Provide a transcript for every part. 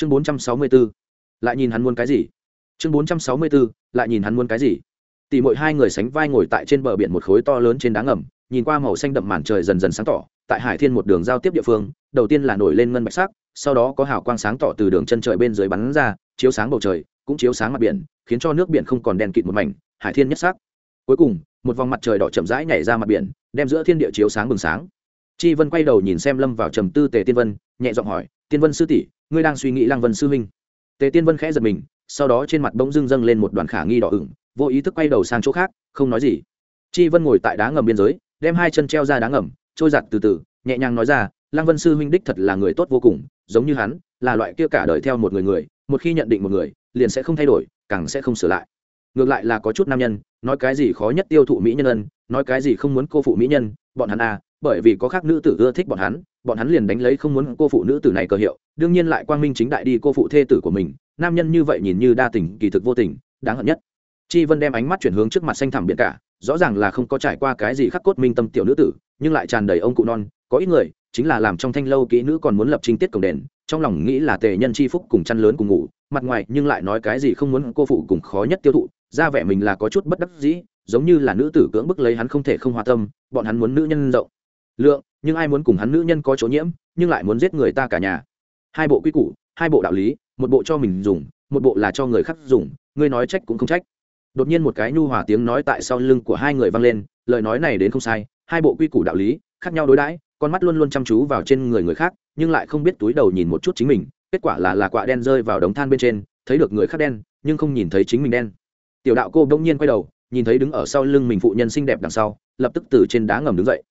chương bốn trăm sáu mươi b ố lại nhìn hắn muốn cái gì? Chương bốn trăm sáu mươi b ố lại nhìn hắn muốn cái gì? Tỉ mỗi hai người sánh vai ngồi tại trên bờ biển một khối to lớn trên đá ngầm, nhìn qua màu xanh đậm màn trời dần dần sáng tỏ, tại hải thiên một đường giao tiếp địa phương, đầu tiên là nổi lên ngân bạch sắc, sau đó có hào quang sáng tỏ từ đường chân trời bên dưới bắn ra, chiếu sáng bầu trời, cũng chiếu sáng mặt biển, khiến cho nước biển không còn đen kịt một mảnh, hải thiên nhất sắc. Cuối cùng, một vòng mặt trời đỏ chậm rãi nhảy ra mặt biển, đem giữa thiên địa chiếu sáng bừng sáng chi vân quay đầu nhìn xem lâm vào trầm tư tề tiên vân, nhẹ giọng hỏi, tiên vân sư tỷ, ngươi đang suy nghĩ lăng vân sư huynh? Tề tiên vân khẽ giật mình, sau đó trên mặt bỗng dưng dâng lên một đoàn khả nghi đỏ ửng, vô ý thức quay đầu sang chỗ khác, không nói gì. Chi vân ngồi tại đá ngầm biên giới, đem hai chân treo ra đá ngầm, trôi giặt từ từ, nhẹ nhàng nói ra, lăng vân sư huynh đích thật là người tốt vô cùng, giống như hắn, là loại kia cả đời theo một người người, một khi nhận định một người, liền sẽ không thay đổi, càng sẽ không sửa lại. Ngược lại là có chút nam nhân, nói cái gì khó nhất tiêu thụ mỹ nhân ân, nói cái gì không muốn cô phụ mỹ nhân, bọn hắn à bởi vì có khác nữ tử ưa thích bọn hắn bọn hắn liền đánh lấy không muốn cô phụ nữ tử này cơ hiệu, đương nhiên lại quang minh chính đại đi cô phụ thê tử của mình, nam nhân như vậy nhìn như đa tình, kỳ thực vô tình, đáng hận nhất. Chi vân đem ánh mắt chuyển hướng trước mặt xanh thẳm biển cả, rõ ràng là không có trải qua cái gì khắc cốt minh tâm tiểu nữ tử, nhưng lại tràn đầy ông cụ non, có ít người, chính là làm trong thanh lâu kỹ nữ còn muốn lập trinh tiết cổng đền, trong lòng nghĩ là tề nhân chi phúc cùng chăn lớn cùng ngủ, mặt ngoài nhưng lại nói cái gì không muốn cô phụ cùng khó nhất tiêu thụ, ra vẻ mình là có chút bất đắc dĩ, giống như là nữ tử cưỡng bức lấy hắn không thể không hòa tâm, bọn hắn muốn nữ nhân rộng lượng, nhưng ai muốn cùng hắn nữ nhân có chỗ nhiễm, nhưng lại muốn giết người ta cả nhà. Hai bộ quy củ, hai bộ đạo lý, một bộ cho mình dùng, một bộ là cho người khác dùng, ngươi nói trách cũng không trách. Đột nhiên một cái nhu hòa tiếng nói tại sau lưng của hai người vang lên, lời nói này đến không sai, hai bộ quy củ đạo lý, khác nhau đối đãi, con mắt luôn luôn chăm chú vào trên người người khác, nhưng lại không biết túi đầu nhìn một chút chính mình, kết quả là là quạ đen rơi vào đống than bên trên, thấy được người khác đen, nhưng không nhìn thấy chính mình đen. Tiểu đạo cô đông nhiên quay đầu, nhìn thấy đứng ở sau lưng mình phụ nhân xinh đẹp đằng sau, lập tức từ trên đá ngầm đứng dậy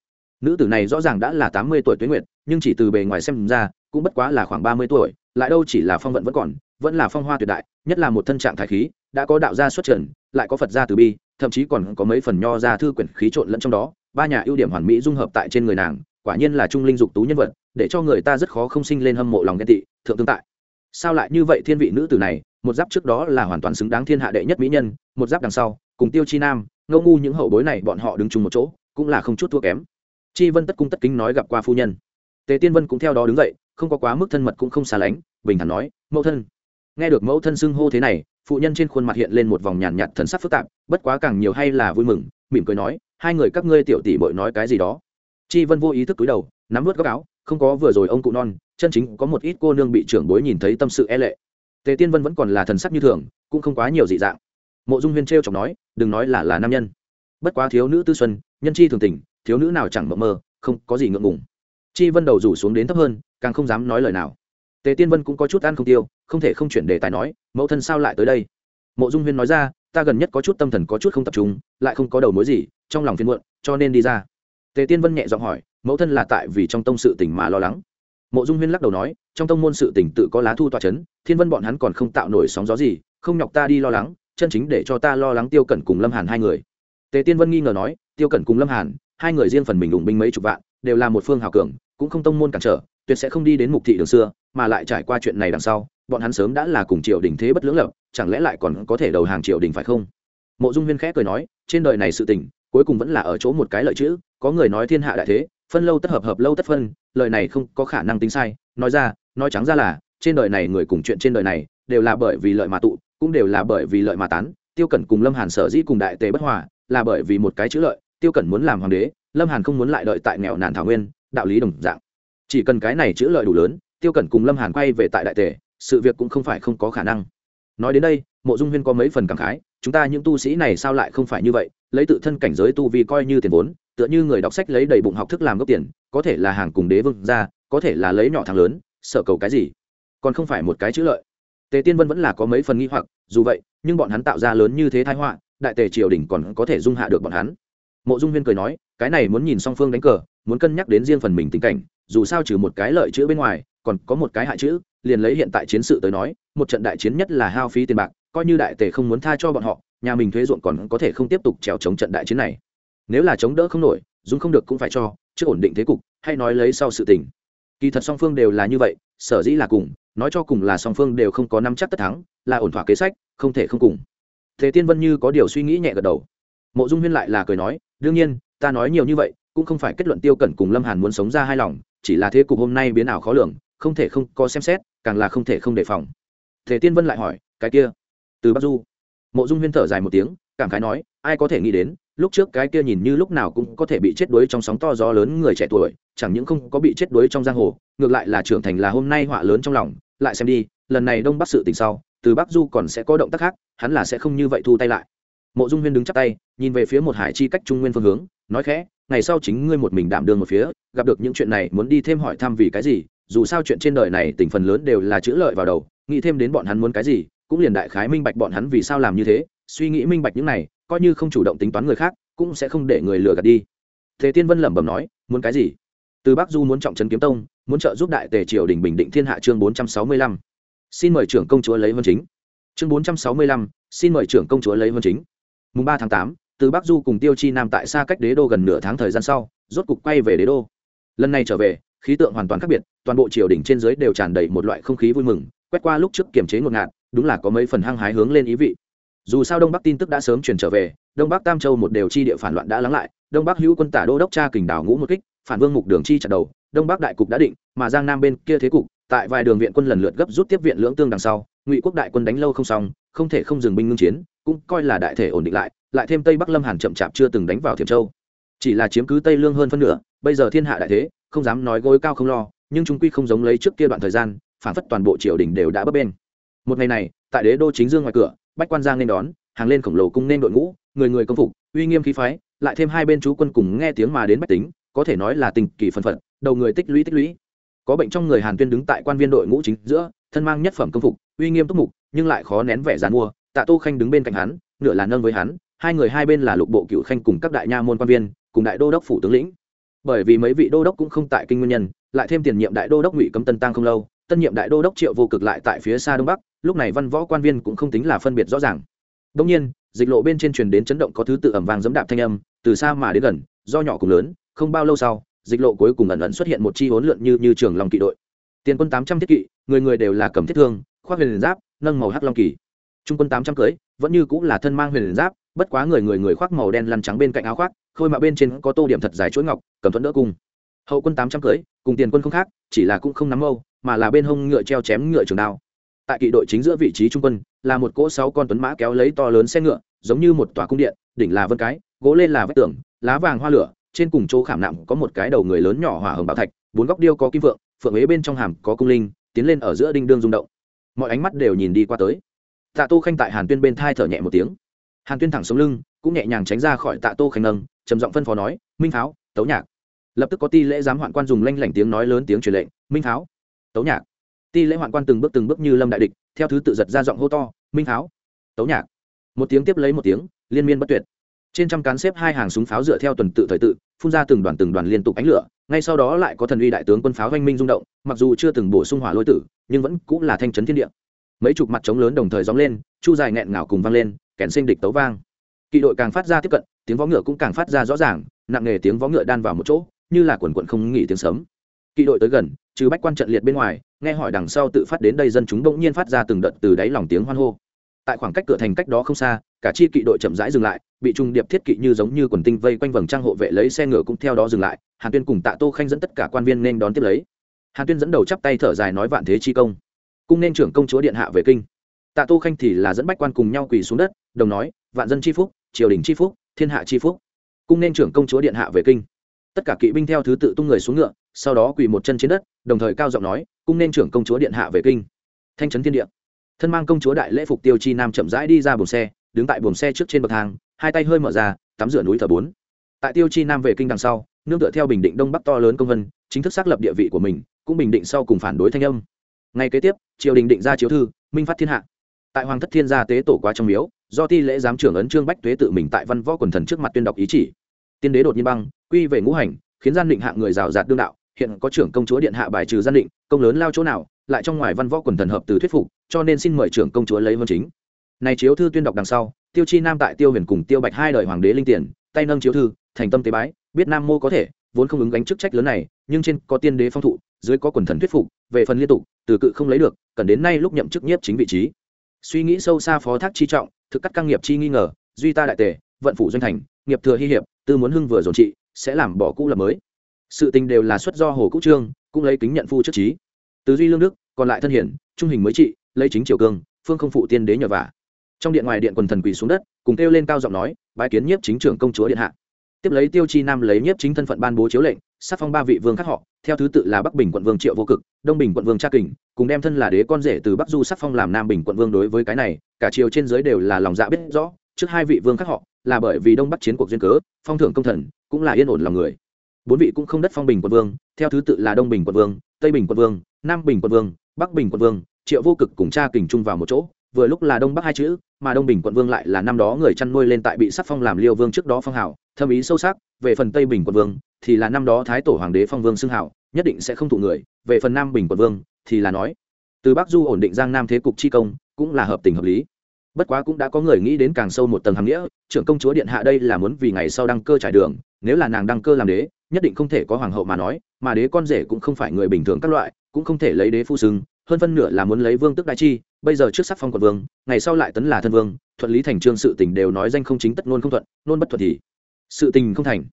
nữ tử này rõ ràng đã là tám mươi tuổi tuế nguyệt, nhưng chỉ từ bề ngoài xem ra, cũng bất quá là khoảng ba mươi tuổi, lại đâu chỉ là phong vận vẫn còn, vẫn là phong hoa tuyệt đại, nhất là một thân trạng thái khí, đã có đạo gia xuất trần, lại có phật gia từ bi, thậm chí còn có mấy phần nho gia thư quyển khí trộn lẫn trong đó, ba nhà ưu điểm hoàn mỹ dung hợp tại trên người nàng, quả nhiên là trung linh dục tú nhân vật, để cho người ta rất khó không sinh lên hâm mộ lòng ghen tị, thượng tương tại. Sao lại như vậy thiên vị nữ tử này, một giáp trước đó là hoàn toàn xứng đáng thiên hạ đệ nhất mỹ nhân, một giáp đằng sau, cùng tiêu chi nam ngâu ngu những hậu bối này bọn họ đứng chung một chỗ, cũng là không chút thua kém chi vân tất cung tất kính nói gặp qua phu nhân. Tề tiên vân cũng theo đó đứng dậy, không có quá mức thân mật cũng không xa lánh, bình thản nói, mẫu thân. Nghe được mẫu thân xưng hô thế này, phụ nhân trên khuôn mặt hiện lên một vòng nhàn nhạt thần sắc phức tạp, bất quá càng nhiều hay là vui mừng, mỉm cười nói, hai người các ngươi tiểu tỷ bội nói cái gì đó. Chi vân vô ý thức túi đầu, nắm vớt góc áo, không có, vừa rồi ông cụ non, chân chính có một ít cô nương bị trưởng bối nhìn thấy tâm sự e lệ. Tề tiên vân vẫn còn là thần sắc như thường, cũng không quá nhiều dị dạng. Mộ dung huyên t r chọc nói, đừng nói là là nam nhân. Bất quá thiếu nữ tư xuân, nhân chi thường tình thiếu nữ nào chẳng mộng mơ, không có gì ngượng ngùng. Chi vân đầu rủ xuống đến thấp hơn, càng không dám nói lời nào. Tề tiên vân cũng có chút ăn không tiêu, không thể không chuyển đề tài nói, mẫu thân sao lại tới đây? Mộ dung huyên nói ra, ta gần nhất có chút tâm thần có chút không tập trung, lại không có đầu mối gì, trong lòng phiền muộn, cho nên đi ra. Tề tiên vân nhẹ giọng hỏi, mẫu thân là tại vì trong tông sự tỉnh mà lo lắng? Mộ dung huyên lắc đầu nói, trong tông môn sự tỉnh tự có lá thu tọa c h ấ n thiên vân bọn hắn còn không tạo nổi sóng gió gì, không nhọc ta đi lo lắng, chân chính để cho ta lo lắng tiêu cẩn cùng lâm hàn hai người. Tề tiên vân nghi ngờ nói, tiêu cẩn cùng lâm hàn hai người riêng phần mình đủng binh mấy chục vạn, đều là một phương hào cường, cũng không tông môn cản trở, tuyệt sẽ không đi đến mục thị đường xưa, mà lại trải qua chuyện này đằng sau, bọn hắn sớm đã là cùng triều đình thế bất lưỡng lập, chẳng lẽ lại còn có thể đầu hàng triều đình phải không? Mộ dung huyên khẽ cười nói, trên đời này sự tình, cuối cùng vẫn là ở chỗ một cái lợi chữ, có người nói thiên hạ đại thế, phân lâu tất hợp hợp lâu tất phân, lời này không có khả năng tính sai, nói ra, nói trắng ra là, trên đời này người cùng chuyện trên đời này, đều là bởi vì lợi mà tụ, cũng đều là bởi vì lợi mà tán, tiêu cẩn cùng lâm hàn sở dĩ cùng đại tề bất hòa, là bởi vì một cái chữ lợi tiêu cẩn muốn làm hoàng đế, lâm hàn không muốn lại đợi tại nghèo nàn thảo nguyên, đạo lý đồng dạng. Chỉ cần cái này chữ lợi đủ lớn, tiêu cẩn cùng lâm hàn quay về tại đại tề, sự việc cũng không phải không có khả năng. Nói đến đây, mộ dung huyên có mấy phần cảm khái, chúng ta những tu sĩ này sao lại không phải như vậy, lấy tự thân cảnh giới tu vi coi như tiền vốn, tựa như người đọc sách lấy đầy bụng học thức làm gốc tiền, có thể là hàng cùng đế vương ra, có thể là lấy nhỏ thằng lớn, sợ cầu cái gì. Còn không phải một cái chữ lợi. Tề tiên vân vẫn là có mấy phần nghi hoặc, dù vậy, nhưng bọn hắn tạo ra lớn như thế thái họa, đại tề triều đình còn có thể dung hạ được bọn hắn mộ dung huyên cười nói, cái này muốn nhìn song phương đánh cờ, muốn cân nhắc đến riêng phần mình tình cảnh, dù sao trừ một cái lợi chữ bên ngoài, còn có một cái hại chữ, liền lấy hiện tại chiến sự tới nói, một trận đại chiến nhất là hao phí tiền bạc, coi như đại tề không muốn tha cho bọn họ, nhà mình thuế ruộng còn có thể không tiếp tục trèo chống trận đại chiến này. Nếu là chống đỡ không nổi dung không được cũng phải cho chứ ổn định thế cục, hay nói lấy sau sự tình. Kỳ thật song phương đều là như vậy, sở dĩ là cùng, nói cho cùng là song phương đều không có năm chắc tất thắng, là ổn thỏa kế sách, không thể không cùng. Thế tiên vân như có điều suy nghĩ nhẹ gật đầu. Mộ dung huyên lại là cười nói đương nhiên, ta nói nhiều như vậy, cũng không phải kết luận tiêu cẩn cùng lâm hàn muốn sống ra hai lòng, chỉ là thế cục hôm nay biến ảo khó lường, không thể không có xem xét, càng là không thể không đề phòng. Thể tiên vân lại hỏi, cái kia? Từ bắc du. Mộ dung huyên thở dài một tiếng, cảm khái nói, ai có thể nghĩ đến, lúc trước cái kia nhìn như lúc nào cũng có thể bị chết đuối trong sóng to gió lớn người trẻ tuổi, chẳng những không có bị chết đuối trong giang hồ, ngược lại là trưởng thành là hôm nay họa lớn trong lòng. Lại xem đi, lần này đông bắc sự tình sau, từ bắc du còn sẽ có động tác khác, hắn là sẽ không như vậy thu tay lại mộ dung huyên đứng chắp tay, nhìn về phía một hải chi cách trung nguyên phương hướng, nói khẽ, ngày sau chính ngươi một mình đảm đương một phía, gặp được những chuyện này muốn đi thêm hỏi thăm vì cái gì, dù sao chuyện trên đời này tỉnh phần lớn đều là chữ lợi vào đầu, nghĩ thêm đến bọn hắn muốn cái gì, cũng liền đại khái minh bạch bọn hắn vì sao làm như thế, suy nghĩ minh bạch những này, coi như không chủ động tính toán người khác, cũng sẽ không để người lừa gạt đi. Thế tiên vân lẩm bẩm nói, muốn cái gì? Từ bắc du muốn trọng trấn kiếm tông, muốn trợ giúp đại tề triều đình bình định thiên hạ chương bốn trăm sáu mươi lăm. Xin mời trưởng công chúa lấy vân chính. Chương bốn trăm sáu mươi lăm, xin mời trưởng công chúa lấy vân chính mùng ba tháng tám, từ bắc du cùng tiêu chi nam tại xa cách đế đô gần nửa tháng thời gian sau, rốt cục quay về đế đô. Lần này trở về, khí tượng hoàn toàn khác biệt, toàn bộ triều đình trên dưới đều tràn đầy một loại không khí vui mừng, quét qua lúc trước kiềm chế ngột ngạt, đúng là có mấy phần hăng hái hướng lên ý vị. Dù sao đông bắc tin tức đã sớm truyền trở về, đông bắc tam châu một đều chi địa phản loạn đã lắng lại, đông bắc hữu quân tả đô đốc cha kình đảo ngũ một kích, phản vương mục đường chi chặt đầu, đông bắc đại cục đã định, mà giang nam bên kia thế cục, tại vài đường viện quân lần lượt gấp rút tiếp viện lưỡng tương đằng sau, ngụy quốc đại quân đánh lâu không xong, không thể không dừng binh ngưng chiến cũng coi là đại thể ổn định lại lại thêm tây bắc lâm hàn chậm chạp chưa từng đánh vào thiểm châu. Chỉ là chiếm cứ tây lương hơn phân nửa, bây giờ thiên hạ đại thế, không dám nói gối cao không lo, nhưng chúng quy không giống lấy trước kia đoạn thời gian, phản phất toàn bộ triều đình đều đã bấp bên một ngày này, tại đế đô chính dương ngoài cửa, bách quan giang nên đón, hàng lên khổng lồ cung nên đội ngũ, người người công phục, uy nghiêm khí phái, lại thêm hai bên chú quân cùng nghe tiếng mà đến bách tính, có thể nói là tình kỳ phân phận, đầu người tích lũy tích lũy. Có bệnh trong người hàn tuyên đứng tại quan viên đội ngũ chính giữa, thân mang nhất phẩm công phục, uy nghiêm túc mục, nhưng lại khó nén vẻ dàn mua tạ tô khanh đứng bên cạnh hắn, nửa là nâng với hắn, hai người hai bên là lục bộ cựu khanh cùng các đại nha môn quan viên, cùng đại đô đốc phủ tướng lĩnh. Bởi vì mấy vị đô đốc cũng không tại kinh nguyên nhân, lại thêm tiền nhiệm đại đô đốc ngụy cấm tân tăng không lâu, tân nhiệm đại đô đốc triệu vô cực lại tại phía xa đông bắc, lúc này văn võ quan viên cũng không tính là phân biệt rõ ràng. Đông nhiên, dịch lộ bên trên truyền đến chấn động có thứ tự ẩm vàng dẫm đạp thanh âm, từ xa mà đến gần, do nhỏ cùng lớn, không bao lâu sau, dịch lộ cuối cùng ẩn ẩn xuất hiện một chi hỗn lượn như như trường long kỵ đội. Tiền quân tám trăm thiết kỵ, người người đều là cầm thiết thương, khoác huyền giáp, nâng màu hắc long kỳ trung quân tám trăm cưới, vẫn như cũng là thân mang huyền giáp, bất quá người người người khoác màu đen lăn trắng bên cạnh áo khoác, khôi mạ bên trên có tô điểm thật dài chuỗi ngọc, cầm thuận đỡ cung. Hậu quân tám trăm cưới, cùng tiền quân không khác, chỉ là cũng không nắm âu mà là bên hông ngựa treo chém ngựa trường đao. Tại kỵ đội chính giữa vị trí trung quân, là một cỗ sáu con tuấn mã kéo lấy to lớn xe ngựa, giống như một tòa cung điện, đỉnh là vân cái, gỗ lên là vách tường, lá vàng hoa lửa, trên cùng chỗ khảm nặng có một cái đầu người lớn nhỏ hỏa hồng bảo thạch, bốn góc điêu có kim vượng, phượng ế bên trong hàm có cung linh, tiến lên ở giữa đinh đương rung động. Mọi ánh mắt đều nhìn đi qua tới tạ tô khanh tại hàn tuyên bên thai thở nhẹ một tiếng. Hàn tuyên thẳng xuống lưng, cũng nhẹ nhàng tránh ra khỏi tạ tô khanh nâng, trầm giọng phân phó nói, minh pháo, tấu nhạc. Lập tức có ti lễ giám hoạn quan dùng lanh lảnh tiếng nói lớn tiếng truyền lệnh, minh pháo, tấu nhạc. Ti lễ hoạn quan từng bước từng bước như lâm đại địch, theo thứ tự giật ra giọng hô to, minh pháo, tấu nhạc. Một tiếng tiếp lấy một tiếng, liên miên bất tuyệt. Trên trăm cán xếp hai hàng súng pháo dựa theo tuần tự thời tự, phun ra từng đoàn từng đoàn liên tục ánh lửa, ngay sau đó lại có thần uy đại tướng quân pháo oanh minh rung động, mặc dù chưa từng bổ sung hỏa lôi tử, nhưng vẫn cũng là thanh trấn thiên địa mấy chục mặt trống lớn đồng thời gióng lên, chu dài nghẹn ngào cùng vang lên, kèn sinh địch tấu vang. Kỵ đội càng phát ra tiếp cận, tiếng vó ngựa cũng càng phát ra rõ ràng, nặng nề tiếng vó ngựa đan vào một chỗ, như là quần quận không nghỉ tiếng sớm kỵ đội tới gần, trừ bách quan trận liệt bên ngoài, nghe hỏi đằng sau tự phát đến đây dân chúng bỗng nhiên phát ra từng đợt từ đáy lòng tiếng hoan hô. Tại khoảng cách cửa thành cách đó không xa, cả chi kỵ đội chậm rãi dừng lại, bị trung điệp thiết kỵ như giống như quần tinh vây quanh vầng trang hộ vệ lấy xe ngựa cũng theo đó dừng lại, hàn tuyên cùng tạ tô khanh dẫn tất cả quan viên nên đón tiếp lấy. Hàn tuyên dẫn đầu chắp tay thở dài nói vạn thế chi công cung nên trưởng công chúa điện hạ về kinh. Tạ tô khanh thì là dẫn bách quan cùng nhau quỳ xuống đất, đồng nói, vạn dân chi phúc, triều đình chi phúc, thiên hạ chi phúc. Cung nên trưởng công chúa điện hạ về kinh. Tất cả kỵ binh theo thứ tự tung người xuống ngựa, sau đó quỳ một chân trên đất, đồng thời cao giọng nói, cung nên trưởng công chúa điện hạ về kinh. Thanh trấn thiên địa. Thân mang công chúa đại lễ phục tiêu chi nam chậm rãi đi ra buồng xe, đứng tại buồng xe trước trên bậc thang, hai tay hơi mở ra, tắm rửa núi thờ bốn. Tại tiêu chi nam về kinh đằng sau, nương tựa theo bình định đông bắc to lớn công vân, chính thức xác lập địa vị của mình, cũng bình định sau cùng phản đối thanh âm ngay kế tiếp, triều đình định ra chiếu thư, minh phát thiên hạ. Tại hoàng thất thiên gia tế tổ quá trong miếu, do ti lễ giám trưởng ấn trương bách tuế tự mình tại văn võ quần thần trước mặt tuyên đọc ý chỉ. Tiên đế đột nhiên băng, quy về ngũ hành, khiến gian định hạng người rào rạt đương đạo, hiện có trưởng công chúa điện hạ bài trừ gian định, công lớn lao chỗ nào, lại trong ngoài văn võ quần thần hợp từ thuyết phục, cho nên xin mời trưởng công chúa lấy hơn chính. Này chiếu thư tuyên đọc đằng sau, tiêu chi nam tại tiêu huyền cùng tiêu bạch hai đời hoàng đế linh tiền, tay nâng chiếu thư, thành tâm tế bái, biết nam mô có thể vốn không ứng gánh chức trách lớn này, nhưng trên có tiên đế phong thụ, dưới có quần thần thuyết phục, về phần liên tục, từ cự không lấy được, cần đến nay lúc nhậm chức nhiếp chính vị trí. Suy nghĩ sâu xa phó thác chi trọng, thực cắt căng nghiệp chi nghi ngờ, duy ta đại tề, vận phủ doanh thành, nghiệp thừa hy hiệp, tư muốn hưng vừa dồn trị, sẽ làm bỏ cũ lập mới. Sự tình đều là xuất do hồ cũ trương, cũng lấy kính nhận phu trước trí. Từ duy lương đức, còn lại thân hiển, trung hình mới trị, lấy chính triều cương, phương không phụ tiên đế nhờ vả. Trong điện ngoài điện quần thần quỳ xuống đất, cùng kêu lên cao giọng nói, bái kiến nhiếp chính trưởng công chúa điện hạ tiếp lấy tiêu chi nam lấy nhiếp chính thân phận ban bố chiếu lệnh sắc phong ba vị vương khác họ, theo thứ tự là bắc bình quận vương triệu vô cực, đông bình quận vương tra kình, cùng đem thân là đế con rể từ bắc du sắc phong làm nam bình quận vương đối với cái này, cả triều trên giới đều là lòng dạ biết rõ, trước hai vị vương khác họ, là bởi vì đông bắc chiến cuộc duyên cớ, phong thưởng công thần, cũng là yên ổn lòng người. Bốn vị cũng không đất phong bình quận vương, theo thứ tự là đông bình quận vương, tây bình quận vương, nam bình quận vương, bắc bình quận vương, triệu vô cực cùng cha kình chung vào một chỗ vừa lúc là đông bắc hai chữ, mà đông bình quận vương lại là năm đó người chăn nuôi lên tại bị sắc phong làm liêu vương trước đó phong hảo thâm ý sâu sắc, về phần tây bình quận vương, thì là năm đó thái tổ hoàng đế phong vương xưng hảo nhất định sẽ không thụ người, về phần nam bình quận vương, thì là nói, từ bắc du ổn định giang nam thế cục chi công, cũng là hợp tình hợp lý. Bất quá cũng đã có người nghĩ đến càng sâu một tầng hàm nghĩa, trưởng công chúa điện hạ đây là muốn vì ngày sau đăng cơ trải đường, nếu là nàng đăng cơ làm đế, nhất định không thể có hoàng hậu mà nói, mà đế con rể cũng không phải người bình thường các loại, cũng không thể lấy đế phu xưng, hơn phân nửa là muốn lấy vương tức đại chi bây giờ trước sắc phong quận vương, ngày sau lại tấn là thân vương, thuận lý thành trương sự tình đều nói danh không chính tất nôn không thuận nôn bất thuận thì sự tình không thành.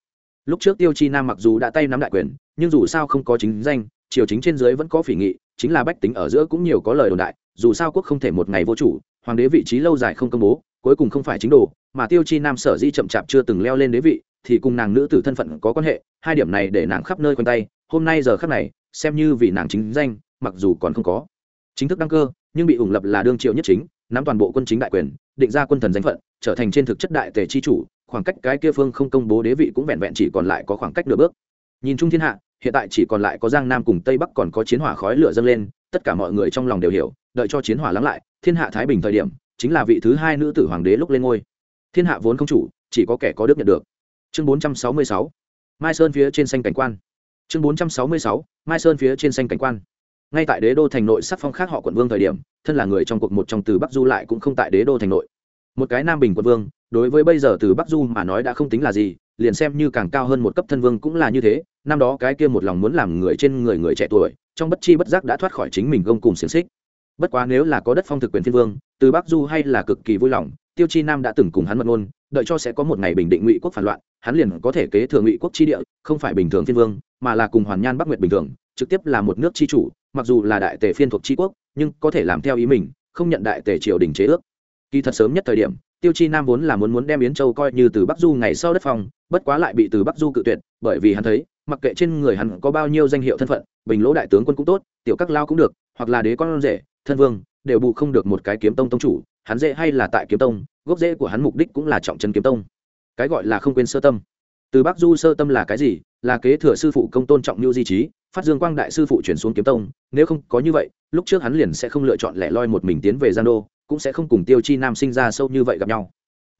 Lúc trước tiêu chi nam mặc dù đã tay nắm đại quyền, nhưng dù sao không có chính danh, triều chính trên dưới vẫn có phỉ nghị, chính là bách tính ở giữa cũng nhiều có lời đồn đại, dù sao quốc không thể một ngày vô chủ, hoàng đế vị trí lâu dài không công bố, cuối cùng không phải chính đồ, mà tiêu chi nam sở di chậm chạp chưa từng leo lên đế vị, thì cùng nàng nữ tử thân phận có quan hệ, hai điểm này để nàng khắp nơi quanh tay, hôm nay giờ khắc này, xem như vì nàng chính danh, mặc dù còn không có chính thức đăng cơ nhưng bị ủng lập là đương triệu nhất chính, nắm toàn bộ quân chính đại quyền, định ra quân thần danh phận, trở thành trên thực chất đại tề chi chủ, khoảng cách cái kia phương không công bố đế vị cũng vẹn vẹn chỉ còn lại có khoảng cách nửa bước. Nhìn chung thiên hạ, hiện tại chỉ còn lại có giang nam cùng tây bắc còn có chiến hỏa khói lửa dâng lên, tất cả mọi người trong lòng đều hiểu, đợi cho chiến hỏa lắng lại, thiên hạ thái bình thời điểm, chính là vị thứ hai nữ tử hoàng đế lúc lên ngôi. Thiên hạ vốn không chủ, chỉ có kẻ có đức nhận được. Chương 466 mai sơn phía trên xanh cảnh quan. Chương 466 mai sơn phía trên xanh cảnh quan ngay tại đế đô thành nội sắc phong khác họ quận vương thời điểm, thân là người trong cuộc một trong từ bắc du lại cũng không tại đế đô thành nội. Một cái nam bình quận vương, đối với bây giờ từ bắc du mà nói đã không tính là gì, liền xem như càng cao hơn một cấp thân vương cũng là như thế. Năm đó cái kia một lòng muốn làm người trên người người trẻ tuổi, trong bất chi bất giác đã thoát khỏi chính mình gông cùng xiềng xích. Bất quá nếu là có đất phong thực quyền thiên vương, từ bắc du hay là cực kỳ vui lòng, tiêu chi nam đã từng cùng hắn mật ngôn, đợi cho sẽ có một ngày bình định ngụy quốc phản loạn, hắn liền có thể kế thừa ngụy quốc chi địa, không phải bình thường thiên vương, mà là cùng hoàn nhan bắc nguyệt bình thường, trực tiếp là một nước chi chủ mặc dù là đại tề phiên thuộc chi quốc, nhưng có thể làm theo ý mình, không nhận đại tề triều đình chế ước. Kỳ thật sớm nhất thời điểm, tiêu chi nam vốn là muốn muốn đem yến châu coi như từ bắc du ngày sau đất phong, bất quá lại bị từ bắc du cự tuyệt, bởi vì hắn thấy, mặc kệ trên người hắn có bao nhiêu danh hiệu thân phận, bình lỗ đại tướng quân cũng tốt, tiểu các lao cũng được, hoặc là đế con rể, thân vương, đều bù không được một cái kiếm tông tông chủ, hắn dễ hay là tại kiếm tông, gốc rễ của hắn mục đích cũng là trọng chân kiếm tông. Cái gọi là không quên sơ tâm. Từ bắc du sơ tâm là cái gì? Là kế thừa sư phụ công tôn trọng lưu di trí phát dương quang đại sư phụ chuyển xuống kiếm tông, nếu không có như vậy, lúc trước hắn liền sẽ không lựa chọn lẻ loi một mình tiến về gian đô, cũng sẽ không cùng tiêu chi nam sinh ra sâu như vậy gặp nhau.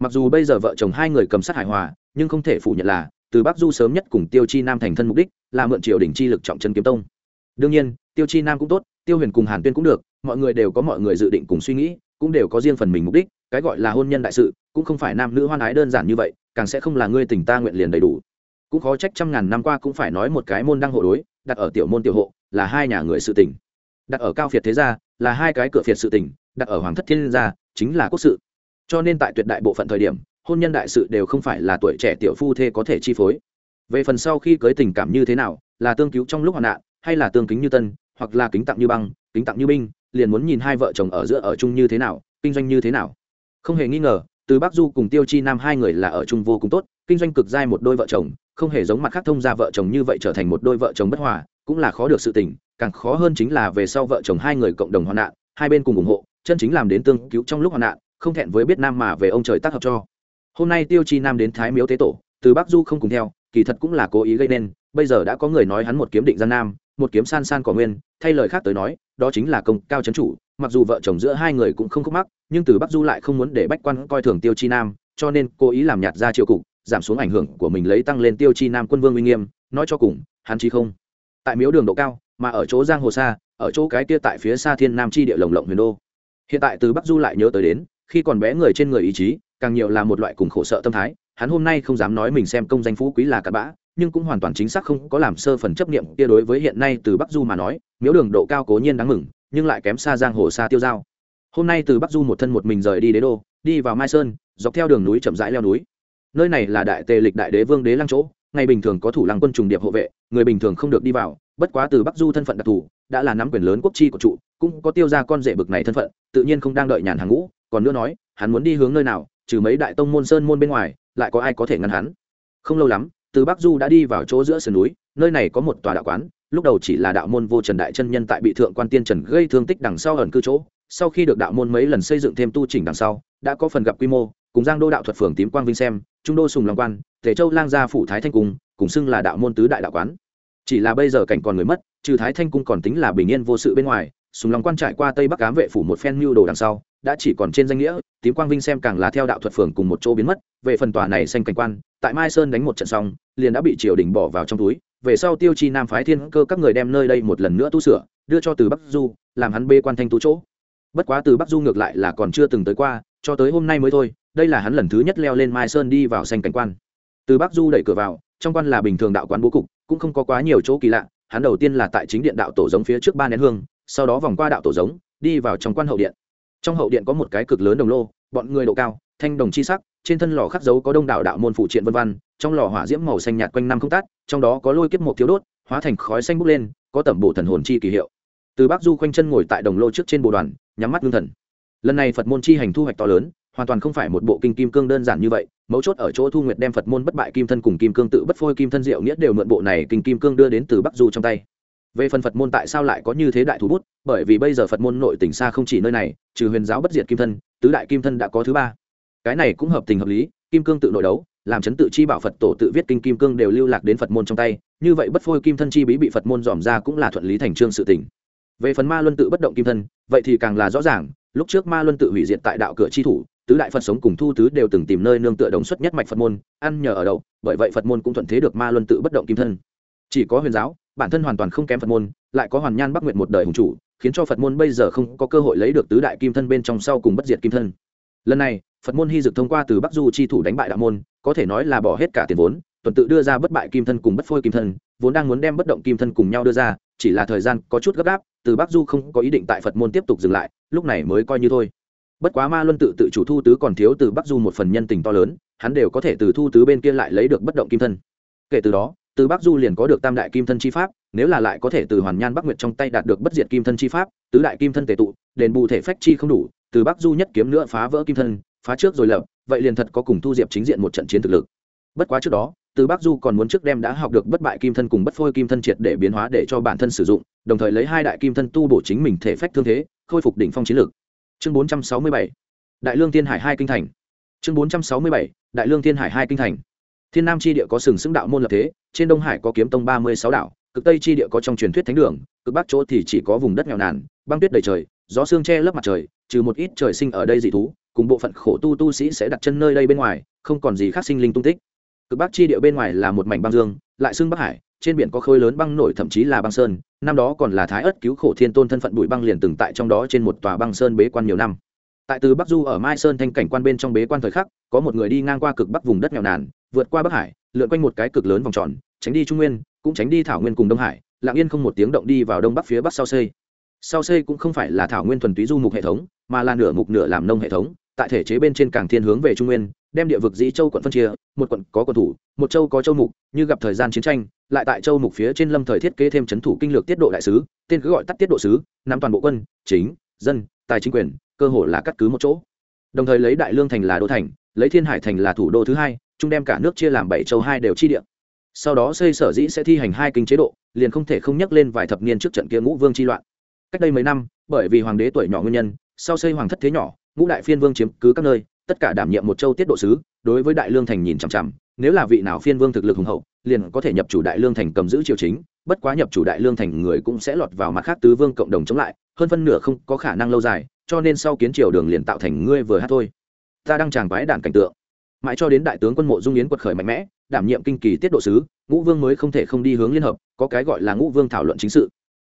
Mặc dù bây giờ vợ chồng hai người cầm sát hài hòa, nhưng không thể phủ nhận là, từ bắc du sớm nhất cùng tiêu chi nam thành thân mục đích, là mượn triều đình chi lực trọng chân kiếm tông. Đương nhiên, tiêu chi nam cũng tốt, tiêu huyền cùng hàn tuyên cũng được, mọi người đều có mọi người dự định cùng suy nghĩ, cũng đều có riêng phần mình mục đích, cái gọi là hôn nhân đại sự, cũng không phải nam nữ hoan ái đơn giản như vậy, càng sẽ không là ngươi tình ta nguyện liền đầy đủ. Cũng khó trách trăm ngàn năm qua cũng phải nói một cái môn đăng hộ đối đặt ở tiểu môn tiểu hộ, là hai nhà người sự tình. Đặt ở cao phiệt thế gia, là hai cái cửa phiệt sự tình, đặt ở hoàng thất thiên gia, chính là quốc sự. Cho nên tại tuyệt đại bộ phận thời điểm, hôn nhân đại sự đều không phải là tuổi trẻ tiểu phu thê có thể chi phối. Về phần sau khi cưới tình cảm như thế nào, là tương cứu trong lúc hoạn nạn, hay là tương kính như tân, hoặc là kính tặng như băng, kính tặng như binh, liền muốn nhìn hai vợ chồng ở giữa ở chung như thế nào, kinh doanh như thế nào. Không hề nghi ngờ từ bắc du cùng tiêu chi nam hai người là ở chung vô cùng tốt, kinh doanh cực giai một đôi vợ chồng, không hề giống mặt khác thông gia vợ chồng như vậy trở thành một đôi vợ chồng bất hòa, cũng là khó được sự tình, càng khó hơn chính là về sau vợ chồng hai người cộng đồng hoạn nạn, hai bên cùng ủng hộ, chân chính làm đến tương cứu trong lúc hoạn nạn, không thẹn với biết nam mà về ông trời tác hợp cho. Hôm nay tiêu chi nam đến thái miếu tế tổ, từ bắc du không cùng theo, kỳ thật cũng là cố ý gây nên bây giờ đã có người nói hắn một kiếm định gian nam, một kiếm san san cỏ nguyên, thay lời khác tới nói, đó chính là công cao chấn chủ, mặc dù vợ chồng giữa hai người cũng không khúc mắc, nhưng từ bắc du lại không muốn để bách quan coi thường tiêu chi nam, cho nên cố ý làm nhạt ra triều cục, giảm xuống ảnh hưởng của mình lấy tăng lên tiêu chi nam quân vương uy nghiêm, nói cho cùng, hắn chi không. Tại miếu đường độ cao, mà ở chỗ giang hồ xa, ở chỗ cái kia tại phía xa thiên nam chi địa lồng lộng huyền đô. Hiện tại từ bắc du lại nhớ tới đến, khi còn bé người trên người ý chí, càng nhiều là một loại cùng khổ sợ tâm thái, hắn hôm nay không dám nói mình xem công danh phú quý là cặn bã nhưng cũng hoàn toàn chính xác không có làm sơ phần chấp niệm kia đối với hiện nay từ bắc du mà nói, miếu đường độ cao cố nhiên đáng mừng, nhưng lại kém xa giang hồ xa tiêu giao. Hôm nay từ bắc du một thân một mình rời đi đế đô, đi vào mai sơn, dọc theo đường núi chậm rãi leo núi. Nơi này là đại tề lịch đại đế vương đế lăng chỗ, ngày bình thường có thủ lăng quân trùng điệp hộ vệ, người bình thường không được đi vào, bất quá từ bắc du thân phận đặc thù, đã là nắm quyền lớn quốc chi của trụ, cũng có tiêu ra con rể bực này thân phận, tự nhiên không đang đợi nhàn hàng ngũ, còn nữa nói, hắn muốn đi hướng nơi nào, trừ mấy đại tông môn sơn môn bên ngoài, lại có ai có thể ngăn hắn? Không lâu lắm từ bắc du đã đi vào chỗ giữa sườn núi, nơi này có một tòa đạo quán, lúc đầu chỉ là đạo môn vô trần đại chân nhân tại bị thượng quan tiên trần gây thương tích đằng sau ẩn cư chỗ, sau khi được đạo môn mấy lần xây dựng thêm tu chỉnh đằng sau, đã có phần gặp quy mô, cùng giang đô đạo thuật phường tím quang vinh xem, trung đô sùng long quan, tề châu lang gia phủ thái thanh cung, cùng xưng là đạo môn tứ đại đạo quán. Chỉ là bây giờ cảnh còn người mất, trừ thái thanh cung còn tính là bình yên vô sự bên ngoài, sùng long quan trải qua tây bắc cám vệ phủ một phen mưu đồ đằng sau, đã chỉ còn trên danh nghĩa, tím quang vinh xem càng là theo đạo thuật phường cùng một chỗ biến mất, về phần tòa này xanh cảnh quan tại mai sơn đánh một trận xong, liền đã bị triều đình bỏ vào trong túi. Về sau tiêu chi nam phái thiên cơ các người đem nơi đây một lần nữa tu sửa, đưa cho từ bắc du, làm hắn bê quan thanh tú chỗ. Bất quá từ bắc du ngược lại là còn chưa từng tới qua, cho tới hôm nay mới thôi, đây là hắn lần thứ nhất leo lên mai sơn đi vào xanh cảnh quan. Từ bắc du đẩy cửa vào, trong quan là bình thường đạo quán bố cục, cũng không có quá nhiều chỗ kỳ lạ, hắn đầu tiên là tại chính điện đạo tổ giống phía trước ba nén hương, sau đó vòng qua đạo tổ giống, đi vào trong quan hậu điện. Trong hậu điện có một cái cực lớn đồng lô, bọn người độ cao, thanh đồng chi sắc trên thân lò khắc dấu có đông đảo đạo môn phụ triện vân văn, trong lò hỏa diễm màu xanh nhạt quanh năm không tát, trong đó có lôi kiếp một thiếu đốt, hóa thành khói xanh bốc lên, có tẩm bổ thần hồn chi kỳ hiệu. Từ bắc du khoanh chân ngồi tại đồng lô trước trên bồ đoàn, nhắm mắt ngưng thần. Lần này phật môn chi hành thu hoạch to lớn, hoàn toàn không phải một bộ kinh kim cương đơn giản như vậy, mấu chốt ở chỗ thu nguyệt đem phật môn bất bại kim thân cùng kim cương tự bất phôi kim thân diệu nghĩa đều mượn bộ này kinh kim cương đưa đến từ bắc du trong tay. Về phần phật môn tại sao lại có như thế đại thú bút, bởi vì bây giờ phật môn nội tỉnh xa không chỉ nơi này, trừ huyền giáo bất diệt kim thân, tứ đại kim thân đã có thứ ba cái này cũng hợp tình hợp lý, kim cương tự nội đấu, làm chấn tự chi bảo phật tổ tự viết kinh kim cương đều lưu lạc đến phật môn trong tay, như vậy bất phôi kim thân chi bí bị phật môn dòm ra cũng là thuận lý thành trương sự tỉnh về phần ma luân tự bất động kim thân, vậy thì càng là rõ ràng, lúc trước ma luân tự hủy diệt tại đạo cửa chi thủ, tứ đại phật sống cùng thu tứ đều từng tìm nơi nương tựa đồng xuất nhất mạch phật môn, ăn nhờ ở đậu, bởi vậy phật môn cũng thuận thế được ma luân tự bất động kim thân. Chỉ có huyền giáo, bản thân hoàn toàn không kém phật môn, lại có hoàn nhan bắc nguyện một đời hùng chủ, khiến cho phật môn bây giờ không có cơ hội lấy được tứ đại kim thân bên trong sau cùng bất diệt kim thân. Lần này phật môn hy dực thông qua từ bắc du chi thủ đánh bại đạo môn, có thể nói là bỏ hết cả tiền vốn, tuần tự đưa ra bất bại kim thân cùng bất phôi kim thân, vốn đang muốn đem bất động kim thân cùng nhau đưa ra, chỉ là thời gian có chút gấp gáp, từ bắc du không có ý định tại phật môn tiếp tục dừng lại, lúc này mới coi như thôi. Bất quá ma luân tự tự chủ thu tứ còn thiếu từ bắc du một phần nhân tình to lớn, hắn đều có thể từ thu tứ bên kia lại lấy được bất động kim thân. Kể từ đó, từ bắc du liền có được tam đại kim thân chi pháp, nếu là lại có thể từ hoàn nhan bắc nguyệt trong tay đạt được bất diệt kim thân chi pháp, tứ đại kim thân tề tụ, đền bù thể phách chi không đủ, từ bắc du nhất kiếm nữa phá vỡ kim thân phá trước rồi lập, vậy liền thật có cùng thu diệp chính diện một trận chiến thực lực. Bất quá trước đó, từ bắc du còn muốn trước đem đã học được bất bại kim thân cùng bất phôi kim thân triệt để biến hóa để cho bản thân sử dụng, đồng thời lấy hai đại kim thân tu bổ chính mình thể phách thương thế, khôi phục đỉnh phong chiến lược. Chương bốn trăm sáu mươi bảy, đại lương thiên hải hai kinh thành. Chương bốn trăm sáu mươi bảy, đại lương thiên hải hai kinh thành. Thiên nam tri địa có sừng sững đạo môn lập thế, trên đông hải có kiếm tông ba mươi sáu đạo, cực tây tri địa có trong truyền thuyết thánh đường, cực bắc chỗ thì chỉ có vùng đất nghèo nàn, băng tuyết đầy trời, gió sương che lấp mặt trời, trừ một ít trời sinh ở đây dị thú cùng bộ phận khổ tu tu sĩ sẽ đặt chân nơi đây bên ngoài, không còn gì khác sinh linh tung tích. Cực bắc chi địa bên ngoài là một mảnh băng dương, lại xưng bắc hải, trên biển có khối lớn băng nổi thậm chí là băng sơn, năm đó còn là thái ất cứu khổ thiên tôn thân phận bụi băng liền từng tại trong đó trên một tòa băng sơn bế quan nhiều năm. Tại từ bắc du ở mai sơn thanh cảnh quan bên trong bế quan thời khắc, có một người đi ngang qua cực bắc vùng đất nghèo nàn, vượt qua bắc hải, lượn quanh một cái cực lớn vòng tròn, tránh đi trung nguyên, cũng tránh đi thảo nguyên cùng đông hải lạng yên không một tiếng động đi vào đông bắc phía bắc sau xây. Sau xây cũng không phải là thảo nguyên thuần túy du mục hệ thống, mà là nửa mục nửa làm nông hệ thống tại thể chế bên trên càng thiên hướng về trung nguyên, đem địa vực dĩ châu quận phân chia, một quận có quận thủ, một châu có châu mục, như gặp thời gian chiến tranh, lại tại châu mục phía trên lâm thời thiết kế thêm c h ấ n thủ kinh lược tiết độ đại sứ, tên cứ gọi tắt tiết độ sứ, nắm toàn bộ quân, chính, dân, tài chính quyền, cơ hội là cắt cứ một chỗ. Đồng thời lấy đại lương thành là đô thành, lấy thiên hải thành là thủ đô thứ hai trung đem cả nước chia làm bảy châu hai đều chi địa. Sau đó xây sở dĩ sẽ thi hành hai kinh chế độ, liền không thể không nhắc lên vài thập niên trước trận kia ngũ vương chi loạn. Cách đây mấy năm, bởi vì hoàng đế tuổi nhỏ nguyên nhân, sau xây hoàng thất thế nhỏ ngũ đại phiên vương chiếm cứ các nơi, tất cả đảm nhiệm một châu tiết độ sứ, đối với đại lương thành nhìn chằm chằm, nếu là vị nào phiên vương thực lực hùng hậu, liền có thể nhập chủ đại lương thành cầm giữ triều chính, bất quá nhập chủ đại lương thành người cũng sẽ lọt vào mặt khác tứ vương cộng đồng chống lại, hơn phân nửa không có khả năng lâu dài, cho nên sau kiến triều đường liền tạo thành ngươi vừa hát thôi. Ta đang tràng quái đản cảnh tượng. Mãi cho đến đại tướng quân mộ dung yến quật khởi mạnh mẽ, đảm nhiệm kinh kỳ tiết độ sứ, ngũ vương mới không thể không đi hướng liên hợp, có cái gọi là ngũ vương thảo luận chính sự.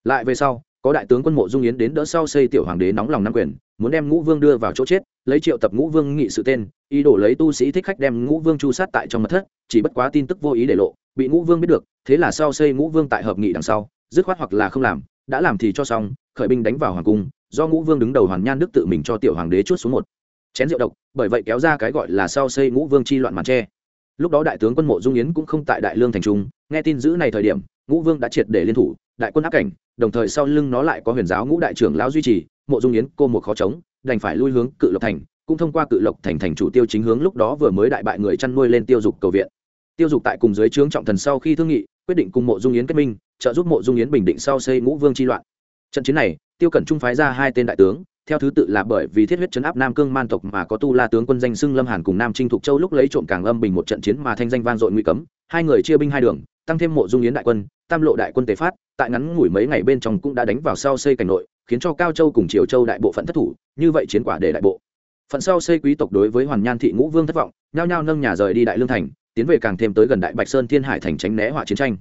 Lại về sau có đại tướng quân mộ dung yến đến đỡ sau xây tiểu hoàng đế nóng lòng nam quyền, muốn đem ngũ vương đưa vào chỗ chết, lấy triệu tập ngũ vương nghị sự tên, ý đồ lấy tu sĩ thích khách đem ngũ vương chu sát tại trong mật thất, chỉ bất quá tin tức vô ý để lộ, bị ngũ vương biết được, thế là sau xây ngũ vương tại hợp nghị đằng sau, dứt khoát hoặc là không làm, đã làm thì cho xong, khởi binh đánh vào hoàng cung, do ngũ vương đứng đầu hoàn nhan đức tự mình cho tiểu hoàng đế chuốt xuống một chén rượu độc, bởi vậy kéo ra cái gọi là sau xây ngũ vương chi loạn màn tre. Lúc đó đại tướng quân mộ dung yến cũng không tại đại lương thành trung, nghe tin giữ này thời điểm, ngũ vương đã triệt để liên thủ đại quân áp cảnh, đồng thời sau lưng nó lại có huyền giáo ngũ đại trưởng lão duy trì, mộ dung yến, cô một khó chống, đành phải lui hướng cự lộc thành, cũng thông qua cự lộc thành thành chủ tiêu chính hướng lúc đó vừa mới đại bại người chăn nuôi lên tiêu dục cầu viện. Tiêu dục tại cùng dưới trướng trọng thần sau khi thương nghị, quyết định cùng mộ dung yến kết minh, trợ giúp mộ dung yến bình định sau xây ngũ vương chi loạn. Trận chiến này, tiêu cẩn trung phái ra hai tên đại tướng, theo thứ tự là bởi vì thiết huyết chấn áp nam cương man tộc mà có tu la tướng quân danh xưng lâm hàn cùng nam trinh thục châu lúc lấy trộm càng âm bình một trận chiến mà thanh danh vang dội nguy cấm, hai người chia binh hai đường tăng thêm mộ dung yến đại quân, tam lộ đại quân tề phát, tại ngắn ngủi mấy ngày bên trong cũng đã đánh vào sau xây cảnh nội, khiến cho cao châu cùng triều châu đại bộ phận thất thủ, như vậy chiến quả để đại bộ. Phận sau xây quý tộc đối với hoàn nhan thị ngũ vương thất vọng, nhao nhao nâng nhà rời đi đại lương thành, tiến về càng thêm tới gần đại bạch sơn thiên hải thành tránh né hỏa chiến tranh.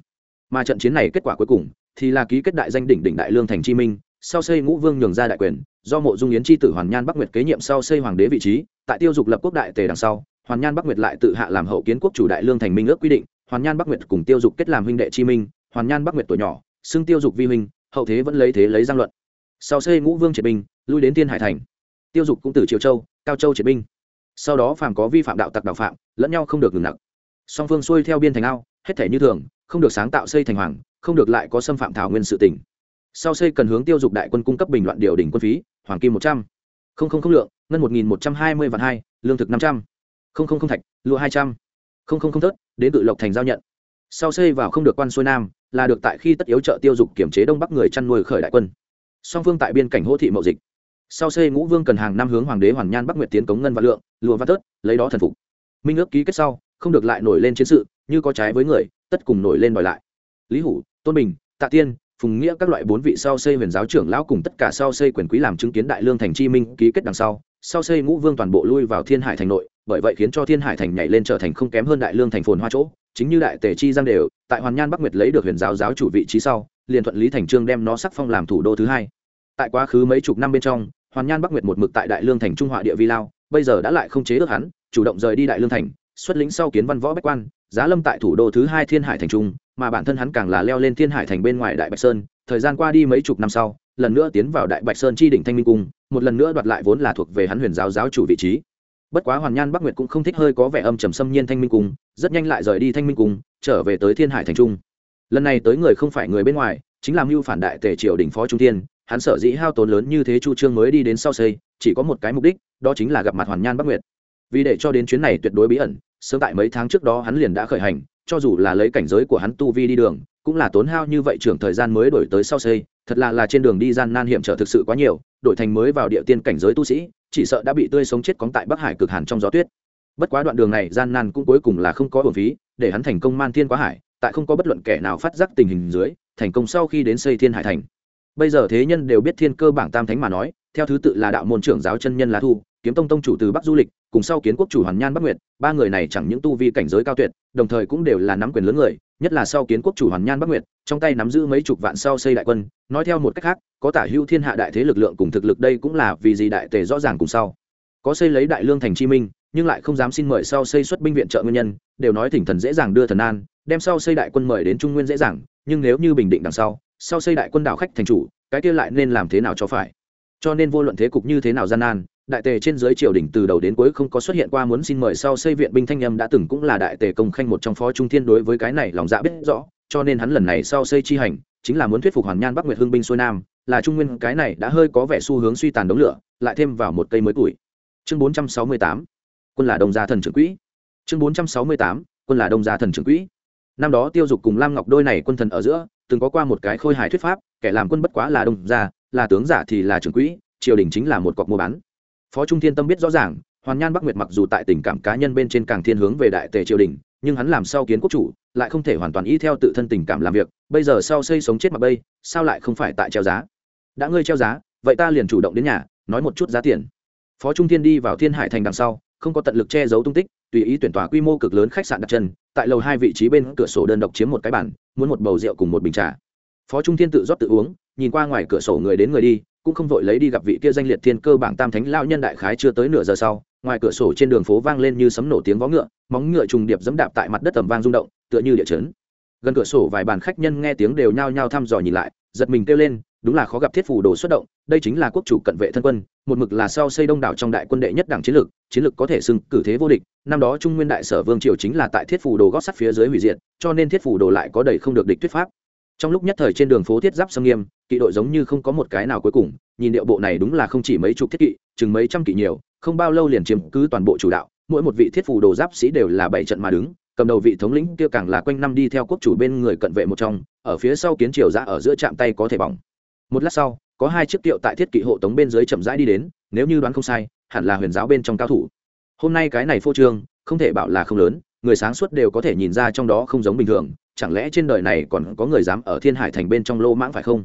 Mà trận chiến này kết quả cuối cùng, thì là ký kết đại danh đỉnh đỉnh đại lương thành chi minh, sau xây ngũ vương nhường ra đại quyền, do mộ dung yến tri tử hoàn nhan bắc nguyệt kế nhiệm sau xây hoàng đế vị trí, tại tiêu dục lập quốc đại tề đằng sau, hoàn nhan bắc nguyệt lại tự hạ làm hậu kiến quốc chủ đại lương thành minh ước quy định hoàn nhan bắc nguyệt cùng tiêu dục kết làm huynh đệ chi minh, hoàn nhan bắc nguyệt tuổi nhỏ, xưng tiêu dục vi huynh, hậu thế vẫn lấy thế lấy giang luận. Sau xây ngũ vương triệt binh, lui đến thiên hải thành. Tiêu dục cũng từ triều châu, cao châu triệt binh. Sau đó phàm có vi phạm đạo tặc đạo phạm, lẫn nhau không được ngừng nặng. Song phương xuôi theo biên thành ao, hết thể như thường, không được sáng tạo xây thành hoàng, không được lại có xâm phạm thảo nguyên sự tỉnh sau xây cần hướng tiêu dục đại quân cung cấp bình loạn điều đỉnh quân phí, hoàng kim một trăm. Không không không lượng, ngân một nghìn một trăm hai mươi vạn hai, lương thực năm trăm. Không không không thạch, lụa hai trăm. Không không không thớt đến tự lộc thành giao nhận. Sau xây vào không được quan xuôi nam, là được tại khi tất yếu trợ tiêu dục kiểm chế đông bắc người chăn nuôi khởi đại quân. Song phương tại biên cảnh hỗ thị mậu dịch. Sau xây ngũ vương cần hàng năm hướng hoàng đế hoàn nhan bắc nguyệt tiến cống ngân và lượng lụa và tớt lấy đó thần phục. Minh ước ký kết sau, không được lại nổi lên chiến sự, như có trái với người, tất cùng nổi lên đòi lại. Lý hủ, tôn bình, tạ tiên, phùng nghĩa các loại bốn vị sau xây huyền giáo trưởng lão cùng tất cả sau xây quyền quý làm chứng kiến đại lương thành chi minh ký kết đằng sau sau xây ngũ vương toàn bộ lui vào thiên hải thành nội bởi vậy khiến cho thiên hải thành nhảy lên trở thành không kém hơn đại lương thành phồn hoa chỗ. Chính như đại tề chi giang đều, tại hoàn nhan bắc nguyệt lấy được huyền giáo giáo chủ vị trí sau, liền thuận lý thành trương đem nó sắc phong làm thủ đô thứ hai. Tại quá khứ mấy chục năm bên trong, hoàn nhan bắc nguyệt một mực tại đại lương thành trung họa địa vi lao, bây giờ đã lại không chế được hắn, chủ động rời đi đại lương thành, xuất lĩnh sau kiến văn võ bách quan, giá lâm tại thủ đô thứ hai thiên hải thành trung, mà bản thân hắn càng là leo lên thiên hải thành bên ngoài đại bạch sơn. Thời gian qua đi mấy chục năm sau, lần nữa tiến vào đại bạch sơn chi đỉnh thanh minh cung, một lần nữa đoạt lại vốn là thuộc về hắn huyền giáo giáo chủ vị trí bất quá hoàn nhan bắc nguyệt cũng không thích hơi có vẻ âm trầm xâm nhiên thanh minh cung, rất nhanh lại rời đi thanh minh cung, trở về tới thiên hải thành trung. Lần này tới người không phải người bên ngoài, chính là mưu phản đại tề triều đình phó trung tiên hắn sở dĩ hao tốn lớn như thế chu trương mới đi đến sau xây, chỉ có một cái mục đích, đó chính là gặp mặt hoàn nhan bắc nguyệt. Vì để cho đến chuyến này tuyệt đối bí ẩn, sớm tại mấy tháng trước đó hắn liền đã khởi hành, cho dù là lấy cảnh giới của hắn tu vi đi đường, cũng là tốn hao như vậy trưởng thời gian mới đổi tới sau xây, thật là là trên đường đi gian nan hiểm trở thực sự quá nhiều, đổi thành mới vào địa tiên cảnh giới tu sĩ chỉ sợ đã bị tươi sống chết cóng tại bắc hải cực hàn trong gió tuyết. Bất quá đoạn đường này gian nan cũng cuối cùng là không có hồn phí, để hắn thành công man thiên quá hải, tại không có bất luận kẻ nào phát giác tình hình dưới, thành công sau khi đến xây thiên hải thành. Bây giờ thế nhân đều biết thiên cơ bảng tam thánh mà nói, theo thứ tự là đạo môn trưởng giáo chân nhân lá thu, kiếm tông tông chủ từ bắc du lịch, cùng sau kiến quốc chủ hoàn nhan bắc nguyệt, ba người này chẳng những tu vi cảnh giới cao tuyệt, đồng thời cũng đều là nắm quyền lớn người nhất là sau kiến quốc chủ hoàn nhan bắc nguyệt, trong tay nắm giữ mấy chục vạn sau xây đại quân. Nói theo một cách khác, có tả hữu thiên hạ đại thế lực lượng cùng thực lực đây cũng là vì gì đại tề rõ ràng cùng sau. Có xây lấy đại lương thành chi minh, nhưng lại không dám xin mời sau xây xuất binh viện trợ nguyên nhân, đều nói thỉnh thần dễ dàng đưa thần an, đem sau xây đại quân mời đến trung nguyên dễ dàng, nhưng nếu như bình định đằng sau sau xây đại quân đảo khách thành chủ, cái kia lại nên làm thế nào cho phải? Cho nên vô luận thế cục như thế nào gian nan đại tề trên dưới triều đình từ đầu đến cuối không có xuất hiện qua muốn xin mời sau xây viện binh thanh âm đã từng cũng là đại tề công khanh một trong phó trung thiên đối với cái này lòng dạ biết rõ, cho nên hắn lần này sau xây chi hành, chính là muốn thuyết phục hoàn nhan bắc nguyệt hương binh xuôi nam, là trung nguyên cái này đã hơi có vẻ xu hướng suy tàn đống lửa, lại thêm vào một cây mới tuổi. Chương 468 quân là đông gia thần trưởng quỹ. Chương 468 quân là đông gia thần trưởng quỹ. Năm đó tiêu dục cùng lam ngọc đôi này quân thần ở giữa, từng có qua một cái khôi hài thuyết pháp, kẻ làm quân bất quá là đông gia, là tướng giả thì là trưởng quỹ, triều đình chính là một cọc mua bán phó trung thiên tâm biết rõ ràng, hoàn nhan bắc nguyệt mặc dù tại tình cảm cá nhân bên trên càng thiên hướng về đại tề triều đình, nhưng hắn làm sao kiến quốc chủ, lại không thể hoàn toàn y theo tự thân tình cảm làm việc, bây giờ sau xây sống chết mặc bây, sao lại không phải tại treo giá? Đã ngươi treo giá, vậy ta liền chủ động đến nhà, nói một chút giá tiền. Phó trung thiên đi vào thiên hải thành đằng sau, không có tận lực che giấu tung tích, tùy ý tuyển tòa quy mô cực lớn khách sạn đặt chân, tại lầu hai vị trí bên cửa sổ đơn độc chiếm một cái bàn, muốn một bầu rượu cùng một bình trà. Phó trung thiên tự rót tự uống, nhìn qua ngoài cửa sổ người đến người đi cũng không vội lấy đi gặp vị kia danh liệt thiên cơ bảng tam thánh lao nhân đại khái chưa tới nửa giờ sau, ngoài cửa sổ trên đường phố vang lên như sấm nổ tiếng vó ngựa, móng ngựa trùng điệp dẫm đạp tại mặt đất tầm vang rung động, tựa như địa chấn. Gần cửa sổ vài bàn khách nhân nghe tiếng đều nhao nhao thăm dò nhìn lại, giật mình kêu lên, đúng là khó gặp thiết phủ đồ xuất động, đây chính là quốc chủ cận vệ thân quân, một mực là sau xây đông đảo trong đại quân đệ nhất đảng chiến lược chiến lược có thể xưng cử thế vô địch, năm đó trung nguyên đại sở vương triều chính là tại thiết phủ đồ gót sắt phía dưới hủy diệt, cho nên thiết phủ đồ lại có đầy không được địch thuyết pháp trong lúc nhất thời trên đường phố thiết giáp sâm nghiêm, kỵ đội giống như không có một cái nào cuối cùng, nhìn điệu bộ này đúng là không chỉ mấy chục thiết kỵ, chừng mấy trăm kỵ nhiều, không bao lâu liền chiếm cứ toàn bộ chủ đạo, mỗi một vị thiết phù đồ giáp sĩ đều là bảy trận mà đứng, cầm đầu vị thống lĩnh kia càng là quanh năm đi theo quốc chủ bên người cận vệ một trong, ở phía sau kiến triều ra ở giữa chạm tay có thể bỏng. Một lát sau, có hai chiếc kiệu tại thiết kỵ hộ tống bên dưới chậm rãi đi đến, nếu như đoán không sai, hẳn là huyền giáo bên trong cao thủ. Hôm nay cái này phô trương, không thể bảo là không lớn, người sáng suốt đều có thể nhìn ra trong đó không giống bình thường chẳng lẽ trên đời này còn có người dám ở thiên hải thành bên trong lô mãng phải không?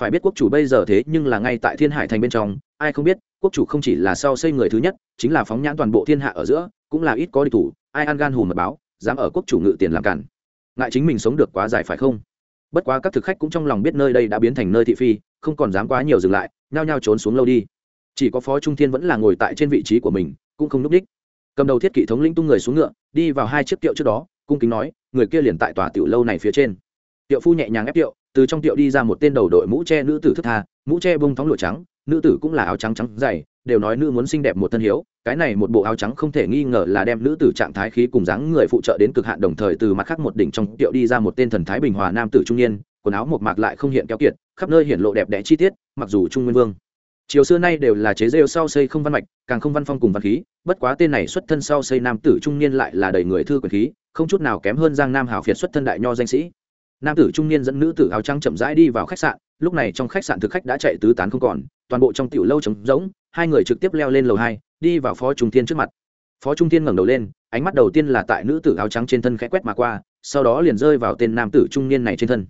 Phải biết quốc chủ bây giờ thế nhưng là ngay tại thiên hải thành bên trong, ai không biết, quốc chủ không chỉ là sau xây người thứ nhất, chính là phóng nhãn toàn bộ thiên hạ ở giữa, cũng là ít có đi thủ, ai ăn gan hùm mật báo, dám ở quốc chủ ngự tiền làm cản. Ngại chính mình sống được quá dài phải không? Bất quá các thực khách cũng trong lòng biết nơi đây đã biến thành nơi thị phi, không còn dám quá nhiều dừng lại, nhao nhao trốn xuống lâu đi. Chỉ có phó trung thiên vẫn là ngồi tại trên vị trí của mình, cũng không núp đích. Cầm đầu thiết kỵ thống lĩnh tung người xuống ngựa, đi vào hai chiếc tiệu trước đó cung kính nói, người kia liền tại tòa tiểu lâu này phía trên. Tiệu phu nhẹ nhàng ép tiệu, từ trong tiệu đi ra một tên đầu đội mũ che nữ tử thức tha, mũ che bông thóng lụa trắng, nữ tử cũng là áo trắng trắng dày, đều nói nữ muốn xinh đẹp một thân hiếu, cái này một bộ áo trắng không thể nghi ngờ là đem nữ tử trạng thái khí cùng dáng người phụ trợ đến cực hạn đồng thời từ mặt khác một đỉnh trong tiệu đi ra một tên thần thái bình hòa nam tử trung niên, quần áo một mạc lại không hiện kéo kiệt, khắp nơi hiện lộ đẹp đẽ chi tiết, mặc dù trung nguyên vương. Chiều xưa nay đều là chế rêu sau xây không văn mạch, càng không văn phong cùng văn khí, bất quá tên này xuất thân sau xây nam tử trung niên lại là đầy người thư quyền khí không chút nào kém hơn giang nam hào phiệt xuất thân đại nho danh sĩ. Nam tử trung niên dẫn nữ tử áo trắng chậm rãi đi vào khách sạn, lúc này trong khách sạn thực khách đã chạy tứ tán không còn, toàn bộ trong tiểu lâu trống rỗng, hai người trực tiếp leo lên lầu hai, đi vào phó trung thiên trước mặt. Phó trung thiên ngẩng đầu lên, ánh mắt đầu tiên là tại nữ tử áo trắng trên thân khẽ quét mà qua, sau đó liền rơi vào tên nam tử trung niên này trên thân.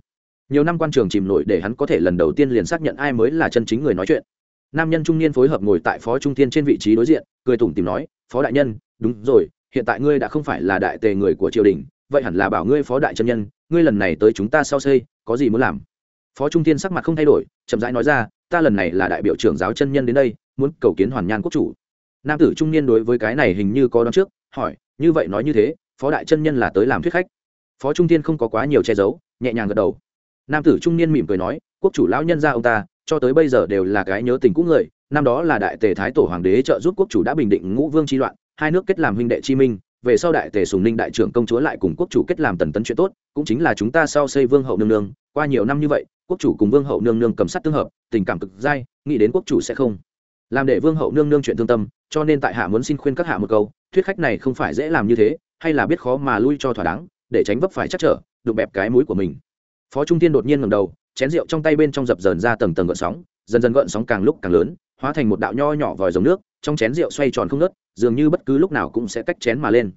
Nhiều năm quan trường chìm nổi để hắn có thể lần đầu tiên liền xác nhận ai mới là chân chính người nói chuyện. Nam nhân trung niên phối hợp ngồi tại phó trung thiên trên vị trí đối diện, cười tủm tìm nói, phó đại nhân, đúng rồi hiện tại ngươi đã không phải là đại tề người của triều đình, vậy hẳn là bảo ngươi phó đại chân nhân, ngươi lần này tới chúng ta sau xây, có gì muốn làm? Phó trung thiên sắc mặt không thay đổi, chậm rãi nói ra, ta lần này là đại biểu trưởng giáo chân nhân đến đây, muốn cầu kiến hoàn nhan quốc chủ. Nam tử trung niên đối với cái này hình như có đón trước, hỏi, như vậy nói như thế, phó đại chân nhân là tới làm thuyết khách. Phó trung thiên không có quá nhiều che giấu, nhẹ nhàng gật đầu. Nam tử trung niên mỉm cười nói, quốc chủ lão nhân gia ông ta, cho tới bây giờ đều là cái nhớ tình cũ người, năm đó là đại tề thái tổ hoàng đế trợ giúp quốc chủ đã bình định ngũ vương chi loạn hai nước kết làm huynh đệ chi minh, về sau đại tề sùng ninh đại trưởng công chúa lại cùng quốc chủ kết làm tần tấn chuyện tốt, cũng chính là chúng ta sau xây vương hậu nương nương, qua nhiều năm như vậy, quốc chủ cùng vương hậu nương nương cầm sắt tương hợp, tình cảm cực dai, nghĩ đến quốc chủ sẽ không. Làm để vương hậu nương nương chuyện thương tâm, cho nên tại hạ muốn xin khuyên các hạ một câu, thuyết khách này không phải dễ làm như thế, hay là biết khó mà lui cho thỏa đáng, để tránh vấp phải chắc trở, đụng bẹp cái mũi của mình. Phó trung tiên đột nhiên ngầm đầu, chén rượu trong tay bên trong dập dờn ra tầng tầng gợn sóng, dần dần gợn sóng càng lúc càng lớn hóa thành một đạo nho nhỏ vòi dòng nước, trong chén rượu xoay tròn không ngớt, dường như bất cứ lúc nào cũng sẽ cách chén mà lên.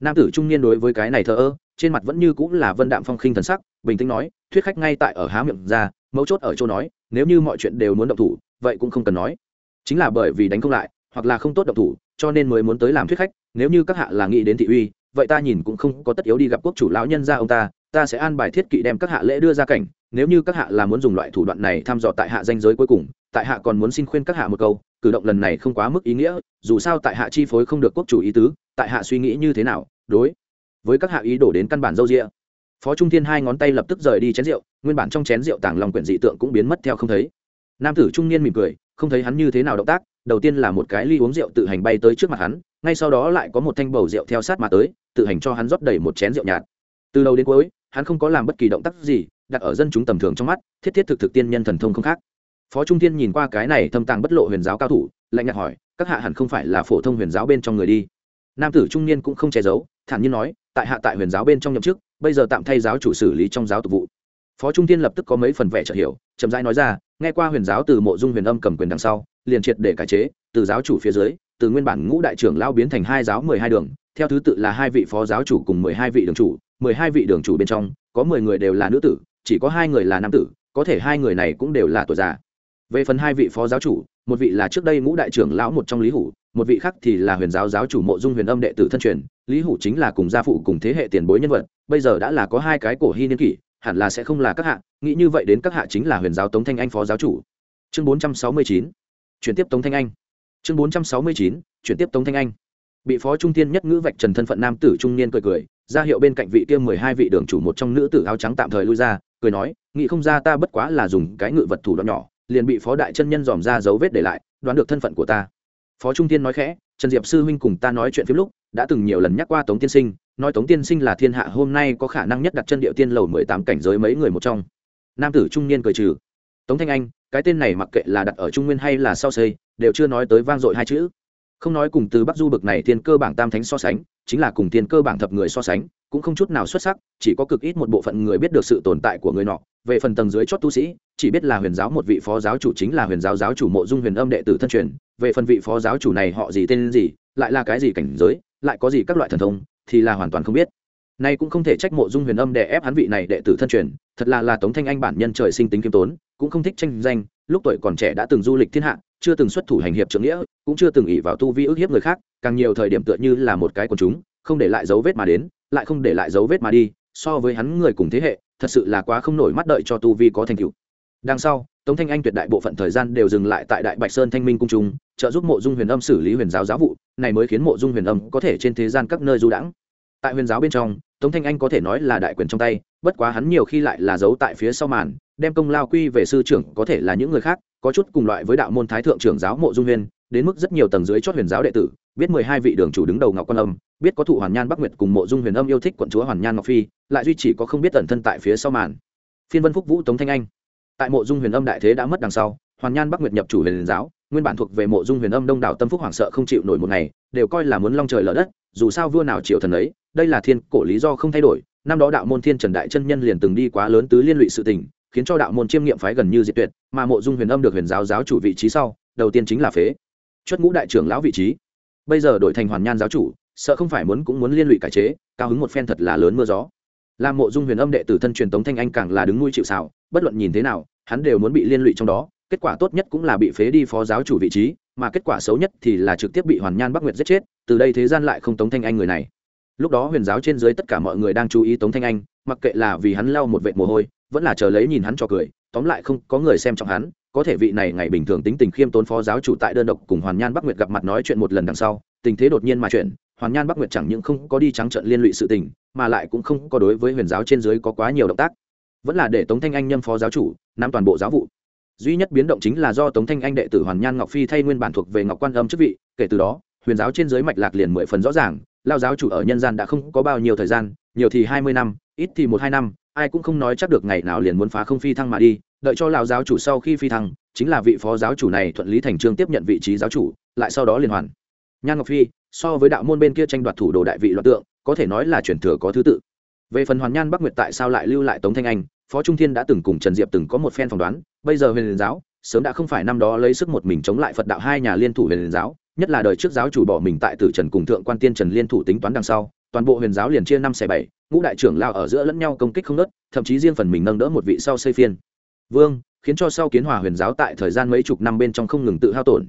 Nam tử trung niên đối với cái này thờ ơ, trên mặt vẫn như cũng là vân đạm phong khinh thần sắc, bình tĩnh nói, thuyết khách ngay tại ở há miệng ra, mấu chốt ở chỗ nói, nếu như mọi chuyện đều muốn động thủ, vậy cũng không cần nói. Chính là bởi vì đánh không lại, hoặc là không tốt động thủ, cho nên mới muốn tới làm thuyết khách, nếu như các hạ là nghĩ đến thị uy, vậy ta nhìn cũng không có tất yếu đi gặp quốc chủ lão nhân ra ông ta ta sẽ an bài thiết kỵ đem các hạ lễ đưa ra cảnh, nếu như các hạ là muốn dùng loại thủ đoạn này thăm dò tại hạ danh giới cuối cùng tại hạ còn muốn xin khuyên các hạ một câu, cử động lần này không quá mức ý nghĩa, dù sao tại hạ chi phối không được quốc chủ ý tứ, tại hạ suy nghĩ như thế nào, đối với các hạ ý đổ đến căn bản dâu rịa phó trung thiên hai ngón tay lập tức rời đi chén rượu, nguyên bản trong chén rượu tàng lòng quyển dị tượng cũng biến mất theo không thấy. Nam tử trung niên mỉm cười, không thấy hắn như thế nào động tác, đầu tiên là một cái ly uống rượu tự hành bay tới trước mặt hắn, ngay sau đó lại có một thanh bầu rượu theo sát mà tới, tự hành cho hắn rót đầy một chén rượu nhạt. Từ đầu đến cuối, hắn không có làm bất kỳ động tác gì, đặt ở dân chúng tầm thường trong mắt, thiết thiết thực thực tiên nhân thần thông không khác phó trung thiên nhìn qua cái này thâm tàng bất lộ huyền giáo cao thủ, lạnh nhạt hỏi, các hạ hẳn không phải là phổ thông huyền giáo bên trong người đi? Nam tử trung niên cũng không che giấu, thản nhiên nói, tại hạ tại huyền giáo bên trong nhậm chức, bây giờ tạm thay giáo chủ xử lý trong giáo tục vụ. Phó trung thiên lập tức có mấy phần vẻ trợ hiểu, chậm rãi nói ra, nghe qua huyền giáo từ mộ dung huyền âm cầm quyền đằng sau, liền triệt để cải chế, từ giáo chủ phía dưới, từ nguyên bản ngũ đại trưởng lao biến thành hai giáo mười hai đường, theo thứ tự là hai vị phó giáo chủ cùng mười hai vị đường chủ, mười hai vị đường chủ bên trong, có mười người đều là nữ tử, chỉ có hai người là nam tử, có thể hai người này cũng đều là tuổi già về phần hai vị phó giáo chủ, một vị là trước đây ngũ đại trưởng lão một trong lý hủ, một vị khác thì là huyền giáo giáo chủ mộ dung huyền âm đệ tử thân truyền. Lý hủ chính là cùng gia phụ cùng thế hệ tiền bối nhân vật, bây giờ đã là có hai cái cổ hy niên kỷ, hẳn là sẽ không là các hạ, nghĩ như vậy đến các hạ chính là huyền giáo tống thanh anh phó giáo chủ. Chương bốn trăm sáu mươi chín, chuyển tiếp tống thanh anh. Chương bốn trăm sáu mươi chín, chuyển tiếp tống thanh anh. Bị phó trung tiên nhất ngữ vạch trần thân phận nam tử trung niên cười cười, ra hiệu bên cạnh vị kia mười hai vị đường chủ một trong nữ tử áo trắng tạm thời lui ra, cười nói, nghĩ không ra ta bất quá là dùng cái ngự vật thủ đoạn nhỏ liền bị phó đại chân nhân dòm ra dấu vết để lại, đoán được thân phận của ta. Phó trung tiên nói khẽ, trần diệp sư huynh cùng ta nói chuyện phim lúc, đã từng nhiều lần nhắc qua tống tiên sinh, nói tống tiên sinh là thiên hạ hôm nay có khả năng nhất đặt chân địa tiên lầu mười tám cảnh giới mấy người một trong. Nam tử trung niên cười trừ. Tống thanh anh, cái tên này mặc kệ là đặt ở trung nguyên hay là sau xây, đều chưa nói tới vang dội hai chữ. Không nói cùng từ bắc du bực này thiên cơ bảng tam thánh so sánh, chính là cùng thiên cơ bảng thập người so sánh, cũng không chút nào xuất sắc, chỉ có cực ít một bộ phận người biết được sự tồn tại của người nọ về phần tầng dưới chót tu sĩ, chỉ biết là huyền giáo một vị phó giáo chủ chính là huyền giáo giáo chủ mộ dung huyền âm đệ tử thân truyền. Về phần vị phó giáo chủ này họ gì tên gì, lại là cái gì cảnh giới, lại có gì các loại thần thông, thì là hoàn toàn không biết. Nay cũng không thể trách mộ dung huyền âm để ép hắn vị này đệ tử thân truyền, thật là là tống thanh anh bản nhân trời sinh tính kiêm tốn, cũng không thích tranh danh, lúc tuổi còn trẻ đã từng du lịch thiên hạ, chưa từng xuất thủ hành hiệp trưởng nghĩa, cũng chưa từng ỉ vào tu vi ức hiếp người khác, càng nhiều thời điểm tựa như là một cái quần chúng, không để lại dấu vết mà đến, lại không để lại dấu vết mà đi so với hắn người cùng thế hệ, thật sự là quá không nổi mắt đợi cho tu vi có thành tựu. Đằng sau, tống thanh anh tuyệt đại bộ phận thời gian đều dừng lại tại đại bạch sơn thanh minh cung trung, trợ giúp mộ dung huyền âm xử lý huyền giáo giáo vụ, này mới khiến mộ dung huyền âm có thể trên thế gian các nơi du đãng. Tại huyền giáo bên trong, tống thanh anh có thể nói là đại quyền trong tay, bất quá hắn nhiều khi lại là giấu tại phía sau màn, đem công lao quy về sư trưởng, có thể là những người khác, có chút cùng loại với đạo môn thái thượng trưởng giáo mộ dung huyền, đến mức rất nhiều tầng dưới chót huyền giáo đệ tử biết mười hai vị đường chủ đứng đầu ngọc quan âm, biết có thụ hoàn nhan bắc nguyệt cùng mộ dung huyền âm yêu thích quận chúa hoàn nhan ngọc phi, lại duy chỉ có không biết tẩn thân tại phía sau màn. Phiên vân phúc vũ tống thanh anh. Tại mộ dung huyền âm đại thế đã mất đằng sau, hoàn nhan bắc nguyệt nhập chủ huyền giáo, nguyên bản thuộc về mộ dung huyền âm đông đảo tâm phúc hoàng sợ không chịu nổi một ngày, đều coi là muốn long trời lở đất, dù sao vua nào chịu thần ấy, đây là thiên cổ lý do không thay đổi. Năm đó đạo môn thiên trần đại chân nhân liền từng đi quá lớn tứ liên lụy sự tình, khiến cho đạo môn chiêm nghiệm phái gần như diệt tuyệt, mà mộ dung huyền âm được huyền giáo giáo chủ vị trí sau, đầu tiên chính là phế. Chuất ngũ đại trưởng lão vị trí bây giờ đổi thành hoàn nhan giáo chủ, sợ không phải muốn cũng muốn liên lụy cải chế, cao hứng một phen thật là lớn mưa gió. Làm mộ dung huyền âm đệ tử thân truyền tống thanh anh càng là đứng nuôi chịu xào bất luận nhìn thế nào, hắn đều muốn bị liên lụy trong đó, kết quả tốt nhất cũng là bị phế đi phó giáo chủ vị trí, mà kết quả xấu nhất thì là trực tiếp bị hoàn nhan bắc nguyệt giết chết, từ đây thế gian lại không tống thanh anh người này. Lúc đó huyền giáo trên dưới tất cả mọi người đang chú ý tống thanh anh, mặc kệ là vì hắn lau một vệt mồ hôi, vẫn là chờ lấy nhìn hắn cho cười, tóm lại không có người xem trọng hắn có thể vị này ngày bình thường tính tình khiêm tốn phó giáo chủ tại đơn độc cùng hoàn nhan bắc nguyệt gặp mặt nói chuyện một lần đằng sau, tình thế đột nhiên mà chuyện hoàn nhan bắc nguyệt chẳng những không có đi trắng trận liên lụy sự tình, mà lại cũng không có đối với huyền giáo trên dưới có quá nhiều động tác. Vẫn là để tống thanh anh nhâm phó giáo chủ, nắm toàn bộ giáo vụ. Duy nhất biến động chính là do tống thanh anh đệ tử hoàn nhan ngọc phi thay nguyên bản thuộc về ngọc quan âm chức vị, kể từ đó, huyền giáo trên dưới mạch lạc liền mười phần rõ ràng, lao giáo chủ ở nhân gian đã không có bao nhiêu thời gian, nhiều thì hai mươi năm, ít thì một hai năm, ai cũng không nói chắc được ngày nào liền muốn phá không phi thăng mà đi đợi cho lão giáo chủ sau khi phi thăng, chính là vị phó giáo chủ này thuận lý thành trương tiếp nhận vị trí giáo chủ, lại sau đó liên hoàn. Nhan ngọc phi, so với đạo môn bên kia tranh đoạt thủ đồ đại vị loạn tượng, có thể nói là chuyển thừa có thứ tự. Về phần hoàn nhan bắc nguyệt tại sao lại lưu lại tống thanh anh, phó trung thiên đã từng cùng trần diệp từng có một phen phỏng đoán, bây giờ huyền giáo, sớm đã không phải năm đó lấy sức một mình chống lại phật đạo hai nhà liên thủ huyền giáo, nhất là đời trước giáo chủ bỏ mình tại tử trần cùng thượng quan tiên trần liên thủ tính toán đằng sau, toàn bộ huyền giáo liền chia năm xẻ bảy, ngũ đại trưởng lao ở giữa lẫn nhau công kích không nớt thậm chí riêng phần mình nâng đỡ một vị sau xây phiên vương, khiến cho sau kiến hòa huyền giáo tại thời gian mấy chục năm bên trong không ngừng tự hao tổn.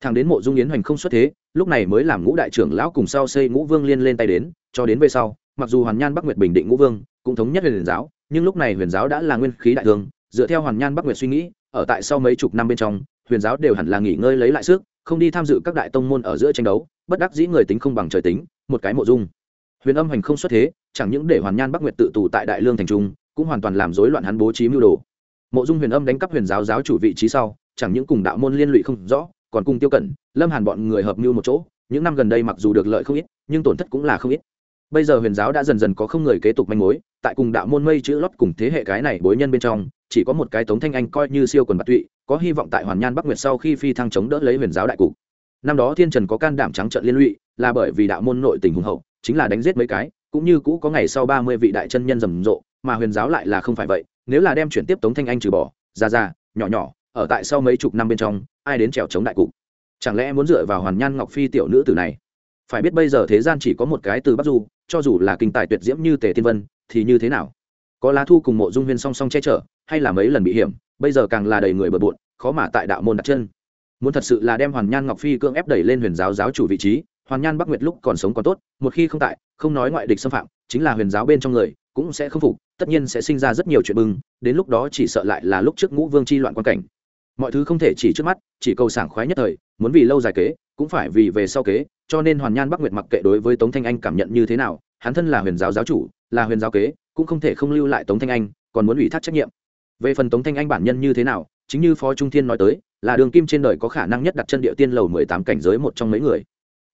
Thằng đến mộ dung yến hoành không xuất thế, lúc này mới làm ngũ đại trưởng lão cùng sau xây ngũ vương liên lên tay đến, cho đến về sau, mặc dù hoàn nhan bắc nguyệt bình định ngũ vương, cũng thống nhất huyền giáo, nhưng lúc này huyền giáo đã là nguyên khí đại thương, dựa theo hoàn nhan bắc nguyệt suy nghĩ, ở tại sau mấy chục năm bên trong, huyền giáo đều hẳn là nghỉ ngơi lấy lại sức, không đi tham dự các đại tông môn ở giữa tranh đấu, bất đắc dĩ người tính không bằng trời tính, một cái mộ dung. Huyền âm hành không xuất thế, chẳng những để hoàn nhan bắc nguyệt tự tù tại đại lương thành trung, cũng hoàn toàn làm rối loạn hắn bố trí mưu đồ mộ dung huyền âm đánh cắp huyền giáo giáo chủ vị trí sau, chẳng những cùng đạo môn liên lụy không rõ, còn cùng tiêu cẩn, lâm hàn bọn người hợp mưu một chỗ, những năm gần đây mặc dù được lợi không ít, nhưng tổn thất cũng là không ít. Bây giờ huyền giáo đã dần dần có không người kế tục manh mối, tại cùng đạo môn mây chữ lót cùng thế hệ cái này bối nhân bên trong, chỉ có một cái tống thanh anh coi như siêu quần bạc tụy, có hy vọng tại hoàn nhan bắc nguyệt sau khi phi thăng chống đỡ lấy huyền giáo đại cục. Năm đó thiên trần có can đảm trắng trận liên lụy, là bởi vì đạo môn nội tình hùng hậu, chính là đánh giết mấy cái, cũng như cũ có ngày sau ba mươi vị đại chân nhân rầm rộ, mà huyền giáo lại là không phải vậy nếu là đem chuyển tiếp tống thanh anh trừ bỏ ra ra nhỏ nhỏ, ở tại sau mấy chục năm bên trong, ai đến trèo chống đại cục? Chẳng lẽ muốn dựa vào hoàn nhan ngọc phi tiểu nữ tử này? Phải biết bây giờ thế gian chỉ có một cái từ bắc du, cho dù là kinh tài tuyệt diễm như tề tiên vân, thì như thế nào? Có lá thu cùng mộ dung huyên song song che chở, hay là mấy lần bị hiểm, bây giờ càng là đầy người bừa bộn, khó mà tại đạo môn đặt chân. Muốn thật sự là đem hoàn nhan ngọc phi cưỡng ép đẩy lên huyền giáo giáo chủ vị trí, hoàn nhan bắc nguyệt lúc còn sống còn tốt, một khi không tại, không nói ngoại địch xâm phạm, chính là huyền giáo bên trong người cũng sẽ không phục, tất nhiên sẽ sinh ra rất nhiều chuyện bưng đến lúc đó chỉ sợ lại là lúc trước ngũ vương chi loạn quan cảnh. Mọi thứ không thể chỉ trước mắt, chỉ cầu sảng khoái nhất thời, muốn vì lâu dài kế, cũng phải vì về sau kế, cho nên hoàn nhan bắc nguyệt mặc kệ đối với tống thanh anh cảm nhận như thế nào, hắn thân là huyền giáo giáo chủ, là huyền giáo kế, cũng không thể không lưu lại tống thanh anh, còn muốn ủy thác trách nhiệm. Về phần tống thanh anh bản nhân như thế nào, chính như phó trung thiên nói tới, là đường kim trên đời có khả năng nhất đặt chân địa tiên lầu mười tám cảnh giới một trong mấy người.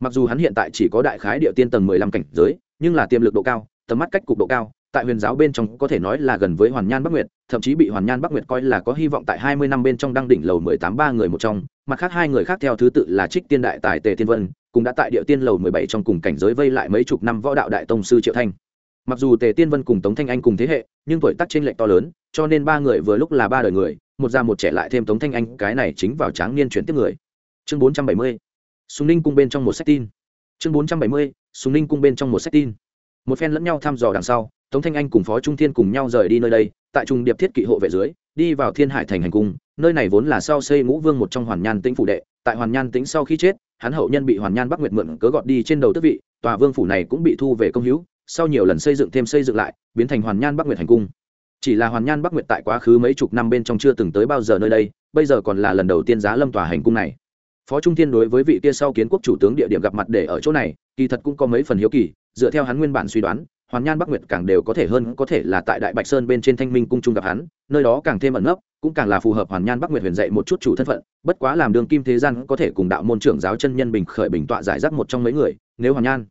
Mặc dù hắn hiện tại chỉ có đại khái địa tiên tầng mười lăm cảnh giới, nhưng là tiềm lực độ cao, tầm mắt cách cục độ cao tại huyền giáo bên trong có thể nói là gần với hoàn nhan bắc nguyệt, thậm chí bị hoàn nhan bắc nguyệt coi là có hy vọng tại hai mươi năm bên trong đăng đỉnh lầu mười tám ba người một trong, mặt khác hai người khác theo thứ tự là trích tiên đại tài tề tiên vân, cũng đã tại địa tiên lầu mười bảy trong cùng cảnh giới vây lại mấy chục năm võ đạo đại tông sư triệu thanh. Mặc dù tề tiên vân cùng tống thanh anh cùng thế hệ, nhưng tuổi tác trên lệch to lớn, cho nên ba người vừa lúc là ba đời người, một già một trẻ lại thêm tống thanh anh, cái này chính vào tráng niên chuyển tiếp người. Chương bốn trăm bảy mươi, sùng ninh cung bên trong một sách tin. Chương bốn trăm bảy mươi, sùng ninh cung bên trong một sách tin. Một phen lẫn nhau thăm dò đằng sau tống thanh anh cùng phó trung thiên cùng nhau rời đi nơi đây, tại trung điệp thiết kỵ hộ vệ dưới, đi vào thiên hải thành hành cung. Nơi này vốn là sau xây ngũ vương một trong hoàn nhan tĩnh phủ đệ. Tại hoàn nhan tĩnh sau khi chết, hắn hậu nhân bị hoàn nhan bắc nguyệt mượn cớ gọt đi trên đầu tước vị, tòa vương phủ này cũng bị thu về công hữu. Sau nhiều lần xây dựng thêm xây dựng lại, biến thành hoàn nhan bắc nguyệt hành cung. Chỉ là hoàn nhan bắc nguyệt tại quá khứ mấy chục năm bên trong chưa từng tới bao giờ nơi đây, bây giờ còn là lần đầu tiên giá lâm tòa hành cung này. Phó trung thiên đối với vị kia sau kiến quốc chủ tướng địa điểm gặp mặt để ở chỗ này, kỳ thật cũng có mấy phần hiếu kỳ, dựa theo hắn nguyên bản suy đoán hoàn nhan bắc nguyệt càng đều có thể hơn, có thể là tại đại bạch sơn bên trên thanh minh cung trung gặp hắn, nơi đó càng thêm ẩn nấp, cũng càng là phù hợp hoàn nhan bắc nguyệt huyền dạy một chút chủ thân phận, bất quá làm đường kim thế gian có thể cùng đạo môn trưởng giáo chân nhân bình khởi bình tọa giải rác một trong mấy người, nếu hoàn nhan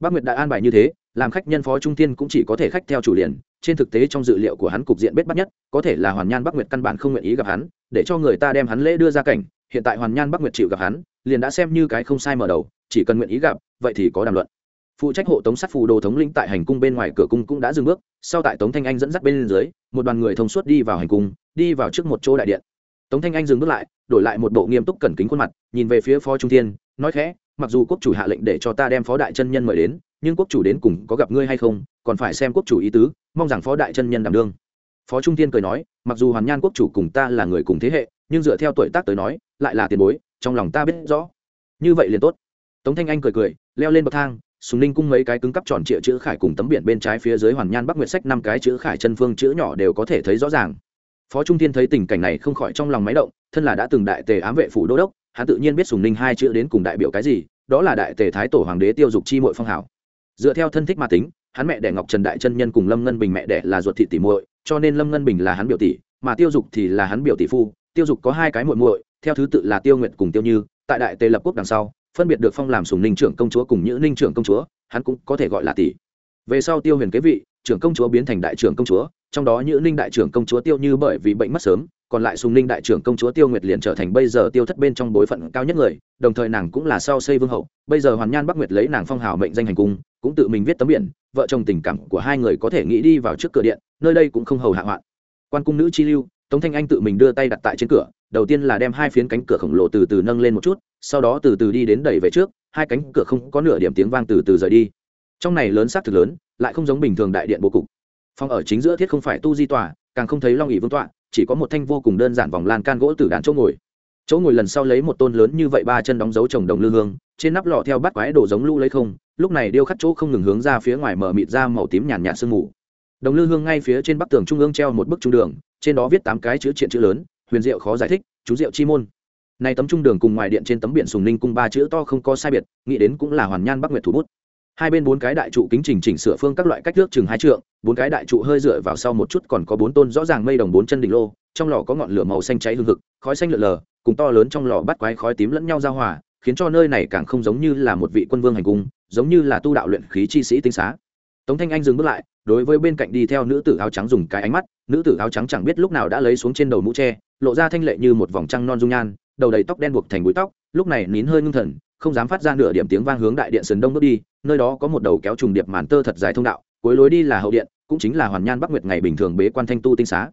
bắc nguyệt đã an bài như thế, làm khách nhân phó trung tiên cũng chỉ có thể khách theo chủ liền, trên thực tế trong dự liệu của hắn cục diện bết bắt nhất, có thể là hoàn nhan bắc nguyệt căn bản không nguyện ý gặp hắn, để cho người ta đem hắn lễ đưa ra cảnh, hiện tại hoàn nhan bắc nguyệt chịu gặp hắn, liền đã xem như cái không sai mở đầu, chỉ cần nguyện ý gặp, vậy thì có đàm luận phụ trách hộ tống sát phù đồ thống lĩnh tại hành cung bên ngoài cửa cung cũng đã dừng bước, sau tại tống thanh anh dẫn dắt bên dưới, một đoàn người thông suốt đi vào hành cung, đi vào trước một chỗ đại điện. Tống thanh anh dừng bước lại, đổi lại một bộ nghiêm túc cẩn kính khuôn mặt, nhìn về phía phó trung thiên, nói khẽ, mặc dù quốc chủ hạ lệnh để cho ta đem phó đại chân nhân mời đến, nhưng quốc chủ đến cùng có gặp ngươi hay không, còn phải xem quốc chủ ý tứ, mong rằng phó đại chân nhân đảm đương. Phó trung thiên cười nói, mặc dù hoàn nhan quốc chủ cùng ta là người cùng thế hệ, nhưng dựa theo tuổi tác tới nói, lại là tiền bối, trong lòng ta biết rõ. Như vậy liền tốt. Tống thanh anh cười cười, leo lên bậc thang sùng ninh cung mấy cái cứng cắp tròn trịa chữ khải cùng tấm biển bên trái phía dưới hoàn nhan bắc nguyệt sách năm cái chữ khải chân phương chữ nhỏ đều có thể thấy rõ ràng. Phó trung thiên thấy tình cảnh này không khỏi trong lòng máy động, thân là đã từng đại tề ám vệ phủ đô đốc, hắn tự nhiên biết sùng ninh hai chữ đến cùng đại biểu cái gì, đó là đại tề thái tổ hoàng đế tiêu dục chi mội phong hảo. Dựa theo thân thích mà tính, hắn mẹ đẻ ngọc trần đại chân nhân cùng lâm ngân bình mẹ đẻ là ruột thị tỷ muội, cho nên lâm ngân bình là hắn biểu tỷ, mà tiêu dục thì là hắn biểu tỷ phu. Tiêu dục có hai cái muội muội, theo thứ tự là tiêu nguyệt cùng tiêu như, tại đại tề lập quốc đằng sau phân biệt được phong làm sùng ninh trưởng công chúa cùng nhữ ninh trưởng công chúa, hắn cũng có thể gọi là tỷ. Về sau tiêu huyền kế vị, trưởng công chúa biến thành đại trưởng công chúa, trong đó nhữ ninh đại trưởng công chúa tiêu như bởi vì bệnh mất sớm, còn lại sùng ninh đại trưởng công chúa tiêu nguyệt liền trở thành bây giờ tiêu thất bên trong bối phận cao nhất người, đồng thời nàng cũng là sau xây vương hậu, bây giờ hoàn nhan bắc nguyệt lấy nàng phong hào mệnh danh hành cung, cũng tự mình viết tấm biển, vợ chồng tình cảm của hai người có thể nghĩ đi vào trước cửa điện, nơi đây cũng không hầu hạ hoạn. Quan cung nữ chi lưu, tống thanh anh tự mình đưa tay đặt tại trên cửa đầu tiên là đem hai phiến cánh cửa khổng lồ từ từ nâng lên một chút, sau đó từ từ đi đến đẩy về trước, hai cánh cửa không có nửa điểm tiếng vang từ từ rời đi. Trong này lớn xác thực lớn, lại không giống bình thường đại điện bố cục. Phòng ở chính giữa thiết không phải tu di tòa, càng không thấy long ỉ vương tọa, chỉ có một thanh vô cùng đơn giản vòng lan can gỗ từ đàn chỗ ngồi. Chỗ ngồi lần sau lấy một tôn lớn như vậy ba chân đóng dấu trồng đồng lư hương, trên nắp lọ theo bắt quái đổ giống lũ lấy không, lúc này điêu khắc chỗ không ngừng hướng ra phía ngoài mở mịt ra màu tím nhàn nhạt sương mù. Đồng lư hương ngay phía trên bắc tường trung ương treo một bức trung đường, trên đó viết tám cái chữ triện chữ lớn huyền diệu khó giải thích, chú diệu chi môn. Này tấm trung đường cùng ngoài điện trên tấm biển sùng ninh cung ba chữ to không có sai biệt, nghĩ đến cũng là hoàn nhan bắc nguyệt thủ bút. Hai bên bốn cái đại trụ kính trình chỉnh sửa phương các loại cách nước chừng hai trượng, bốn cái đại trụ hơi dựa vào sau một chút còn có bốn tôn rõ ràng mây đồng bốn chân đỉnh lô, trong lò có ngọn lửa màu xanh cháy hương hực, khói xanh lượn lờ, cùng to lớn trong lò bắt quái khói tím lẫn nhau giao hòa, khiến cho nơi này càng không giống như là một vị quân vương hành cung, giống như là tu đạo luyện khí chi sĩ tinh xá. Tống thanh anh dừng bước lại đối với bên cạnh đi theo nữ tử áo trắng dùng cái ánh mắt, nữ tử áo trắng chẳng biết lúc nào đã lấy xuống trên đầu mũ tre lộ ra thanh lệ như một vòng trăng non dung nhan, đầu đầy tóc đen buộc thành búi tóc, lúc này nín hơi ngưng thần, không dám phát ra nửa điểm tiếng vang hướng đại điện sườn đông bước đi, nơi đó có một đầu kéo trùng điệp màn tơ thật dài thông đạo, cuối lối đi là hậu điện, cũng chính là hoàn nhan bắc nguyệt ngày bình thường bế quan thanh tu tinh xá.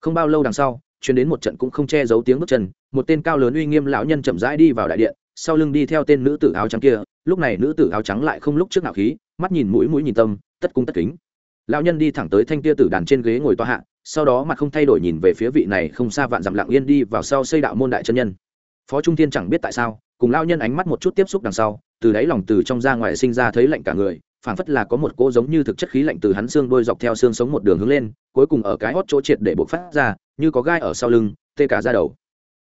Không bao lâu đằng sau truyền đến một trận cũng không che giấu tiếng bước chân, một tên cao lớn uy nghiêm lão nhân chậm rãi đi vào đại điện, sau lưng đi theo tên nữ tử áo trắng kia, lúc này nữ tử áo trắng lại không lúc trước nào khí, mắt nhìn mũi mũi nhìn tâm, tất cung tất kính lão nhân đi thẳng tới thanh tia tử đàn trên ghế ngồi toa hạ, sau đó mặt không thay đổi nhìn về phía vị này không xa vạn dặm lặng yên đi vào sau xây đạo môn đại chân nhân. Phó trung thiên chẳng biết tại sao, cùng lão nhân ánh mắt một chút tiếp xúc đằng sau, từ đáy lòng từ trong ra ngoài sinh ra thấy lạnh cả người, phảng phất là có một cỗ giống như thực chất khí lạnh từ hắn xương đôi dọc theo xương sống một đường hướng lên, cuối cùng ở cái hót chỗ triệt để buộc phát ra, như có gai ở sau lưng, tê cả ra đầu.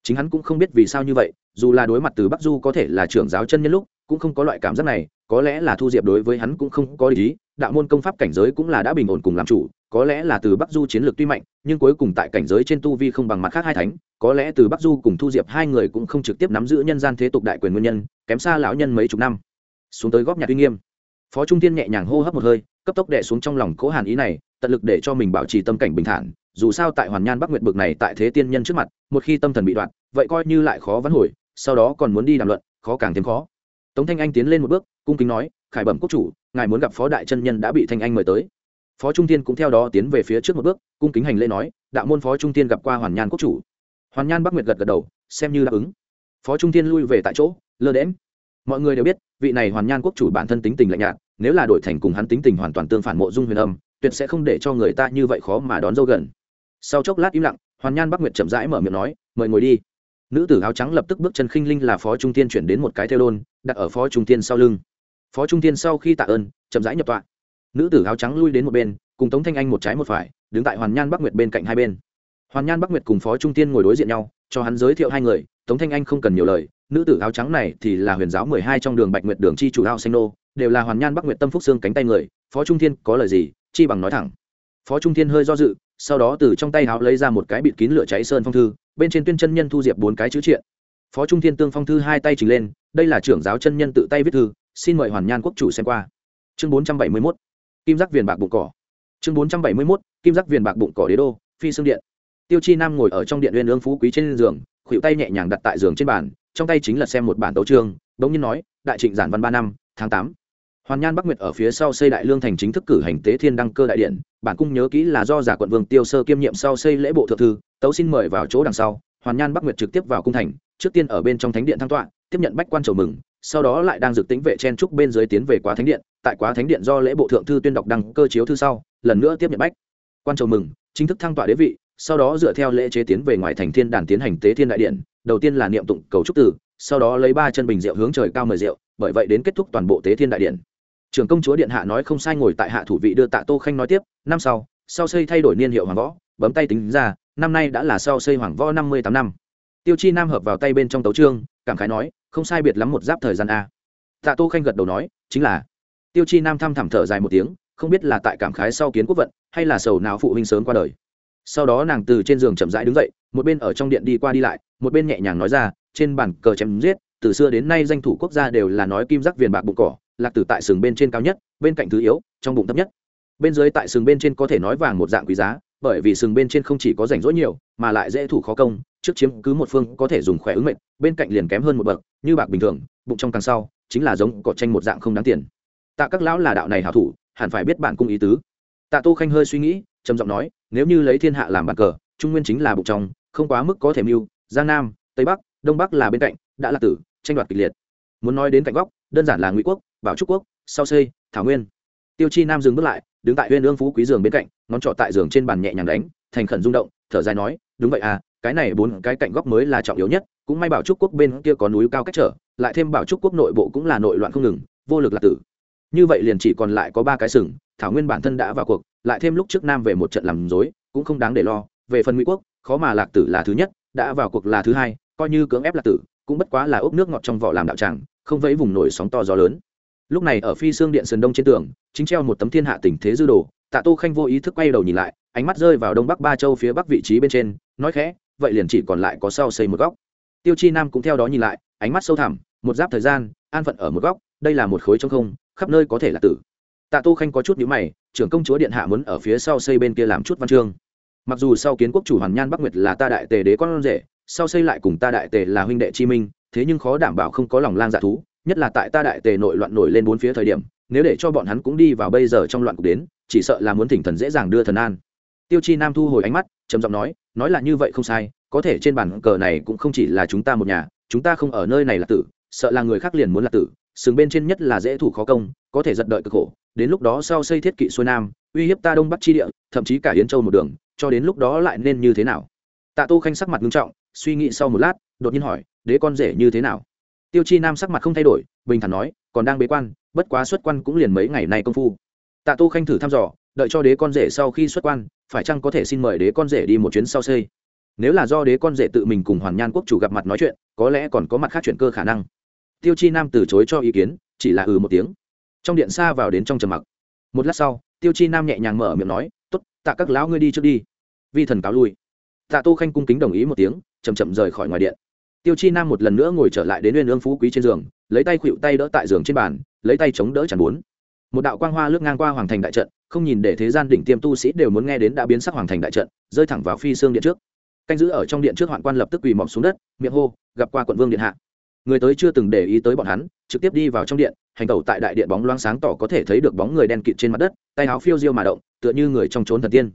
Chính hắn cũng không biết vì sao như vậy, dù là đối mặt từ bắc du có thể là trưởng giáo chân nhân lúc, cũng không có loại cảm giác này, có lẽ là thu diệp đối với hắn cũng không có ý đạo môn công pháp cảnh giới cũng là đã bình ổn cùng làm chủ, có lẽ là từ bắc du chiến lược tuy mạnh, nhưng cuối cùng tại cảnh giới trên tu vi không bằng mặt khác hai thánh, có lẽ từ bắc du cùng thu diệp hai người cũng không trực tiếp nắm giữ nhân gian thế tục đại quyền nguyên nhân, kém xa lão nhân mấy chục năm. Xuống tới góp nhạc uy nghiêm. Phó trung tiên nhẹ nhàng hô hấp một hơi, cấp tốc đệ xuống trong lòng cố hàn ý này, tận lực để cho mình bảo trì tâm cảnh bình thản, dù sao tại hoàn nhan bắc nguyệt bực này tại thế tiên nhân trước mặt, một khi tâm thần bị đoạn, vậy coi như lại khó vắn hồi, sau đó còn muốn đi đàm luận, khó càng thêm khó. Tống thanh anh tiến lên một bước, cung kính nói, khải bẩm quốc chủ ngài muốn gặp phó đại chân nhân đã bị thanh anh mời tới. Phó trung tiên cũng theo đó tiến về phía trước một bước, cung kính hành lễ nói, đạo môn phó trung tiên gặp qua hoàn nhan quốc chủ. Hoàn nhan bắc nguyệt gật gật đầu, xem như đáp ứng. Phó trung tiên lui về tại chỗ, lơ đễm mọi người đều biết, vị này hoàn nhan quốc chủ bản thân tính tình lạnh nhạt, nếu là đổi thành cùng hắn tính tình hoàn toàn tương phản mộ dung huyền âm, tuyệt sẽ không để cho người ta như vậy khó mà đón dâu gần. Sau chốc lát im lặng, hoàn nhan bắc nguyệt chậm rãi mở miệng nói, mời ngồi đi. Nữ tử áo trắng lập tức bước chân khinh linh là phó trung tiên chuyển đến một cái theo đôn, đặt ở phó trung tiên sau lưng phó trung tiên sau khi tạ ơn, chậm rãi nhập tọa. Nữ tử áo trắng lui đến một bên, cùng tống thanh anh một trái một phải, đứng tại hoàn nhan bắc nguyệt bên cạnh hai bên. Hoàn nhan bắc nguyệt cùng phó trung tiên ngồi đối diện nhau, cho hắn giới thiệu hai người, tống thanh anh không cần nhiều lời, nữ tử áo trắng này thì là huyền giáo mười hai trong đường bạch nguyệt đường chi chủ đạo xanh nô, đều là hoàn nhan bắc nguyệt tâm phúc xương cánh tay người, phó trung thiên có lời gì, chi bằng nói thẳng. Phó trung thiên hơi do dự, sau đó từ trong tay áo lấy ra một cái bịt kín lửa cháy sơn phong thư, bên trên tuyên chân nhân thu diệp bốn cái chữ triện. Phó trung thiên tương phong thư hai tay trình lên, đây là trưởng giáo chân nhân tự tay viết thư xin mời hoàn nhan quốc chủ xem qua. Chương bốn trăm bảy mươi mốt, kim giác viền bạc bụng cỏ. Chương bốn trăm bảy mươi mốt, kim giác viền bạc bụng cỏ đế đô, phi xương điện. Tiêu chi nam ngồi ở trong điện uyên ương phú quý trên giường khuỵu tay nhẹ nhàng đặt tại giường trên bàn, trong tay chính là xem một bản tấu chương bỗng nhiên nói, đại trịnh giản văn ba năm, tháng tám. Hoàn nhan bắc nguyệt ở phía sau xây đại lương thành chính thức cử hành tế thiên đăng cơ đại điện, bản cung nhớ kỹ là do giả quận vương tiêu sơ kiêm nhiệm sau xây lễ bộ thượng thư, tấu xin mời vào chỗ đằng sau. Hoàn nhan bắc nguyệt trực tiếp vào cung thành, trước tiên ở bên trong thánh điện thăng tọa, tiếp nhận bách quan chầu mừng sau đó lại đang dực tính vệ chen trúc bên dưới tiến về quá thánh điện, tại quá thánh điện do lễ bộ thượng thư tuyên đọc đăng cơ chiếu thư sau, lần nữa tiếp nhận bách. Quan chầu mừng, chính thức thăng tọa đế vị, sau đó dựa theo lễ chế tiến về ngoài thành thiên đàn tiến hành tế thiên đại điện, đầu tiên là niệm tụng cầu trúc tử, sau đó lấy ba chân bình rượu hướng trời cao mời rượu, bởi vậy đến kết thúc toàn bộ tế thiên đại điện. Trưởng công chúa điện hạ nói không sai ngồi tại hạ thủ vị đưa tạ tô khanh nói tiếp, năm sau sau xây thay đổi niên hiệu hoàng võ, bấm tay tính ra, năm nay đã là sau xây hoàng võ năm mươi tám năm tiêu chi nam hợp vào tay bên trong tấu trương cảm khái nói, không sai biệt lắm một giáp thời gian a. Tạ tô khanh gật đầu nói, chính là. Tiêu chi nam thăm thẳm thở dài một tiếng, không biết là tại cảm khái sau kiến quốc vận, hay là sầu nào phụ huynh sớm qua đời. Sau đó nàng từ trên giường chậm rãi đứng dậy, một bên ở trong điện đi qua đi lại, một bên nhẹ nhàng nói ra, trên bàn cờ chém giết, từ xưa đến nay danh thủ quốc gia đều là nói kim giác viền bạc bụng cỏ, lạc tử tại sừng bên trên cao nhất, bên cạnh thứ yếu, trong bụng thấp nhất. Bên dưới tại sừng bên trên có thể nói vàng một dạng quý giá, bởi vì sừng bên trên không chỉ có rảnh rỗi nhiều, mà lại dễ thủ khó công trước chiếm cứ một phương có thể dùng khỏe ứng mệnh, bên cạnh liền kém hơn một bậc, như bạc bình thường, bụng trong càng sau, chính là giống cỏ tranh một dạng không đáng tiền. Tạ các lão là đạo này hảo thủ, hẳn phải biết bản cung ý tứ. Tạ tô khanh hơi suy nghĩ, trầm giọng nói, nếu như lấy thiên hạ làm bàn cờ, trung nguyên chính là bụng trong, không quá mức có thể mưu, giang nam, tây bắc, đông bắc là bên cạnh, đã là tử, tranh đoạt kịch liệt. Muốn nói đến cạnh góc, đơn giản là ngụy quốc, bảo trúc quốc, sau xây thảo nguyên. Tiêu chi nam dừng bước lại, đứng tại huyên ương phú quý giường bên cạnh, ngón trọ tại giường trên bàn nhẹ nhàng đánh, thành khẩn rung động, thở dài nói, đúng vậy à cái này bốn cái cạnh góc mới là trọng yếu nhất, cũng may bảo trúc quốc bên kia có núi cao cách trở, lại thêm bảo trúc quốc nội bộ cũng là nội loạn không ngừng, vô lực là tử. Như vậy liền chỉ còn lại có ba cái sừng, thảo nguyên bản thân đã vào cuộc, lại thêm lúc trước nam về một trận làm dối cũng không đáng để lo, về phần ngụy quốc, khó mà lạc tử là thứ nhất, đã vào cuộc là thứ hai, coi như cưỡng ép lạc tử, cũng bất quá là ốc nước ngọt trong vỏ làm đạo tràng, không vẫy vùng nổi sóng to gió lớn. Lúc này ở phi xương điện sườn đông trên tường, chính treo một tấm thiên hạ tình thế dư đồ, tạ tô khanh vô ý thức quay đầu nhìn lại, ánh mắt rơi vào đông bắc ba châu phía bắc vị trí bên trên, nói khẽ vậy liền chỉ còn lại có sau xây một góc. Tiêu chi nam cũng theo đó nhìn lại, ánh mắt sâu thẳm, một giáp thời gian, an phận ở một góc, đây là một khối trong không, khắp nơi có thể là tử. Tạ tô khanh có chút nhữ mày, trưởng công chúa điện hạ muốn ở phía sau xây bên kia làm chút văn chương. Mặc dù sau kiến quốc chủ hoàn nhan bắc nguyệt là ta đại tề đế con rể, sau xây lại cùng ta đại tề là huynh đệ chi minh, thế nhưng khó đảm bảo không có lòng lang dạ thú, nhất là tại ta đại tề nội loạn nổi lên bốn phía thời điểm, nếu để cho bọn hắn cũng đi vào bây giờ trong loạn cục đến, chỉ sợ là muốn thỉnh thần dễ dàng đưa thần an. Tiêu chi nam thu hồi ánh mắt, trầm giọng nói nói là như vậy không sai, có thể trên bàn cờ này cũng không chỉ là chúng ta một nhà, chúng ta không ở nơi này là tử, sợ là người khác liền muốn là tử. Sừng bên trên nhất là dễ thủ khó công, có thể giật đợi cực khổ. Đến lúc đó sau xây thiết kỵ xuôi nam, uy hiếp ta đông bắc chi địa, thậm chí cả yến châu một đường, cho đến lúc đó lại nên như thế nào? Tạ tô khanh sắc mặt nghiêm trọng, suy nghĩ sau một lát, đột nhiên hỏi, đế con rể như thế nào? Tiêu chi nam sắc mặt không thay đổi, bình thản nói, còn đang bế quan, bất quá xuất quan cũng liền mấy ngày nay công phu. Tạ tô khanh thử thăm dò đợi cho đế con rể sau khi xuất quan, phải chăng có thể xin mời đế con rể đi một chuyến sau xây? Nếu là do đế con rể tự mình cùng hoàn nhan quốc chủ gặp mặt nói chuyện, có lẽ còn có mặt khác chuyện cơ khả năng. Tiêu chi nam từ chối cho ý kiến, chỉ là ừ một tiếng. Trong điện xa vào đến trong trầm mặc. Một lát sau, tiêu chi nam nhẹ nhàng mở miệng nói t ố t tạ các lão ngươi đi trước đi. Vi thần cáo lui. Tạ tô khanh cung kính đồng ý một tiếng chầm chậm rời khỏi ngoài điện. Tiêu chi nam một lần nữa ngồi trở lại đến uyên ương phú quý trên giường, lấy tay khuỵu tay đỡ tại giường trên bàn, lấy tay chống đỡ chẳng bốn. Một đạo quang hoa lướt ngang qua hoàng thành đại trận không nhìn để thế gian đỉnh tiêm tu sĩ đều muốn nghe đến đã biến sắc hoàng thành đại trận, rơi thẳng vào phi xương điện trước. Canh giữ ở trong điện trước hoạn quan lập tức quỳ mọc xuống đất, miệng hô, gặp qua quận vương điện hạ. Người tới chưa từng để ý tới bọn hắn, trực tiếp đi vào trong điện, hành tẩu tại đại điện bóng loáng sáng tỏ có thể thấy được bóng người đen kịt trên mặt đất, tay áo phiêu diêu mà động, tựa như người trong trốn thần tiên.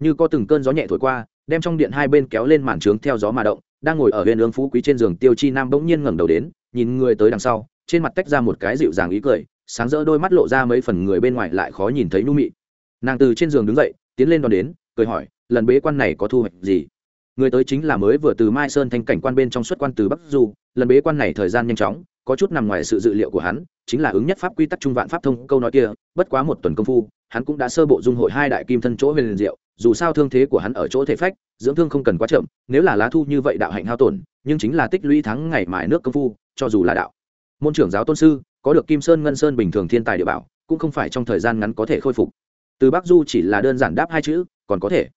Như có từng cơn gió nhẹ thổi qua, đem trong điện hai bên kéo lên màn trướng theo gió mà động, đang ngồi ở huyền ương phú quý trên giường tiêu chi nam bỗng nhiên ngẩng đầu đến, nhìn người tới đằng sau, trên mặt tách ra một cái dịu dàng ý cười sáng rỡ đôi mắt lộ ra mấy phần người bên ngoài lại khó nhìn thấy nu mị. Nàng từ trên giường đứng dậy, tiến lên đón đến, cười hỏi, lần bế quan này có thu hoạch gì? Người tới chính là mới vừa từ mai sơn thanh cảnh quan bên trong xuất quan từ bắc du, lần bế quan này thời gian nhanh chóng, có chút nằm ngoài sự dự liệu của hắn, chính là ứng nhất pháp quy tắc trung vạn pháp thông, câu nói kia, bất quá một tuần công phu, hắn cũng đã sơ bộ dung hội hai đại kim thân chỗ huyền diệu, dù sao thương thế của hắn ở chỗ thể phách, dưỡng thương không cần quá chậm, nếu là lá thu như vậy đạo hạnh hao tổn, nhưng chính là tích lũy thắng ngày mài nước công phu, cho dù là đạo. Môn trưởng giáo tôn sư có được kim sơn ngân sơn bình thường thiên tài địa bảo, cũng không phải trong thời gian ngắn có thể khôi phục. Từ bắc du chỉ là đơn giản đáp hai chữ, còn có thể.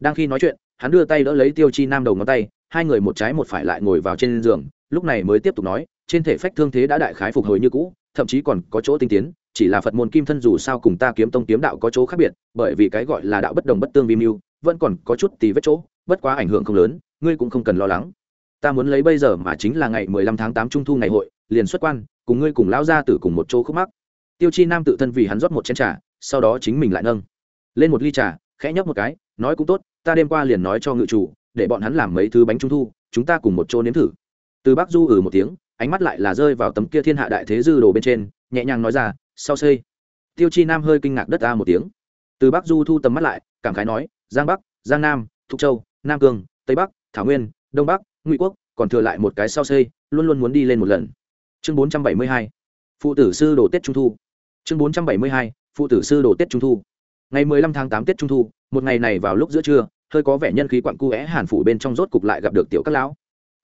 Đang khi nói chuyện, hắn đưa tay đỡ lấy tiêu chi nam đầu ngón tay, hai người một trái một phải lại ngồi vào trên giường, lúc này mới tiếp tục nói, trên thể phách thương thế đã đại khái phục hồi như cũ, thậm chí còn có chỗ tinh tiến, chỉ là phật môn kim thân dù sao cùng ta kiếm tông kiếm đạo có chỗ khác biệt, bởi vì cái gọi là đạo bất đồng bất tương vi mưu, vẫn còn có chút tì vết chỗ, bất quá ảnh hưởng không lớn, ngươi cũng không cần lo lắng. Ta muốn lấy bây giờ mà chính là ngày mười lăm tháng tám trung thu ngày hội, liền xuất quan cùng ngươi cùng lão gia tử cùng một chỗ khúc mắc. Tiêu chi nam tự thân vì hắn rót một chén trà, sau đó chính mình lại nâng lên một ly trà, khẽ nhấp một cái, nói cũng tốt, ta đêm qua liền nói cho ngự chủ, để bọn hắn làm mấy thứ bánh trung thu, chúng ta cùng một chỗ nếm thử. Từ bắc du ừ một tiếng, ánh mắt lại là rơi vào tấm kia thiên hạ đại thế dư đồ bên trên, nhẹ nhàng nói ra, sau xây. Tiêu chi nam hơi kinh ngạc đất ra một tiếng. Từ bắc du thu tầm mắt lại, cảm khái nói, giang bắc, giang nam, thục châu, nam cương, tây bắc, thảo nguyên, đông bắc, ngụy quốc, còn thừa lại một cái sau xây, luôn luôn muốn đi lên một lần chương bốn trăm bảy mươi hai, phụ tử sư đồ tết trung thu. Chương bốn trăm bảy mươi hai, phụ tử sư đồ tết trung thu. Ngày mười lăm tháng tám tết trung thu, một ngày này vào lúc giữa trưa, hơi có vẻ nhân khí quặn cu é hàn phủ bên trong rốt cục lại gặp được tiểu các lão.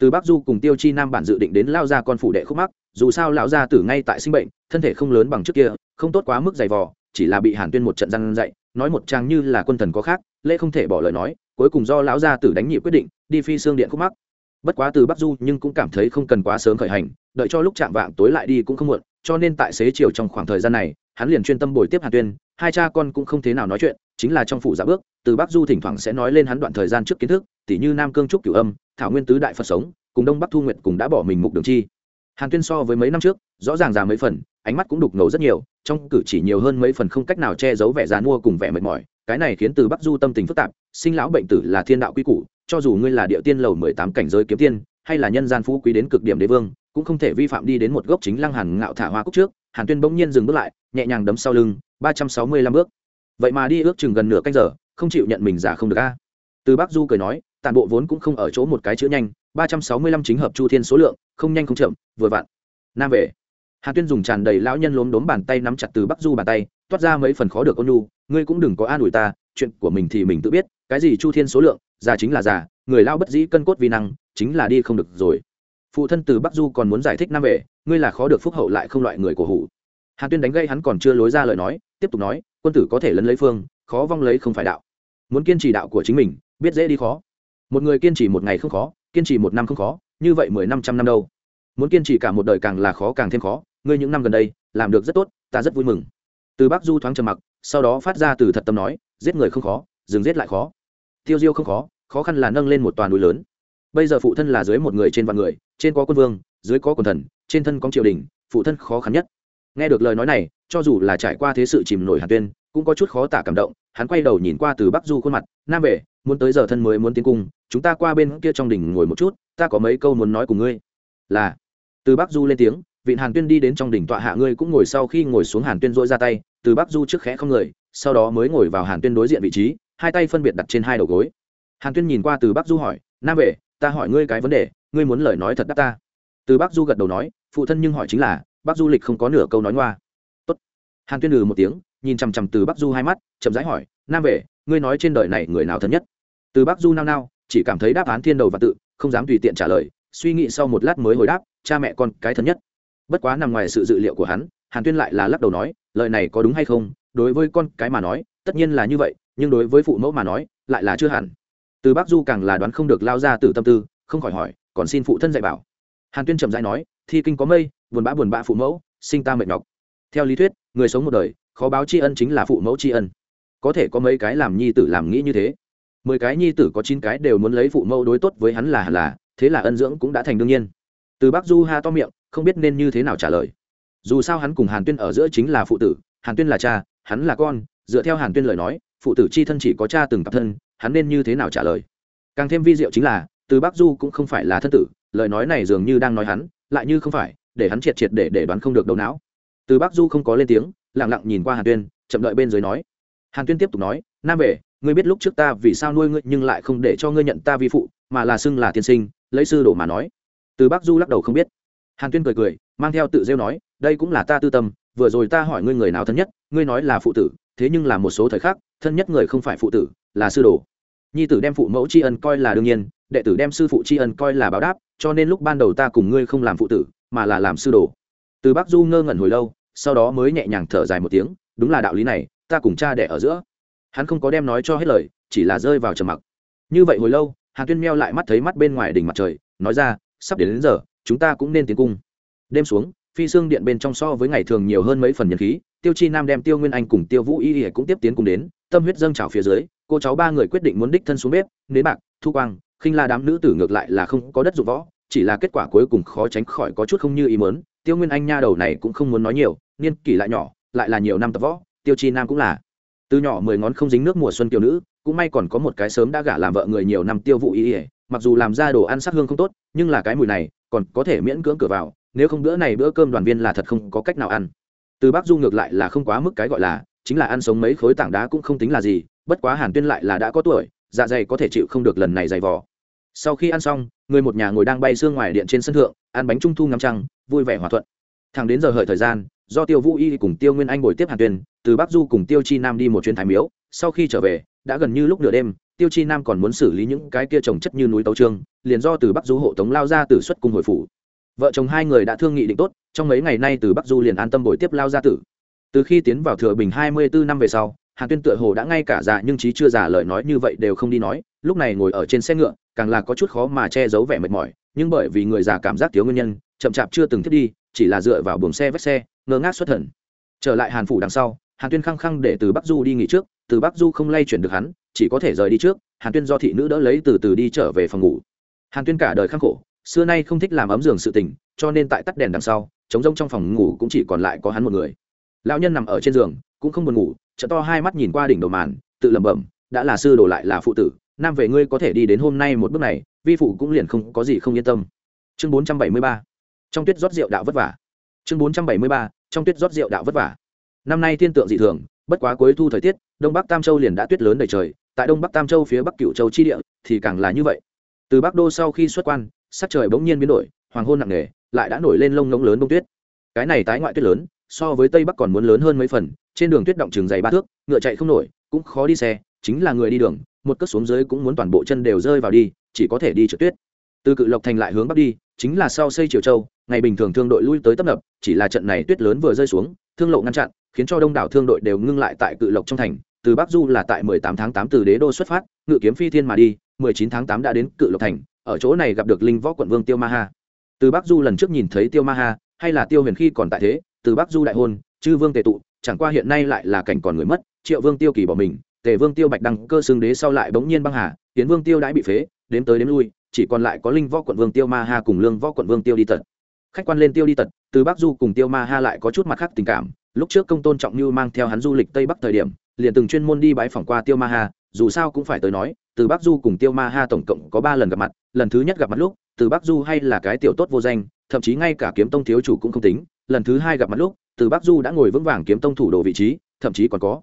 Từ bắc du cùng tiêu chi nam bản dự định đến lao ra con phủ đệ khúc mắc, dù sao lão gia tử ngay tại sinh bệnh, thân thể không lớn bằng trước kia, không tốt quá mức dày vò, chỉ là bị hàn tuyên một trận răn dạy nói một trang như là quân thần có khác, lễ không thể bỏ lời nói, cuối cùng do lão gia tử đánh nhị quyết định, đi phi xương điện khúc mắc bất quá từ bắc du nhưng cũng cảm thấy không cần quá sớm khởi hành, đợi cho lúc chạm vạng tối lại đi cũng không muộn, cho nên tại xế chiều trong khoảng thời gian này, hắn liền chuyên tâm bồi tiếp hàn tuyên, hai cha con cũng không thế nào nói chuyện, chính là trong phủ giả bước, từ bắc du thỉnh thoảng sẽ nói lên hắn đoạn thời gian trước kiến thức tỷ như nam cương trúc cửu âm, thảo nguyên tứ đại phật sống, cùng đông bắc thu nguyện cùng đã bỏ mình mục đường chi. Hàn tuyên so với mấy năm trước, rõ ràng già mấy phần, ánh mắt cũng đục ngầu rất nhiều, trong cử chỉ nhiều hơn mấy phần không cách nào che giấu vẻ dàn mua cùng vẻ mệt mỏi, cái này khiến từ bắc du tâm tình phức tạp, sinh lão bệnh tử là thiên đạo quy củ cho dù ngươi là địa tiên lầu mười tám cảnh giới kiếm tiên, hay là nhân gian phú quý đến cực điểm đế vương, cũng không thể vi phạm đi đến một gốc chính lăng hàn ngạo thả hoa cúc trước, hàn tuyên bỗng nhiên dừng bước lại, nhẹ nhàng đấm sau lưng, ba trăm sáu mươi lăm bước. Vậy mà đi ước chừng gần nửa canh giờ, không chịu nhận mình giả không được a. Từ bắc du cười nói tàn bộ vốn cũng không ở chỗ một cái chữ nhanh, ba trăm sáu mươi lăm chính hợp chu thiên số lượng, không nhanh không chậm, vừa vặn. Nam về. Hàn tuyên dùng tràn đầy lão nhân lốm đốm bàn tay nắm chặt từ bắc du bàn tay, toát ra mấy phần khó được ôn nhu, ngươi cũng đừng có an ủi ta, chuyện của mình thì mình tự biết, cái gì chu thiên số lượng già chính là già, người lao bất dĩ cân cốt vi năng, chính là đi không được rồi. Phụ thân từ bắc du còn muốn giải thích nam vệ, ngươi là khó được phúc hậu lại không loại người của hủ. Hàn tuyên đánh gây hắn còn chưa lối ra lời nói, tiếp tục nói, quân tử có thể lấn lấy phương, khó vong lấy không phải đạo. Muốn kiên trì đạo của chính mình, biết dễ đi khó. Một người kiên trì một ngày không khó, kiên trì một năm không khó, như vậy mười năm trăm năm đâu. Muốn kiên trì cả một đời càng là khó càng thêm khó, ngươi những năm gần đây, làm được rất tốt, ta rất vui mừng. Từ bắc du thoáng trầm mặc, sau đó phát ra từ thật tâm nói, giết người không khó, dừng giết lại khó tiêu diêu không khó khó khăn là nâng lên một toàn núi lớn. Bây giờ phụ thân là dưới một người trên vạn người, trên có quân vương, dưới có quần thần, trên thân có triều đình, phụ thân khó khăn nhất. Nghe được lời nói này, cho dù là trải qua thế sự chìm nổi hàn tuyên, cũng có chút khó tả cảm động, hắn quay đầu nhìn qua từ bắc du khuôn mặt, nam vệ, muốn tới giờ thân mới muốn tiến cung, chúng ta qua bên kia trong đỉnh ngồi một chút, ta có mấy câu muốn nói cùng ngươi. Là. Từ bắc du lên tiếng vịn hàn tuyên đi đến trong đỉnh tọa hạ ngươi cũng ngồi sau khi ngồi xuống hàn tuyên dỗi ra tay. Từ bắc du trước khẽ không người, sau đó mới ngồi vào hàn tuyên đối diện vị trí hai tay phân biệt đặt trên hai đầu gối. Hàn tuyên nhìn qua từ bắc du hỏi, nam vệ, ta hỏi ngươi cái vấn đề, ngươi muốn lời nói thật đáp ta? Từ bắc du gật đầu nói, phụ thân nhưng hỏi chính là, bắc du lịch không có nửa câu nói ngoa. Tốt. hàn tuyên lừ một tiếng, nhìn chằm chằm từ bắc du hai mắt, chậm rãi hỏi, nam vệ, ngươi nói trên đời này người nào thân nhất? Từ bắc du nao nao, chỉ cảm thấy đáp án thiên đầu và tự, không dám tùy tiện trả lời, suy nghĩ sau một lát mới hồi đáp, cha mẹ con, cái thân nhất. Bất quá nằm ngoài sự dự liệu của hắn, hàn tuyên lại là lắc đầu nói, lời này có đúng hay không? Đối với con cái mà nói, tất nhiên là như vậy nhưng đối với phụ mẫu mà nói, lại là chưa hẳn. Từ bắc du càng là đoán không được lao ra từ tâm tư, không khỏi hỏi, còn xin phụ thân dạy bảo. Hàn tuyên trầm dãi nói, thi kinh có mây, buồn bã buồn bã phụ mẫu, sinh ta mệt nhọc. Theo lý thuyết, người sống một đời, khó báo tri ân chính là phụ mẫu tri ân. Có thể có mấy cái làm nhi tử làm nghĩ như thế. Mười cái nhi tử có chín cái đều muốn lấy phụ mẫu đối tốt với hắn là hẳn là, thế là ân dưỡng cũng đã thành đương nhiên. Từ bác du ha to miệng, không biết nên như thế nào trả lời. Dù sao hắn cùng hàn tuyên ở giữa chính là phụ tử, hàn tuyên là cha, hắn là con, dựa theo hàn tuyên lời nói phụ tử chi thân chỉ có cha từng cặp thân, hắn nên như thế nào trả lời? Càng thêm vi diệu chính là, từ bác du cũng không phải là thân tử, lời nói này dường như đang nói hắn, lại như không phải, để hắn triệt triệt để để đoán không được đầu não. Từ bác du không có lên tiếng lẳng lặng nhìn qua hàn tuyên, chậm đợi bên dưới nói. Hàn tuyên tiếp tục nói, nam về ngươi biết lúc trước ta vì sao nuôi ngươi nhưng lại không để cho ngươi nhận ta vi phụ, mà là xưng là tiên sinh, lấy sư đồ mà nói. Từ bác du lắc đầu không biết. Hàn tuyên cười cười, mang theo tự rêu nói, đây cũng là ta tư tâm, vừa rồi ta hỏi ngươi người nào thân nhất, ngươi nói là phụ tử thế nhưng là một số thời khắc thân nhất người không phải phụ tử là sư đồ. Nhi tử đem phụ mẫu tri ân coi là đương nhiên đệ tử đem sư phụ tri ân coi là báo đáp cho nên lúc ban đầu ta cùng ngươi không làm phụ tử mà là làm sư đồ. Từ bác du ngơ ngẩn hồi lâu sau đó mới nhẹ nhàng thở dài một tiếng đúng là đạo lý này ta cùng cha đẻ ở giữa. Hắn không có đem nói cho hết lời chỉ là rơi vào trầm mặc. Như vậy hồi lâu hàn tuyên meo lại mắt thấy mắt bên ngoài đỉnh mặt trời nói ra sắp đến, đến giờ chúng ta cũng nên tiến cung. Đêm xuống phi xương điện bên trong so với ngày thường nhiều hơn mấy phần nhật khí tiêu chi nam đem tiêu nguyên anh cùng tiêu vũ y y cũng tiếp tiến cùng đến, tâm huyết dâng trào phía dưới, cô cháu ba người quyết định muốn đích thân xuống bếp, nến bạc, thu quang, khinh la đám nữ tử ngược lại là không có đất dụng võ, chỉ là kết quả cuối cùng khó tránh khỏi có chút không như ý mớn tiêu nguyên anh nha đầu này cũng không muốn nói nhiều, niên kỷ lại nhỏ, lại là nhiều năm tập võ, tiêu chi nam cũng là. Từ nhỏ mười ngón không dính nước mùa xuân kiều nữ, cũng may còn có một cái sớm đã gả làm vợ người nhiều năm tiêu vụ ý ỉa mặc dù làm ra đồ ăn sắc hương không tốt, nhưng là cái mùi này, còn có thể miễn cưỡng cửa vào, nếu không bữa này bữa cơm đoàn viên là thật không có cách nào ăn từ bắc du ngược lại là không quá mức cái gọi là, chính là ăn sống mấy khối tảng đá cũng không tính là gì, bất quá hàn tuyên lại là đã có tuổi dạ dày có thể chịu không được lần này dày vò. Sau khi ăn xong, người một nhà ngồi đang bay xương ngoài điện trên sân thượng, ăn bánh trung thu ngắm trăng, vui vẻ hòa thuận. Thẳng đến giờ hợi thời gian, do tiêu vũ y cùng tiêu nguyên anh ngồi tiếp hàn tuyên, từ bắc du cùng tiêu chi nam đi một chuyến thái miếu. Sau khi trở về, đã gần như lúc nửa đêm, tiêu chi nam còn muốn xử lý những cái kia trồng chất như núi tấu trương, liền do từ bắc du hộ tống lao ra từ xuất cung hồi phủ. Vợ chồng hai người đã thương nghị định tốt trong mấy ngày nay từ bắc du liền an tâm bồi tiếp lao gia tử. Từ khi tiến vào thừa bình hai mươi bốn năm về sau, hàn tuyên tựa hồ đã ngay cả già nhưng trí chưa già lời nói như vậy đều không đi nói, lúc này ngồi ở trên xe ngựa, càng là có chút khó mà che giấu vẻ mệt mỏi, nhưng bởi vì người già cảm giác thiếu nguyên nhân, chậm chạp chưa từng thiết đi, chỉ là dựa vào buồng xe vách xe, ngơ ngác xuất thần. Trở lại hàn phủ đằng sau, hàn tuyên khăng khăng để từ bắc du đi nghỉ trước, từ bắc du không lay chuyển được hắn, chỉ có thể rời đi trước, hàn tuyên do thị nữ đỡ lấy từ từ đi trở về phòng ngủ. Hàn tuyên cả đời khắc khổ, xưa nay không thích làm ấm giường sự tình, cho nên tại tắt đèn đằng sau trống rông trong phòng ngủ cũng chỉ còn lại có hắn một người. Lão nhân nằm ở trên giường, cũng không buồn ngủ chợ to hai mắt nhìn qua đỉnh đầu màn, tự lẩm bẩm, đã là sư đồ lại là phụ tử, nam về ngươi có thể đi đến hôm nay một bước này, vi phụ cũng liền không, có gì không yên tâm. Chương bốn trăm bảy mươi ba. Trong tuyết rót rượu đạo vất vả. Chương bốn trăm bảy mươi ba. Trong tuyết rót rượu đạo vất vả. Năm nay thiên tượng dị thường, bất quá cuối thu thời tiết, đông bắc tam châu liền đã tuyết lớn đầy trời, tại đông bắc tam châu phía bắc cựu châu chi địa thì càng là như vậy. Từ bắc đô sau khi xuất quan, sắc trời bỗng nhiên biến đổi hoàng hôn nặng nề, lại đã nổi lên lông ngỗng lớn bông tuyết. Cái này tái ngoại tuyết lớn, so với tây bắc còn muốn lớn hơn mấy phần, trên đường tuyết động trường dày ba thước, ngựa chạy không nổi, cũng khó đi xe, chính là người đi đường, một cất xuống dưới cũng muốn toàn bộ chân đều rơi vào đi, chỉ có thể đi trượt tuyết. Từ cự lộc thành lại hướng bắc đi, chính là sau xây triều châu, ngày bình thường thương đội lui tới tấp nập, chỉ là trận này tuyết lớn vừa rơi xuống, thương lộ ngăn chặn, khiến cho đông đảo thương đội đều ngưng lại tại cự lộc trong thành. Từ bắc du là tại 18 tháng 8 từ đế đô xuất phát, ngự kiếm phi thiên mà đi 19 tháng 8 đã đến cự lộc thành, ở chỗ này gặp được linh võ quận vương tiêu ma ha từ bắc du lần trước nhìn thấy tiêu ma ha, hay là tiêu huyền khi còn tại thế, từ bắc du đại hôn, chư vương tề tụ, chẳng qua hiện nay lại là cảnh còn người mất, triệu vương tiêu kỳ bỏ mình, tề vương tiêu bạch đăng cơ xương đế sau lại bỗng nhiên băng hà, tiến vương tiêu Đãi bị phế, đếm tới đếm lui, chỉ còn lại có linh võ quận vương tiêu ma ha cùng lương võ quận vương tiêu đi tật khách quan lên tiêu đi tật từ bắc du cùng tiêu ma ha lại có chút mặt khác tình cảm, lúc trước công tôn trọng như mang theo hắn du lịch tây bắc thời điểm, liền từng chuyên môn đi bái phỏng qua tiêu ma ha, dù sao cũng phải tới nói, từ bắc du cùng tiêu ma ha tổng cộng có ba lần gặp mặt, lần thứ nhất gặp mặt lúc từ bắc du hay là cái tiểu tốt vô danh, thậm chí ngay cả kiếm tông thiếu chủ cũng không tính. Lần thứ hai gặp mặt lúc, từ bắc du đã ngồi vững vàng kiếm tông thủ đồ vị trí, thậm chí còn có.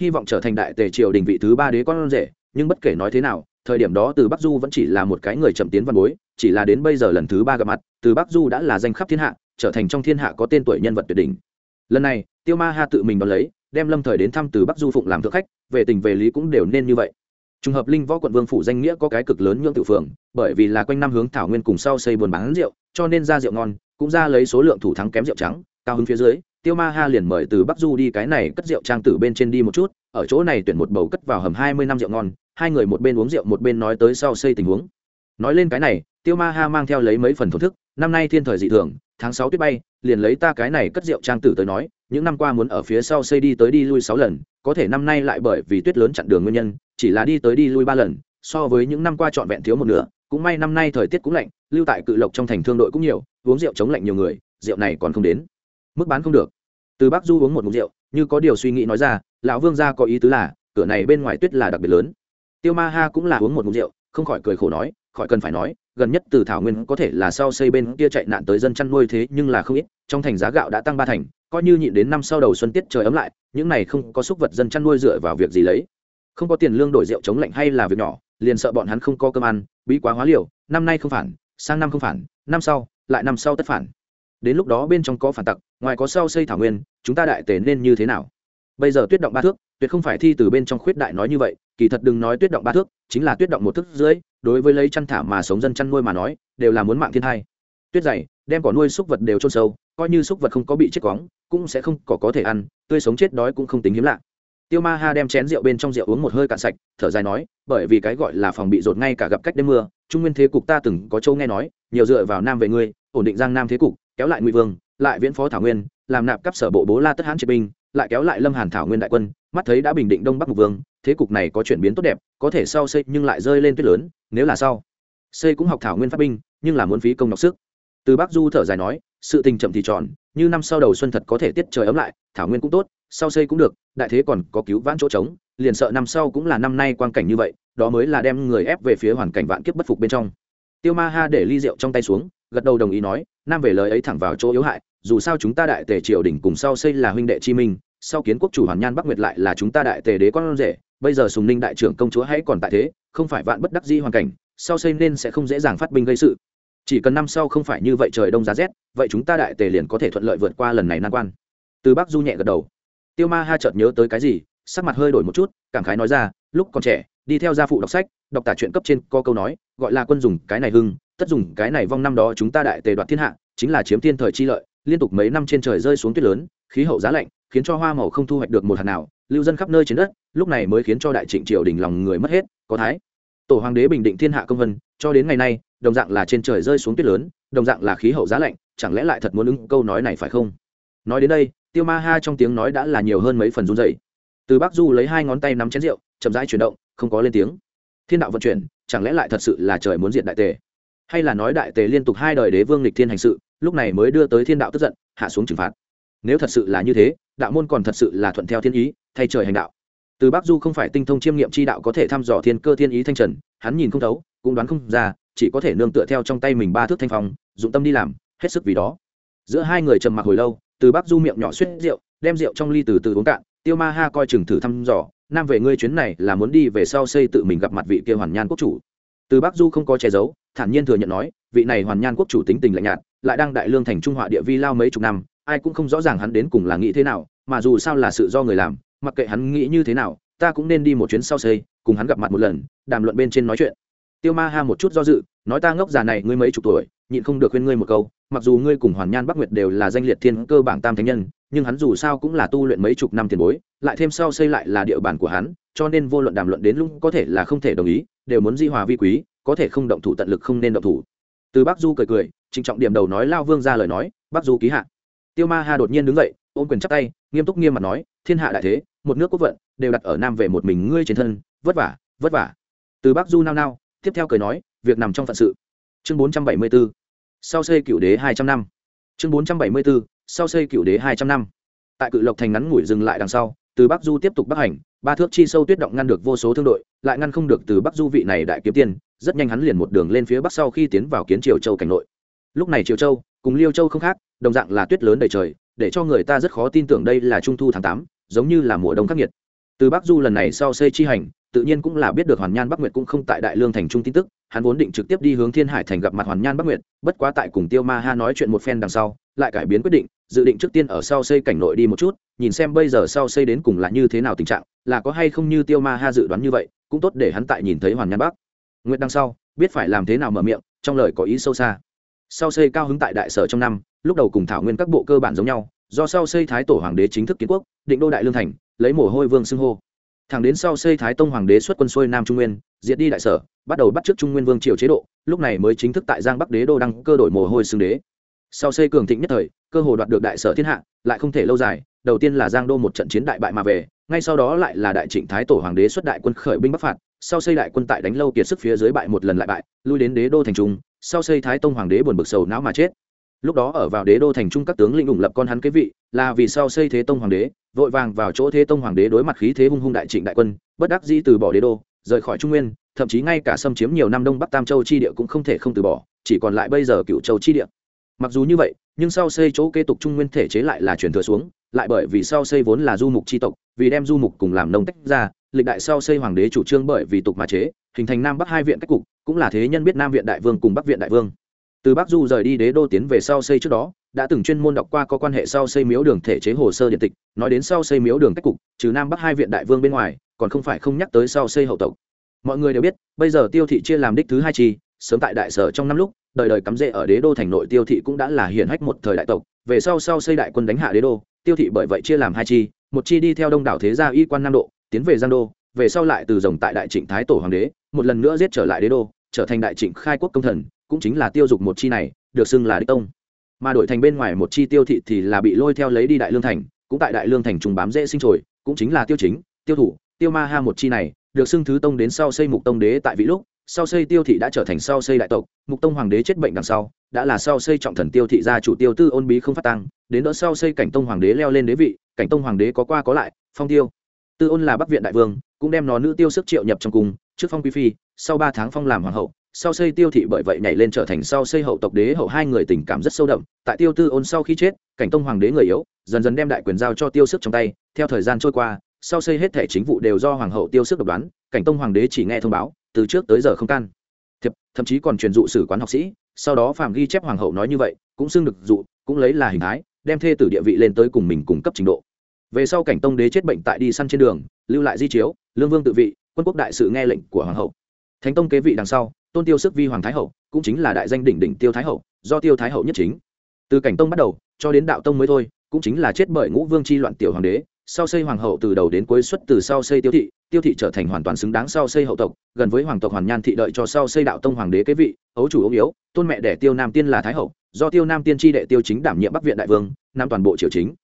Hy vọng trở thành đại tề triều đình vị thứ ba đế con rể, nhưng bất kể nói thế nào, thời điểm đó từ bắc du vẫn chỉ là một cái người chậm tiến văn bối, chỉ là đến bây giờ lần thứ ba gặp mặt, từ bắc du đã là danh khắp thiên hạ, trở thành trong thiên hạ có tên tuổi nhân vật tuyệt đỉnh. Lần này, tiêu ma ha tự mình đón lấy, đem lâm thời đến thăm từ bắc du phụng làm thượng khách, về tình về lý cũng đều nên như vậy trùng hợp linh võ quận vương phủ danh nghĩa có cái cực lớn nhưỡng tự phường, bởi vì là quanh năm hướng thảo nguyên cùng sau xây buôn bán rượu, cho nên ra rượu ngon, cũng ra lấy số lượng thủ thắng kém rượu trắng, cao hứng phía dưới, tiêu ma ha liền mời từ bắc du đi cái này cất rượu trang tử bên trên đi một chút, ở chỗ này tuyển một bầu cất vào hầm hai mươi năm rượu ngon, hai người một bên uống rượu một bên nói tới sau xây tình huống. Nói lên cái này, tiêu ma ha mang theo lấy mấy phần thổ thức, năm nay thiên thời dị thường, tháng sáu tuyết bay, liền lấy ta cái này cất rượu trang tử tới nói, những năm qua muốn ở phía sau xây đi tới đi lui sáu lần, có thể năm nay lại bởi vì tuyết lớn chặn đường nguyên nhân chỉ là đi tới đi lui ba lần, so với những năm qua trọn vẹn thiếu một nửa, cũng may năm nay thời tiết cũng lạnh, lưu tại cự lộc trong thành thương đội cũng nhiều, uống rượu chống lạnh nhiều người, rượu này còn không đến. Mức bán không được. Từ bắc du uống một mục rượu, như có điều suy nghĩ nói ra, lão vương gia có ý tứ là, cửa này bên ngoài tuyết là đặc biệt lớn. Tiêu ma ha cũng là uống một mục rượu, không khỏi cười khổ nói, khỏi cần phải nói, gần nhất từ thảo nguyên có thể là sau xây bên kia chạy nạn tới dân chăn nuôi thế nhưng là không ít, trong thành giá gạo đã tăng ba thành, coi như nhịn đến năm sau đầu xuân tiết trời ấm lại, những này không có súc vật dân chăn nuôi dựa vào việc gì lấy không có tiền lương đổi rượu chống lạnh hay là việc nhỏ, liền sợ bọn hắn không có cơm ăn, bí quá hóa liều, năm nay không phản, sang năm không phản, năm sau, lại năm sau tất phản. Đến lúc đó bên trong có phản tặc, ngoài có sau xây thảo nguyên, chúng ta đại tề nên như thế nào? Bây giờ tuyết động ba thước, tuyệt không phải thi từ bên trong khuyết đại nói như vậy, kỳ thật đừng nói tuyết động ba thước, chính là tuyết động một thước dưới, đối với lấy chăn thả mà sống dân chăn nuôi mà nói, đều là muốn mạng thiên thai. Tuyết dày, đem cỏ nuôi súc vật đều trôn sâu, coi như súc vật không có bị chết cóng cũng sẽ không có có thể ăn, tươi sống chết đói cũng không tính hiếm lạ tiêu ma ha đem chén rượu bên trong rượu uống một hơi cạn sạch, thở dài nói, bởi vì cái gọi là phòng bị rột ngay cả gặp cách đêm mưa, trung nguyên thế cục ta từng có châu nghe nói, nhiều dựa vào nam về ngươi, ổn định giang nam thế cục, kéo lại ngụy vương, lại viễn phó thảo nguyên, làm nạp cấp sở bộ bố la tất hãn triệt binh, lại kéo lại lâm hàn thảo nguyên đại quân, mắt thấy đã bình định đông bắc mục vương, thế cục này có chuyển biến tốt đẹp, có thể sau xây nhưng lại rơi lên tuyết lớn, nếu là sau xây cũng học thảo nguyên phát binh, nhưng là muốn phí công đọc sức. Từ bắc du thở dài nói, sự tình chậm thì tròn, như năm sau đầu xuân thật có thể tiết trời ấm lại, thảo nguyên cũng tốt sau xây cũng được, đại thế còn có cứu vãn chỗ trống, liền sợ năm sau cũng là năm nay quang cảnh như vậy, đó mới là đem người ép về phía hoàn cảnh vạn kiếp bất phục bên trong. Tiêu ma ha để ly rượu trong tay xuống, gật đầu đồng ý nói, nam về lời ấy thẳng vào chỗ yếu hại, dù sao chúng ta đại tề triều đình cùng sau xây là huynh đệ chi minh, sau kiến quốc chủ hoàn nhan bắc nguyệt lại là chúng ta đại tề đế con rể, bây giờ sùng ninh đại trưởng công chúa hãy còn tại thế, không phải vạn bất đắc di hoàn cảnh, sau xây nên sẽ không dễ dàng phát binh gây sự. Chỉ cần năm sau không phải như vậy trời đông giá rét, vậy chúng ta đại tề liền có thể thuận lợi vượt qua lần này nan quan. Từ bắc du nhẹ gật đầu tiêu ma ha chợt nhớ tới cái gì, sắc mặt hơi đổi một chút, cảm khái nói ra, lúc còn trẻ, đi theo gia phụ đọc sách, đọc tả chuyện cấp trên có câu nói, gọi là quân dùng cái này hưng, tất dùng cái này vong năm đó chúng ta đại tề đoạt thiên hạ, chính là chiếm thiên thời chi lợi, liên tục mấy năm trên trời rơi xuống tuyết lớn, khí hậu giá lạnh, khiến cho hoa màu không thu hoạch được một hạt nào, lưu dân khắp nơi trên đất, lúc này mới khiến cho đại trịnh triều đình lòng người mất hết, có thái. Tổ hoàng đế bình định thiên hạ công vân, cho đến ngày nay, đồng dạng là trên trời rơi xuống tuyết lớn, đồng dạng là khí hậu giá lạnh, chẳng lẽ lại thật muốn ứng câu nói này phải không? Nói đến đây, tiêu ma ha trong tiếng nói đã là nhiều hơn mấy phần run dày từ bắc du lấy hai ngón tay nắm chén rượu, chậm rãi chuyển động, không có lên tiếng. Thiên đạo vận chuyển, chẳng lẽ lại thật sự là trời muốn diệt đại tề? Hay là nói đại tề liên tục hai đời đế vương lịch thiên hành sự, lúc này mới đưa tới thiên đạo tức giận, hạ xuống trừng phạt? Nếu thật sự là như thế, đạo môn còn thật sự là thuận theo thiên ý, thay trời hành đạo. Từ bắc du không phải tinh thông chiêm nghiệm chi đạo có thể thăm dò thiên cơ thiên ý thanh trần, hắn nhìn không thấu, cũng đoán không ra, chỉ có thể nương tựa theo trong tay mình ba thước thanh phong, dụng tâm đi làm, hết sức vì đó. Giữa hai người trầm mặc hồi lâu từ bắc du miệng nhỏ suýt rượu, đem rượu trong ly từ từ uống cạn, tiêu ma ha coi chừng thử thăm dò, nam về ngươi chuyến này là muốn đi về sau xây tự mình gặp mặt vị kia hoàn nhan quốc chủ. Từ bắc du không có che giấu, thản nhiên thừa nhận nói, vị này hoàn nhan quốc chủ tính tình lạnh nhạt, lại đang đại lương thành trung họa địa vi lao mấy chục năm, ai cũng không rõ ràng hắn đến cùng là nghĩ thế nào, mà dù sao là sự do người làm, mặc kệ hắn nghĩ như thế nào, ta cũng nên đi một chuyến sau xây, cùng hắn gặp mặt một lần, đàm luận bên trên nói chuyện tiêu ma ha một chút do dự, nói ta ngốc già này ngươi mấy chục tuổi, nhịn không được khuyên ngươi một câu, mặc dù ngươi cùng hoàn nhan bắc nguyệt đều là danh liệt thiên cơ bảng tam thánh nhân, nhưng hắn dù sao cũng là tu luyện mấy chục năm tiền bối, lại thêm sau xây lại là địa bàn của hắn, cho nên vô luận đàm luận đến lúc có thể là không thể đồng ý, đều muốn di hòa vi quý, có thể không động thủ tận lực không nên động thủ. Từ bắc du cười cười, trịnh trọng điểm đầu nói lao vương ra lời nói, bắc du ký hạ. Tiêu ma ha đột nhiên đứng dậy, ôm quyền chắp tay, nghiêm túc nghiêm mặt nói, thiên hạ đại thế, một nước quốc vận, đều đặt ở nam về một mình ngươi trên thân, vất vả vất vả. Từ bắc du nao nao tiếp theo cười nói, việc nằm trong phận sự. Chương bốn trăm bảy mươi 474 sau xây cựu đế hai trăm năm. Chương bốn trăm bảy mươi 474 sau xây cựu đế hai trăm năm. Tại cự lộc thành ngắn ngủi dừng lại đằng sau, từ bắc du tiếp tục bắc hành, ba thước chi sâu tuyết động ngăn được vô số thương đội, lại ngăn không được từ bắc du vị này đại kiếm tiên, rất nhanh hắn liền một đường lên phía bắc sau khi tiến vào kiến triều châu cảnh nội. Lúc này triều châu, cùng liêu châu không khác, đồng dạng là tuyết lớn đầy trời, để cho người ta rất khó tin tưởng đây là trung thu tháng tám, giống như là mùa đông khắc nghiệt. Từ bắc du lần này sau xây chi hành tự nhiên cũng là biết được hoàn nhan bắc nguyệt cũng không tại đại lương thành trung tin tức, hắn vốn định trực tiếp đi hướng thiên hải thành gặp mặt hoàn nhan bắc nguyệt, bất quá tại cùng tiêu ma ha nói chuyện một phen đằng sau, lại cải biến quyết định, dự định trước tiên ở sau xây cảnh nội đi một chút, nhìn xem bây giờ sau xây đến cùng là như thế nào tình trạng, là có hay không như tiêu ma ha dự đoán như vậy, cũng tốt để hắn tại nhìn thấy hoàn nhan bắc. Nguyệt đằng sau, biết phải làm thế nào mở miệng, trong lời có ý sâu xa. Sau xây cao hứng tại đại sở trong năm, lúc đầu cùng thảo nguyên các bộ cơ bản giống nhau, do sau xây thái tổ hoàng đế chính thức kiến quốc, định đô đại lương thành, lấy mồ hôi vương xưng hô thẳng đến sau xây thái tông hoàng đế xuất quân xuôi nam trung nguyên, diệt đi đại sở, bắt đầu bắt t trung nguyên vương triều chế độ, lúc này mới chính thức tại giang bắc đế đô đăng cơ đổi mồ hôi xương đế. Sau xây cường thịnh nhất thời, cơ hồ đoạt được đại sở thiên hạ, lại không thể lâu dài, đầu tiên là giang đô một trận chiến đại bại mà về, ngay sau đó lại là đại trịnh thái tổ hoàng đế xuất đại quân khởi binh bắc phạt, sau xây đại quân tại đánh lâu kiệt sức phía dưới bại một lần lại bại, lui đến đế đô thành trung sau xây thái tông hoàng đế buồn bực sầu não mà chết lúc đó ở vào đế đô thành trung các tướng lĩnh ủng lập con hắn kế vị, là vì sao xây thế tông hoàng đế, vội vàng vào chỗ thế tông hoàng đế đối mặt khí thế hung hung đại trịnh đại quân, bất đắc dĩ từ bỏ đế đô, rời khỏi trung nguyên, thậm chí ngay cả xâm chiếm nhiều năm đông bắc tam châu chi địa cũng không thể không từ bỏ, chỉ còn lại bây giờ cựu châu chi địa. Mặc dù như vậy, nhưng sau xây chỗ kế tục trung nguyên thể chế lại là chuyển thừa xuống, lại bởi vì sau xây vốn là du mục chi tộc, vì đem du mục cùng làm nông tách ra, lịch đại sau xây hoàng đế chủ trương bởi vì tục mà chế, hình thành nam bắc hai viện cách cục, cũng là thế nhân biết nam viện đại vương cùng bắc viện đại vương từ bắc du rời đi đế đô tiến về sau xây trước đó, đã từng chuyên môn đọc qua có quan hệ sau xây miếu đường thể chế hồ sơ điện tịch, nói đến sau xây miếu đường cách cục, trừ nam bắc hai viện đại vương bên ngoài, còn không phải không nhắc tới sau xây hậu tộc. Mọi người đều biết, bây giờ tiêu thị chia làm đích thứ hai chi, sớm tại đại sở trong năm lúc, đời đời cắm rễ ở đế đô thành nội tiêu thị cũng đã là hiển hách một thời đại tộc. Về sau sau xây đại quân đánh hạ đế đô, tiêu thị bởi vậy chia làm hai chi, một chi đi theo đông đảo thế gia y quan nam độ, tiến về giang đô, về sau lại từ rồng tại đại trịnh thái tổ hoàng đế, một lần nữa giết trở lại đế đô, trở thành đại trịnh khai quốc công thần cũng chính là tiêu dục một chi này, được xưng là đích tông. Mà đổi thành bên ngoài một chi tiêu thị thì là bị lôi theo lấy đi đại lương thành, cũng tại đại lương thành trùng bám dễ sinh trồi, cũng chính là tiêu chính, tiêu thủ, tiêu ma ha một chi này, được xưng thứ tông đến sau xây mục tông đế tại vị lúc, sau xây tiêu thị đã trở thành sau xây đại tộc, mục tông hoàng đế chết bệnh đằng sau, đã là sau xây trọng thần tiêu thị gia chủ tiêu tư ôn bí không phát tăng đến đỡ sau xây cảnh tông hoàng đế leo lên đế vị, cảnh tông hoàng đế có qua có lại, phong tiêu. Tư ôn là bắc viện đại vương, cũng đem nó nữ tiêu sức triệu nhập trong cung, trước phong quý phi, sau ba tháng phong làm hoàng hậu sau xây tiêu thị bởi vậy nhảy lên trở thành sau xây hậu tộc đế hậu, hai người tình cảm rất sâu đậm. Tại tiêu tư ôn sau khi chết, cảnh tông hoàng đế người yếu, dần dần đem đại quyền giao cho tiêu sức trong tay. Theo thời gian trôi qua, sau xây hết thể chính vụ đều do hoàng hậu tiêu sức độc đoán, cảnh tông hoàng đế chỉ nghe thông báo, từ trước tới giờ không can. Thiệp, thậm chí còn truyền dụ sử quán học sĩ, sau đó phạm ghi chép hoàng hậu nói như vậy, cũng xưng được dụ, cũng lấy là hình thái, đem thê tử địa vị lên tới cùng mình cung cấp trình độ. Về sau cảnh tông đế chết bệnh tại đi săn trên đường, lưu lại di chiếu, lương vương tự vị, quân quốc đại sự nghe lệnh của hoàng hậu. Thánh tông kế vị đằng sau tôn tiêu sức vi hoàng thái hậu, cũng chính là đại danh đỉnh đỉnh tiêu thái hậu, do tiêu thái hậu nhất chính. Từ cảnh tông bắt đầu, cho đến đạo tông mới thôi, cũng chính là chết bởi ngũ vương c h i loạn tiểu hoàng đế, sau xây hoàng hậu từ đầu đến cuối xuất từ sau xây tiêu thị tiêu thị trở thành hoàn toàn xứng đáng sau xây hậu tộc, gần với hoàng tộc hoàn nhan thị đợi cho sau xây đạo tông hoàng đế kế vị, ấu chủ ấu yếu, tôn mẹ đẻ tiêu nam tiên là thái hậu, do tiêu nam tiên tri đệ tiêu chính đảm nhiệm bắc viện đại vương, nam toàn bộ triều chính.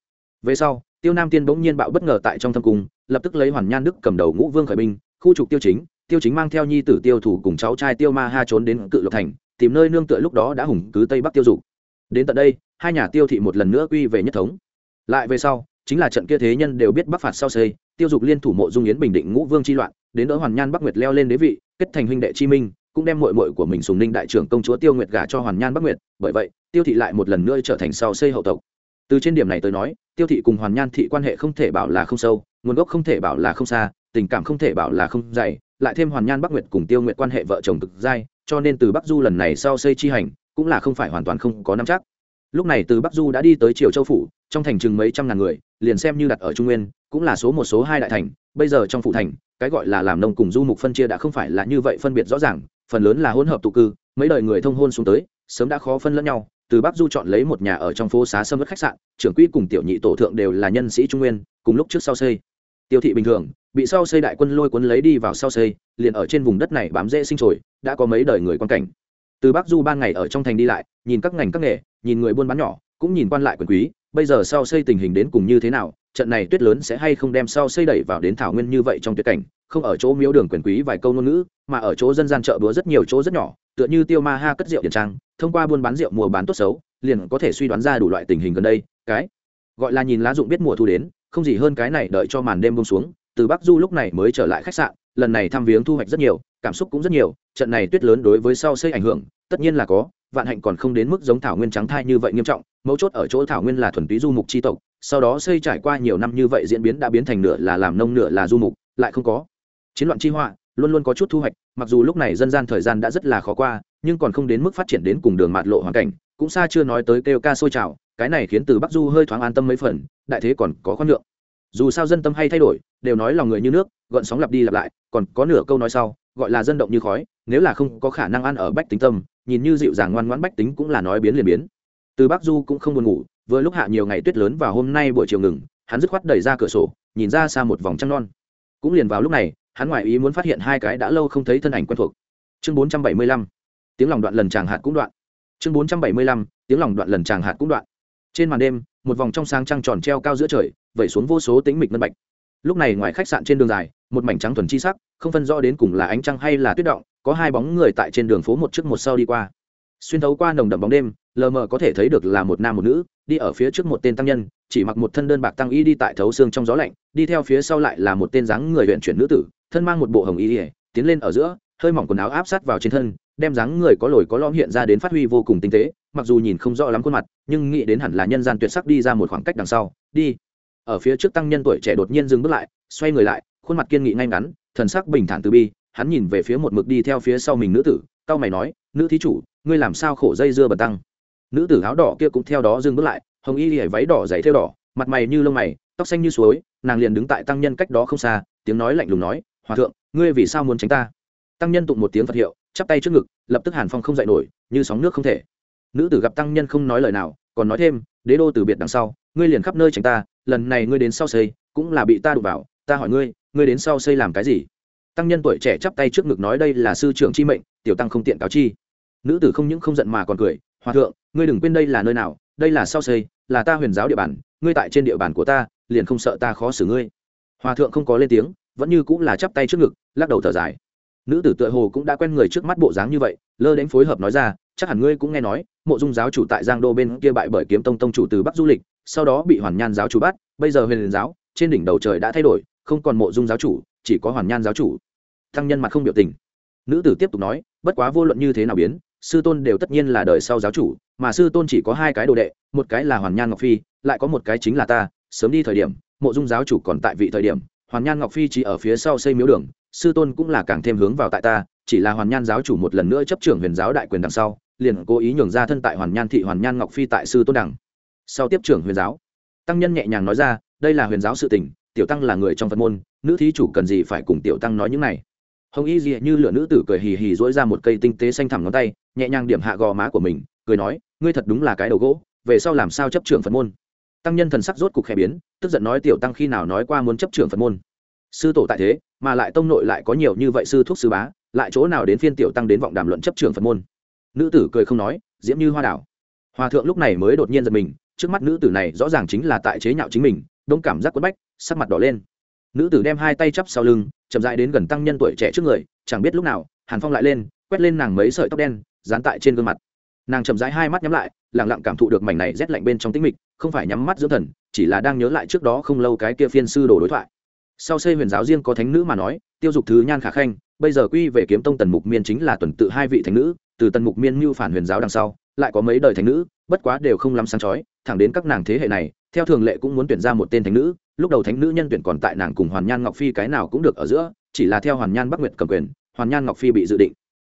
Về sau, tiêu nam tiên bỗng nhiên bạo bất ngờ tại trong thâm cung, lập tức lấy hoàn nhan đức cầm đầu ngũ vương khởi binh, khu trục tiêu chính tiêu chính mang theo nhi tử tiêu thủ cùng cháu trai tiêu ma ha trốn đến cự lộc thành, tìm nơi nương tựa lúc đó đã hùng cứ tây bắc tiêu dục. Đến tận đây, hai nhà tiêu thị một lần nữa quy về nhất thống. Lại về sau, chính là trận kia thế nhân đều biết bắc phạt sau xây, tiêu dục liên thủ mộ dung yến bình định ngũ vương chi loạn, đến đỡ hoàn nhan bắc nguyệt leo lên đế vị, kết thành huynh đệ chi minh, cũng đem mội mội của mình sùng ninh đại trưởng công chúa tiêu nguyệt gả cho hoàn nhan bắc nguyệt, bởi vậy, tiêu thị lại một lần nữa trở thành sau xây hậu tộc. Từ trên điểm này tới nói, tiêu thị cùng hoàn nhan thị quan hệ không thể bảo là không sâu, nguồn gốc không thể bảo là không xa, tình cảm không thể bảo là không dày lại thêm hoàn nhan bắc nguyệt cùng tiêu nguyệt quan hệ vợ chồng cực dai, cho nên từ bắc du lần này sau xây chi hành, cũng là không phải hoàn toàn không có năm chắc. Lúc này từ bắc du đã đi tới triều châu phủ, trong thành chừng mấy trăm ngàn người, liền xem như đặt ở trung nguyên, cũng là số một số hai đại thành, bây giờ trong phủ thành, cái gọi là làm nông cùng du mục phân chia đã không phải là như vậy phân biệt rõ ràng, phần lớn là hỗn hợp tụ cư, mấy đời người thông hôn xuống tới, sớm đã khó phân lẫn nhau, từ bắc du chọn lấy một nhà ở trong phố xá sâm ớt khách sạn, trưởng quỹ cùng tiểu nhị tổ thượng đều là nhân sĩ trung nguyên, cùng lúc trước sau xây. Tiêu thị bình thường bị sau xây đại quân lôi cuốn lấy đi vào sau xây, liền ở trên vùng đất này bám dễ sinh sôi. đã có mấy đời người quan cảnh từ bắc du ban ngày ở trong thành đi lại, nhìn các ngành các nghề, nhìn người buôn bán nhỏ, cũng nhìn quan lại quyền quý, bây giờ sau xây tình hình đến cùng như thế nào, trận này tuyết lớn sẽ hay không đem sau xây đẩy vào đến thảo nguyên như vậy trong tuyệt cảnh, không ở chỗ miếu đường quyền quý vài câu ngôn ngữ, mà ở chỗ dân gian chợ búa rất nhiều chỗ rất nhỏ, tựa như tiêu ma ha cất rượu tiền trang, thông qua buôn bán rượu mùa bán tốt xấu, liền có thể suy đoán ra đủ loại tình hình gần đây, cái gọi là nhìn lá dụng biết mùa thu đến, không gì hơn cái này đợi cho màn đêm bông xuống từ bắc du lúc này mới trở lại khách sạn, lần này thăm viếng thu hoạch rất nhiều, cảm xúc cũng rất nhiều, trận này tuyết lớn đối với sau xây ảnh hưởng, tất nhiên là có, vạn hạnh còn không đến mức giống thảo nguyên trắng thai như vậy nghiêm trọng, mấu chốt ở chỗ thảo nguyên là thuần túy du mục tri tộc, sau đó xây trải qua nhiều năm như vậy diễn biến đã biến thành nửa là làm nông nửa là du mục, lại không có. Chiến loạn chi họa, luôn luôn có chút thu hoạch, mặc dù lúc này dân gian thời gian đã rất là khó qua, nhưng còn không đến mức phát triển đến cùng đường mạt lộ hoàn cảnh, cũng xa chưa nói tới kêu ca sôi trào, cái này khiến từ bắc du hơi thoáng an tâm mấy phần, đại thế còn có khoan lượng dù sao dân tâm hay thay đổi, đều nói lòng người như nước gợn sóng lặp đi lặp lại, còn có nửa câu nói sau, gọi là dân động như khói, nếu là không có khả năng ăn ở bách tính tâm, nhìn như dịu dàng ngoan ngoãn bách tính cũng là nói biến liền biến. Từ bắc du cũng không buồn ngủ, vừa lúc hạ nhiều ngày tuyết lớn và hôm nay buổi chiều ngừng, hắn dứt khoát đẩy ra cửa sổ, nhìn ra xa một vòng trăng non. Cũng liền vào lúc này, hắn ngoại ý muốn phát hiện hai cái đã lâu không thấy thân ảnh quen thuộc. Chương bốn trăm bảy mươi lăm, tiếng lòng đoạn lần chàng hạt cũng đoạn. Chương bốn trăm bảy mươi lăm, tiếng lòng đoạn lần chàng hạt cũng đoạn. Trên màn đêm, một vòng trong sáng trăng tròn treo cao giữa trời vẩy xuống vô số tĩnh mịch ngân bạch. Lúc này ngoài khách sạn trên đường dài, một mảnh trắng thuần chi sắc, không phân rõ đến cùng là ánh trăng hay là tuyết động, có hai bóng người tại trên đường phố một trước một sau đi qua. Xuyên thấu qua nồng đậm bóng đêm, lờ mờ có thể thấy được là một nam một nữ, đi ở phía trước một tên tăng nhân, chỉ mặc một thân đơn bạc tăng y đi tại thấu xương trong gió lạnh, đi theo phía sau lại là một tên dáng người huyện chuyển nữ tử, thân mang một bộ hồng y ỉa tiến lên ở giữa, hơi mỏng quần áo áp sát vào trên thân, đem dáng người có lồi có lõm hiện ra đến phát huy vô cùng tinh tế, mặc dù nhìn không rõ lắm khuôn mặt, nhưng nghĩ đến hẳn là nhân gian tuyệt sắc đi ra một khoảng cách đằng sau, đi ở phía trước tăng nhân tuổi trẻ đột nhiên dừng bước lại, xoay người lại, khuôn mặt kiên nghị ngay ngắn, thần sắc bình thản từ bi, hắn nhìn về phía một mực đi theo phía sau mình nữ tử, cao mày nói, nữ thí chủ, ngươi làm sao khổ dây dưa bật tăng? Nữ tử áo đỏ kia cũng theo đó dừng bước lại, hồng y hỉa váy đỏ dày theo đỏ, mặt mày như lông mày, tóc xanh như suối, nàng liền đứng tại tăng nhân cách đó không xa, tiếng nói lạnh lùng nói, hòa thượng, ngươi vì sao muốn tránh ta? Tăng nhân tụng một tiếng phật hiệu, chắp tay trước ngực, lập tức hàn phong không dậy nổi, như sóng nước không thể. Nữ tử gặp tăng nhân không nói lời nào, còn nói thêm, đế đô từ biệt đằng sau, ngươi liền khắp nơi tránh ta lần này ngươi đến sau xây, cũng là bị ta đụng vào, ta hỏi ngươi ngươi đến sau xây làm cái gì? Tăng nhân tuổi trẻ chắp tay trước ngực nói đây là sư trưởng chi mệnh, tiểu tăng không tiện cáo chi. Nữ tử không những không giận mà còn cười, hòa thượng, ngươi đừng quên đây là nơi nào, đây là sau xây, là ta huyền giáo địa bàn, ngươi tại trên địa bàn của ta, liền không sợ ta khó xử ngươi. Hòa thượng không có lên tiếng, vẫn như cũng là chắp tay trước ngực, lắc đầu thở dài. Nữ tử tựa hồ cũng đã quen người trước mắt bộ dáng như vậy, lơ đến phối hợp nói ra chắc hẳn ngươi cũng nghe nói, mộ dung giáo chủ tại giang đô bên kia bại bởi kiếm tông tông chủ từ bắc du lịch, sau đó bị hoàn nhan giáo chủ bắt, bây giờ huyền giáo, trên đỉnh đầu trời đã thay đổi, không còn mộ dung giáo chủ, chỉ có hoàn nhan giáo chủ. Thăng nhân mặt không biểu tình. Nữ tử tiếp tục nói, bất quá vô luận như thế nào biến, sư tôn đều tất nhiên là đời sau giáo chủ, mà sư tôn chỉ có hai cái đồ đệ, một cái là hoàn nhan ngọc phi, lại có một cái chính là ta, sớm đi thời điểm, mộ dung giáo chủ còn tại vị thời điểm, hoàn nhan ngọc phi chỉ ở phía sau xây miếu đường, sư tôn cũng là càng thêm hướng vào tại ta chỉ là hoàn nhan giáo chủ một lần nữa chấp trưởng huyền giáo đại quyền đằng sau, liền cố ý nhường ra thân tại hoàn nhan thị hoàn nhan ngọc phi tại sư tôn đẳng sau tiếp trưởng huyền giáo, tăng nhân nhẹ nhàng nói ra, đây là huyền giáo sự tình, tiểu tăng là người trong phật môn, nữ thí chủ cần gì phải cùng tiểu tăng nói những này. Hồng y dị như lửa nữ tử cười hì hì dỗi ra một cây tinh tế xanh thẳm ngón tay, nhẹ nhàng điểm hạ gò má của mình, cười nói, ngươi thật đúng là cái đầu gỗ, về sau làm sao chấp trưởng phật môn? Tăng nhân thần sắc rốt cục khẽ biến, tức giận nói, tiểu tăng khi nào nói qua muốn chấp trưởng phật môn? Sư tổ tại thế, mà lại tông nội lại có nhiều như vậy sư thuốc sư bá lại chỗ nào đến phiên tiểu tăng đến vọng đàm luận chấp trường phật môn. Nữ tử cười không nói, diễm như hoa đảo. Hòa thượng lúc này mới đột nhiên giật mình, trước mắt nữ tử này rõ ràng chính là tại chế nhạo chính mình, đông cảm giác quất bách, sắc mặt đỏ lên. Nữ tử đem hai tay chắp sau lưng, chậm dại đến gần tăng nhân tuổi trẻ trước người, chẳng biết lúc nào, hàn phong lại lên, quét lên nàng mấy sợi tóc đen, dán tại trên gương mặt. Nàng chậm rãi hai mắt nhắm lại lẳng lặng cảm thụ được mảnh này rét lạnh bên trong tĩnh mịch, không phải nhắm mắt dưỡng thần, chỉ là đang nhớ lại trước đó không lâu cái kia phiên sư đồ đối thoại. Sau xây huyền giáo riêng có thánh nữ mà nói, tiêu dục thứ nhan khả khanh bây giờ quy về kiếm tông tần mục miên chính là tuần tự hai vị thánh nữ, từ tần mục miên mưu phản huyền giáo đằng sau, lại có mấy đời thánh nữ, bất quá đều không lắm sáng chói, thẳng đến các nàng thế hệ này, theo thường lệ cũng muốn tuyển ra một tên thánh nữ, lúc đầu thánh nữ nhân tuyển còn tại nàng cùng hoàn nhan ngọc phi cái nào cũng được ở giữa, chỉ là theo hoàn nhan bắc nguyệt cầm quyền, hoàn nhan ngọc phi bị dự định.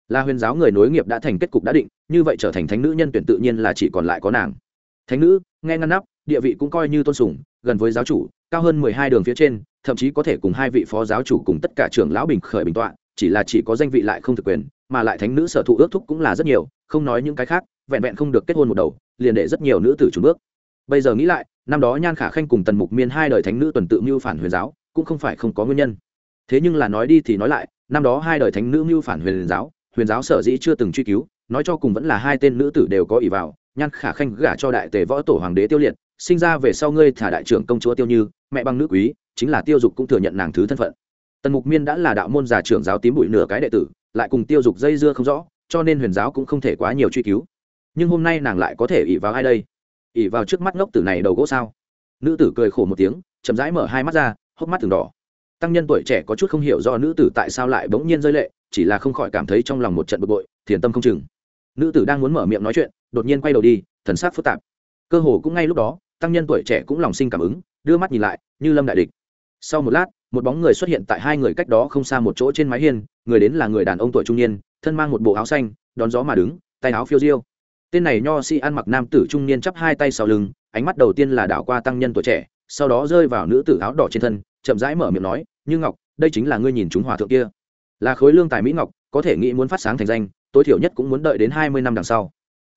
Là huyền giáo người nối nghiệp đã thành kết cục đã định, như vậy trở thành thánh nữ nhân tuyển tự nhiên là chỉ còn lại có nàng. Thánh nữ, nghe ngăn nắp, địa vị cũng coi như tôn sùng, gần với giáo chủ, cao hơn mười hai đường phía trên, thậm chí có thể cùng hai vị phó giáo chủ cùng tất cả trưởng lão bình khởi bình tọa chỉ là chỉ có danh vị lại không thực quyền, mà lại thánh nữ sở thụ ước thúc cũng là rất nhiều, không nói những cái khác, vẹn vẹn không được kết hôn một đầu, liền để rất nhiều nữ tử trùng bước. Bây giờ nghĩ lại, năm đó nhan khả khanh cùng tần mục miên hai đời thánh nữ tuần tự mưu phản huyền giáo, cũng không phải không có nguyên nhân. Thế nhưng là nói đi thì nói lại, năm đó hai đời thánh nữ mưu phản huyền giáo huyền giáo sở dĩ chưa từng truy cứu, nói cho cùng vẫn là hai tên nữ tử đều có ỷ vào, nhan khả khanh gả cho đại tề võ tổ hoàng đế tiêu liệt, sinh ra về sau ngươi thả đại trưởng công chúa tiêu như, mẹ băng nữ quý, chính là tiêu dục cũng thừa nhận nàng thứ thân phận tần mục miên đã là đạo môn giả trưởng giáo tím bụi nửa cái đệ tử, lại cùng tiêu dục dây dưa không rõ, cho nên huyền giáo cũng không thể quá nhiều truy cứu. Nhưng hôm nay nàng lại có thể ỉ vào ai đây? Ỉ vào trước mắt ngốc tử này đầu gỗ sao? Nữ tử cười khổ một tiếng, chậm rãi mở hai mắt ra, hốc mắt từng đỏ. Tăng nhân tuổi trẻ có chút không hiểu do nữ tử tại sao lại bỗng nhiên rơi lệ, chỉ là không khỏi cảm thấy trong lòng một trận bực bội, thiền tâm không chừng. Nữ tử đang muốn mở miệng nói chuyện, đột nhiên quay đầu đi, thần sắc phức tạp. Cơ hồ cũng ngay lúc đó, tăng nhân tuổi trẻ cũng lòng sinh cảm ứng, đưa mắt nhìn lại, như lâm đại địch. Sau một lát một bóng người xuất hiện tại hai người cách đó không xa một chỗ trên mái hiên, người đến là người đàn ông tuổi trung niên, thân mang một bộ áo xanh, đón gió mà đứng, tay áo phiêu diêu. Tên này nho si ăn mặc nam tử trung niên chắp hai tay sau lưng, ánh mắt đầu tiên là đảo qua tăng nhân tuổi trẻ, sau đó rơi vào nữ tử áo đỏ trên thân, chậm rãi mở miệng nói, như ngọc, đây chính là ngươi nhìn chúng hòa thượng kia. Là khối lương tài mỹ ngọc, có thể nghĩ muốn phát sáng thành danh, tối thiểu nhất cũng muốn đợi đến hai mươi năm đằng sau.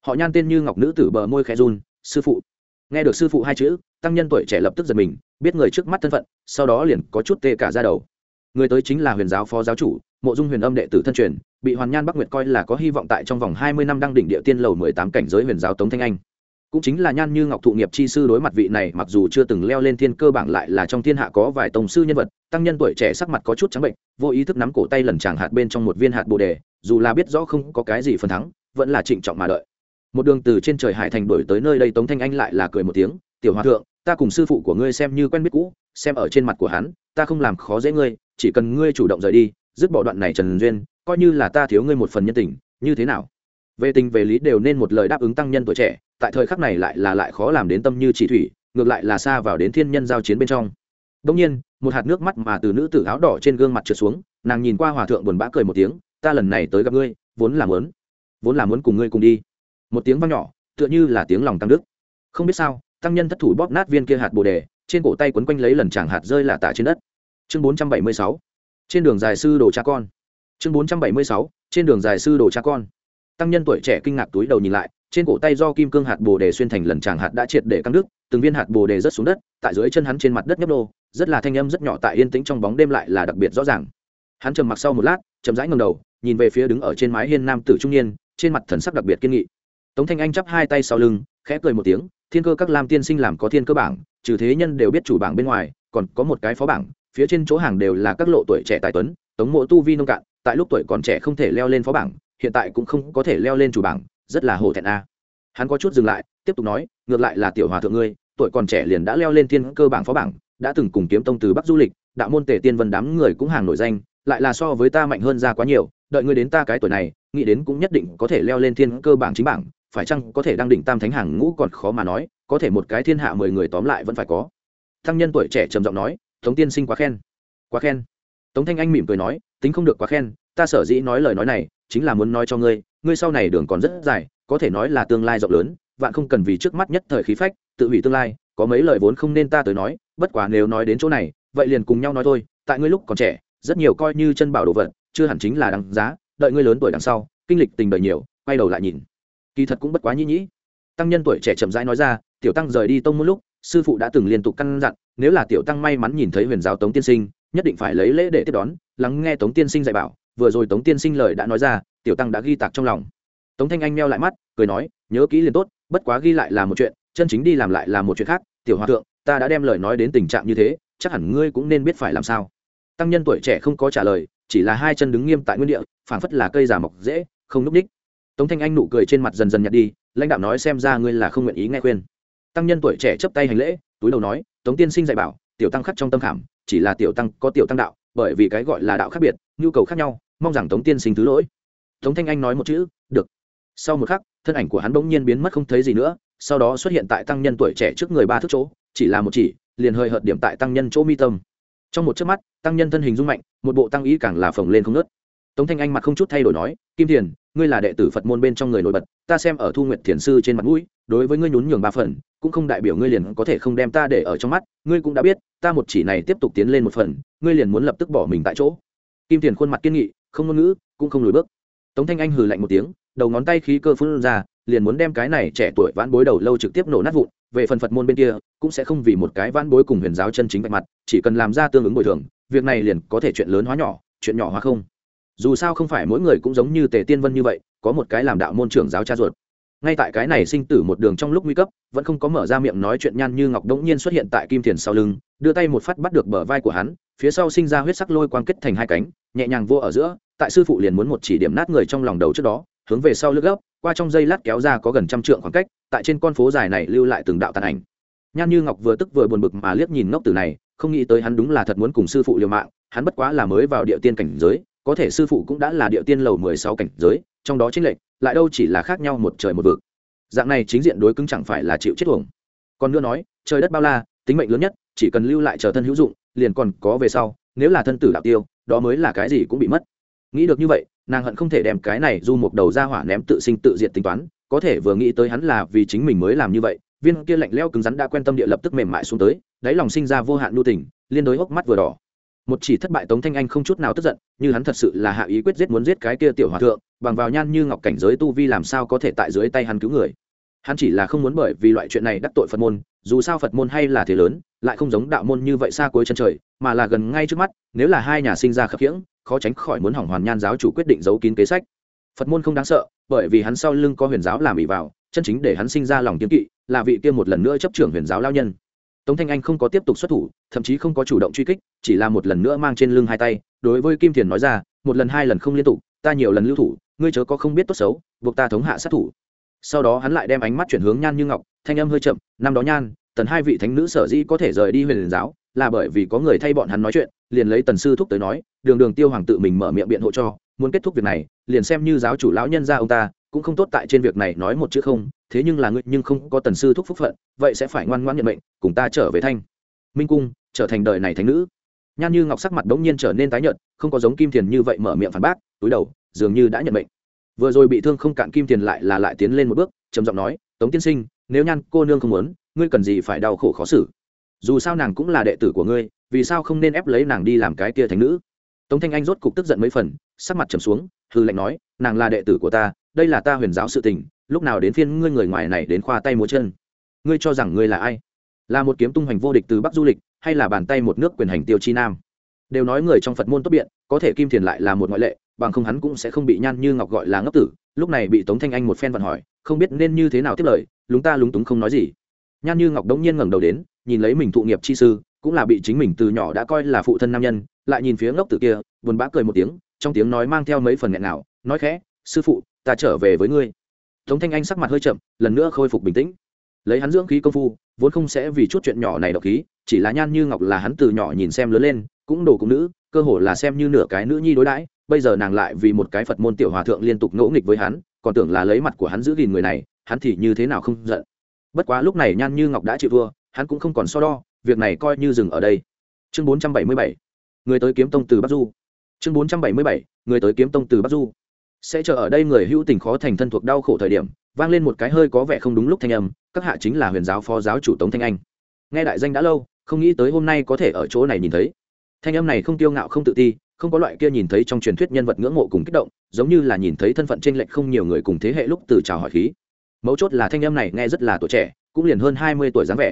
Họ nhan tên như ngọc nữ tử bờ môi khẽ run, sư phụ. Nghe được sư phụ hai chữ, tăng nhân tuổi trẻ lập tức giật mình biết người trước mắt thân phận, sau đó liền có chút tê cả ra đầu. Người tới chính là huyền giáo phó giáo chủ, mộ dung huyền âm đệ tử thân truyền, bị hoàn nhan bắc nguyệt coi là có hy vọng tại trong vòng hai mươi năm đăng đỉnh địa tiên lầu mười tám cảnh giới huyền giáo tống thanh anh. Cũng chính là nhan như ngọc thụ nghiệp chi sư đối mặt vị này, mặc dù chưa từng leo lên thiên cơ bảng lại là trong thiên hạ có vài tổng sư nhân vật, tăng nhân tuổi trẻ sắc mặt có chút trắng bệnh, vô ý thức nắm cổ tay lần chàng hạt bên trong một viên hạt bồ đề, dù là biết rõ không có cái gì phần thắng, vẫn là trịnh trọng mà đợi. Một đường từ trên trời hải thành đổi tới nơi đây tống thanh anh lại là cười một tiếng, tiểu hòa thượng ta cùng sư phụ của ngươi xem như quen biết cũ, xem ở trên mặt của hắn, ta không làm khó dễ ngươi, chỉ cần ngươi chủ động rời đi, dứt bỏ đoạn này trần duyên, coi như là ta thiếu ngươi một phần nhân tình, như thế nào? Về tình về lý đều nên một lời đáp ứng tăng nhân tuổi trẻ, tại thời khắc này lại là lại khó làm đến tâm như chỉ thủy, ngược lại là xa vào đến thiên nhân giao chiến bên trong. Đông nhiên, một hạt nước mắt mà từ nữ tử áo đỏ trên gương mặt trượt xuống, nàng nhìn qua hòa thượng buồn bã cười một tiếng, ta lần này tới gặp ngươi, vốn là muốn, vốn là muốn cùng ngươi cùng đi. Một tiếng vang nhỏ, tựa như là tiếng lòng tăng đức. Không biết sao tăng nhân thất thủ bóp nát viên kia hạt bồ đề, trên cổ tay quấn quanh lấy lần chàng hạt rơi là tạ trên đất. Chương bốn trăm bảy mươi sáu. Trên đường dài sư đồ cha con. Chương bốn trăm bảy mươi sáu. Trên đường dài sư đồ cha con. Tăng nhân tuổi trẻ kinh ngạc túi đầu nhìn lại, trên cổ tay do kim cương hạt bồ đề xuyên thành lần tràng hạt đã triệt để căng đức từng viên hạt bồ đề rớt xuống đất, tại dưới chân hắn trên mặt đất nhấp đô rất là thanh âm rất nhỏ tại yên tĩnh trong bóng đêm lại là đặc biệt rõ ràng. Hắn trầm mặc sau một lát, chậm rãi ngầm đầu, nhìn về phía đứng ở trên mái hiên nam tử trung niên, trên mặt thần sắc đặc biệt kiên nghị. Tống thanh anh chắp hai tay sau lưng, khẽ cười một tiếng thiên cơ các lam tiên sinh làm có thiên cơ bảng, trừ thế nhân đều biết chủ bảng bên ngoài, còn có một cái phó bảng, phía trên chỗ hàng đều là các lộ tuổi trẻ tài tuấn, tống mộ tu vi nông cạn, tại lúc tuổi còn trẻ không thể leo lên phó bảng, hiện tại cũng không có thể leo lên chủ bảng, rất là hổ thẹn a. Hắn có chút dừng lại, tiếp tục nói, ngược lại là tiểu hòa thượng ngươi, tuổi còn trẻ liền đã leo lên thiên cơ bảng phó bảng, đã từng cùng kiếm tông từ bắc du lịch, đạo môn tề tiên vân đám người cũng hàng nổi danh, lại là so với ta mạnh hơn ra quá nhiều, đợi ngươi đến ta cái tuổi này, nghĩ đến cũng nhất định có thể leo lên thiên cơ bảng chính bảng phải chăng có thể đang đỉnh tam thánh hàng ngũ còn khó mà nói, có thể một cái thiên hạ mười người tóm lại vẫn phải có. Thăng nhân tuổi trẻ trầm giọng nói, tống tiên sinh quá khen quá khen. Tống thanh anh mỉm cười nói, tính không được quá khen, ta sở dĩ nói lời nói này, chính là muốn nói cho ngươi ngươi sau này đường còn rất dài, có thể nói là tương lai rộng lớn, vạn không cần vì trước mắt nhất thời khí phách, tự hủy tương lai, có mấy lời vốn không nên ta tới nói, bất quá nếu nói đến chỗ này, vậy liền cùng nhau nói thôi, tại ngươi lúc còn trẻ, rất nhiều coi như chân bảo đồ vật, chưa hẳn chính là đằng giá, đợi ngươi lớn tuổi đằng sau, kinh lịch tình đời nhiều, quay đầu lại nhìn kỳ thật cũng bất quá nhĩ nhĩ. Tăng nhân tuổi trẻ chậm rãi nói ra, tiểu tăng rời đi tông một lúc, sư phụ đã từng liên tục căn dặn, nếu là tiểu tăng may mắn nhìn thấy huyền giáo tống tiên sinh, nhất định phải lấy lễ để tiếp đón, lắng nghe tống tiên sinh dạy bảo. Vừa rồi tống tiên sinh lời đã nói ra, tiểu tăng đã ghi tạc trong lòng. Tống thanh anh meo lại mắt, cười nói, nhớ kỹ liền tốt, bất quá ghi lại là một chuyện, chân chính đi làm lại là một chuyện khác, tiểu hòa thượng, ta đã đem lời nói đến tình trạng như thế, chắc hẳn ngươi cũng nên biết phải làm sao. Tăng nhân tuổi trẻ không có trả lời, chỉ là hai chân đứng nghiêm tại nguyên địa, phảng phất là cây già mọc dễ, không núp ních tống thanh anh nụ cười trên mặt dần dần nhạt đi, lãnh đạo nói xem ra ngươi là không nguyện ý nghe khuyên. Tăng nhân tuổi trẻ chấp tay hành lễ, túi đầu nói, tống tiên sinh dạy bảo, tiểu tăng khắc trong tâm khảm, chỉ là tiểu tăng có tiểu tăng đạo, bởi vì cái gọi là đạo khác biệt, nhu cầu khác nhau, mong rằng tống tiên sinh thứ lỗi. Tống thanh anh nói một chữ, được. Sau một khắc, thân ảnh của hắn bỗng nhiên biến mất không thấy gì nữa, sau đó xuất hiện tại tăng nhân tuổi trẻ trước người ba thước chỗ, chỉ là một chỉ, liền hơi hợt điểm tại tăng nhân chỗ mi tâm. Trong một chớp mắt, tăng nhân thân hình rung mạnh, một bộ tăng ý càng là phồng lên không ngớt. Tống thanh anh mặt không chút thay đổi nói, kim thiền ngươi là đệ tử phật môn bên trong người nổi bật, ta xem ở thu Nguyệt thiền sư trên mặt mũi, đối với ngươi nhún nhường ba phần, cũng không đại biểu ngươi liền có thể không đem ta để ở trong mắt, ngươi cũng đã biết, ta một chỉ này tiếp tục tiến lên một phần, ngươi liền muốn lập tức bỏ mình tại chỗ. Kim thiền khuôn mặt kiên nghị, không ngôn ngữ, cũng không lùi bước. Tống thanh anh hừ lạnh một tiếng, đầu ngón tay khí cơ phun ra, liền muốn đem cái này trẻ tuổi vãn bối đầu lâu trực tiếp nổ nát vụn, về phần phật môn bên kia, cũng sẽ không vì một cái vãn bối cùng huyền giáo chân chính vạch mặt, chỉ cần làm ra tương ứng bồi thường, việc này liền có thể chuyện lớn hóa nhỏ, chuyện nhỏ hóa không dù sao không phải mỗi người cũng giống như tề tiên vân như vậy, có một cái làm đạo môn trưởng giáo cha ruột. Ngay tại cái này sinh tử một đường trong lúc nguy cấp, vẫn không có mở ra miệng nói chuyện nhan như ngọc đống nhiên xuất hiện tại kim thiền sau lưng, đưa tay một phát bắt được bờ vai của hắn, phía sau sinh ra huyết sắc lôi quang kết thành hai cánh, nhẹ nhàng vô ở giữa, tại sư phụ liền muốn một chỉ điểm nát người trong lòng đầu trước đó, hướng về sau lướt gấp, qua trong dây lát kéo ra có gần trăm trượng khoảng cách, tại trên con phố dài này lưu lại từng đạo tàn ảnh. Nhan như ngọc vừa tức vừa buồn bực mà liếc nhìn ngốc tử này, không nghĩ tới hắn đúng là thật muốn cùng sư phụ liều mạng, hắn bất quá là mới vào địa tiên cảnh giới có thể sư phụ cũng đã là địa tiên lầu mười sáu cảnh giới, trong đó chính lệnh lại đâu chỉ là khác nhau một trời một vực. Dạng này chính diện đối cứng chẳng phải là chịu chết tuồng còn nữa nói, trời đất bao la, tính mệnh lớn nhất, chỉ cần lưu lại chờ thân hữu dụng, liền còn có về sau, nếu là thân tử đạo tiêu, đó mới là cái gì cũng bị mất. Nghĩ được như vậy, nàng hận không thể đem cái này du một đầu ra hỏa ném tự sinh tự diệt tính toán, có thể vừa nghĩ tới hắn là vì chính mình mới làm như vậy, viên kia lạnh leo cứng rắn đã quen tâm địa lập tức mềm mại xuống tới, đáy lòng sinh ra vô hạn nhu tình, liên đối hốc mắt vừa đỏ một chỉ thất bại tống thanh anh không chút nào tức giận, như hắn thật sự là hạ ý quyết giết muốn giết cái kia tiểu hòa thượng, bằng vào nhan như ngọc cảnh giới tu vi làm sao có thể tại dưới tay hắn cứu người. Hắn chỉ là không muốn bởi vì loại chuyện này đắc tội phật môn, dù sao phật môn hay là thế lớn, lại không giống đạo môn như vậy xa cuối chân trời, mà là gần ngay trước mắt, nếu là hai nhà sinh ra khập khiễng, khó tránh khỏi muốn hỏng hoàn nhan giáo chủ quyết định giấu kín kế sách. Phật môn không đáng sợ, bởi vì hắn sau lưng có huyền giáo làm ỉ vào, chân chính để hắn sinh ra lòng kiếm kỵ, là vị kia một lần nữa chấp trưởng huyền giáo lao nhân tống thanh anh không có tiếp tục xuất thủ, thậm chí không có chủ động truy kích, chỉ là một lần nữa mang trên lưng hai tay, đối với kim thiền nói ra, một lần, hai lần không liên tục, ta nhiều lần lưu thủ, ngươi chớ có không biết tốt xấu, buộc ta thống hạ sát thủ. Sau đó hắn lại đem ánh mắt chuyển hướng nhan như ngọc, thanh âm hơi chậm, năm đó nhan, tần hai vị thánh nữ sở dĩ có thể rời đi huyền giáo, là bởi vì có người thay bọn hắn nói chuyện, liền lấy tần sư thúc tới nói, đường đường tiêu hoàng tự mình mở miệng biện hộ cho, muốn kết thúc việc này, liền xem như giáo chủ lão nhân ra ông ta, cũng không tốt tại trên việc này nói một chữ không thế nhưng là ngươi nhưng không có tần sư thúc phúc phận, vậy sẽ phải ngoan ngoãn nhận mệnh, cùng ta trở về thanh. Minh cung, trở thành đời này thánh nữ. Nhan như ngọc sắc mặt đống nhiên trở nên tái nhợt, không có giống kim thiền như vậy mở miệng phản bác, túi đầu, dường như đã nhận mệnh. Vừa rồi bị thương không cạn kim thiền lại là lại tiến lên một bước, trầm giọng nói, tống tiên sinh, nếu nhan cô nương không muốn, ngươi cần gì phải đau khổ khó xử? Dù sao nàng cũng là đệ tử của ngươi, vì sao không nên ép lấy nàng đi làm cái kia thánh nữ? Tống thanh anh rốt cục tức giận mấy phần, sắc mặt trầm xuống hư lệnh nói, nàng là đệ tử của ta, đây là ta huyền giáo sự tình lúc nào đến phiên ngươi người ngoài này đến khoa tay múa chân? Ngươi cho rằng ngươi là ai? Là một kiếm tung hoành vô địch từ bắc du lịch, hay là bàn tay một nước quyền hành tiêu chi nam? Đều nói người trong phật môn tốt biện, có thể kim thiền lại là một ngoại lệ, bằng không hắn cũng sẽ không bị nhan như ngọc gọi là ngốc tử. Lúc này bị tống thanh anh một phen vận hỏi, không biết nên như thế nào tiếp lời, lúng ta lúng túng không nói gì. Nhan như ngọc đống nhiên ngẩng đầu đến, nhìn lấy mình thụ nghiệp chi sư, cũng là bị chính mình từ nhỏ đã coi là phụ thân nam nhân, lại nhìn phía ngốc tử kia, buồn bã cười một tiếng, trong tiếng nói mang theo mấy phần nghẹn nào nói khẽ, sư phụ, ta trở về với ngươi tống thanh anh sắc mặt hơi chậm, lần nữa khôi phục bình tĩnh. Lấy hắn dưỡng khí công phu, vốn không sẽ vì chút chuyện nhỏ này độc khí, chỉ là nhan như ngọc là hắn từ nhỏ nhìn xem lớn lên, cũng đồ cũng nữ, cơ hồ là xem như nửa cái nữ nhi đối đãi, bây giờ nàng lại vì một cái phật môn tiểu hòa thượng liên tục ngỗ nghịch với hắn, còn tưởng là lấy mặt của hắn giữ gìn người này, hắn thì như thế nào không giận. Bất quá lúc này nhan như ngọc đã chịu thua, hắn cũng không còn so đo, việc này coi như dừng ở đây. Chương bốn trăm bảy mươi bảy, người tới kiếm tông từ bắc du. Chương bốn trăm bảy mươi bảy, người tới kiếm tông từ bắc du sẽ chờ ở đây người hữu tình khó thành thân thuộc đau khổ thời điểm, vang lên một cái hơi có vẻ không đúng lúc thanh âm, các hạ chính là huyền giáo phó giáo chủ tống thanh anh. Nghe đại danh đã lâu, không nghĩ tới hôm nay có thể ở chỗ này nhìn thấy. Thanh âm này không tiêu ngạo, không tự ti, không có loại kia nhìn thấy trong truyền thuyết nhân vật ngưỡng mộ cùng kích động, giống như là nhìn thấy thân phận t r ê n lệch không nhiều người cùng thế hệ lúc từ chào hỏi khí. Mấu chốt là thanh âm này nghe rất là tuổi trẻ, cũng liền hơn hai mươi tuổi dáng vẻ.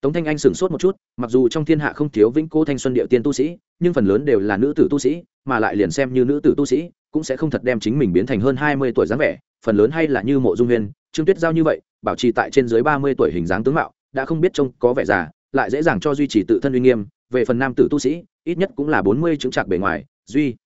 Tống thanh anh sửng sốt một chút, mặc dù trong thiên hạ không thiếu vĩnh cô thanh xuân địa tiên tu sĩ, nhưng phần lớn đều là nữ tử tu sĩ, mà lại liền xem như nữ tử tu sĩ cũng sẽ không thật đem chính mình biến thành hơn hai mươi tuổi dáng vẻ, phần lớn hay là như mộ dung huyên trương tuyết giao như vậy, bảo trì tại trên dưới ba mươi tuổi hình dáng tướng mạo, đã không biết trông có vẻ già, lại dễ dàng cho duy trì tự thân uy nghiêm, về phần nam tử tu sĩ, ít nhất cũng là bốn mươi chứng trạc bề ngoài, duy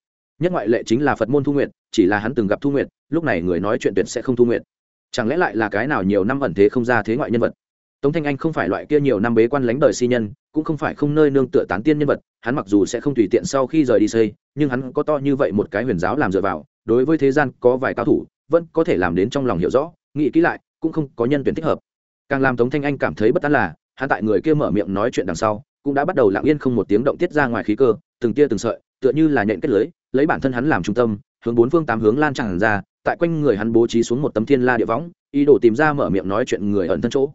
nhất ngoại lệ chính là phật môn thu nguyện chỉ là hắn từng gặp thu nguyện lúc này người nói chuyện tuyệt sẽ không thu nguyện chẳng lẽ lại là cái nào nhiều năm ẩn thế không ra thế ngoại nhân vật? Tống thanh anh không phải loại kia nhiều năm bế quan lánh đời si nhân, cũng không phải không nơi nương tựa tán tiên nhân vật, hắn mặc dù sẽ không tùy tiện sau khi rời đi xây, nhưng hắn có to như vậy một cái huyền giáo làm dựa vào, đối với thế gian có vài cao thủ, vẫn có thể làm đến trong lòng hiểu rõ, nghĩ kỹ lại, cũng không có nhân tuyển thích hợp. Càng làm tống thanh anh cảm thấy bất an là, hắn tại người kia mở miệng nói chuyện đằng sau, cũng đã bắt đầu lặng yên không một tiếng động tiết ra ngoài khí cơ, từng tia từng sợi, tựa như là nhện kết lưới, lấy bản thân hắn làm trung tâm, hướng bốn phương tám hướng lan tràn ra, tại quanh người hắn bố trí xuống một tấm thiên la địa võng, ý đồ tìm ra mở miệng nói chuyện người ẩn thân chỗ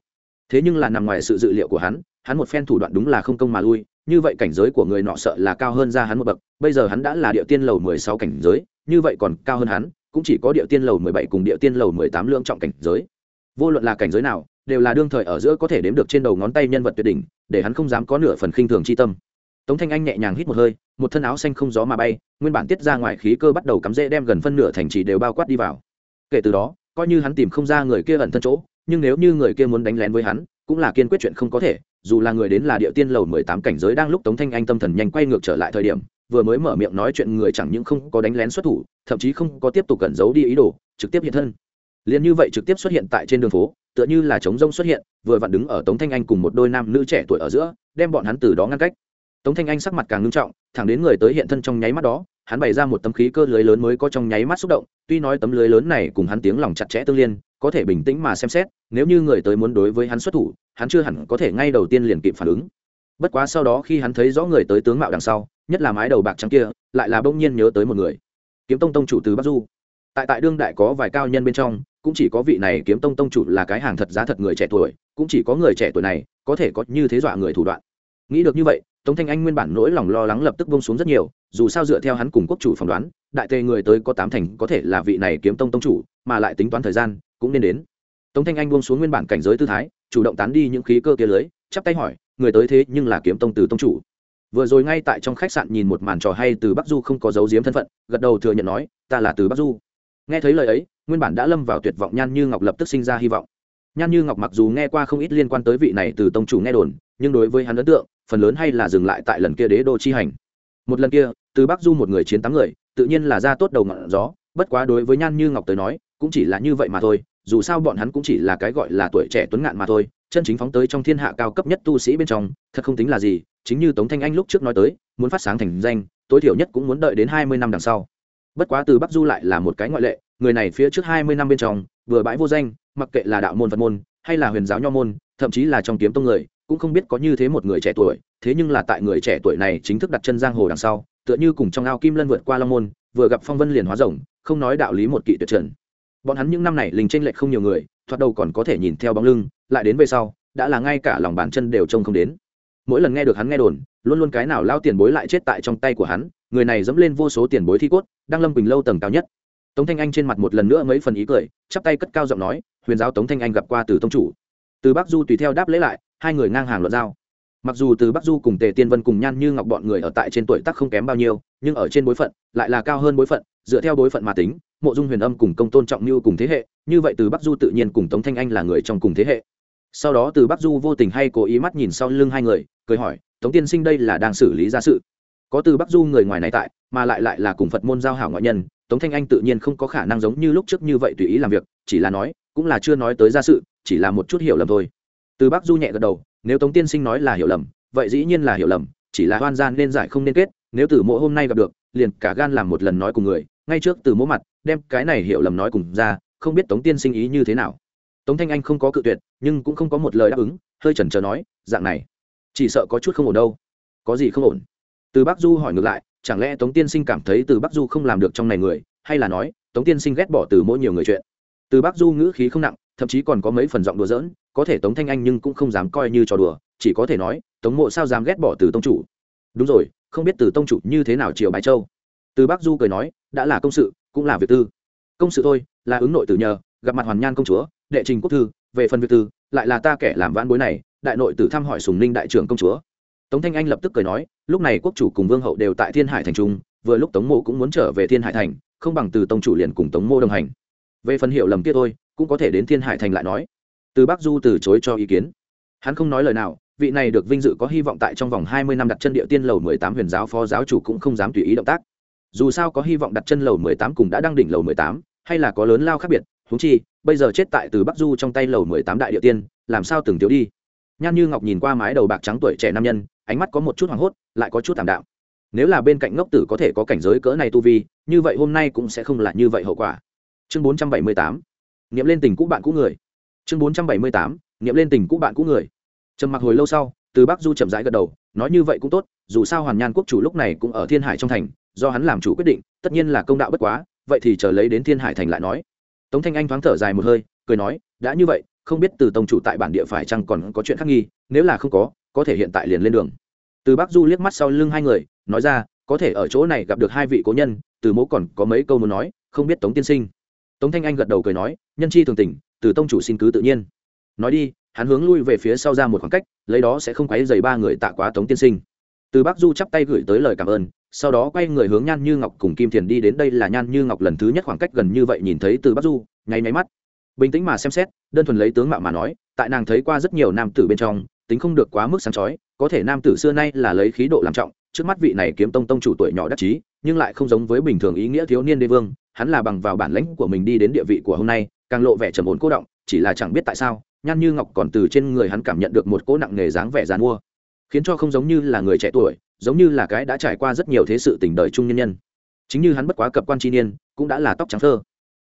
thế nhưng là nằm ngoài sự dự liệu của hắn hắn một phen thủ đoạn đúng là không công mà lui, như vậy cảnh giới của người nọ sợ là cao hơn ra hắn một bậc, bây giờ hắn đã là địa tiên lầu mười sáu cảnh giới, như vậy còn cao hơn hắn, cũng chỉ có địa tiên lầu mười bảy cùng địa tiên lầu mười tám lương trọng cảnh giới. Vô luận là cảnh giới nào, đều là đương thời ở giữa có thể đếm được trên đầu ngón tay nhân vật tuyệt đỉnh, để hắn không dám có nửa phần khinh thường chi tâm. Tống thanh anh nhẹ nhàng hít một hơi, một thân áo xanh không gió mà bay, nguyên bản tiết ra ngoài khí cơ bắt đầu cắm rễ đem gần phân nửa thành trì đều bao quát đi vào. Kể từ đó, coi như hắn tìm không ra người kia ẩn thân chỗ nhưng nếu như người kia muốn đánh lén với hắn, cũng là kiên quyết chuyện không có thể, dù là người đến là địa tiên lầu mười tám cảnh giới đang lúc tống thanh anh tâm thần nhanh quay ngược trở lại thời điểm, vừa mới mở miệng nói chuyện người chẳng những không có đánh lén xuất thủ, thậm chí không có tiếp tục cẩn giấu đi ý đồ, trực tiếp hiện thân. Liền như vậy trực tiếp xuất hiện tại trên đường phố, tựa như là trống rông xuất hiện, vừa vặn đứng ở tống thanh anh cùng một đôi nam nữ trẻ tuổi ở giữa, đem bọn hắn từ đó ngăn cách. Tống thanh anh sắc mặt càng ngưng trọng, thẳng đến người tới hiện thân trong nháy mắt đó hắn bày ra một tấm khí cơ lưới lớn mới có trong nháy mắt xúc động, tuy nói tấm lưới lớn này cùng hắn tiếng lòng chặt chẽ tương liên, có thể bình tĩnh mà xem xét, nếu như người tới muốn đối với hắn xuất thủ, hắn chưa hẳn có thể ngay đầu tiên liền kịp phản ứng. Bất quá sau đó khi hắn thấy rõ người tới tướng mạo đằng sau, nhất là mái đầu bạc trắng kia, lại là bỗng nhiên nhớ tới một người. Kiếm tông tông chủ từ bắc du. Tại tại đương đại có vài cao nhân bên trong, cũng chỉ có vị này kiếm tông tông chủ là cái hàng thật giá thật người trẻ tuổi, cũng chỉ có người trẻ tuổi này có thể có như thế dọa người thủ đoạn. Nghĩ được như vậy tống thanh anh nguyên bản nỗi lòng lo lắng lập tức bông xuống rất nhiều, dù sao dựa theo hắn cùng quốc chủ phỏng đoán, đại tề người tới có tám thành có thể là vị này kiếm tông tông chủ, mà lại tính toán thời gian, cũng nên đến. Tống thanh anh buông xuống nguyên bản cảnh giới tư thái, chủ động tán đi những khí cơ kia lưới, chắp tay hỏi, người tới thế nhưng là kiếm tông từ tông chủ. Vừa rồi ngay tại trong khách sạn nhìn một màn trò hay từ bắc du không có dấu diếm thân phận, gật đầu thừa nhận nói, ta là từ bắc du. Nghe thấy lời ấy, nguyên bản đã lâm vào tuyệt vọng nhan như ngọc lập tức sinh ra hy vọng. Nhan như ngọc mặc dù nghe qua không ít liên quan tới vị này từ tông chủ nghe đồn nhưng đối với hắn ấn tượng, phần lớn hay là dừng lại tại lần kia đế đô chi hành. Một lần kia, từ bắc du một người chiến tám người, tự nhiên là ra tốt đầu ngọn gió, bất quá đối với nhan như ngọc tới nói, cũng chỉ là như vậy mà thôi, dù sao bọn hắn cũng chỉ là cái gọi là tuổi trẻ tuấn ngạn mà thôi, chân chính phóng tới trong thiên hạ cao cấp nhất tu sĩ bên trong, thật không tính là gì, chính như tống thanh anh lúc trước nói tới, muốn phát sáng thành danh, tối thiểu nhất cũng muốn đợi đến hai mươi năm đằng sau. Bất quá từ bắc du lại là một cái ngoại lệ, người này phía trước hai mươi năm bên trong, vừa bãi vô danh, mặc kệ là đạo môn phật môn, hay là huyền giáo nho môn, thậm chí là trong kiếm tông người cũng không biết có như thế một người trẻ tuổi, thế nhưng là tại người trẻ tuổi này chính thức đặt chân giang hồ đằng sau, tựa như cùng trong ao kim lân vượt qua long môn, vừa gặp phong vân liền hóa rồng, không nói đạo lý một kỵ tuyệt trần. Bọn hắn những năm này linh tranh lệch không nhiều người, thoạt đầu còn có thể nhìn theo bóng lưng, lại đến về sau, đã là ngay cả lòng bàn chân đều trông không đến. Mỗi lần nghe được hắn nghe đồn, luôn luôn cái nào lao tiền bối lại chết tại trong tay của hắn, người này dẫm lên vô số tiền bối thi cốt, đang lâm bình lâu tầng cao nhất. Tống thanh anh trên mặt một lần nữa mấy phần ý cười, chắp tay cất cao giọng nói, huyền giáo tống thanh anh gặp qua từ tông chủ. Từ bắc du tùy theo đáp lễ lại hai người ngang hàng luận giao. Mặc dù từ bắc du cùng tề tiên vân cùng nhan như ngọc bọn người ở tại trên tuổi tác không kém bao nhiêu, nhưng ở trên bối phận, lại là cao hơn bối phận, dựa theo bối phận mà tính, mộ dung huyền âm cùng công tôn trọng như cùng thế hệ, như vậy từ bắc du tự nhiên cùng tống thanh anh là người trong cùng thế hệ. Sau đó từ bắc du vô tình hay cố ý mắt nhìn sau lưng hai người, cười hỏi, tống tiên sinh đây là đang xử lý ra sự? Có từ bắc du người ngoài này tại, mà lại lại là cùng phật môn giao hảo ngoại nhân, tống thanh anh tự nhiên không có khả năng giống như lúc trước như vậy tùy ý làm việc, chỉ là nói, cũng là chưa nói tới ra sự, chỉ là một chút hiểu lầm thôi từ bắc du nhẹ gật đầu, nếu tống tiên sinh nói là hiểu lầm, vậy dĩ nhiên là hiểu lầm, chỉ là hoan gian nên giải không nên kết, nếu từ Mỗ hôm nay gặp được, liền cả gan làm một lần nói cùng người, ngay trước từ mỗ mặt, đem cái này hiểu lầm nói cùng ra, không biết tống tiên sinh ý như thế nào. Tống thanh anh không có cự tuyệt, nhưng cũng không có một lời đáp ứng, hơi chần chờ nói, dạng này, chỉ sợ có chút không ổn đâu. Có gì không ổn? Từ bắc du hỏi ngược lại, chẳng lẽ tống tiên sinh cảm thấy từ bắc du không làm được trong này người, hay là nói, tống tiên sinh ghét bỏ từ mỗi nhiều người chuyện? Từ bắc du ngữ khí không nặng thậm chí còn có mấy phần giọng đùa giỡn, có thể tống thanh anh nhưng cũng không dám coi như trò đùa, chỉ có thể nói, tống mộ sao dám ghét bỏ từ tông chủ? Đúng rồi, không biết từ tông chủ như thế nào triều bái châu. Từ bắc du cười nói, đã là công sự, cũng là việc tư. Công sự thôi, là ứng nội tử nhờ, gặp mặt hoàn nhan công chúa, đệ trình quốc thư, về phần việc tư, lại là ta kẻ làm vãn bối này, đại nội tử thăm hỏi sùng ninh đại trưởng công chúa. Tống thanh anh lập tức cười nói, lúc này quốc chủ cùng vương hậu đều tại thiên hải thành trung, vừa lúc tống mộ cũng muốn trở về thiên hải thành, không bằng từ tông chủ liền cùng tống mô đồng hành. Về phần hiệu lầm kia thôi cũng có thể đến thiên hải thành lại nói. Từ bắc du từ chối cho ý kiến. Hắn không nói lời nào, vị này được vinh dự có hy vọng tại trong vòng hai mươi năm đặt chân địa tiên lầu mười tám huyền giáo phó giáo chủ cũng không dám tùy ý động tác. Dù sao có hy vọng đặt chân lầu mười tám cùng đã đang đỉnh lầu mười tám, hay là có lớn lao khác biệt húng chi, bây giờ chết tại từ bắc du trong tay lầu mười tám đại địa tiên, làm sao từng thiếu đi? Nhan như ngọc nhìn qua mái đầu bạc trắng tuổi trẻ nam nhân, ánh mắt có một chút hoảng hốt, lại có chút thảm đạo nếu là bên cạnh ngốc tử có thể có cảnh giới cỡ này tu vi, như vậy hôm nay cũng sẽ không là như vậy hậu quả. Chương bốn trăm bảy mươi tám nghiệm lên tình cũ bạn cũ người. Chương bốn trăm bảy mươi tám nghiệm lên tình cũ bạn cũ người. Trầm mặc hồi lâu sau, từ bắc du chậm rãi gật đầu, nói như vậy cũng tốt, dù sao hoàn nhan quốc chủ lúc này cũng ở thiên hải trong thành, do hắn làm chủ quyết định, tất nhiên là công đạo bất quá, vậy thì chờ lấy đến thiên hải thành lại nói. Tống thanh anh thoáng thở dài một hơi, cười nói, đã như vậy, không biết từ tông chủ tại bản địa phải chăng còn có chuyện khác nghi, nếu là không có có thể hiện tại liền lên đường. Từ bắc du liếc mắt sau lưng hai người, nói ra, có thể ở chỗ này gặp được hai vị cố nhân, từ Mỗ còn có mấy câu muốn nói, không biết tống tiên sinh tống thanh anh gật đầu cười nói, nhân chi thường tình, từ tông chủ xin cứ tự nhiên. Nói đi, hắn hướng lui về phía sau ra một khoảng cách, lấy đó sẽ không quấy dày ba người tạ quá tống tiên sinh. Từ Bác du chắp tay gửi tới lời cảm ơn, sau đó quay người hướng nhan như ngọc cùng kim thiền đi đến đây là nhan như ngọc lần thứ nhất khoảng cách gần như vậy nhìn thấy từ Bác du, nháy máy mắt. Bình tĩnh mà xem xét, đơn thuần lấy tướng mạo mà nói, tại nàng thấy qua rất nhiều nam tử bên trong, tính không được quá mức sáng chói, có thể nam tử xưa nay là lấy khí độ làm trọng, trước mắt vị này kiếm tông tông chủ tuổi nhỏ đắc chí, nhưng lại không giống với bình thường ý nghĩa thiếu niên đế vương hắn là bằng vào bản lãnh của mình đi đến địa vị của hôm nay, càng lộ vẻ trầm ổn cố động, chỉ là chẳng biết tại sao, nhan như ngọc còn từ trên người hắn cảm nhận được một cỗ nặng nghề dáng vẻ dàn mua, khiến cho không giống như là người trẻ tuổi, giống như là cái đã trải qua rất nhiều thế sự tình đời trung nhân nhân. Chính như hắn bất quá cập quan chi niên, cũng đã là tóc trắng thơ.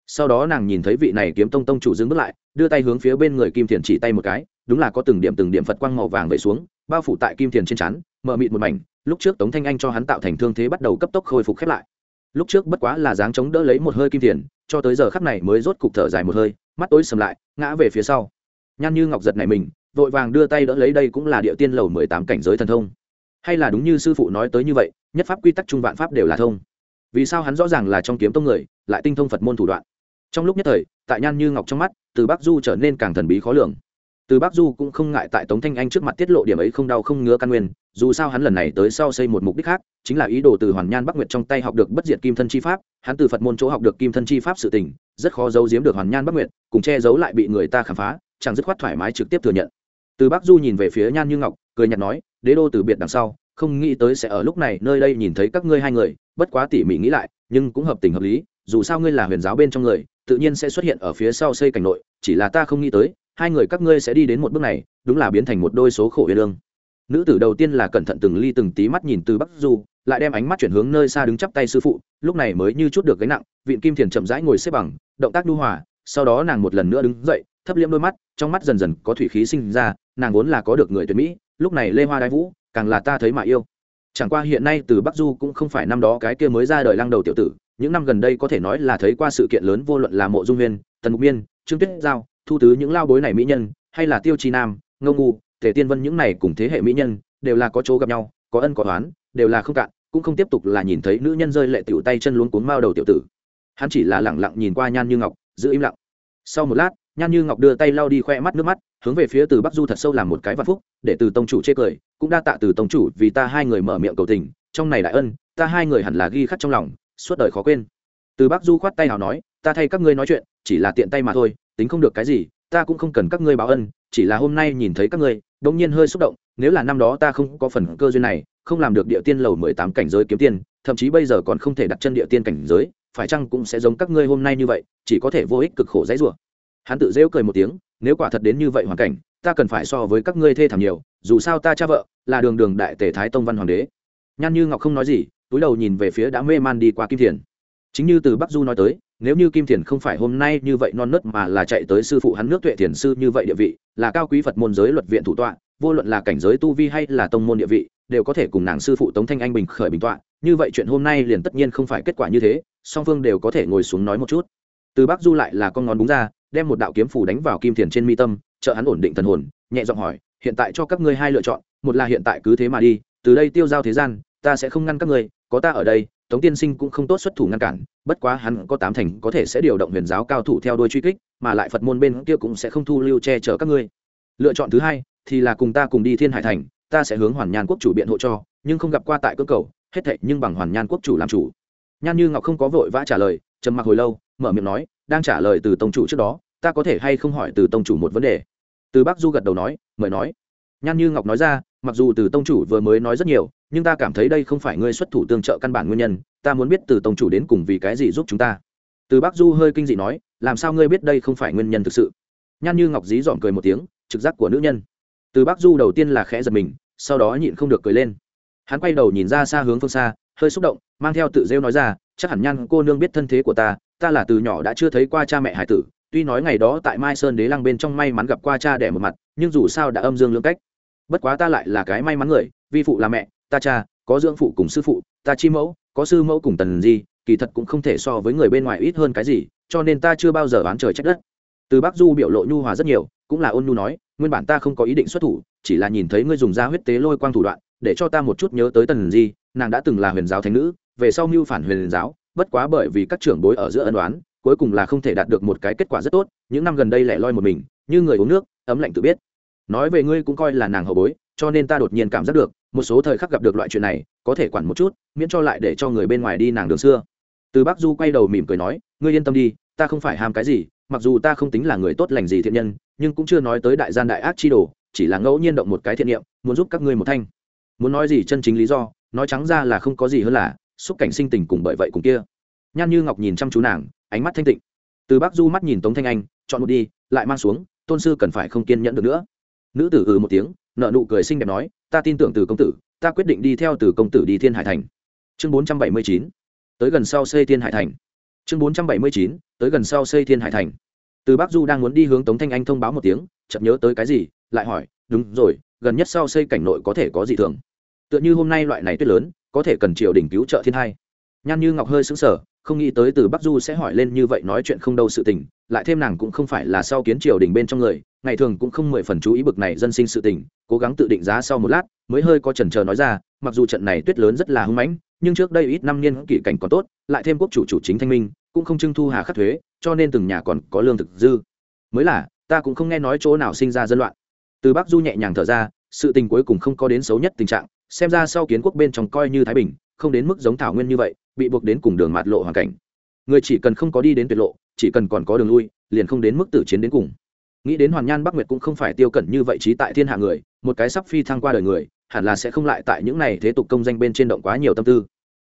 Sau đó nàng nhìn thấy vị này kiếm tông tông chủ dừng bước lại, đưa tay hướng phía bên người kim thiền chỉ tay một cái, đúng là có từng điểm từng điểm phật quang màu vàng về xuống, bao phủ tại kim thiền trên chắn mờ mịt một mảnh, lúc trước tống thanh anh cho hắn tạo thành thương thế bắt đầu cấp tốc khôi phục khép lại lúc trước bất quá là dáng chống đỡ lấy một hơi kim tiền, cho tới giờ khắc này mới rốt cục thở dài một hơi mắt tối sầm lại ngã về phía sau. Nhan như ngọc giật này mình vội vàng đưa tay đỡ lấy đây cũng là địa tiên lầu mười tám cảnh giới thần thông. Hay là đúng như sư phụ nói tới như vậy nhất pháp quy tắc trung vạn pháp đều là thông. Vì sao hắn rõ ràng là trong kiếm tông người lại tinh thông phật môn thủ đoạn? Trong lúc nhất thời tại nhan như ngọc trong mắt từ bắc du trở nên càng thần bí khó lường từ bắc du cũng không ngại tại tống thanh anh trước mặt tiết lộ điểm ấy không đau không ngứa căn nguyên, dù sao hắn lần này tới sau xây một mục đích khác, chính là ý đồ từ hoàn nhan bắc nguyệt trong tay học được bất diệt kim thân chi pháp, hắn từ phật môn chỗ học được kim thân chi pháp sự tình, rất khó giấu giếm được hoàn nhan bắc nguyệt, cùng che giấu lại bị người ta khám phá, chẳng dứt khoát thoải mái trực tiếp thừa nhận. Từ bắc du nhìn về phía nhan như ngọc, cười nhạt nói, đế đô từ biệt đằng sau, không nghĩ tới sẽ ở lúc này, nơi đây nhìn thấy các ngươi hai người, bất quá tỉ mỉ nghĩ lại, nhưng cũng hợp tình hợp lý, dù sao ngươi là huyền giáo bên trong người, tự nhiên sẽ xuất hiện ở phía sau xây cảnh nội, chỉ là ta không nghĩ tới hai người các ngươi sẽ đi đến một bước này, đúng là biến thành một đôi số khổ huyền lương nữ tử đầu tiên là cẩn thận từng ly từng tí mắt nhìn từ bắc du, lại đem ánh mắt chuyển hướng nơi xa đứng chắp tay sư phụ, lúc này mới như chút được gánh nặng, Vịn kim thiền chậm rãi ngồi xếp bằng, động tác nhu hòa, sau đó nàng một lần nữa đứng dậy, thấp liễm đôi mắt, trong mắt dần dần có thủy khí sinh ra, nàng vốn là có được người tuyệt mỹ, lúc này lê hoa đai vũ, càng là ta thấy mà yêu. Chẳng qua hiện nay từ bắc du cũng không phải năm đó cái kia mới ra đời lăng đầu tiểu tử, những năm gần đây có thể nói là thấy qua sự kiện lớn vô luận là mộ dung huyên, tần mục miên, trương tuyết giao thu tứ những lao bối này mỹ nhân, hay là tiêu chi nam, ngô ngu thể tiên vân những này cùng thế hệ mỹ nhân, đều là có chỗ gặp nhau, có ân có toán đều là không cạn, cũng không tiếp tục là nhìn thấy nữ nhân rơi lệ tiểu tay chân luống cuống mao đầu tiểu tử. Hắn chỉ là lẳng lặng nhìn qua nhan như ngọc, giữ im lặng. Sau một lát, nhan như ngọc đưa tay lau đi khoe mắt nước mắt, hướng về phía từ bắc du thật sâu làm một cái vạn phúc, để từ tông chủ chê cười, cũng đa tạ từ tông chủ vì ta hai người mở miệng cầu tình, trong này đại ân, ta hai người hẳn là ghi khắc trong lòng, suốt đời khó quên. Từ bắc du khoát tay nào nói, ta thay các ngươi nói chuyện, chỉ là tiện tay mà thôi tính không được cái gì, ta cũng không cần các ngươi báo ân, chỉ là hôm nay nhìn thấy các ngươi đông nhiên hơi xúc động, nếu là năm đó ta không có phần cơ duyên này, không làm được địa tiên lầu mười tám cảnh giới kiếm tiên thậm chí bây giờ còn không thể đặt chân địa tiên cảnh giới, phải chăng cũng sẽ giống các ngươi hôm nay như vậy, chỉ có thể vô ích cực khổ dãy rủa. Hắn tự rêu cười một tiếng, nếu quả thật đến như vậy hoàn cảnh, ta cần phải so với các ngươi thê thảm nhiều, dù sao ta cha vợ là đường đường đại tể thái tông văn hoàng đế. Nhan như ngọc không nói gì, túi đầu nhìn về phía đã mê man đi qua kim thiền. Chính như từ bắc du nói tới nếu như kim thiền không phải hôm nay như vậy non nớt mà là chạy tới sư phụ hắn nước tuệ thiền sư như vậy địa vị, là cao quý phật môn giới luật viện thủ tọa, vô luận là cảnh giới tu vi hay là tông môn địa vị, đều có thể cùng nàng sư phụ tống thanh anh bình khởi bình tọa, như vậy chuyện hôm nay liền tất nhiên không phải kết quả như thế, song phương đều có thể ngồi xuống nói một chút. Từ bắc du lại là con ngón búng ra, đem một đạo kiếm phủ đánh vào kim thiền trên mi tâm, trợ hắn ổn định thần hồn, nhẹ giọng hỏi, hiện tại cho các ngươi hai lựa chọn, một là hiện tại cứ thế mà đi, từ đây tiêu giao thế gian, ta sẽ không ngăn các ngươi, có ta ở đây tống tiên sinh cũng không tốt xuất thủ ngăn cản, bất quá hắn có tám thành có thể sẽ điều động huyền giáo cao thủ theo đuôi truy kích, mà lại phật môn bên kia cũng sẽ không thu lưu che chở các ngươi. Lựa chọn thứ hai thì là cùng ta cùng đi thiên hải thành, ta sẽ hướng hoàn nhan quốc chủ biện hộ cho, nhưng không gặp qua tại cơ cầu, hết thệ nhưng bằng hoàn nhan quốc chủ làm chủ. Nhan như ngọc không có vội vã trả lời, trầm mặc hồi lâu, mở miệng nói, đang trả lời từ tông chủ trước đó, ta có thể hay không hỏi từ tông chủ một vấn đề? Từ bác du gật đầu nói, mời nói. Nhan như ngọc nói ra mặc dù từ tông chủ vừa mới nói rất nhiều, nhưng ta cảm thấy đây không phải ngươi xuất thủ tương trợ căn bản nguyên nhân, ta muốn biết từ tông chủ đến cùng vì cái gì giúp chúng ta. Từ bác du hơi kinh dị nói, làm sao ngươi biết đây không phải nguyên nhân thực sự? Nhan như ngọc dí dọn cười một tiếng, trực giác của nữ nhân. Từ bác du đầu tiên là khẽ giật mình, sau đó nhịn không được cười lên. Hắn quay đầu nhìn ra xa hướng phương xa, hơi xúc động, mang theo tự rêu nói ra, chắc hẳn nhan cô nương biết thân thế của ta ta là từ nhỏ đã chưa thấy qua cha mẹ hải tử, tuy nói ngày đó tại mai sơn đế lăng bên trong may mắn gặp qua cha đẻ một mặt, nhưng dù sao đã âm dương lương cách bất quá ta lại là cái may mắn người, vi phụ là mẹ, ta cha, có dưỡng phụ cùng sư phụ, ta chi mẫu, có sư mẫu cùng tần di, kỳ thật cũng không thể so với người bên ngoài ít hơn cái gì, cho nên ta chưa bao giờ oán trời trách đất. Từ bắc du biểu lộ nhu hòa rất nhiều, cũng là ôn nhu nói, nguyên bản ta không có ý định xuất thủ, chỉ là nhìn thấy ngươi dùng da huyết tế lôi quang thủ đoạn, để cho ta một chút nhớ tới tần di, nàng đã từng là huyền giáo thánh nữ, về sau mưu phản huyền giáo, bất quá bởi vì các trưởng bối ở giữa ân đoán cuối cùng là không thể đạt được một cái kết quả rất tốt, những năm gần đây lẻ loi một mình, như người uống nước, ấm lạnh tự biết nói về ngươi cũng coi là nàng hậu bối, cho nên ta đột nhiên cảm giác được, một số thời khắc gặp được loại chuyện này, có thể quản một chút, miễn cho lại để cho người bên ngoài đi nàng đường xưa. Từ bác du quay đầu mỉm cười nói, ngươi yên tâm đi, ta không phải ham cái gì, mặc dù ta không tính là người tốt lành gì thiện nhân, nhưng cũng chưa nói tới đại gian đại ác chi đồ, chỉ là ngẫu nhiên động một cái thiện niệm, muốn giúp các ngươi một thanh. Muốn nói gì chân chính lý do, nói trắng ra là không có gì hơn là, xúc cảnh sinh tình cùng bởi vậy cùng kia. Nhan như ngọc nhìn chăm chú nàng, ánh mắt thanh tịnh. Từ bác du mắt nhìn tống thanh anh, chọn một đi, lại mang xuống, tôn sư cần phải không kiên nhẫn được nữa nữ tử ừ một tiếng nợ nụ cười xinh đẹp nói, ta tin tưởng từ công tử, ta quyết định đi theo từ công tử đi thiên hải thành. Chương bốn trăm bảy mươi chín, tới gần sau xây thiên hải thành. Chương bốn trăm bảy mươi chín, tới gần sau xây thiên hải thành. Từ bắc du đang muốn đi hướng tống thanh anh thông báo một tiếng, chợt nhớ tới cái gì, lại hỏi, đúng rồi, gần nhất sau xây cảnh nội có thể có gì thường? Tựa như hôm nay loại này tuyết lớn, có thể cần triều đình cứu trợ thiên hai. Nhan như ngọc hơi sững sờ, không nghĩ tới từ bắc du sẽ hỏi lên như vậy nói chuyện không đâu sự tình lại thêm nàng cũng không phải là sau kiến triều đình bên trong người, ngày thường cũng không mười phần chú ý bực này dân sinh sự tình, cố gắng tự định giá sau một lát, mới hơi có chần chờ nói ra, mặc dù trận này tuyết lớn rất là hưng mãnh, nhưng trước đây ít năm niên kỷ cảnh còn tốt, lại thêm quốc chủ chủ chính thanh minh, cũng không trưng thu hà khắc thuế, cho nên từng nhà còn có lương thực dư. Mới là, ta cũng không nghe nói chỗ nào sinh ra dân loạn. Từ bắc du nhẹ nhàng thở ra, sự tình cuối cùng không có đến xấu nhất tình trạng, xem ra sau kiến quốc bên trong coi như thái bình, không đến mức giống thảo nguyên như vậy, bị buộc đến cùng đường mạt lộ hoàn cảnh. Người chỉ cần không có đi đến tuyệt lộ chỉ cần còn có đường lui, liền không đến mức tử chiến đến cùng. Nghĩ đến hoàn nhan bắc nguyệt cũng không phải tiêu cẩn như vậy trí tại thiên hạ người, một cái sắp phi thăng qua đời người, hẳn là sẽ không lại tại những này thế tục công danh bên trên động quá nhiều tâm tư.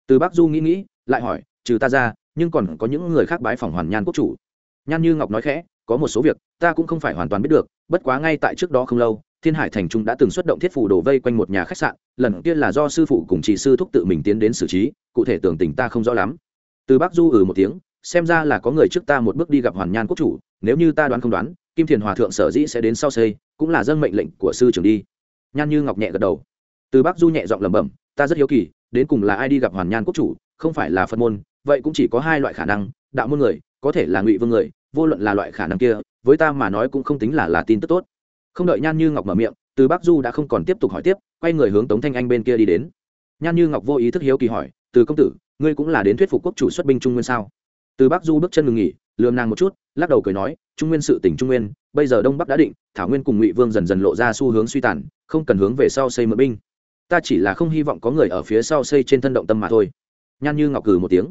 Từ bắc du nghĩ nghĩ, lại hỏi, trừ ta ra, nhưng còn có những người khác bái phỏng hoàn nhan quốc chủ? Nhan như ngọc nói khẽ, có một số việc, ta cũng không phải hoàn toàn biết được, bất quá ngay tại trước đó không lâu, thiên hải thành trung đã từng xuất động thiết phủ đổ vây quanh một nhà khách sạn, lần kia là do sư phụ cùng chị sư thúc tự mình tiến đến xử trí, cụ thể tưởng tình ta không rõ lắm. Từ bắc du ừ một tiếng xem ra là có người trước ta một bước đi gặp hoàn nhan quốc chủ, nếu như ta đoán không đoán, kim thiền hòa thượng sở dĩ sẽ đến sau xây, cũng là dân mệnh lệnh của sư trưởng đi. Nhan như ngọc nhẹ gật đầu. Từ bắc du nhẹ giọng lẩm bẩm, ta rất hiếu kỳ, đến cùng là ai đi gặp hoàn nhan quốc chủ, không phải là phật môn, vậy cũng chỉ có hai loại khả năng, đạo môn người, có thể là ngụy vương người, vô luận là loại khả năng kia, với ta mà nói cũng không tính là là tin tức tốt. Không đợi nhan như ngọc mở miệng, từ bắc du đã không còn tiếp tục hỏi tiếp, quay người hướng tống thanh anh bên kia đi đến. Nhan như ngọc vô ý thức hiếu kỳ hỏi, từ công tử, ngươi cũng là đến thuyết phục quốc chủ xuất binh trung nguyên sao? Từ bắc du bước chân ngừng nghỉ, lườm nàng một chút, lắc đầu cười nói, trung nguyên sự tỉnh trung nguyên, bây giờ đông bắc đã định, thảo nguyên cùng ngụy vương dần dần lộ ra xu hướng suy tàn, không cần hướng về sau xây mượn binh. Ta chỉ là không hy vọng có người ở phía sau xây trên thân động tâm mà thôi. Nhan như ngọc cử một tiếng.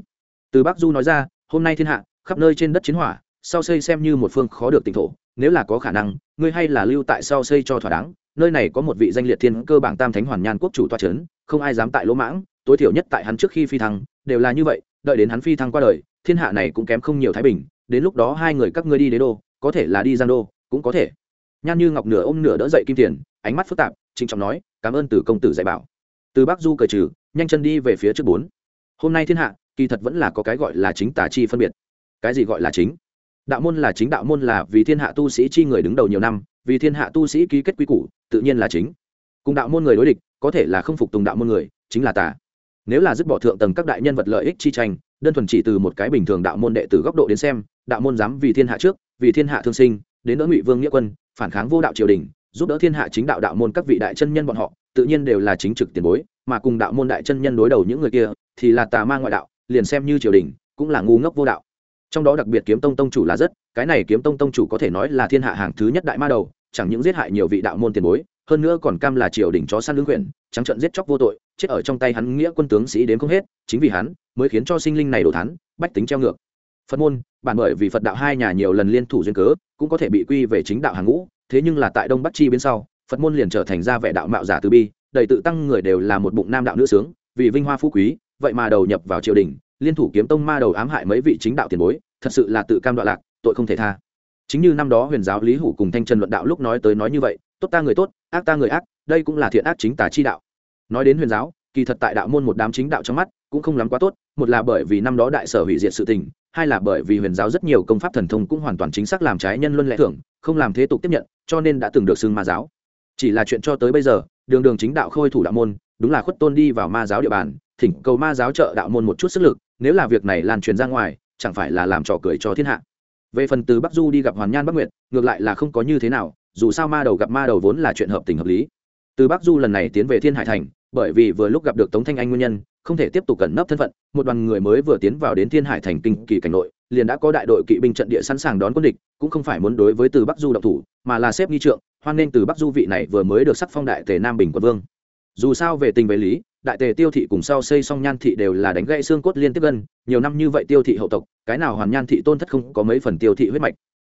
Từ bắc du nói ra, hôm nay thiên hạ, khắp nơi trên đất chiến hỏa, sau xây xem như một phương khó được tỉnh thổ, nếu là có khả năng, ngươi hay là lưu tại sau xây cho thỏa đáng, nơi này có một vị danh liệt thiên cơ bảng tam thánh hoàn nhan quốc chủ toa c h ấ n không ai dám tại lỗ mãng, tối thiểu nhất tại hắn trước khi phi thăng, đều là như vậy, đợi đến hắn phi thăng qua đời thiên hạ này cũng kém không nhiều thái bình, đến lúc đó hai người các ngươi đi đế đô, có thể là đi giang đô, cũng có thể. Nhan như ngọc nửa ôm nửa đỡ dậy kim tiền, ánh mắt phức tạp, trịnh trọng nói, cảm ơn từ công tử dạy bảo. Từ bắc du cởi trừ, nhanh chân đi về phía trước bốn. Hôm nay thiên hạ, kỳ thật vẫn là có cái gọi là chính tà chi phân biệt. Cái gì gọi là chính? Đạo môn là chính, đạo môn là vì thiên hạ tu sĩ chi người đứng đầu nhiều năm, vì thiên hạ tu sĩ ký kết quy củ, tự nhiên là chính. Cùng đạo môn người đối địch, có thể là không phục tùng đạo môn người, chính là tà. Nếu là dứt bỏ thượng tầng các đại nhân vật lợi ích chi tranh đơn thuần chỉ từ một cái bình thường đạo môn đệ từ góc độ đến xem, đạo môn dám vì thiên hạ trước, vì thiên hạ thương sinh, đến đỡ ngụy vương nghĩa quân, phản kháng vô đạo triều đình, giúp đỡ thiên hạ chính đạo đạo môn các vị đại chân nhân bọn họ, tự nhiên đều là chính trực tiền bối, mà cùng đạo môn đại chân nhân đối đầu những người kia, thì là tà ma ngoại đạo, liền xem như triều đình, cũng là ngu ngốc vô đạo. Trong đó đặc biệt kiếm tông tông chủ là rất, cái này kiếm tông tông chủ có thể nói là thiên hạ hàng thứ nhất đại ma đầu, chẳng những giết hại nhiều vị đạo môn tiền bối, hơn nữa còn cam là triều đình chó săn lương quyển trắng trận giết chóc vô tội chết ở trong tay hắn nghĩa quân tướng sĩ đến không hết, chính vì hắn mới khiến cho sinh linh này đổ thán, bách tính treo ngược. Phật môn, bản bởi vì phật đạo hai nhà nhiều lần liên thủ duyên cớ, cũng có thể bị quy về chính đạo hàng ngũ, thế nhưng là tại đông bắc chi bên sau, phật môn liền trở thành ra vẻ đạo mạo giả từ bi, đầy tự tăng người đều là một bụng nam đạo nữ sướng, vì vinh hoa phú quý, vậy mà đầu nhập vào triều đình, liên thủ kiếm tông ma đầu ám hại mấy vị chính đạo tiền bối, thật sự là tự cam đoạn lạc, tội không thể tha. Chính như năm đó huyền giáo lý hủ cùng thanh trần luận đạo lúc nói tới nói như vậy, tốt ta người tốt, ác ta người ác, đây cũng là thiện ác chính tà chi đạo nói đến huyền giáo, kỳ thật tại đạo môn một đám chính đạo trong mắt cũng không lắm quá tốt, một là bởi vì năm đó đại sở hủy diệt sự tình, hai là bởi vì huyền giáo rất nhiều công pháp thần thông cũng hoàn toàn chính xác làm trái nhân luân lẽ thưởng không làm thế tục tiếp nhận, cho nên đã từng được xưng ma giáo. Chỉ là chuyện cho tới bây giờ, đường đường chính đạo khôi thủ đạo môn, đúng là khuất tôn đi vào ma giáo địa bàn, thỉnh cầu ma giáo trợ đạo môn một chút sức lực, nếu là việc này lan truyền ra ngoài, chẳng phải là làm trò cười cho thiên hạ. Về phần từ bắc du đi gặp hoàn nhan bắc nguyệt, ngược lại là không có như thế nào, dù sao ma đầu gặp ma đầu vốn là chuyện hợp tình hợp lý. Từ bắc du lần này tiến về thiên hải thành bởi vì vừa lúc gặp được tống thanh anh nguyên nhân, không thể tiếp tục cẩn nấp thân phận, một đoàn người mới vừa tiến vào đến thiên hải thành kinh kỳ cảnh nội, liền đã có đại đội kỵ binh trận địa sẵn sàng đón quân địch, cũng không phải muốn đối với từ bắc du độc thủ, mà là xếp nghi trượng, hoan nghênh từ bắc du vị này vừa mới được sắc phong đại tề nam bình quân vương. Dù sao về tình về lý, đại tề tiêu thị cùng sau xây xong nhan thị đều là đánh gãy xương cốt liên tiếp gân nhiều năm như vậy tiêu thị hậu tộc, cái nào hoàn nhan thị tôn thất không có mấy phần tiêu thị huyết mạch.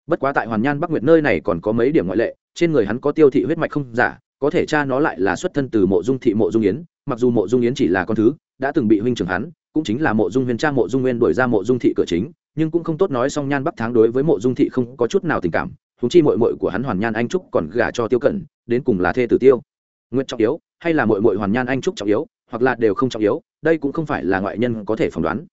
Bất quá tại hoàn nhan bắc nguyệt nơi này còn có mấy điểm ngoại lệ, trên người hắn có tiêu thị huyết mạch không giả có thể cha nó lại là xuất thân từ mộ dung thị mộ dung yến, mặc dù mộ dung yến chỉ là con thứ, đã từng bị huynh trưởng hắn, cũng chính là mộ dung huyền cha mộ dung nguyên đuổi ra mộ dung thị cửa chính, nhưng cũng không tốt nói song nhan bắc tháng đối với mộ dung thị không có chút nào tình cảm thú chi mội mội của hắn hoàn nhan anh trúc còn gả cho tiêu cẩn, đến cùng là thê tử tiêu. Nguyện trọng yếu, hay là mội mội hoàn nhan anh trúc trọng yếu, hoặc là đều không trọng yếu, đây cũng không phải là ngoại nhân có thể phỏng đoán.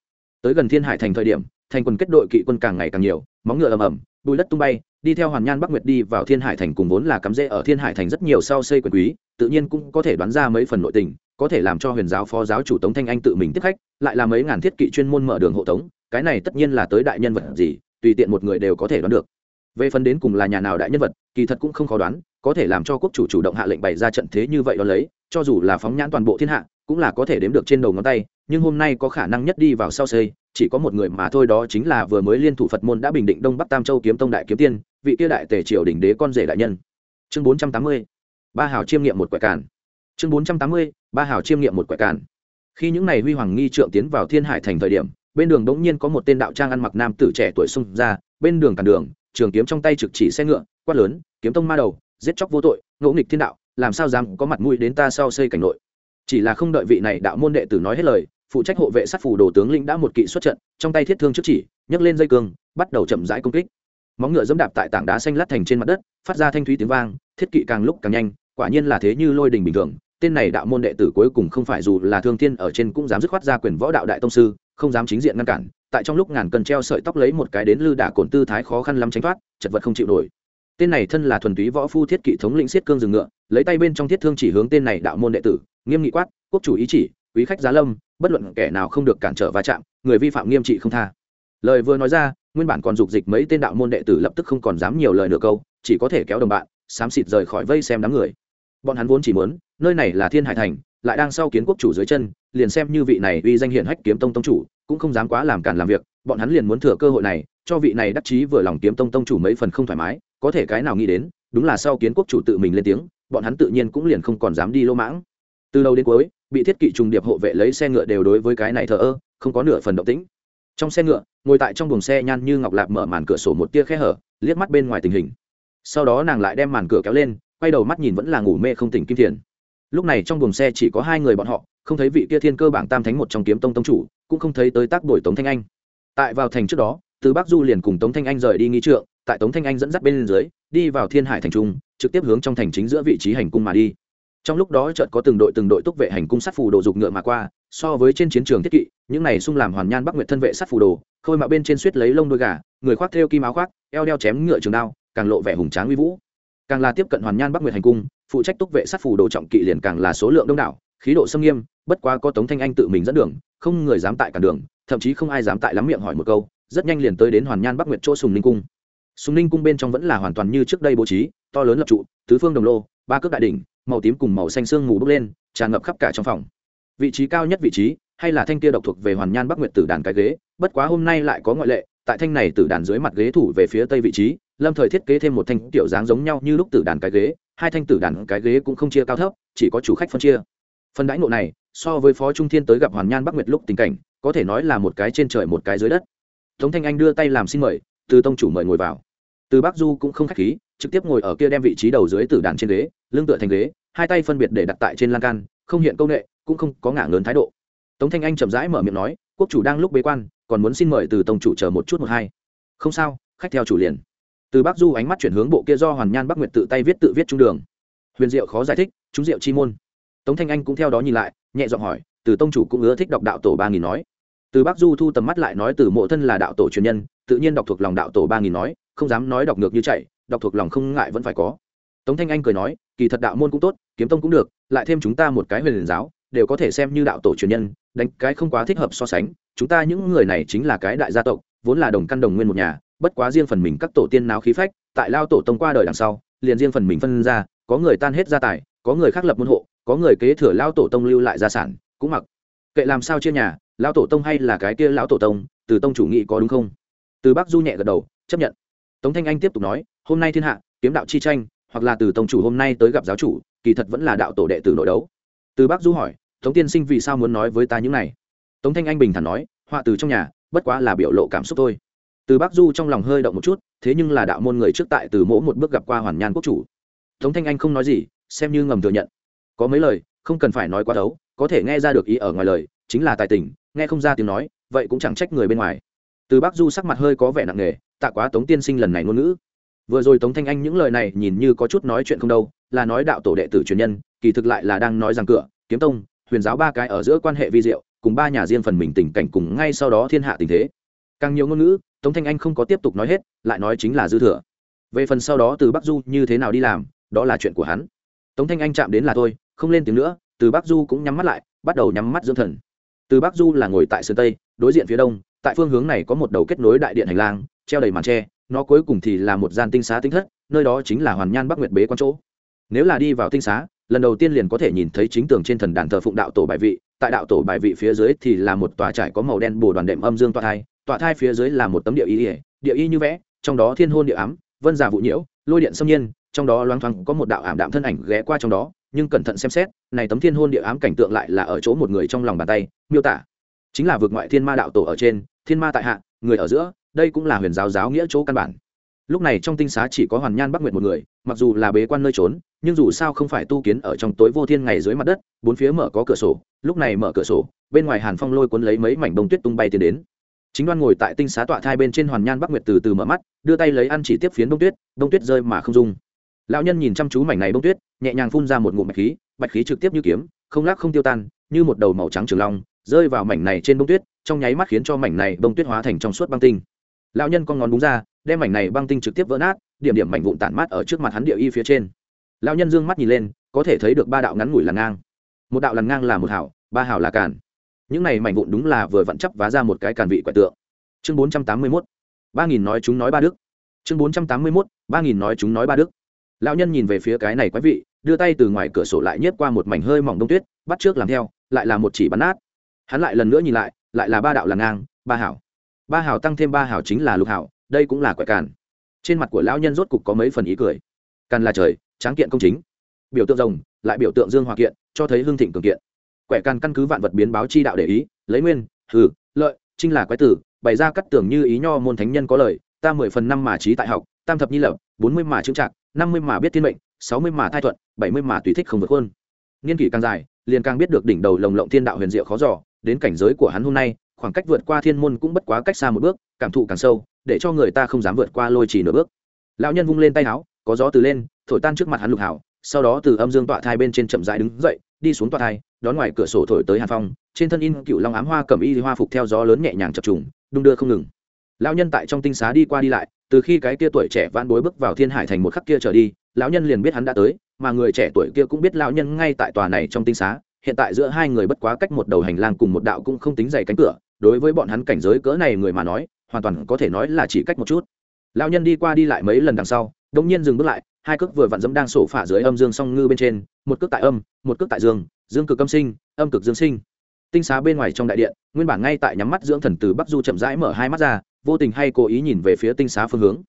Tới gần thiên hải thành thời điểm, thành quần kết đội kỵ quân càng ngày càng nhiều, móng ngựa ầm ầm bùi đất tung bay, đi theo hoàn nhan bắc nguyệt đi vào thiên hải thành cùng vốn là cắm rễ ở thiên hải thành rất nhiều sau xây quyền quý, tự nhiên cũng có thể đoán ra mấy phần nội tình, có thể làm cho huyền giáo phó giáo chủ tống thanh anh tự mình tiếp khách, lại là mấy ngàn thiết kỵ chuyên môn mở đường hộ tống, cái này tất nhiên là tới đại nhân vật gì, tùy tiện một người đều có thể đoán được. Về phần đến cùng là nhà nào đại nhân vật, kỳ thật cũng không khó đoán, có thể làm cho quốc chủ chủ động hạ lệnh bày ra trận thế như vậy đó lấy, cho dù là phóng nhãn toàn bộ thiên hạ, cũng là có thể đếm được trên đầu ngón tay, nhưng hôm nay có khả năng nhất đi vào sau xây chỉ có một người mà thôi, đó chính là vừa mới liên thủ phật môn đã bình định đông bắc tam châu kiếm tông đại kiếm tiên, vị kia đại tể triều đỉnh đế con rể đại nhân. Chương bốn trăm tám mươi, ba hào chiêm nghiệm một quẻ cản chương bốn trăm tám mươi, ba hào chiêm nghiệm một quẻ cản khi những này huy hoàng nghi trượng tiến vào thiên hải thành thời điểm, bên đường đống nhiên có một tên đạo trang ăn mặc nam tử trẻ tuổi xung ra, bên đường cản đường, trường kiếm trong tay trực chỉ xe ngựa, quát lớn, kiếm tông ma đầu, giết chóc vô tội, ngỗ nghịch thiên đạo, làm sao dám có mặt mũi đến ta sau xây cảnh nội? Chỉ là không đợi vị này đạo môn đệ tử nói hết lời phụ trách hộ vệ sát phủ đồ tướng lĩnh đã một kỵ xuất trận, trong tay thiết thương trước chỉ, nhấc lên dây cương, bắt đầu chậm rãi công kích. Móng ngựa dẫm đạp tại tảng đá xanh lát thành trên mặt đất, phát ra thanh thúy tiếng vang, thiết kỵ càng lúc càng nhanh, quả nhiên là thế như lôi đình bình thường. Tên này đạo môn đệ tử cuối cùng không phải dù là thương thiên ở trên cũng dám dứt khoát ra quyền võ đạo đại tông sư, không dám chính diện ngăn cản, tại trong lúc ngàn cần treo sợi tóc lấy một cái đến lư đả cổn tư thái khó khăn lắm tránh thoát, chật vật không chịu nổi. Tên này thân là thuần túy võ phu thiết kỵ thống lĩnh xiết cương rừng ngựa, lấy tay bên trong thiết thương chỉ hướng tên này đạo môn đệ tử, nghiêm nghị quát, quốc chủ ý chỉ quý khách giá lâm, bất luận kẻ nào không được cản trở va chạm, người vi phạm nghiêm trị không tha. Lời vừa nói ra, nguyên bản còn dục dịch mấy tên đạo môn đệ tử lập tức không còn dám nhiều lời nửa câu, chỉ có thể kéo đồng bạn, xám xịt rời khỏi vây xem đám người. Bọn hắn vốn chỉ muốn, nơi này là thiên hải thành, lại đang sau kiến quốc chủ dưới chân, liền xem như vị này uy danh hiển hách kiếm tông tông chủ, cũng không dám quá làm cản làm việc, bọn hắn liền muốn thừa cơ hội này, cho vị này đắc chí vừa lòng kiếm tông tông chủ mấy phần không thoải mái, có thể cái nào nghĩ đến, đúng là sau kiến quốc chủ tự mình lên tiếng, bọn hắn tự nhiên cũng liền không còn dám đi lô mãng. Từ đầu đến cuối bị thiết kỵ trùng điệp hộ vệ lấy xe ngựa đều đối với cái này thờ ơ, không có nửa phần động tĩnh. Trong xe ngựa, ngồi tại trong buồng xe nhan như ngọc lạp mở màn cửa sổ một tia khe hở, liếc mắt bên ngoài tình hình. Sau đó nàng lại đem màn cửa kéo lên, quay đầu mắt nhìn vẫn là ngủ mê không tỉnh kim thiền. Lúc này trong buồng xe chỉ có hai người bọn họ, không thấy vị kia thiên cơ bảng tam thánh một trong kiếm tông tông chủ, cũng không thấy tới tác đổi tống thanh anh. Tại vào thành trước đó, từ bắc du liền cùng tống thanh anh rời đi nghi trượng, tại tống thanh anh dẫn dắt bên dưới, đi vào thiên hải thành trung, trực tiếp hướng trong thành chính giữa vị trí hành cung mà đi trong lúc đó chợt có từng đội từng đội túc vệ hành cung sát phù đồ dục ngựa mà qua, so với trên chiến trường thiết kỵ, những này xung làm hoàn nhan bắc nguyệt thân vệ sát phù đồ, khôi mà bên trên suýt lấy lông đôi gà, người khoác theo kim áo khoác, eo đeo chém ngựa trường đao, càng lộ vẻ hùng tráng uy vũ. Càng là tiếp cận hoàn nhan bắc nguyệt hành cung, phụ trách túc vệ sát phù đồ trọng kỵ liền càng là số lượng đông đảo, khí độ xâm nghiêm, bất quá có tống thanh anh tự mình dẫn đường, không người dám tại cản đường, thậm chí không ai dám tại lắm miệng hỏi một câu, rất nhanh liền tới đến hoàn nhan bắc nguyệt chỗ sùng ninh cung. Sùng ninh cung bên trong vẫn là hoàn toàn như trước đây bố trí, to lớn lập trụ, tứ phương đồng lô, ba cước đại đỉnh màu tím cùng màu xanh sương mù bốc lên, tràn ngập khắp cả trong phòng. Vị trí cao nhất vị trí, hay là thanh kia độc thuộc về hoàn nhan bắc nguyệt tử đàn cái ghế, bất quá hôm nay lại có ngoại lệ, tại thanh này tử đàn dưới mặt ghế thủ về phía tây vị trí, lâm thời thiết kế thêm một thanh tiểu dáng giống nhau như lúc tử đàn cái ghế, hai thanh tử đàn cái ghế cũng không chia cao thấp, chỉ có chủ khách phân chia. Phần đãi ngộ này, so với phó trung thiên tới gặp hoàn nhan bắc nguyệt lúc tình cảnh, có thể nói là một cái trên trời một cái dưới đất. Tống thanh anh đưa tay làm xin mời, từ tông chủ mời ngồi vào. Từ bắc du cũng không khách khí trực tiếp ngồi ở kia đem vị trí đầu dưới tử đàn trên ghế, lưng tựa thành ghế, hai tay phân biệt để đặt tại trên lan can, không hiện công nghệ cũng không có ngả lớn thái độ. Tống thanh anh chậm rãi mở miệng nói, quốc chủ đang lúc bế quan, còn muốn xin mời từ tông chủ chờ một chút một hai. Không sao, khách theo chủ liền. Từ bắc du ánh mắt chuyển hướng bộ kia do hoàn nhan bắc nguyệt tự tay viết tự viết trung đường. Huyền diệu khó giải thích, chúng diệu chi môn. Tống thanh anh cũng theo đó nhìn lại, nhẹ giọng hỏi, từ tông chủ cũng ưa thích đọc đạo tổ ba nghìn nói. Từ bắc du thu tầm mắt lại nói, từ mộ thân là đạo tổ truyền nhân, tự nhiên đọc thuộc lòng đạo tổ ba nghìn nói, không dám nói đọc ngược như chạy đọc thuộc lòng không ngại vẫn phải có. Tống thanh anh cười nói, kỳ thật đạo môn cũng tốt, kiếm tông cũng được, lại thêm chúng ta một cái huyền giáo, đều có thể xem như đạo tổ truyền nhân, đánh cái không quá thích hợp so sánh. Chúng ta những người này chính là cái đại gia tộc, vốn là đồng căn đồng nguyên một nhà, bất quá riêng phần mình các tổ tiên náo khí phách, tại lao tổ tông qua đời đằng sau, liền riêng phần mình phân ra, có người tan hết gia tài, có người khác lập môn hộ, có người kế thừa lao tổ tông lưu lại gia sản, cũng mặc. Kệ làm sao chia nhà, lao tổ tông hay là cái kia lão tổ tông, từ tông chủ nghị có đúng không? Từ bác du nhẹ gật đầu, chấp nhận tống thanh anh tiếp tục nói, hôm nay thiên hạ, kiếm đạo chi tranh, hoặc là từ tông chủ hôm nay tới gặp giáo chủ, kỳ thật vẫn là đạo tổ đệ tử nội đấu. Từ Bác du hỏi, tống tiên sinh vì sao muốn nói với ta những này? Tống thanh anh bình thản nói, họa từ trong nhà, bất quá là biểu lộ cảm xúc thôi. Từ Bác du trong lòng hơi động một chút, thế nhưng là đạo môn người trước tại từ mỗ một bước gặp qua hoàn nhan quốc chủ. Tống thanh anh không nói gì, xem như ngầm thừa nhận. Có mấy lời, không cần phải nói quá đấu, có thể nghe ra được ý ở ngoài lời, chính là tài tình, nghe không ra tiếng nói, vậy cũng chẳng trách người bên ngoài. Từ Bác du sắc mặt hơi có vẻ nặng nề tạ quá tống tiên sinh lần này ngôn ngữ. Vừa rồi tống thanh anh những lời này nhìn như có chút nói chuyện không đâu, là nói đạo tổ đệ tử truyền nhân, kỳ thực lại là đang nói rằng cửa, kiếm tông, huyền giáo ba cái ở giữa quan hệ vi diệu, cùng ba nhà riêng phần mình tình cảnh cùng ngay sau đó thiên hạ tình thế. Càng nhiều ngôn ngữ, tống thanh anh không có tiếp tục nói hết, lại nói chính là dư thừa. Về phần sau đó từ bắc du như thế nào đi làm, đó là chuyện của hắn. Tống thanh anh chạm đến là thôi, không lên tiếng nữa, từ bắc du cũng nhắm mắt lại, bắt đầu nhắm mắt dưỡng thần. Từ bắc du là ngồi tại sơn tây, đối diện phía đông, tại phương hướng này có một đầu kết nối đại điện hành lang treo đầy màn tre, nó cuối cùng thì là một gian tinh xá tinh thất, nơi đó chính là hoàn nhan bắc nguyệt bế quan chỗ. Nếu là đi vào tinh xá, lần đầu tiên liền có thể nhìn thấy chính tường trên thần đàn thờ phụng đạo tổ bài vị, tại đạo tổ bài vị phía dưới thì là một tòa trải có màu đen bồ đoàn đệm âm dương tọa thai tọa thai phía dưới là một tấm địa y ỉa địa y như vẽ, trong đó thiên hôn địa ám, vân giả vụ nhiễu, lôi điện xâm nhiên, trong đó loáng thoáng có một đạo ảm đạm thân ảnh ghé qua trong đó, nhưng cẩn thận xem xét, này tấm thiên hôn địa ám cảnh tượng lại là ở chỗ một người trong lòng bàn tay, miêu tả. Chính là vượt ngoại thiên ma đạo tổ ở trên, thiên ma tại hạ, người ở giữa đây cũng là huyền giáo giáo nghĩa chỗ căn bản. Lúc này trong tinh xá chỉ có hoàn nhan bắc nguyệt một người, mặc dù là bế quan nơi trốn, nhưng dù sao không phải tu kiến ở trong tối vô thiên ngày dưới mặt đất, bốn phía mở có cửa sổ, lúc này mở cửa sổ, bên ngoài hàn phong lôi cuốn lấy mấy mảnh bông tuyết tung bay tiến đến. Chính đoan ngồi tại tinh xá tọa thai bên trên hoàn nhan bắc nguyệt từ từ mở mắt, đưa tay lấy ăn chỉ tiếp phiến bông tuyết bông tuyết rơi mà không dung lão nhân nhìn chăm chú mảnh này bông tuyết, nhẹ nhàng phun ra một ngụm bạch khí bạch khí trực tiếp như kiếm, không lắc không tiêu tan, như một đầu màu trắng trường long, rơi vào mảnh này trên bông tuyết, trong nháy mắt khiến cho mảnh này bông tuyết hóa thành trong suốt băng tinh lão nhân con ngón búng ra, đem mảnh này băng tinh trực tiếp vỡ nát, điểm điểm mảnh vụn tản mát ở trước mặt hắn địa y phía trên. Lão nhân dương mắt nhìn lên, có thể thấy được ba đạo ngắn ngủi làn ngang. Một đạo làn ngang là một hảo, ba hảo là càn. Những này mảnh vụn đúng là vừa vặn chấp vá ra một cái càn vị quẻ tượng. Chương bốn trăm tám mươi mốt. Ba nghìn nói chúng nói ba đức. Chương bốn trăm tám mươi mốt. Ba nghìn nói chúng nói ba đức. Lão nhân nhìn về phía cái này quái vị, đưa tay từ ngoài cửa sổ lại nhét qua một mảnh hơi mỏng đông tuyết, bắt trước làm theo, lại là một chỉ bắn nát. Hắn lại lần nữa nhìn lại lại là ba đạo làn ngang, ba hảo ba hảo tăng thêm ba hảo chính là lục hảo đây cũng là quẻ càn. Trên mặt của lão nhân rốt cục có mấy phần ý cười. Càn là trời, tráng kiện công chính. Biểu tượng rồng, lại biểu tượng dương hòa kiện, cho thấy hương thịnh cường kiện. Quẻ càn căn cứ vạn vật biến báo chi đạo để ý, lấy nguyên hử lợi trinh là quái tử, bày ra cắt tưởng như ý nho môn thánh nhân có lời, ta mười phần năm mà trí tại học, tam thập nhi lập, bốn mươi mà chững trạc, năm mươi mà biết thiên mệnh, sáu mươi mà thai thuận, bảy mươi mà tùy thích không vượt hơn niên kỷ càng dài, liền càng biết được đỉnh đầu lồng lộng thiên đạo huyền diệu khó giỏ đến cảnh giới của hắn hôm nay khoảng cách vượt qua thiên môn cũng bất quá cách xa một bước, cảm thụ càng sâu, để cho người ta không dám vượt qua lôi chỉ nửa bước. Lão nhân vung lên tay áo, có gió từ lên, thổi tan trước mặt hắn lục hảo sau đó từ âm dương tọa thai bên trên chậm rãi đứng dậy, đi xuống tọa thai, đón ngoài cửa sổ thổi tới hàn phong, trên thân in cựu long ám hoa cầm y hoa phục theo gió lớn nhẹ nhàng chập trùng, đung đưa không ngừng. Lão nhân tại trong tinh xá đi qua đi lại, từ khi cái kia tuổi trẻ van bối bước vào thiên hải thành một khắc kia trở đi, lão nhân liền biết hắn đã tới, mà người trẻ tuổi kia cũng biết lão nhân ngay tại tòa này trong tinh xá, hiện tại giữa hai người bất quá cách một đầu hành lang cùng một đạo cũng không tính dày cánh cửa đối với bọn hắn cảnh giới cỡ này người mà nói, hoàn toàn có thể nói là chỉ cách một chút. Lão nhân đi qua đi lại mấy lần đằng sau đông nhiên dừng bước lại, hai cước vừa vặn dẫm đang sổ phả dưới âm dương song ngư bên trên, một cước tại âm, một cước tại dương dương cực âm sinh, âm cực dương sinh. Tinh xá bên ngoài trong đại điện, nguyên bản ngay tại nhắm mắt dưỡng thần từ bắc du chậm rãi mở hai mắt ra, vô tình hay cố ý nhìn về phía tinh xá phương hướng.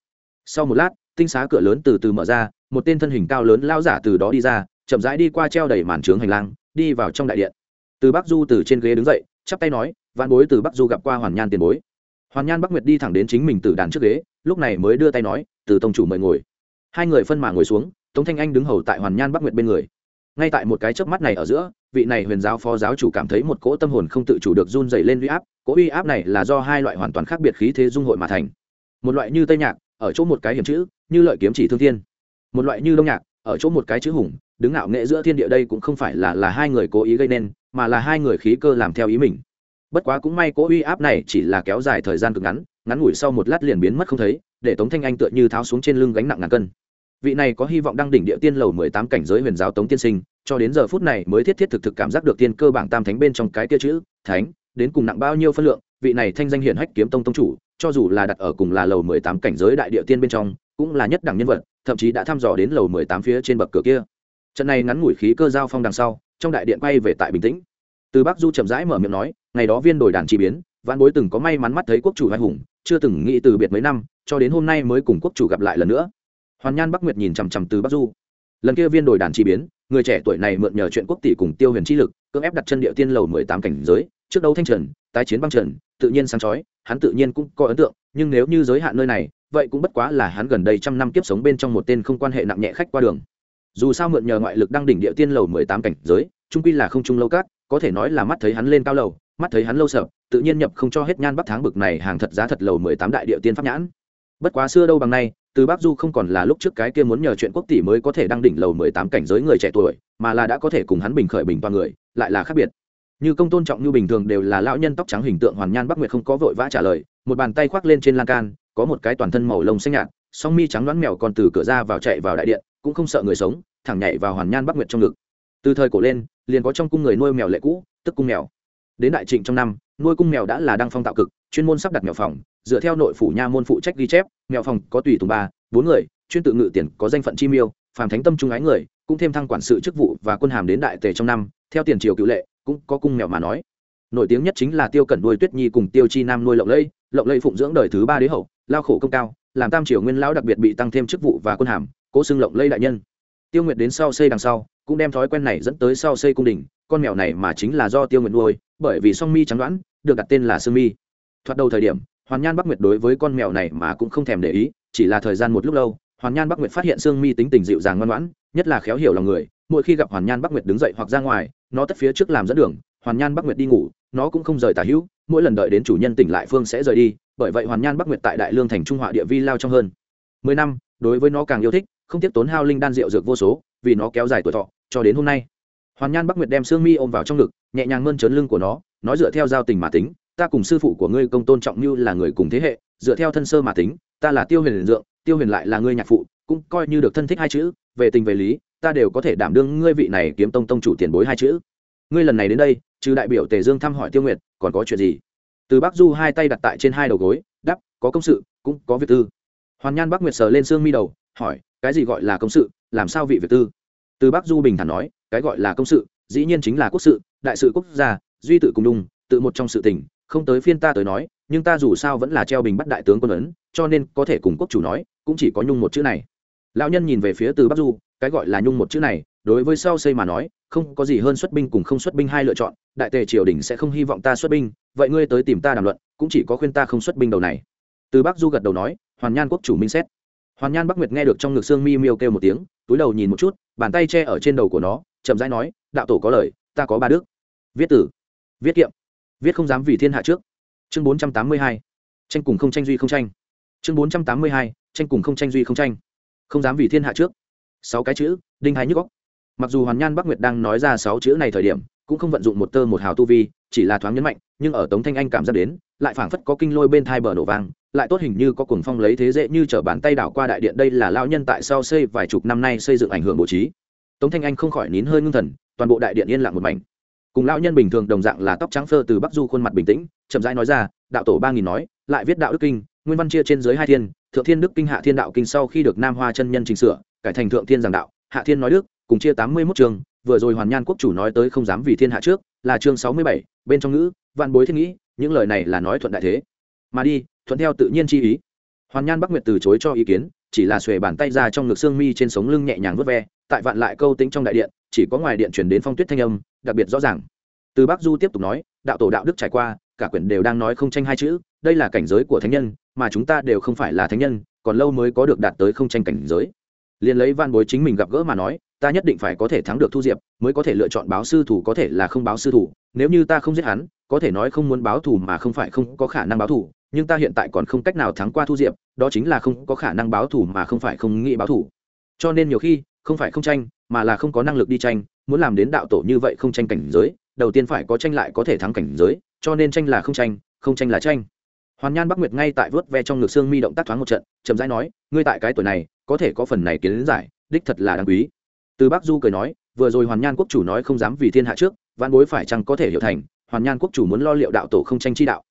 Sau một lát, tinh xá cửa lớn từ từ mở ra, một tên thân hình cao lớn lao giả từ đó đi ra, chậm rãi đi qua treo đầy màn trướng hành lang, đi vào trong đại điện. Từ bắc du từ trên ghế đứng dậy, chắp tay nói văn bối từ bắc du gặp qua hoàn nhan tiền bối. Hoàn nhan bắc nguyệt đi thẳng đến chính mình từ đàn trước ghế, lúc này mới đưa tay nói, từ tông chủ mời ngồi. Hai người phân mà ngồi xuống, tống thanh anh đứng hầu tại hoàn nhan bắc nguyệt bên người. Ngay tại một cái chớp mắt này ở giữa, vị này huyền giáo phó giáo chủ cảm thấy một cỗ tâm hồn không tự chủ được run dày lên uy áp, cỗ uy áp này là do hai loại hoàn toàn khác biệt khí thế dung hội mà thành. Một loại như tây nhạc, ở chỗ một cái hiểm chữ, như lợi kiếm chỉ thương thiên. Một loại như đông nhạc, ở chỗ một cái chữ hùng, đứng ngạo nghệ giữa thiên địa đây cũng không phải là là hai người cố ý gây nên, mà là hai người khí cơ làm theo ý mình bất quá cũng may cỗ uy áp này chỉ là kéo dài thời gian cực ngắn ngắn ngủi sau một lát liền biến mất không thấy, để tống thanh anh tựa như tháo xuống trên lưng gánh nặng ngàn cân. Vị này có hy vọng đăng đỉnh địa tiên lầu mười tám cảnh giới huyền giáo tống tiên sinh, cho đến giờ phút này mới thiết thiết thực thực cảm giác được tiên cơ bảng tam thánh bên trong cái kia chữ, thánh, đến cùng nặng bao nhiêu phân lượng, vị này thanh danh hiển hách kiếm tông tông chủ, cho dù là đặt ở cùng là lầu mười tám cảnh giới đại địa tiên bên trong, cũng là nhất đẳng nhân vật, thậm chí đã thăm dò đến lầu mười tám phía trên bậc cửa kia. Trận này ngắn ngủi khí cơ giao phong đằng sau, trong đại điện quay về tại bình tĩnh. Từ bắc du chậm rãi mở miệng nói ngày đó viên đổi đàn chi biến, vãn bối từng có may mắn mắt thấy quốc chủ hai hùng, chưa từng nghĩ từ biệt mấy năm, cho đến hôm nay mới cùng quốc chủ gặp lại lần nữa. Hoàn nhan bắc nguyệt nhìn chằm chằm từ bắc du. Lần kia viên đổi đàn chi biến, người trẻ tuổi này mượn nhờ chuyện quốc tỷ cùng tiêu huyền chi lực, cưỡng ép đặt chân địa tiên lầu mười tám cảnh giới, trước đấu thanh trần, tái chiến băng trần, tự nhiên sáng chói, hắn tự nhiên cũng có ấn tượng, nhưng nếu như giới hạn nơi này, vậy cũng bất quá là hắn gần đây trăm năm kiếp sống bên trong một tên không quan hệ nặng nhẹ khách qua đường. Dù sao mượn nhờ ngoại lực đăng đỉnh địa tiên lầu mười tám cảnh giới trung quy là không trung lâu cát, có thể nói là mắt thấy hắn lên cao lầu mắt thấy hắn lâu sợ, tự nhiên nhập không cho hết nhan bắc tháng bực này hàng thật giá thật lầu mười tám đại địa tiên pháp nhãn. Bất quá xưa đâu bằng nay, từ bắc du không còn là lúc trước cái kia muốn nhờ chuyện quốc tỷ mới có thể đăng đỉnh lầu mười tám cảnh giới người trẻ tuổi, mà là đã có thể cùng hắn bình khởi bình toàn người, lại là khác biệt. Như công tôn trọng như bình thường đều là lão nhân tóc trắng hình tượng hoàn nhan bắc nguyệt không có vội vã trả lời, một bàn tay khoác lên trên lan can, có một cái toàn thân màu lông xanh nhạt, song mi trắng đoán mèo còn từ cửa ra vào chạy vào đại điện, cũng không sợ người sống, thẳng nhảy vào hoàn nhan bắc nguyệt trong ngực. Từ thời cổ lên, liền có trong cung người nuôi mèo lệ cũ, tức cung mèo đến đại trịnh trong năm, nuôi cung mèo đã là đăng phong tạo cực, chuyên môn sắp đặt mèo phòng, dựa theo nội phủ nha môn phụ trách ghi chép, mèo phòng có tùy tùng ba, bốn người, chuyên tự ngự tiền có danh phận chi miêu, phàm thánh tâm trung ái người, cũng thêm thăng quản sự chức vụ và quân hàm đến đại tề trong năm, theo tiền triều cựu lệ, cũng có cung mèo mà nói. Nổi tiếng nhất chính là tiêu cẩn nuôi tuyết nhi cùng tiêu chi nam nuôi lộng lẫy lộng lẫy phụng dưỡng đời thứ ba đế hậu, lao khổ công cao, làm tam triều nguyên lão đặc biệt bị tăng thêm chức vụ và quân hàm, cố xưng lộng lẫy đại nhân. Tiêu nguyệt đến sau xây đằng sau, cũng đem thói quen này dẫn tới sau xây cung đình, con mèo này mà chính là do tiêu nguyệt nuôi bởi vì song mi trắng đoán, được đặt tên là sương mi. Thoạt đầu thời điểm, hoàn nhan bắc nguyệt đối với con mèo này mà cũng không thèm để ý, chỉ là thời gian một lúc lâu, hoàn nhan bắc nguyệt phát hiện sương mi tính tình dịu dàng ngoan ngoãn, nhất là khéo hiểu lòng người, mỗi khi gặp hoàn nhan bắc nguyệt đứng dậy hoặc ra ngoài, nó tất phía trước làm dẫn đường, hoàn nhan bắc nguyệt đi ngủ, nó cũng không rời tả hữu, mỗi lần đợi đến chủ nhân tỉnh lại phương sẽ rời đi, bởi vậy hoàn nhan bắc nguyệt tại đại lương thành trung họa địa vi lao trong hơn mười năm, đối với nó càng yêu thích, không tiếp tốn hao linh đan rượu dược vô số, vì nó kéo dài tuổi thọ, cho đến hôm nay hoàn nhan bắc nguyệt đem sương mi ôm vào trong ngực nhẹ nhàng mơn trớn lưng của nó nói dựa theo giao tình mà tính ta cùng sư phụ của ngươi công tôn trọng như là người cùng thế hệ dựa theo thân sơ mà tính ta là tiêu huyền Lượng, dượng tiêu huyền lại là ngươi nhạc phụ cũng coi như được thân thích hai chữ về tình về lý ta đều có thể đảm đương ngươi vị này kiếm tông tông chủ tiền bối hai chữ. Ngươi lần này đến đây trừ đại biểu tề dương thăm hỏi tiêu nguyệt còn có chuyện gì? Từ bắc du hai tay đặt tại trên hai đầu gối đắp có công sự cũng có việc tư. Hoàn nhan bắc nguyệt sờ lên xương mi đầu hỏi cái gì gọi là công sự làm sao vị việc tư? Từ bắc du bình thản nói cái gọi là công sự, dĩ nhiên chính là quốc sự, đại sự quốc gia, duy tự cùng đùng, tự một trong sự tình, không tới phiên ta tới nói, nhưng ta dù sao vẫn là treo bình bắt đại tướng quân ấn, cho nên có thể cùng quốc chủ nói, cũng chỉ có nhung một chữ này. Lão nhân nhìn về phía từ bắc du, cái gọi là nhung một chữ này, đối với sau xây mà nói, không có gì hơn xuất binh cùng không xuất binh hai lựa chọn, đại tề triều đình sẽ không hy vọng ta xuất binh, vậy ngươi tới tìm ta đàm luận, cũng chỉ có khuyên ta không xuất binh đầu này. Từ bắc du gật đầu nói, hoàn nhan quốc chủ minh xét. Hoàn nhan bắc nguyệt nghe được trong ngực xương mi miêu kêu một tiếng, túi đầu nhìn một chút, bàn tay che ở trên đầu của nó chậm rãi nói, đạo tổ có lời, ta có ba đức. Viết tử, viết kiệm, viết không dám vì thiên hạ trước. Chương bốn trăm tám mươi hai, tranh cùng không tranh duy không tranh. Chương bốn trăm tám mươi hai, tranh cùng không tranh duy không tranh. Không dám vì thiên hạ trước. Sáu cái chữ, đinh hai nhức góc mặc dù hoàn nhan bắc nguyệt đang nói ra sáu chữ này thời điểm, cũng không vận dụng một tơ một hào tu vi, chỉ là thoáng nhấn mạnh, nhưng ở tống thanh anh cảm giác đến, lại phảng phất có kinh lôi bên thai bờ nổ vang, lại tốt hình như có cuồng phong lấy thế dễ như t bàn tay đảo qua đại điện, đây là lao nhân tại sao xây vài chục năm nay xây dựng ảnh hưởng bố trí tống thanh anh không khỏi nín hơi ngưng thần, toàn bộ đại điện yên lặng một mảnh. Cùng lão nhân bình thường đồng dạng là tóc trắng phơ từ bắc du khuôn mặt bình tĩnh, chậm rãi nói ra, đạo tổ ba nghìn nói, lại viết đạo đức kinh, nguyên văn chia trên dưới hai thiên, thượng thiên đức kinh, hạ thiên đạo kinh sau khi được nam hoa chân nhân chỉnh sửa, cải thành thượng thiên giảng đạo, hạ thiên nói đức, cùng chia tám mươi mốt trường, vừa rồi hoàn nhan quốc chủ nói tới không dám vì thiên hạ trước, là chương sáu mươi bảy, bên trong ngữ văn bối thiên nghĩ, những lời này là nói thuận đại thế. Mà đi, thuận theo tự nhiên chi ý. Hoàn nhan bắc nguyệt từ chối cho ý kiến chỉ là xuề bàn tay ra trong ngực xương mi trên sống lưng nhẹ nhàng vớt ve, tại vạn lại câu tính trong đại điện, chỉ có ngoài điện chuyển đến phong tuyết thanh âm, đặc biệt rõ ràng. Từ bắc du tiếp tục nói, đạo tổ đạo đức trải qua, cả quyển đều đang nói không tranh hai chữ, đây là cảnh giới của thánh nhân, mà chúng ta đều không phải là thánh nhân, còn lâu mới có được đạt tới không tranh cảnh giới. Liền lấy van bối chính mình gặp gỡ mà nói, ta nhất định phải có thể thắng được thu diệp, mới có thể lựa chọn báo sư thủ có thể là không báo sư thủ nếu như ta không giết hắn, có thể nói không muốn báo thù mà không phải không có khả năng báo thù, nhưng ta hiện tại còn không cách nào thắng qua thu diệp, đó chính là không có khả năng báo thù mà không phải không nghĩ báo thù. Cho nên nhiều khi, không phải không tranh, mà là không có năng lực đi tranh, muốn làm đến đạo tổ như vậy không tranh cảnh giới, đầu tiên phải có tranh lại có thể thắng cảnh giới, cho nên tranh là không tranh không tranh là tranh. Hoàn nhan bắc nguyệt ngay tại vớt ve trong ngực xương mi động tác thoáng một trận, chậm rãi nói, ngươi tại cái tuổi này, có thể có phần này kiến giải, đích thật là đáng quý. Từ bắc du cười nói, vừa rồi hoàn nhan quốc chủ nói không dám vì thiên hạ trước văn bối phải chăng có thể hiểu thành, hoàn nhan quốc chủ muốn lo liệu đạo tổ không tranh chi đạo.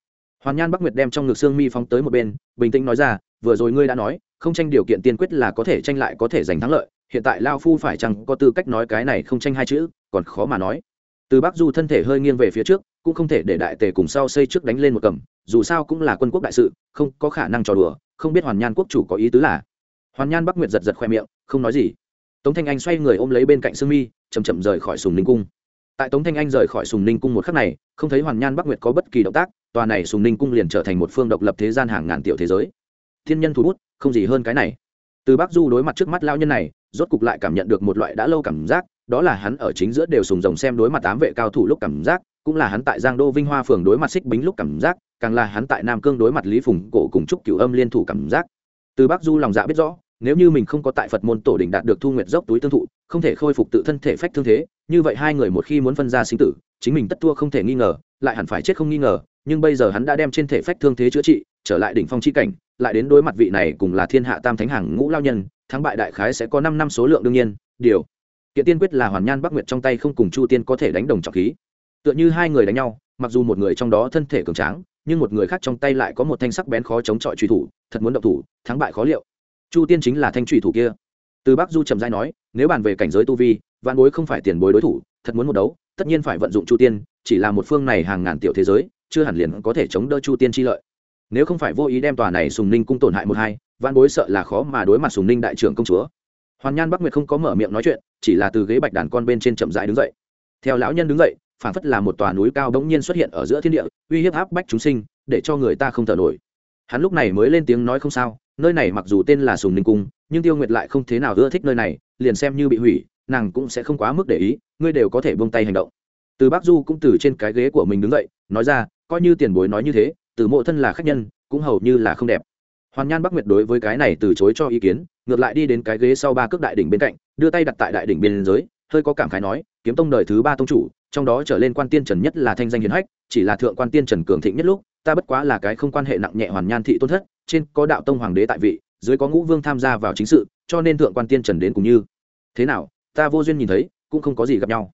Hoàn nhan bắc nguyệt đem trong ngực xương mi phóng tới một bên, bình tĩnh nói ra, vừa rồi ngươi đã nói, không tranh điều kiện tiên quyết là có thể tranh lại có thể giành thắng lợi, hiện tại lao phu phải chăng có tư cách nói cái này không tranh hai chữ, còn khó mà nói. Từ bắc du thân thể hơi nghiêng về phía trước, cũng không thể để đại tề cùng sau xây trước đánh lên một cầm, dù sao cũng là quân quốc đại sự, không có khả năng trò đùa, không biết hoàn nhan quốc chủ có ý tứ là. Hoàn nhan bắc nguyệt giật giật khoe miệng, không nói gì. Tống thanh anh xoay người ôm lấy bên cạnh sương mi chầm chậm rời khỏi sùng ninh cung tại tống thanh anh rời khỏi sùng ninh cung một khắc này, không thấy hoàn nhan bắc nguyệt có bất kỳ động tác tòa này sùng ninh cung liền trở thành một phương độc lập thế gian hàng ngàn tiểu thế giới. Thiên nhân thu hút không gì hơn cái này. Từ bắc du đối mặt trước mắt lao nhân này, rốt cục lại cảm nhận được một loại đã lâu cảm giác, đó là hắn ở chính giữa đều sùng rồng xem đối mặt tám vệ cao thủ lúc cảm giác, cũng là hắn tại giang đô vinh hoa phường đối mặt xích bính lúc cảm giác, càng là hắn tại nam cương đối mặt lý phùng cổ cùng trúc cửu âm liên thủ cảm giác. Từ bắc du lòng dạ biết rõ, nếu như mình không có tại phật môn tổ đình đạt được thu nguyệt dốc túi tương thụ, không thể khôi phục tự thân thể phách thương thế như vậy hai người một khi muốn phân ra sinh tử, chính mình tất thua không thể nghi ngờ, lại hẳn phải chết không nghi ngờ, nhưng bây giờ hắn đã đem trên thể phách thương thế chữa trị, trở lại đỉnh phong chi cảnh, lại đến đối mặt vị này cùng là thiên hạ tam thánh hàng ngũ lao nhân, thắng bại đại khái sẽ có năm năm số lượng đương nhiên, điều. Kiện tiên quyết là hoàn nhan bắc nguyệt trong tay không cùng chu tiên có thể đánh đồng trọng khí. Tựa như hai người đánh nhau, mặc dù một người trong đó thân thể cường tráng, nhưng một người khác trong tay lại có một thanh sắc bén khó chống chọi truy thủ, thật muốn động thủ, thắng bại khó liệu. Chu tiên chính là thanh truy thủ kia. Từ bắc du trầm giai nói, nếu bàn về cảnh giới tu vi vạn bối không phải tiền bối đối thủ, thật muốn một đấu, tất nhiên phải vận dụng chu tiên, chỉ là một phương này hàng ngàn tiểu thế giới, chưa hẳn liền có thể chống đỡ chu tiên chi lợi. Nếu không phải vô ý đem tòa này sùng ninh cung tổn hại một hai, vạn bối sợ là khó mà đối mặt sùng ninh đại trưởng công chúa. Hoàn nhan bắc nguyệt không có mở miệng nói chuyện, chỉ là từ ghế bạch đàn con bên trên chậm rãi đứng dậy. Theo lão nhân đứng dậy phản phất là một tòa núi cao bỗng nhiên xuất hiện ở giữa thiên địa, uy hiếp áp bách chúng sinh, để cho người ta không thở nổi. Hắn lúc này mới lên tiếng nói không sao, nơi này mặc dù tên là sùng ninh cung, nhưng tiêu nguyệt lại không thế nào ưa thích nơi này, liền xem như bị hủy nàng cũng sẽ không quá mức để ý, ngươi đều có thể buông tay hành động. Từ bác du cũng từ trên cái ghế của mình đứng dậy, nói ra, coi như tiền bối nói như thế, từ mộ thân là khách nhân, cũng hầu như là không đẹp. Hoàn nhan bắc nguyệt đối với cái này từ chối cho ý kiến, ngược lại đi đến cái ghế sau ba cước đại đỉnh bên cạnh, đưa tay đặt tại đại đỉnh biên giới hơi có cảm khái nói, kiếm tông đời thứ ba tông chủ, trong đó trở lên quan tiên trần nhất là thanh danh hiền hách, chỉ là thượng quan tiên trần cường thịnh nhất lúc, ta bất quá là cái không quan hệ nặng nhẹ hoàn nhan thị tôn thất, trên có đạo tông hoàng đế tại vị, dưới có ngũ vương tham gia vào chính sự, cho nên thượng quan tiên trần đến cùng như thế nào? Ta vô duyên nhìn thấy, cũng không có gì gặp nhau.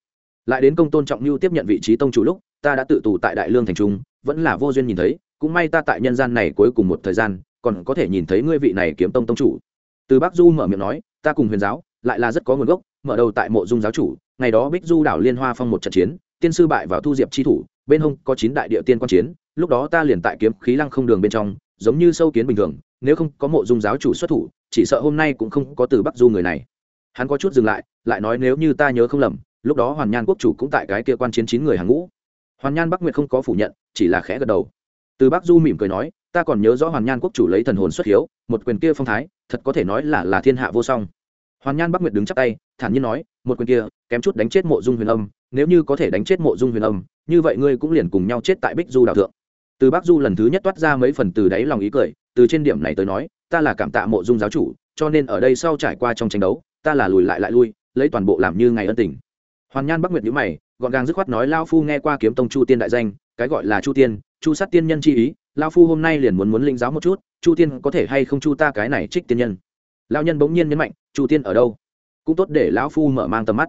Lại đến công tôn trọng lưu tiếp nhận vị trí tông chủ lúc, ta đã tự tù tại đại lương thành trung, vẫn là vô duyên nhìn thấy, cũng may ta tại nhân gian này cuối cùng một thời gian, còn có thể nhìn thấy ngươi vị này kiếm tông tông chủ. Từ bắc du mở miệng nói, ta cùng huyền giáo, lại là rất có nguồn gốc, mở đầu tại mộ dung giáo chủ, ngày đó bích du đảo liên hoa phong một trận chiến, tiên sư bại vào thu diệp chi thủ, bên hông có chín đại địa tiên quan chiến, lúc đó ta liền tại kiếm khí lăng không đường bên trong, giống như sâu kiến bình thường, nếu không có mộ dung giáo chủ xuất thủ, chỉ sợ hôm nay cũng không có từ bắc du người này. Hắn có chút dừng lại lại nói nếu như ta nhớ không lầm, lúc đó hoàn nhan quốc chủ cũng tại cái kia quan chiến chín người hàng ngũ. Hoàn nhan bắc nguyệt không có phủ nhận, chỉ là khẽ gật đầu. Từ bắc du mỉm cười nói, ta còn nhớ rõ hoàn nhan quốc chủ lấy thần hồn xuất hiếu, một quyền kia phong thái, thật có thể nói là là thiên hạ vô song. Hoàn nhan bắc nguyệt đứng chắp tay, thản nhiên nói, một quyền kia, kém chút đánh chết mộ dung huyền âm, nếu như có thể đánh chết mộ dung huyền âm, như vậy ngươi cũng liền cùng nhau chết tại bích du đảo thượng. Từ bắc du lần thứ nhất toát ra mấy phần từ đáy lòng ý cười, từ trên điểm này tới nói, ta là cảm tạ mộ dung giáo chủ, cho nên ở đây sau trải qua trong tranh đấu, ta là lùi lại lại lui lấy toàn bộ làm như ngày ân tình. Hoàn nhan bắc nguyệt nhữ mày, gọn gàng dứt khoát nói, lao phu nghe qua kiếm tông chu tiên đại danh, cái gọi là chu tiên, chu sát tiên nhân chi ý, lao phu hôm nay liền muốn muốn linh giáo một chút, chu tiên có thể hay không chu ta cái này trích tiên nhân? Lao nhân bỗng nhiên nhấn mạnh, chu tiên ở đâu? Cũng tốt để lão phu mở mang tầm mắt.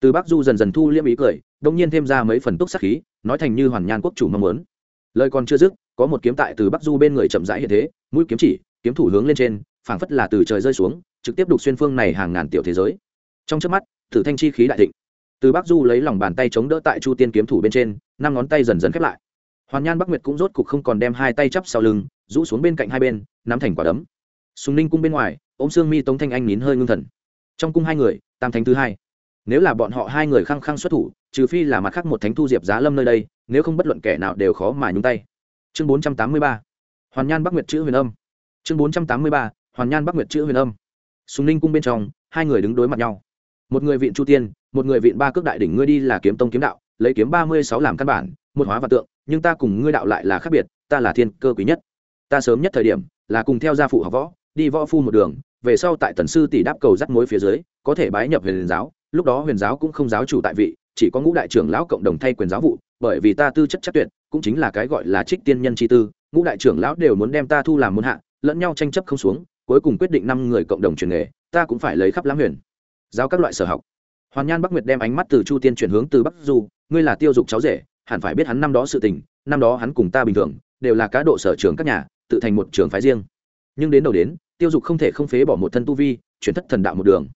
Từ bắc du dần dần thu liêm ý cười đông nhiên thêm ra mấy phần túc sắc khí, nói thành như hoàn nhan quốc chủ mong muốn. Lời còn chưa dứt, có một kiếm tại từ bắc du bên người chậm rãi hiện thế, mũi kiếm chỉ, kiếm thủ hướng lên trên, phảng phất là từ trời rơi xuống, trực tiếp đục xuyên phương này hàng ngàn tiểu thế giới trong trước mắt thử thanh chi khí đại thịnh. Từ bắc du lấy lòng bàn tay chống đỡ tại chu tiên kiếm thủ bên trên, năm ngón tay dần dần khép lại. Hoàn nhan bắc nguyệt cũng rốt cục không còn đem hai tay chắp sau lưng, rũ xuống bên cạnh hai bên, nắm thành quả đấm. Sùng ninh cung bên ngoài, ôm Sương mi tống thanh anh nín hơi ngưng thần. Trong cung hai người, tam thánh thứ hai. Nếu là bọn họ hai người khăng khăng xuất thủ, trừ phi là mặt khác một thánh thu diệp giá lâm nơi đây, nếu không bất luận kẻ nào đều khó mà nhúng tay. Chương bốn trăm tám mươi ba. Hoàn nhan bắc nguyệt chữ huyền âm. Chương bốn trăm tám mươi ba. Hoàn nhan bắc nguyệt chữ huyền âm. Sùng ninh cung bên trong, hai người đứng đối mặt nhau một người viện chu tiên, một người viện ba cước đại đỉnh ngươi đi là kiếm tông kiếm đạo, lấy kiếm ba mươi sáu làm căn bản, một hóa và tượng, nhưng ta cùng ngươi đạo lại là khác biệt, ta là thiên cơ quý nhất. Ta sớm nhất thời điểm là cùng theo gia phụ học võ, đi võ phu một đường, về sau tại tần sư tỷ đáp cầu dắt mối phía dưới, có thể bái nhập huyền giáo, lúc đó huyền giáo cũng không giáo chủ tại vị, chỉ có ngũ đại trưởng lão cộng đồng thay quyền giáo vụ, bởi vì ta tư chất chắc tuyệt, cũng chính là cái gọi là trích tiên nhân chi tư, ngũ đại trưởng lão đều muốn đem ta thu làm môn hạ, lẫn nhau tranh chấp không xuống, cuối cùng quyết định năm người cộng đồng truyền nghề, ta cũng phải lấy khắp lãng huyền giáo các loại sở học. Hoàn nhan bắc nguyệt đem ánh mắt từ chu tiên chuyển hướng từ bắc du, ngươi là tiêu dục cháu rể, hẳn phải biết hắn năm đó sự tình, năm đó hắn cùng ta bình thường, đều là cá độ sở trường các nhà, tự thành một trường phái riêng. Nhưng đến đầu đến, tiêu dục không thể không phế bỏ một thân tu vi, chuyển thất thần đạo một đường.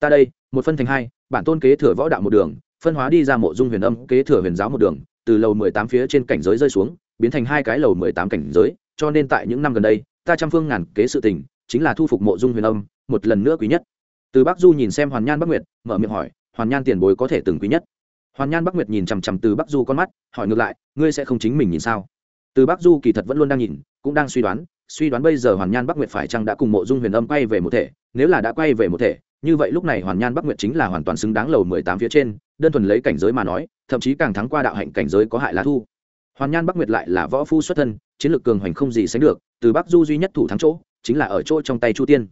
Ta đây, một phân thành hai, bản tôn kế thừa võ đạo một đường, phân hóa đi ra mộ dung huyền âm, kế thừa huyền giáo một đường, từ lầu mười tám phía trên cảnh giới rơi xuống, biến thành hai cái lầu mười tám cảnh giới, cho nên tại những năm gần đây, ta trăm phương ngàn kế sự tình, chính là thu phục mộ dung huyền âm, một lần nữa quý nhất từ bắc du nhìn xem hoàn nhan bắc nguyệt, mở miệng hỏi, hoàn nhan tiền bối có thể từng quý nhất? Hoàn nhan bắc nguyệt nhìn chằm chằm từ bắc du con mắt, hỏi ngược lại, ngươi sẽ không chính mình nhìn sao? Từ bắc du kỳ thật vẫn luôn đang nhìn, cũng đang suy đoán suy đoán bây giờ hoàn nhan bắc nguyệt phải chăng đã cùng mộ dung huyền âm quay về một thể. Nếu là đã quay về một thể, như vậy lúc này hoàn nhan bắc nguyệt chính là hoàn toàn xứng đáng lầu mười tám phía trên, đơn thuần lấy cảnh giới mà nói, thậm chí càng thắng qua đạo hạnh cảnh giới có hại lá thu. Hoàn nhan bắc nguyệt lại là võ phu xuất thân, chiến lược cường hoành không gì sánh được, từ bắc du duy nhất thủ thắng chỗ, chính là ở chỗ trong tay chu tiên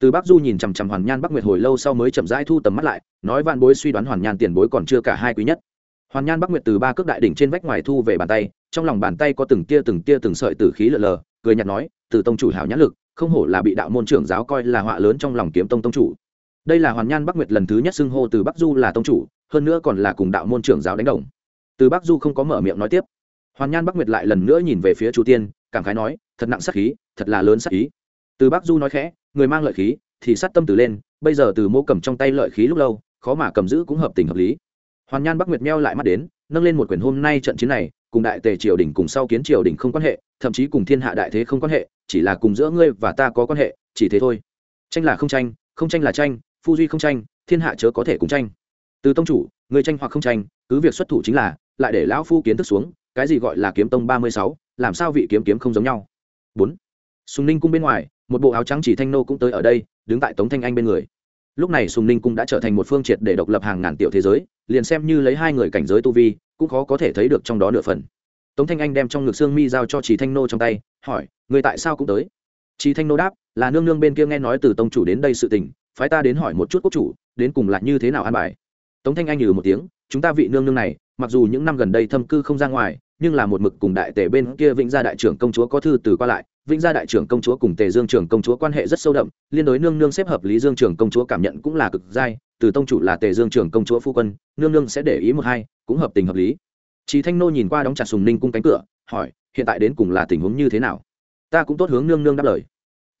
từ bắc du nhìn chằm chằm hoàn nhan bắc nguyệt hồi lâu sau mới chậm rãi thu tầm mắt lại, nói vạn bối suy đoán hoàn nhan tiền bối còn chưa cả hai quý nhất. Hoàn nhan bắc nguyệt từ ba cước đại đỉnh trên vách ngoài thu về bàn tay, trong lòng bàn tay có từng tia từng tia từng sợi tử khí lờ lờ, cười nhạt nói, từ tông chủ hảo nhãn lực, không hổ là bị đạo môn trưởng giáo coi là họa lớn trong lòng kiếm tông tông chủ. Đây là hoàn nhan bắc nguyệt lần thứ nhất xưng hô từ bắc du là tông chủ, hơn nữa còn là cùng đạo môn trưởng giáo đánh đồng. Từ bắc du không có mở miệng nói tiếp. Hoàn nhan bắc nguyệt lại lần nữa nhìn về phía chu tiên, cảm khái nói, thật nặng sắc khí, thật là lớn sắc ý. Từ bắc du nói khẽ người mang lợi khí thì sát tâm từ lên, bây giờ từ mô cầm trong tay lợi khí lúc lâu, khó mà cầm giữ cũng hợp tình hợp lý. Hoàn nhan bắc nguyệt meo lại mắt đến, nâng lên một quyển hôm nay trận chiến này, cùng đại tề triều đình cùng sau kiến triều đình không quan hệ, thậm chí cùng thiên hạ đại thế không quan hệ, chỉ là cùng giữa ngươi và ta có quan hệ, chỉ thế thôi. Tranh là không tranh không tranh là tranh, phu duy không tranh, thiên hạ chớ có thể cùng tranh. Từ tông chủ, người tranh hoặc không tranh, cứ việc xuất thủ chính là, lại để lão phu kiến thức xuống, cái gì gọi là kiếm tông ba mươi sáu, làm sao vị kiếm kiếm không giống nhau? Bốn. Sùng ninh cung bên ngoài một bộ áo trắng chỉ thanh nô cũng tới ở đây, đứng tại tống thanh anh bên người. Lúc này sùng ninh cũng đã trở thành một phương triệt để độc lập hàng ngàn tiểu thế giới, liền xem như lấy hai người cảnh giới tu vi, cũng khó có thể thấy được trong đó nửa phần. Tống thanh anh đem trong ngực xương mi giao cho chỉ thanh nô trong tay, hỏi, người tại sao cũng tới? Chỉ thanh nô đáp, là nương nương bên kia nghe nói từ tông chủ đến đây sự tình, phái ta đến hỏi một chút quốc chủ, đến cùng là như thế nào an bài? Tống thanh anh nhừ một tiếng, chúng ta vị nương nương này, mặc dù những năm gần đây thâm cư không ra ngoài, nhưng là một mực cùng đại tể bên kia vĩnh gia đại trưởng công chúa có thư từ qua lại vĩnh gia đại trưởng công chúa cùng tề dương trưởng công chúa quan hệ rất sâu đậm, liên đối nương nương xếp hợp lý dương trưởng công chúa cảm nhận cũng là cực dai. từ tông chủ là tề dương trưởng công chúa phu quân, nương nương sẽ để ý một hai, cũng hợp tình hợp lý. Chị thanh nô nhìn qua đóng chặt sùng ninh cung cánh cửa, hỏi, hiện tại đến cùng là tình huống như thế nào? Ta cũng tốt hướng nương nương đáp lời.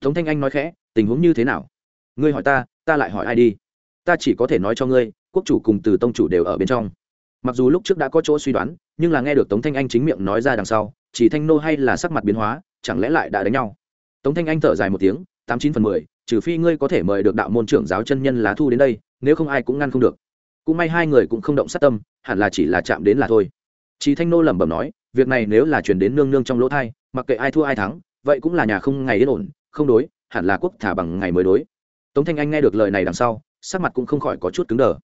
Tống thanh anh nói khẽ, tình huống như thế nào? Ngươi hỏi ta ta lại hỏi ai đi? Ta chỉ có thể nói cho ngươi, quốc chủ cùng từ tông chủ đều ở bên trong. Mặc dù lúc trước đã có chỗ suy đoán, nhưng là nghe được tống thanh anh chính miệng nói ra đằng sau, chỉ thanh nô hay là sắc mặt biến hóa chẳng lẽ lại đã đánh nhau? Tống thanh anh thở dài một tiếng, tám chín phần mười, trừ phi ngươi có thể mời được đạo môn trưởng giáo chân nhân lá thu đến đây, nếu không ai cũng ngăn không được. Cũng may hai người cũng không động sát tâm, hẳn là chỉ là chạm đến là thôi. Chỉ thanh nô lẩm bẩm nói, việc này nếu là chuyển đến nương nương trong lỗ thai, mặc kệ ai thua ai thắng, vậy cũng là nhà không ngày yên ổn, không đối, hẳn là quốc thả bằng ngày mới đối. Tống thanh anh nghe được lời này đằng sau, sắc mặt cũng không khỏi có chút cứng đờ.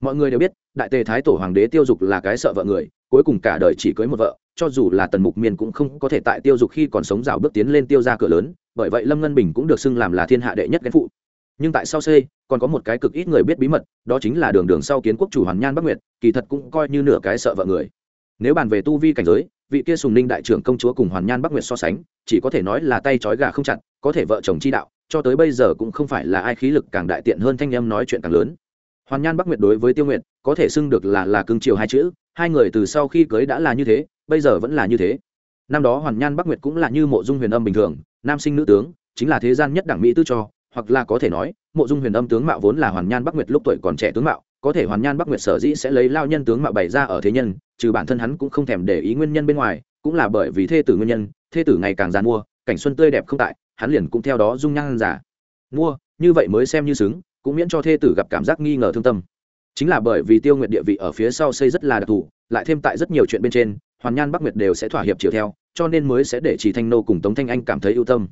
Mọi người đều biết, đại tề thái tổ hoàng đế tiêu dục là cái sợ vợ người, cuối cùng cả đời chỉ cưới một vợ cho dù là tần mục miên cũng không có thể tại tiêu dục khi còn sống rào bước tiến lên tiêu ra cửa lớn, bởi vậy lâm ngân bình cũng được xưng làm là thiên hạ đệ nhất ghen phụ. Nhưng tại sao c, còn có một cái cực ít người biết bí mật, đó chính là đường đường sau kiến quốc chủ hoàn nhan bắc nguyệt, kỳ thật cũng coi như nửa cái sợ vợ người. Nếu bàn về tu vi cảnh giới, vị kia sùng ninh đại trưởng công chúa cùng hoàn nhan bắc nguyệt so sánh, chỉ có thể nói là tay trói gà không chặt, có thể vợ chồng chi đạo, cho tới bây giờ cũng không phải là ai khí lực càng đại tiện hơn thanh em nói chuyện càng lớn. Hoàn nhan bắc nguyệt đối với tiêu nguyệt, có thể xưng được là là cưng chiều hai chữ, hai người từ sau khi cưới đã là như thế bây giờ vẫn là như thế. Năm đó hoàn nhan bắc nguyệt cũng là như mộ dung huyền âm bình thường, nam sinh nữ tướng, chính là thế gian nhất đẳng mỹ tư cho, hoặc là có thể nói, mộ dung huyền âm tướng mạo vốn là hoàn nhan bắc nguyệt lúc tuổi còn trẻ tướng mạo, có thể hoàn nhan bắc nguyệt sở dĩ sẽ lấy lao nhân tướng mạo bày ra ở thế nhân, trừ bản thân hắn cũng không thèm để ý nguyên nhân bên ngoài, cũng là bởi vì thê tử nguyên nhân, thê tử ngày càng già mua cảnh xuân tươi đẹp không tại, hắn liền cũng theo đó dung nhan giả mua như vậy mới xem như xứng, cũng miễn cho thê tử gặp cảm giác nghi ngờ thương tâm. Chính là bởi vì tiêu nguyệt địa vị ở phía sau xây rất là đặc thù, lại thêm tại rất nhiều chuyện bên trên hoàn nhan bắc nguyệt đều sẽ thỏa hiệp chiều theo, cho nên mới sẽ để chỉ thanh nô cùng tống thanh anh cảm thấy ưu tâm.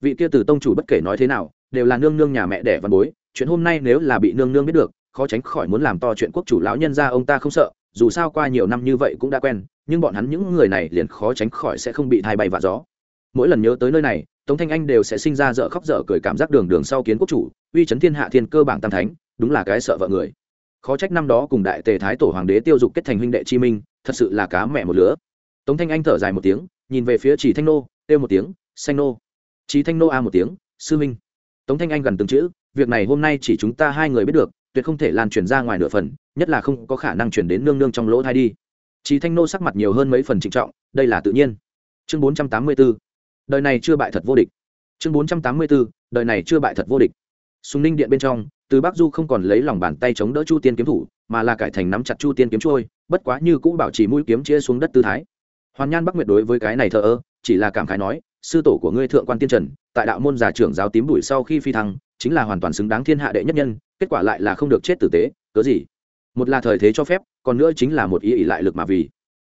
Vị kia từ tông chủ bất kể nói thế nào, đều là nương nương nhà mẹ đẻ văn bối, chuyện hôm nay nếu là bị nương nương biết được, khó tránh khỏi muốn làm to chuyện quốc chủ lão nhân ra ông ta không sợ, dù sao qua nhiều năm như vậy cũng đã quen, nhưng bọn hắn những người này liền khó tránh khỏi sẽ không bị thay bay và gió. Mỗi lần nhớ tới nơi này, tống thanh anh đều sẽ sinh ra dở khóc dở cười cảm giác đường đường sau kiến quốc chủ, uy chấn thiên hạ thiên cơ bảng tam thánh, đúng là cái sợ vợ người. Khó trách năm đó cùng đại tề thái tổ hoàng đế tiêu dục kết thành huynh đệ chi minh thật sự là cá mẹ một lứa. Tống thanh anh thở dài một tiếng, nhìn về phía chỉ thanh nô, kêu một tiếng, xanh nô. Chỉ thanh nô a một tiếng, sư minh. Tống thanh anh gần từng chữ, việc này hôm nay chỉ chúng ta hai người biết được, tuyệt không thể lan truyền ra ngoài nửa phần, nhất là không có khả năng chuyển đến nương nương trong lỗ thai đi. Chỉ thanh nô sắc mặt nhiều hơn mấy phần trịnh trọng, đây là tự nhiên. Chương bốn trăm tám mươi b ố đời này chưa bại thật vô địch. Chương bốn trăm tám mươi b ố đời này chưa bại thật vô địch. Sùng ninh điện bên trong từ bắc du không còn lấy lòng bàn tay chống đỡ chu tiên kiếm thủ, mà là cải thành nắm chặt chu tiên kiếm trôi, bất quá như cũ bảo trì mũi kiếm chia xuống đất tư thái. Hoàn nhan bắc nguyệt đối với cái này thờ ơ, chỉ là cảm khái nói, sư tổ của ngươi thượng quan tiên trần, tại đạo môn giả trưởng giáo tím bụi sau khi phi thăng, chính là hoàn toàn xứng đáng thiên hạ đệ nhất nhân, kết quả lại là không được chết tử tế, cớ gì? Một là thời thế cho phép, còn nữa chính là một ý ỉ lại lực mà vì.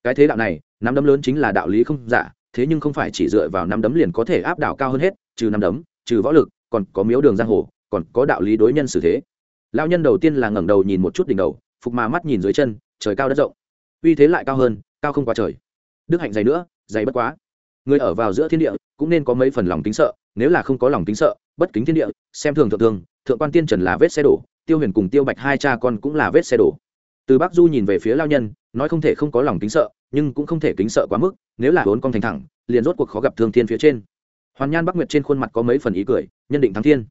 Cái thế đạo này, nắm đấm lớn chính là đạo lý không giả, thế nhưng không phải chỉ dựa vào nắm đấm liền có thể áp đảo cao hơn hết, trừ nắm đấm, trừ võ lực, còn có miếu đường giang hồ còn có đạo lý đối nhân xử thế. Lão nhân đầu tiên là ngẩng đầu nhìn một chút đỉnh đầu, phục mà mắt nhìn dưới chân, trời cao đất rộng. Uy thế lại cao hơn, cao không qua trời. Đức hạnh dày nữa, dày bất quá. Người ở vào giữa thiên địa, cũng nên có mấy phần lòng kính sợ, nếu là không có lòng kính sợ, bất kính thiên địa, xem thường thượng thường thượng quan tiên trần là vết xe đổ, tiêu huyền cùng tiêu bạch hai cha con cũng là vết xe đổ. Từ Bác du nhìn về phía lao nhân, nói không thể không có lòng kính sợ, nhưng cũng không thể kính sợ quá mức, nếu là vốn con thành thẳng, liền rốt cuộc khó gặp thương thiên phía trên. Hoàn nhan bắc nguyệt trên khuôn mặt có mấy phần ý cười, nhân định thắng thiên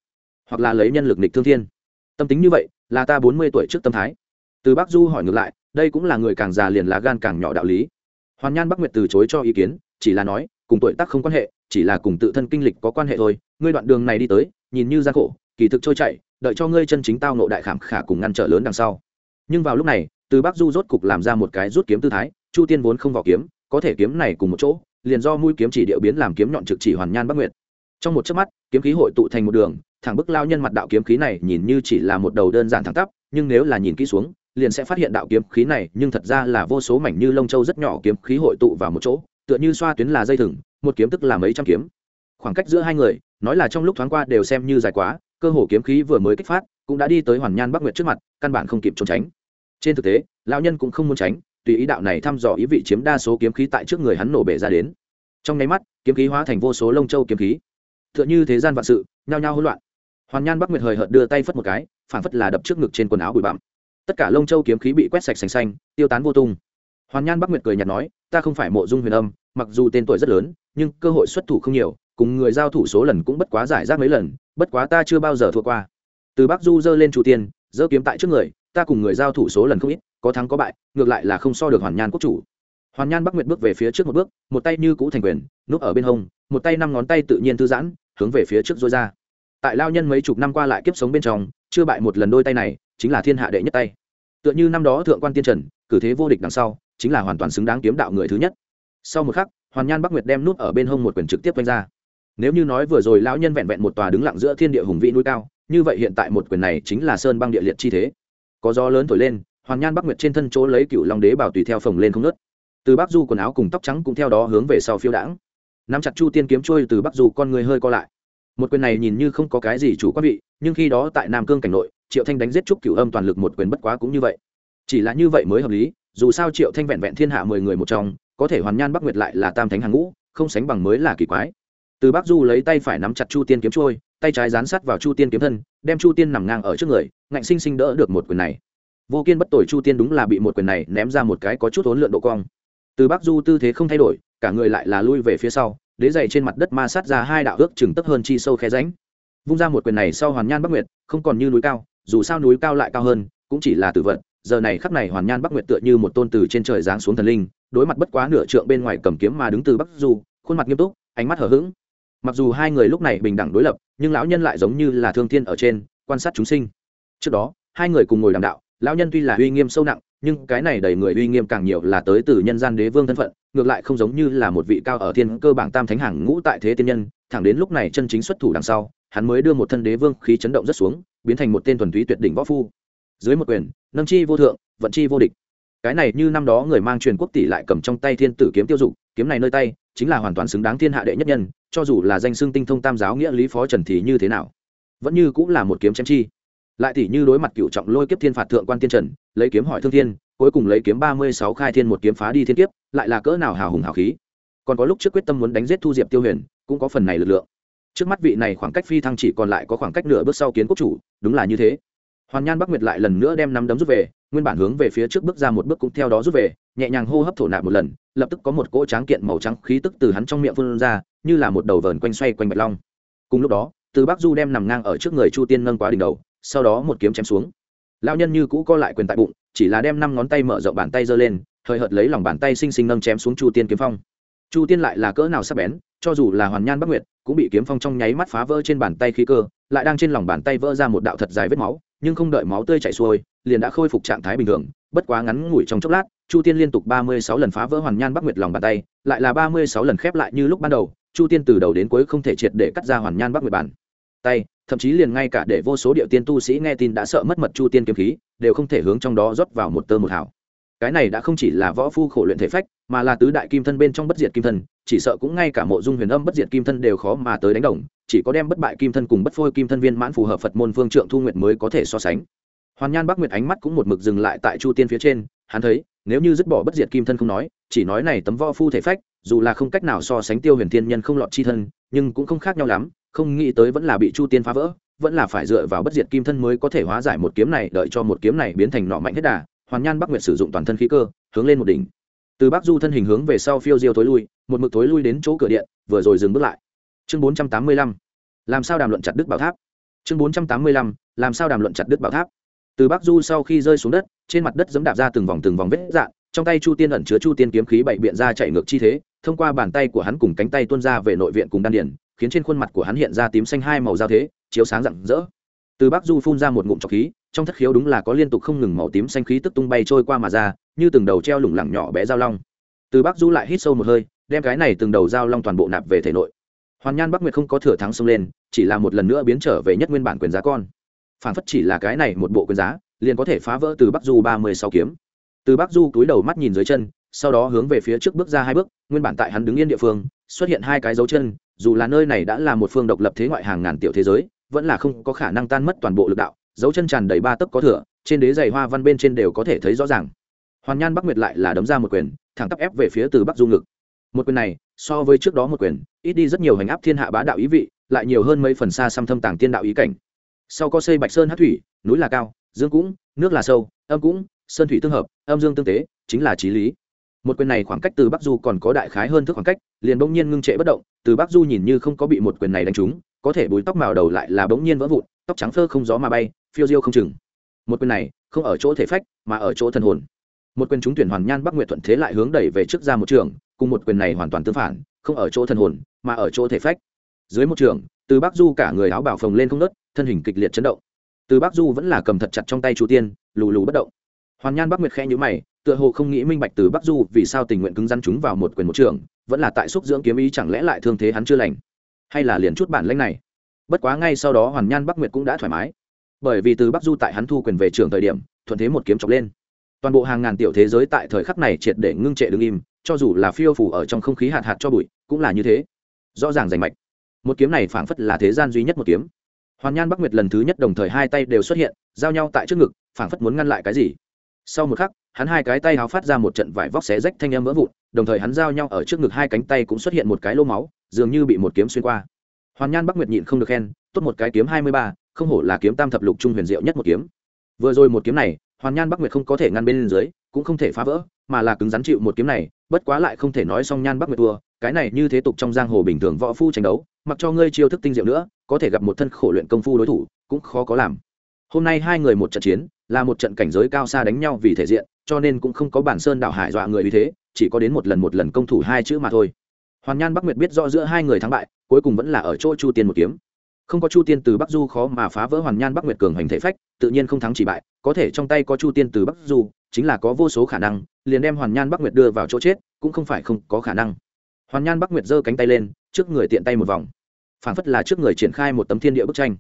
hoặc là lấy nhân lực nịch thương thiên. Tâm tính như vậy, là ta bốn mươi tuổi trước tâm thái. Từ bắc du hỏi ngược lại, đây cũng là người càng già liền lá gan càng nhỏ đạo lý. Hoàn nhan bắc nguyệt từ chối cho ý kiến, chỉ là nói, cùng tuổi tác không quan hệ, chỉ là cùng tự thân kinh lịch có quan hệ thôi. Ngươi đoạn đường này đi tới, nhìn như gian khổ, kỳ thực trôi chạy đợi cho ngươi chân chính tao nộ đại khảm khả cùng ngăn trở lớn đằng sau. Nhưng vào lúc này, từ bắc du rốt cục làm ra một cái rút kiếm tư thái, chu tiên vốn không vào kiếm, có thể kiếm này cùng một chỗ, liền do mũi kiếm chỉ điệu biến làm kiếm nhọn trực chỉ hoàn nhan bắc nguyệt. Trong một chớp mắt, kiếm khí hội tụ thành một đường thẳng bức lao nhân mặt đạo kiếm khí này nhìn như chỉ là một đầu đơn giản thẳng tắp, nhưng nếu là nhìn kỹ xuống, liền sẽ phát hiện đạo kiếm khí này nhưng thật ra là vô số mảnh như lông châu rất nhỏ kiếm khí hội tụ vào một chỗ, tựa như xoa tuyến là dây thừng, một kiếm tức là mấy trăm kiếm. Khoảng cách giữa hai người, nói là trong lúc thoáng qua đều xem như dài quá, cơ hồ kiếm khí vừa mới kích phát, cũng đã đi tới hoàn nhan bắc nguyệt trước mặt, căn bản không kịp trốn tránh. Trên thực tế, lão nhân cũng không muốn tránh, tùy ý đạo này thăm dò ý vị chiếm đa số kiếm khí tại trước người hắn nổ bể ra đến. Trong nháy mắt, kiếm khí hóa thành vô số lông châu kiếm khí. Tựa như thế gian vạn sự, nhao nhao hỗn loạn hoàn nhan bắc nguyệt hời hợt đưa tay phất một cái phản phất là đập trước ngực trên quần áo bụi bặm. Tất cả lông châu kiếm khí bị quét sạch sành xanh, tiêu tán vô tung. Hoàn nhan bắc nguyệt cười nhạt nói, ta không phải mộ dung huyền âm, mặc dù tên tuổi rất lớn, nhưng cơ hội xuất thủ không nhiều, cùng người giao thủ số lần cũng bất quá giải rác mấy lần, bất quá ta chưa bao giờ thua qua. Từ bắc du giơ lên chủ tiên, giơ kiếm tại trước người, ta cùng người giao thủ số lần không ít, có thắng có bại, ngược lại là không so được hoàn nhan quốc chủ. Hoàn nhan bắc nguyệt bước về phía trước một bước, một tay như cũ thành quyền, núp ở bên hông, một tay năm ngón tay tự nhiên thư giãn, hướng về phía trước dối ra tại lao nhân mấy chục năm qua lại kiếp sống bên trong, chưa bại một lần đôi tay này, chính là thiên hạ đệ nhất tay. Tựa như năm đó thượng quan tiên trần, cử thế vô địch đằng sau, chính là hoàn toàn xứng đáng kiếm đạo người thứ nhất. Sau một khắc, hoàn nhan bắc nguyệt đem nút ở bên hông một quyền trực tiếp quanh ra. Nếu như nói vừa rồi lão nhân vẹn vẹn một tòa đứng lặng giữa thiên địa hùng vĩ núi cao, như vậy hiện tại một quyền này chính là sơn băng địa liệt chi thế. Có gió lớn thổi lên, hoàn nhan bắc nguyệt trên thân chỗ lấy cựu long đế bảo tùy theo phồng lên không nớt từ bắc du quần áo cùng tóc trắng cũng theo đó hướng về sau phiêu đãng. Nắm chặt chu tiên kiếm trôi từ bắc du con người hơi co lại một quyền này nhìn như không có cái gì chủ quan vị, nhưng khi đó tại nam cương cảnh nội, triệu thanh đánh giết trúc cửu âm toàn lực một quyền bất quá cũng như vậy. Chỉ là như vậy mới hợp lý, dù sao triệu thanh vẹn vẹn thiên hạ mười người một trong, có thể hoàn nhan bắc nguyệt lại là tam thánh hàng ngũ, không sánh bằng mới là kỳ quái. Từ bắc du lấy tay phải nắm chặt chu tiên kiếm trôi, tay trái dán sát vào chu tiên kiếm thân, đem chu tiên nằm ngang ở trước người, ngạnh sinh sinh đỡ được một quyền này. Vô kiên bất tội chu tiên đúng là bị một quyền này ném ra một cái có chút hỗn lượn độ cong. Từ bắc du tư thế không thay đổi, cả người lại là lui về phía sau đế dày trên mặt đất ma sát ra hai đạo ước chừng tấp hơn chi sâu khe ránh vung ra một quyền này sau hoàn nhan bắc nguyệt, không còn như núi cao, dù sao núi cao lại cao hơn, cũng chỉ là tử vật. giờ này khắc này hoàn nhan bắc nguyệt tựa như một tôn từ trên trời giáng xuống thần linh, đối mặt bất quá nửa trượng bên ngoài cầm kiếm mà đứng từ bắc du, khuôn mặt nghiêm túc, ánh mắt hở h ữ g mặc dù hai người lúc này bình đẳng đối lập, nhưng lão nhân lại giống như là thương thiên ở trên, quan sát chúng sinh trước đó, hai người cùng ngồi đàm đạo, lão nhân tuy là uy nghiêm sâu nặng nhưng cái này đầy người uy nghiêm càng nhiều là tới từ nhân gian đế vương thân phận, ngược lại không giống như là một vị cao ở thiên cơ bảng tam thánh hàng ngũ tại thế tiên nhân, thẳng đến lúc này chân chính xuất thủ đằng sau, hắn mới đưa một thân đế vương khí chấn động rất xuống, biến thành một tên thuần túy tuyệt đỉnh võ phu. Dưới một quyền, nâng chi vô thượng, vận chi vô địch. Cái này như năm đó người mang truyền quốc tỷ lại cầm trong tay thiên tử kiếm tiêu dục, kiếm này nơi tay, chính là hoàn toàn xứng đáng thiên hạ đệ nhất nhân, cho dù là danh xưng tinh thông tam giáo nghĩa lý phó trần thì như thế nào? Vẫn như cũng là một kiếm chém chi lại tỷ như đối mặt cựu trọng lôi kiếp thiên phạt thượng quan tiên trần, lấy kiếm hỏi thương thiên, cuối cùng lấy kiếm ba mươi sáu khai thiên một kiếm phá đi thiên kiếp, lại là cỡ nào hào hùng hào khí. Còn có lúc trước quyết tâm muốn đánh giết thu diệp tiêu huyền, cũng có phần này lực lượng. Trước mắt vị này khoảng cách phi thăng chỉ còn lại có khoảng cách nửa bước sau kiến quốc chủ, đúng là như thế. Hoàn nhan bắc nguyệt lại lần nữa đem năm đấm rút về, nguyên bản hướng về phía trước bước ra một bước cũng theo đó rút về, nhẹ nhàng hô hấp thổ nạp một lần, lập tức có một cỗ tráng kiện màu trắng khí tức từ hắn trong miệng phun ra, như là một đầu vờn quanh xoay quanh bạch long. Cùng lúc đó, từ bắc du đem nằm ngang ở trước người chu tiên nâng quá đỉnh đầu sau đó một kiếm chém xuống lão nhân như cũ co lại quyền tại bụng, chỉ là đem năm ngón tay mở rộng bàn tay giơ lên thời hợt lấy lòng bàn tay xinh xinh nâng chém xuống chu tiên kiếm phong chu tiên lại là cỡ nào sắc bén, cho dù là hoàn nhan bắc nguyệt, cũng bị kiếm phong trong nháy mắt phá vỡ trên bàn tay khí cơ, lại đang trên lòng bàn tay vỡ ra một đạo thật dài vết máu, nhưng không đợi máu tươi chảy xuôi, liền đã khôi phục trạng thái bình thường, bất quá ngắn ngủi trong chốc lát, chu tiên liên tục ba mươi sáu lần phá vỡ hoàn nhan bắc nguyệt lòng bàn tay, lại là ba mươi sáu lần khép lại như lúc ban đầu, chu tiên từ đầu đến cuối không thể triệt để cắt ra hoàn nhan bắc nguyệt bản tay, thậm chí liền ngay cả để vô số địa tiên tu sĩ nghe tin đã sợ mất mật chu tiên kiếm khí, đều không thể hướng trong đó rót vào một tơ một hào. Cái này đã không chỉ là võ phu khổ luyện thể phách, mà là tứ đại kim thân bên trong bất diệt kim thân, chỉ sợ cũng ngay cả mộ dung huyền âm bất diệt kim thân đều khó mà tới đánh đồng, chỉ có đem bất bại kim thân cùng bất phôi kim thân viên mãn phù hợp phật môn phương trượng thu nguyệt mới có thể so sánh. Hoàn nhan bắc nguyệt ánh mắt cũng một mực dừng lại tại chu tiên phía trên, hắn thấy, nếu như dứt bỏ bất diệt kim thân không nói, chỉ nói này tấm võ phu thể phách, dù là không cách nào so sánh tiêu huyền thiên nhân không lọt chi thân, nhưng cũng không khác nhau lắm không nghĩ tới vẫn là bị chu tiên phá vỡ, vẫn là phải dựa vào bất diệt kim thân mới có thể hóa giải một kiếm này, đợi cho một kiếm này biến thành nọ mạnh hết đà, hoàn nhan bắc nguyệt sử dụng toàn thân khí cơ, hướng lên một đỉnh. Từ bắc du thân hình hướng về sau phiêu diêu thối lui, một mực thối lui đến chỗ cửa điện, vừa rồi dừng bước lại. Chương bốn trăm tám mươi lăm, làm sao đàm luận chặt đức bảo tháp? Chương bốn trăm tám mươi lăm, làm sao đàm luận chặt đức bảo tháp? Từ bắc du sau khi rơi xuống đất, trên mặt đất giẫm đạp ra từng vòng từng vòng vết dạn trong tay chu tiên ẩn chứa chu tiên kiếm khí bảy biện ra chạy ngược chi thế, thông qua bàn tay của hắn cùng cánh tay tuôn ra về nội viện cùng đan điển khiến trên khuôn mặt của hắn hiện ra tím xanh hai màu giao thế, chiếu sáng rạng rỡ. Từ bắc du phun ra một ngụm trọc khí, trong thất khiếu đúng là có liên tục không ngừng màu tím xanh khí tức tung bay trôi qua mà ra, như từng đầu treo lủng lẳng nhỏ bé dao long. Từ bắc du lại hít sâu một hơi, đem cái này từng đầu dao long toàn bộ nạp về thể nội. Hoàn nhan bắc nguyệt không có thừa thắng xông lên, chỉ là một lần nữa biến trở về nhất nguyên bản quyền giá con. Phản phất chỉ là cái này một bộ quyền giá, liền có thể phá vỡ từ bắc du ba mươi sáu kiếm. Từ bắc du cúi đầu mắt nhìn dưới chân, sau đó hướng về phía trước bước ra hai bước, nguyên bản tại hắn đứng yên địa phương xuất hiện hai cái dấu chân, dù là nơi này đã là một phương độc lập thế ngoại hàng ngàn tiểu thế giới, vẫn là không có khả năng tan mất toàn bộ lực đạo. Dấu chân tràn đầy ba tấc có thửa trên đế giày hoa văn bên trên đều có thể thấy rõ ràng. Hoàn nhan bắc nguyệt lại là đấm ra một quyền, thẳng tắp ép về phía từ bắc du ngực. Một quyền này, so với trước đó một quyền, ít đi rất nhiều hành áp thiên hạ bá đạo ý vị, lại nhiều hơn mấy phần xa xăm thâm tàng tiên đạo ý cảnh. Sau có xây bạch sơn hát thủy, núi là cao, dương cũng, nước là sâu, âm cũng, sơn thủy tương hợp, âm dương tương tế, chính là trí lý. Một quyền này khoảng cách từ bắc du còn có đại khái hơn thức khoảng cách liền bỗng nhiên ngưng trệ bất động, từ bắc du nhìn như không có bị một quyền này đánh trúng, có thể bùi tóc màu đầu lại là bỗng nhiên vỡ vụn, tóc trắng phơ không gió mà bay, phiêu diêu không chừng. Một quyền này, không ở chỗ thể phách, mà ở chỗ thần hồn. Một quyền trúng tuyển hoàn nhan bắc nguyệt thuận thế lại hướng đẩy về trước ra một trường, cùng một quyền này hoàn toàn tương phản, không ở chỗ thần hồn, mà ở chỗ thể phách. Dưới một trường, từ bắc du cả người áo bảo phồng lên không nớt thân hình kịch liệt chấn động. Từ bắc du vẫn là cầm thật chặt trong tay chu tiên, lù lù bất động. Hoàn nhan bắc nguyệt khẽ nhữ mày tựa hồ không nghĩ minh bạch từ bắc du vì sao tình nguyện cứng rắn chúng vào một quyền một trường, vẫn là tại xúc dưỡng kiếm ý chẳng lẽ lại thương thế hắn chưa lành? Hay là liền chút bản lãnh này? Bất quá ngay sau đó hoàn nhan bắc nguyệt cũng đã thoải mái. Bởi vì từ bắc du tại hắn thu quyền về trường thời điểm, thuận thế một kiếm chọc lên. Toàn bộ hàng ngàn tiểu thế giới tại thời khắc này triệt để ngưng trệ đứng im, cho dù là phiêu phủ ở trong không khí hạt hạt cho bụi, cũng là như thế. Rõ ràng rành mạch. Một kiếm này phảng phất là thế gian duy nhất một kiếm. Hoàn nhan bắc nguyệt lần thứ nhất đồng thời hai tay đều xuất hiện, giao nhau tại trước ngực, phảng phất muốn ngăn lại cái gì. Sau một khắc hắn hai cái tay háo phát ra một trận vải vóc xé rách thanh âm vỡ vụn, đồng thời hắn giao nhau ở trước ngực hai cánh tay cũng xuất hiện một cái lô máu, dường như bị một kiếm xuyên qua. Hoàn nhan bắc nguyệt nhịn không được khen, tốt một cái kiếm hai mươi ba, không hổ là kiếm tam thập lục trung huyền diệu nhất một kiếm. Vừa rồi một kiếm này, hoàn nhan bắc nguyệt không có thể ngăn bên dưới, cũng không thể phá vỡ, mà là cứng rắn chịu một kiếm này, bất quá lại không thể nói xong nhan bắc nguyệt thua, cái này như thế tục trong giang hồ bình thường võ phu tranh đấu, mặc cho ngươi chiêu thức tinh diệu nữa, có thể gặp một thân khổ luyện công phu đối thủ, cũng khó có làm. Hôm nay hai người một trận chiến, là một trận cảnh giới cao xa đánh nhau vì thể diện cho nên cũng không có bản sơn đảo hải dọa người vì thế, chỉ có đến một lần một lần công thủ hai chữ mà thôi. Hoàn nhan bắc nguyệt biết rõ giữa hai người thắng bại, cuối cùng vẫn là ở chỗ chu tiên một kiếm. Không có chu tiên từ bắc du khó mà phá vỡ hoàn nhan bắc nguyệt cường hành thể phách, tự nhiên không thắng chỉ bại, có thể trong tay có chu tiên từ bắc du, chính là có vô số khả năng, liền đem hoàn nhan bắc nguyệt đưa vào chỗ chết, cũng không phải không có khả năng. Hoàn nhan bắc nguyệt giơ cánh tay lên, trước người tiện tay một vòng. Phảng phất là trước người triển khai một tấm thiên địa bức tranh.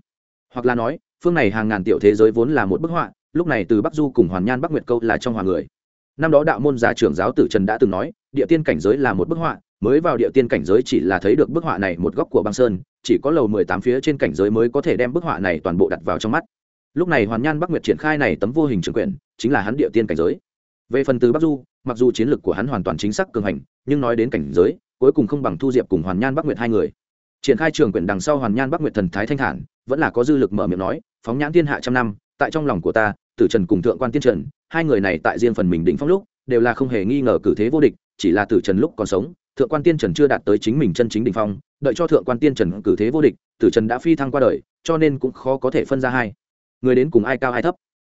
Hoặc là nói, phương này hàng ngàn tiểu thế giới vốn là một bức họa lúc này từ bắc du cùng hoàn nhan bắc nguyệt câu là trong hòa người năm đó đạo môn giả trưởng giáo tử trần đã từng nói địa tiên cảnh giới là một bức họa mới vào địa tiên cảnh giới chỉ là thấy được bức họa này một góc của băng sơn chỉ có lầu mười tám phía trên cảnh giới mới có thể đem bức họa này toàn bộ đặt vào trong mắt lúc này hoàn nhan bắc nguyệt triển khai này tấm vô hình trường quyển chính là hắn địa tiên cảnh giới về phần từ bắc du mặc dù chiến lược của hắn hoàn toàn chính xác cường hành nhưng nói đến cảnh giới cuối cùng không bằng thu diệp cùng hoàn nhan bắc nguyệt hai người triển khai trường quyển đằng sau hoàn nhan bắc nguyệt thần thái thanh thản vẫn là có dư lực mở miệng nói phóng nhãn thiên hạ trăm năm tại trong lòng của ta tử trần cùng thượng quan tiên trần, hai người này tại riêng phần mình đỉnh phong lúc, đều là không hề nghi ngờ cử thế vô địch, chỉ là tử trần lúc còn sống, thượng quan tiên trần chưa đạt tới chính mình chân chính đỉnh phong, đợi cho thượng quan tiên trần cử thế vô địch, tử trần đã phi thăng qua đời, cho nên cũng khó có thể phân ra hai. Người đến cùng ai cao ai thấp?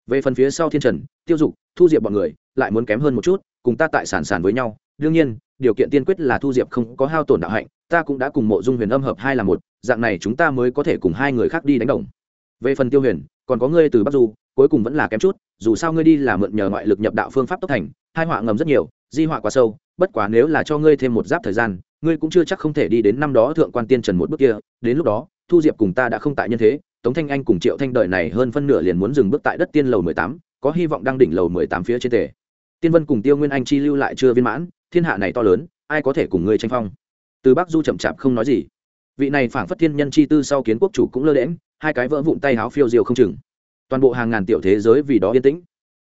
Về phần phía sau thiên trần, tiêu dục, thu diệp bọn người, lại muốn kém hơn một chút, cùng ta tại sản sản với nhau. Đương nhiên, điều kiện tiên quyết là thu diệp không có hao tổn đạo hạnh, ta cũng đã cùng mộ dung huyền âm hợp hai là một, dạng này chúng ta mới có thể cùng hai người khác đi đánh đồng. Về phần tiêu huyền, còn có ngươi từ bắc du cuối cùng vẫn là kém chút, dù sao ngươi đi là mượn nhờ ngoại lực nhập đạo phương pháp tốc thành, hai họa ngầm rất nhiều, di họa quá sâu, bất quá nếu là cho ngươi thêm một giáp thời gian, ngươi cũng chưa chắc không thể đi đến năm đó thượng quan tiên trần một bước kia, đến lúc đó, thu diệp cùng ta đã không tại nhân thế, tống thanh anh cùng triệu thanh đợi này hơn phân nửa liền muốn dừng bước tại đất tiên lầu mười tám, có hy vọng đang đỉnh lầu mười tám phía trên tề. Tiên vân cùng tiêu nguyên anh chi lưu lại chưa viên mãn, thiên hạ này to lớn, ai có thể cùng ngươi tranh phong? Từ bắc du chậm chạp không nói gì. Vị này phảng phất thiên nhân chi tư sau kiến quốc chủ cũng lơ đễm hai cái vỡ vụn tay háo phiêu diều không chừng toàn bộ hàng ngàn tiểu thế giới vì đó yên tĩnh.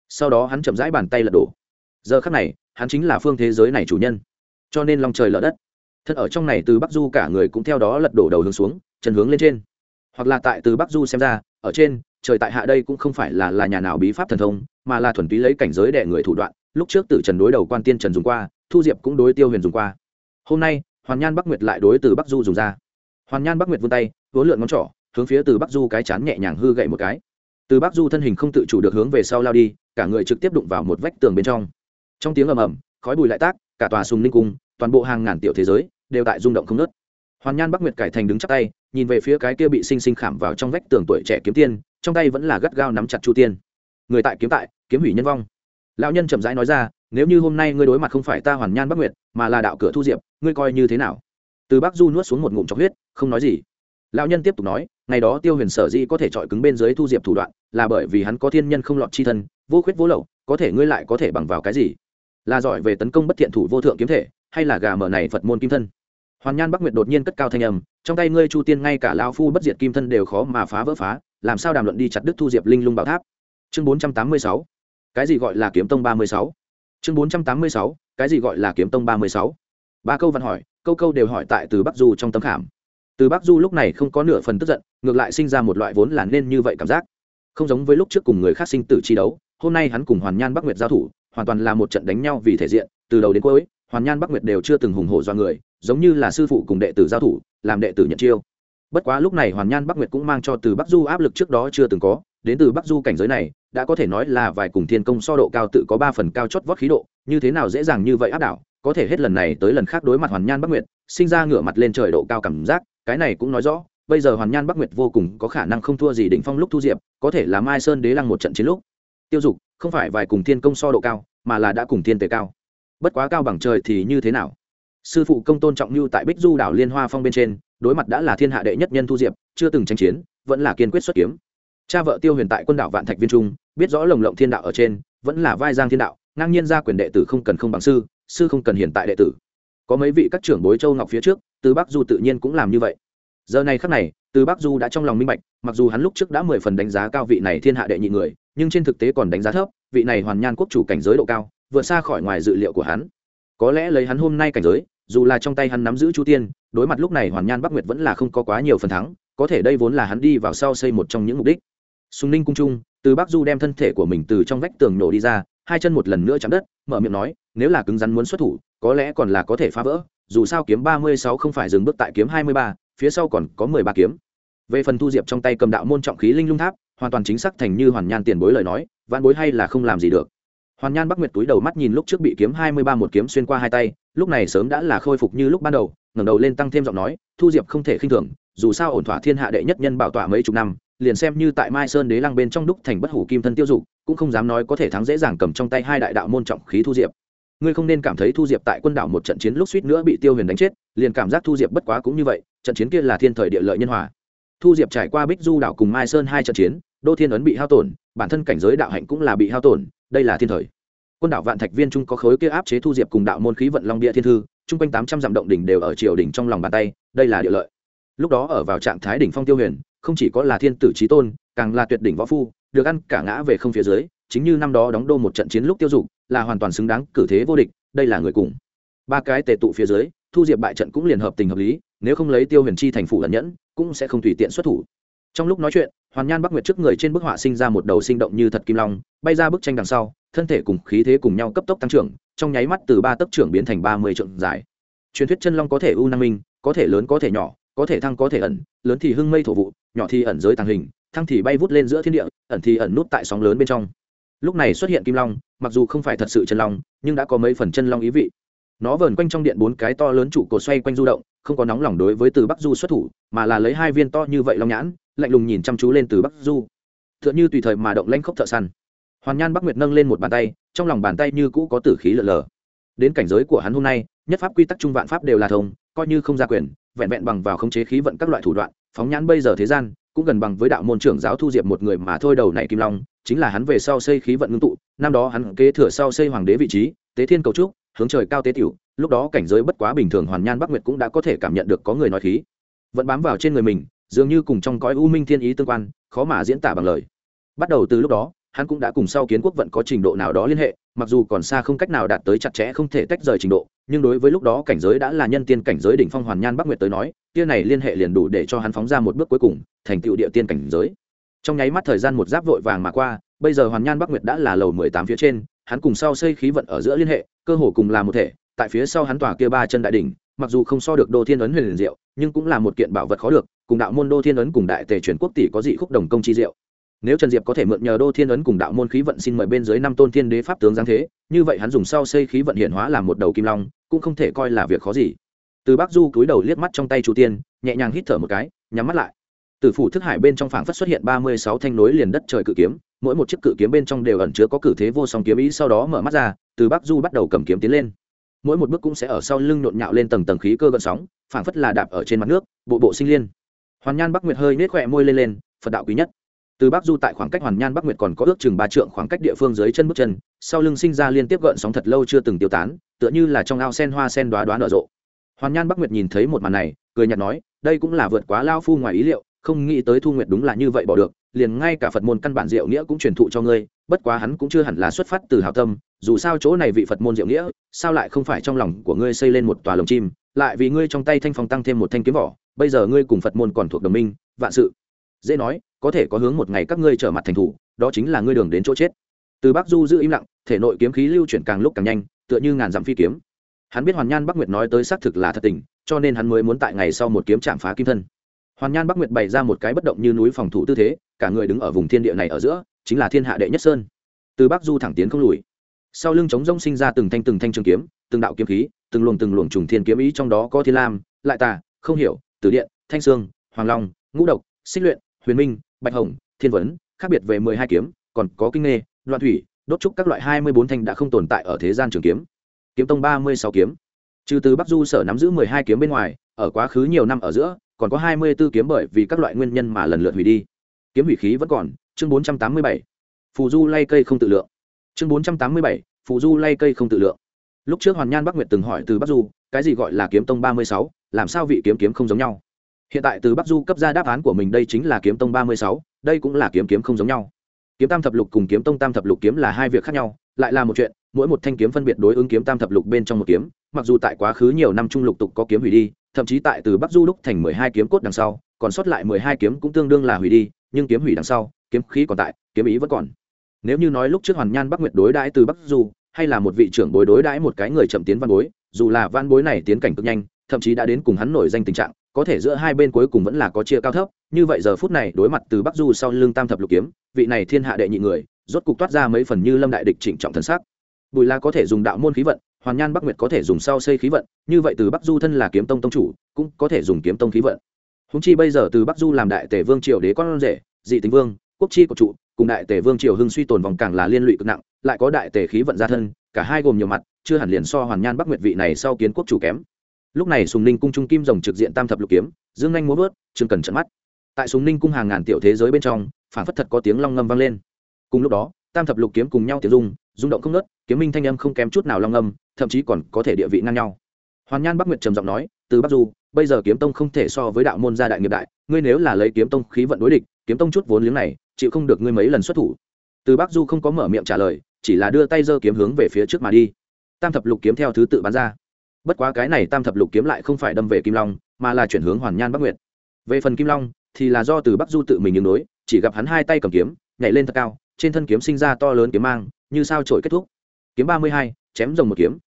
Sau đó hắn chậm rãi bàn tay lật đổ. Giờ khắc này, hắn chính là phương thế giới này chủ nhân. Cho nên lòng trời lở đất. Thật ở trong này từ bắc du cả người cũng theo đó lật đổ đầu hướng xuống, chân hướng lên trên. Hoặc là tại từ bắc du xem ra, ở trên, trời tại hạ đây cũng không phải là là nhà nào bí pháp thần thông, mà là thuần túy lấy cảnh giới đệ người thủ đoạn. Lúc trước tử trần đối đầu quan tiên trần dùng qua, thu diệp cũng đối tiêu huyền dùng qua. Hôm nay, hoàn nhan bắc nguyệt lại đối từ bắc du dùng ra. Hoàn nhan bắc nguyệt vươn tay vốn lượn ngón trỏ, hướng phía từ bắc du cái chán nhẹ nhàng hư gậy một cái từ bắc du thân hình không tự chủ được hướng về sau lao đi, cả người trực tiếp đụng vào một vách tường bên trong. Trong tiếng ầm ầm, khói bùi lại tác, cả tòa sùng ninh cung, toàn bộ hàng ngàn tiểu thế giới đều tại rung động không nớt hoàn nhan bắc nguyệt cải thành đứng chắc tay, nhìn về phía cái kia bị sinh sinh khảm vào trong vách tường tuổi trẻ kiếm tiên, trong tay vẫn là gắt gao nắm chặt chu tiên. Người tại kiếm tại, kiếm hủy nhân vong. Lão nhân chậm rãi nói ra, nếu như hôm nay ngươi đối mặt không phải ta hoàn nhan bắc nguyệt, mà là đạo cửa thu diệp, ngươi coi như thế nào? Từ bắc du nuốt xuống một ngụm chọc huyết, không nói gì lão nhân tiếp tục nói, ngày đó tiêu huyền sở di có thể chọi cứng bên dưới thu diệp thủ đoạn, là bởi vì hắn có thiên nhân không lọt chi thân, vô khuyết vô lậu, có thể ngươi lại có thể bằng vào cái gì? Là giỏi về tấn công bất thiện thủ vô thượng kiếm thể, hay là gà mở này phật môn kim thân? Hoàn nhan bắc nguyệt đột nhiên cất cao thanh âm, trong tay ngươi chu tiên ngay cả lao phu bất diệt kim thân đều khó mà phá vỡ phá, làm sao đàm luận đi chặt đức thu diệp linh lung bảo tháp? Chương bốn trăm tám mươi sáu, cái gì gọi là kiếm tông ba mươi sáu? Chương bốn trăm tám mươi sáu, cái gì gọi là kiếm tông ba mươi sáu? Ba câu văn hỏi, câu câu đều hỏi tại từ bắc du trong tấm khảm từ bắc du lúc này không có nửa phần tức giận, ngược lại sinh ra một loại vốn là nên như vậy cảm giác. Không giống với lúc trước cùng người khác sinh tử chi đấu, hôm nay hắn cùng hoàn nhan bắc nguyệt giao thủ, hoàn toàn là một trận đánh nhau vì thể diện, từ đầu đến cuối, hoàn nhan bắc nguyệt đều chưa từng hùng hổ do người, giống như là sư phụ cùng đệ tử giao thủ, làm đệ tử nhận chiêu. Bất quá lúc này hoàn nhan bắc nguyệt cũng mang cho từ bắc du áp lực trước đó chưa từng có, đến từ bắc du cảnh giới này, đã có thể nói là vài cùng thiên công so độ cao tự có ba phần cao chót vót khí độ, như thế nào dễ dàng như vậy áp đảo, có thể hết lần này tới lần khác đối mặt hoàn nhan bắc nguyệt, sinh ra ngửa mặt lên trời độ cao cảm giác cái này cũng nói rõ, bây giờ hoàn nhan bắc nguyệt vô cùng có khả năng không thua gì đỉnh phong lúc thu diệp, có thể là mai sơn đế lăng một trận chiến lúc. Tiêu dục, không phải vài cùng thiên công so độ cao, mà là đã cùng thiên tề cao. Bất quá cao bằng trời thì như thế nào? Sư phụ công tôn trọng lưu tại bích du đảo liên hoa phong bên trên, đối mặt đã là thiên hạ đệ nhất nhân thu diệp, chưa từng tranh chiến, vẫn là kiên quyết xuất kiếm. Cha vợ tiêu huyền tại quân đảo vạn thạch viên trung, biết rõ lồng lộng thiên đạo ở trên, vẫn là vai giang thiên đạo, ngang nhiên ra quyền đệ tử không cần không bằng sư sư không cần hiện tại đệ tử có mấy vị các trưởng bối châu ngọc phía trước, từ bắc du tự nhiên cũng làm như vậy. Giờ này khắc này, từ bắc du đã trong lòng minh bạch, mặc dù hắn lúc trước đã mười phần đánh giá cao vị này thiên hạ đệ nhị người, nhưng trên thực tế còn đánh giá thấp, vị này hoàn nhan quốc chủ cảnh giới độ cao, vượt xa khỏi ngoài dự liệu của hắn. Có lẽ lấy hắn hôm nay cảnh giới, dù là trong tay hắn nắm giữ chu tiên, đối mặt lúc này hoàn nhan bắc nguyệt vẫn là không có quá nhiều phần thắng, có thể đây vốn là hắn đi vào sau xây một trong những mục đích. Sùng ninh cung trung, từ bắc du đem thân thể của mình từ trong vách tường nổ đi ra, hai chân một lần nữa chạm đất, mở miệng nói, nếu là cứng rắn muốn xuất thủ có lẽ còn là có thể phá vỡ, dù sao kiếm ba mươi sáu không phải dừng bước tại kiếm hai mươi ba, phía sau còn có mười ba kiếm. Về phần thu diệp trong tay cầm đạo môn trọng khí linh lung tháp, hoàn toàn chính xác thành như hoàn nhan tiền bối lời nói, vạn bối hay là không làm gì được. Hoàn nhan bắc nguyệt túi đầu mắt nhìn lúc trước bị kiếm hai mươi ba một kiếm xuyên qua hai tay, lúc này sớm đã là khôi phục như lúc ban đầu, ngẩng đầu lên tăng thêm giọng nói, thu diệp không thể khinh thường, dù sao ổn thỏa thiên hạ đệ nhất nhân bảo tọa mấy chục năm, liền xem như tại mai sơn đế lăng bên trong đúc thành bất hủ kim thân tiêu dục, cũng không dám nói có thể thắng dễ dàng cầm trong tay hai đại đạo môn trọng khí thu diệp ngươi không nên cảm thấy thu diệp tại quân đảo một trận chiến lúc suýt nữa bị tiêu huyền đánh chết, liền cảm giác thu diệp bất quá cũng như vậy, trận chiến kia là thiên thời địa lợi nhân hòa. Thu diệp trải qua bích du đảo cùng mai sơn hai trận chiến, đô thiên ấn bị hao tổn, bản thân cảnh giới đạo hạnh cũng là bị hao tổn, đây là thiên thời. Quân đảo vạn thạch viên trung có khối kia áp chế thu diệp cùng đạo môn khí vận long địa thiên thư, chung quanh tám trăm dặm động đỉnh đều ở triều đỉnh trong lòng bàn tay, đây là địa lợi. Lúc đó ở vào trạng thái đỉnh phong tiêu huyền, không chỉ có là thiên tử trí tôn, càng là tuyệt đỉnh võ phu, được ăn cả ngã về không phía dưới, chính như năm đó đóng đô một trận chiến lúc tiêu dục là hoàn toàn xứng đáng cử thế vô địch, đây là người cùng. Ba cái tề tụ phía dưới, thu diệp bại trận cũng liền hợp tình hợp lý, nếu không lấy tiêu huyền chi thành phủ ẩn nhẫn, cũng sẽ không tùy tiện xuất thủ. Trong lúc nói chuyện, hoàn nhan bắc nguyệt trước người trên bức họa sinh ra một đầu sinh động như thật kim long, bay ra bức tranh đằng sau, thân thể cùng khí thế cùng nhau cấp tốc tăng trưởng, trong nháy mắt từ ba tấc trưởng biến thành ba mươi trượng dài. Truyền thuyết chân long có thể u năng minh, có thể lớn, có thể nhỏ, có thể thăng, có thể ẩn, lớn thì hưng mây thổ vụ, nhỏ thì ẩn giới tàng hình, thăng thì bay vút lên giữa thiên địa, ẩn thì ẩn nút tại sóng lớn bên trong lúc này xuất hiện kim long, mặc dù không phải thật sự chân long, nhưng đã có mấy phần chân long ý vị. Nó vờn quanh trong điện bốn cái to lớn trụ cột xoay quanh du động, không có nóng lòng đối với từ bắc du xuất thủ, mà là lấy hai viên to như vậy long nhãn, lạnh lùng nhìn chăm chú lên từ bắc du. T h ư ợ n h ư tùy thời mà động lanh khốc thợ săn. Hoàn nhan bắc nguyệt nâng lên một bàn tay, trong lòng bàn tay như cũ có tử khí lợn lờ. Đến cảnh giới của hắn hôm nay, nhất pháp quy tắc trung vạn pháp đều là thông, coi như không ra quyền, vẹn vẹn bằng vào khống chế khí vận các loại thủ đoạn, phóng nhãn bây giờ thế gian, cũng gần bằng với đạo môn trưởng giáo thu diệp một người mà thôi đầu này kim long chính là hắn về sau xây khí vận ngưng tụ, năm đó hắn kế thừa sau xây hoàng đế vị trí, tế thiên cầu trúc, hướng trời cao tế tiểu, lúc đó cảnh giới bất quá bình thường hoàn nhan bắc nguyệt cũng đã có thể cảm nhận được có người nói khí. Vẫn bám vào trên người mình, dường như cùng trong cõi u minh thiên ý tương quan, khó mà diễn tả bằng lời. Bắt đầu từ lúc đó, hắn cũng đã cùng sau kiến quốc vận có trình độ nào đó liên hệ, mặc dù còn xa không cách nào đạt tới chặt chẽ không thể tách rời trình độ, nhưng đối với lúc đó cảnh giới đã là nhân tiên cảnh giới đỉnh phong hoàn nhan bắc nguyệt tới nói, tia này liên hệ liền đủ để cho hắn phóng ra một bước cuối cùng, thành tựu địa tiên cảnh giới trong nháy mắt thời gian một giáp vội vàng mà qua, bây giờ hoàn nhan bắc nguyệt đã là lầu mười tám phía trên, hắn cùng sau xây khí vận ở giữa liên hệ, cơ hồ cùng là một thể, tại phía sau hắn tòa kia ba chân đại đỉnh, mặc dù không so được đô thiên ấn huyền liền diệu, nhưng cũng là một kiện bảo vật khó được, cùng đạo môn đô thiên ấn cùng đại tề truyền quốc tỷ có dị khúc đồng công chi diệu. Nếu trần diệp có thể mượn nhờ đô thiên ấn cùng đạo môn khí vận xin mời bên dưới năm tôn thiên đế pháp tướng giáng thế, như vậy hắn dùng sau xây khí vận hiện hóa làm một đầu kim long, cũng không thể coi là việc khó gì. Từ bắc du cúi đầu liếc mắt trong tay chu tiên, nhẹ nhàng hít thở một cái, nhắm mắt lại từ phủ thức hải bên trong phảng phất xuất hiện ba mươi sáu thanh nối liền đất trời cự kiếm, mỗi một chiếc cự kiếm bên trong đều ẩn chứa có cử thế vô song kiếm ý sau đó mở mắt ra, từ bắc du bắt đầu cầm kiếm tiến lên. Mỗi một bước cũng sẽ ở sau lưng nhộn nhạo lên tầng tầng khí cơ gợn sóng, phảng phất là đạp ở trên mặt nước, bộ bộ sinh liên. Hoàn nhan bắc nguyệt hơi nhếch khóe môi lên lên, phật đạo quý nhất. Từ bắc du tại khoảng cách hoàn nhan bắc nguyệt còn có ước chừng ba trượng khoảng cách địa phương dưới chân bước chân, sau lưng sinh ra liên tiếp gợn sóng thật lâu chưa từng tiêu tán, tựa như là trong ao sen hoa sen đóa đóa nở rộ. Hoàn nhan bắc nguyệt nhìn thấy một màn này, cười nhạt nói, đây cũng là vượt quá lao phu ngoài ý liệu không nghĩ tới thu nguyệt đúng là như vậy bỏ được, liền ngay cả phật môn căn bản diệu nghĩa cũng truyền thụ cho ngươi, bất quá hắn cũng chưa hẳn là xuất phát từ hào tâm, dù sao chỗ này vị phật môn diệu nghĩa, sao lại không phải trong lòng của ngươi xây lên một tòa lồng chim, lại vì ngươi trong tay thanh phong tăng thêm một thanh kiếm vỏ, bây giờ ngươi cùng phật môn còn thuộc đồng minh, vạn sự. Dễ nói, có thể có hướng một ngày các ngươi trở mặt thành thủ, đó chính là ngươi đường đến chỗ chết. Từ bắc du giữ im lặng, thể nội kiếm khí lưu chuyển càng lúc càng nhanh, tựa như ngàn dặm phi kiếm. Hắn biết hoàn nhan bắc nguyệt nói tới xác thực là thật tình, cho nên hắn mới muốn tại ngày sau một kiếm chạm phá kim thân hoàn nhan bắc nguyệt bày ra một cái bất động như núi phòng thủ tư thế, cả người đứng ở vùng thiên địa này ở giữa, chính là thiên hạ đệ nhất sơn. Từ bắc du thẳng tiến không lùi. Sau lưng chống rông sinh ra từng thanh từng thanh trường kiếm, từng đạo kiếm khí, từng luồng từng luồng trùng thiên kiếm ý trong đó có thiên lam, lại tà, không hiểu, tử điện, thanh sương, hoàng long, ngũ độc, xích luyện, huyền minh, bạch hồng, thiên vấn, khác biệt về mười hai kiếm, còn có kinh nghê, loạn thủy, đốt trúc các loại hai mươi bốn thanh đã không tồn tại ở thế gian trường kiếm. Kiếm tông ba mươi sáu kiếm. Trừ từ bắc du sở nắm giữ mười hai kiếm bên ngoài, ở quá khứ nhiều năm ở giữa còn có hai mươi b ố kiếm bởi vì các loại nguyên nhân mà lần lượt hủy đi. Kiếm hủy khí vẫn còn, chương bốn trăm tám mươi bảy. Phù du lay cây không tự lượng. Chương bốn trăm tám mươi bảy, phù du lay cây không tự lượng. Lúc trước hoàn nhan bắc nguyệt từng hỏi từ bắc du, cái gì gọi là kiếm tông ba mươi sáu, làm sao vị kiếm kiếm không giống nhau? Hiện tại từ bắc du cấp ra đáp án của mình đây chính là kiếm tông ba mươi sáu, đây cũng là kiếm kiếm không giống nhau. Kiếm tam thập lục cùng kiếm tông tam thập lục kiếm là hai việc khác nhau, lại là một chuyện, mỗi một thanh kiếm phân biệt đối ứng kiếm tam thập lục bên trong một kiếm, mặc dù tại quá khứ nhiều năm trung lục tục có kiếm hủy đi thậm chí tại từ bắc du đúc thành mười hai kiếm cốt đằng sau, còn sót lại mười hai kiếm cũng tương đương là hủy đi, nhưng kiếm hủy đằng sau, kiếm khí còn tại, kiếm ý vẫn còn. Nếu như nói lúc trước hoàn nhan bắc nguyệt đối đãi từ bắc du, hay là một vị trưởng bối đối đãi một cái người chậm tiến văn bối, dù là văn bối này tiến cảnh cực nhanh, thậm chí đã đến cùng hắn nổi danh tình trạng, có thể giữa hai bên cuối cùng vẫn là có chia cao thấp, như vậy giờ phút này đối mặt từ bắc du sau lưng tam thập lục kiếm, vị này thiên hạ đệ nhị người, rốt cục toát ra mấy phần như lâm đại địch trịnh trọng thần sắc. Bùi la có thể dùng đạo môn khí vận hoàn nhan bắc nguyệt có thể dùng sau xây khí vận, như vậy từ bắc du thân là kiếm tông tông chủ, cũng có thể dùng kiếm tông khí vận. Húng chi bây giờ từ bắc du làm đại tể vương triều đế con rể, dị tính vương, quốc chi của trụ, cùng đại tể vương triều hưng suy tồn vòng càng là liên lụy cực nặng, lại có đại tể khí vận gia thân, cả hai gồm nhiều mặt, chưa hẳn liền so hoàn nhan bắc nguyệt vị này sau kiến quốc chủ kém. Lúc này sùng ninh cung trung kim rồng trực diện tam thập lục kiếm, dương anh múa vớt chương cần trận mắt. Tại sùng ninh cung hàng ngàn tiểu thế giới bên trong phản phất thật có tiếng long ngâm vang lên. Cùng lúc đó, tam thập lục kiếm cùng nhau tiếng dung rung động không nớt, kiếm minh thanh âm không kém chút nào long âm, thậm chí còn có thể địa vị ngang nhau. Hoàn nhan bắc nguyệt trầm giọng nói, từ bắc du, bây giờ kiếm tông không thể so với đạo môn gia đại nghiệp đại, ngươi nếu là lấy kiếm tông khí vận đối địch, kiếm tông chút vốn liếng này, chịu không được ngươi mấy lần xuất thủ. Từ bắc du không có mở miệng trả lời, chỉ là đưa tay giơ kiếm hướng về phía trước mà đi. Tam thập lục kiếm theo thứ tự bắn ra. Bất quá cái này tam thập lục kiếm lại không phải đâm về kim long, mà là chuyển hướng hoàn nhan bắc nguyệt. Về phần kim long, thì là do từ bắc du tự mình ứng đối, chỉ gặp hắn hai tay cầm kiếm, nhảy lên thật cao, trên thân kiếm sinh ra to lớn kiếm mang như sao trổi kết thúc. Kiếm ba mươi hai, chém rồng một kiếm.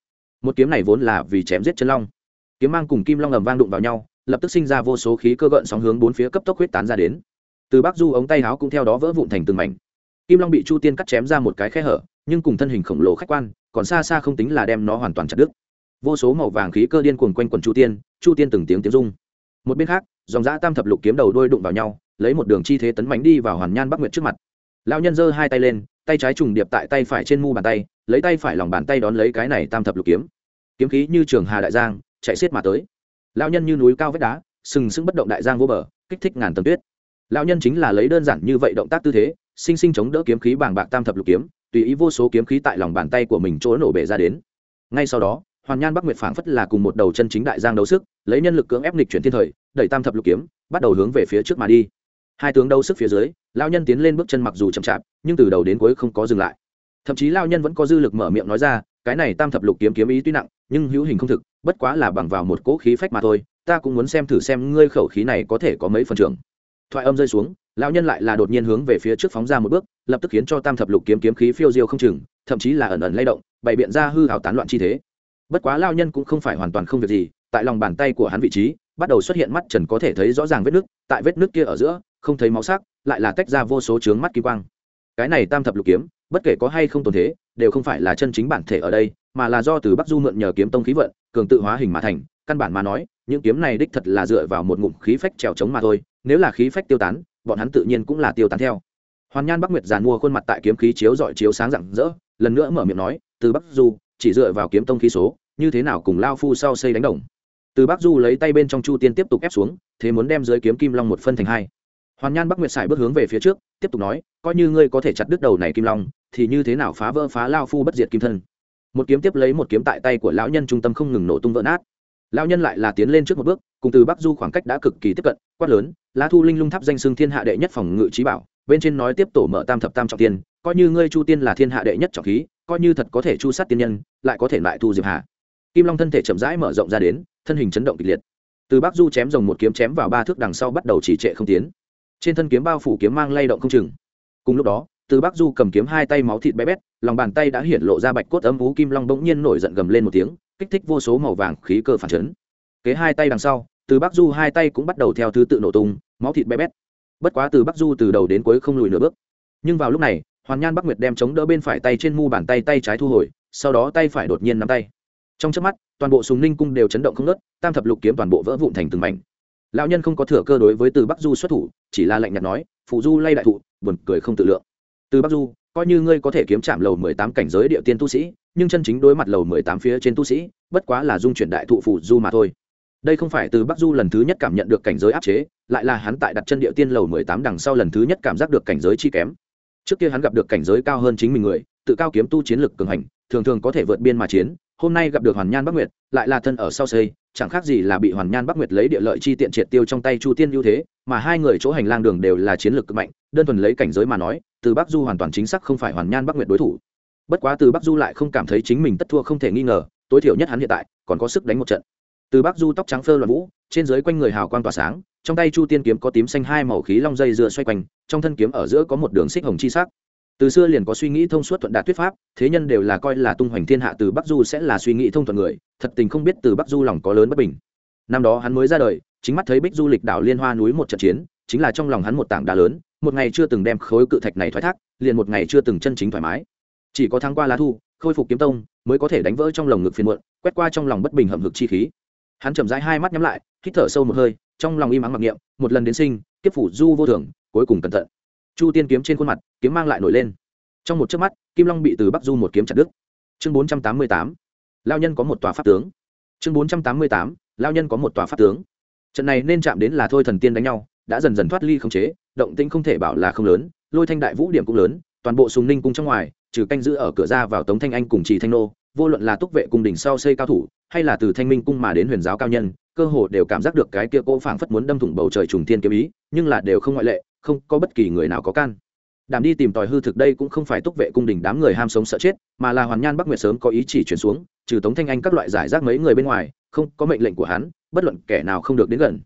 Một kiếm này vốn là vì chém giết chân long. Kiếm mang cùng kim long ầm vang đụng vào nhau, lập tức sinh ra vô số khí cơ gợn sóng hướng bốn phía cấp tốc huyết tán ra đến. Từ bắc du ống tay áo cũng theo đó vỡ vụn thành từng mảnh. Kim long bị chu tiên cắt chém ra một cái khe hở, nhưng cùng thân hình khổng lồ khách quan, còn xa xa không tính là đem nó hoàn toàn chặt đứt. Vô số màu vàng khí cơ điên cuồng quanh quần chu tiên chu tiên từng tiếng tiếng rung. Một bên khác, dòng dã tam thập lục kiếm đầu đôi đụng vào nhau, lấy một đường chi thế tấn mánh đi vào hoàn nhan bắc nguyệt trước mặt. Lão nhân giơ hai tay lên tay trái trùng điệp tại tay phải trên mu bàn tay, lấy tay phải lòng bàn tay đón lấy cái này tam thập lục kiếm. Kiếm khí như trường hà đại giang, chạy xiết mà tới. Lão nhân như núi cao vách đá, sừng sững bất động đại giang vô bờ, kích thích ngàn tầng tuyết. Lão nhân chính là lấy đơn giản như vậy động tác tư thế, sinh sinh chống đỡ kiếm khí bàng bạc tam thập lục kiếm, tùy ý vô số kiếm khí tại lòng bàn tay của mình chỗ nổ bể ra đến. Ngay sau đó, hoàn nhan bắc nguyệt phảng phất là cùng một đầu chân chính đại giang đấu sức, lấy nhân lực cưỡng ép nghịch chuyển thiên thời, đẩy tam thập lục kiếm, bắt đầu hướng về phía trước mà đi hai tướng đấu sức phía dưới lao nhân tiến lên bước chân mặc dù chậm chạp, nhưng từ đầu đến cuối không có dừng lại. Thậm chí lao nhân vẫn có dư lực mở miệng nói ra, cái này tam thập lục kiếm kiếm ý tuy nặng, nhưng hữu hình không thực, bất quá là bằng vào một cỗ khí phách mà thôi, ta cũng muốn xem thử xem ngươi khẩu khí này có thể có mấy phần trưởng. Thoại âm rơi xuống, lão nhân lại là đột nhiên hướng về phía trước phóng ra một bước, lập tức khiến cho tam thập lục kiếm kiếm khí phiêu diêu không chừng, thậm chí là ẩn ẩn lay động, bày biện ra hư hào tán loạn chi thế. Bất quá lao nhân cũng không phải hoàn toàn không việc gì, tại lòng bàn tay của hắn vị trí, bắt đầu xuất hiện mắt trần có thể thấy rõ ràng vết nước tại vết nước kia ở giữa không thấy máu sắc, lại là tách ra vô số trướng mắt kim quang. Cái này tam thập lục kiếm, bất kể có hay không tồn thế, đều không phải là chân chính bản thể ở đây, mà là do từ bắc du mượn nhờ kiếm tông khí vận, cường tự hóa hình mà thành, căn bản mà nói, những kiếm này đích thật là dựa vào một ngụm khí phách trèo trống mà thôi, nếu là khí phách tiêu tán, bọn hắn tự nhiên cũng là tiêu tán theo. Hoàn nhan bắc nguyệt giàn mua khuôn mặt tại kiếm khí chiếu dọi chiếu sáng rạng rỡ, lần nữa mở miệng nói, từ bắc du, chỉ dựa vào kiếm tông khí số, như thế nào cùng lao phu sau xây đánh đồng? Từ bắc du lấy tay bên trong chu tiên tiếp tục ép xuống, thế muốn đem dưới kiếm kim long một phân thành hai hoàn nhan bắc nguyệt xài bước hướng về phía trước, tiếp tục nói, coi như ngươi có thể chặt đứt đầu này kim long, thì như thế nào phá vỡ phá lao phu bất diệt kim thân? Một kiếm tiếp lấy một kiếm tại tay của lão nhân trung tâm không ngừng nổ tung vỡ nát. Lão nhân lại là tiến lên trước một bước, cùng từ bắc du khoảng cách đã cực kỳ tiếp cận, quát lớn, lá thu linh lung tháp danh xưng thiên hạ đệ nhất phòng ngự trí bảo, bên trên nói tiếp tổ mở tam thập tam trọng tiên, coi như ngươi chu tiên là thiên hạ đệ nhất trọng khí, coi như thật có thể chu sát tiên nhân, lại có thể lại thu diệp Hạ. kim long thân thể chậm rãi mở rộng ra đến, thân hình chấn động kịch liệt. Từ bắc du chém rồng một kiếm chém vào ba thước đằng sau bắt đầu chỉ trệ không tiến trên thân kiếm bao phủ kiếm mang lay động không chừng. Cùng lúc đó, từ bắc du cầm kiếm hai tay máu thịt bé bét, lòng bàn tay đã hiển lộ ra bạch cốt ấm vú kim long bỗng nhiên nổi giận gầm lên một tiếng, kích thích vô số màu vàng khí cơ phản chấn. Kế hai tay đằng sau, từ bắc du hai tay cũng bắt đầu theo thứ tự nổ tung, máu thịt bé bét. Bất quá từ bắc du từ đầu đến cuối không lùi nửa bước. Nhưng vào lúc này, hoàn nhan bắc nguyệt đem chống đỡ bên phải tay trên mu bàn tay tay trái thu hồi, sau đó tay phải đột nhiên nắm tay. Trong chớp mắt, toàn bộ súng ninh cung đều chấn động không nớt tam thập lục kiếm toàn bộ vỡ vụn thành từng mảnh lão nhân không có thừa cơ đối với từ bắc du xuất thủ, chỉ là lạnh nhạt nói phụ du lay đại thụ, buồn cười không tự lượng. Từ bắc du, coi như ngươi có thể kiếm chạm lầu mười tám cảnh giới địa tiên tu sĩ, nhưng chân chính đối mặt lầu mười tám phía trên tu sĩ, bất quá là dung chuyển đại thụ phụ du mà thôi. Đây không phải từ bắc du lần thứ nhất cảm nhận được cảnh giới áp chế, lại là hắn tại đặt chân địa tiên lầu mười tám đằng sau lần thứ nhất cảm giác được cảnh giới chi kém. Trước kia hắn gặp được cảnh giới cao hơn chính mình người, tự cao kiếm tu chiến lực cường hành, thường thường có thể vượt biên mà chiến hôm nay gặp được hoàn nhan bắc nguyệt, lại là thân ở sau xây, chẳng khác gì là bị hoàn nhan bắc nguyệt lấy địa lợi chi tiện triệt tiêu trong tay chu tiên ưu thế, mà hai người chỗ hành lang đường đều là chiến lược cực mạnh, đơn thuần lấy cảnh giới mà nói, từ bắc du hoàn toàn chính xác không phải hoàn nhan bắc nguyệt đối thủ. Bất quá từ bắc du lại không cảm thấy chính mình tất thua không thể nghi ngờ, tối thiểu nhất hắn hiện tại, còn có sức đánh một trận. Từ bắc du tóc trắng phơ loạn vũ, trên dưới quanh người hào quang tỏa sáng, trong tay chu tiên kiếm có tím xanh hai màu khí long dây dựa xoay quanh, trong thân kiếm ở giữa có một đường xích hồng chi sắc từ xưa liền có suy nghĩ thông suốt thuận đạt thuyết pháp, thế nhân đều là coi là tung hoành thiên hạ từ bắc du sẽ là suy nghĩ thông thuận người, thật tình không biết từ bắc du lòng có lớn bất bình. Năm đó hắn mới ra đời, chính mắt thấy bích du lịch đảo liên hoa núi một trận chiến, chính là trong lòng hắn một tảng đá lớn, một ngày chưa từng đem khối cự thạch này thoái thác, liền một ngày chưa từng chân chính thoải mái. Chỉ có tháng qua lá thu, khôi phục kiếm tông, mới có thể đánh vỡ trong lồng ngực phiền muộn, quét qua trong lòng bất bình hậm hực chi khí. Hắn chậm rãi hai mắt nhắm lại, hít thở sâu một hơi, trong lòng im ắng mặc niệm, một lần đến sinh tiếp phủ du vô thường, cuối cùng cẩn thận chu tiên kiếm trên khuôn mặt, kiếm mang lại nổi lên. Trong một chớp mắt, kim long bị từ bắc du một kiếm chặt đứt. Chương bốn trăm tám mươi tám, lao nhân có một tòa pháp tướng. Chương bốn trăm tám mươi tám, lao nhân có một tòa pháp tướng. Trận này nên chạm đến là thôi thần tiên đánh nhau, đã dần dần thoát ly khống chế, động tĩnh không thể bảo là không lớn, lôi thanh đại vũ điểm cũng lớn, toàn bộ sùng ninh cung trong ngoài, trừ canh giữ ở cửa ra vào tống thanh anh cùng trì thanh nô, vô luận là túc vệ cung đỉnh sau xây cao thủ, hay là từ thanh minh cung mà đến huyền giáo cao nhân, cơ hồ đều cảm giác được cái kia cỗ phảng phất muốn đâm thủng bầu trời trùng thiên kiếm ý, nhưng là đều không ngoại lệ không có bất kỳ người nào có can. Đảm đi tìm tòi hư thực đây cũng không phải túc vệ cung đình đám người ham sống sợ chết, mà là hoàn nhan bắc nguyệt sớm có ý chỉ chuyển xuống, trừ tống thanh anh các loại giải rác mấy người bên ngoài, không có mệnh lệnh của hắn, bất luận kẻ nào không được đến gần.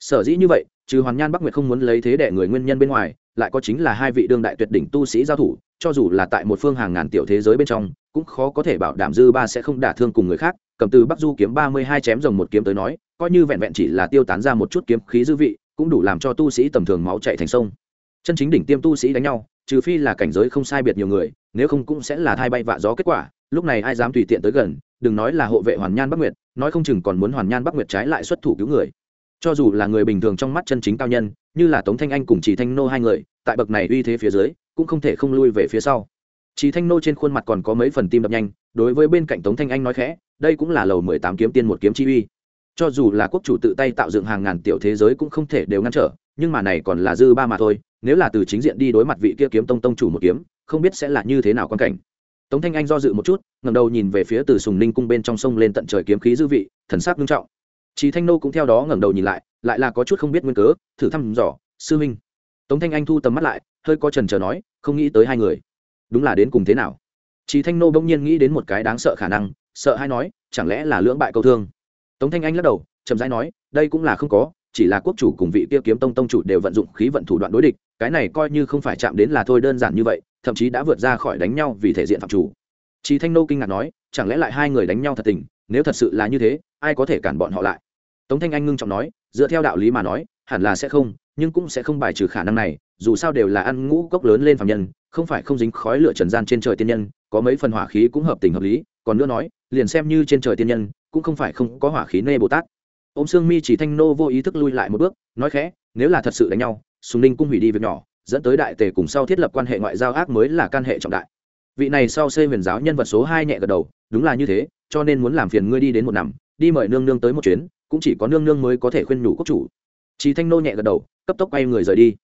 Sở dĩ như vậy, trừ hoàn nhan bắc nguyệt không muốn lấy thế để người nguyên nhân bên ngoài, lại có chính là hai vị đương đại tuyệt đỉnh tu sĩ giao thủ, cho dù là tại một phương hàng ngàn tiểu thế giới bên trong, cũng khó có thể bảo đảm dư ba sẽ không đả thương cùng người khác, cầm từ bắc du kiếm ba mươi hai chém rồng một kiếm tới nói, coi như vẹn vẹn chỉ là tiêu tán ra một chút kiếm khí dư vị cũng đủ làm cho tu sĩ tầm thường máu chạy thành sông. Chân chính đỉnh tiêm tu sĩ đánh nhau, trừ phi là cảnh giới không sai biệt nhiều người, nếu không cũng sẽ là thai bay vạ gió kết quả, lúc này ai dám tùy tiện tới gần, đừng nói là hộ vệ hoàn nhan bắc nguyệt, nói không chừng còn muốn hoàn nhan bắc nguyệt trái lại xuất thủ cứu người. Cho dù là người bình thường trong mắt chân chính cao nhân, như là tống thanh anh cùng chỉ thanh nô hai người, tại bậc này uy thế phía dưới, cũng không thể không lui về phía sau. Chỉ thanh nô trên khuôn mặt còn có mấy phần tim đập nhanh, đối với bên cạnh tống thanh anh nói khẽ, đây cũng là lầu mười tám kiếm tiên một kiếm chi uy cho dù là quốc chủ tự tay tạo dựng hàng ngàn tiểu thế giới cũng không thể đều ngăn trở, nhưng mà này còn là dư ba mà thôi, nếu là từ chính diện đi đối mặt vị kia kiếm tông tông chủ một kiếm, không biết sẽ là như thế nào quan cảnh. Tống thanh anh do dự một chút ngầm đầu nhìn về phía từ sùng ninh cung bên trong sông lên tận trời kiếm khí dư vị, thần sắc nghiêm trọng. Chị thanh nô cũng theo đó ngẩng đầu nhìn lại lại là có chút không biết nguyên cớ, thử thăm dò, sư minh tống thanh anh thu tầm mắt lại, hơi có trần trờ nói, không nghĩ tới hai người. Đúng là đến cùng thế nào? Chị thanh nô bỗng nhiên nghĩ đến một cái đáng sợ khả năng, sợ hay nói, chẳng lẽ là lưỡng bại câu thương? Tống thanh anh lắc đầu, chậm rãi nói, đây cũng là không có, chỉ là quốc chủ cùng vị kia kiếm tông tông chủ đều vận dụng khí vận thủ đoạn đối địch, cái này coi như không phải chạm đến là thôi đơn giản như vậy, thậm chí đã vượt ra khỏi đánh nhau vì thể diện phạm chủ. Chị thanh nô kinh ngạc nói, chẳng lẽ lại hai người đánh nhau thật tình, nếu thật sự là như thế, ai có thể cản bọn họ lại? Tống thanh anh ngưng trọng nói, dựa theo đạo lý mà nói, hẳn là sẽ không, nhưng cũng sẽ không bài trừ khả năng này, dù sao đều là ăn ngũ cốc lớn lên phạm nhân, không phải không dính khói lửa trần gian trên trời tiên nhân, có mấy phần hỏa khí cũng hợp tình hợp lý, còn nữa nói, liền xem như trên trời tiên nhân cũng không phải không có hỏa khí nê bồ tát. Ô m sương mi chỉ thanh nô vô ý thức lui lại một bước, nói khẽ, nếu là thật sự đánh nhau, sùng ninh cung hủy đi việc nhỏ, dẫn tới đại tề cùng sau thiết lập quan hệ ngoại giao ác mới là can hệ trọng đại. Vị này sau xây huyền giáo nhân vật số hai nhẹ gật đầu, đúng là như thế, cho nên muốn làm phiền ngươi đi đến một năm, đi mời nương nương tới một chuyến, cũng chỉ có nương nương mới có thể khuyên nhủ quốc chủ. Chỉ thanh nô nhẹ gật đầu, cấp tốc quay người rời đi.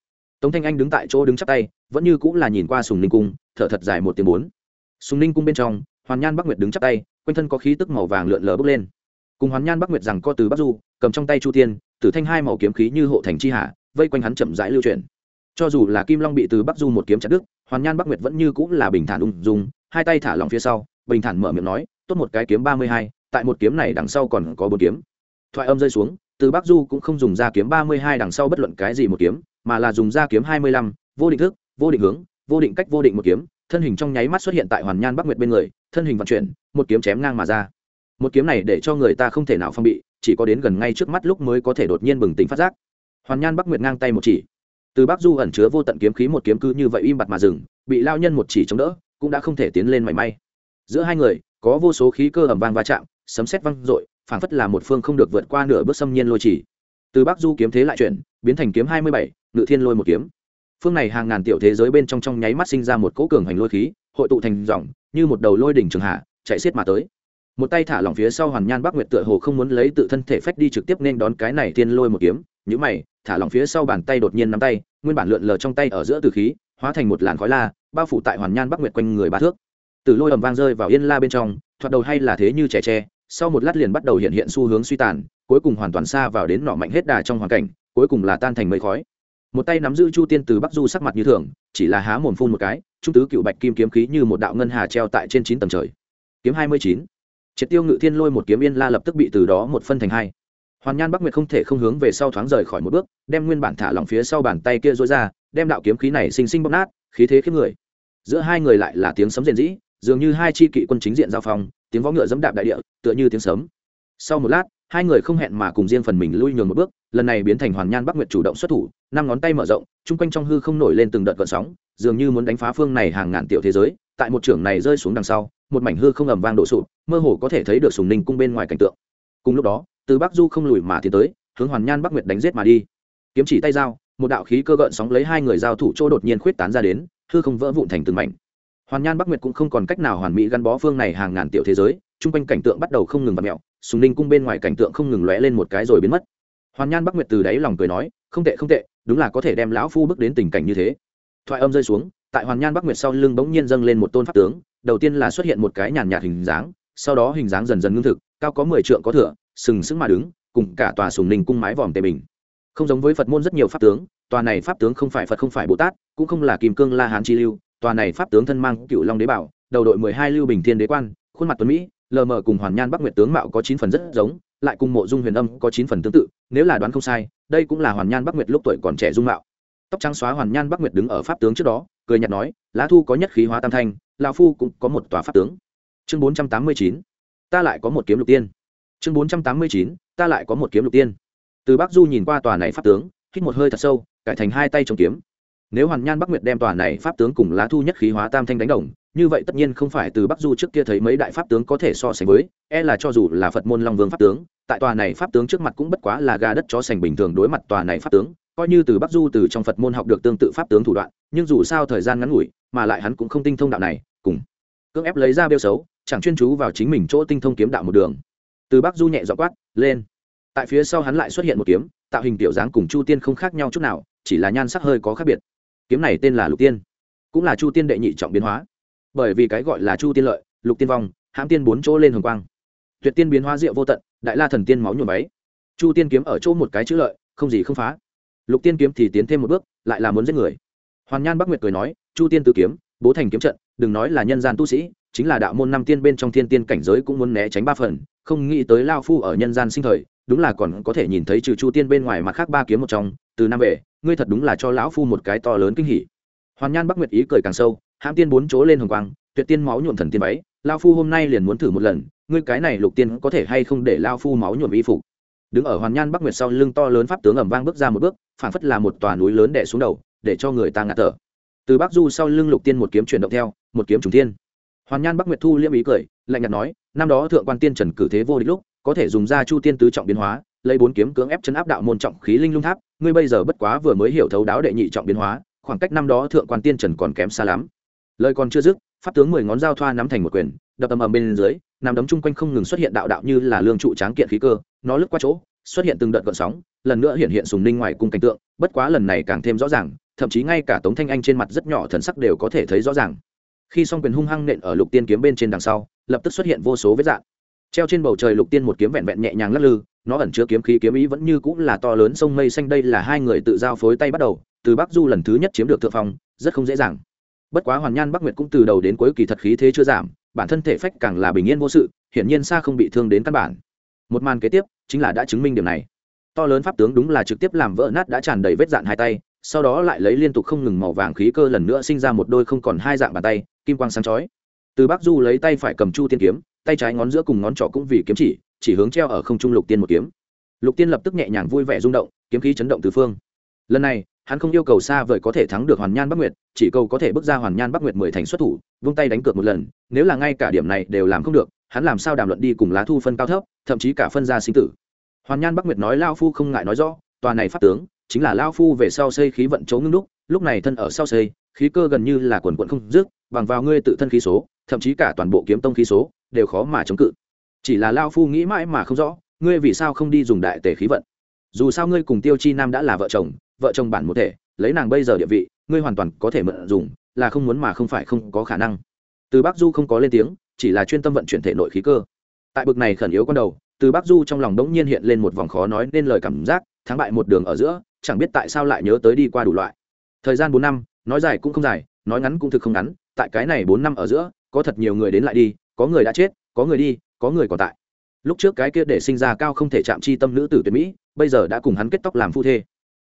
Tống thanh anh đứng tại chỗ đứng chắp tay, vẫn như cũng là nhìn qua sùng ninh cung, thở thật dài một tiếng bốn. Sùng ninh cung bên trong, hoàn nhan bắc nguyệt đứng chắp tay quanh thân có khí tức màu vàng lượn lờ bốc lên. Cùng Hoán nhan bắc nguyệt rằng co từ bắc du, cầm trong tay chu tiên tử thanh hai màu kiếm khí như hộ thành chi hạ, vây quanh hắn chậm rãi lưu chuyển. Cho dù là kim long bị từ bắc du một kiếm chặt đứt hoàn nhan bắc nguyệt vẫn như cũng là bình thản ung dung, hai tay thả lỏng phía sau, bình thản mở miệng nói, tốt một cái kiếm ba mươi hai, tại một kiếm này đằng sau còn có bốn kiếm. Thoại âm rơi xuống, từ bắc du cũng không dùng ra kiếm ba mươi hai đằng sau bất luận cái gì một kiếm, mà là dùng ra kiếm hai mươi lăm, vô định thức, vô định hướng, vô định cách vô định một kiếm thân hình trong nháy mắt xuất hiện tại hoàn nhan bắc nguyệt bên người, thân hình vận chuyển, một kiếm chém ngang mà ra. Một kiếm này để cho người ta không thể nào phong bị, chỉ có đến gần ngay trước mắt lúc mới có thể đột nhiên bừng tỉnh phát giác. Hoàn nhan bắc nguyệt ngang tay một chỉ. Từ bắc du ẩn chứa vô tận kiếm khí một kiếm cứ như vậy im bặt mà dừng, bị lao nhân một chỉ chống đỡ, cũng đã không thể tiến lên mảy may. Giữa hai người, có vô số khí cơ ẩm vang va chạm, sấm xét văng dội, phảng phất là một phương không được vượt qua nửa bước xâm nhiên lôi chỉ. Từ bắc du kiếm thế lại chuyển, biến thành kiếm hai mươi bảy, ngự thiên lôi một kiếm phương này hàng ngàn tiểu thế giới bên trong trong nháy mắt sinh ra một cỗ cường hành lôi khí, hội tụ thành dòng, như một đầu lôi đỉnh trường hạ, chạy xiết mà tới. Một tay thả lỏng phía sau hoàn nhan bắc nguyệt tựa hồ không muốn lấy tự thân thể phách đi trực tiếp nên đón cái này tiên lôi một kiếm nhữ mày, thả lỏng phía sau bàn tay đột nhiên nắm tay, nguyên bản lượn lờ trong tay ở giữa từ khí, hóa thành một làn khói la, bao phủ tại hoàn nhan bắc nguyệt quanh người ba thước. Từ lôi ầm vang rơi vào yên la bên trong, thoạt đầu hay là thế như trẻ tre, sau một lát liền bắt đầu hiện hiện xu hướng suy tàn, cuối cùng hoàn toàn xa vào đến nọ mạnh hết đà trong hoàn cảnh, cuối cùng là tan thành mây khói một tay nắm giữ chu tiên từ bắc du sắc mặt như thường, chỉ là há mồm phun một cái, trung tứ cựu bạch kim kiếm khí như một đạo ngân hà treo tại trên chín tầng trời. Kiếm hai mươi chín. Triệt tiêu ngự thiên lôi một kiếm yên la lập tức bị từ đó một phân thành hai. Hoàn nhan bắc nguyệt không thể không hướng về sau thoáng rời khỏi một bước, đem nguyên bản thả lỏng phía sau bàn tay kia dối ra, đem đạo kiếm khí này xinh xinh bóp nát, khí thế khiếp người. Giữa hai người lại là tiếng sấm rền rĩ, dường như hai chi kỵ quân chính diện giao phong, tiếng võ ngựa dẫm đạp đại địa, tựa như tiếng sấm. Sau một lát hai người không hẹn mà cùng riêng phần mình lui nhường một bước, lần này biến thành hoàn nhan bắc nguyệt chủ động xuất thủ, năm ngón tay mở rộng, chung quanh trong hư không nổi lên từng đợt gợn sóng, dường như muốn đánh phá phương này hàng ngàn tiểu thế giới, tại một trưởng này rơi xuống đằng sau, một mảnh hư không ầm vang đổ sụp, mơ hồ có thể thấy được sùng ninh cung bên ngoài cảnh tượng. Cùng lúc đó, từ bắc du không lùi mà tiến tới, hướng hoàn nhan bắc nguyệt đánh giết mà đi. Kiếm chỉ tay dao, một đạo khí cơ gợn sóng lấy hai người giao thủ chỗ đột nhiên khuyết tán ra đến, hư không vỡ vụn thành từng mảnh. Hoàn nhan bắc nguyệt cũng không còn cách nào hoàn mỹ gắn bó phương này hàng ngàn tiểu thế giới, chung quanh cảnh tượng bắt đầu không ngừng vặt mẹo sùng ninh cung bên ngoài cảnh tượng không ngừng lóe lên một cái rồi biến mất. Hoàn nhan bắc nguyệt từ đáy lòng cười nói, không tệ không tệ, đúng là có thể đem lão phu bước đến tình cảnh như thế. Thoại âm rơi xuống, tại hoàn nhan bắc nguyệt sau lưng bỗng nhiên dâng lên một tôn pháp tướng, đầu tiên là xuất hiện một cái nhàn nhạt hình dáng, sau đó hình dáng dần dần ngưng thực, cao có mười trượng có thửa, sừng sững mà đứng, cùng cả tòa sùng ninh cung mái vòm tề bình. Không giống với phật môn rất nhiều pháp tướng, tòa này pháp tướng không phải phật không phải bồ tát, cũng không là kim cương la hán chi lưu, tòa này pháp tướng thân mang cựu long đế bảo, đầu đội mười hai lưu bình thiên đế quan, khuôn mặt tuấn mỹ lờ mờ cùng hoàn nhan bắc nguyệt tướng mạo có chín phần rất giống, lại cùng mộ dung huyền âm có chín phần tương tự, nếu là đoán không sai, đây cũng là hoàn nhan bắc nguyệt lúc tuổi còn trẻ dung mạo. Tóc trắng xóa hoàn nhan bắc nguyệt đứng ở pháp tướng trước đó, cười nhạt nói, lá thu có nhất khí hóa tam thanh lao phu cũng có một tòa pháp tướng. Chương bốn trăm tám mươi chín, ta lại có một kiếm lục tiên. Chương bốn trăm tám mươi chín, ta lại có một kiếm lục tiên. Từ bắc du nhìn qua tòa này pháp tướng, hít một hơi thật sâu, cải thành hai tay chống kiếm. Nếu hoàn nhan bắc nguyệt đem tòa này pháp tướng cùng lá thu nhất khí hóa tam thanh đánh đồng như vậy tất nhiên không phải từ bắc du trước kia thấy mấy đại pháp tướng có thể so sánh với e là cho dù là phật môn long vương pháp tướng, tại tòa này pháp tướng trước mặt cũng bất quá là gà đất chó sành bình thường đối mặt tòa này pháp tướng, coi như từ bắc du từ trong phật môn học được tương tự pháp tướng thủ đoạn, nhưng dù sao thời gian ngắn ngủi, mà lại hắn cũng không tinh thông đạo này, cùng cưỡng ép lấy ra bêu xấu, chẳng chuyên chú vào chính mình chỗ tinh thông kiếm đạo một đường. Từ bắc du nhẹ dọ quát, lên. Tại phía sau hắn lại xuất hiện một kiếm, tạo hình tiểu dáng cùng chu tiên không khác nhau chút nào, chỉ là nhan sắc hơi có khác biệt. Kiếm này tên là lục tiên, cũng là chu tiên đệ nhị trọng biến hóa bởi vì cái gọi là chu tiên lợi, lục tiên vong, hãm tiên bốn chỗ lên hồng quang. Tuyệt tiên biến hóa diệu vô tận, đại la thần tiên máu nhuộm váy. Chu tiên kiếm ở chỗ một cái chữ lợi, không gì không phá. Lục tiên kiếm thì tiến thêm một bước, lại là muốn giết người. Hoàn nhan bắc nguyệt cười nói, chu tiên tự kiếm, bố thành kiếm trận, đừng nói là nhân gian tu sĩ, chính là đạo môn năm tiên bên trong thiên tiên cảnh giới cũng muốn né tránh ba phần. Không nghĩ tới lao phu ở nhân gian sinh thời, đúng là còn có thể nhìn thấy trừ chu tiên bên ngoài mặt khác ba kiếm một trong, từ năm về, ngươi thật đúng là cho lão phu một cái to lớn kinh hỉ. Hoàn nhan bắc nguyệt ý cười càng sâu hãm tiên bốn chỗ lên hồng quang, tuyệt tiên máu nhuộm thần tiên váy. Lao phu hôm nay liền muốn thử một lần, ngươi cái này lục tiên có thể hay không để lao phu máu nhuộm y phục? Đứng ở hoàn nhan bắc nguyệt sau lưng to lớn pháp tướng ẩm vang bước ra một bước phản phất là một tòa núi lớn đẻ xuống đầu, để cho người ta ngạt thở. Từ bắc du sau lưng lục tiên một kiếm chuyển động theo, một kiếm trùng tiên hoàn nhan bắc nguyệt thu liêm ý cười, lạnh nhạt nói, năm đó thượng quan tiên trần cử thế vô địch lúc, có thể dùng ra chu tiên tứ trọng biến hóa, lấy bốn kiếm cưỡng ép chấn áp đạo môn trọng khí linh lung tháp, ngươi bây giờ bất quá vừa mới hiểu thấu đáo đệ nhị trọng biến hóa, khoảng cách năm đó thượng quan tiên trần còn kém xa lắm lời còn chưa dứt, pháp tướng mười ngón dao thoa nắm thành một quyền, đập ầm ầm bên dưới, nằm đấm chung quanh không ngừng xuất hiện đạo đạo như là lương trụ tráng kiện khí cơ, nó lướt qua chỗ, xuất hiện từng đợt gợn sóng, lần nữa hiện hiện sùng ninh ngoài cung cảnh tượng, bất quá lần này càng thêm rõ ràng, thậm chí ngay cả tống thanh anh trên mặt rất nhỏ thần sắc đều có thể thấy rõ ràng. Khi song quyền hung hăng nện ở lục tiên kiếm bên trên đằng sau, lập tức xuất hiện vô số vết dạn treo trên bầu trời lục tiên một kiếm vẹn vẹn nhẹ nhàng lắc lư, nó ẩn chứa kiếm khí kiếm ý vẫn như cũng là to lớn sông mây xanh, đây là hai người tự giao phối tay bắt đầu, từ bắc du lần thứ nhất chiếm được thượng phong, rất không dễ dàng bất quá hoàn nhan bắc nguyệt cũng từ đầu đến cuối kỳ thật khí thế chưa giảm, bản thân thể phách càng là bình yên vô sự, hiển nhiên xa không bị thương đến căn bản. Một màn kế tiếp, chính là đã chứng minh điểm này. To lớn pháp tướng đúng là trực tiếp làm vỡ nát đã tràn đầy vết dạn hai tay, sau đó lại lấy liên tục không ngừng màu vàng khí cơ lần nữa sinh ra một đôi không còn hai dạng bàn tay, kim quang sáng chói. Từ bắc du lấy tay phải cầm chu tiên kiếm, tay trái ngón giữa cùng ngón trỏ cũng vì kiếm chỉ chỉ hướng treo ở không trung lục tiên một kiếm. Lục tiên lập tức nhẹ nhàng vui vẻ rung động, kiếm khí chấn động từ phương. Lần này hắn không yêu cầu xa vời có thể thắng được hoàn nhan bắc nguyệt, chỉ cầu có thể bước ra hoàn nhan bắc nguyệt mười thành xuất thủ, vung tay đánh cược một lần, nếu là ngay cả điểm này đều làm không được, hắn làm sao đàm luận đi cùng lá thu phân cao thấp, thậm chí cả phân ra sinh tử. Hoàn nhan bắc nguyệt nói lao phu không ngại nói rõ, tòa này phát tướng, chính là lao phu về sau xây khí vận chấu ngưng đúc, lúc này thân ở sau xây, khí cơ gần như là quần quận không dứt, bằng vào ngươi tự thân khí số, thậm chí cả toàn bộ kiếm tông khí số, đều khó mà chống cự. Chỉ là lao phu nghĩ mãi mà không rõ, ngươi vì sao không đi dùng đại tể khí vận? Dù sao ngươi cùng tiêu chi nam đã là vợ chồng vợ chồng bản một thể, lấy nàng bây giờ địa vị, ngươi hoàn toàn có thể mượn dùng, là không muốn mà không phải không có khả năng. Từ bắc du không có lên tiếng, chỉ là chuyên tâm vận chuyển thể nội khí cơ. Tại bực này khẩn yếu con đầu, từ bắc du trong lòng đống nhiên hiện lên một vòng khó nói nên lời cảm giác, thắng bại một đường ở giữa, chẳng biết tại sao lại nhớ tới đi qua đủ loại. Thời gian bốn năm, nói dài cũng không dài, nói ngắn cũng thực không ngắn, tại cái này bốn năm ở giữa, có thật nhiều người đến lại đi, có người đã chết, có người đi, có người còn tại. Lúc trước cái kia để sinh ra cao không thể chạm chi tâm nữ tử tuyệt mỹ, bây giờ đã cùng hắn kết tóc làm phu thê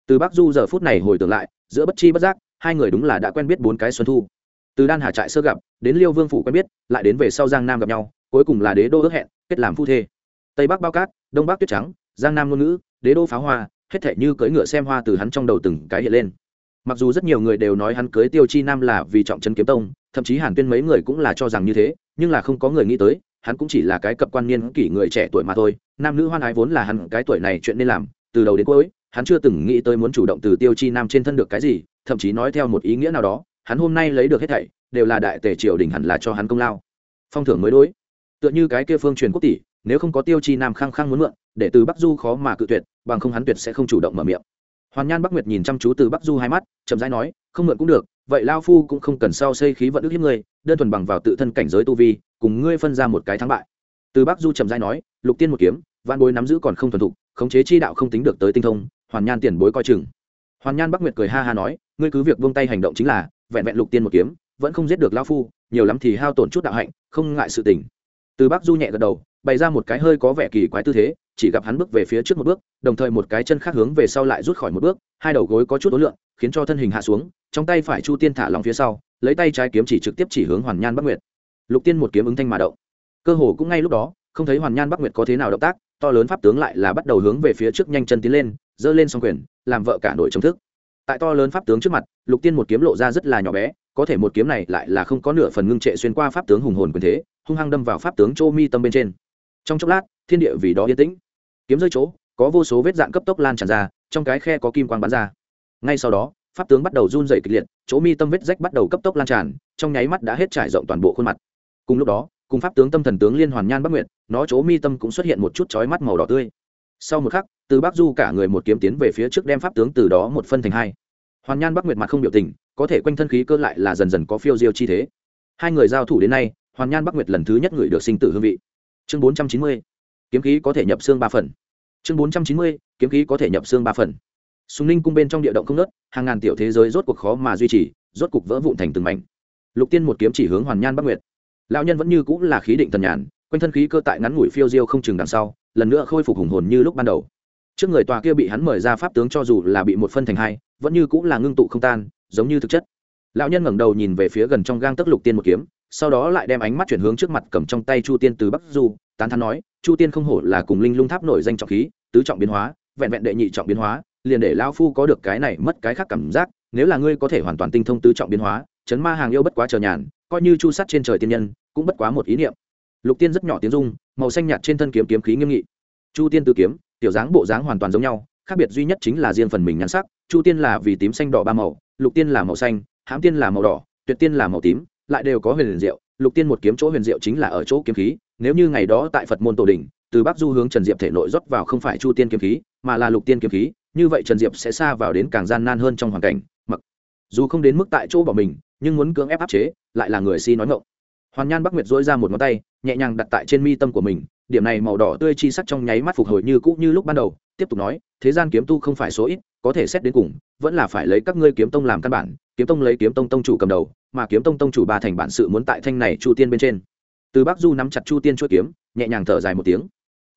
từ bắc du giờ phút này hồi tưởng lại, giữa bất chi bất giác, hai người đúng là đã quen biết bốn cái xuân thu. Từ đan hà trại sơ gặp, đến liêu vương phủ quen biết, lại đến về sau giang nam gặp nhau, cuối cùng là đế đô ước hẹn, kết làm phu thê. Tây bắc bao cát, đông bắc tuyết trắng, giang nam ngôn ngữ, đế đô pháo hoa, hết thể như cưỡi ngựa xem hoa từ hắn trong đầu từng cái hiện lên. Mặc dù rất nhiều người đều nói hắn cưới tiêu chi nam là vì trọng trấn kiếm tông, thậm chí hàn tuyên mấy người cũng là cho rằng như thế, nhưng là không có người nghĩ tới, hắn cũng chỉ là cái cập quan niên kỷ người trẻ tuổi mà thôi. Nam nữ hoan ái vốn là hắn cái tuổi này chuyện nên làm, từ đầu đến cuối hắn chưa từng nghĩ tới muốn chủ động từ tiêu chi nam trên thân được cái gì, thậm chí nói theo một ý nghĩa nào đó, hắn hôm nay lấy được hết thảy, đều là đại tề triều đình hẳn là cho hắn công lao. Phong thưởng mới đối. Tựa như cái kia phương truyền quốc tỷ, nếu không có tiêu chi nam khăng khăng muốn mượn, để từ bắc du khó mà cự tuyệt, bằng không hắn tuyệt sẽ không chủ động mở miệng. Hoàn nhan bắc nguyệt nhìn chăm chú từ bắc du hai mắt, chậm rãi nói, không mượn cũng được, vậy lao phu cũng không cần sau xây khí vận ức hiếp ngươi, đơn thuần bằng vào tự thân cảnh giới tu vi, cùng ngươi phân ra một cái thắng bại. Từ bắc du chậm rãi nói, lục tiên một kiếm văn bối nắm giữ còn không thuần thục, khống chế chi đạo không tính được tới tinh thông hoàn nhan tiền bối coi chừng. Hoàn nhan bắc nguyệt cười ha ha nói, ngươi cứ việc vung tay hành động chính là, vẹn vẹn lục tiên một kiếm, vẫn không giết được lao phu, nhiều lắm thì hao tổn chút đạo hạnh, không ngại sự tình. Từ bắc du nhẹ gật đầu, bày ra một cái hơi có vẻ kỳ quái tư thế, chỉ gặp hắn bước về phía trước một bước, đồng thời một cái chân khác hướng về sau lại rút khỏi một bước, hai đầu gối có chút ối lượng khiến cho thân hình hạ xuống, trong tay phải chu tiên thả lòng phía sau, lấy tay trái kiếm chỉ trực tiếp chỉ hướng hoàn nhan bắc nguyệt. Lục tiên một kiếm ứng thanh mà động. Cơ hồ cũng ngay lúc đó, không thấy hoàn nhan bắc nguyệt có thế nào động tác, to lớn pháp tướng lại là bắt đầu hướng về phía trước nhanh chân tiến lên giơ lên song quyền, làm vợ cả nội chống thức. Tại to lớn pháp tướng trước mặt, lục tiên một kiếm lộ ra rất là nhỏ bé, có thể một kiếm này lại là không có nửa phần ngưng trệ xuyên qua pháp tướng hùng hồn quyền thế, hung hăng đâm vào pháp tướng chô mi tâm bên trên. Trong chốc lát, thiên địa vì đó yên tĩnh. Kiếm rơi chỗ, có vô số vết dạn cấp tốc lan tràn ra, trong cái khe có kim quang bắn ra. Ngay sau đó, pháp tướng bắt đầu run dày kịch liệt chỗ mi tâm vết rách bắt đầu cấp tốc lan tràn, trong nháy mắt đã hết trải rộng toàn bộ khuôn mặt. Cùng lúc đó, cùng pháp tướng tâm thần tướng liên hoàn nhan bắc nguyện nó chỗ mi tâm cũng xuất hiện một chút chói mắt màu đỏ tươi sau một khắc, từ bắc du cả người một kiếm tiến về phía trước đem pháp tướng từ đó một phân thành hai. Hoàn nhan bắc nguyệt mặt không biểu tình, có thể quanh thân khí cơ lại là dần dần có phiêu diêu chi thế. Hai người giao thủ đến nay, hoàn nhan bắc nguyệt lần thứ nhất người được sinh tử hương vị. Chương bốn trăm chín mươi, kiếm khí có thể nhập xương ba phần. Chương bốn trăm chín mươi, kiếm khí có thể nhập xương ba phần. Sùng ninh cung bên trong địa động không nớt hàng ngàn tiểu thế giới rốt cuộc khó mà duy trì, rốt cuộc vỡ vụn thành từng mảnh. Lục tiên một kiếm chỉ hướng hoàn nhan bắc nguyệt. Lão nhân vẫn như cũng là khí định thần nhàn, quanh thân khí cơ tại ngắn ngủi phiêu diêu không chừng đằng sau lần nữa khôi phục hùng hồn như lúc ban đầu. Trước người tòa kia bị hắn mời ra pháp tướng cho dù là bị một phân thành hai, vẫn như cũng là ngưng tụ không tan, giống như thực chất. Lão nhân ngẩng đầu nhìn về phía gần trong gang tấc lục tiên một kiếm, sau đó lại đem ánh mắt chuyển hướng trước mặt cầm trong tay chu tiên từ bắc du, tán thán nói, chu tiên không hổ là cùng linh lung tháp nổi danh trọng khí, tứ trọng biến hóa, vẹn vẹn đệ nhị trọng biến hóa, liền để lão phu có được cái này mất cái khác cảm giác, nếu là ngươi có thể hoàn toàn tinh thông tứ trọng biến hóa, chấn ma hàng yêu bất quá chờ nhàn, coi như chu sắt trên trời tiên nhân, cũng bất quá một ý niệm lục tiên rất nhỏ tiếng dung màu xanh nhạt trên thân kiếm kiếm khí nghiêm nghị. Chu tiên tứ kiếm, tiểu dáng bộ dáng hoàn toàn giống nhau, khác biệt duy nhất chính là riêng phần mình nhắn sắc, chu tiên là vì tím xanh đỏ ba màu, lục tiên là màu xanh hãm tiên là màu đỏ, tuyệt tiên là màu tím, lại đều có huyền diệu, lục tiên một kiếm chỗ huyền diệu chính là ở chỗ kiếm khí, nếu như ngày đó tại phật môn tổ đình từ bắc du hướng trần diệp thể nội rót vào không phải chu tiên kiếm khí, mà là lục tiên kiếm khí, như vậy trần diệp sẽ xa vào đến càng gian nan hơn trong hoàn cảnh, mặc dù không đến mức tại chỗ bỏ mình, nhưng muốn cưỡng ép áp chế, lại là người si nói ngộng hoàn nhan bắc nguyệt dỗi ra một ngón tay nhẹ nhàng đặt tại trên mi tâm của mình, điểm này màu đỏ tươi chi sắc trong nháy mắt phục hồi như cũ như lúc ban đầu, tiếp tục nói, thế gian kiếm tu không phải số ít, có thể xét đến cùng, vẫn là phải lấy các ngươi kiếm tông làm căn bản, kiếm tông lấy kiếm tông tông chủ cầm đầu, mà kiếm tông tông chủ ba thành bản sự muốn tại thanh này chu tiên bên trên. Từ bắc du nắm chặt chu tiên chuỗi kiếm, nhẹ nhàng thở dài một tiếng.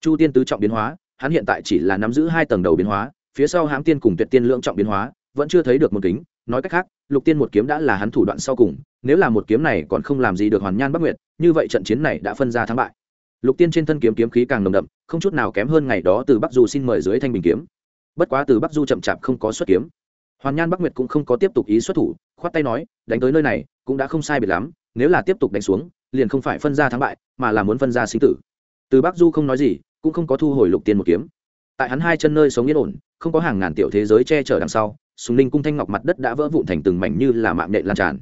Chu tiên tứ trọng biến hóa, hắn hiện tại chỉ là nắm giữ hai tầng đầu biến hóa, phía sau hãm tiên cùng tuyệt tiên lượng trọng biến hóa, vẫn chưa thấy được một kính nói cách khác, lục tiên một kiếm đã là hắn thủ đoạn sau cùng, nếu là một kiếm này còn không làm gì được hoàn nhan bắc nguyệt, như vậy trận chiến này đã phân ra thắng bại. Lục tiên trên thân kiếm kiếm khí càng nồng đậm, không chút nào kém hơn ngày đó từ bắc du xin mời dưới thanh bình kiếm. Bất quá từ bắc du chậm chạp không có xuất kiếm. Hoàn nhan bắc nguyệt cũng không có tiếp tục ý xuất thủ, khoát tay nói, đánh tới nơi này, cũng đã không sai biệt lắm, nếu là tiếp tục đánh xuống, liền không phải phân ra thắng bại, mà là muốn phân ra sinh tử. Từ bắc du không nói gì, cũng không có thu hồi lục tiên một kiếm. Tại hắn hai chân nơi sống yên ổn, không có hàng ngàn tiểu thế giới che chở đằng sau sùng ninh cung thanh ngọc mặt đất đã vỡ vụn thành từng mảnh như là mạng nệ lan tràn.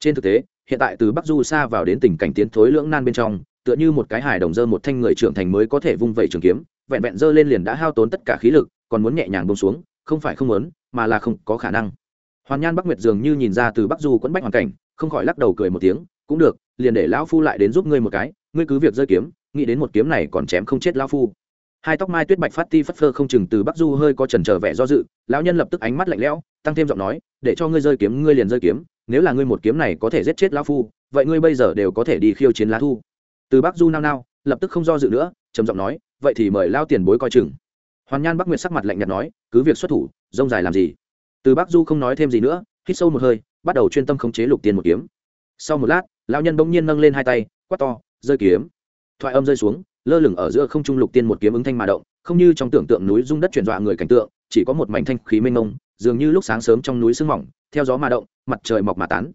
Trên thực tế, hiện tại từ bắc du xa vào đến tình cảnh tiến thối lưỡng nan bên trong, tựa như một cái hài đồng dơ một thanh người trưởng thành mới có thể vung vẩy trường kiếm, vẹn vẹn dơ lên liền đã hao tốn tất cả khí lực, còn muốn nhẹ nhàng bông xuống, không phải không muốn, mà là không có khả năng. Hoàn nhan bắc nguyệt dường như nhìn ra từ bắc du quẫn bách hoàn cảnh, không khỏi lắc đầu cười một tiếng, cũng được, liền để lão phu lại đến giúp ngươi một cái, ngươi cứ việc rơi kiếm, nghĩ đến một kiếm này còn chém không chết lão phu hai tóc mai tuyết bạch phát ti phất phơ không chừng từ bắc du hơi có trần trở vẻ do dự, lão nhân lập tức ánh mắt lạnh lẽo, tăng thêm giọng nói, để cho ngươi rơi kiếm, ngươi liền rơi kiếm, nếu là ngươi một kiếm này có thể giết chết lão phu, vậy ngươi bây giờ đều có thể đi khiêu chiến lá thu. Từ bắc du nao nao, lập tức không do dự nữa, trầm giọng nói, vậy thì mời lao tiền bối coi chừng. Hoàn nhan bắc nguyệt sắc mặt lạnh nhạt nói, cứ việc xuất thủ, rông dài làm gì? Từ bắc du không nói thêm gì nữa, hít sâu một hơi, bắt đầu chuyên tâm khống chế lục tiên một kiếm. Sau một lát, lão nhân bỗng nhiên nâng lên hai tay, quát to, rơi kiếm. Thoại âm rơi xuống lơ lửng ở giữa không trung lục tiên một kiếm ứng thanh mà động, không như trong tưởng tượng núi rung đất chuyển dọa người cảnh tượng, chỉ có một mảnh thanh khí mênh mông, dường như lúc sáng sớm trong núi sương mỏng, theo gió mà động, mặt trời mọc mà tán.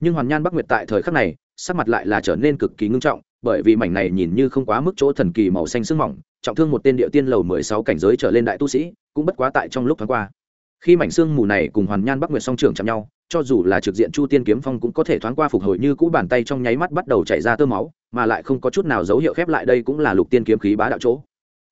Nhưng hoàn nhan bắc nguyệt tại thời khắc này, sắc mặt lại là trở nên cực kỳ ngưng trọng, bởi vì mảnh này nhìn như không quá mức chỗ thần kỳ màu xanh sương mỏng, trọng thương một tên địa tiên lầu mười sáu cảnh giới trở lên đại tu sĩ, cũng bất quá tại trong lúc thoáng qua. Khi mảnh xương mù này cùng hoàn nhan bắc nguyệt song trưởng chạm nhau, cho dù là trực diện chu tiên kiếm phong cũng có thể thoáng qua phục hồi như cũ bàn tay trong nháy mắt bắt đầu chảy ra tơ máu mà lại không có chút nào dấu hiệu khép lại đây cũng là lục tiên kiếm khí bá đạo chỗ.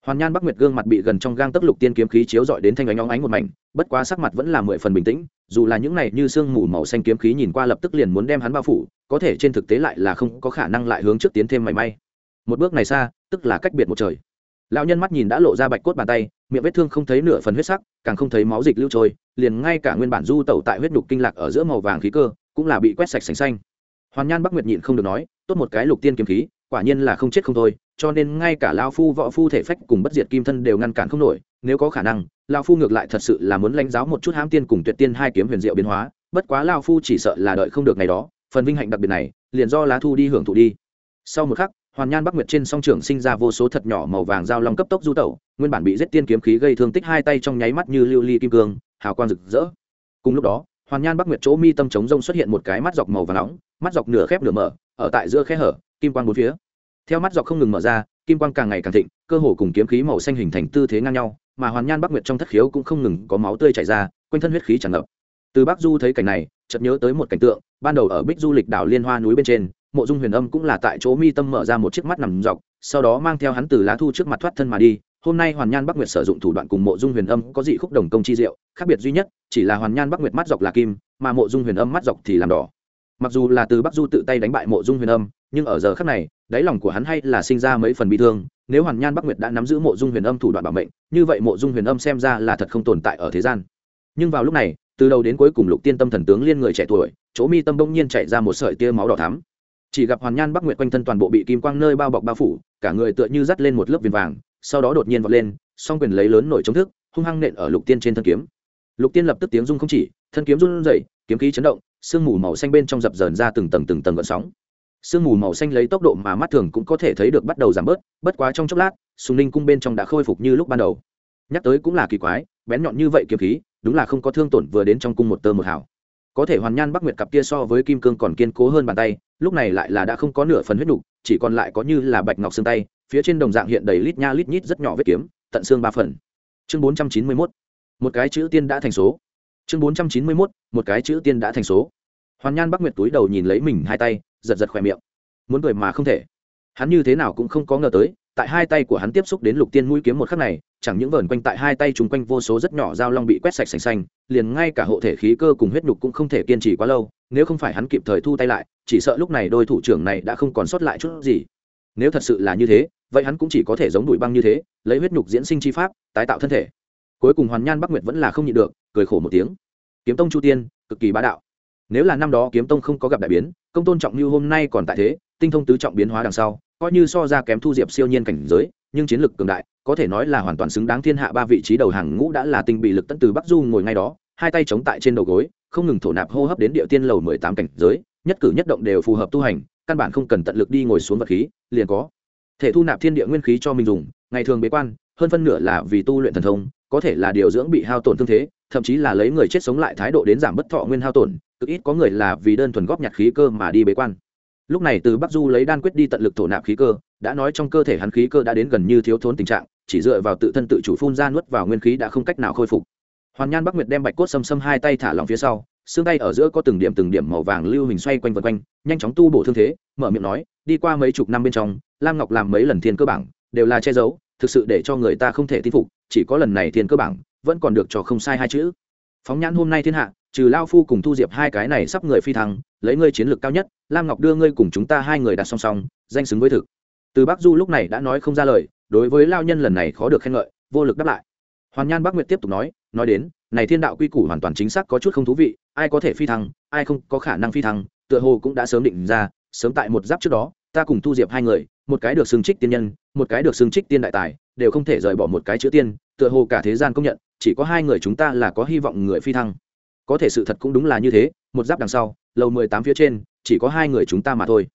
Hoàn nhan bắc nguyệt gương mặt bị gần trong gang tấc lục tiên kiếm khí chiếu dọi đến thanh ánh óng ánh một mảnh, bất quá sắc mặt vẫn là mười phần bình tĩnh, dù là những này như sương mù màu xanh kiếm khí nhìn qua lập tức liền muốn đem hắn bao phủ, có thể trên thực tế lại là không có khả năng lại hướng trước tiến thêm mảy may. Một bước này xa, tức là cách biệt một trời. Lão nhân mắt nhìn đã lộ ra bạch cốt bàn tay, miệng vết thương không thấy nửa phần huyết sắc, càng không thấy máu dịch lưu trôi, liền ngay cả nguyên bản du tẩu tại huyết đục kinh lạc ở giữa màu vàng khí cơ, cũng là bị quét sạch sành xanh. Hoàn nhan bắc nguyệt nhịn không được nói tốt một cái lục tiên kiếm khí, quả nhiên là không chết không thôi, cho nên ngay cả lao phu võ phu thể phách cùng bất diệt kim thân đều ngăn cản không nổi, nếu có khả năng lao phu ngược lại thật sự là muốn lãnh giáo một chút hãm tiên cùng tuyệt tiên hai kiếm huyền diệu biến hóa, bất quá lao phu chỉ sợ là đợi không được ngày đó, phần vinh hạnh đặc biệt này, liền do lá thu đi hưởng thụ đi. Sau một khắc, hoàn nhan bắc nguyệt trên song trường sinh ra vô số thật nhỏ màu vàng dao long cấp tốc du tẩu, nguyên bản bị giết tiên kiếm khí gây thương tích hai tay trong nháy mắt như lưu ly kim cương, hào quang rực rỡ. Cùng lúc đó, hoàn nhan bắc nguyệt chỗ mi tâm chống rông xuất hiện một cái mắt dọc màu vàng nóng mắt dọc nửa khép nửa mở, ở tại giữa khe hở, kim quang bốn phía. Theo mắt dọc không ngừng mở ra, kim quang càng ngày càng thịnh, cơ hồ cùng kiếm khí màu xanh hình thành tư thế ngang nhau, mà hoàn nhan bắc nguyệt trong thất khiếu cũng không ngừng có máu tươi chảy ra, quanh thân huyết khí tràn ngập. Từ bắc du thấy cảnh này, chợt nhớ tới một cảnh tượng, ban đầu ở bích du lịch đảo liên hoa núi bên trên, mộ dung huyền âm cũng là tại chỗ mi tâm mở ra một chiếc mắt nằm dọc, sau đó mang theo hắn từ lá thu trước mặt thoát thân mà đi. Hôm nay hoàn nhan bắc nguyệt sử dụng thủ đoạn cùng mộ dung huyền âm có dị khúc đồng công chi diệu, khác biệt duy nhất, chỉ là hoàn nhan bắc nguyệt mắt dọc là kim, mà mộ dung huyền âm mắt dọc thì làm đỏ mặc dù là từ bắc du tự tay đánh bại mộ dung huyền âm, nhưng ở giờ khác này, đáy lòng của hắn hay là sinh ra mấy phần bị thương. Nếu hoàn nhan bắc nguyệt đã nắm giữ mộ dung huyền âm thủ đoạn bảo mệnh, như vậy mộ dung huyền âm xem ra là thật không tồn tại ở thế gian. Nhưng vào lúc này, từ đầu đến cuối cùng lục tiên tâm thần tướng liên người trẻ tuổi, chỗ mi tâm bỗng nhiên chạy ra một sợi tia máu đỏ thắm. Chỉ gặp hoàn nhan bắc nguyệt quanh thân toàn bộ bị kim quang nơi bao bọc bao phủ, cả người tựa như dắt lên một lớp viền vàng, sau đó đột nhiên vọt lên, song quyền lấy lớn nổi chống thức, hung hăng nện ở lục tiên trên thân kiếm. Lục tiên lập tức tiếng rung không chỉ, thân kiếm run rẩy, kiếm khí chấn động sương mù màu xanh bên trong dập dờn ra từng tầng từng tầng gợn sóng. Sương mù màu xanh lấy tốc độ mà mắt thường cũng có thể thấy được bắt đầu giảm bớt, bất quá trong chốc lát sùng ninh cung bên trong đã khôi phục như lúc ban đầu. Nhắc tới cũng là kỳ quái, bén nhọn như vậy kiếm khí, đúng là không có thương tổn vừa đến trong cung một tơ một hào. Có thể hoàn nhan bắc nguyệt cặp kia so với kim cương còn kiên cố hơn bàn tay, lúc này lại là đã không có nửa phần huyết nục, chỉ còn lại có như là bạch ngọc xương tay, phía trên đồng dạng hiện đầy lít nha lít nhít rất nhỏ vết kiếm, tận xương ba phần. Chương bốn trăm chín mươi mốt. Một cái chữ tiên đã thành số chương bốn trăm chín mươi mốt, một cái chữ tiên đã thành số. Hoàn nhan bắc nguyệt túi đầu nhìn lấy mình hai tay, giật giật khỏe miệng. Muốn cười mà không thể. Hắn như thế nào cũng không có ngờ tới, tại hai tay của hắn tiếp xúc đến lục tiên mũi kiếm một khắc này, chẳng những vờn quanh tại hai tay chung quanh vô số rất nhỏ dao long bị quét sạch sành xanh, liền ngay cả hộ thể khí cơ cùng huyết nhục cũng không thể kiên trì quá lâu, nếu không phải hắn kịp thời thu tay lại, chỉ sợ lúc này đôi thủ trưởng này đã không còn sót lại chút gì. Nếu thật sự là như thế, vậy hắn cũng chỉ có thể giống đuổi băng như thế, lấy huyết nhục diễn sinh chi pháp, tái tạo thân thể cuối cùng hoàn nhan bắc nguyệt vẫn là không nhịn được, cười khổ một tiếng. Kiếm tông chu tiên, cực kỳ bá đạo. Nếu là năm đó kiếm tông không có gặp đại biến, công tôn trọng như hôm nay còn tại thế, tinh thông tứ trọng biến hóa đằng sau, coi như so ra kém thu diệp siêu nhiên cảnh giới, nhưng chiến lực cường đại, có thể nói là hoàn toàn xứng đáng thiên hạ ba vị trí đầu hàng ngũ đã là tinh bị lực tận từ bắc du ngồi ngay đó, hai tay chống tại trên đầu gối, không ngừng thổ nạp hô hấp đến địa tiên lầu mười tám cảnh giới, nhất cử nhất động đều phù hợp tu hành, căn bản không cần tận lực đi ngồi xuống vật khí, liền có thể thu nạp thiên địa nguyên khí cho mình dùng, ngày thường bế quan, hơn phân nửa là vì tu luyện thần thông có thể là điều dưỡng bị hao tổn thương thế, thậm chí là lấy người chết sống lại thái độ đến giảm bất thọ nguyên hao tổn, cực ít có người là vì đơn thuần góp nhặt khí cơ mà đi bế quan. Lúc này từ bắc du lấy đan quyết đi tận lực thổ nạp khí cơ, đã nói trong cơ thể hắn khí cơ đã đến gần như thiếu thốn tình trạng, chỉ dựa vào tự thân tự chủ phun ra nuốt vào nguyên khí đã không cách nào khôi phục. Hoàn nhan bắc nguyệt đem bạch cốt xâm xâm hai tay thả lòng phía sau, xương tay ở giữa có từng điểm từng điểm màu vàng lưu hình xoay quanh vân quanh, nhanh chóng tu bổ thương thế, mở miệng nói, đi qua mấy chục năm bên trong, lam ngọc làm mấy lần thiên cơ bảng, đều là che giấu thực sự để cho người ta không thể tin phục, chỉ có lần này thiên cơ bảng, vẫn còn được cho không sai hai chữ. Phóng nhãn hôm nay thiên hạ, trừ lao phu cùng thu diệp hai cái này sắp người phi thăng, lấy ngươi chiến lược cao nhất, lam ngọc đưa ngươi cùng chúng ta hai người đặt song song, danh xứng với thực. Từ bắc du lúc này đã nói không ra lời, đối với lao nhân lần này khó được khen ngợi, vô lực đáp lại. Hoàn nhan bắc nguyệt tiếp tục nói nói đến, này thiên đạo quy củ hoàn toàn chính xác có chút không thú vị, ai có thể phi thăng, ai không có khả năng phi thăng, tựa hồ cũng đã sớm định ra, sớm tại một giáp trước đó ta cùng thu diệp hai người, một cái được xưng trích tiên nhân, một cái được xưng trích tiên đại tài, đều không thể rời bỏ một cái chữ tiên, tựa hồ cả thế gian công nhận, chỉ có hai người chúng ta là có hy vọng người phi thăng. Có thể sự thật cũng đúng là như thế, một giáp đằng sau, lầu mười tám phía trên, chỉ có hai người chúng ta mà thôi.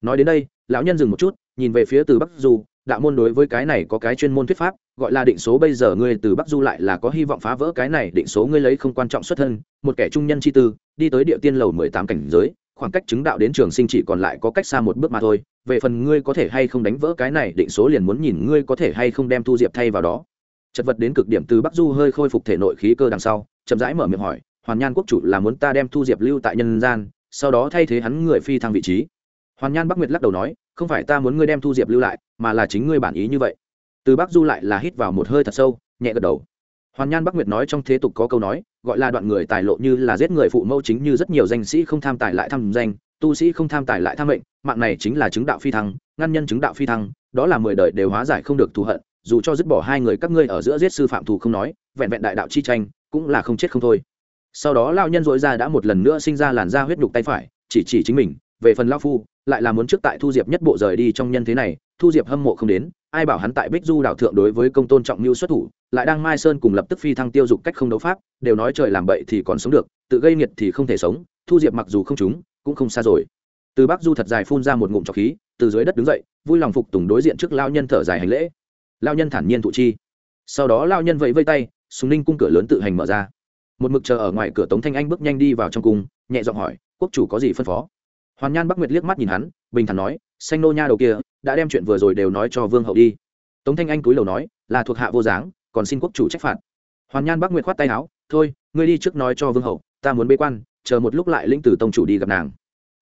Nói đến đây, lão nhân dừng một chút, nhìn về phía từ bắc du, đạo môn đối với cái này có cái chuyên môn thuyết pháp, gọi là định số bây giờ ngươi từ bắc du lại là có hy vọng phá vỡ cái này, định số ngươi lấy không quan trọng xuất thân, một kẻ trung nhân chi tư, đi tới địa tiên lầu mười tám cảnh giới khoảng cách chứng đạo đến trường sinh chỉ còn lại có cách xa một bước mà thôi, về phần ngươi có thể hay không đánh vỡ cái này định số liền muốn nhìn ngươi có thể hay không đem thu diệp thay vào đó. Chật vật đến cực điểm từ bắc du hơi khôi phục thể nội khí cơ đằng sau, chậm rãi mở miệng hỏi, hoàn nhan quốc chủ là muốn ta đem thu diệp lưu tại nhân gian, sau đó thay thế hắn người phi thăng vị trí? Hoàn nhan bắc nguyệt lắc đầu nói, không phải ta muốn ngươi đem thu diệp lưu lại, mà là chính ngươi bản ý như vậy. Từ bắc du lại là hít vào một hơi thật sâu, nhẹ gật đầu hoàn nhan bắc nguyệt nói trong thế tục có câu nói, gọi là đoạn người tài lộ như là giết người phụ mẫu chính như rất nhiều danh sĩ không tham tài lại tham danh, tu sĩ không tham tài lại tham mệnh, mạng này chính là chứng đạo phi thăng, ngăn nhân chứng đạo phi thăng, đó là mười đời đều hóa giải không được thù hận, dù cho dứt bỏ hai người các ngươi ở giữa giết sư phạm thù không nói, vẹn vẹn đại đạo chi tranh, cũng là không chết không thôi. Sau đó lao nhân dội ra đã một lần nữa sinh ra làn da huyết nhục tay phải, chỉ chỉ chính mình, về phần lao phu, lại là muốn trước tại thu diệp nhất bộ rời đi trong nhân thế này thu diệp hâm mộ không đến, ai bảo hắn tại bích du đạo thượng đối với công tôn trọng mưu xuất thủ, lại đang mai sơn cùng lập tức phi thăng tiêu dục cách không đấu pháp, đều nói trời làm bậy thì còn sống được, tự gây nghiệt thì không thể sống, thu diệp mặc dù không trúng, cũng không xa rồi. Từ bắc du thật dài phun ra một ngụm trọc khí, từ dưới đất đứng dậy, vui lòng phục tùng đối diện trước lao nhân thở dài hành lễ. Lao nhân thản nhiên thụ chi. Sau đó lao nhân vẫy vây tay súng ninh cung cửa lớn tự hành mở ra. Một mực chờ ở ngoài cửa tống thanh anh bước nhanh đi vào trong cung, nhẹ giọng hỏi, quốc chủ có gì phân phó? Hoàn nhan bắc nguyệt liếc mắt nhìn hắn, bình thản nói, xanh nô nha đầu kia đã đem chuyện vừa rồi đều nói cho vương hậu đi tống thanh anh cúi đầu nói là thuộc hạ vô dáng còn xin quốc chủ trách phạt hoàn nhan bắc nguyệt khoát tay áo thôi ngươi đi trước nói cho vương hậu ta muốn bế quan chờ một lúc lại lĩnh tử tông chủ đi gặp nàng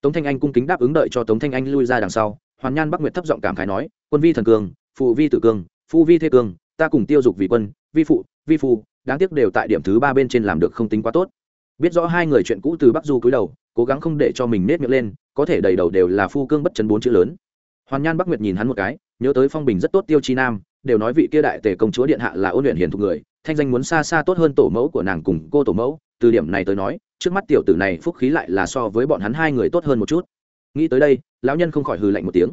tống thanh anh cung kính đáp ứng đợi cho tống thanh anh lui ra đằng sau hoàn nhan bắc nguyệt thấp giọng cảm khái nói quân vi thần cường phụ vi tử cường phu vi thế cường ta cùng tiêu dục vì quân vi phụ vi phu đáng tiếc đều tại điểm thứ ba bên trên làm được không tính quá tốt biết rõ hai người chuyện cũ từ bắc du cúi đầu cố gắng không để cho mình nết miệng lên có thể đầy đầu đều là phu cương bất chấn bốn chữ lớn hoàn nhan bắc nguyệt nhìn hắn một cái, nhớ tới phong bình rất tốt tiêu chi nam, đều nói vị kia đại tề công chúa điện hạ là ôn luyện hiền thục người, thanh danh muốn xa xa tốt hơn tổ mẫu của nàng cùng cô tổ mẫu, từ điểm này tới nói, trước mắt tiểu tử này phúc khí lại là so với bọn hắn hai người tốt hơn một chút. Nghĩ tới đây, lão nhân không khỏi hừ lạnh một tiếng.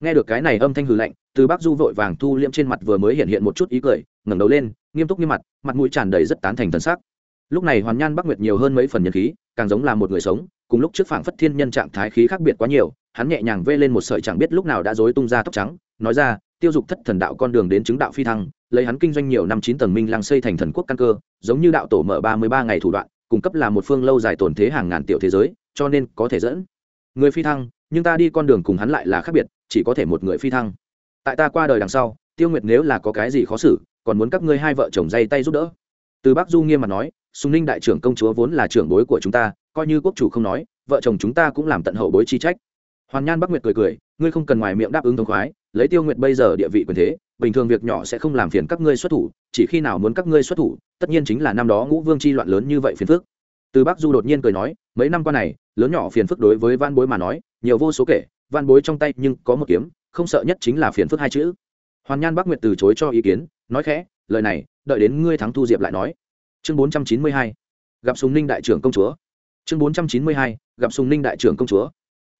Nghe được cái này âm thanh hừ lạnh, từ bắc du vội vàng thu liêm trên mặt vừa mới hiện hiện một chút ý cười, ngẩng đầu lên, nghiêm túc như mặt mặt mũi tràn đầy rất tán thành thần sắc. Lúc này hoàn nhan bắc nguyệt nhiều hơn mấy phần nhân khí, càng giống là một người sống, cùng lúc trước phảng phất thiên nhân trạng thái khí khác biệt quá nhiều hắn nhẹ nhàng vê lên một sợi chẳng biết lúc nào đã rối tung ra tóc trắng, nói ra, tiêu dục thất thần đạo con đường đến chứng đạo phi thăng, lấy hắn kinh doanh nhiều năm chín tầng minh lăng xây thành thần quốc căn cơ, giống như đạo tổ mở ba mươi ba ngày thủ đoạn, cung cấp là một phương lâu dài tồn thế hàng ngàn tiểu thế giới, cho nên có thể dẫn người phi thăng, nhưng ta đi con đường cùng hắn lại là khác biệt, chỉ có thể một người phi thăng. Tại ta qua đời đằng sau, tiêu nguyệt nếu là có cái gì khó xử, còn muốn các ngươi hai vợ chồng dây tay giúp đỡ. Từ bắc du nghiêm mặt nói, sùng ninh đại trưởng công chúa vốn là trưởng bối của chúng ta, coi như quốc chủ không nói, vợ chồng chúng ta cũng làm tận hậu bối chi trách hoàn nhan bắc nguyệt cười cười, ngươi không cần ngoài miệng đáp ứng thông khoái, lấy tiêu nguyệt bây giờ địa vị quyền thế, bình thường việc nhỏ sẽ không làm phiền các ngươi xuất thủ, chỉ khi nào muốn các ngươi xuất thủ, tất nhiên chính là năm đó ngũ vương chi loạn lớn như vậy phiền phức. Từ bắc du đột nhiên cười nói, mấy năm qua này, lớn nhỏ phiền phức đối với van bối mà nói, nhiều vô số kể van bối trong tay nhưng có một kiếm, không sợ nhất chính là phiền phức hai chữ. Hoàn nhan bắc nguyệt từ chối cho ý kiến, nói khẽ, lời này, đợi đến ngươi thắng thu diệp lại nói. Chương bốn trăm chín mươi hai, gặp sùng ninh đại trưởng công chúa. Chương bốn trăm chín mươi hai, gặp sùng ninh đại trưởng công chúa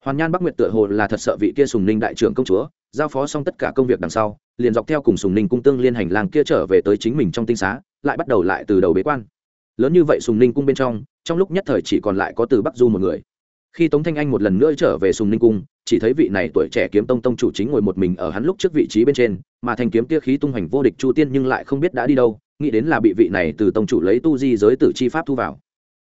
hoàn nhan bắc nguyệt tựa hồ là thật sợ vị kia sùng ninh đại trưởng công chúa, giao phó xong tất cả công việc đằng sau, liền dọc theo cùng sùng ninh cung tương liên hành lang kia trở về tới chính mình trong tinh xá, lại bắt đầu lại từ đầu bế quan. Lớn như vậy sùng ninh cung bên trong trong lúc nhất thời chỉ còn lại có từ bắc du một người. Khi tống thanh anh một lần nữa trở về sùng ninh cung, chỉ thấy vị này tuổi trẻ kiếm tông tông chủ chính ngồi một mình ở hắn lúc trước vị trí bên trên, mà thanh kiếm kia khí tung hoành vô địch chu tiên nhưng lại không biết đã đi đâu, nghĩ đến là bị vị này từ tông chủ lấy tu di giới tử chi pháp thu vào.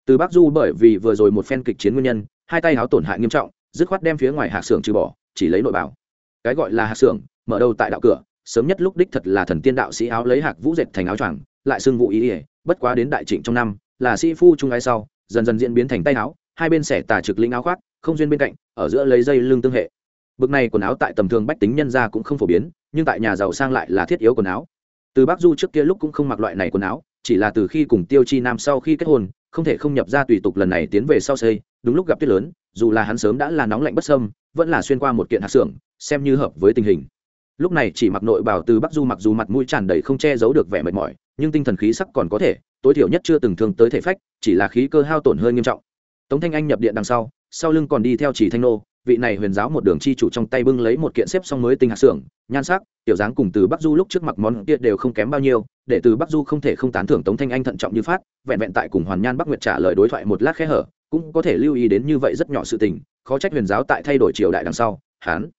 Từ bắc du bởi vì vừa rồi một phen kịch chiến nguyên nhân, hai tay háo tổn hại nghiêm trọng dứt khoát đem phía ngoài hạ xưởng trừ bỏ, chỉ lấy nội bảo. Cái gọi là hạ xưởng, mở đầu tại đạo cửa, sớm nhất lúc đích thật là thần tiên đạo sĩ áo lấy hạc vũ dệt thành áo choàng, lại xưng vụ ý ỉa bất quá đến đại trịnh trong năm, là sĩ phu trung ai sau, dần dần diễn biến thành tay áo, hai bên xẻ tà trực linh áo khoác, không duyên bên cạnh, ở giữa lấy dây lưng tương hệ. Bực này quần áo tại tầm thường bách tính nhân ra cũng không phổ biến, nhưng tại nhà giàu sang lại là thiết yếu quần áo. Từ bắc du trước kia lúc cũng không mặc loại này quần áo, chỉ là từ khi cùng tiêu chi nam sau khi kết hôn, không thể không nhập ra tùy tục lần này tiến về sau xây, đúng lúc gặp tuyết lớn dù là hắn sớm đã là nóng lạnh bất sâm vẫn là xuyên qua một kiện hạt xưởng, xem như hợp với tình hình. Lúc này chỉ mặc nội bào từ bắc du mặc dù mặt mũi tràn đầy không che giấu được vẻ mệt mỏi, nhưng tinh thần khí sắc còn có thể, tối thiểu nhất chưa từng thương tới thể phách, chỉ là khí cơ hao tổn hơi nghiêm trọng. Tống thanh anh nhập điện đằng sau sau lưng còn đi theo chỉ thanh nô vị này huyền giáo một đường chi chủ trong tay bưng lấy một kiện xếp xong mới tinh hạt xưởng, nhan sắc, tiểu dáng cùng từ bắc du lúc trước mặc món kia đều không kém bao nhiêu, để từ bắc du không thể không tán thưởng tống thanh anh thận trọng như phát, vẹn vẹn tại cùng hoàn nhan bắc nguyệt trả lời đối thoại một lát khẽ hở, cũng có thể lưu ý đến như vậy rất nhỏ sự tình, khó trách huyền giáo tại thay đổi triều đại đằng sau hán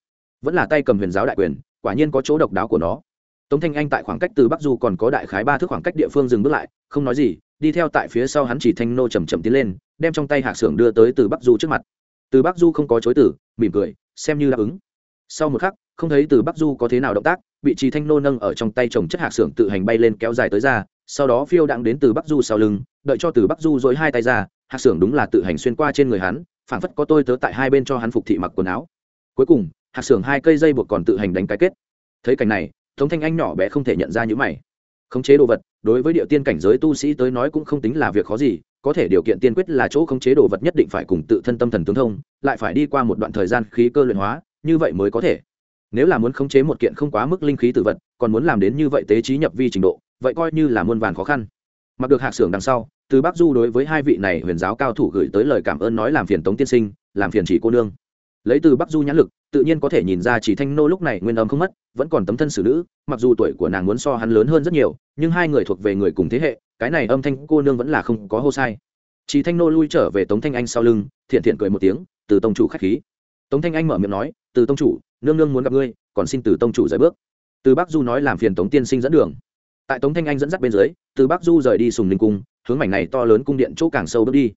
vẫn là tay cầm huyền giáo đại quyền, quả nhiên có chỗ độc đáo của nó. Tống thanh anh tại khoảng cách từ bắc du còn có đại khái ba thước khoảng cách địa phương dừng bước lại, không nói gì, đi theo tại phía sau hắn chỉ thanh nô chầm chậm tiến lên, đem trong tay hạc xưởng đưa tới từ bắc du trước mặt từ bắc du không có chối tử mỉm cười, xem như đáp ứng. Sau một khắc, không thấy từ bắc du có thế nào động tác, bị trì thanh nô nâng ở trong tay chồng chất hạc xưởng tự hành bay lên kéo dài tới ra, sau đó phiêu đặng đến từ bắc du sau lưng, đợi cho từ bắc du dối hai tay ra hạc xưởng đúng là tự hành xuyên qua trên người hắn, phảng phất có tôi tớ tại hai bên cho hắn phục thị mặc quần áo. Cuối cùng hạc xưởng hai cây dây buộc còn tự hành đánh cái kết. Thấy cảnh này, tống thanh anh nhỏ bé không thể nhận ra những mày. Khống chế đồ vật, đối với địa tiên cảnh giới tu sĩ tới nói cũng không tính là việc khó gì có thể điều kiện tiên quyết là chỗ khống chế đồ vật nhất định phải cùng tự thân tâm thần tương thông, lại phải đi qua một đoạn thời gian khí cơ luyện hóa, như vậy mới có thể. Nếu là muốn khống chế một kiện không quá mức linh khí tự vật, còn muốn làm đến như vậy tế trí nhập vi trình độ, vậy coi như là muôn vàn khó khăn. Mặc được hạc xưởng đằng sau, từ bác du đối với hai vị này huyền giáo cao thủ gửi tới lời cảm ơn nói làm phiền tống tiên sinh, làm phiền chỉ cô nương lấy từ bắc du nhãn lực, tự nhiên có thể nhìn ra chỉ thanh nô lúc này nguyên âm không mất, vẫn còn tấm thân xử nữ, mặc dù tuổi của nàng muốn so hắn lớn hơn rất nhiều, nhưng hai người thuộc về người cùng thế hệ, cái này âm thanh cô nương vẫn là không có hô sai. Chỉ thanh nô lui trở về tống thanh anh sau lưng, thiện thiện cười một tiếng, từ tông chủ khách khí. Tống thanh anh mở miệng nói, từ tông chủ, nương nương muốn gặp ngươi, còn xin từ tông chủ rời bước. Từ bắc du nói làm phiền tống tiên sinh dẫn đường. Tại tống thanh anh dẫn dắt bên dưới, từ bắc du rời đi sùng ninh cung, hướng mảnh này to lớn cung điện chỗ càng sâu bước đi.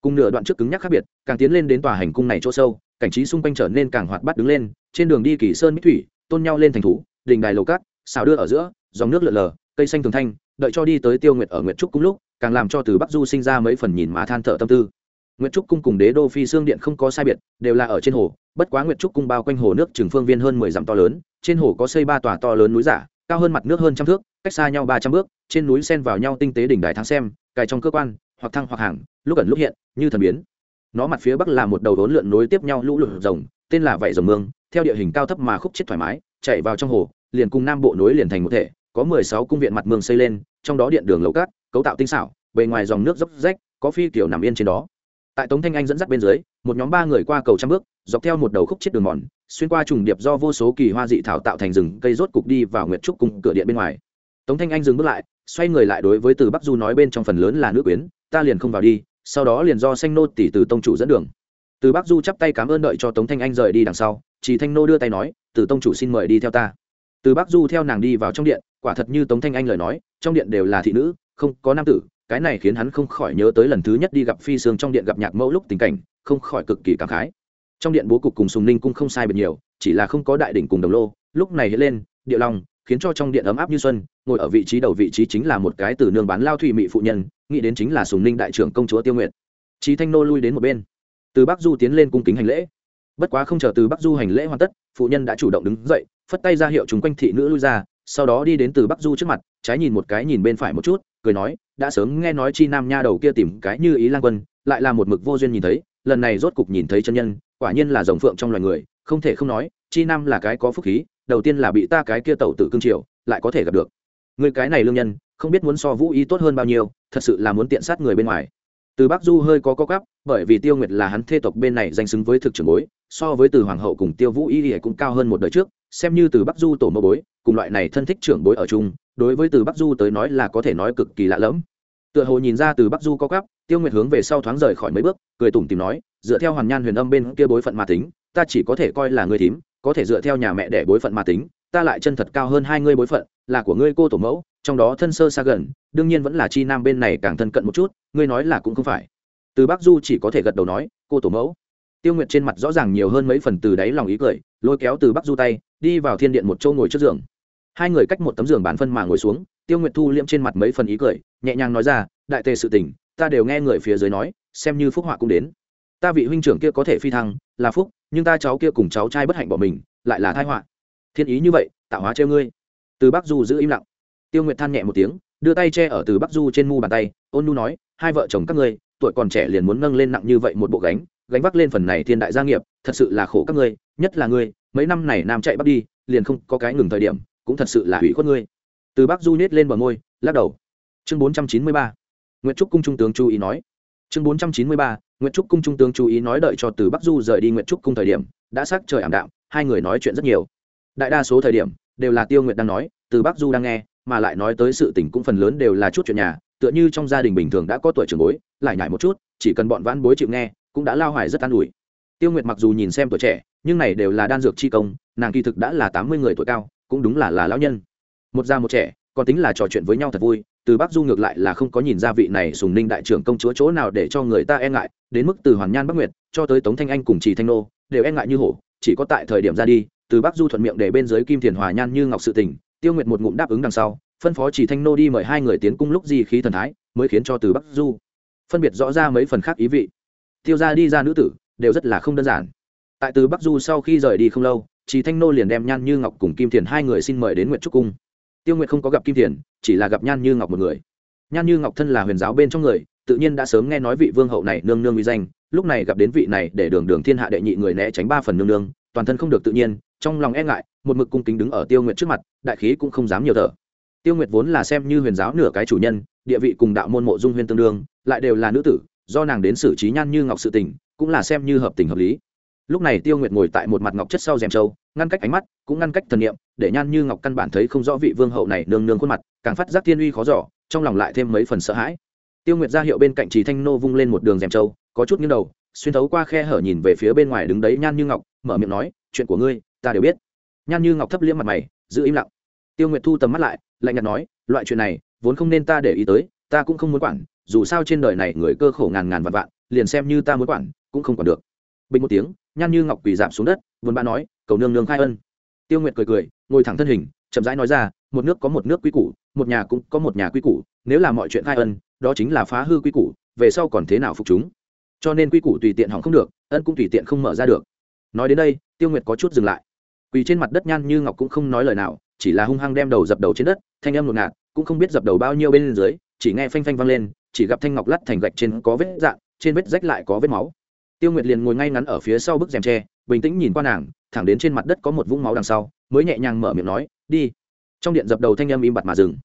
Cùng nửa đoạn trước cứng nhắc khác biệt, càng tiến lên đến tòa hành cung này chỗ sâu cảnh trí xung quanh trở nên càng hoạt bát đứng lên, trên đường đi kỳ sơn mỹ thủy, tôn nhau lên thành thú, đình đài lầu cát, xào đưa ở giữa, dòng nước lượn lờ, cây xanh thường thanh, đợi cho đi tới tiêu nguyệt ở nguyệt trúc cung lúc, càng làm cho từ bắc du sinh ra mấy phần nhìn mà than thở tâm tư. Nguyệt trúc cung cùng đế đô phi xương điện không có sai biệt, đều là ở trên hồ, bất quá nguyệt trúc cung bao quanh hồ nước trường phương viên hơn mười dặm to lớn, trên hồ có xây ba tòa to lớn núi giả, cao hơn mặt nước hơn trăm thước, cách xa nhau ba trăm bước, trên núi xen vào nhau tinh tế đỉnh đài tháng xem, cài trong cơ quan, hoặc thăng hoặc hàng lúc ẩn lúc hiện, như thần biến nó mặt phía bắc là một đầu đốn lượn nối tiếp nhau lũ lụt rồng, tên là vậy rồng mương, theo địa hình cao thấp mà khúc chết thoải mái, chạy vào trong hồ, liền cùng nam bộ nối liền thành một thể, có mười sáu cung viện mặt mương xây lên, trong đó điện đường lầu cát, cấu tạo tinh xảo, bề ngoài dòng nước dốc rách, có phi kiểu nằm yên trên đó. Tại tống thanh anh dẫn dắt bên dưới, một nhóm ba người qua cầu trăm bước, dọc theo một đầu khúc chết đường mòn, xuyên qua trùng điệp do vô số kỳ hoa dị thảo tạo thành rừng cây rốt cục đi vào nguyệt trúc cung cửa điện bên ngoài. Tống thanh anh dừng bước lại, xoay người lại đối với từ bắc du nói bên trong phần lớn là nước quyến, ta liền không vào đi sau đó liền do xanh nô tỷ từ tông chủ dẫn đường. Từ bắc du chắp tay cảm ơn đợi cho tống thanh anh rời đi đằng sau chỉ thanh nô đưa tay nói, từ tông chủ xin mời đi theo ta. Từ bắc du theo nàng đi vào trong điện, quả thật như tống thanh anh lời nói, trong điện đều là thị nữ, không có nam tử, cái này khiến hắn không khỏi nhớ tới lần thứ nhất đi gặp phi sương trong điện gặp nhạc mẫu lúc tình cảnh, không khỏi cực kỳ cảm khái. Trong điện bố cục cùng sùng ninh cũng không sai biệt nhiều, chỉ là không có đại đỉnh cùng đồng lô, lúc này hiện lên, địa long khiến cho trong điện ấm áp như xuân ngồi ở vị trí đầu vị trí chính là một cái từ nương bán lao thủy mị phụ nhân nghĩ đến chính là sùng ninh đại trưởng công chúa tiêu nguyệt, trí thanh nô lui đến một bên. Từ bắc du tiến lên cung kính hành lễ. Bất quá không chờ từ bắc du hành lễ hoàn tất phụ nhân đã chủ động đứng dậy phất tay ra hiệu chúng quanh thị nữ lui ra sau đó đi đến từ bắc du trước mặt trái nhìn một cái nhìn bên phải một chút cười nói đã sớm nghe nói chi nam nha đầu kia tìm cái như ý lang quân lại là một mực vô duyên nhìn thấy lần này rốt cục nhìn thấy chân nhân quả nhiên là rồng phượng trong loài người không thể không nói chi nam là cái có phúc khí, đầu tiên là bị ta cái kia tẩu tử cương triều, lại có thể gặp được. Người cái này lương nhân, không biết muốn so vũ y tốt hơn bao nhiêu, thật sự là muốn tiện sát người bên ngoài. Từ bắc du hơi có có cắp bởi vì tiêu nguyệt là hắn thê tộc bên này danh xứng với thực trưởng bối, so với từ hoàng hậu cùng tiêu vũ y thì cũng cao hơn một đời trước, xem như từ bắc du tổ mẫu bối, cùng loại này thân thích trưởng bối ở chung, đối với từ bắc du tới nói là có thể nói cực kỳ lạ lẫm. Tựa hồ nhìn ra từ bắc du có cắp tiêu nguyệt hướng về sau thoáng rời khỏi mấy bước, cười tủm tìm nói, dựa theo hoàn nhan huyền âm bên kia bối phận mà tính, ta chỉ có thể coi là người thím có thể dựa theo nhà mẹ để bối phận mà tính, ta lại chân thật cao hơn hai ngươi bối phận, là của ngươi cô tổ mẫu, trong đó thân sơ xa gần, đương nhiên vẫn là chi nam bên này càng thân cận một chút, ngươi nói là cũng không phải. Từ bắc du chỉ có thể gật đầu nói, cô tổ mẫu. Tiêu nguyệt trên mặt rõ ràng nhiều hơn mấy phần từ đáy lòng ý cười, lôi kéo từ bắc du tay, đi vào thiên điện một châu ngồi trước giường. Hai người cách một tấm giường bán phân mà ngồi xuống, tiêu nguyệt thu liễm trên mặt mấy phần ý cười, nhẹ nhàng nói ra, đại tề sự tình, ta đều nghe người phía dưới nói, xem như phúc họa cũng đến ta vị huynh trưởng kia có thể phi thăng, là phúc, nhưng ta cháu kia cùng cháu trai bất hạnh bỏ mình, lại là thai họa. Thiên ý như vậy, tạo hóa treo ngươi. Từ bắc du giữ im lặng. Tiêu nguyệt than nhẹ một tiếng, đưa tay che ở từ bắc du trên mu bàn tay, ôn nu nói, hai vợ chồng các ngươi, tuổi còn trẻ liền muốn nâng lên nặng như vậy một bộ gánh gánh vác lên phần này thiên đại gia nghiệp, thật sự là khổ các ngươi, nhất là ngươi, mấy năm này nam chạy bắt đi, liền không có cái ngừng thời điểm, cũng thật sự là hủy khuất ngươi. Từ bắc du nhét lên bờ môi, lắc đầu. Chương bốn trăm chín mươi ba. Nguyễn trúc cung trung tướng chú ý nói. Chương bốn trăm chín mươi ba nguyễn trúc cung trung tướng chú ý nói đợi cho từ bắc du rời đi nguyễn trúc cung thời điểm, đã sắc trời ảm đạm, hai người nói chuyện rất nhiều. Đại đa số thời điểm, đều là tiêu nguyệt đang nói, từ bắc du đang nghe, mà lại nói tới sự tình cũng phần lớn đều là chút chuyện nhà, tựa như trong gia đình bình thường đã có tuổi trưởng bối, lại nhải một chút, chỉ cần bọn vãn bối chịu nghe, cũng đã lao hoài rất an ủi. Tiêu nguyệt mặc dù nhìn xem tuổi trẻ, nhưng này đều là đan dược chi công, nàng kỳ thực đã là tám mươi người tuổi cao, cũng đúng là là lão nhân. Một già một trẻ còn tính là trò chuyện với nhau thật vui, từ bắc du ngược lại là không có nhìn ra vị này sùng ninh đại trưởng công chúa chỗ nào để cho người ta e ngại, đến mức từ hoàn nhan bắc nguyệt cho tới tống thanh anh cùng trì thanh nô đều e ngại như hổ, chỉ có tại thời điểm ra đi, từ bắc du thuận miệng để bên dưới kim thiền hòa nhan như ngọc sự tình, tiêu nguyệt một ngụm đáp ứng đằng sau, phân phó chỉ thanh nô đi mời hai người tiến cung lúc di khí thần thái mới khiến cho từ bắc du phân biệt rõ ra mấy phần khác ý vị. Tiêu ra đi ra nữ tử đều rất là không đơn giản. Tại từ bắc du sau khi rời đi không lâu chỉ thanh nô liền đem nhan như ngọc cùng kim thiền hai người xin mời đến nguyệt trúc cung tiêu nguyệt không có gặp kim thiền, chỉ là gặp nhan như ngọc một người. Nhan như ngọc thân là huyền giáo bên trong người, tự nhiên đã sớm nghe nói vị vương hậu này nương nương uy danh, lúc này gặp đến vị này để đường đường thiên hạ đệ nhị người né tránh ba phần nương nương, toàn thân không được tự nhiên, trong lòng e ngại, một mực cung kính đứng ở tiêu nguyệt trước mặt, đại khí cũng không dám nhiều thở. Tiêu nguyệt vốn là xem như huyền giáo nửa cái chủ nhân, địa vị cùng đạo môn mộ dung huyên tương đương, lại đều là nữ tử, do nàng đến xử trí nhan như ngọc sự tình, cũng là xem như hợp tình hợp lý lúc này tiêu nguyệt ngồi tại một mặt ngọc chất sau rèm trâu, ngăn cách ánh mắt, cũng ngăn cách thần niệm, để nhan như ngọc căn bản thấy không rõ vị vương hậu này nương nương khuôn mặt, càng phát giác thiên uy khó giỏ trong lòng lại thêm mấy phần sợ hãi. Tiêu nguyệt ra hiệu bên cạnh trì thanh nô vung lên một đường rèm trâu, có chút nghiêng đầu, xuyên thấu qua khe hở nhìn về phía bên ngoài đứng đấy nhan như ngọc, mở miệng nói, chuyện của ngươi, ta đều biết. Nhan như ngọc thấp liễm mặt mày, giữ im lặng. Tiêu nguyệt thu tầm mắt lại, lạnh nhạt nói, loại chuyện này, vốn không nên ta để ý tới, ta cũng không muốn quản, dù sao trên đời này người cơ khổ ngàn ngàn vạn vạn, liền xem như ta muốn quản, cũng không quản được. Bình một tiếng nhan như ngọc quỳ giảm xuống đất, buồn bã nói, cầu nương nương khai ân. Tiêu nguyệt cười cười, ngồi thẳng thân hình, chậm rãi nói ra, một nước có một nước quy củ, một nhà cũng có một nhà quy củ, nếu là mọi chuyện khai ân, đó chính là phá hư quy củ, về sau còn thế nào phục chúng? Cho nên quy củ tùy tiện hỏng không được, ân cũng tùy tiện không mở ra được. Nói đến đây, tiêu nguyệt có chút dừng lại. Quỳ trên mặt đất nhan như ngọc cũng không nói lời nào, chỉ là hung hăng đem đầu dập đầu trên đất, thanh âm ngột ngạt, cũng không biết dập đầu bao nhiêu bên dưới, chỉ nghe phanh phanh vang lên, chỉ gặp thanh ngọc lắt thành gạch trên có vết dạn trên vết rách lại có vết máu tiêu nguyệt liền ngồi ngay ngắn ở phía sau bức rèm tre, bình tĩnh nhìn qua nàng, thẳng đến trên mặt đất có một vũng máu đằng sau, mới nhẹ nhàng mở miệng nói, đi. Trong điện dập đầu thanh âm im bặt mà dừng.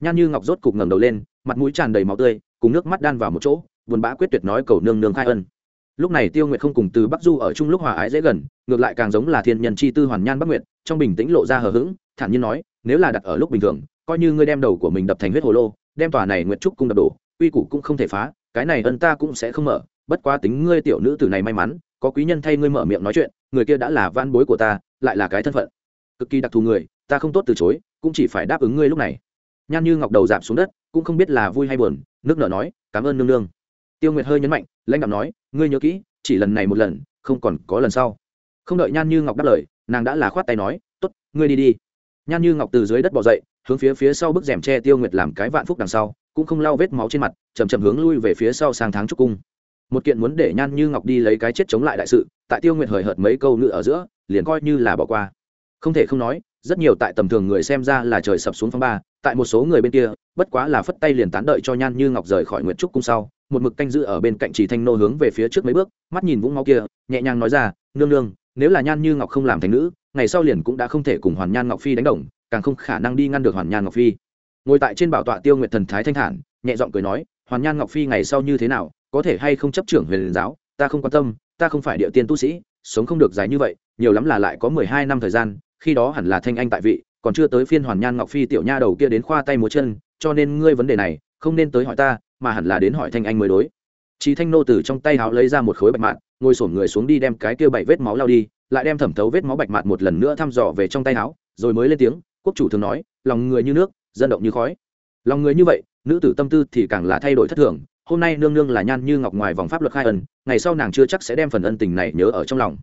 Nhan như ngọc rốt cục ngẩng đầu lên, mặt mũi tràn đầy máu tươi, cùng nước mắt đan vào một chỗ, buồn bã quyết tuyệt nói cầu nương nương khai ân. Lúc này tiêu nguyệt không cùng từ bắc du ở chung lúc hòa ái dễ gần, ngược lại càng giống là thiên nhân chi tư hoàn nhan bắc nguyệt, trong bình tĩnh lộ ra hờ hững, thản nhiên nói, nếu là đặt ở lúc bình thường, coi như ngươi đem đầu của mình đập thành huyết hồ lô, đem tòa này nguyệt trúc cung đập đổ, quy củ cũng không thể phá, cái này ân ta cũng sẽ không mở bất quá tính ngươi tiểu nữ tử này may mắn, có quý nhân thay ngươi mở miệng nói chuyện, người kia đã là van bối của ta, lại là cái thân phận. Cực kỳ đặc thù người, ta không tốt từ chối, cũng chỉ phải đáp ứng ngươi lúc này. Nhan như ngọc đầu giảm xuống đất, cũng không biết là vui hay buồn, nước nở nói, cảm ơn nương nương. Tiêu nguyệt hơi nhấn mạnh, lãnh đạo nói, ngươi nhớ kỹ, chỉ lần này một lần, không còn có lần sau. Không đợi nhan như ngọc đáp lời, nàng đã là khoát tay nói t ố t ngươi đi đi. Nhan như ngọc từ dưới đất bỏ dậy, hướng phía phía sau bức rèm tre tiêu nguyệt làm cái vạn phúc đằng sau, cũng không lau vết máu trên mặt chầm chậm hướng lui về phía sau sang tháng trúc cung một kiện muốn để nhan như ngọc đi lấy cái chết chống lại đại sự, tại tiêu nguyệt hời hợt mấy câu nữ ở giữa, liền coi như là bỏ qua. Không thể không nói, rất nhiều tại tầm thường người xem ra là trời sập xuống phong ba, tại một số người bên kia, bất quá là phất tay liền tán đợi cho nhan như ngọc rời khỏi nguyệt trúc cung sau, một mực canh giữ ở bên cạnh chỉ thanh nô hướng về phía trước mấy bước, mắt nhìn vũng máu kia, nhẹ nhàng nói ra, nương nương, nếu là nhan như ngọc không làm thành nữ, ngày sau liền cũng đã không thể cùng hoàn nhan ngọc phi đánh đồng, càng không khả năng đi ngăn được hoàn nhan ngọc phi. Ngồi tại trên bảo tọa tiêu nguyệt thần thái thanh thản, nhẹ giọng cười nói, hoàn nhan ngọc phi ngày sau như thế nào có thể hay không chấp trưởng huyền giáo ta không quan tâm ta không phải địa tiên tu sĩ sống không được dài như vậy nhiều lắm là lại có mười hai năm thời gian khi đó hẳn là thanh anh tại vị còn chưa tới phiên hoàn nhan ngọc phi tiểu nha đầu kia đến khoa tay múa chân cho nên ngươi vấn đề này không nên tới hỏi ta mà hẳn là đến hỏi thanh anh mới đối Chí Thanh nô từ trong tay háo lấy ra một khối bạch mạn, ngồi xổm người xuống đi đem cái kia bảy vết máu lao đi, lại đem thẩm thấu vết máu bạch mạn một lần nữa thăm dò về trong tay háo, rồi mới lên tiếng, quốc chủ thường nói, lòng người như nước, dân động như khói. Lòng người như vậy, nữ tử tâm tư thì càng là thay đổi thất thường, hôm nay nương nương là nhan như ngọc ngoài vòng pháp luật khai ân, ngày sau nàng chưa chắc sẽ đem phần ân tình này nhớ ở trong lòng.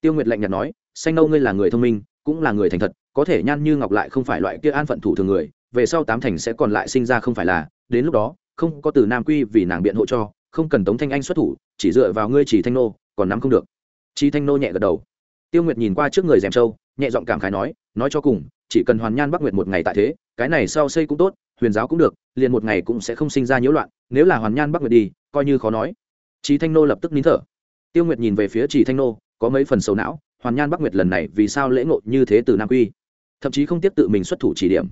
Tiêu Nguyệt lạnh nhạt nói, xanh nâu ngươi là người thông minh, cũng là người thành thật, có thể nhan như ngọc lại không phải loại kia an phận thủ thường người, về sau tám thành sẽ còn lại sinh ra không phải là, đến lúc đó, không có từ nam quy vì nàng biện hộ cho, không cần tống thanh anh xuất thủ chỉ dựa vào ngươi chỉ thanh nô còn nắm không được chi thanh nô nhẹ gật đầu tiêu nguyệt nhìn qua trước người dèm châu nhẹ giọng cảm khái nói nói cho cùng chỉ cần hoàn nhan bắc nguyệt một ngày tại thế cái này sau xây cũng tốt huyền giáo cũng được, liền một ngày cũng sẽ không sinh ra nhiễu loạn, nếu là hoàn nhan bắc nguyệt đi, coi như khó nói. Trí thanh nô lập tức nín thở. Tiêu nguyệt nhìn về phía chỉ thanh nô, có mấy phần sầu não, hoàn nhan bắc nguyệt lần này vì sao lễ ngộ như thế từ nam quy? Thậm chí không tiếp tự mình xuất thủ chỉ điểm.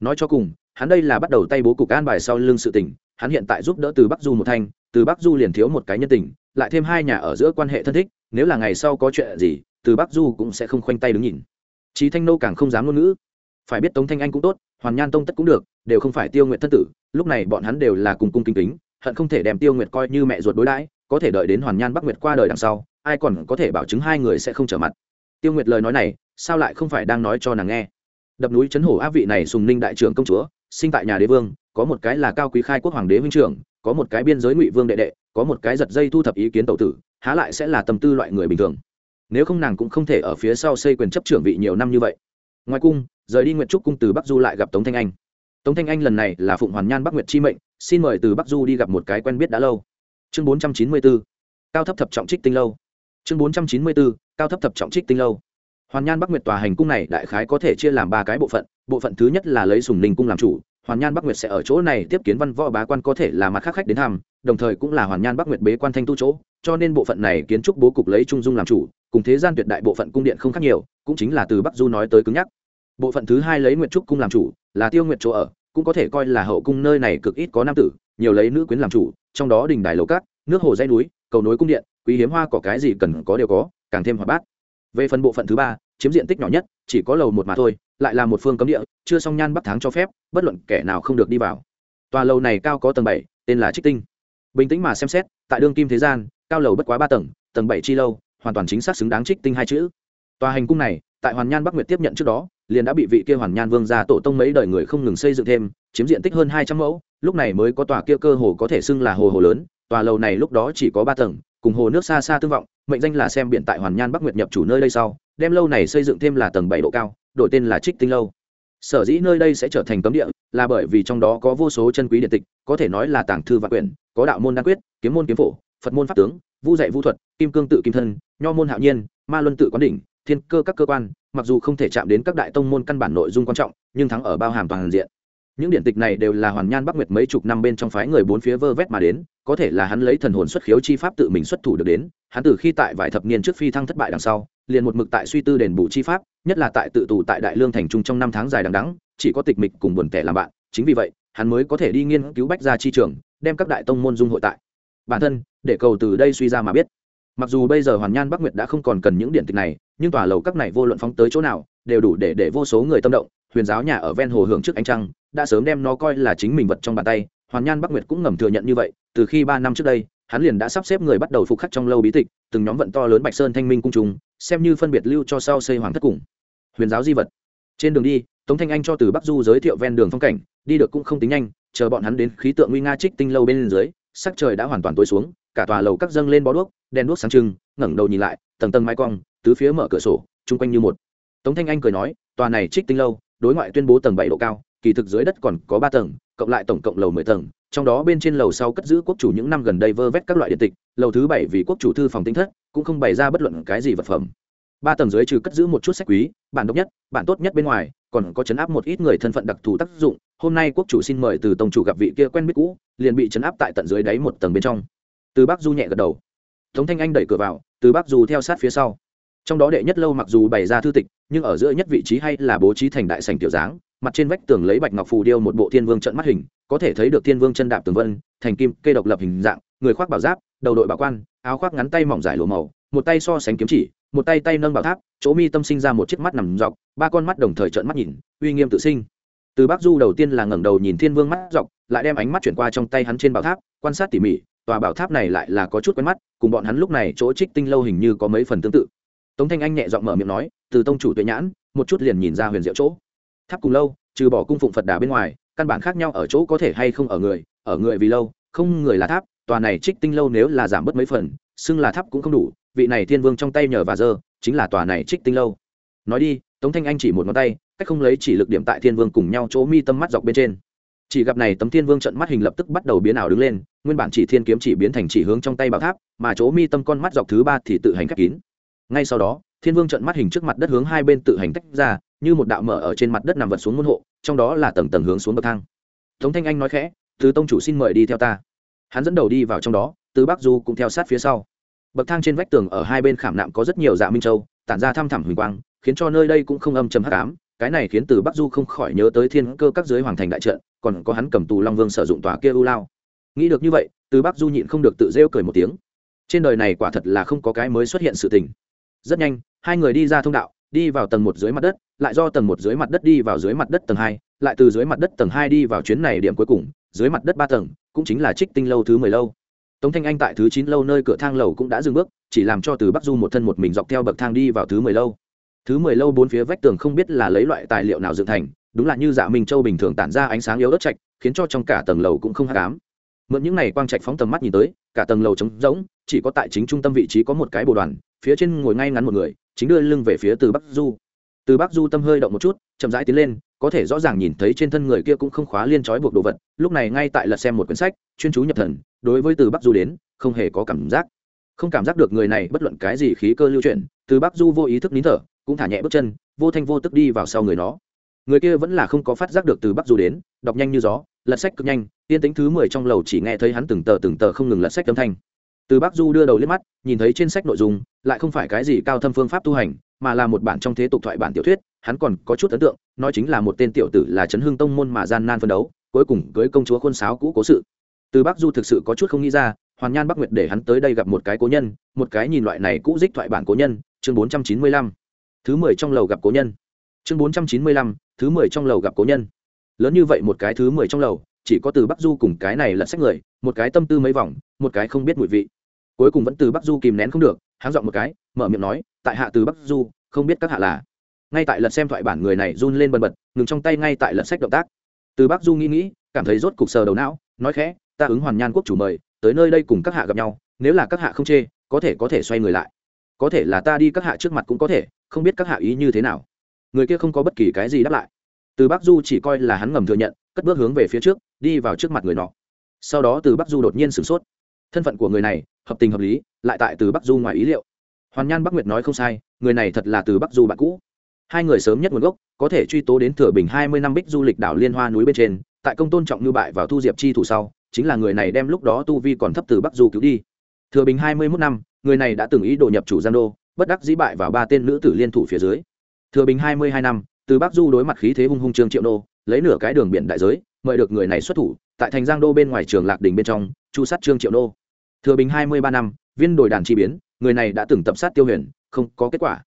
Nói cho cùng, hắn đây là bắt đầu tay bố cục an bài sau lưng sự tình, hắn hiện tại giúp đỡ từ bắc du một thanh, từ bắc du liền thiếu một cái nhân tình, lại thêm hai nhà ở giữa quan hệ thân thích, nếu là ngày sau có chuyện gì, từ bắc du cũng sẽ không khoanh tay đứng nhìn. Trí thanh nô càng không dám ngôn ngữ phải biết tống thanh anh cũng tốt, hoàn nhan tông tất cũng được, đều không phải tiêu nguyện thân tử, lúc này bọn hắn đều là cùng cung kính kính, hận không thể đem tiêu nguyệt coi như mẹ ruột đối đãi, có thể đợi đến hoàn nhan bắc nguyệt qua đời đằng sau, ai còn có thể bảo chứng hai người sẽ không trở mặt. Tiêu nguyệt lời nói này, sao lại không phải đang nói cho nàng nghe? Đập núi chấn hổ á vị này sùng ninh đại trưởng công chúa, sinh tại nhà đế vương, có một cái là cao quý khai quốc hoàng đế huynh trưởng, có một cái biên giới ngụy vương đệ đệ, có một cái giật dây thu thập ý kiến tậu tử, há lại sẽ là tâm tư loại người bình thường. Nếu không nàng cũng không thể ở phía sau xây quyền chấp trưởng vị nhiều năm như vậy. Ngoài cung rời đi nguyệt trúc cung từ bắc du lại gặp tống thanh anh. Tống thanh anh lần này là phụng hoàn nhan bắc nguyệt chi mệnh, xin mời từ bắc du đi gặp một cái quen biết đã lâu. Chương bốn trăm chín mươi bốn cao thấp thập trọng trích tinh lâu. Chương bốn trăm chín mươi bốn cao thấp thập trọng trích tinh lâu. Hoàn nhan bắc nguyệt tòa hành cung này đại khái có thể chia làm ba cái bộ phận bộ phận thứ nhất là lấy sùng ninh cung làm chủ, hoàn nhan bắc nguyệt sẽ ở chỗ này tiếp kiến văn võ bá quan có thể là mặt khác khách đến thăm, đồng thời cũng là hoàn nhan bắc nguyệt bế quan thanh tu chỗ, cho nên bộ phận này kiến trúc bố cục lấy trung dung làm chủ, cùng thế gian tuyệt đại bộ phận cung điện không khác nhiều, cũng chính là từ bắc du nói tới cứng nhắc bộ phận thứ hai lấy nguyệt trúc cung làm chủ, là tiêu nguyệt chỗ ở, cũng có thể coi là hậu cung nơi này cực ít có nam tử, nhiều lấy nữ quyến làm chủ, trong đó đình đài lầu cát, nước hồ dây núi, cầu nối cung điện, quý hiếm hoa có cái gì cần có đều có, càng thêm hoạt bát. Về phần bộ phận thứ ba, chiếm diện tích nhỏ nhất, chỉ có lầu một mà thôi, lại là một phương cấm địa, chưa song nhan bắc tháng cho phép, bất luận kẻ nào không được đi vào. Tòa lầu này cao có tầng bảy, tên là trích tinh. Bình tĩnh mà xem xét, tại đương kim thế gian, cao lầu bất quá ba tầng tầng bảy chi lâu, hoàn toàn chính xác xứng đáng trích tinh hai chữ. Tòa hành cung này tại hoàn nhan bắc nguyệt tiếp nhận trước đó, liền đã bị vị kia hoàn nhan vương gia tổ tông mấy đời người không ngừng xây dựng thêm, chiếm diện tích hơn hai trăm mẫu, lúc này mới có tòa kia cơ hồ có thể xưng là hồ hồ lớn, tòa lầu này lúc đó chỉ có ba tầng, cùng hồ nước xa xa tương vọng, mệnh danh là xem biển tại hoàn nhan bắc nguyệt nhập chủ nơi đây sau, đem lâu này xây dựng thêm là tầng bảy độ cao, đổi tên là trích tinh lâu. Sở dĩ nơi đây sẽ trở thành cấm địa, là bởi vì trong đó có vô số chân quý điện tịch, có thể nói là tàng thư và quyển, có đạo môn đa quyết, kiếm môn kiếm phổ, phật môn pháp tướng, vu dạy vu thuật, kim cương tự kim thân, nho môn hạo nhiên, ma luân tự quán đỉnh thiên cơ các cơ quan, mặc dù không thể chạm đến các đại tông môn căn bản nội dung quan trọng, nhưng thắng ở bao hàm toàn diện. Những điện tịch này đều là hoàn nhan bắc nguyệt mấy chục năm bên trong phái người bốn phía vơ vét mà đến, có thể là hắn lấy thần hồn xuất khiếu chi pháp tự mình xuất thủ được đến, hắn từ khi tại vài thập niên trước phi thăng thất bại đằng sau, liền một mực tại suy tư đền bù chi pháp, nhất là tại tự tù tại đại lương thành trung trong năm tháng dài đằng đắng chỉ có tịch mịch cùng buồn tẻ làm bạn, chính vì vậy, hắn mới có thể đi nghiên cứu bách ra chi trường, đem các đại tông môn dung hội tại. Bản thân, để cầu từ đây suy ra mà biết. Mặc dù bây giờ hoàn nhan bắc nguyệt đã không còn cần những điện tịch này nhưng tòa lầu các này vô luận phóng tới chỗ nào, đều đủ để để vô số người tâm động, huyền giáo nhà ở ven hồ hưởng trước ánh trăng, đã sớm đem nó coi là chính mình vật trong bàn tay. Hoàn nhan bắc nguyệt cũng ngầm thừa nhận như vậy, từ khi ba năm trước đây, hắn liền đã sắp xếp người bắt đầu phục khắc trong lâu bí tịch, từng nhóm vận to lớn bạch sơn thanh minh cung trùng, xem như phân biệt lưu cho sau xây hoàng thất cùng huyền giáo di vật. Trên đường đi, tống thanh anh cho từ bắc du giới thiệu ven đường phong cảnh, đi được cũng không tính nhanh, chờ bọn hắn đến khí tượng nguy nga trích tinh lâu bên dưới, sắc trời đã hoàn toàn tối xuống cả tòa lầu các dâng lên bó đuốc, đèn đuốc sáng trưng, ngẩng đầu nhìn lại, tầng tầng mái cong, tứ phía mở cửa sổ, chung quanh như một. Tống thanh anh cười nói, tòa này trích tinh lâu, đối ngoại tuyên bố tầng bảy độ cao, kỳ thực dưới đất còn có ba tầng, cộng lại tổng cộng lầu mười tầng, trong đó bên trên lầu sau cất giữ quốc chủ những năm gần đây vơ vét các loại điện tịch, lầu thứ bảy vì quốc chủ thư phòng tinh thất, cũng không bày ra bất luận cái gì vật phẩm. Ba tầng dưới trừ cất giữ một chút sách quý, bản độc nhất, bản tốt nhất bên ngoài, còn có chấn áp một ít người thân phận đặc thù tác dụng. Hôm nay quốc chủ xin mời từ tổng chủ gặp vị kia quen biết cũ, liền bị chấn áp tại tận dưới đáy một tầng bên trong từ bắc du nhẹ gật đầu. Tống thanh anh đẩy cửa vào, từ bắc du theo sát phía sau. Trong đó đệ nhất lâu mặc dù bày ra thư tịch, nhưng ở giữa nhất vị trí hay là bố trí thành đại sành tiểu dáng, mặt trên vách tường lấy bạch ngọc phù điêu một bộ thiên vương trận mắt hình, có thể thấy được thiên vương chân đạp tường vân, thành kim cây độc lập hình dạng, người khoác bảo giáp, đầu đội bảo quan, áo khoác ngắn tay mỏng dài lỗ màu, một tay so sánh kiếm chỉ, một tay tay nâng bảo tháp, chỗ mi tâm sinh ra một chiếc mắt nằm dọc, ba con mắt đồng thời trợn mắt nhìn, uy nghiêm tự sinh. Từ bắc du đầu tiên là ngẩng đầu nhìn thiên vương mắt dọc, lại đem ánh mắt chuyển qua trong tay hắn trên bảo tháp, quan sát tỉ mỉ tòa bảo tháp này lại là có chút quen mắt, cùng bọn hắn lúc này chỗ trích tinh lâu hình như có mấy phần tương tự. Tống thanh anh nhẹ giọng mở miệng nói, từ tông chủ tuệ nhãn, một chút liền nhìn ra huyền diệu chỗ. Tháp cùng lâu, trừ bỏ cung phụng phật đà bên ngoài, căn bản khác nhau ở chỗ có thể hay không ở người ở người vì lâu, không người là tháp, tòa này trích tinh lâu nếu là giảm bớt mấy phần, xưng là tháp cũng không đủ, vị này thiên vương trong tay nhờ và dơ, chính là tòa này trích tinh lâu. Nói đi, tống thanh anh chỉ một ngón tay, cách không lấy chỉ lực điểm tại thiên vương cùng nhau chỗ mi tâm mắt dọc bên trên chỉ gặp này tấm thiên vương trận mắt hình lập tức bắt đầu biến ảo đứng lên, nguyên bản chỉ thiên kiếm chỉ biến thành chỉ hướng trong tay bảo tháp, mà chỗ mi tâm con mắt dọc thứ ba thì tự hành khép kín. Ngay sau đó, thiên vương trận mắt hình trước mặt đất hướng hai bên tự hành tách ra, như một đạo mở ở trên mặt đất nằm vật xuống môn hộ, trong đó là tầng tầng hướng xuống bậc thang. Tống thanh anh nói khẽ, từ tông chủ xin mời đi theo ta. Hắn dẫn đầu đi vào trong đó, từ bắc du cũng theo sát phía sau. Bậc thang trên vách tường ở hai bên khảm nạm có rất nhiều dạ minh châu, tản ra thăm thẳm huỳnh quang, khiến cho nơi đây cũng không âm chầm hắc ám cái này khiến từ bắc du không khỏi nhớ tới thiên cơ các dưới hoàng thành đại trận, còn có hắn cầm tù long vương sử dụng tòa kia u lao. Nghĩ được như vậy, từ bắc du nhịn không được tự rêu cười một tiếng. Trên đời này quả thật là không có cái mới xuất hiện sự tình. Rất nhanh, hai người đi ra thông đạo, đi vào tầng một dưới mặt đất, lại do tầng một dưới mặt đất đi vào dưới mặt đất tầng hai, lại từ dưới mặt đất tầng hai đi vào chuyến này điểm cuối cùng, dưới mặt đất ba tầng, cũng chính là trích tinh lâu thứ mười lâu. Tống thanh anh tại thứ chín lâu nơi cửa thang lầu cũng đã dừng bước, chỉ làm cho từ bắc du một thân một mình dọc theo bậc thang đi vào thứ mười lâu thứ mười lâu bốn phía vách tường không biết là lấy loại tài liệu nào dựng thành, đúng là như dạ minh châu bình thường tản ra ánh sáng yếu ớt chạch khiến cho trong cả tầng lầu cũng không hát cám mượn những này quang trạch phóng tầm mắt nhìn tới, cả tầng lầu trống rỗng, chỉ có tại chính trung tâm vị trí có một cái bồ đoàn, phía trên ngồi ngay ngắn một người, chính đưa lưng về phía từ bắc du. Từ bắc du tâm hơi động một chút, chậm rãi tiến lên, có thể rõ ràng nhìn thấy trên thân người kia cũng không khóa liên trói buộc đồ vật, lúc này ngay tại lật xem một quyển sách, chuyên chú nhập thần, đối với từ bắc du đến, không hề có cảm giác. Không cảm giác được người này bất luận cái gì khí cơ lưu chuyển, từ bắc du vô ý thức nín thở cũng thả nhẹ bước chân, vô thanh vô tức đi vào sau người nó. Người kia vẫn là không có phát giác được từ bắc du đến, đọc nhanh như gió, lật sách cực nhanh, yên tính thứ mười trong lầu chỉ nghe thấy hắn từng tờ từng tờ không ngừng lật sách âm thanh. Từ bắc du đưa đầu liếc mắt, nhìn thấy trên sách nội dung, lại không phải cái gì cao thâm phương pháp tu hành, mà là một bản trong thế tục thoại bản tiểu thuyết, hắn còn có chút ấn tượng nói chính là một tên tiểu tử là trấn Hương tông môn mà gian nan phân đấu, cuối cùng cưới công chúa khuôn sáo cũ cố sự. Từ bắc du thực sự có chút không nghĩ ra, hoàn nhan bắc nguyệt để hắn tới đây gặp một cái cố nhân, một cái nhìn loại này cũ dích thoại bản cố nhân, chương bốn trăm chín mươi lăm thứ mười trong lầu gặp cố nhân. Chương bốn trăm chín mươi lăm, thứ mười trong lầu gặp cố nhân. Lớn như vậy một cái thứ mười trong lầu, chỉ có từ bắc du cùng cái này lật sách người, một cái tâm tư mấy vòng, một cái không biết mùi vị. Cuối cùng vẫn từ bắc du kìm nén không được háng dọn một cái, mở miệng nói, tại hạ từ bắc du, không biết các hạ là. Ngay tại lật xem thoại bản người này run lên bần bật, ngừng trong tay ngay tại lật sách động tác. Từ bắc du nghĩ nghĩ, cảm thấy rốt cục sờ đầu não, nói khẽ, ta ứng hoàn nhan quốc chủ mời, tới nơi đây cùng các hạ gặp nhau, nếu là các hạ không chê, có thể có thể xoay người lại. Có thể là ta đi các hạ trước mặt cũng có thể không biết các hạ ý như thế nào. Người kia không có bất kỳ cái gì đáp lại. Từ bắc du chỉ coi là hắn ngầm thừa nhận, cất bước hướng về phía trước, đi vào trước mặt người nọ. Sau đó từ bắc du đột nhiên sửng sốt. Thân phận của người này, hợp tình hợp lý, lại tại từ bắc du ngoài ý liệu. Hoàn nhan bắc nguyệt nói không sai, người này thật là từ bắc du bạn cũ. Hai người sớm nhất nguồn gốc, có thể truy tố đến thừa bình hai mươi năm bích du lịch đảo liên hoa núi bên trên, tại công tôn trọng như bại vào thu diệp chi thủ sau, chính là người này đem lúc đó tu vi còn thấp từ bắc du cứu đi. Thừa bình hai mươi mốt năm, người này đã từng ý đồ nhập chủ giang đô bất đắc dĩ bại vào ba tên nữ tử liên thủ phía dưới. Thừa bình hai mươi hai năm, từ bắc du đối mặt khí thế hung hung trương triệu đô lấy nửa cái đường biển đại giới, mời được người này xuất thủ, tại thành giang đô bên ngoài trường lạc đình bên trong, chu sát trương triệu đô thừa bình hai mươi ba năm, viên đồi đàn chi biến, người này đã từng tập sát tiêu huyền, không có kết quả.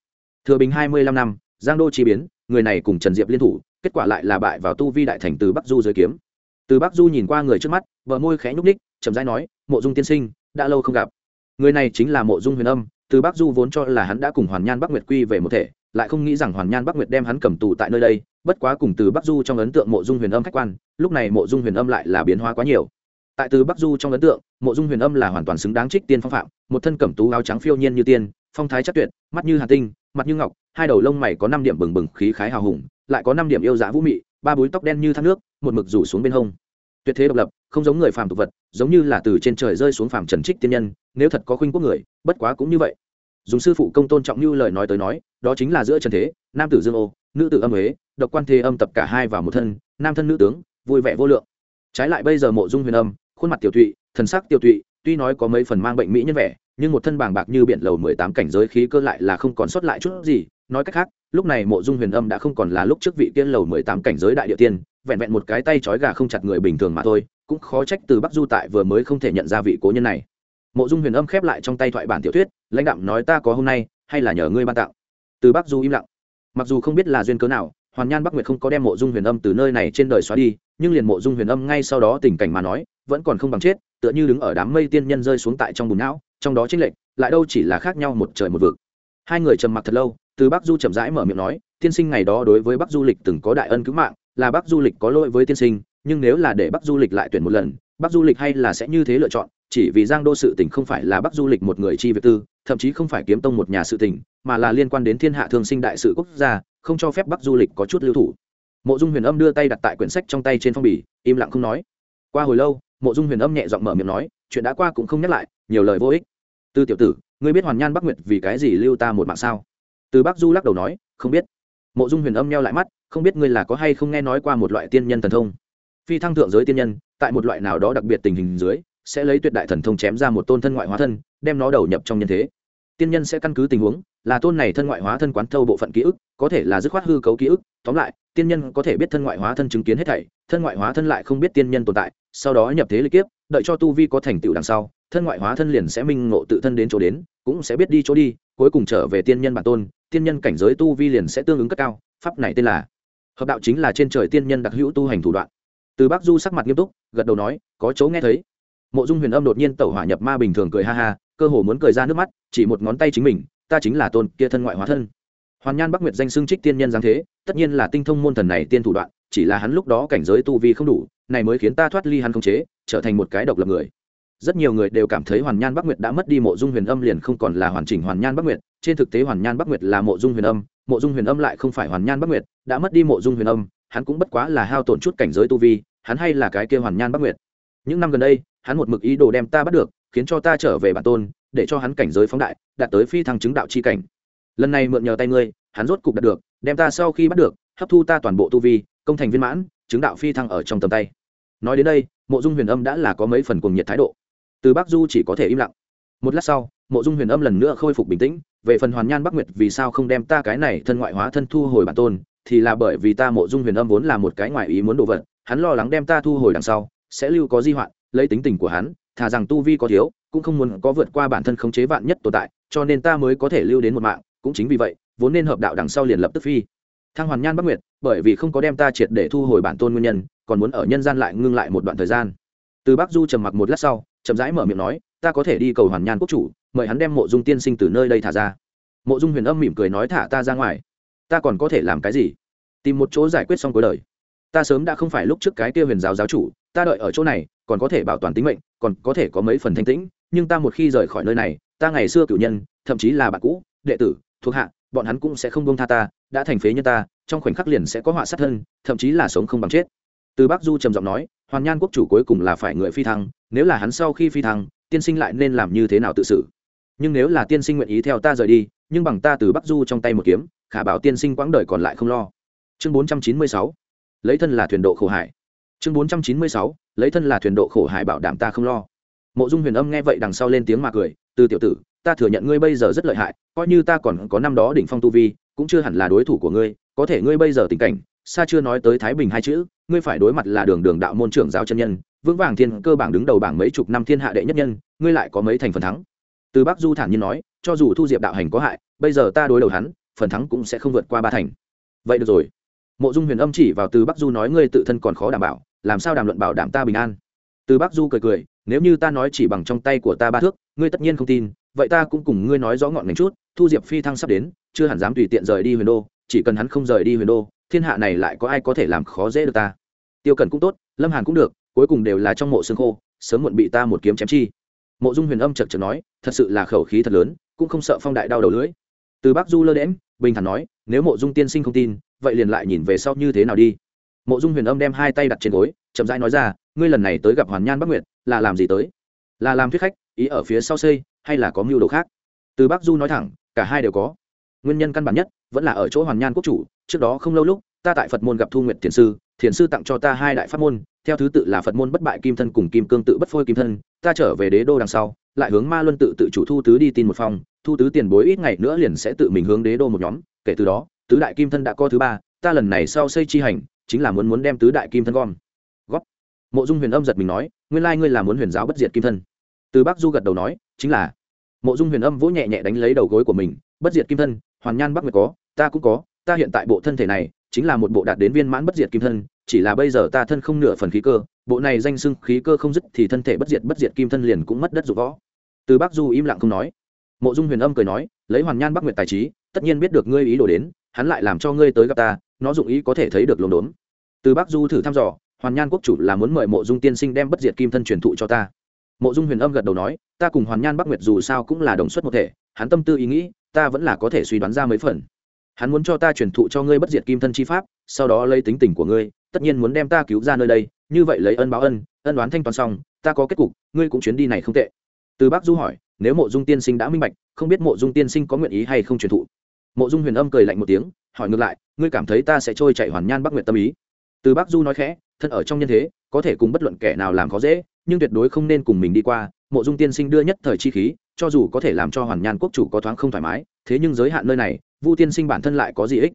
Thừa bình hai mươi lăm năm, giang đô chi biến, người này cùng trần diệp liên thủ, kết quả lại là bại vào tu vi đại thành từ bắc du dưới kiếm. Từ bắc du nhìn qua người trước mắt vợ môi khẽ nhúc ních chậm rãi nói, mộ dung tiên sinh, đã lâu không gặp. Người này chính là mộ dung huyền âm từ bắc du vốn cho là hắn đã cùng hoàn nhan bắc nguyệt quy về một thể, lại không nghĩ rằng hoàn nhan bắc nguyệt đem hắn cầm tù tại nơi đây, bất quá cùng từ bắc du trong ấn tượng mộ dung huyền âm khách quan, lúc này mộ dung huyền âm lại là biến hóa quá nhiều. Tại từ bắc du trong ấn tượng, mộ dung huyền âm là hoàn toàn xứng đáng trích tiên phong phạm, một thân cẩm tú áo trắng phiêu nhiên như tiên, phong thái chắc tuyệt, mắt như hà tinh, mặt như ngọc, hai đầu lông mày có năm điểm bừng bừng, khí khái hào hùng, lại có năm điểm yêu giá vũ mị, ba búi tóc đen như thác nước, một mực rủ xuống bên hông tuyệt thế độc lập, không giống người phàm tục vật, giống như là từ trên trời rơi xuống phàm trần trích tiên nhân, nếu thật có khuynh quốc người, bất quá cũng như vậy. Dùng sư phụ công tôn trọng như lời nói tới nói, đó chính là giữa trần thế, nam tử dương ô, nữ tử âm huế, độc quan thế âm tập cả hai vào một thân, nam thân nữ tướng, vui vẻ vô lượng. Trái lại bây giờ mộ dung huyền âm, khuôn mặt tiểu thụy thần sắc tiểu thụy tuy nói có mấy phần mang bệnh mỹ nhân vẻ, nhưng một thân bàng bạc như biển lầu mười tám cảnh giới khí cơ lại là không còn sót lại chút gì. Nói cách khác, lúc này mộ dung huyền âm đã không còn là lúc trước vị tiên lầu mười tám cảnh giới đại địa tiên vẹn vẹn một cái tay trói gà không chặt người bình thường mà thôi, cũng khó trách từ bắc du tại vừa mới không thể nhận ra vị cố nhân này. Mộ dung huyền âm khép lại trong tay thoại bản tiểu thuyết, lãnh đạm nói ta có hôm nay, hay là nhờ ngươi ban tặng. Từ bắc du im lặng. Mặc dù không biết là duyên cớ nào, hoàn nhan bắc nguyệt không có đem mộ dung huyền âm từ nơi này trên đời xóa đi, nhưng liền mộ dung huyền âm ngay sau đó tình cảnh mà nói, vẫn còn không bằng chết, tựa như đứng ở đám mây tiên nhân rơi xuống tại trong bùn não, trong đó chính lệnh lại đâu chỉ là khác nhau một trời một vực. Hai người trầm mặc thật lâu, từ bắc du chậm rãi mở miệng nói, tiên sinh ngày đó đối với bắc du lịch từng có đại ân cứu mạng là bắc du lịch có lỗi với tiên sinh, nhưng nếu là để bắc du lịch lại tuyển một lần, bắc du lịch hay là sẽ như thế lựa chọn, chỉ vì giang đô sự tỉnh không phải là bắc du lịch một người chi việc tư, thậm chí không phải kiếm tông một nhà sự tỉnh mà là liên quan đến thiên hạ thương sinh đại sự quốc gia, không cho phép bắc du lịch có chút lưu thủ. Mộ dung huyền âm đưa tay đặt tại quyển sách trong tay trên phong bì, im lặng không nói. Qua hồi lâu, mộ dung huyền âm nhẹ giọng mở miệng nói, chuyện đã qua cũng không nhắc lại, nhiều lời vô ích. Tư tiểu tử, ngươi biết hoàn nhan bắc nguyệt vì cái gì lưu ta một mạng sao? Từ bắc du lắc đầu nói, không biết. Mộ dung huyền âm nheo lại mắt không biết ngươi là có hay không nghe nói qua một loại tiên nhân thần thông. Phi thăng thượng giới tiên nhân, tại một loại nào đó đặc biệt tình hình dưới, sẽ lấy tuyệt đại thần thông chém ra một tôn thân ngoại hóa thân, đem nó đầu nhập trong nhân thế. Tiên nhân sẽ căn cứ tình huống, là tôn này thân ngoại hóa thân quán thâu bộ phận ký ức, có thể là dứt khoát hư cấu ký ức, tóm lại, tiên nhân có thể biết thân ngoại hóa thân chứng kiến hết thảy, thân ngoại hóa thân lại không biết tiên nhân tồn tại, sau đó nhập thế lịch kiếp, đợi cho tu vi có thành tựu đằng sau, thân ngoại hóa thân liền sẽ minh ngộ tự thân đến chỗ đến, cũng sẽ biết đi chỗ đi, cuối cùng trở về tiên nhân bản tôn, tiên nhân cảnh giới tu vi liền sẽ tương ứng cất cao, pháp này tên là hợp đạo chính là trên trời tiên nhân đặc hữu tu hành thủ đoạn. Từ bắc du sắc mặt nghiêm túc, gật đầu nói, có chỗ nghe thấy. Mộ dung huyền âm đột nhiên tẩu hỏa nhập ma bình thường cười ha ha, cơ hồ muốn cười ra nước mắt, chỉ một ngón tay chính mình, ta chính là tôn kia thân ngoại hóa thân. Hoàn nhan bắc nguyệt danh xưng trích tiên nhân giáng thế, tất nhiên là tinh thông môn thần này tiên thủ đoạn, chỉ là hắn lúc đó cảnh giới tu vi không đủ, này mới khiến ta thoát ly hắn không chế, trở thành một cái độc lập người. Rất nhiều người đều cảm thấy hoàn nhan bắc nguyệt đã mất đi mộ dung huyền âm liền không còn là hoàn chỉnh hoàn nhan bắc nguyệt, trên thực tế hoàn nhan bắc nguyệt là mộ dung huyền âm mộ dung huyền âm lại không phải hoàn nhan bắc nguyệt, đã mất đi mộ dung huyền âm, hắn cũng bất quá là hao tổn chút cảnh giới tu vi, hắn hay là cái kia hoàn nhan bắc nguyệt. Những năm gần đây, hắn một mực ý đồ đem ta bắt được, khiến cho ta trở về bản tôn, để cho hắn cảnh giới phóng đại, đạt tới phi thăng chứng đạo chi cảnh. Lần này mượn nhờ tay ngươi, hắn rốt cục đạt được, đem ta sau khi bắt được, hấp thu ta toàn bộ tu vi, công thành viên mãn, chứng đạo phi thăng ở trong tầm tay. Nói đến đây, mộ dung huyền âm đã là có mấy phần cuồng nhiệt thái độ. Từ bắc du chỉ có thể im lặng. Một lát sau, mộ dung huyền âm lần nữa khôi phục bình tĩnh về phần hoàn nhan bắc nguyệt vì sao không đem ta cái này thân ngoại hóa thân thu hồi bản tôn, thì là bởi vì ta mộ dung huyền âm vốn là một cái ngoại ý muốn đồ vật, hắn lo lắng đem ta thu hồi đằng sau, sẽ lưu có di hoạn, lấy tính tình của hắn, thà rằng tu vi có thiếu, cũng không muốn có vượt qua bản thân khống chế vạn nhất tồn tại, cho nên ta mới có thể lưu đến một mạng, cũng chính vì vậy, vốn nên hợp đạo đằng sau liền lập tức phi. Thăng hoàn nhan bắc nguyệt, bởi vì không có đem ta triệt để thu hồi bản tôn nguyên nhân, còn muốn ở nhân gian lại ngưng lại một đoạn thời gian. Từ bắc du trầm mặc một lát sau, chậm rãi mở miệng nói, ta có thể đi cầu hoàn nhan quốc chủ mời hắn đem mộ dung tiên sinh từ nơi đây thả ra. Mộ dung huyền âm mỉm cười nói thả ta ra ngoài. Ta còn có thể làm cái gì? Tìm một chỗ giải quyết xong cuối đời. Ta sớm đã không phải lúc trước cái kia huyền giáo giáo chủ, ta đợi ở chỗ này, còn có thể bảo toàn tính mệnh, còn có thể có mấy phần thanh tĩnh, nhưng ta một khi rời khỏi nơi này, ta ngày xưa cử nhân, thậm chí là bạn cũ, đệ tử, thuộc hạ, bọn hắn cũng sẽ không bông tha ta, đã thành phế nhân ta, trong khoảnh khắc liền sẽ có họa sát thân, thậm chí là sống không bằng chết. Từ bắc du trầm giọng nói, hoàn nhan quốc chủ cuối cùng là phải người phi thăng, nếu là hắn sau khi phi thăng, tiên sinh lại nên làm như thế nào tự xử? Nhưng nếu là tiên sinh nguyện ý theo ta rời đi, nhưng bằng ta từ bắc du trong tay một kiếm, khả bảo tiên sinh quãng đời còn lại không lo. Chương bốn trăm chín mươi sáu, lấy thân là thuyền độ khổ hải. Chương bốn trăm chín mươi sáu, lấy thân là thuyền độ khổ hải bảo đảm ta không lo. Mộ dung huyền âm nghe vậy đằng sau lên tiếng mà cười, từ tiểu tử, ta thừa nhận ngươi bây giờ rất lợi hại, coi như ta còn có năm đó đỉnh phong tu vi, cũng chưa hẳn là đối thủ của ngươi, có thể ngươi bây giờ tình cảnh, xa chưa nói tới thái bình hai chữ, ngươi phải đối mặt là đường đường đạo môn trưởng giáo chân nhân, vững vàng thiên cơ bảng đứng đầu bảng mấy chục năm thiên hạ đệ nhất nhân, ngươi lại có mấy thành phần thắng từ bắc du thản nhiên nói, cho dù thu diệp đạo hành có hại, bây giờ ta đối đầu hắn, phần thắng cũng sẽ không vượt qua ba thành. Vậy được rồi. Mộ dung huyền âm chỉ vào từ bắc du nói ngươi tự thân còn khó đảm bảo, làm sao đàm luận bảo đảm ta bình an? Từ bắc du cười cười, nếu như ta nói chỉ bằng trong tay của ta ba thước, ngươi tất nhiên không tin, vậy ta cũng cùng ngươi nói rõ ngọn ngành chút, thu diệp phi thăng sắp đến, chưa hẳn dám tùy tiện rời đi huyền đô, chỉ cần hắn không rời đi huyền đô, thiên hạ này lại có ai có thể làm khó dễ được ta? Tiêu cần cũng tốt, lâm hàn cũng được, cuối cùng đều là trong mộ xương khô, sớm muộn bị ta một kiếm chém chi mộ dung huyền âm chật chật nói, thật sự là khẩu khí thật lớn, cũng không sợ phong đại đau đầu lưỡi. Từ bắc du lơ đễm bình thản nói, nếu mộ dung tiên sinh không tin, vậy liền lại nhìn về sau như thế nào đi. Mộ dung huyền âm đem hai tay đặt trên gối, chậm rãi nói ra, ngươi lần này tới gặp hoàn nhan bắc nguyệt, là làm gì tới? Là làm thuyết khách, ý ở phía sau xây, hay là có mưu đồ khác? Từ bắc du nói thẳng, cả hai đều có. Nguyên nhân căn bản nhất vẫn là ở chỗ hoàn nhan quốc chủ, trước đó không lâu lúc ta tại phật môn gặp thu nguyện thiền sư thiền sư tặng cho ta hai đại pháp môn, theo thứ tự là phật môn bất bại kim thân cùng kim cương tự bất phôi kim thân, ta trở về đế đô đằng sau, lại hướng ma luân tự tự chủ thu tứ đi tin một phòng, thu tứ tiền bối ít ngày nữa liền sẽ tự mình hướng đế đô một nhóm, kể từ đó, tứ đại kim thân đã có thứ ba, ta lần này sau xây chi hành, chính là muốn muốn đem tứ đại kim thân gom. Góp. Mộ dung huyền âm giật mình nói, nguyên lai ngươi là muốn huyền giáo bất diệt kim thân. Từ bắc du gật đầu nói, chính là. Mộ dung huyền âm vỗ nhẹ nhẹ đánh lấy đầu gối của mình, bất diệt kim thân, hoàn nhan bắc nguyệt có, ta cũng có, ta hiện tại bộ thân thể này chính là một bộ đạt đến viên mãn bất diệt kim thân, chỉ là bây giờ ta thân không nửa phần khí cơ, bộ này danh xưng khí cơ không dứt thì thân thể bất diệt bất diệt kim thân liền cũng mất đất dục võ. Từ bắc du im lặng không nói. Mộ dung huyền âm cười nói, lấy hoàn nhan bắc nguyệt tài trí, tất nhiên biết được ngươi ý đồ đến, hắn lại làm cho ngươi tới gặp ta, nó dụng ý có thể thấy được lồn đốn. Từ bắc du thử thăm dò, hoàn nhan quốc chủ là muốn mời mộ dung tiên sinh đem bất diệt kim thân truyền thụ cho ta. Mộ dung huyền âm gật đầu nói, ta cùng hoàn nhan bắc nguyệt dù sao cũng là đồng xuất một thể, hắn tâm tư ý nghĩ, ta vẫn là có thể suy đoán ra mấy phần hắn muốn cho ta truyền thụ cho ngươi bất diệt kim thân chi pháp, sau đó lấy tính tình của ngươi, tất nhiên muốn đem ta cứu ra nơi đây, như vậy lấy ân báo ân ân đoán thanh toán xong, ta có kết cục, ngươi cũng chuyến đi này không tệ. Từ bác du hỏi, nếu mộ dung tiên sinh đã minh bạch, không biết mộ dung tiên sinh có nguyện ý hay không truyền thụ? Mộ dung huyền âm cười lạnh một tiếng, hỏi ngược lại, ngươi cảm thấy ta sẽ trôi chạy hoàn nhan bắc nguyện tâm ý? Từ bác du nói khẽ, thân ở trong nhân thế, có thể cùng bất luận kẻ nào làm khó dễ, nhưng tuyệt đối không nên cùng mình đi qua. Mộ dung tiên sinh đưa nhất thời chi khí, cho dù có thể làm cho hoàn nhan quốc chủ có thoáng không thoải mái, thế nhưng giới hạn nơi này vu tiên sinh bản thân lại có gì ích?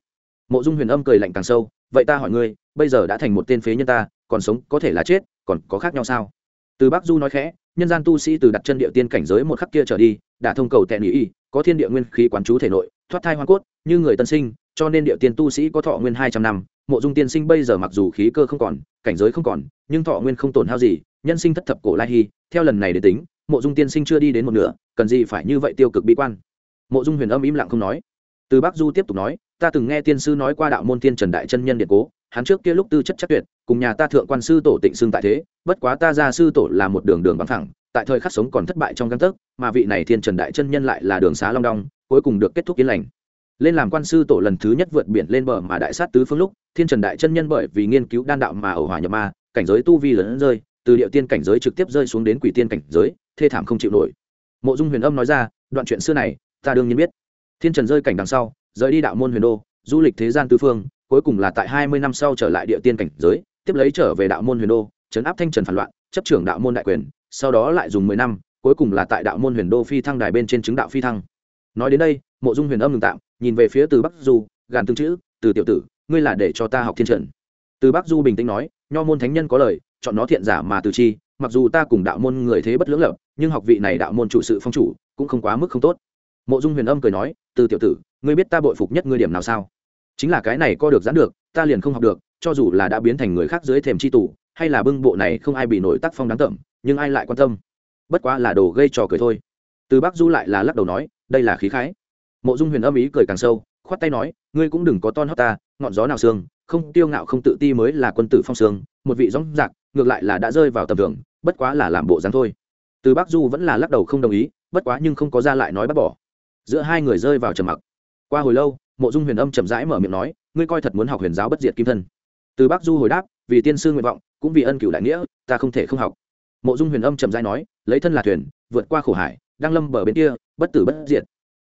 Mộ dung huyền âm cười lạnh càng sâu, vậy ta hỏi ngươi, bây giờ đã thành một tên phế nhân ta, còn sống có thể là chết, còn có khác nhau sao? Từ bắc du nói khẽ, nhân gian tu sĩ từ đặt chân địa tiên cảnh giới một khắc kia trở đi, đã thông cầu tệ ý y có thiên địa nguyên khí quán chú thể nội, thoát thai hoa cốt, như người tân sinh, cho nên địa tiên tu sĩ có thọ nguyên hai trăm năm. Mộ dung tiên sinh bây giờ mặc dù khí cơ không còn, cảnh giới không còn, nhưng thọ nguyên không tổn hao gì, nhân sinh thất thập cổ lai hy, theo lần này để tính, mộ dung tiên sinh chưa đi đến một nửa, cần gì phải như vậy tiêu cực bi quan? Mộ dung huyền âm im lặng không nói từ bắc du tiếp tục nói, ta từng nghe tiên sư nói qua đạo môn tiên trần đại chân nhân điện cố, hắn trước kia lúc tư chất chắc tuyệt, cùng nhà ta thượng quan sư tổ tịnh xưng tại thế, bất quá ta ra sư tổ là một đường đường bằng thẳng tại thời khắc sống còn thất bại trong căn tấc, mà vị này thiên trần đại chân nhân lại là đường xá long đong, cuối cùng được kết thúc yên lành. Lên làm quan sư tổ lần thứ nhất vượt biển lên bờ mà đại sát tứ phương lúc, thiên trần đại chân nhân bởi vì nghiên cứu đan đạo mà ở hỏa nhập ma, cảnh giới tu vi lớn rơi, từ điệu tiên cảnh giới trực tiếp rơi xuống đến quỷ tiên cảnh giới, thê thảm không chịu nổi. Mộ dung huyền âm nói ra, đoạn chuyện xưa này, ta đương nhiên biết thiên trần rơi cảnh đằng sau, rời đi đạo môn huyền đô, du lịch thế gian tư phương, cuối cùng là tại hai mươi năm sau trở lại địa tiên cảnh giới, tiếp lấy trở về đạo môn huyền đô, chấn áp thanh trần phản loạn, chấp trưởng đạo môn đại quyền, sau đó lại dùng mười năm, cuối cùng là tại đạo môn huyền đô phi thăng đài bên trên chứng đạo phi thăng. Nói đến đây, mộ dung huyền âm ngừng tạm, nhìn về phía từ bắc du, gàn tương chữ, từ tiểu tử, ngươi là để cho ta học thiên trần. Từ bắc du bình tĩnh nói, nho môn thánh nhân có lời, chọn nó thiện giả mà từ chi, mặc dù ta cùng đạo môn người thế bất lưỡng lập, nhưng học vị này đạo môn chủ sự phong chủ, cũng không quá mức không tốt. Mộ dung huyền âm cười nói từ tiểu tử, ngươi biết ta bội phục nhất ngươi điểm nào sao? Chính là cái này co được giãn được, ta liền không học được, cho dù là đã biến thành người khác dưới thềm c h i tủ, hay là bưng bộ này không ai bị nổi tác phong đáng tởm nhưng ai lại quan tâm? Bất quá là đồ gây trò cười thôi. Từ bác du lại là lắc đầu nói, đây là khí khái. Mộ dung huyền âm ý cười càng sâu, khoát tay nói, ngươi cũng đừng có ton hót ta, ngọn gió nào xương không tiêu ngạo không tự ti mới là quân tử phong sương, một vị gióng giặc ngược lại là đã rơi vào tầm thường, bất quá là làm bộ dáng thôi. Từ bác du vẫn là lắc đầu không đồng ý, bất quá nhưng không có ra lại nói bác bỏ giữa hai người rơi vào trầm mặc. Qua hồi lâu, mộ dung huyền âm chậm rãi mở miệng nói, ngươi coi thật muốn học huyền giáo bất diệt kim thân. Từ bác du hồi đáp, vì tiên sư nguyện vọng, cũng vì ân cửu đại nghĩa, ta không thể không học. Mộ dung huyền âm chậm rãi nói, lấy thân là thuyền, vượt qua khổ hải, đang lâm bờ bên kia, bất tử bất diệt.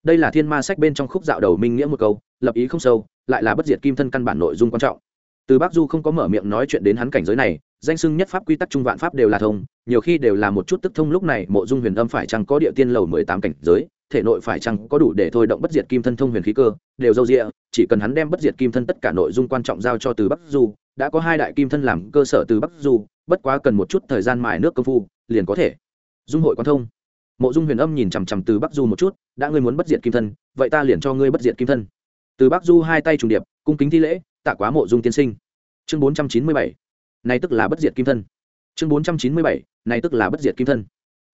Đây là thiên ma sách bên trong khúc dạo đầu minh nghĩa một câu, lập ý không sâu, lại là bất diệt kim thân căn bản nội dung quan trọng. Từ bác du không có mở miệng nói chuyện đến hắn cảnh giới này, danh sưng nhất pháp quy tắc trung vạn pháp đều là thông, nhiều khi đều là một chút tức thông lúc này mộ dung huyền âm phải chăng có địa tiên lầu mười tám cảnh giới thể nội phải chăng có đủ để thôi động bất diệt kim thân thông huyền khí cơ, đều dâu dịa, chỉ cần hắn đem bất diệt kim thân tất cả nội dung quan trọng giao cho từ bắc du, đã có hai đại kim thân làm cơ sở từ bắc du, bất quá cần một chút thời gian mài nước công phu, liền có thể. Dung hội quan thông. Mộ dung huyền âm nhìn chằm chằm từ bắc du một chút, đã ngươi muốn bất diệt kim thân, vậy ta liền cho ngươi bất diệt kim thân. Từ bắc du hai tay trùng điệp, cung kính thi lễ, tạ quá mộ dung tiên sinh. Chương bốn trăm chín mươi bảy. Này tức là bất diệt kim thân. Chương bốn trăm chín mươi bảy. Này tức là bất diệt kim thân.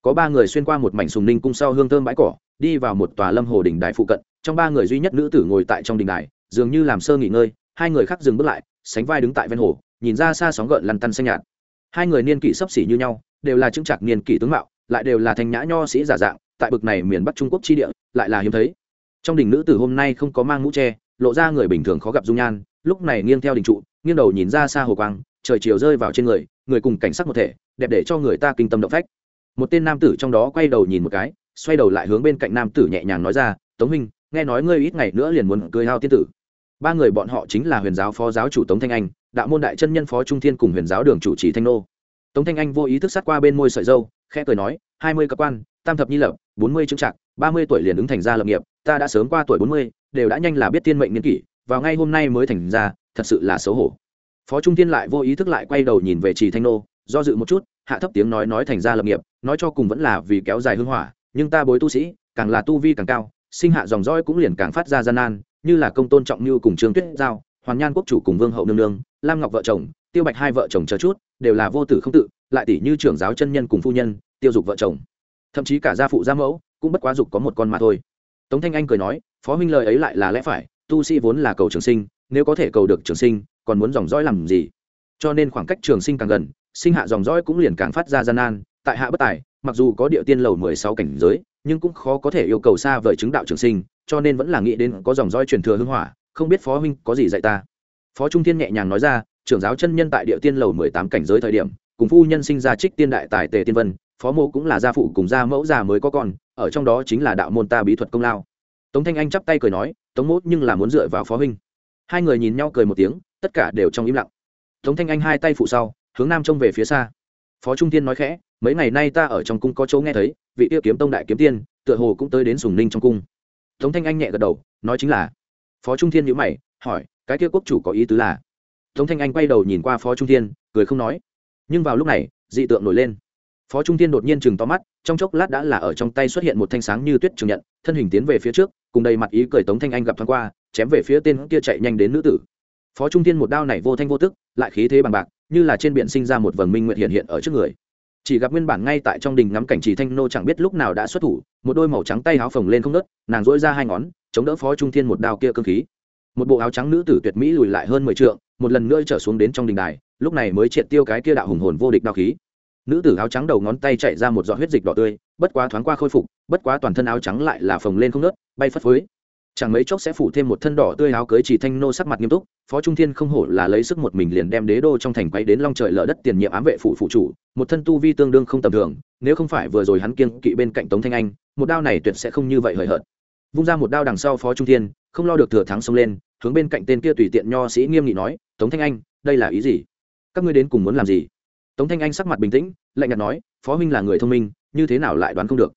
Có ba người xuyên qua một mảnh sùng ninh cung sau hương thơm bãi cỏ đi vào một tòa lâm hồ đình đài phụ cận, trong ba người duy nhất nữ tử ngồi tại trong đình đài, dường như làm sơ nghỉ ngơi, hai người khác dừng bước lại, sánh vai đứng tại ven hồ, nhìn ra xa sóng gợn lăn tăn xanh nhạt. Hai người niên kỷ sấp xỉ như nhau, đều là chứng trạc niên kỷ tướng mạo, lại đều là thanh nhã nho sĩ giả dạng, tại bực này miền bắc trung quốc chi địa, lại là hiếm thấy. Trong đình nữ tử hôm nay không có mang mũ tre lộ ra người bình thường khó gặp dung nhan, lúc này nghiêng theo đình trụ, nghiêng đầu nhìn ra xa hồ quang, trời chiều rơi vào trên người người cùng cảnh sắc một thể, đẹp để cho người ta kinh tâm động phách. Một tên nam tử trong đó quay đầu nhìn một cái xoay đầu lại hướng bên cạnh nam tử nhẹ nhàng nói ra tống Minh, nghe nói ngươi ít ngày nữa liền muốn cười hao tiên tử. Ba người bọn họ chính là huyền giáo phó giáo chủ tống thanh anh đạo môn đại chân nhân phó trung thiên cùng huyền giáo đường chủ trì thanh nô. Tống thanh anh vô ý thức sát qua bên môi sợi dâu khẽ cười nói hai mươi cơ quan tam thập nhi lập bốn mươi trưng trạc ba mươi tuổi liền ứng thành gia lập nghiệp ta đã sớm qua tuổi bốn mươi đều đã nhanh là biết tiên mệnh niên kỷ vào ngay hôm nay mới thành ra thật sự là xấu hổ. Phó trung tiên lại vô ý thức lại quay đầu nhìn về trì thanh nô do dự một chút hạ thấp tiếng nói nói thành ra lập nghiệp nói cho cùng vẫn là vì kéo dài hưng hỏa nhưng ta bối tu sĩ, càng là tu vi càng cao, sinh hạ dòng dõi cũng liền càng phát ra gian nan, như là công tôn trọng như cùng trương tuyết giao, hoàn nhan quốc chủ cùng vương hậu nương nương, lam ngọc vợ chồng, tiêu bạch hai vợ chồng chờ chút, đều là vô tử không tự, lại tỷ như trưởng giáo chân nhân cùng phu nhân, tiêu dục vợ chồng. Thậm chí cả gia phụ gia mẫu, cũng bất quá dục có một con mà thôi. Tống thanh anh cười nói, phó huynh lời ấy lại là lẽ phải, tu sĩ vốn là cầu trường sinh, nếu có thể cầu được trường sinh, còn muốn dòng dõi làm gì? Cho nên khoảng cách trường sinh càng gần, sinh hạ dòng dõi cũng liền càng phát ra gian nan tại hạ bất tài, mặc dù có địa tiên lầu mười sáu cảnh giới, nhưng cũng khó có thể yêu cầu xa vời chứng đạo trường sinh, cho nên vẫn là nghĩ đến có dòng dõi truyền thừa hưng hỏa, không biết phó huynh có gì dạy ta. Phó trung thiên nhẹ nhàng nói ra, trưởng giáo chân nhân tại địa tiên lầu mười tám cảnh giới thời điểm, cùng phu nhân sinh ra trích tiên đại tài tề tiên vân, phó mô cũng là gia phụ cùng gia mẫu già mới có con, ở trong đó chính là đạo môn ta bí thuật công lao. Tống thanh anh chắp tay cười nói, tống mốt nhưng là muốn dựa vào phó huynh. Hai người nhìn nhau cười một tiếng, tất cả đều trong im lặng. Tống thanh anh hai tay phụ sau, hướng nam trông về phía xa. Phó trung tiên nói khẽ mấy ngày nay ta ở trong cung có chỗ nghe thấy, vị tiêu kiếm tông đại kiếm tiên, tựa hồ cũng tới đến sùng ninh trong cung. Tống thanh anh nhẹ gật đầu, nói chính là. Phó trung thiên nhữ mày, hỏi, cái kia quốc chủ có ý tứ là? Tống thanh anh quay đầu nhìn qua phó trung thiên, cười không nói. Nhưng vào lúc này, dị tượng nổi lên. Phó trung thiên đột nhiên chừng to mắt, trong chốc lát đã là ở trong tay xuất hiện một thanh sáng như tuyết trường nhận, thân hình tiến về phía trước, cùng đầy mặt ý cười tống thanh anh gặp thoáng qua, chém về phía tên kia chạy nhanh đến nữ tử. Phó trung thiên một đao này vô thanh vô tức, lại khí thế bằng bạc, như là trên biển sinh ra một vầng minh nguyện hiện hiện ở trước người chỉ gặp nguyên bản ngay tại trong đình ngắm cảnh trì thanh nô chẳng biết lúc nào đã xuất thủ, một đôi màu trắng tay áo phồng lên không nớt nàng dỗi ra hai ngón, chống đỡ phó trung thiên một đao kia cơ khí. Một bộ áo trắng nữ tử tuyệt mỹ lùi lại hơn mười trượng, một lần nữa trở xuống đến trong đình đài, lúc này mới triệt tiêu cái kia đạo hùng hồn vô địch đao khí. Nữ tử áo trắng đầu ngón tay chạy ra một giọt huyết dịch đỏ tươi, bất quá thoáng qua khôi phục, bất quá toàn thân áo trắng lại là phồng lên không nớt bay phất phới chẳng mấy chốc sẽ phủ thêm một thân đỏ tươi áo cưới chỉ thanh nô sắc mặt nghiêm túc, phó trung thiên không hổ là lấy sức một mình liền đem đế đô trong thành quay đến long trời lở đất tiền nhiệm ám vệ phủ phụ chủ, một thân tu vi tương đương không tầm thường, nếu không phải vừa rồi hắn kiêng kỵ bên cạnh tống thanh anh, một đao này tuyệt sẽ không như vậy hời hợt. Vung ra một đao đằng sau phó trung thiên, không lo được thừa thắng xông lên, hướng bên cạnh tên kia tùy tiện nho sĩ nghiêm nghị nói, tống thanh anh, đây là ý gì? Các ngươi đến cùng muốn làm gì? Tống thanh anh sắc mặt bình tĩnh, lạnh nhạt nói, phó huynh là người thông minh, như thế nào lại đoán không được?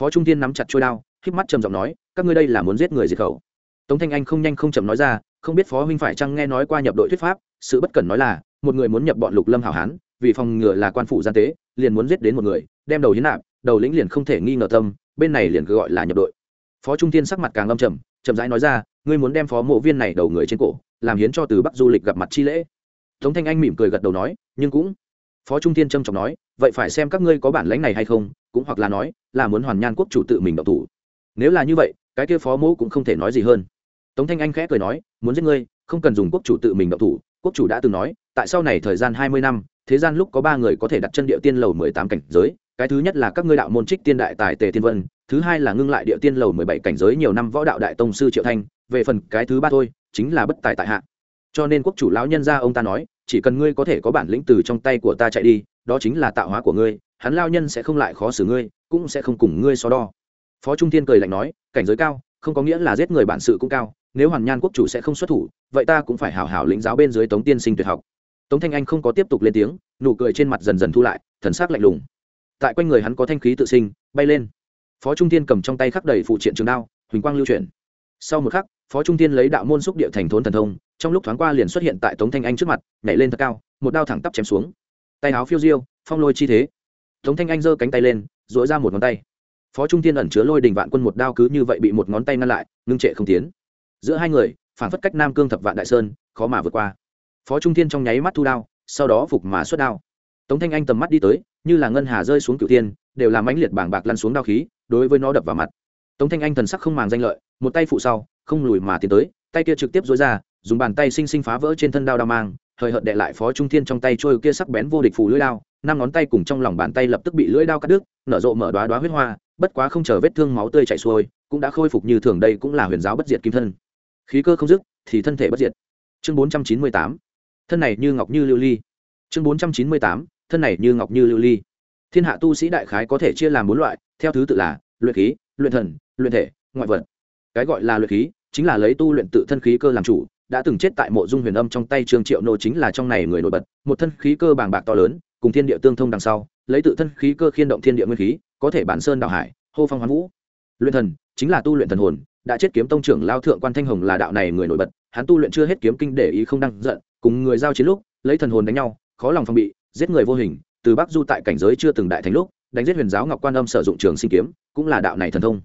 Phó trung thiên nắm chặt trôi đao híp mắt trầm giọng nói, các ngươi đây là muốn giết người diệt khẩu. Tống thanh anh không nhanh không chậm nói ra, không biết phó huynh phải chăng nghe nói qua nhập đội thuyết pháp, sự bất cần nói là, một người muốn nhập bọn lục lâm hảo hán, vì phòng ngừa là quan phủ gian tế, liền muốn giết đến một người, đem đầu hiến nạp, đầu lĩnh liền không thể nghi ngờ tâm, bên này liền cứ gọi là nhập đội. Phó trung tiên sắc mặt càng âm trầm, chậm rãi nói ra, ngươi muốn đem phó mộ viên này đầu người trên cổ, làm hiến cho từ bắc du lịch gặp mặt chi lễ. Tống thanh anh mỉm cười gật đầu nói, nhưng cũng phó trung tiên trâm trọng nói, vậy phải xem các ngươi có bản lãnh này hay không, cũng hoặc là nói, là muốn hoàn nhan quốc chủ tự mình độc thủ nếu là như vậy, cái kia phó mẫu cũng không thể nói gì hơn. Tống thanh anh khẽ cười nói, muốn giết ngươi, không cần dùng quốc chủ tự mình động thủ. Quốc chủ đã từng nói, tại sau này thời gian hai mươi năm, thế gian lúc có ba người có thể đặt chân địa tiên lầu mười tám cảnh giới. Cái thứ nhất là các ngươi đạo môn trích tiên đại tài tề thiên vân, thứ hai là ngưng lại địa tiên lầu mười bảy cảnh giới nhiều năm võ đạo đại tông sư triệu thanh. Về phần cái thứ ba thôi, chính là bất tài tại hạ. Cho nên quốc chủ lão nhân gia ông ta nói, chỉ cần ngươi có thể có bản lĩnh từ trong tay của ta chạy đi, đó chính là tạo hóa của ngươi. Hắn lao nhân sẽ không lại khó xử ngươi, cũng sẽ không cùng ngươi so đo phó trung thiên cười lạnh nói, cảnh giới cao, không có nghĩa là giết người bản sự cũng cao, nếu hoàn nhan quốc chủ sẽ không xuất thủ, vậy ta cũng phải hảo hảo lĩnh giáo bên dưới tống tiên sinh tuyệt học. Tống thanh anh không có tiếp tục lên tiếng, nụ cười trên mặt dần dần thu lại, thần sắc lạnh lùng. Tại quanh người hắn có thanh khí tự sinh, bay lên. Phó trung thiên cầm trong tay khắc đầy phụ triện trường đao, huỳnh quang lưu chuyển. Sau một khắc, phó trung thiên lấy đạo môn xúc địa thành thốn thần thông, trong lúc thoáng qua liền xuất hiện tại tống thanh anh trước mặt, nhảy lên thật cao, một đao thẳng tắp chém xuống. Tay áo phiêu diêu, phong lôi chi thế. Tống thanh anh giơ cánh tay lên dỗi ra một ngón tay phó trung thiên ẩn chứa lôi đình vạn quân một đao cứ như vậy bị một ngón tay ngăn lại, ngưng trệ không tiến. Giữa hai người, phản phất cách nam cương thập vạn đại sơn, khó mà vượt qua. Phó trung thiên trong nháy mắt thu đao, sau đó phục mà xuất đao. Tống thanh anh tầm mắt đi tới, như là ngân hà rơi xuống cửu thiên, đều làm ánh liệt bảng bạc lăn xuống đao khí, đối với nó đập vào mặt. Tống thanh anh thần sắc không màng danh lợi, một tay phụ sau, không lùi mà tiến tới, tay kia trực tiếp dối ra, dùng bàn tay xinh xinh phá vỡ trên thân đao đao mang thời hợt đệ lại phó trung thiên trong tay trôi kia sắc bén vô địch phủ lưỡi đao, năm ngón tay cùng trong lòng bàn tay lập tức bị lưỡi đao cắt đứt, nở rộ mở đoá đoá huyết hoa bất quá không chờ vết thương máu tươi chảy xuôi, cũng đã khôi phục như thường đây cũng là huyền giáo bất diệt kim thân. Khí cơ không dứt, thì thân thể bất diệt. Chương bốn trăm chín mươi tám, thân này như ngọc như lưu ly. Chương bốn trăm chín mươi tám, thân này như ngọc như lưu ly. Thiên hạ tu sĩ đại khái có thể chia làm bốn loại, theo thứ tự là luyện khí, luyện thần, luyện thể, ngoại vật. Cái gọi là luyện khí chính là lấy tu luyện tự thân khí cơ làm chủ, đã từng chết tại mộ dung huyền âm trong tay trương triệu nô chính là trong này người nổi bật. Một thân khí cơ bàng bạc to lớn, cùng thiên địa tương thông đằng sau, lấy tự thân khí cơ khiên động thiên địa nguyên khí có thể bản sơn đạo hải, hô phong hoán vũ. Luyện thần, chính là tu luyện thần hồn, đã chết kiếm tông trưởng lao thượng quan thanh hồng là đạo này người nổi bật, hắn tu luyện chưa hết kiếm kinh để ý không đăng giận, cùng người giao chiến lúc, lấy thần hồn đánh nhau, khó lòng phòng bị, giết người vô hình, từ bắc du tại cảnh giới chưa từng đại thành lúc, đánh giết huyền giáo ngọc quan âm sử dụng trường sinh kiếm, cũng là đạo này thần thông.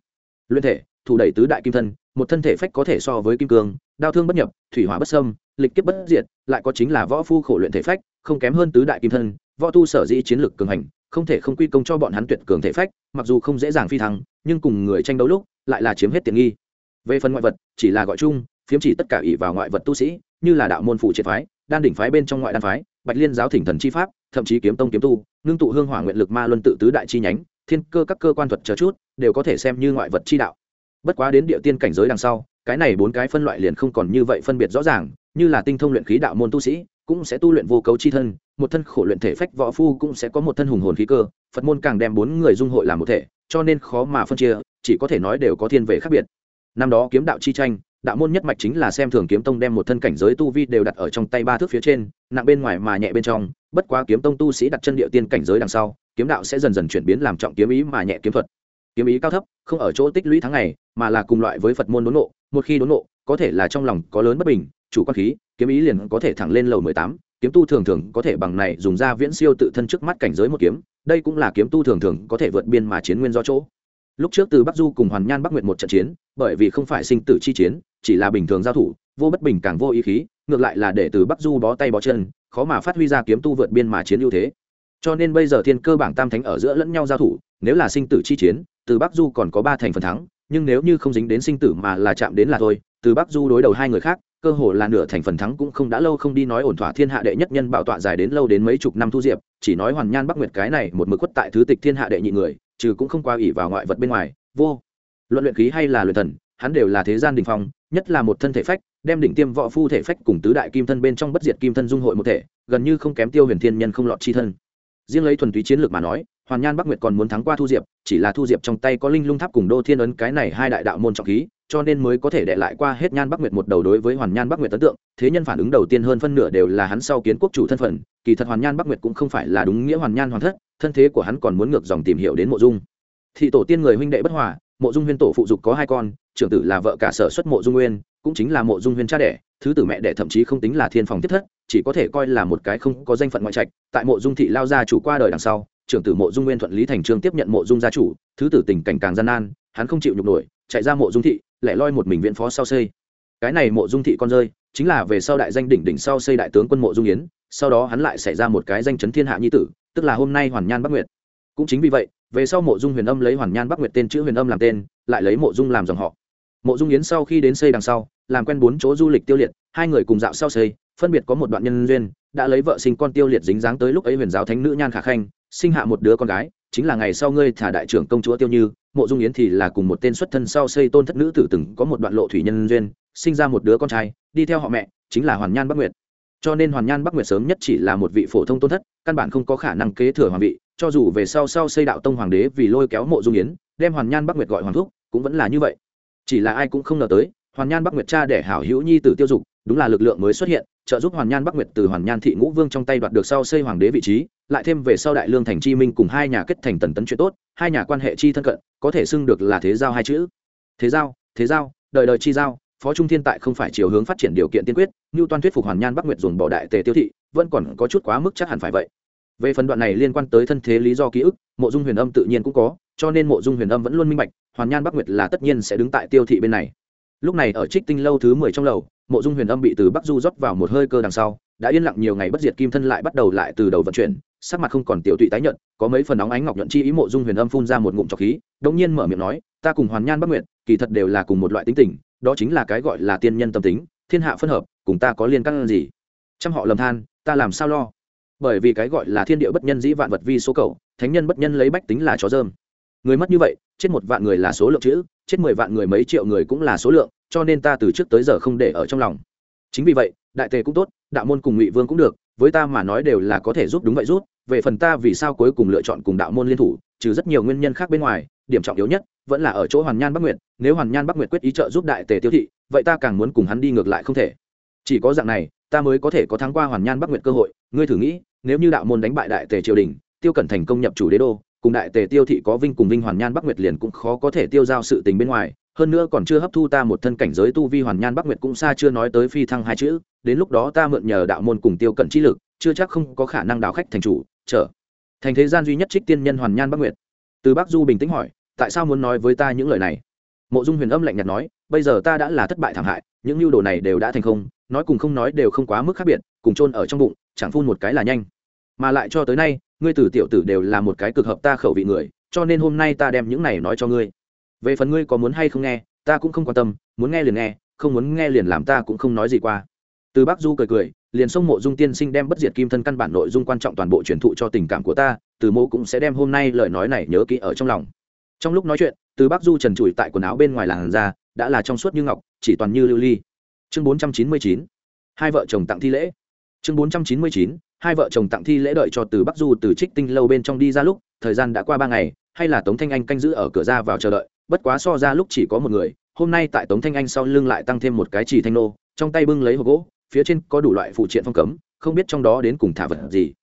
Luyện thể, thủ đẩy tứ đại kim thân, một thân thể phách có thể so với kim cương, đao thương bất nhập, thủy hỏa bất sâm lịch kiếp bất diệt, lại có chính là võ phu khổ luyện thể phách, không kém hơn tứ đại kim thân, võ tu sở dĩ chiến lược cường hành không thể không quy công cho bọn hắn tuyệt cường thể phách, mặc dù không dễ dàng phi thăng, nhưng cùng người tranh đấu lúc lại là chiếm hết tiện nghi. Về phần ngoại vật, chỉ là gọi chung, phiếm chỉ tất cả ỷ vào ngoại vật tu sĩ, như là đạo môn phụ triệt phái, đan đỉnh phái bên trong ngoại đan phái, bạch liên giáo thỉnh thần chi pháp, thậm chí kiếm tông kiếm tu, ngưng tụ hương hỏa nguyện lực ma luân tự tứ đại chi nhánh, thiên cơ các cơ quan thuật chờ chút, đều có thể xem như ngoại vật chi đạo. Bất quá đến địa tiên cảnh giới đằng sau, cái này bốn cái phân loại liền không còn như vậy phân biệt rõ ràng, như là tinh thông luyện khí đạo môn tu sĩ cũng sẽ tu luyện vô cấu chi thân, một thân khổ luyện thể phách võ phu cũng sẽ có một thân hùng hồn khí cơ, phật môn càng đem bốn người dung hội làm một thể, cho nên khó mà phân chia, chỉ có thể nói đều có thiên về khác biệt. Năm đó kiếm đạo chi tranh, đạo môn nhất mạch chính là xem thường kiếm tông đem một thân cảnh giới tu vi đều đặt ở trong tay ba thước phía trên, nặng bên ngoài mà nhẹ bên trong, bất quá kiếm tông tu sĩ đặt chân địa tiên cảnh giới đằng sau, kiếm đạo sẽ dần dần chuyển biến làm trọng kiếm ý mà nhẹ kiếm thuật. Kiếm ý cao thấp, không ở chỗ tích lũy tháng ngày, mà là cùng loại với phật môn đốn nộ một khi đốn nộ có thể là trong lòng có lớn bất bình, chủ quan khí kiếm ý liền có thể thẳng lên lầu mười tám, kiếm tu thường thường có thể bằng này dùng ra viễn siêu tự thân trước mắt cảnh giới một kiếm, đây cũng là kiếm tu thường thường có thể vượt biên mà chiến nguyên do chỗ. Lúc trước từ bắc du cùng hoàn nhan bắc nguyệt một trận chiến, bởi vì không phải sinh tử chi chiến, chỉ là bình thường giao thủ, vô bất bình càng vô ý khí, ngược lại là để từ bắc du bó tay bó chân, khó mà phát huy ra kiếm tu vượt biên mà chiến ưu thế. Cho nên bây giờ thiên cơ bảng tam thánh ở giữa lẫn nhau giao thủ, nếu là sinh tử chi chiến, từ bắc du còn có ba thành phần thắng, nhưng nếu như không dính đến sinh tử mà là chạm đến là thôi, từ bắc du đối đầu hai người khác cơ hồ là nửa thành phần thắng cũng không đã lâu không đi nói ổn thỏa thiên hạ đệ nhất nhân bảo tọa dài đến lâu đến mấy chục năm thu diệp, chỉ nói hoàn nhan bắc nguyệt cái này một mực quất tại thứ tịch thiên hạ đệ nhị người, trừ cũng không qua ủy vào ngoại vật bên ngoài, vô. Luận luyện khí hay là luyện thần, hắn đều là thế gian đình phong, nhất là một thân thể phách, đem đỉnh tiêm võ phu thể phách cùng tứ đại kim thân bên trong bất diệt kim thân dung hội một thể, gần như không kém tiêu huyền thiên nhân không lọt chi thân riêng lấy thuần túy chiến lược mà nói, hoàn nhan bắc nguyệt còn muốn thắng qua thu diệp, chỉ là thu diệp trong tay có linh lung tháp cùng đô thiên ấn cái này hai đại đạo môn trọng khí, cho nên mới có thể đệ lại qua hết nhan bắc nguyệt một đầu đối với hoàn nhan bắc nguyệt ấn tượng. Thế nhân phản ứng đầu tiên hơn phân nửa đều là hắn sau kiến quốc chủ thân phận, kỳ thật hoàn nhan bắc nguyệt cũng không phải là đúng nghĩa hoàn nhan hoàn thất, thân thế của hắn còn muốn ngược dòng tìm hiểu đến mộ dung. Thị tổ tiên người huynh đệ bất hòa, mộ dung huyên tổ phụ dục có hai con, trưởng tử là vợ cả sở xuất mộ dung nguyên, cũng chính là mộ dung huyên cha đẻ thứ tử mẹ đẻ thậm chí không tính là thiên phòng thiết thất, chỉ có thể coi là một cái không có danh phận ngoại trạch, tại mộ dung thị lao gia chủ qua đời đằng sau, trưởng tử mộ dung nguyên thuận lý thành trương tiếp nhận mộ dung gia chủ, thứ tử tình cảnh càng gian nan, hắn không chịu nhục nổi, chạy ra mộ dung thị lại loi một mình viện phó sau xây. Cái này mộ dung thị con rơi, chính là về sau đại danh đỉnh đỉnh sau xây đại tướng quân mộ dung yến, sau đó hắn lại xảy ra một cái danh chấn thiên hạ nhi tử, tức là hôm nay hoàn nhan bắc nguyệt. Cũng chính vì vậy, về sau mộ dung huyền âm lấy hoàn nhan bắc nguyệt tên chữ huyền âm làm tên, lại lấy mộ dung làm dòng họ. Mộ dung yến sau khi đến xây đằng sau làm quen bốn chỗ du lịch tiêu liệt, hai người cùng dạo sau xây, phân biệt có một đoạn nhân duyên, đã lấy vợ sinh con tiêu liệt dính dáng tới lúc ấy huyền giáo thánh nữ nhan khả khanh, sinh hạ một đứa con gái, chính là ngày sau ngươi thả đại trưởng công chúa tiêu như, mộ dung yến thì là cùng một tên xuất thân sau xây tôn thất nữ tử từng có một đoạn lộ thủy nhân duyên, sinh ra một đứa con trai, đi theo họ mẹ, chính là hoàn nhan bắc nguyệt. Cho nên hoàn nhan bắc nguyệt sớm nhất chỉ là một vị phổ thông tôn thất, căn bản không có khả năng kế thừa hoàng vị, cho dù về sau sau xây đạo tông hoàng đế vì lôi kéo mộ dung yến, đem hoàn nhan bắc nguyệt gọi hoàng thúc, cũng vẫn là như vậy. Chỉ là ai cũng không ngờ tới hoàn nhan bắc nguyệt cha để hảo hữu nhi tử tiêu dục, đúng là lực lượng mới xuất hiện, trợ giúp hoàn nhan bắc nguyệt từ hoàn nhan thị ngũ vương trong tay đoạt được sau xây hoàng đế vị trí, lại thêm về sau đại lương thành chi minh cùng hai nhà kết thành tần tấn chuyện tốt, hai nhà quan hệ chi thân cận, có thể xưng được là thế giao hai chữ. Thế giao thế giao, đời đời chi giao, phó trung thiên tại không phải chiều hướng phát triển điều kiện tiên quyết như Toàn thuyết phục hoàn nhan bắc nguyệt dùng bỏ đại tề tiêu thị, vẫn còn có chút quá mức chắc hẳn phải vậy. Về phần đoạn này liên quan tới thân thế lý do ký ức, mộ dung huyền âm tự nhiên cũng có, cho nên mộ dung huyền âm vẫn luôn minh bạch, hoàn nhan bắc nguyệt là tất nhiên sẽ đứng tại tiêu thị bên này lúc này ở trích tinh lâu thứ mười trong lầu, mộ dung huyền âm bị từ bắc du rót vào một hơi cơ đằng sau, đã yên lặng nhiều ngày bất diệt kim thân lại bắt đầu lại từ đầu vận chuyển, sắc mặt không còn tiểu tụy tái nhận có mấy phần óng ánh ngọc nhuận chi ý mộ dung huyền âm phun ra một ngụm trọc khí đông nhiên mở miệng nói, ta cùng hoàn nhan bắc nguyện kỳ thật đều là cùng một loại tính tình, đó chính là cái gọi là tiên nhân tâm tính, thiên hạ phân hợp, cùng ta có liên căn gì? Trăm họ lầm than, ta làm sao lo? Bởi vì cái gọi là thiên địa bất nhân dĩ vạn vật vi số cầu, thánh nhân bất nhân lấy bách tính là chó dơm. Người mất như vậy, chết một vạn người là số lượng chữ chết mười vạn người mấy triệu người cũng là số lượng, cho nên ta từ trước tới giờ không để ở trong lòng. Chính vì vậy, đại tề cũng tốt, đạo môn cùng ngụy vương cũng được, với ta mà nói đều là có thể giúp đúng vậy rút về phần ta vì sao cuối cùng lựa chọn cùng đạo môn liên thủ, trừ rất nhiều nguyên nhân khác bên ngoài, điểm trọng yếu nhất vẫn là ở chỗ hoàn nhan bắc nguyệt, nếu hoàn nhan bắc nguyệt quyết ý trợ giúp đại tề tiêu thị, vậy ta càng muốn cùng hắn đi ngược lại không thể. Chỉ có dạng này, ta mới có thể có thắng qua hoàn nhan bắc nguyệt cơ hội, ngươi thử nghĩ, nếu như đạo môn đánh bại đại tề triều đình, tiêu cẩn thành công nhập chủ đế đô cùng đại tề tiêu thị có vinh cùng vinh hoàn nhan bắc nguyệt liền cũng khó có thể tiêu giao sự tình bên ngoài, hơn nữa còn chưa hấp thu ta một thân cảnh giới tu vi hoàn nhan bắc nguyệt cũng xa chưa nói tới phi thăng hai chữ, đến lúc đó ta mượn nhờ đạo môn cùng tiêu cận trí lực, chưa chắc không có khả năng đào khách thành chủ trở thành thế gian duy nhất trích tiên nhân hoàn nhan bắc nguyệt. Từ bắc du bình tĩnh hỏi, tại sao muốn nói với ta những lời này? Mộ dung huyền âm lạnh nhạt nói, bây giờ ta đã là thất bại thảm hại, những mưu đồ này đều đã thành không, nói cùng không nói đều không quá mức khác biệt, cùng chôn ở trong bụng, chẳng phun một cái là nhanh. Mà lại cho tới nay ngươi từ tiểu tử đều là một cái cực hợp ta khẩu vị người, cho nên hôm nay ta đem những này nói cho ngươi. Về phần ngươi có muốn hay không nghe, ta cũng không quan tâm, muốn nghe liền nghe, không muốn nghe liền làm ta cũng không nói gì qua. Từ bắc du cười cười, liền xông mộ dung tiên sinh đem bất diệt kim thân căn bản nội dung quan trọng toàn bộ truyền thụ cho tình cảm của ta, từ mộ cũng sẽ đem hôm nay lời nói này nhớ kỹ ở trong lòng. Trong lúc nói chuyện, từ bắc du trần trụi tại quần áo bên ngoài làn da, đã là trong suốt như ngọc, chỉ toàn như lưu ly. Chương bốn trăm chín mươi chín, hai vợ chồng tặng thi lễ. Chương bốn trăm chín mươi chín hai vợ chồng tặng thi lễ đợi cho từ bắc du từ trích tinh lâu bên trong đi ra lúc, thời gian đã qua ba ngày, hay là tống thanh anh canh giữ ở cửa ra vào chờ đợi, bất quá so ra lúc chỉ có một người, hôm nay tại tống thanh anh sau lưng lại tăng thêm một cái chỉ thanh nô, trong tay bưng lấy hộp gỗ, phía trên có đủ loại phụ triện phong cấm, không biết trong đó đến cùng thả vật gì.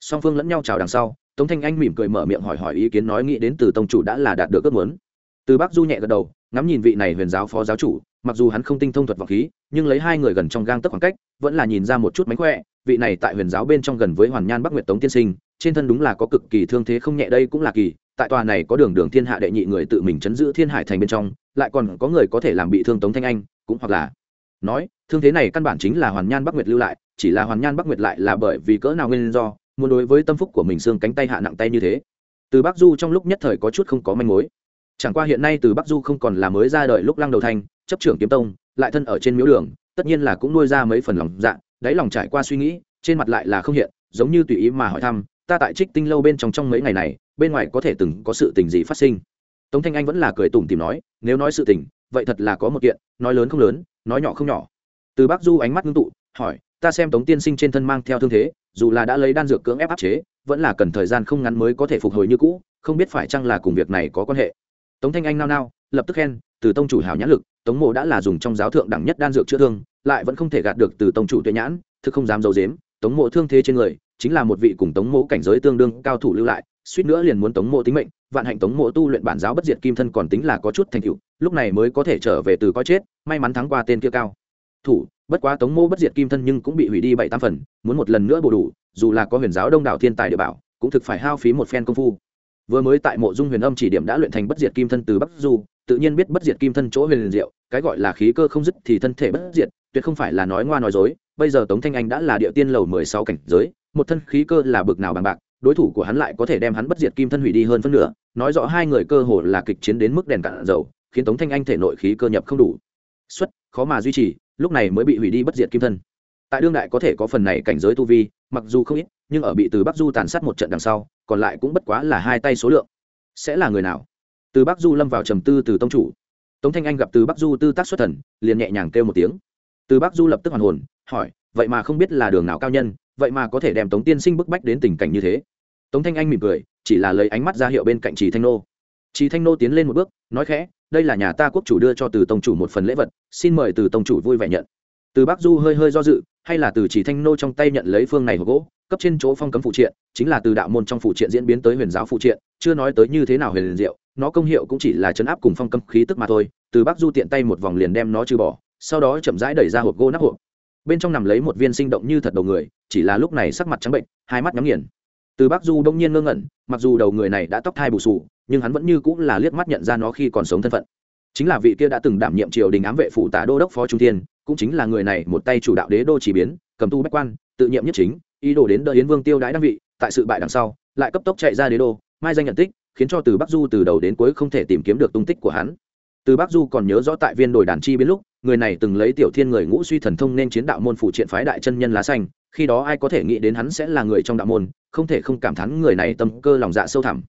Song phương lẫn nhau chào đằng sau, tống thanh anh mỉm cười mở miệng hỏi hỏi ý kiến nói nghĩ đến từ tông chủ đã là đạt được ước muốn. Từ bắc du nhẹ gật đầu, ngắm nhìn vị này huyền giáo phó giáo chủ mặc dù hắn không tinh thông thuật vọng khí, nhưng lấy hai người gần trong gang tấc khoảng cách, vẫn là nhìn ra một chút mánh khỏe, vị này tại huyền giáo bên trong gần với hoàn nhan bắc nguyệt tống tiên sinh, trên thân đúng là có cực kỳ thương thế không nhẹ đây cũng là kỳ, tại tòa này có đường đường thiên hạ đệ nhị người tự mình chấn giữ thiên hải thành bên trong, lại còn có người có thể làm bị thương tống thanh anh, cũng hoặc là nói, thương thế này căn bản chính là hoàn nhan bắc nguyệt lưu lại, chỉ là hoàn nhan bắc nguyệt lại là bởi vì cỡ nào nguyên do, muốn đối với tâm phúc của mình xương cánh tay hạ nặng tay như thế. Từ bắc du trong lúc nhất thời có chút không có manh mối chẳng qua hiện nay từ bắc du không còn là mới ra đời lúc lăng đầu thanh chấp trưởng kiếm tông, lại thân ở trên miếu đường, tất nhiên là cũng nuôi ra mấy phần lòng dạ đáy lòng trải qua suy nghĩ, trên mặt lại là không hiện, giống như tùy ý mà hỏi thăm, ta tại trích tinh lâu bên trong trong mấy ngày này, bên ngoài có thể từng có sự tình gì phát sinh? Tống thanh anh vẫn là cười tủm tìm nói, nếu nói sự tình, vậy thật là có một kiện, nói lớn không lớn, nói nhỏ không nhỏ. Từ bắc du ánh mắt ngưng tụ, hỏi, ta xem tống tiên sinh trên thân mang theo thương thế, dù là đã lấy đan dược cưỡng ép áp chế, vẫn là cần thời gian không ngắn mới có thể phục hồi như cũ, không biết phải chăng là cùng việc này có quan hệ? Tống thanh anh nao nao, lập tức khen, từ tông chủ hảo nhãn lực, tống mộ đã là dùng trong giáo thượng đẳng nhất đan dược chữa thương, lại vẫn không thể gạt được từ tông chủ tuệ nhãn, thực không dám d i dếm tống mộ thương thế trên người, chính là một vị cùng tống mộ cảnh giới tương đương cao thủ lưu lại, suýt nữa liền muốn tống mộ tính mệnh, vạn hạnh tống mộ tu luyện bản giáo bất diệt kim thân còn tính là có chút thành tựu, lúc này mới có thể trở về từ có chết, may mắn thắng qua tên kia cao. Thủ, bất quá tống mộ bất diệt kim thân nhưng cũng bị hủy đi bảy tam phần, muốn một lần nữa bổ đủ, dù là có huyền giáo đông đảo thiên tài địa bảo, cũng thực phải hao phí một phen công phu vừa mới tại mộ dung huyền âm chỉ điểm đã luyện thành bất diệt kim thân từ bắc du, tự nhiên biết bất diệt kim thân chỗ huyền liền diệu, cái gọi là khí cơ không dứt thì thân thể bất diệt, tuyệt không phải là nói ngoa nói dối. Bây giờ tống thanh anh đã là địa tiên lầu mười sáu cảnh giới, một thân khí cơ là bực nào bằng bạc, đối thủ của hắn lại có thể đem hắn bất diệt kim thân hủy đi hơn phân nửa. Nói rõ hai người cơ hồ là kịch chiến đến mức đèn cạn dầu, khiến tống thanh anh thể nội khí cơ nhập không đủ. Xuất, khó mà duy trì, lúc này mới bị hủy đi bất diệt kim thân. Tại đương đại có thể có phần này cảnh giới tu vi, mặc dù không ít nhưng ở bị từ bắc du tàn sát một trận đằng sau, còn lại cũng bất quá là hai tay số lượng. Sẽ là người nào? Từ bắc du lâm vào trầm tư từ tông chủ. Tống thanh anh gặp từ bắc du tư tác xuất thần, liền nhẹ nhàng kêu một tiếng. Từ bắc du lập tức hoàn hồn, hỏi, vậy mà không biết là đường nào cao nhân, vậy mà có thể đem tống tiên sinh bức bách đến tình cảnh như thế? Tống thanh anh mỉm cười, chỉ là lấy ánh mắt ra hiệu bên cạnh trì thanh nô. Trì thanh nô tiến lên một bước, nói khẽ, đây là nhà ta quốc chủ đưa cho từ tông chủ một phần lễ vật, xin mời từ tông chủ vui vẻ nhận. Từ bắc du hơi hơi do dự, hay là từ chỉ thanh nô trong tay nhận lấy phương này hộp gỗ cấp trên chỗ phong cấm phụ triện, chính là từ đạo môn trong phụ triện diễn biến tới huyền giáo phụ triện, chưa nói tới như thế nào huyền diệu, nó công hiệu cũng chỉ là chấn áp cùng phong cấm khí tức mà thôi, từ bắc du tiện tay một vòng liền đem nó trừ bỏ, sau đó chậm rãi đẩy ra hộp gỗ nắp hộp. Bên trong nằm lấy một viên sinh động như thật đầu người, chỉ là lúc này sắc mặt trắng bệnh, hai mắt nhắm nghiền. Từ bắc du đông nhiên ngơ ngẩn, mặc dù đầu người này đã tóc thai bù sù nhưng hắn vẫn như cũng là liếc mắt nhận ra nó khi còn sống thân phận. Chính là vị kia đã từng đảm nhiệm triều đình ám vệ phủ tả đô đốc phó trung thiên, cũng chính là người này một tay chủ đạo đế đô chỉ biến, cầm tu bách quan, tự nhiệm nhất chính ý đồ đến đợi yến vương tiêu đãi đăng vị, tại sự bại đằng sau, lại cấp tốc chạy ra đế đô, mai danh nhận tích, khiến cho từ bắc du từ đầu đến cuối không thể tìm kiếm được tung tích của hắn. Từ bắc du còn nhớ rõ tại viên đồi đàn chi biến lúc, người này từng lấy tiểu thiên người ngũ suy thần thông nên chiến đạo môn phụ triện phái đại chân nhân lá xanh, khi đó ai có thể nghĩ đến hắn sẽ là người trong đạo môn, không thể không cảm thán người này tâm cơ lòng dạ sâu thẳm.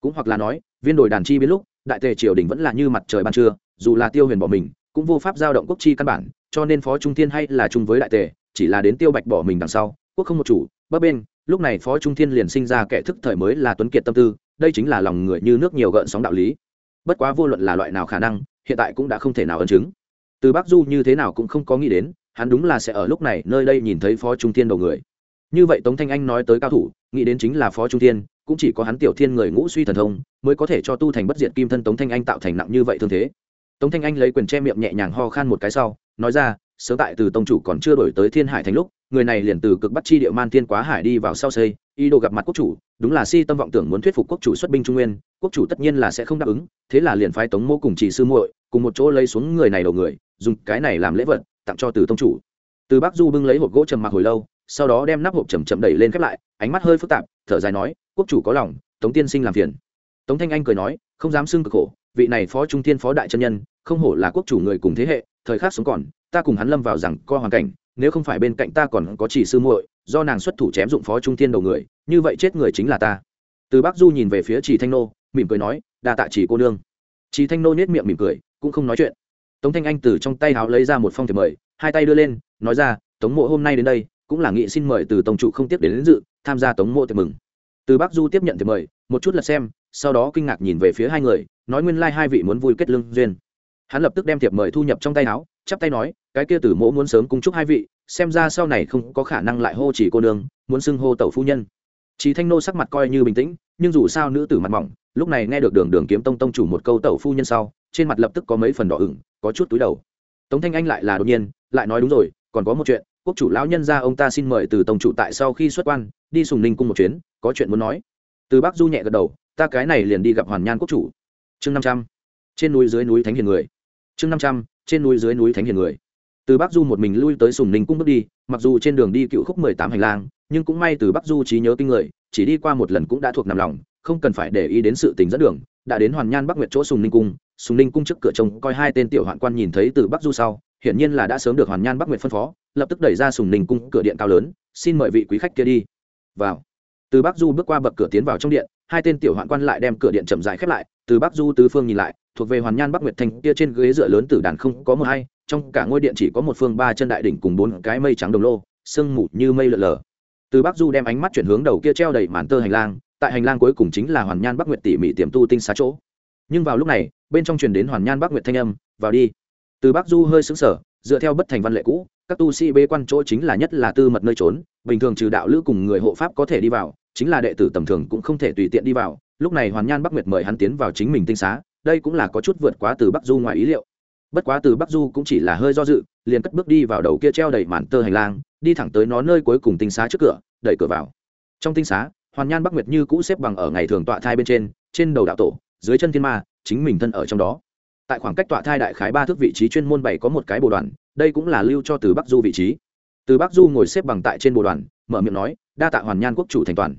Cũng hoặc là nói, viên đồi đàn chi biến lúc, đại tề triều đình vẫn là như mặt trời ban trưa, dù là tiêu huyền bỏ mình, cũng vô pháp giao động quốc chi căn bản, cho nên phó trung thiên hay là chung với đại tề, chỉ là đến tiêu bạch bỏ mình đằng sau quốc không một chủ, bấp bên, lúc này phó trung thiên liền sinh ra kẻ thức thời mới là tuấn kiệt tâm tư, đây chính là lòng người như nước nhiều gợn sóng đạo lý. Bất quá vô luận là loại nào khả năng, hiện tại cũng đã không thể nào ấn chứng. Từ bắc du như thế nào cũng không có nghĩ đến, hắn đúng là sẽ ở lúc này nơi đây nhìn thấy phó trung thiên đầu người. Như vậy tống thanh anh nói tới cao thủ, nghĩ đến chính là phó trung thiên, cũng chỉ có hắn tiểu thiên người ngũ suy thần thông, mới có thể cho tu thành bất diệt kim thân tống thanh anh tạo thành nặng như vậy thương thế. Tống thanh anh lấy quyền che miệng nhẹ nhàng ho khan một cái sau, nói ra, sớm tại từ tông chủ còn chưa đổi tới thiên hải thành lúc người này liền từ cực bắt chi địa man thiên quá hải đi vào sau xây, ý đồ gặp mặt quốc chủ, đúng là si tâm vọng tưởng muốn thuyết phục quốc chủ xuất binh trung nguyên, quốc chủ tất nhiên là sẽ không đáp ứng, thế là liền phái tống mô cùng chỉ sư muội cùng một chỗ lấy xuống người này đầu người, dùng cái này làm lễ vật, tặng cho từ tông chủ. Từ bắc du bưng lấy hộp gỗ trầm mặc hồi lâu, sau đó đem nắp hộp chầm chậm đẩy lên khép lại, ánh mắt hơi phức tạp, thở dài nói, quốc chủ có lòng, tống tiên sinh làm phiền. Tống thanh anh cười nói, không dám xưng cực khổ, vị này phó trung tiên phó đại chân nhân, không hổ là quốc chủ người cùng thế hệ, thời khắc sống còn, ta cùng hắn lâm vào rằng co hoàn cảnh nếu không phải bên cạnh ta còn có chỉ sư muội do nàng xuất thủ chém dụng phó trung thiên đầu người như vậy chết người chính là ta. Từ bắc du nhìn về phía chỉ thanh nô mỉm cười nói đa tạ chỉ cô nương. Chỉ thanh nô nhếch miệng mỉm cười cũng không nói chuyện. Tống thanh anh từ trong tay háo lấy ra một phong thiệp mời hai tay đưa lên nói ra tống mộ hôm nay đến đây cũng là nghị xin mời từ tổng trụ không tiếp đến, đến dự tham gia tống mộ tiệc mừng. Từ bắc du tiếp nhận thiệp mời một chút lật xem sau đó kinh ngạc nhìn về phía hai người nói nguyên lai hai vị muốn vui kết lương duyên. Hắn lập tức đem thiệp mời thu nhập trong tay áo chắp tay nói cái kia tử mỗ muốn sớm cung chúc hai vị, xem ra sau này không có khả năng lại hô chỉ cô nương, muốn xưng hô tẩu phu nhân. Chỉ thanh nô sắc mặt coi như bình tĩnh, nhưng dù sao nữ tử mặt mỏng, lúc này nghe được đường đường kiếm tông tông chủ một câu tẩu phu nhân sau, trên mặt lập tức có mấy phần đỏ ửng, có chút túi đầu. Tống thanh anh lại là đột nhiên, lại nói đúng rồi, còn có một chuyện, quốc chủ lão nhân ra ông ta xin mời từ tông chủ tại sau khi xuất quan, đi sùng ninh cung một chuyến, có chuyện muốn nói. Từ bác du nhẹ gật đầu, ta cái này liền đi gặp hoàn nhan quốc chủ. Chương năm trăm. Trên núi dưới núi thánh hiền người. Chương năm trăm, trên núi dưới núi thánh hiền người từ bắc du một mình lui tới sùng ninh cung bước đi, mặc dù trên đường đi cựu khúc mười tám hành lang, nhưng cũng may từ bắc du trí nhớ kinh người, chỉ đi qua một lần cũng đã thuộc nằm lòng, không cần phải để ý đến sự tình dẫn đường, đã đến hoàn nhan bắc nguyệt chỗ sùng ninh cung, sùng ninh cung trước cửa trông coi hai tên tiểu hoạn quan nhìn thấy từ bắc du sau, hiển nhiên là đã sớm được hoàn nhan bắc nguyệt phân phó, lập tức đẩy ra sùng ninh cung cửa điện cao lớn, xin mời vị quý khách kia đi. Vào. Từ bắc du bước qua bậc cửa tiến vào trong điện, hai tên tiểu hoạn quan lại đem cửa điện chậm dài khép lại, từ bắc du tứ phương nhìn lại, thuộc về hoàn nhan bắc nguyệt thành kia trên ghế dựa lớn tử đàn không có một hay trong cả ngôi điện chỉ có một phương ba chân đại đỉnh cùng bốn cái mây trắng đồng lô, sương mù như mây lợn lờ. Từ bắc du đem ánh mắt chuyển hướng đầu kia treo đầy màn tơ hành lang, tại hành lang cuối cùng chính là hoàn nhan bắc nguyệt tỉ mỉ tiềm tu tinh xá chỗ. Nhưng vào lúc này, bên trong truyền đến hoàn nhan bắc nguyệt thanh âm, vào đi. Từ bắc du hơi xứng sở dựa theo bất thành văn lệ cũ, các tu sĩ bế quan chỗ chính là nhất là tư mật nơi trốn, bình thường trừ đạo lữ cùng người hộ pháp có thể đi vào, chính là đệ tử tầm thường cũng không thể tùy tiện đi vào. Lúc này hoàn nhan bắc nguyệt mời hắn tiến vào chính mình tinh xá, đây cũng là có chút vượt quá từ bắc du ngoài ý liệu bất quá từ bắc du cũng chỉ là hơi do dự, liền cất bước đi vào đầu kia treo đầy màn tơ hành lang, đi thẳng tới nó nơi cuối cùng tinh xá trước cửa, đẩy cửa vào. Trong tinh xá, hoàn nhan bắc nguyệt như cũ xếp bằng ở ngày thường tọa thai bên trên trên đầu đạo tổ, dưới chân thiên ma, chính mình thân ở trong đó. Tại khoảng cách tọa thai đại khái ba thước vị trí chuyên môn bảy có một cái bồ đoàn, đây cũng là lưu cho từ bắc du vị trí. Từ bắc du ngồi xếp bằng tại trên bồ đoàn, mở miệng nói, đa tạ hoàn nhan quốc chủ thành toàn.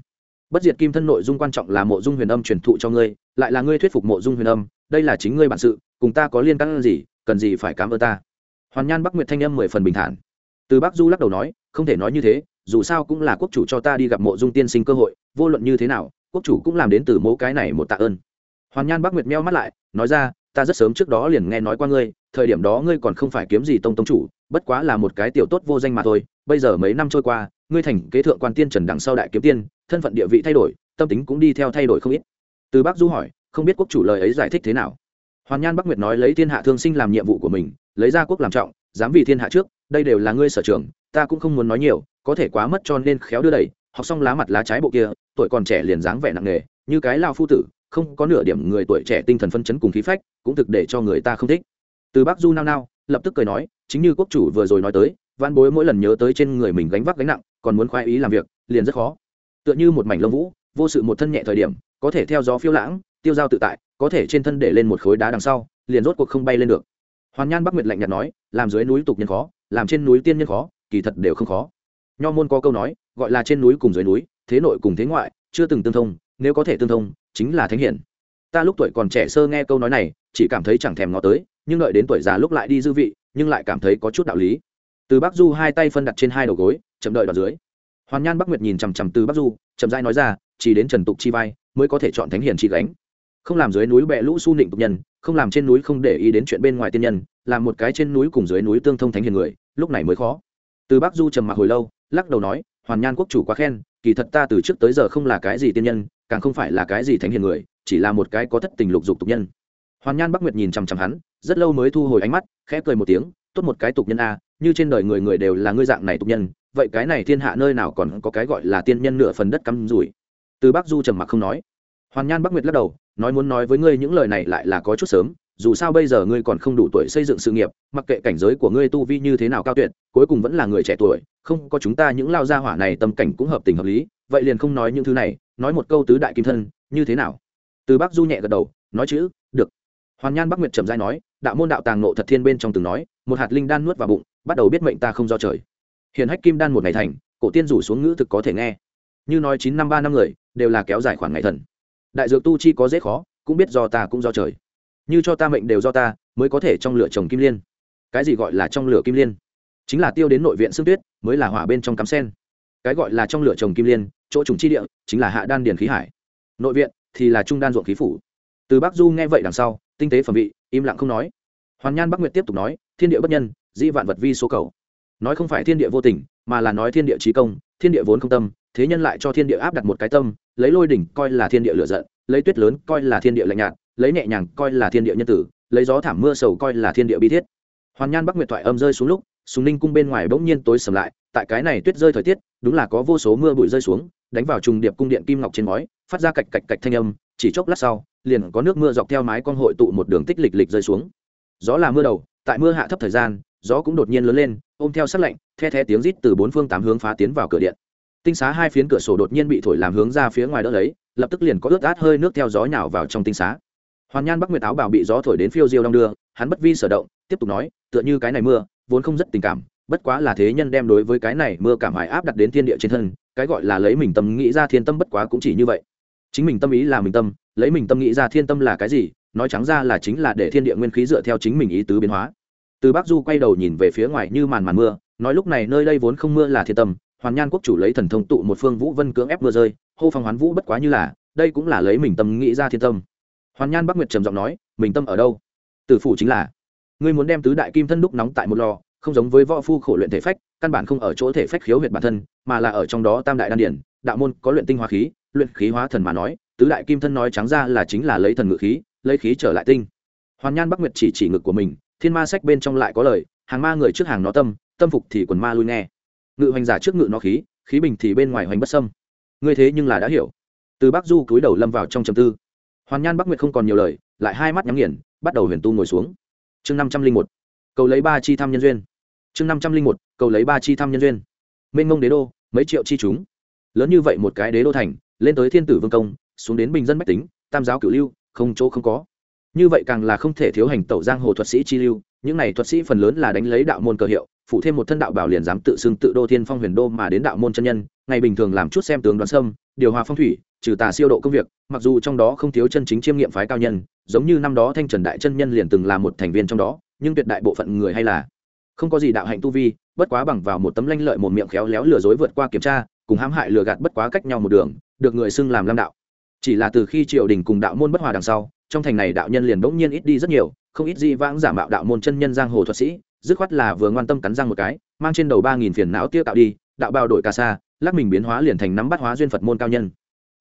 Bất diệt kim thân nội dung quan trọng là mộ dung huyền âm truyền thụ cho ngươi, lại là ngươi thuyết phục mộ dung huyền âm, đây là chính ngươi bản sự, cùng ta có liên căn gì cần gì phải cảm ơn ta? Hoàn nhan bắc nguyệt thanh âm mười phần bình thản. Từ bắc du lắc đầu nói, không thể nói như thế, dù sao cũng là quốc chủ cho ta đi gặp mộ dung tiên sinh cơ hội, vô luận như thế nào, quốc chủ cũng làm đến từ mẫu cái này một tạ ơn. Hoàn nhan bắc nguyệt meo mắt lại, nói ra, ta rất sớm trước đó liền nghe nói qua ngươi, thời điểm đó ngươi còn không phải kiếm gì tông tông chủ, bất quá là một cái tiểu tốt vô danh mà thôi, bây giờ mấy năm trôi qua, ngươi thành kế thượng quan tiên trần đằng sau đại kiếm tiên, thân phận địa vị thay đổi, tâm tính cũng đi theo thay đổi không ít. Từ bác du hỏi, không biết quốc chủ lời ấy giải thích thế nào? Hoàn nhan bắc nguyệt nói lấy thiên hạ thương sinh làm nhiệm vụ của mình, lấy gia quốc làm trọng, dám vì thiên hạ trước, đây đều là ngươi sở trường, ta cũng không muốn nói nhiều, có thể quá mất cho nên khéo đưa đẩy, học xong lá mặt lá trái bộ kia, tuổi còn trẻ liền dáng vẻ nặng nề, như cái lao phu tử, không có nửa điểm người tuổi trẻ tinh thần phân chấn cùng khí phách, cũng thực để cho người ta không thích. Từ bác du nao nao, lập tức cười nói, chính như quốc chủ vừa rồi nói tới, văn bối mỗi lần nhớ tới trên người mình gánh vác gánh nặng, còn muốn khoái ý làm việc, liền rất khó. Tựa như một mảnh lông vũ, vô sự một thân nhẹ thời điểm, có thể theo gió phiêu lãng tiêu dao tự tại, có thể trên thân để lên một khối đá đằng sau, liền rốt cuộc không bay lên được. Hoàn nhan bắc nguyệt lạnh nhạt nói, làm dưới núi tục nhân khó, làm trên núi tiên nhân khó, kỳ thật đều không khó. Nho môn có câu nói, gọi là trên núi cùng dưới núi, thế nội cùng thế ngoại, chưa từng tương thông, nếu có thể tương thông, chính là thánh hiển. Ta lúc tuổi còn trẻ sơ nghe câu nói này, chỉ cảm thấy chẳng thèm ngó tới, nhưng đợi đến tuổi già lúc lại đi dư vị, nhưng lại cảm thấy có chút đạo lý. Từ bắc du hai tay phân đặt trên hai đầu gối, chậm đợi đoạn dưới. Hoàn nhan bắc nguyệt nhìn chằm chằm từ bắc du, chậm rãi nói ra, chỉ đến trần tục chi vai, mới có thể chọn thánh hiền chi gánh không làm dưới núi bẹ lũ su nịnh tục nhân, không làm trên núi không để ý đến chuyện bên ngoài tiên nhân, làm một cái trên núi cùng dưới núi tương thông thánh hiền người, lúc này mới khó. Từ bắc du trầm mặc hồi lâu, lắc đầu nói, hoàn nhan quốc chủ quá khen, kỳ thật ta từ trước tới giờ không là cái gì tiên nhân, càng không phải là cái gì thánh hiền người, chỉ là một cái có thất tình lục dục tục nhân. Hoàn nhan bắc nguyệt nhìn chằm chằm hắn, rất lâu mới thu hồi ánh mắt, khẽ cười một tiếng, tốt một cái tục nhân a, như trên đời người người đều là ngươi dạng này tục nhân, vậy cái này thiên hạ nơi nào còn có cái gọi là tiên nhân nửa phần đất cắm rủi? Từ bắc du trầm mặc không nói hoàn nhan bắc nguyệt lắc đầu, nói muốn nói với ngươi những lời này lại là có chút sớm, dù sao bây giờ ngươi còn không đủ tuổi xây dựng sự nghiệp, mặc kệ cảnh giới của ngươi tu vi như thế nào cao tuyệt, cuối cùng vẫn là người trẻ tuổi, không có chúng ta những lao gia hỏa này tâm cảnh cũng hợp tình hợp lý, vậy liền không nói những thứ này, nói một câu tứ đại kim thân, như thế nào? Từ bắc du nhẹ gật đầu, nói chữ, được. Hoàn nhan bắc nguyệt trầm dai nói, đạo môn đạo tàng nộ thật thiên bên trong từng nói, một hạt linh đan nuốt vào bụng, bắt đầu biết mệnh ta không do trời. Hiện hách kim đan một ngày thành, cổ tiên rủ xuống ngữ thực có thể nghe. Như nói chín năm ba năm người, đều là kéo dài khoảng ngày thần đại dược tu chi có dễ khó, cũng biết do ta cũng do trời. Như cho ta mệnh đều do ta, mới có thể trong lửa trồng kim liên. Cái gì gọi là trong lửa kim liên? Chính là tiêu đến nội viện xương tuyết, mới là hỏa bên trong cắm sen. Cái gọi là trong lửa trồng kim liên, chỗ trùng chi địa, chính là hạ đan điền khí hải. Nội viện thì là trung đan ruộng khí phủ. Từ bắc du nghe vậy đằng sau, tinh tế phẩm vị, im lặng không nói. Hoàn nhan bắc nguyệt tiếp tục nói, thiên địa bất nhân di vạn vật vi số cầu. Nói không phải thiên địa vô tình, mà là nói thiên địa trí công, thiên địa vốn không tâm thế nhân lại cho thiên địa áp đặt một cái tâm, lấy lôi đỉnh coi là thiên địa lựa giận, lấy tuyết lớn coi là thiên địa lạnh nhạt, lấy nhẹ nhàng coi là thiên địa nhân tử, lấy gió thảm mưa sầu coi là thiên địa bi thiết. Hoàn nhan bắc nguyệt thoại âm rơi xuống lúc súng ninh cung bên ngoài bỗng nhiên tối sầm lại, tại cái này tuyết rơi thời tiết, đúng là có vô số mưa bụi rơi xuống, đánh vào trùng điệp cung điện kim ngọc trên ngói, phát ra cạch cạch cạch thanh âm, chỉ chốc lát sau, liền có nước mưa dọc theo mái con hội tụ một đường tích lịch lịch rơi xuống. Gió là mưa đầu, tại mưa hạ thấp thời gian, gió cũng đột nhiên lớn lên, ôm theo sắc lạnh, the the tiếng rít từ bốn phương tám hướng phá tiến vào cửa điện tinh xá hai phiến cửa sổ đột nhiên bị thổi làm hướng ra phía ngoài đỡ lấy, lập tức liền có ướt át hơi nước theo gió nhào vào trong tinh xá. Hoàn nhan bắc nguyệt áo bảo bị gió thổi đến phiêu diêu đong đưa, hắn bất vi sở động, tiếp tục nói, tựa như cái này mưa, vốn không rất tình cảm, bất quá là thế nhân đem đối với cái này mưa cảm hại áp đặt đến thiên địa trên thân, cái gọi là lấy mình tâm nghĩ ra thiên tâm bất quá cũng chỉ như vậy. Chính mình tâm ý là mình tâm, lấy mình tâm nghĩ ra thiên tâm là cái gì, nói trắng ra là chính là để thiên địa nguyên khí dựa theo chính mình ý tứ biến hóa. Từ bắc du quay đầu nhìn về phía ngoài như màn màn mưa, nói lúc này nơi đây vốn không mưa là thiên tâm hoàn nhan quốc chủ lấy thần thông tụ một phương vũ vân cưỡng ép mưa rơi, hô phong hoán vũ bất quá như là, đây cũng là lấy mình tâm nghĩ ra thiên tâm. Hoàn nhan bắc nguyệt trầm giọng nói, mình tâm ở đâu? Tử phủ chính là, ngươi muốn đem tứ đại kim thân đúc nóng tại một lò, không giống với võ phu khổ luyện thể phách, căn bản không ở chỗ thể phách khiếu huyệt bản thân, mà là ở trong đó tam đại đan điển, đạo môn có luyện tinh hóa khí, luyện khí hóa thần mà nói, tứ đại kim thân nói trắng ra là chính là lấy thần ngự khí, lấy khí trở lại tinh. Hoàn nhan bắc nguyệt chỉ chỉ ngực của mình, thiên ma sách bên trong lại có lời, hàng ma người trước hàng nó tâm tâm phục thì quần ma lui nghe ngự hoành giả trước ngự nó khí khí bình thì bên ngoài hoành bất sâm ngươi thế nhưng là đã hiểu. Từ bắc du cúi đầu lâm vào trong trầm tư. Hoàn nhan bắc nguyệt không còn nhiều lời, lại hai mắt nhắm nghiền, bắt đầu huyền tu ngồi xuống. Chương năm trăm linh một, cầu lấy ba chi thăm nhân duyên. Chương năm trăm linh một, cầu lấy ba chi thăm nhân duyên. Mênh mông đế đô, mấy triệu chi chúng. Lớn như vậy một cái đế đô thành, lên tới thiên tử vương công, xuống đến bình dân bách tính, tam giáo cửu lưu, không chỗ không có. Như vậy càng là không thể thiếu hành tẩu giang hồ thuật sĩ chi lưu những này thuật sĩ phần lớn là đánh lấy đạo môn cơ hiệu, phụ thêm một thân đạo bảo liền dám tự xưng tự đô thiên phong huyền đô mà đến đạo môn chân nhân, ngày bình thường làm chút xem tướng đoán sâm, điều hòa phong thủy, trừ tà siêu độ công việc, mặc dù trong đó không thiếu chân chính chiêm nghiệm phái cao nhân, giống như năm đó thanh trần đại chân nhân liền từng là một thành viên trong đó, nhưng tuyệt đại bộ phận người hay là không có gì đạo hạnh tu vi, bất quá bằng vào một tấm lanh lợi một miệng khéo léo lừa dối vượt qua kiểm tra, cùng hãm hại lừa gạt bất quá cách nhau một đường, được người xưng làm lam đạo. Chỉ là từ khi triều đình cùng đạo môn bất hòa đằng sau, trong thành này đạo nhân liền bỗng nhiên ít đi rất nhiều không ít gì vãng giả mạo đạo môn chân nhân giang hồ thuật sĩ, dứt khoát là vừa ngoan tâm cắn răng một cái, mang trên đầu ba nghìn phiền não tiêu tạo đi, đạo bao đổi ca sa lắc mình biến hóa liền thành nắm bắt hóa duyên phật môn cao nhân.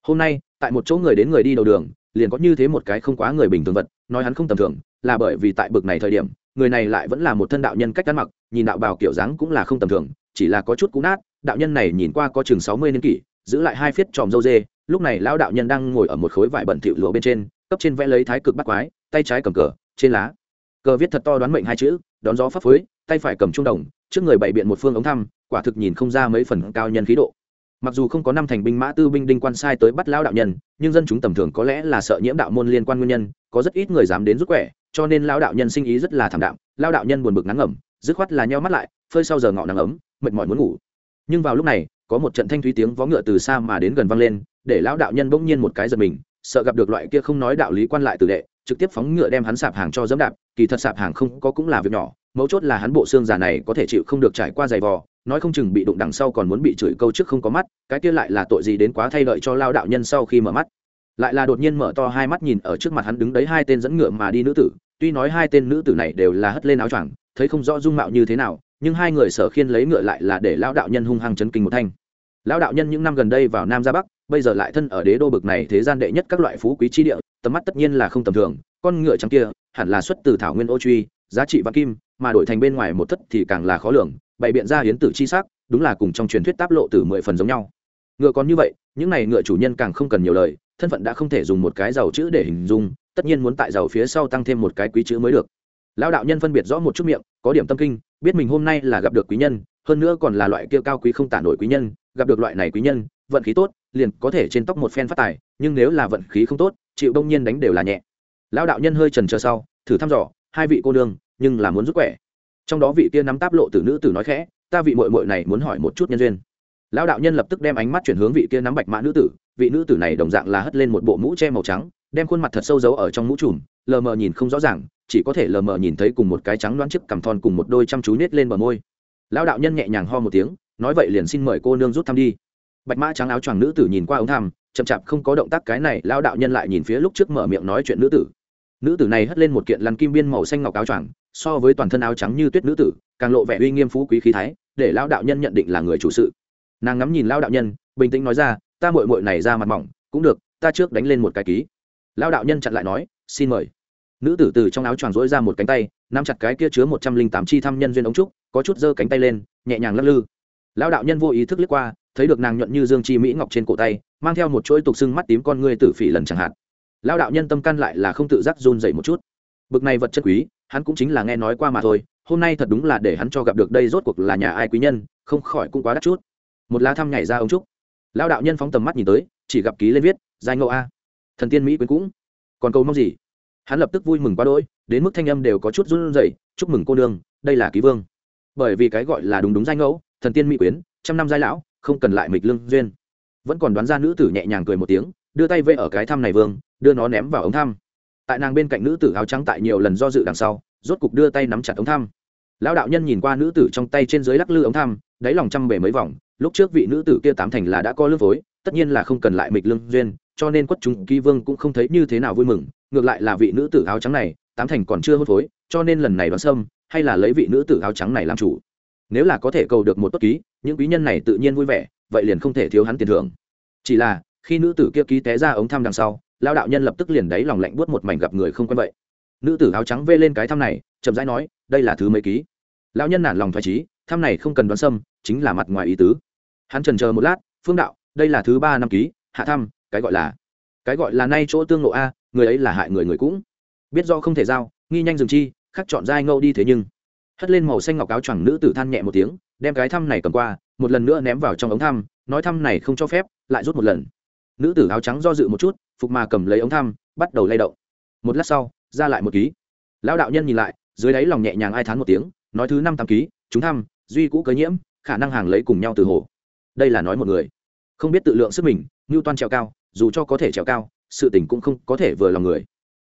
Hôm nay, tại một chỗ người đến người đi đầu đường, liền có như thế một cái không quá người bình thường vật, nói hắn không tầm thường, là bởi vì tại bực này thời điểm, người này lại vẫn là một thân đạo nhân cách ăn mặc, nhìn đạo bào kiểu dáng cũng là không tầm thường, chỉ là có chút cũ nát, đạo nhân này nhìn qua có chừng sáu mươi niên kỷ, giữ lại hai phiết tròm dâu dê, lúc này lão đạo nhân đang ngồi ở một khối vải bẩn thịu lụa bên trên, cấp trên vẽ lấy thái cực bắt quái, tay trái cầm cờ trên lá. Cờ viết thật to đoán mệnh hai chữ, đón gió phấp phới, tay phải cầm trung đồng, trước người bày biện một phương ống thăm, quả thực nhìn không ra mấy phần cao nhân khí độ. Mặc dù không có năm thành binh mã tư binh đinh quan sai tới bắt lão đạo nhân, nhưng dân chúng tầm thường có lẽ là sợ nhiễm đạo môn liên quan nguyên nhân, có rất ít người dám đến rút quẻ, cho nên lão đạo nhân sinh ý rất là thảm đạm, lão đạo nhân buồn bực ngắn ngẩm, dứt khoát là nheo mắt lại, phơi sau giờ ngọ nắng ấm, mệt mỏi muốn ngủ. Nhưng vào lúc này, có một trận thanh thúy tiếng vó ngựa từ xa mà đến gần vang lên, để lão đạo nhân bỗng nhiên một cái giật mình sợ gặp được loại kia không nói đạo lý quan lại tử đệ, trực tiếp phóng ngựa đem hắn sạp hàng cho dẫm đạp, kỳ thật sạp hàng không có cũng là việc nhỏ, mấu chốt là hắn bộ xương già này có thể chịu không được trải qua giày vò, nói không chừng bị đụng đằng sau còn muốn bị chửi câu trước không có mắt, cái kia lại là tội gì đến quá thay đợi cho lao đạo nhân sau khi mở mắt. Lại là đột nhiên mở to hai mắt nhìn ở trước mặt hắn đứng đấy hai tên dẫn ngựa mà đi nữ tử, tuy nói hai tên nữ tử này đều là hất lên áo choàng, thấy không rõ dung mạo như thế nào, nhưng hai người sở khiên lấy ngựa lại là để lão đạo nhân hung hăng chấn kinh một thanh lão đạo nhân những năm gần đây vào nam ra bắc, bây giờ lại thân ở đế đô bực này thế gian đệ nhất các loại phú quý chi địa, tầm mắt tất nhiên là không tầm thường, con ngựa trắng kia, hẳn là xuất từ thảo nguyên ô truy, giá trị vạn kim, mà đổi thành bên ngoài một thất thì càng là khó lường, bày biện ra hiến tử chi sắc, đúng là cùng trong truyền thuyết táp lộ từ mười phần giống nhau. Ngựa còn như vậy, những này ngựa chủ nhân càng không cần nhiều lời, thân phận đã không thể dùng một cái giàu chữ để hình dung, tất nhiên muốn tại giàu phía sau tăng thêm một cái quý chữ mới được. Lão đạo nhân phân biệt rõ một chút miệng, có điểm tâm kinh, biết mình hôm nay là gặp được quý nhân, hơn nữa còn là loại kia cao quý không tả nổi quý nhân gặp được loại này quý nhân, vận khí tốt, liền có thể trên tóc một phen phát tài, nhưng nếu là vận khí không tốt, chịu đông nhiên đánh đều là nhẹ. Lão đạo nhân hơi trần chờ sau, thử thăm dò, hai vị cô nương, nhưng là muốn rút quẻ. Trong đó vị kia nắm táp lộ tử nữ tử nói khẽ, ta vị mội mội này muốn hỏi một chút nhân duyên. Lão đạo nhân lập tức đem ánh mắt chuyển hướng vị kia nắm bạch mã nữ tử, vị nữ tử này đồng dạng là hất lên một bộ mũ che màu trắng, đem khuôn mặt thật sâu giấu ở trong mũ trùm, lờ mờ nhìn không rõ ràng, chỉ có thể lờ mờ nhìn thấy cùng một cái trắng đoán chiếc cằm thon cùng một đôi chăm chú nết lên bờ môi. Lão đạo nhân nhẹ nhàng ho một tiếng nói vậy liền xin mời cô nương rút thăm đi. Bạch mã trắng áo choàng nữ tử nhìn qua ống thăm, chậm chạp không có động tác cái này, lão đạo nhân lại nhìn phía lúc trước mở miệng nói chuyện nữ tử. Nữ tử này hất lên một kiện lăn kim biên màu xanh ngọc áo choàng, so với toàn thân áo trắng như tuyết nữ tử, càng lộ vẻ uy nghiêm phú quý khí thái, để lão đạo nhân nhận định là người chủ sự. Nàng ngắm nhìn lão đạo nhân, bình tĩnh nói ra, ta mội mội này ra mặt mỏng, cũng được, ta trước đánh lên một cái ký. Lão đạo nhân chặn lại nói, xin mời. Nữ tử từ trong áo choàng rỗi ra một cánh tay, nắm chặt cái kia chứa một trăm linh tám chi thăm nhân duyên ống trúc, có chút giơ cánh tay lên, nhẹ nhàng lắc lư lão đạo nhân vô ý thức liếc qua, thấy được nàng nhuận như dương chi mỹ ngọc trên cổ tay, mang theo một chuỗi tục xưng mắt tím con ngươi tử phỉ lần chẳng hạn. Lão đạo nhân tâm căn lại là không tự giác run dậy một chút. Bực này vật chất quý, hắn cũng chính là nghe nói qua mà thôi, hôm nay thật đúng là để hắn cho gặp được đây rốt cuộc là nhà ai quý nhân, không khỏi cũng quá đắt chút. Một lá thăm nhảy ra ống trúc. Lão đạo nhân phóng tầm mắt nhìn tới, chỉ gặp ký lên viết, giai ngộ a. Thần tiên mỹ quyến cũng. Còn câu mong gì? Hắn lập tức vui mừng quá đỗi, đến mức thanh âm đều có chút run rẩy, chúc mừng cô nương, đây là ký vương. Bởi vì cái gọi là đúng đúng danh ngẫu thần tiên mỹ quyến, trăm năm giai lão, không cần lại mịch lương duyên. Vẫn còn đoán ra nữ tử nhẹ nhàng cười một tiếng, đưa tay vây ở cái thăm này vương, đưa nó ném vào ống thăm. Tại nàng bên cạnh nữ tử áo trắng tại nhiều lần do dự đằng sau, rốt cục đưa tay nắm chặt ống thăm. Lão đạo nhân nhìn qua nữ tử trong tay trên dưới lắc lư ống thăm, đáy lòng trăm bể mấy vòng, lúc trước vị nữ tử kia tám thành là đã có lương phối, tất nhiên là không cần lại mịch lương duyên, cho nên quất chúng ký vương cũng không thấy như thế nào vui mừng, ngược lại là vị nữ tử áo trắng này, tám thành còn chưa hôn phối, cho nên lần này đoán sâm, hay là lấy vị nữ tử áo trắng này làm chủ nếu là có thể cầu được một tốt ký, những quý nhân này tự nhiên vui vẻ, vậy liền không thể thiếu hắn tiền thưởng. Chỉ là, khi nữ tử kia ký té ra ống thăm đằng sau lao đạo nhân lập tức liền đáy lòng lạnh buốt một mảnh gặp người không quen vậy. Nữ tử áo trắng vê lên cái thăm này, chậm rãi nói, đây là thứ mấy ký? Lão nhân nản lòng thoải trí thăm này không cần đoán sâm, chính là mặt ngoài ý tứ. Hắn trần chờ một lát, phương đạo, đây là thứ ba năm ký, hạ thăm, cái gọi là, cái gọi là nay chỗ tương lộ a, người ấy là hại người người cũng. Biết do không thể giao, nghi nhanh dừng chi, khắc chọn dai ngâu đi thế nhưng hất lên màu xanh ngọc áo choàng nữ tử than nhẹ một tiếng, đem cái thăm này cầm qua, một lần nữa ném vào trong ống thăm, nói thăm này không cho phép, lại rút một lần. Nữ tử áo trắng do dự một chút, phục mà cầm lấy ống thăm, bắt đầu lay động. Một lát sau, ra lại một ký. Lão đạo nhân nhìn lại, dưới đáy lòng nhẹ nhàng ai thán một tiếng, nói thứ năm tám ký, chúng thăm, duy cũ cớ nhiễm, khả năng hàng lấy cùng nhau từ hồ. Đây là nói một người. Không biết tự lượng sức mình ngưu toan trèo cao, dù cho có thể trèo cao, sự tình cũng không có thể vừa lòng người.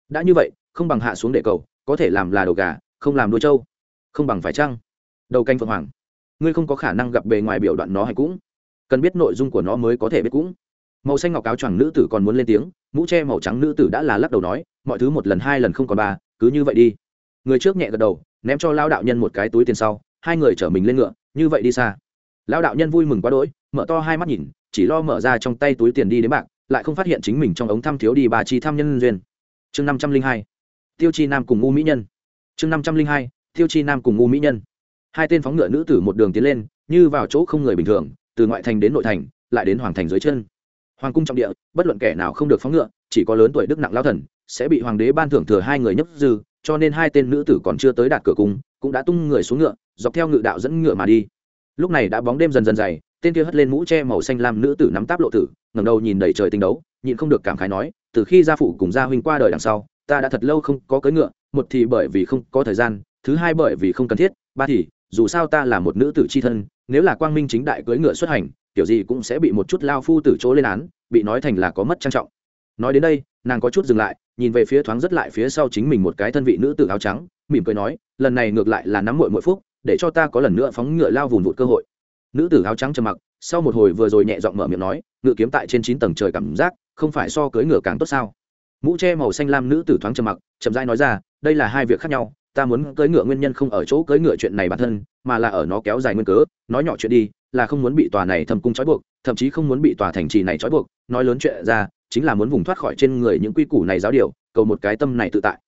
Đã như vậy, không bằng hạ xuống để cầu, có thể làm là đầu gà, không làm đuôi trâu không bằng phải chăng? Đầu canh phượng hoàng, ngươi không có khả năng gặp bề ngoài biểu đoạn nó hay cũng. Cần biết nội dung của nó mới có thể biết cũng. Màu xanh ngọc áo choàng nữ tử còn muốn lên tiếng, mũ che màu trắng nữ tử đã là lắc đầu nói, mọi thứ một lần, hai lần không còn ba, cứ như vậy đi. Người trước nhẹ gật đầu, ném cho lao đạo nhân một cái túi tiền sau, hai người chở mình lên ngựa, như vậy đi xa. Lao đạo nhân vui mừng quá đỗi, mở to hai mắt nhìn, chỉ lo mở ra trong tay túi tiền đi đến bạc, lại không phát hiện chính mình trong ống thăm thiếu đi bà chi tham nhân duyên. Chương năm trăm linh hai, tiêu chi nam cùng ngu mỹ nhân. Chương năm trăm linh hai tiêu chi nam cùng ngu mỹ nhân. Hai tên phóng ngựa nữ tử một đường tiến lên, như vào chỗ không người bình thường, từ ngoại thành đến nội thành, lại đến hoàng thành dưới chân. Hoàng cung trọng địa, bất luận kẻ nào không được phóng ngựa, chỉ có lớn tuổi đức nặng lao thần, sẽ bị hoàng đế ban thưởng thừa hai người nhấp dư, cho nên hai tên nữ tử còn chưa tới đạt cửa cung, cũng đã tung người xuống ngựa, dọc theo ngự đạo dẫn ngựa mà đi. Lúc này đã bóng đêm dần dần dày, tên kia hất lên mũ che màu xanh lam nữ tử nắm táp lộ tử, ngẩng đầu nhìn đầy trời tinh đấu, nhịn không được cảm khái nói, từ khi gia phụ cùng gia huynh qua đời đằng sau, ta đã thật lâu không có cưỡi ngựa, một thì bởi vì không có thời gian thứ hai bởi vì không cần thiết, ba thì, dù sao ta là một nữ tử c h i thân, nếu là quang minh chính đại cưỡi ngựa xuất hành, kiểu gì cũng sẽ bị một chút lao phu từ chỗ lên án, bị nói thành là có mất trang trọng. Nói đến đây, nàng có chút dừng lại, nhìn về phía thoáng rất lại phía sau chính mình một cái thân vị nữ tử áo trắng, mỉm cười nói, lần này ngược lại là nắm mội mỗi phúc, để cho ta có lần nữa phóng ngựa lao vùn vụt cơ hội. Nữ tử áo trắng trầm mặc, sau một hồi vừa rồi nhẹ giọng mở miệng nói, ngựa kiếm tại trên chín tầng trời cảm giác, không phải so cưới ngựa càng tốt sao? Mũ che màu xanh lam nữ tử thoáng trầm mặc, chậm rãi nói ra, đây là hai việc khác nhau ta muốn cưỡi ngựa nguyên nhân không ở chỗ cưỡi ngựa chuyện này bản thân, mà là ở nó kéo dài nguyên cớ, nói nhỏ chuyện đi, là không muốn bị tòa này thẩm cung trói buộc, thậm chí không muốn bị tòa thành trì này trói buộc, nói lớn chuyện ra, chính là muốn vùng thoát khỏi trên người những quy củ này giáo điều, cầu một cái tâm này tự tại.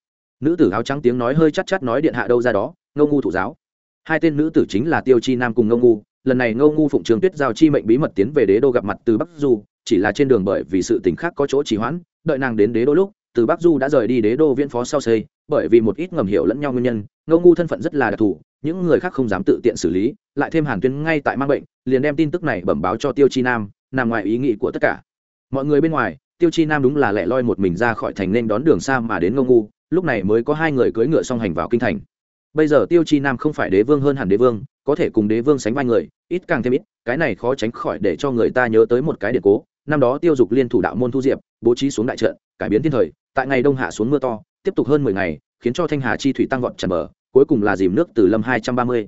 Nữ tử áo trắng tiếng nói hơi chắc chắc nói điện hạ đâu ra đó, ngô ngu thủ giáo. Hai tên nữ tử chính là tiêu chi nam cùng ngô ngu, lần này ngô ngu phụng trường tuyết giao chi mệnh bí mật tiến về đế đô gặp mặt từ bắc du, chỉ là trên đường bởi vì sự tình khác có chỗ trì hoãn, đợi nàng đến đế đô lúc từ bắc du đã rời đi đế đô viễn phó sau xây, bởi vì một ít ngầm hiểu lẫn nhau nguyên nhân, ngô ngu thân phận rất là đặc thù, những người khác không dám tự tiện xử lý, lại thêm hàn tuyên ngay tại mang bệnh, liền đem tin tức này bẩm báo cho tiêu chi nam, nằm ngoài ý nghĩ của tất cả. Mọi người bên ngoài, tiêu chi nam đúng là lẻ loi một mình ra khỏi thành nên đón đường xa mà đến ngô ngu, lúc này mới có hai người cưỡi ngựa song hành vào kinh thành. Bây giờ tiêu chi nam không phải đế vương hơn hẳn đế vương, có thể cùng đế vương sánh vai người, ít càng thêm ít, cái này khó tránh khỏi để cho người ta nhớ tới một cái điện cố năm đó tiêu dục liên thủ đạo môn thu diệp, bố trí xuống đại trận, cải biến thiên thời, tại ngày đông hạ xuống mưa to, tiếp tục hơn mười ngày, khiến cho thanh hà chi thủy tăng vọt tràn bờ, cuối cùng là dìm nước từ lâm hai trăm ba mươi.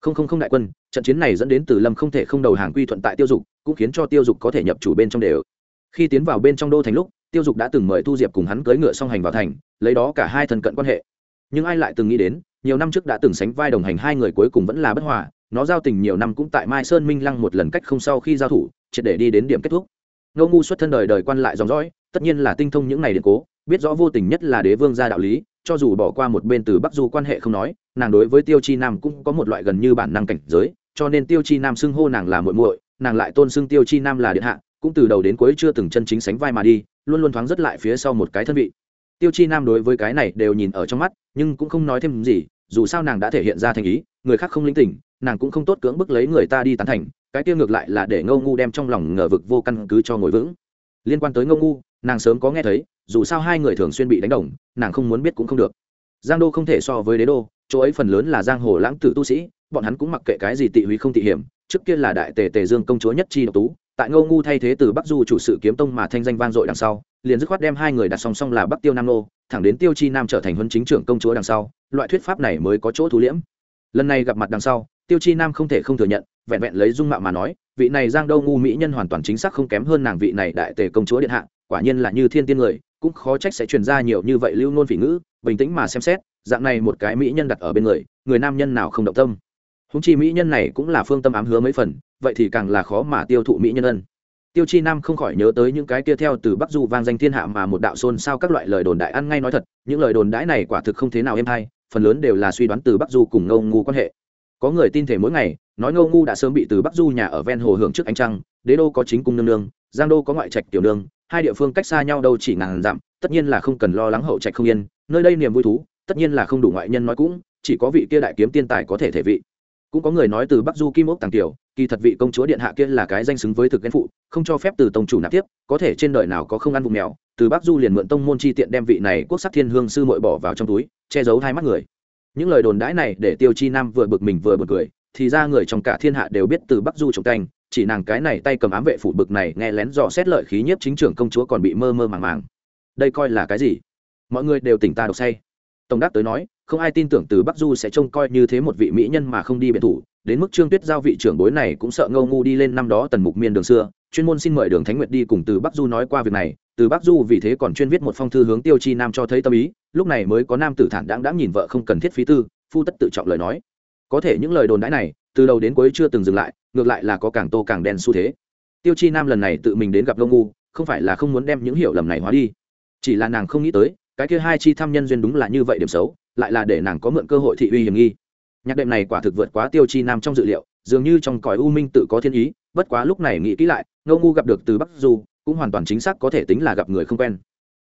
Không không không đại quân, trận chiến này dẫn đến từ lâm không thể không đầu hàng quy thuận tại tiêu dục, cũng khiến cho tiêu dục có thể nhập chủ bên trong đều. Khi tiến vào bên trong đô thành lúc, tiêu dục đã từng mời thu diệp cùng hắn cưỡi ngựa song hành vào thành, lấy đó cả hai thân cận quan hệ. Nhưng ai lại từng nghĩ đến, nhiều năm trước đã từng sánh vai đồng hành hai người cuối cùng vẫn là bất hòa, nó giao tình nhiều năm cũng tại mai sơn minh lăng một lần cách không sau khi giao thủ, triệt để đi đến điểm kết thúc ngô ngu xuất thân đời đời quan lại dòng dõi, tất nhiên là tinh thông những này điện cố, biết rõ vô tình nhất là đế vương gia đạo lý, cho dù bỏ qua một bên từ bắc du quan hệ không nói, nàng đối với tiêu chi nam cũng có một loại gần như bản năng cảnh giới, cho nên tiêu chi nam xưng hô nàng là muội muội, nàng lại tôn xưng tiêu chi nam là điện hạ, cũng từ đầu đến cuối chưa từng chân chính sánh vai mà đi, luôn luôn thoáng rất lại phía sau một cái thân vị. Tiêu chi nam đối với cái này đều nhìn ở trong mắt, nhưng cũng không nói thêm gì, dù sao nàng đã thể hiện ra thành ý, người khác không linh tỉnh nàng cũng không tốt cưỡng bức lấy người ta đi tán thành cái tiêu ngược lại là để ngâu ngu đem trong lòng ngờ vực vô căn cứ cho ngồi vững. Liên quan tới ngâu ngu, nàng sớm có nghe thấy, dù sao hai người thường xuyên bị đánh đồng, nàng không muốn biết cũng không được. Giang đô không thể so với đế đô, chỗ ấy phần lớn là giang hồ lãng tử tu sĩ, bọn hắn cũng mặc kệ cái gì tị húy không tị hiểm, trước kia là đại tề tề dương công chúa nhất chi độc tú, tại ngô ngu thay thế từ bắc du chủ sự kiếm tông mà thanh danh vang dội đằng sau, liền dứt khoát đem hai người đặt song song là bắc tiêu nam nô, thẳng đến tiêu chi nam trở thành huân chính trưởng công chúa đằng sau, loại thuyết pháp này mới có chỗ thú liễm. Lần này gặp mặt đằng sau tiêu chi nam không thể không thừa nhận, vẹn vẹn lấy dung mạo mà nói, vị này giang đâu ngu mỹ nhân hoàn toàn chính xác không kém hơn nàng vị này đại tề công chúa điện hạ, quả nhiên là như thiên tiên người, cũng khó trách sẽ truyền ra nhiều như vậy lưu nôn phỉ ngữ, bình tĩnh mà xem xét, dạng này một cái mỹ nhân đặt ở bên người người nam nhân nào không động tâm. Húng chi mỹ nhân này cũng là phương tâm ám hứa mấy phần, vậy thì càng là khó mà tiêu thụ mỹ nhân ân. Tiêu chi nam không khỏi nhớ tới những cái kia theo từ bắc du vang danh thiên hạ mà một đạo xôn sao các loại lời đồn đại ăn ngay nói thật, những lời đồn đãi này quả thực không thế nào êm hay, phần lớn đều là suy đoán từ bắc du cùng ngâu ngu quan hệ có người tin thể mỗi ngày, nói ngô ngu đã sớm bị từ bắc du nhà ở ven hồ hưởng trước ánh trăng, đế đô có chính cung nương nương, giang đô có ngoại trạch tiểu nương, hai địa phương cách xa nhau đâu chỉ ngàn dặm, tất nhiên là không cần lo lắng hậu trạch không yên, nơi đây niềm vui thú, tất nhiên là không đủ ngoại nhân nói cũng, chỉ có vị kia đại kiếm tiên tài có thể thể vị. Cũng có người nói từ bắc du kim ốc tàng tiểu, kỳ thật vị công chúa điện hạ kia là cái danh xứng với thực ghen phụ, không cho phép từ tông chủ nạp tiếp, có thể trên đời nào có không ăn vụ mèo, từ bắc du liền mượn tông môn chi tiện đem vị này quốc sắc thiên hương sư mội bỏ vào trong túi, che giấu hai mắt người những lời đồn đãi này để tiêu chi nam vừa bực mình vừa bực cười, thì ra người trong cả thiên hạ đều biết từ bắc du trồng canh, chỉ nàng cái này tay cầm ám vệ phủ bực này nghe lén dò xét lợi khí nhiếp chính trưởng công chúa còn bị mơ mơ màng màng. Đây coi là cái gì? Mọi người đều tỉnh ta độc say. Tổng đắc tới nói, không ai tin tưởng từ bắc du sẽ trông coi như thế một vị mỹ nhân mà không đi biệt thủ, đến mức trương tuyết giao vị trưởng bối này cũng sợ ngâu ngu đi lên năm đó tần mục miên đường xưa, chuyên môn xin mời đường thánh nguyệt đi cùng từ bắc du nói qua việc này, từ bắc du vì thế còn chuyên viết một phong thư hướng tiêu chi nam cho thấy tâm ý lúc này mới có nam tử thản đáng đã nhìn vợ không cần thiết phí tư, phu tất tự trọng lời nói. Có thể những lời đồn đãi này, từ đầu đến cuối chưa từng dừng lại, ngược lại là có càng tô càng đen xu thế. Tiêu chi nam lần này tự mình đến gặp lông ngu, không phải là không muốn đem những hiểu lầm này hóa đi. Chỉ là nàng không nghĩ tới, cái kia hai chi thăm nhân duyên đúng là như vậy điểm xấu, lại là để nàng có mượn cơ hội thị uy hiểm nghi. Nhạc đệm này quả thực vượt quá tiêu chi nam trong dự liệu, dường như trong cõi u minh tự có thiên ý, bất quá lúc này nghĩ kỹ lại, ngô ngu gặp được từ bắc du, cũng hoàn toàn chính xác có thể tính là gặp người không quen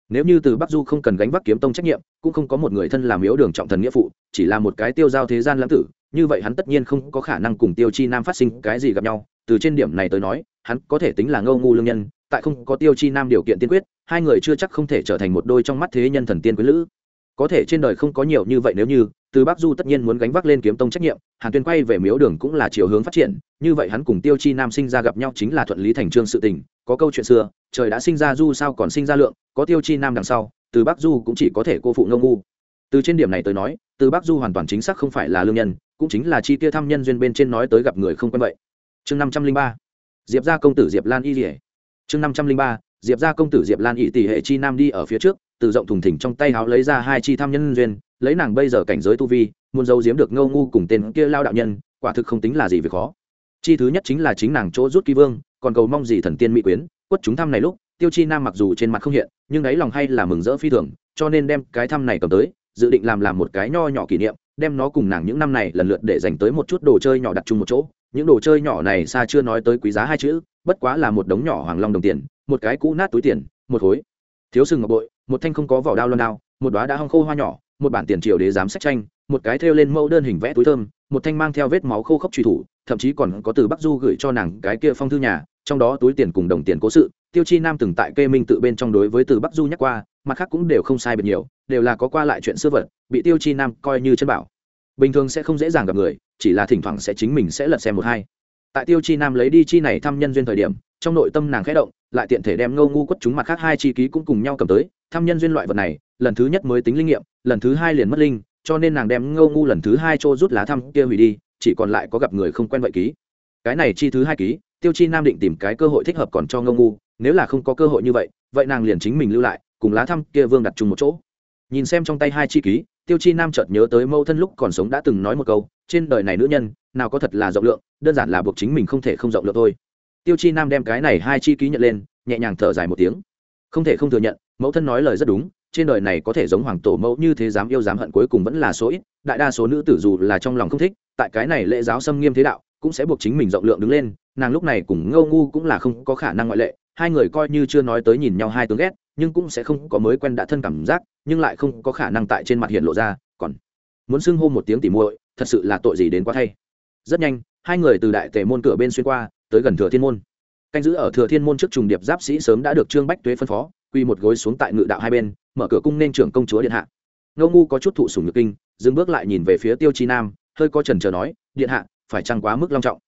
nếu như từ bắc du không cần gánh vác kiếm tông trách nhiệm, cũng không có một người thân làm yếu đường trọng thần nghĩa phụ, chỉ là một cái tiêu giao thế gian lãng tử, như vậy hắn tất nhiên không có khả năng cùng tiêu chi nam phát sinh cái gì gặp nhau. Từ trên điểm này tới nói, hắn có thể tính là ngâu ngu lương nhân, tại không có tiêu chi nam điều kiện tiên quyết, hai người chưa chắc không thể trở thành một đôi trong mắt thế nhân thần tiên quý lữ. Có thể trên đời không có nhiều như vậy nếu như, từ bắc du tất nhiên muốn gánh vác lên kiếm tông trách nhiệm, hàn tuyên quay về miếu đường cũng là chiều hướng phát triển, như vậy hắn cùng tiêu chi nam sinh ra gặp nhau chính là thuận lý thành trương sự tình có câu chuyện xưa, trời đã sinh ra du sao còn sinh ra lượng, có tiêu chi nam đằng sau, từ bắc du cũng chỉ có thể cô phụ ngông ngu. Từ trên điểm này tới nói, từ bắc du hoàn toàn chính xác không phải là lương nhân, cũng chính là chi tiêu thăm nhân duyên bên trên nói tới gặp người không quen vậy. Chương năm trăm linh ba, diệp gia công tử diệp lan y rỉa chương năm trăm linh ba, diệp gia công tử diệp lan y tỷ hệ chi nam đi ở phía trước, từ rộng thùng thỉnh trong tay háo lấy ra hai chi tham nhân duyên, lấy nàng bây giờ cảnh giới tu vi, muốn giấu giếm được ngâu ngu cùng tên kia lao đạo nhân, quả thực không tính là gì việc khó. Chi thứ nhất chính là chính nàng chỗ rút kỳ vương còn cầu mong gì thần tiên mỹ quyến, quất chúng thăm này lúc, tiêu chi nam mặc dù trên mặt không hiện, nhưng đáy lòng hay là mừng rỡ phi thường, cho nên đem cái thăm này cầm tới, dự định làm làm một cái nho nhỏ kỷ niệm, đem nó cùng nàng những năm này lần lượt để dành tới một chút đồ chơi nhỏ đặt chung một chỗ. Những đồ chơi nhỏ này xa chưa nói tới quý giá hai chữ, bất quá là một đống nhỏ hoàng long đồng tiền, một cái cũ nát túi tiền, một khối thiếu sừng ngọc bội, một thanh không có vỏ đao loan đao, một đoá đã hong khô hoa nhỏ, một bản tiền triều đế giám sách tranh, một cái thêu lên mẫu đơn hình vẽ túi thơm, một thanh mang theo vết máu khô khốc truy thủ thậm chí còn có từ bắc du gửi cho nàng cái kia phong thư nhà, trong đó túi tiền cùng đồng tiền cố sự, tiêu chi nam từng tại kê minh tự bên trong đối với từ bắc du nhắc qua, mặt khác cũng đều không sai biệt nhiều, đều là có qua lại chuyện xưa vật, bị tiêu chi nam coi như chân bảo. Bình thường sẽ không dễ dàng gặp người, chỉ là thỉnh thoảng sẽ chính mình sẽ lật xem một hai. Tại tiêu chi nam lấy đi chi này thăm nhân duyên thời điểm, trong nội tâm nàng khẽ động, lại tiện thể đem ngâu ngu quất chúng mặt khác hai chi ký cũng cùng nhau cầm tới, thăm nhân duyên loại vật này, lần thứ nhất mới tính linh nghiệm, lần thứ hai liền mất linh, cho nên nàng đem ngâu ngu lần thứ hai trô rút lá thăm kia hủy đi chỉ còn lại có gặp người không quen vậy ký. Cái này chi thứ hai ký, tiêu chi nam định tìm cái cơ hội thích hợp còn cho ngông ngu, nếu là không có cơ hội như vậy vậy nàng liền chính mình lưu lại, cùng lá thăm kia vương đặt chung một chỗ. Nhìn xem trong tay hai chi ký, tiêu chi nam chợt nhớ tới mâu thân lúc còn sống đã từng nói một câu, trên đời này nữ nhân, nào có thật là rộng lượng, đơn giản là buộc chính mình không thể không rộng lượng thôi. Tiêu chi nam đem cái này hai chi ký nhận lên, nhẹ nhàng thở dài một tiếng. Không thể không thừa nhận, mẫu thân nói lời rất đúng, trên đời này có thể giống hoàng tổ mẫu như thế dám yêu dám hận cuối cùng vẫn là số ít đại đa số nữ tử dù là trong lòng không thích, tại cái này lễ giáo xâm nghiêm thế đạo, cũng sẽ buộc chính mình rộng lượng đứng lên, nàng lúc này cùng ngâu ngu cũng là không có khả năng ngoại lệ, hai người coi như chưa nói tới nhìn nhau hai tướng ghét, nhưng cũng sẽ không có mới quen đã thân cảm giác, nhưng lại không có khả năng tại trên mặt hiện lộ ra, còn muốn xưng hô một tiếng tỉ muội, thật sự là tội gì đến quá thay. Rất nhanh, hai người từ đại tề môn cửa bên xuyên qua, tới gần thừa thiên môn. Canh giữ ở thừa thiên môn trước trùng điệp giáp sĩ sớm đã được trương bách tuế phân phó, quy một gối xuống tại ngự đạo hai bên, mở cửa cung nên trưởng công chúa điện hạ. Ngô ngu có chút thụ sùng nhược kinh dừng bước lại nhìn về phía tiêu chi nam, hơi có trần trờ nói, điện hạ, phải chăng quá mức long trọng?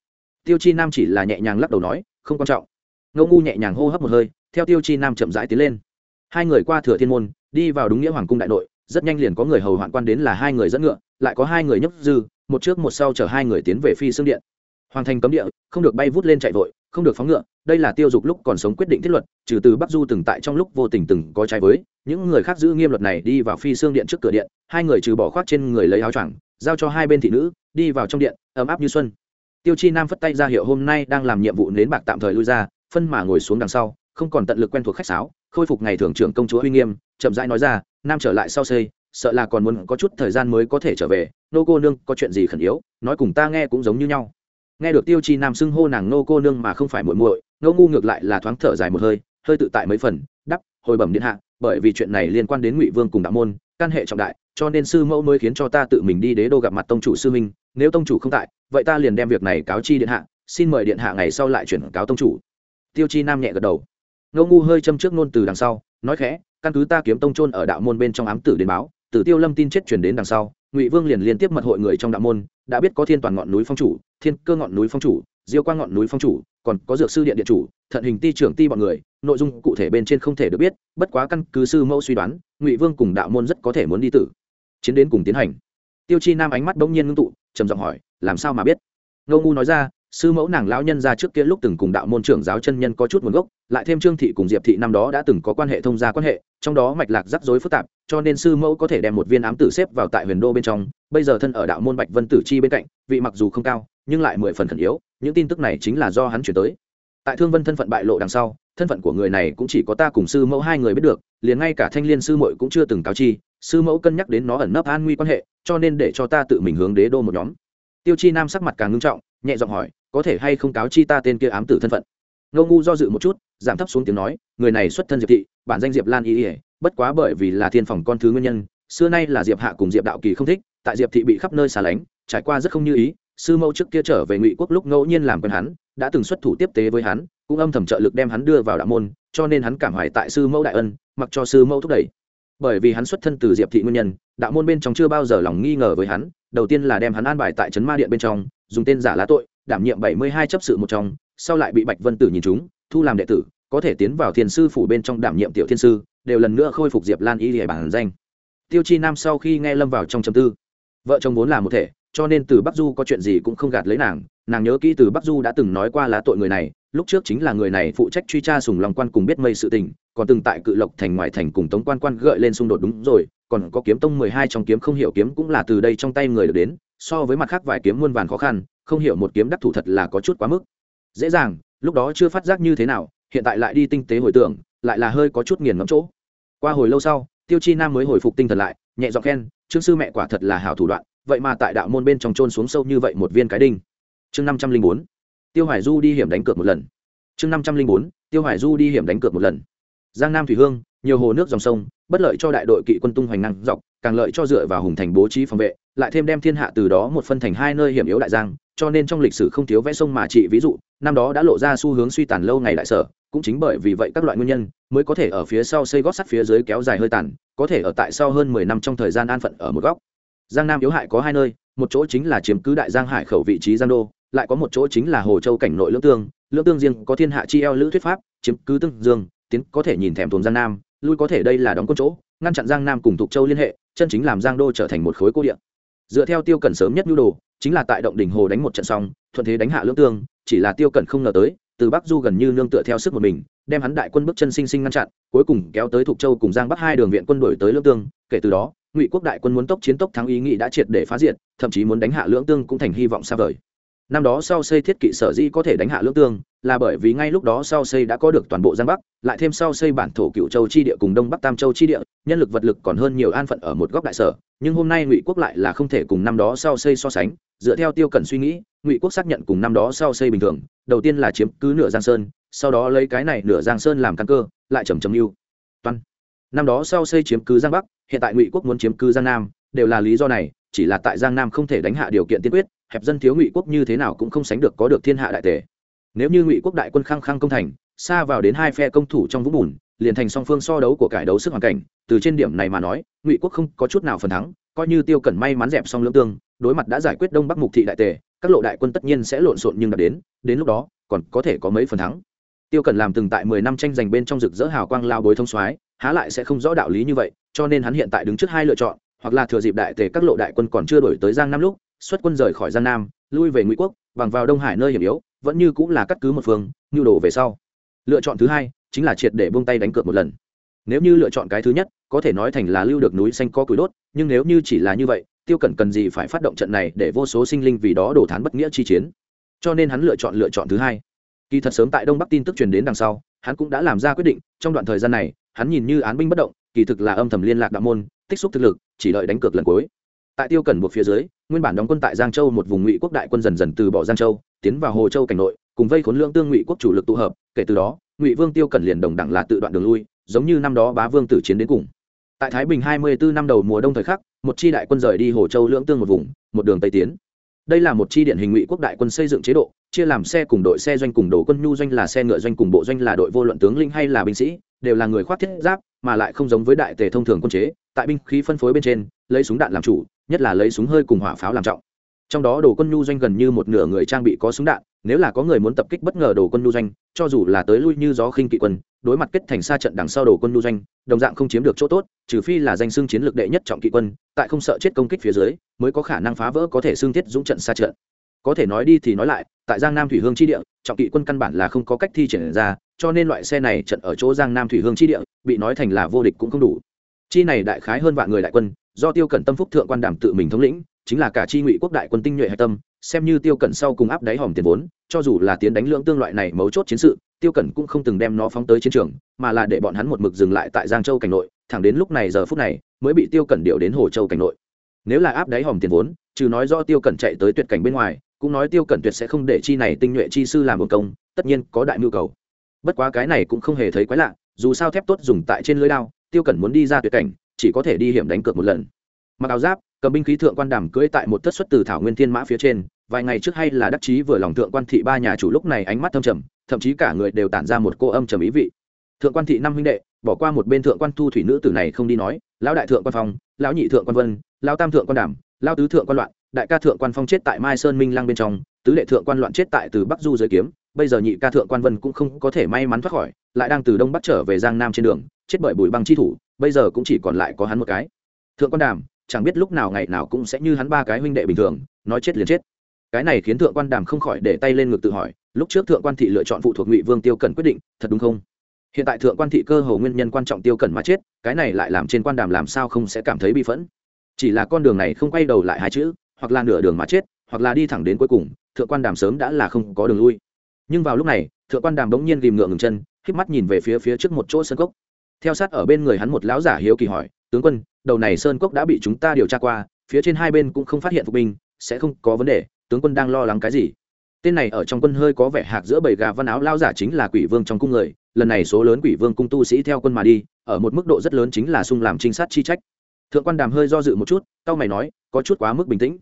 Tiêu chi nam chỉ là nhẹ nhàng lắc đầu nói, không quan trọng. Ngô ngu nhẹ nhàng hô hấp một hơi, theo tiêu chi nam chậm rãi tiến lên. Hai người qua thừa thiên môn, đi vào đúng nghĩa hoàng cung đại nội, rất nhanh liền có người hầu hoạn quan đến là hai người dẫn ngựa, lại có hai người nhấc dư, một trước một sau chở hai người tiến về phi xương điện hoàng thành cấm địa, không được bay vút lên chạy vội, không được phóng ngựa, đây là tiêu dục lúc còn sống quyết định thiết luật, trừ từ bắc du từng tại trong lúc vô tình từng có trái với, những người khác giữ nghiêm luật này đi vào phi xương điện trước cửa điện, hai người trừ bỏ khoác trên người lấy áo choàng, giao cho hai bên thị nữ, đi vào trong điện, ấm áp như xuân. Tiêu chi nam phất tay ra hiệu hôm nay đang làm nhiệm vụ nến bạc tạm thời lui ra, phân mà ngồi xuống đằng sau, không còn tận lực quen thuộc khách sáo, khôi phục ngày thường trưởng công chúa uy nghiêm, chậm rãi nói ra, nam trở lại sau xây, sợ là còn muốn có chút thời gian mới có thể trở về, nô cô nương có chuyện gì khẩn yếu, nói cùng ta nghe cũng giống như nhau nghe được tiêu chi nam xưng hô nàng nô cô nương mà không phải muội muội, ngô ngu ngược lại là thoáng thở dài một hơi hơi tự tại mấy phần đắp hồi bẩm điện hạ, bởi vì chuyện này liên quan đến ngụy vương cùng đạo môn, căn hệ trọng đại, cho nên sư mẫu mới khiến cho ta tự mình đi đế đô gặp mặt tông chủ sư minh nếu tông chủ không tại, vậy ta liền đem việc này cáo chi điện hạ, xin mời điện hạ ngày sau lại chuyển cáo tông chủ. Tiêu chi nam nhẹ gật đầu. Ngô ngu hơi châm trước nôn từ đằng sau, nói khẽ, căn cứ ta kiếm tông trôn ở đạo môn bên trong ám tử đến báo tử tiêu lâm tin chết truyền đến đằng sau, ngụy vương liền liên tiếp mật hội người trong đạo môn, đã biết có thiên toàn ngọn núi phong chủ, thiên cơ ngọn núi phong chủ, diêu quang ngọn núi phong chủ, còn có dược sư điện điện chủ, thận hình ti trưởng ti bọn người, nội dung cụ thể bên trên không thể được biết, bất quá căn cứ sư mẫu suy đoán, ngụy vương cùng đạo môn rất có thể muốn đi tử. Chiến đến cùng tiến hành. Tiêu chi nam ánh mắt bỗng nhiên ngưng tụ, trầm giọng hỏi, làm sao mà biết? Ngô ngu nói ra sư mẫu nàng lão nhân ra trước kia lúc từng cùng đạo môn trưởng giáo chân nhân có chút nguồn gốc, lại thêm trương thị cùng diệp thị năm đó đã từng có quan hệ thông gia quan hệ, trong đó mạch lạc rắc rối phức tạp, cho nên sư mẫu có thể đem một viên ám tử xếp vào tại huyền đô bên trong, bây giờ thân ở đạo môn bạch vân tử chi bên cạnh, vị mặc dù không cao, nhưng lại mười phần khẩn yếu, những tin tức này chính là do hắn chuyển tới. Tại thương vân thân phận bại lộ đằng sau, thân phận của người này cũng chỉ có ta cùng sư mẫu hai người biết được, liền ngay cả thanh liên sư muội cũng chưa từng cáo chi, sư mẫu cân nhắc đến nó ẩn nấp an nguy quan hệ, cho nên để cho ta tự mình hướng đế đô một nhóm. Tiêu chi nam sắc mặt càng ngưng trọng nhẹ giọng hỏi, có thể hay không cáo chi ta tên kia ám tử thân phận? Ngô ngu do dự một chút, giảm thấp xuống tiếng nói, người này xuất thân diệp thị, bản danh diệp lan y ỉa bất quá bởi vì là thiên phòng con thứ nguyên nhân, xưa nay là diệp hạ cùng diệp đạo kỳ không thích, tại diệp thị bị khắp nơi xa lánh, trải qua rất không như ý, sư mẫu trước kia trở về ngụy quốc lúc ngẫu nhiên làm quen hắn, đã từng xuất thủ tiếp tế với hắn, cũng âm thầm trợ lực đem hắn đưa vào đạo môn, cho nên hắn cảm hoài tại sư mẫu đại ân, mặc cho sư mẫu thúc đẩy. Bởi vì hắn xuất thân từ diệp thị nguyên nhân, đạo môn bên trong chưa bao giờ lòng nghi ngờ với hắn, đầu tiên là đem hắn an bài tại trấn ma điện bên trong dùng tên giả lá tội, đảm nhiệm bảy mươi hai chấp sự một trong, sau lại bị bạch vân tử nhìn chúng, thu làm đệ tử, có thể tiến vào thiên sư phủ bên trong đảm nhiệm tiểu thiên sư, đều lần nữa khôi phục diệp lan y hệ bản danh. Tiêu chi nam sau khi nghe lâm vào trong chầm tư, vợ chồng vốn là một thể, cho nên từ bắc du có chuyện gì cũng không gạt lấy nàng nàng nhớ kỹ từ bắc du đã từng nói qua lá tội người này, lúc trước chính là người này phụ trách truy tra sùng lòng quan cùng biết mây sự tình, còn từng tại cự lộc thành ngoại thành cùng tống quan quan gợi lên xung đột đúng rồi, còn có kiếm tông mười hai trong kiếm không hiểu kiếm cũng là từ đây trong tay người được đến so với mặt khác vài kiếm muôn vàn khó khăn, không hiểu một kiếm đắc thủ thật là có chút quá mức. Dễ dàng, lúc đó chưa phát giác như thế nào, hiện tại lại đi tinh tế hồi tưởng, lại là hơi có chút nghiền ngẫm chỗ. Qua hồi lâu sau, tiêu chi nam mới hồi phục tinh thần lại, nhẹ giọng khen, trương sư mẹ quả thật là hảo thủ đoạn, vậy mà tại đạo môn bên trong trôn xuống sâu như vậy một viên cái đinh. Chương năm trăm linh bốn, tiêu hải du đi hiểm đánh cược một lần. Chương năm trăm linh bốn, tiêu hải du đi hiểm đánh cược một lần. Giang nam thủy hương, nhiều hồ nước dòng sông, bất lợi cho đại đội kỵ quân tung hoành năng dọc càng lợi cho dựa vào hùng thành bố trí phòng vệ, lại thêm đem thiên hạ từ đó một phân thành hai nơi hiểm yếu đại giang, cho nên trong lịch sử không thiếu vẽ sông mà trị. Ví dụ, năm đó đã lộ ra xu hướng suy tàn lâu ngày đại sở, cũng chính bởi vì vậy các loại nguyên nhân mới có thể ở phía sau xây gót sắt phía dưới kéo dài hơi tàn, có thể ở tại sau hơn mười năm trong thời gian an phận ở một góc. Giang nam yếu hại có hai nơi, một chỗ chính là chiếm cứ đại giang hải khẩu vị trí giang đô, lại có một chỗ chính là hồ châu cảnh nội lưỡng tương. Lưỡng tương riêng có thiên hạ chi eo lữ thuyết pháp, chiếm cứ tương dương, tiến có thể nhìn thèm thuồng giang nam, lui có thể đây là đóng quân chỗ ngăn chặn giang nam cùng thục châu liên hệ, chân chính làm giang đô trở thành một khối cô địa. Dựa theo tiêu cẩn sớm nhất nhu đồ, chính là tại động đỉnh hồ đánh một trận xong, thuận thế đánh hạ lưỡng tương, chỉ là tiêu cẩn không ngờ tới, từ bắc du gần như nương tựa theo sức một mình, đem hắn đại quân bước chân sinh sinh ngăn chặn, cuối cùng kéo tới thục châu cùng giang bắc hai đường viện quân đổi tới lưỡng tương. Kể từ đó, ngụy quốc đại quân muốn tốc chiến tốc thắng ý nghĩ đã triệt để phá diệt, thậm chí muốn đánh hạ lưỡng tương cũng thành hy vọng xa vời năm đó sau xây thiết kỵ sở dĩ có thể đánh hạ lưỡng tương, là bởi vì ngay lúc đó sau xây đã có được toàn bộ giang bắc, lại thêm sau xây bản thổ cựu châu chi địa cùng đông bắc tam châu chi địa, nhân lực vật lực còn hơn nhiều an phận ở một góc đại sở, nhưng hôm nay ngụy quốc lại là không thể cùng năm đó sau xây so sánh, dựa theo tiêu cần suy nghĩ, ngụy quốc xác nhận cùng năm đó sau xây bình thường, đầu tiên là chiếm cứ nửa giang sơn, sau đó lấy cái này nửa giang sơn làm căn cơ, lại trầm trầm mưu toan. Năm đó sau xây chiếm cứ giang bắc, hiện tại ngụy quốc muốn chiếm cứ giang nam, đều là lý do này, chỉ là tại giang nam không thể đánh hạ điều kiện tiên quyết hẹp dân thiếu ngụy quốc như thế nào cũng không sánh được có được thiên hạ đại tề. Nếu như ngụy quốc đại quân khăng khăng công thành, xa vào đến hai phe công thủ trong vũng bùn, liền thành song phương so đấu của cải đấu sức hoàn cảnh, từ trên điểm này mà nói, ngụy quốc không có chút nào phần thắng, coi như tiêu cẩn may mắn dẹp xong lưỡng tương, đối mặt đã giải quyết đông bắc mục thị đại tề, các lộ đại quân tất nhiên sẽ lộn xộn nhưng đã đến đến lúc đó, còn có thể có mấy phần thắng. Tiêu cẩn làm từng tại mười năm tranh giành bên trong rực rỡ hào quang lao bối thông soái, há lại sẽ không rõ đạo lý như vậy, cho nên hắn hiện tại đứng trước hai lựa chọn, hoặc là thừa dịp đại tề các lộ đại quân còn chưa đổi tới giang nam lúc xuất quân rời khỏi giang nam, lui về ngụy quốc, bằng vào đông hải nơi hiểm yếu, vẫn như cũng là cắt cứ một phương, nhu đồ về sau. Lựa chọn thứ hai, chính là triệt để buông tay đánh cược một lần. Nếu như lựa chọn cái thứ nhất, có thể nói thành là lưu được núi xanh có củi đốt, nhưng nếu như chỉ là như vậy, tiêu cẩn cần gì phải phát động trận này để vô số sinh linh vì đó đổ thán bất nghĩa chi chiến? Cho nên hắn lựa chọn lựa chọn thứ hai. Kỳ thật sớm tại đông bắc tin tức truyền đến đằng sau, hắn cũng đã làm ra quyết định, trong đoạn thời gian này, hắn nhìn như án binh bất động, kỳ thực là âm thầm liên lạc đạo môn, tích xúc thực lực, chỉ đợi đánh cược lần cuối tại tiêu cẩn buộc phía dưới, nguyên bản đóng quân tại giang châu một vùng ngụy quốc đại quân dần dần từ bỏ giang châu, tiến vào hồ châu cảnh nội, cùng vây khốn lương tương ngụy quốc chủ lực tụ hợp, kể từ đó, ngụy vương tiêu cẩn liền đồng đẳng là tự đoạn đường lui, giống như năm đó bá vương tử chiến đến cùng. Tại thái bình hai mươi bốn năm đầu mùa đông thời khắc, một chi đại quân rời đi hồ châu lưỡng tương một vùng, một đường tây tiến. Đây là một chi điển hình ngụy quốc đại quân xây dựng chế độ, chia làm xe cùng đội, xe doanh cùng đồ quân, nhu doanh là xe ngựa doanh cùng bộ doanh là đội vô luận tướng linh hay là binh sĩ, đều là người khoác thiết giáp, mà lại không giống với đại tề thông thường quân chế, tại binh khí phân phối bên trên, lấy súng đạn làm chủ nhất là lấy súng hơi cùng hỏa pháo làm trọng. Trong đó đồ quân nhu doanh gần như một nửa người trang bị có súng đạn, nếu là có người muốn tập kích bất ngờ đồ quân nhu doanh, cho dù là tới lui như gió khinh kỵ quân, đối mặt kết thành xa trận đằng sau đồ quân nhu doanh, đồng dạng không chiếm được chỗ tốt, trừ phi là danh xưng chiến lược đệ nhất trọng kỵ quân, tại không sợ chết công kích phía dưới, mới có khả năng phá vỡ có thể xương thiết dũng trận xa trận. Có thể nói đi thì nói lại, tại giang nam thủy hương chi địa, trọng kỵ quân căn bản là không có cách thi triển ra, cho nên loại xe này trận ở chỗ giang nam thủy hương chi địa, bị nói thành là vô địch cũng không đủ. Chi này đại khái hơn vạn người đại quân do tiêu cẩn tâm phúc thượng quan đảm tự mình thống lĩnh, chính là cả chi ngụy quốc đại quân tinh nhuệ hạch tâm, xem như tiêu cẩn sau cùng áp đáy hòm tiền vốn, cho dù là tiến đánh lưỡng tương loại này mấu chốt chiến sự, tiêu cẩn cũng không từng đem nó phóng tới chiến trường, mà là để bọn hắn một mực dừng lại tại giang châu cảnh nội, thẳng đến lúc này giờ phút này, mới bị tiêu cẩn điều đến hồ châu cảnh nội. Nếu là áp đáy hòm tiền vốn, trừ nói do tiêu cẩn chạy tới tuyệt cảnh bên ngoài, cũng nói tiêu cẩn tuyệt sẽ không để chi này tinh nhuệ chi sư làm một công, tất nhiên có đại mưu cầu. Bất quá cái này cũng không hề thấy quái lạ, dù sao thép tốt dùng tại trên lưới đao, tiêu cẩn muốn đi ra tuyệt cảnh chỉ có thể đi hiểm đánh cược một lần mặc áo giáp cầm binh khí thượng quan đàm cưỡi tại một thất xuất từ thảo nguyên thiên mã phía trên vài ngày trước hay là đắc chí vừa lòng thượng quan thị ba nhà chủ lúc này ánh mắt thâm trầm thậm chí cả người đều tản ra một cô âm trầm ý vị thượng quan thị năm huynh đệ bỏ qua một bên thượng quan thu thủy nữ tử này không đi nói lão đại thượng quan phong lão nhị thượng quan vân lão tam thượng quan đàm lão tứ thượng quan loạn đại ca thượng quan phong chết tại mai sơn minh lăng bên trong tứ đệ thượng quan loạn chết tại từ bắc du giới kiếm bây giờ nhị ca thượng quan vân cũng không có thể may mắn thoát khỏi lại đang từ đông bắc trở về giang nam trên đường chết bởi bùi băng chi thủ bây giờ cũng chỉ còn lại có hắn một cái. Thượng quan đàm, chẳng biết lúc nào ngày nào cũng sẽ như hắn ba cái huynh đệ bình thường, nói chết liền chết. Cái này khiến thượng quan đàm không khỏi để tay lên ngực tự hỏi, lúc trước thượng quan thị lựa chọn phụ thuộc ngụy vương tiêu cẩn quyết định, thật đúng không? Hiện tại thượng quan thị cơ hồ nguyên nhân quan trọng tiêu cẩn mà chết, cái này lại làm trên quan đàm làm sao không sẽ cảm thấy bi phẫn. Chỉ là con đường này không quay đầu lại hai chữ, hoặc là nửa đường mà chết, hoặc là đi thẳng đến cuối cùng, thượng quan đàm sớm đã là không có đường lui. Nhưng vào lúc này, thượng quan đàm bỗng nhiên ghìm ngựa ngừng chân k mắt nhìn về phía phía trước một chỗ sân cốc theo sát ở bên người hắn một lão giả hiếu kỳ hỏi, tướng quân, đầu này sơn cốc đã bị chúng ta điều tra qua, phía trên hai bên cũng không phát hiện phục binh, sẽ không có vấn đề, tướng quân đang lo lắng cái gì? Tên này ở trong quân hơi có vẻ hạc giữa bầy gà văn áo lao giả chính là quỷ vương trong cung người, lần này số lớn quỷ vương cung tu sĩ theo quân mà đi, ở một mức độ rất lớn chính là sung làm trinh sát chi trách. Thượng quan đàm hơi do dự một chút tao mày nói, có chút quá mức bình tĩnh.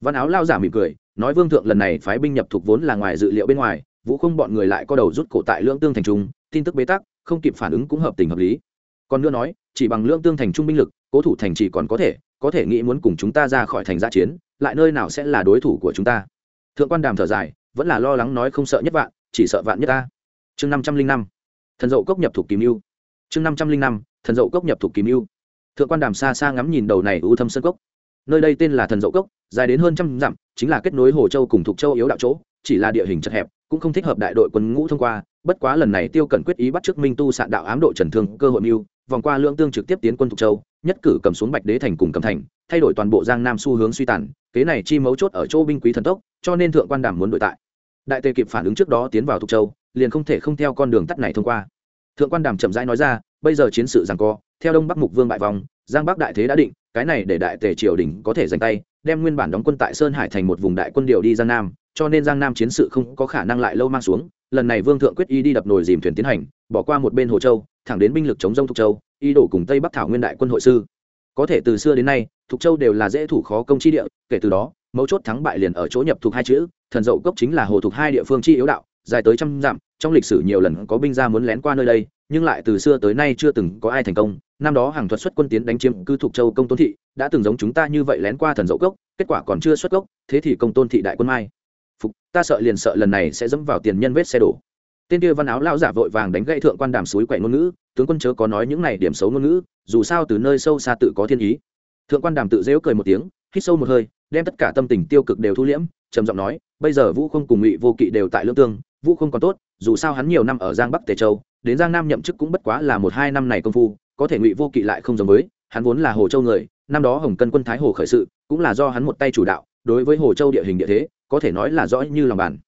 Văn áo lao giả mỉm cười, nói, vương thượng, lần này phái binh nhập thuộc vốn là ngoài dự liệu bên ngoài vũ không bọn người lại có đầu rút cổ tại lưỡng tương thành trung, tin tức bế tắc, không kịp phản ứng cũng hợp tình hợp lý. Còn nữa nói, chỉ bằng lưỡng tương thành trung binh lực, cố thủ thành chỉ còn có thể có thể nghĩ muốn cùng chúng ta ra khỏi thành giã chiến, lại nơi nào sẽ là đối thủ của chúng ta? Thượng quan đàm thở dài, vẫn là lo lắng nói không sợ nhất vạn, chỉ sợ vạn nhất ta. Chương năm trăm linh năm, thần dậu cốc nhập thuộc kim mưu chương năm trăm linh năm, thần dậu cốc nhập thuộc kim mưu thượng quan đàm xa xa ngắm nhìn đầu này ưu thâm sân cốc. Nơi đây tên là thần dậu cốc, dài đến hơn trăm dặm, chính là kết nối hồ châu cùng Thục châu yếu đạo chỗ, chỉ là địa hình chật hẹp cũng không thích hợp đại đội quân ngũ thông qua, bất quá lần này tiêu cẩn quyết ý bắt trước minh tu sạn đạo ám độ trần thương cơ hội mưu, vòng qua lương tương trực tiếp tiến quân thục châu, nhất cử cầm xuống bạch đế thành cùng cầm thành, thay đổi toàn bộ giang nam xu hướng suy tàn, kế này chi mấu chốt ở chỗ binh quý thần tốc, cho nên thượng quan đàm muốn đội tại. Đại tề kịp phản ứng trước đó tiến vào thục châu, liền không thể không theo con đường tắt này thông qua. Thượng quan đàm chậm rãi nói ra, bây giờ chiến sự rằng co, theo đông bắc mục vương bại vòng, giang bắc đại thế đã định, cái này để đại tề triều đình có thể giành tay, đem nguyên bản đóng quân tại sơn hải thành một vùng đại quân điều đi giang nam cho nên giang nam chiến sự không có khả năng lại lâu mang xuống. Lần này vương thượng quyết ý đi đập nồi dìm thuyền tiến hành, bỏ qua một bên hồ châu, thẳng đến binh lực chống dông thục châu y đổ cùng tây bắc thảo nguyên đại quân hội sư. Có thể từ xưa đến nay, thục châu đều là dễ thủ khó công chi địa, kể từ đó, mấu chốt thắng bại liền ở chỗ nhập thuộc hai chữ, thần dậu cốc chính là hồ thuộc hai địa phương chi yếu đạo, dài tới trăm dặm, trong lịch sử nhiều lần có binh ra muốn lén qua nơi đây, nhưng lại từ xưa tới nay chưa từng có ai thành công. Năm đó hàng thuật xuất quân tiến đánh chiếm cư thuộc châu công tôn thị, đã từng giống chúng ta như vậy lén qua thần dậu cốc, kết quả còn chưa xuất cốc, thế thì công tôn thị đại quân mai phục, ta sợ liền sợ lần này sẽ dẫm vào tiền nhân vết xe đổ. Tên kia văn áo lão giả vội vàng đánh gậy thượng quan đàm suối quậy ngôn ngữ, tướng quân chớ có nói những này điểm xấu ngôn ngữ, dù sao từ nơi sâu xa tự có thiên ý. Thượng quan đàm tự dễu cười một tiếng, hít sâu một hơi, đem tất cả tâm tình tiêu cực đều thu liễm, trầm giọng nói, bây giờ vũ không cùng ngụy vô kỵ đều tại lương tương, vũ không còn tốt, dù sao hắn nhiều năm ở giang bắc tề châu, đến giang nam nhậm chức cũng bất quá là một hai năm này công phu, có thể ngụy vô kỵ lại không giống với, hắn vốn là hồ châu người, năm đó hồng cân quân thái hồ khởi sự, cũng là do hắn một tay chủ đạo đối với hồ châu địa hình địa thế, có thể nói là rõ như lòng bàn.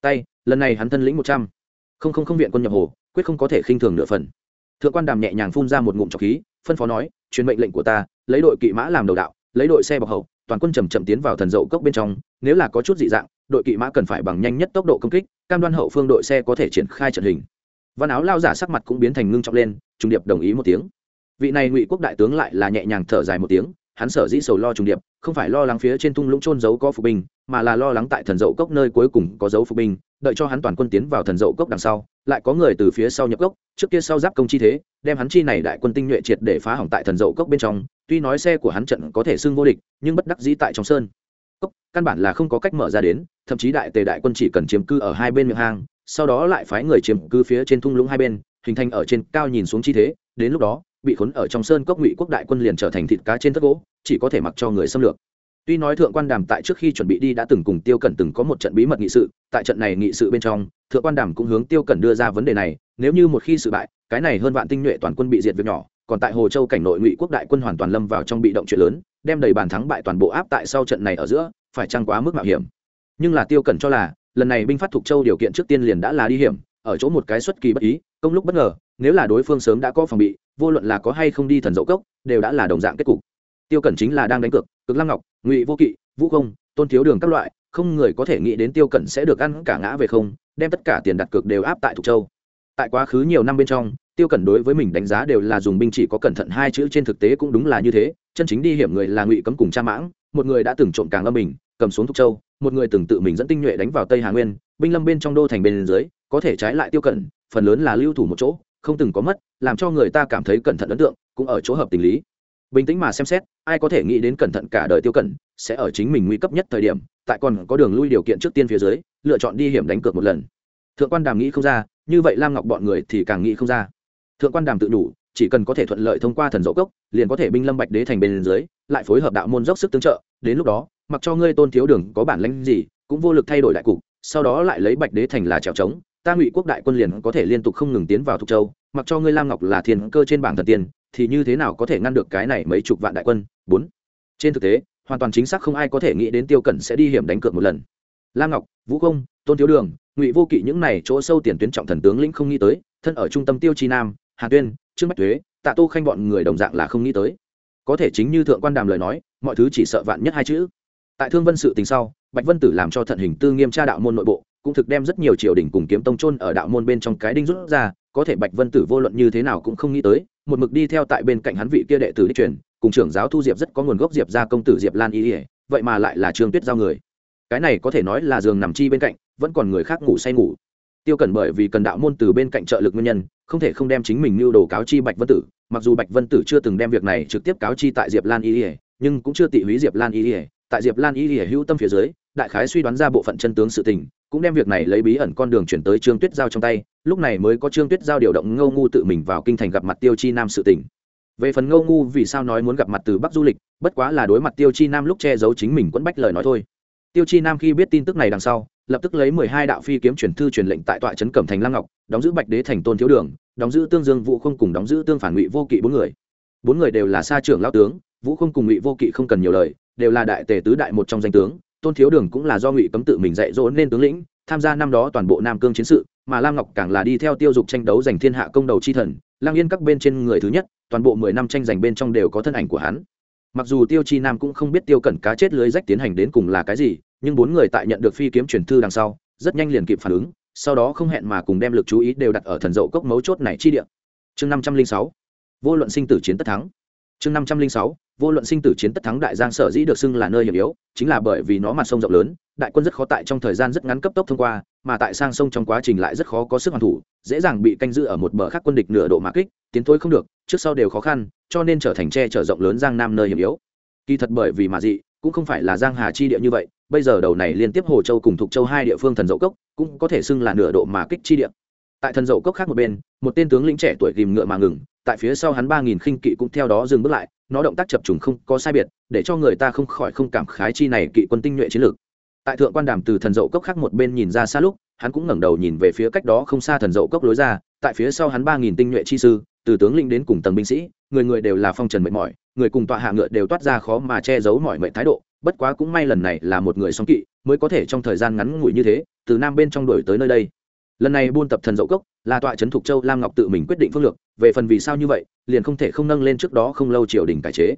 Tay, lần này hắn thân lĩnh một trăm. Không không không viện quân nhập hồ, quyết không có thể khinh thường nửa phần. Thượng quan đàm nhẹ nhàng phun ra một ngụm trọc khí, phân phó nói, truyền mệnh lệnh của ta, lấy đội kỵ mã làm đầu đạo, lấy đội xe bọc hậu, toàn quân chầm chậm tiến vào thần dậu cốc bên trong, nếu là có chút dị dạng, đội kỵ mã cần phải bằng nhanh nhất tốc độ công kích, cam đoan hậu phương đội xe có thể triển khai trận hình. Văn áo lao giả sắc mặt cũng biến thành ngưng trọng lên trung điệp đồng ý một tiếng. Vị này ngụy quốc đại tướng lại là nhẹ nhàng thở dài một tiếng hắn sở dĩ sầu lo trùng điệp, không phải lo lắng phía trên tung lũng trôn giấu có phục binh, mà là lo lắng tại thần dậu cốc nơi cuối cùng có dấu phục binh, đợi cho hắn toàn quân tiến vào thần dậu cốc đằng sau, lại có người từ phía sau nhập cốc, trước kia sau giáp công chi thế, đem hắn chi này đại quân tinh nhuệ triệt để phá hỏng tại thần dậu cốc bên trong, tuy nói xe của hắn trận có thể xưng vô địch, nhưng bất đắc dĩ tại trong sơn. Cốc, căn bản là không có cách mở ra đến, thậm chí đại tề đại quân chỉ cần chiếm cư ở hai bên miệng hang, sau đó lại phái người chiếm cư phía trên thung lũng hai bên, hình thành ở trên cao nhìn xuống chi thế, đến lúc đó bị khốn ở trong sơn cốc ngụy quốc đại quân liền trở thành thịt cá trên thất gỗ, chỉ có thể mặc cho người xâm lược. Tuy nói thượng quan đàm tại trước khi chuẩn bị đi đã từng cùng tiêu cẩn từng có một trận bí mật nghị sự, tại trận này nghị sự bên trong, thượng quan đàm cũng hướng tiêu cẩn đưa ra vấn đề này, nếu như một khi sự bại, cái này hơn vạn tinh nhuệ toàn quân bị diệt việc nhỏ, còn tại hồ châu cảnh nội ngụy quốc đại quân hoàn toàn lâm vào trong bị động chuyện lớn, đem đầy bàn thắng bại toàn bộ áp tại sau trận này ở giữa, phải chăng quá mức mạo hiểm? Nhưng là tiêu cẩn cho là, lần này binh phát thuộc châu điều kiện trước tiên liền đã là đi hiểm, ở chỗ một cái xuất kỳ bất ý, công lúc bất ngờ, nếu là đối phương sớm đã có phòng bị vô luận là có hay không đi thần dậu cốc, đều đã là đồng dạng kết cục. Tiêu cẩn chính là đang đánh cược, cực lăng ngọc, ngụy vô kỵ, vũ công tôn thiếu đường các loại, không người có thể nghĩ đến tiêu cẩn sẽ được ăn cả ngã về không, đem tất cả tiền đặt cược đều áp tại thục châu. Tại quá khứ nhiều năm bên trong, tiêu cẩn đối với mình đánh giá đều là dùng binh chỉ có cẩn thận hai chữ trên thực tế cũng đúng là như thế, chân chính đi hiểm người là ngụy cấm cùng cha mãng, một người đã từng trộm càng lâm mình cầm xuống thục châu, một người từng tự mình dẫn tinh nhuệ đánh vào tây hà nguyên, binh lâm bên trong đô thành bên dưới, có thể trái lại tiêu cẩn, phần lớn là lưu thủ một chỗ không từng có mất, làm cho người ta cảm thấy cẩn thận ấn tượng, cũng ở chỗ hợp tình lý. Bình tĩnh mà xem xét, ai có thể nghĩ đến cẩn thận cả đời tiêu cẩn, sẽ ở chính mình nguy cấp nhất thời điểm, tại còn có đường lui điều kiện trước tiên phía dưới, lựa chọn đi hiểm đánh cược một lần. Thượng quan đàm nghĩ không ra, như vậy lam ngọc bọn người thì càng nghĩ không ra. Thượng quan đàm tự đủ, chỉ cần có thể thuận lợi thông qua thần dỗ cốc, liền có thể binh lâm bạch đế thành bên dưới, lại phối hợp đạo môn dốc sức tương trợ, đến lúc đó, mặc cho ngươi tôn thiếu đường có bản lãnh gì, cũng vô lực thay đổi đại cục, sau đó lại lấy bạch đế thành là trèo trống ta ngụy quốc đại quân liền có thể liên tục không ngừng tiến vào thục châu, mặc cho ngươi lam ngọc là thiên cơ trên bảng thần tiên, thì như thế nào có thể ngăn được cái này mấy chục vạn đại quân? Bốn. Trên thực tế, hoàn toàn chính xác không ai có thể nghĩ đến tiêu cẩn sẽ đi hiểm đánh cược một lần. Lam ngọc, vũ công tôn thiếu đường, ngụy vô kỵ những này chỗ sâu tiền tuyến trọng thần tướng lĩnh không nghĩ tới, thân ở trung tâm tiêu chi nam, hà tuyên, trương bách thuế tạ tô khanh bọn người đồng dạng là không nghĩ tới. Có thể chính như thượng quan đàm lời nói, mọi thứ chỉ sợ vạn nhất hai chữ. Tại thương vân sự tình sau, bạch vân tử làm cho thận hình tư nghiêm tra đạo môn nội bộ cũng thực đem rất nhiều triều đình cùng kiếm tông chôn ở đạo môn bên trong cái đinh rút ra, có thể bạch vân tử vô luận như thế nào cũng không nghĩ tới, một mực đi theo tại bên cạnh hắn vị kia đệ tử đi truyền, cùng trưởng giáo thu diệp rất có nguồn gốc diệp gia công tử diệp lan y vậy mà lại là trương tuyết giao người. Cái này có thể nói là giường nằm chi bên cạnh, vẫn còn người khác ngủ say ngủ. Tiêu cẩn bởi vì cần đạo môn từ bên cạnh trợ lực nguyên nhân, không thể không đem chính mình lưu đồ cáo chi bạch vân tử, mặc dù bạch vân tử chưa từng đem việc này trực tiếp cáo chi tại diệp lan y nhưng cũng chưa tị húy diệp lan y tại diệp lan y hữu tâm phía dưới, đại khái suy đoán ra bộ phận chân tướng sự tình cũng đem việc này lấy bí ẩn con đường chuyển tới trương tuyết giao trong tay, lúc này mới có trương tuyết giao điều động ngâu ngu tự mình vào kinh thành gặp mặt tiêu chi nam sự tỉnh về phần ngâu ngu vì sao nói muốn gặp mặt từ bắc du lịch, bất quá là đối mặt tiêu chi nam lúc che giấu chính mình quẫn bách lời nói thôi. Tiêu chi nam khi biết tin tức này đằng sau, lập tức lấy mười hai đạo phi kiếm truyền thư truyền lệnh tại tọa trấn cẩm thành lăng ngọc, đóng giữ bạch đế thành tôn thiếu đường, đóng giữ tương dương vũ không cùng đóng giữ tương phản ngụy vô kỵ bốn người. Bốn người đều là sa trưởng lao tướng, vũ không cùng ngụy vô kỵ không cần nhiều lời, đều là đại tề tứ đại một trong danh tướng tôn thiếu đường cũng là do ngụy cấm tự mình dạy dỗ nên tướng lĩnh, tham gia năm đó toàn bộ nam cương chiến sự, mà lam ngọc càng là đi theo tiêu dục tranh đấu giành thiên hạ công đầu chi thần lang yên các bên trên người thứ nhất, toàn bộ mười năm tranh giành bên trong đều có thân ảnh của hắn. Mặc dù tiêu chi nam cũng không biết tiêu cẩn cá chết lưới rách tiến hành đến cùng là cái gì, nhưng bốn người tại nhận được phi kiếm truyền thư đằng sau, rất nhanh liền kịp phản ứng, sau đó không hẹn mà cùng đem lực chú ý đều đặt ở thần dậu cốc mấu chốt này chi địa. Chương năm trăm linh sáu, vô luận sinh tử chiến tất thắng. Chương năm trăm linh sáu vô luận sinh tử chiến tất thắng đại giang sở dĩ được xưng là nơi hiểm yếu, chính là bởi vì nó mặt sông rộng lớn, đại quân rất khó tại trong thời gian rất ngắn cấp tốc thông qua, mà tại sang sông trong quá trình lại rất khó có sức hoàn thủ, dễ dàng bị canh giữ ở một bờ khác quân địch nửa độ mã kích, tiến thôi không được, trước sau đều khó khăn, cho nên trở thành tre trở rộng lớn giang nam nơi hiểm yếu. Kỳ thật bởi vì mà dị, cũng không phải là giang hà chi địa như vậy, bây giờ đầu này liên tiếp hồ châu cùng thục châu hai địa phương thần dậu cốc, cũng có thể xưng là nửa độ mà kích chi địa. Tại thần dậu cốc khác một bên, một tên tướng lĩnh trẻ tuổi ghìm ngựa mà ngừng, tại phía sau hắn ba nghìn khinh kỵ cũng theo đó dừng bước lại nó động tác chập trùng không có sai biệt, để cho người ta không khỏi không cảm khái chi này kỵ quân tinh nhuệ chiến lược. Tại thượng quan đàm từ thần dậu cốc khác một bên nhìn ra xa lúc, hắn cũng ngẩng đầu nhìn về phía cách đó không xa thần dậu cốc lối ra, tại phía sau hắn ba nghìn tinh nhuệ chi sư, từ tướng lĩnh đến cùng tầng binh sĩ, người người đều là phong trần mệt mỏi, người cùng tọa hạ ngựa đều toát ra khó mà che giấu mọi mệnh thái độ, bất quá cũng may lần này là một người song kỵ, mới có thể trong thời gian ngắn ngủi như thế, từ nam bên trong đổi tới nơi đây lần này buôn tập thần dậu cốc, là tọa trấn thục châu lam ngọc tự mình quyết định phương lược, về phần vì sao như vậy, liền không thể không nâng lên trước đó không lâu triều đình cải chế.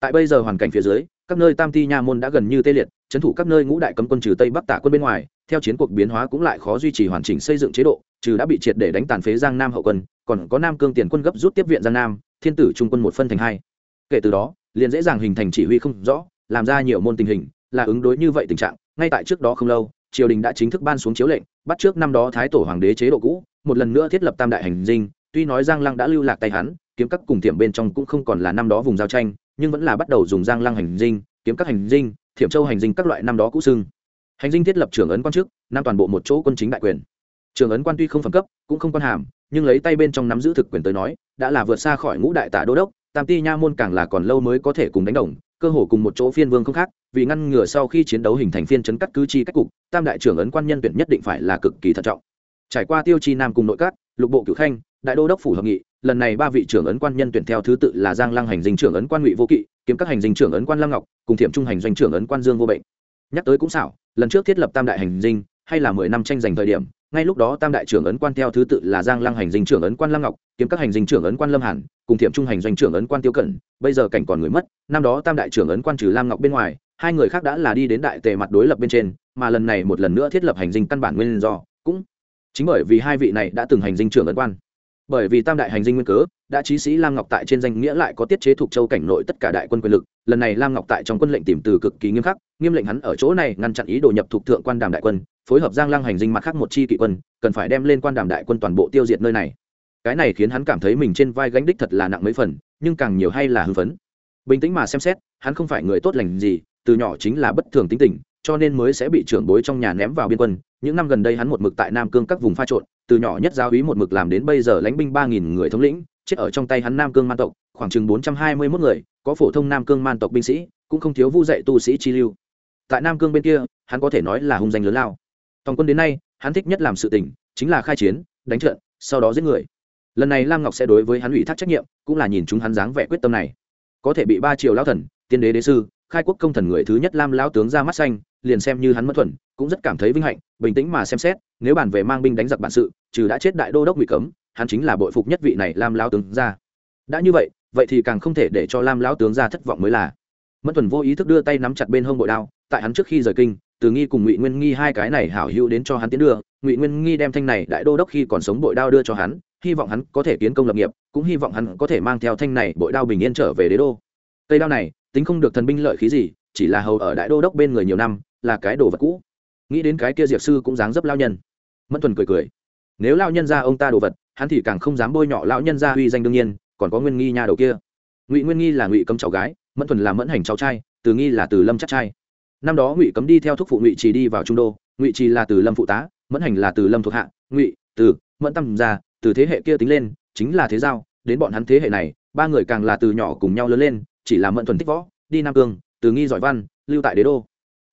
Tại bây giờ hoàn cảnh phía dưới, các nơi tam ti nha môn đã gần như tê liệt, trấn thủ các nơi ngũ đại cấm quân trừ tây bắc tả quân bên ngoài, theo chiến cuộc biến hóa cũng lại khó duy trì hoàn chỉnh xây dựng chế độ, trừ đã bị triệt để đánh tàn phế giang nam hậu quân, còn có nam cương tiền quân gấp rút tiếp viện giang nam, thiên tử trung quân một phân thành hai. Kể từ đó, liền dễ dàng hình thành chỉ huy không rõ, làm ra nhiều môn tình hình, là ứng đối như vậy tình trạng, ngay tại trước đó không lâu, triều đình đã chính thức ban xuống chiếu lệnh bắt trước năm đó thái tổ hoàng đế chế độ cũ, một lần nữa thiết lập tam đại hành dinh. Tuy nói giang lăng đã lưu lạc tay hắn, kiếm các cùng thiểm bên trong cũng không còn là năm đó vùng giao tranh, nhưng vẫn là bắt đầu dùng giang lăng hành dinh, kiếm các hành dinh, thiểm châu hành dinh các loại năm đó cũ xưng. Hành dinh thiết lập trưởng ấn quan chức năm toàn bộ một chỗ quân chính đại quyền. Trưởng ấn quan tuy không phẩm cấp, cũng không quan hàm, nhưng lấy tay bên trong nắm giữ thực quyền tới nói, đã là vượt xa khỏi ngũ đại tả đô đốc, tam ti nha môn càng là còn lâu mới có thể cùng đánh đồng cơ hồ cùng một chỗ phiên vương không khác, vì ngăn ngừa sau khi chiến đấu hình thành phiên chấn cắt cứ chi cách cục, tam đại trưởng ấn quan nhân tuyển nhất định phải là cực kỳ thận trọng. Trải qua tiêu chi nam cùng nội các, lục bộ cửu khanh, đại đô đốc phủ hợp nghị, lần này ba vị trưởng ấn quan nhân tuyển theo thứ tự là giang lăng hành dinh trưởng ấn quan ngụy vô kỵ, kiếm các hành dinh trưởng ấn quan lăng ngọc, cùng thiểm trung hành doanh trưởng ấn quan dương vô bệnh. Nhắc tới cũng xảo, lần trước thiết lập tam đại hành dinh, hay là mười năm tranh giành thời điểm ngay lúc đó tam đại trưởng ấn quan theo thứ tự là giang lăng hành dinh trưởng ấn quan lăng ngọc, kiếm các hành dinh trưởng ấn quan lâm hàn, cùng thiểm trung hành doanh trưởng ấn quan tiêu cẩn, bây giờ cảnh còn người mất, năm đó tam đại trưởng ấn quan trừ lam ngọc bên ngoài, hai người khác đã là đi đến đại tề mặt đối lập bên trên, mà lần này một lần nữa thiết lập hành dinh căn bản nguyên do, cũng chính bởi vì hai vị này đã từng hành dinh trưởng ấn quan bởi vì tam đại hành dinh nguyên cớ, đã trí sĩ lam ngọc tại trên danh nghĩa lại có tiết chế thuộc châu cảnh nội tất cả đại quân quyền lực, lần này lam ngọc tại trong quân lệnh tìm từ cực kỳ nghiêm khắc, nghiêm lệnh hắn ở chỗ này ngăn chặn ý đồ nhập thuộc thượng quan đàm đại quân, phối hợp giang lăng hành dinh mặt khác một chi kỵ quân, cần phải đem lên quan đàm đại quân toàn bộ tiêu diệt nơi này. Cái này khiến hắn cảm thấy mình trên vai gánh đích thật là nặng mấy phần, nhưng càng nhiều hay là hưng phấn. Bình tĩnh mà xem xét, hắn không phải người tốt lành gì, từ nhỏ chính là bất thường tính tình, cho nên mới sẽ bị trưởng bối trong nhà ném vào biên quân. Những năm gần đây hắn một mực tại nam cương các vùng pha trộn từ nhỏ nhất giáo úy một mực làm đến bây giờ lãnh binh ba nghìn người thống lĩnh, chết ở trong tay hắn nam cương man tộc, khoảng chừng bốn trăm hai mươi mốt người, có phổ thông nam cương man tộc binh sĩ, cũng không thiếu vu dạy tu sĩ chi lưu. Tại nam cương bên kia, hắn có thể nói là hung danh lớn lao. Toàn quân đến nay, hắn thích nhất làm sự tình, chính là khai chiến, đánh trận, sau đó giết người. Lần này lam ngọc sẽ đối với hắn ủy thác trách nhiệm, cũng là nhìn chúng hắn dáng vẻ quyết tâm này. Có thể bị ba triệu lao thần, tiên đế đế sư, khai quốc công thần người thứ nhất lam lão tướng ra mắt xanh, liền xem như hắn mất thuần cũng rất cảm thấy vinh hạnh, bình tĩnh mà xem xét nếu bàn về mang binh đánh giặc bản sự, trừ đã chết đại đô đốc bị cấm, hắn chính là bội phục nhất vị này lam lão tướng ra đã như vậy vậy thì càng không thể để cho lam lão tướng ra thất vọng mới là. Mất thuần vô ý thức đưa tay nắm chặt bên hông bội đao, tại hắn trước khi rời kinh, từ nghi cùng ngụy nguyên nghi hai cái này hảo hữu đến cho hắn tiến đưa, ngụy nguyên nghi đem thanh này đại đô đốc khi còn sống bội đao đưa cho hắn, hy vọng hắn có thể kiến công lập nghiệp, cũng hy vọng hắn có thể mang theo thanh này bội đao bình yên trở về đế đô. Cây đao này, tính không được thần binh lợi khí gì, chỉ là hầu ở đại đô đốc bên người nhiều năm, là cái đồ vật cũ. Nghĩ đến cái kia diệp sư cũng dáng dấp lao nhân mẫn thuần cười cười. Nếu lao nhân ra ông ta đồ vật, hắn thì càng không dám bôi nhọ lão nhân ra uy danh đương nhiên, còn có nguyên nghi nhà đầu kia. Ngụy nguyên nghi là ngụy cấm cháu gái, mẫn thuần là mẫn hành cháu trai, từ nghi là từ lâm chắc trai. Năm đó ngụy cấm đi theo thúc phụ ngụy trì đi vào trung đô, ngụy trì là từ lâm phụ tá, mẫn hành là từ lâm thuộc hạ, ngụy, từ, mẫn tâm ra từ thế hệ kia tính lên, chính là thế giao, đến bọn hắn thế hệ này, ba người càng là từ nhỏ cùng nhau lớn lên, chỉ là mẫn thuần thích võ, đi nam cương, từ nghi giỏi văn, lưu tại đế đô.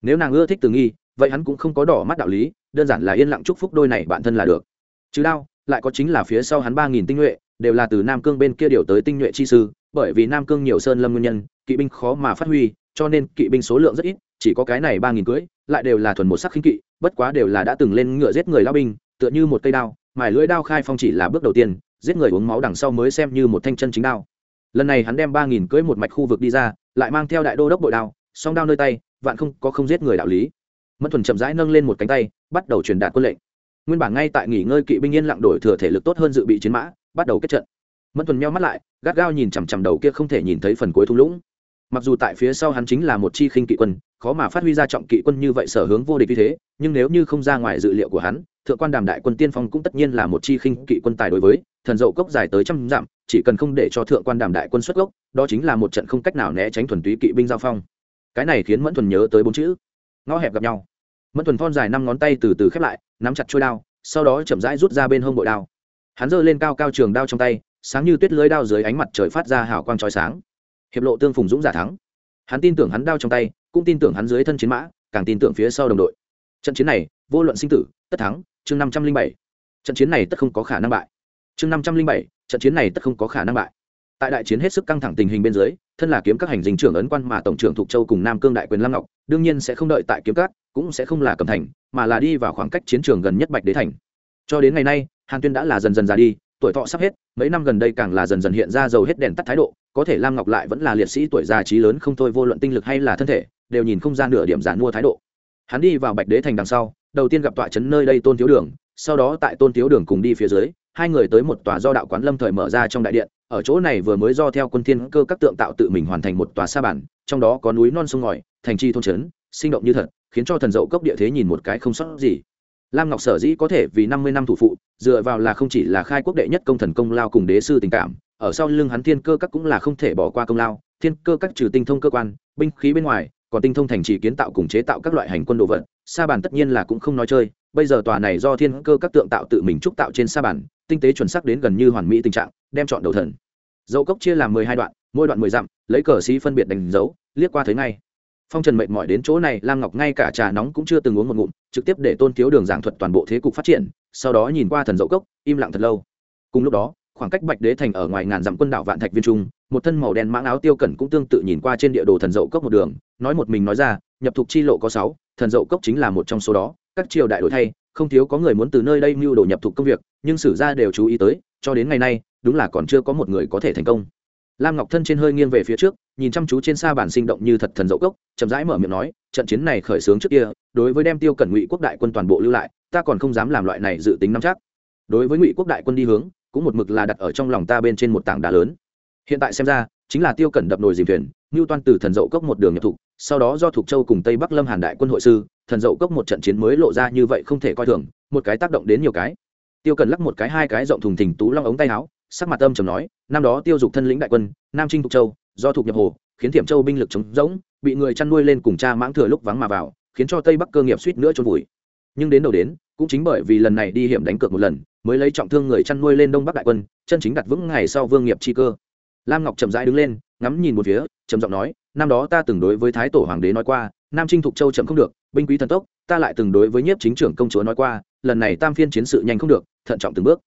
Nếu nàng ưa thích từ nghi, vậy hắn cũng không có đỏ mắt đạo lý đơn giản là yên lặng chúc phúc đôi này bản thân là được. Chứ đao, lại có chính là phía sau hắn ba nghìn tinh nhuệ, đều là từ nam cương bên kia điều tới tinh nhuệ chi sư, bởi vì nam cương nhiều sơn lâm nguyên nhân, kỵ binh khó mà phát huy, cho nên kỵ binh số lượng rất ít, chỉ có cái này ba nghìn cưỡi, lại đều là thuần một sắc khinh kỵ, bất quá đều là đã từng lên ngựa giết người lao binh, tựa như một cây đao, mài lưỡi đao khai phong chỉ là bước đầu tiên, giết người uống máu đằng sau mới xem như một thanh chân chính đao. Lần này hắn đem ba nghìn cưỡi một mạch khu vực đi ra, lại mang theo đại đô đốc bội đao, song đao nơi tay, vạn không có không giết người đạo lý mẫn thuần chậm rãi nâng lên một cánh tay, bắt đầu truyền đạt quân lệnh. Nguyên bản ngay tại nghỉ ngơi kỵ binh yên lặng đổi thừa thể lực tốt hơn dự bị chiến mã, bắt đầu kết trận. Mẫn thuần meo mắt lại, gắt gao nhìn chằm chằm đầu kia không thể nhìn thấy phần cuối thung lũng. Mặc dù tại phía sau hắn chính là một chi khinh kỵ quân, khó mà phát huy ra trọng kỵ quân như vậy sở hướng vô địch như thế, nhưng nếu như không ra ngoài dự liệu của hắn, thượng quan đàm đại quân tiên phong cũng tất nhiên là một chi khinh kỵ quân tài đối với, thần dậu cốc dài tới trăm dặm, chỉ cần không để cho thượng quan đàm đại quân xuất gốc, đó chính là một trận không cách nào né tránh thuần túy kỵ binh giao phong. Cái này khiến mẫn thuần nhớ tới bốn chữ ngõ hẹp gặp nhau. Mẫn thuần thon dài năm ngón tay từ từ khép lại, nắm chặt trôi đao, sau đó chậm rãi rút ra bên hông bội đao. Hắn giơ lên cao cao trường đao trong tay, sáng như tuyết lưới đao dưới ánh mặt trời phát ra hào quang trói sáng. Hiệp lộ tương phùng dũng giả thắng. Hắn tin tưởng hắn đao trong tay, cũng tin tưởng hắn dưới thân chiến mã, càng tin tưởng phía sau đồng đội. Trận chiến này, vô luận sinh tử, tất thắng, chương năm trăm linh bảy. Trận chiến này tất không có khả năng bại. Chương năm trăm linh bảy, trận chiến này tất không có khả năng bại tại đại chiến hết sức căng thẳng tình hình bên dưới, thân là kiếm các hành dinh trưởng ấn quan mà tổng trưởng thục châu cùng nam cương đại quyền lam ngọc, đương nhiên sẽ không đợi tại kiếm các, cũng sẽ không là cầm thành, mà là đi vào khoảng cách chiến trường gần nhất bạch đế thành. Cho đến ngày nay, hàn tuyên đã là dần dần già đi, tuổi thọ sắp hết, mấy năm gần đây càng là dần dần hiện ra dầu hết đèn tắt thái độ, có thể lam ngọc lại vẫn là liệt sĩ tuổi già trí lớn không thôi, vô luận tinh lực hay là thân thể, đều nhìn không ra nửa điểm giản mua thái độ. Hắn đi vào bạch đế thành đằng sau, đầu tiên gặp tọa trấn nơi đây tôn thiếu đường, sau đó tại tôn thiếu đường cùng đi phía dưới, hai người tới một tòa do đạo quán lâm thời mở ra trong đại điện ở chỗ này vừa mới do theo quân thiên cơ các tượng tạo tự mình hoàn thành một tòa sa bản, trong đó có núi non sông ngòi, thành trì thôn trấn, sinh động như thật, khiến cho thần dậu cốc địa thế nhìn một cái không sót gì. Lam ngọc sở dĩ có thể vì năm mươi năm thủ phụ, dựa vào là không chỉ là khai quốc đệ nhất công thần công lao cùng đế sư tình cảm, ở sau lưng hắn thiên cơ các cũng là không thể bỏ qua công lao, thiên cơ các trừ tinh thông cơ quan, binh khí bên ngoài, còn tinh thông thành trì kiến tạo cùng chế tạo các loại hành quân đồ vật, sa bản tất nhiên là cũng không nói chơi, bây giờ tòa này do thiên cơ các tượng tạo tự mình trúc tạo trên sa bản tinh tế chuẩn xác đến gần như hoàn mỹ tình trạng, đem chọn đầu thần. Dấu cốc chia làm mười hai đoạn, mỗi đoạn mười dặm, lấy cờ sĩ phân biệt đánh dấu, liếc qua thấy ngay. Phong trần mệt mỏi đến chỗ này, lam ngọc ngay cả trà nóng cũng chưa từng uống một ngụm, trực tiếp để tôn thiếu đường giảng thuật toàn bộ thế cục phát triển, sau đó nhìn qua thần dậu cốc, im lặng thật lâu. Cùng lúc đó, khoảng cách bạch đế thành ở ngoài ngàn dặm quân đảo vạn thạch viên trung, một thân màu đen mãng áo tiêu cẩn cũng tương tự nhìn qua trên địa đồ thần dậu cốc một đường, nói một mình nói ra, nhập thục chi lộ có sáu, thần dậu cốc chính là một trong số đó, các triều đại đổi thay không thiếu có người muốn từ nơi đây mưu đồ nhập thục công việc, nhưng sử gia đều chú ý tới, cho đến ngày nay, đúng là còn chưa có một người có thể thành công. Lam ngọc thân trên hơi nghiêng về phía trước, nhìn chăm chú trên xa bản sinh động như thật thần dậu cốc, chậm rãi mở miệng nói, trận chiến này khởi xướng trước kia, đối với đem tiêu cẩn ngụy quốc đại quân toàn bộ lưu lại, ta còn không dám làm loại này dự tính nắm chắc. Đối với ngụy quốc đại quân đi hướng, cũng một mực là đặt ở trong lòng ta bên trên một tảng đá lớn. Hiện tại xem ra, chính là tiêu cẩn đập nồi dìm thuyền ngưu toan từ thần dậu cốc một đường nhập thục sau đó do thuộc châu cùng tây bắc lâm hàn đại quân hội sư, thần dậu cốc một trận chiến mới lộ ra như vậy không thể coi thường, một cái tác động đến nhiều cái. Tiêu cần lắc một cái hai cái rộng thùng thình tú long ống tay áo, sắc mặt âm trầm nói, năm đó tiêu dục thân lĩnh đại quân, nam trinh thuộc châu, do thuộc nhập hồ, khiến thiểm châu binh lực chống rỗng, bị người chăn nuôi lên cùng cha mãng thừa lúc vắng mà vào, khiến cho tây bắc cơ nghiệp suýt nữa trôn vùi. Nhưng đến đầu đến, cũng chính bởi vì lần này đi hiểm đánh cược một lần, mới lấy trọng thương người chăn nuôi lên đông bắc đại quân, chân chính đặt vững ngày sau vương nghiệp chi cơ. Lam ngọc chậm rãi đứng lên, ngắm nhìn một phía, trầm giọng nói năm đó ta từng đối với thái tổ hoàng đế nói qua, nam trinh thục châu chậm không được, binh quý thần tốc, ta lại từng đối với nhiếp chính trưởng công chúa nói qua, lần này tam phiên chiến sự nhanh không được, thận trọng từng bước.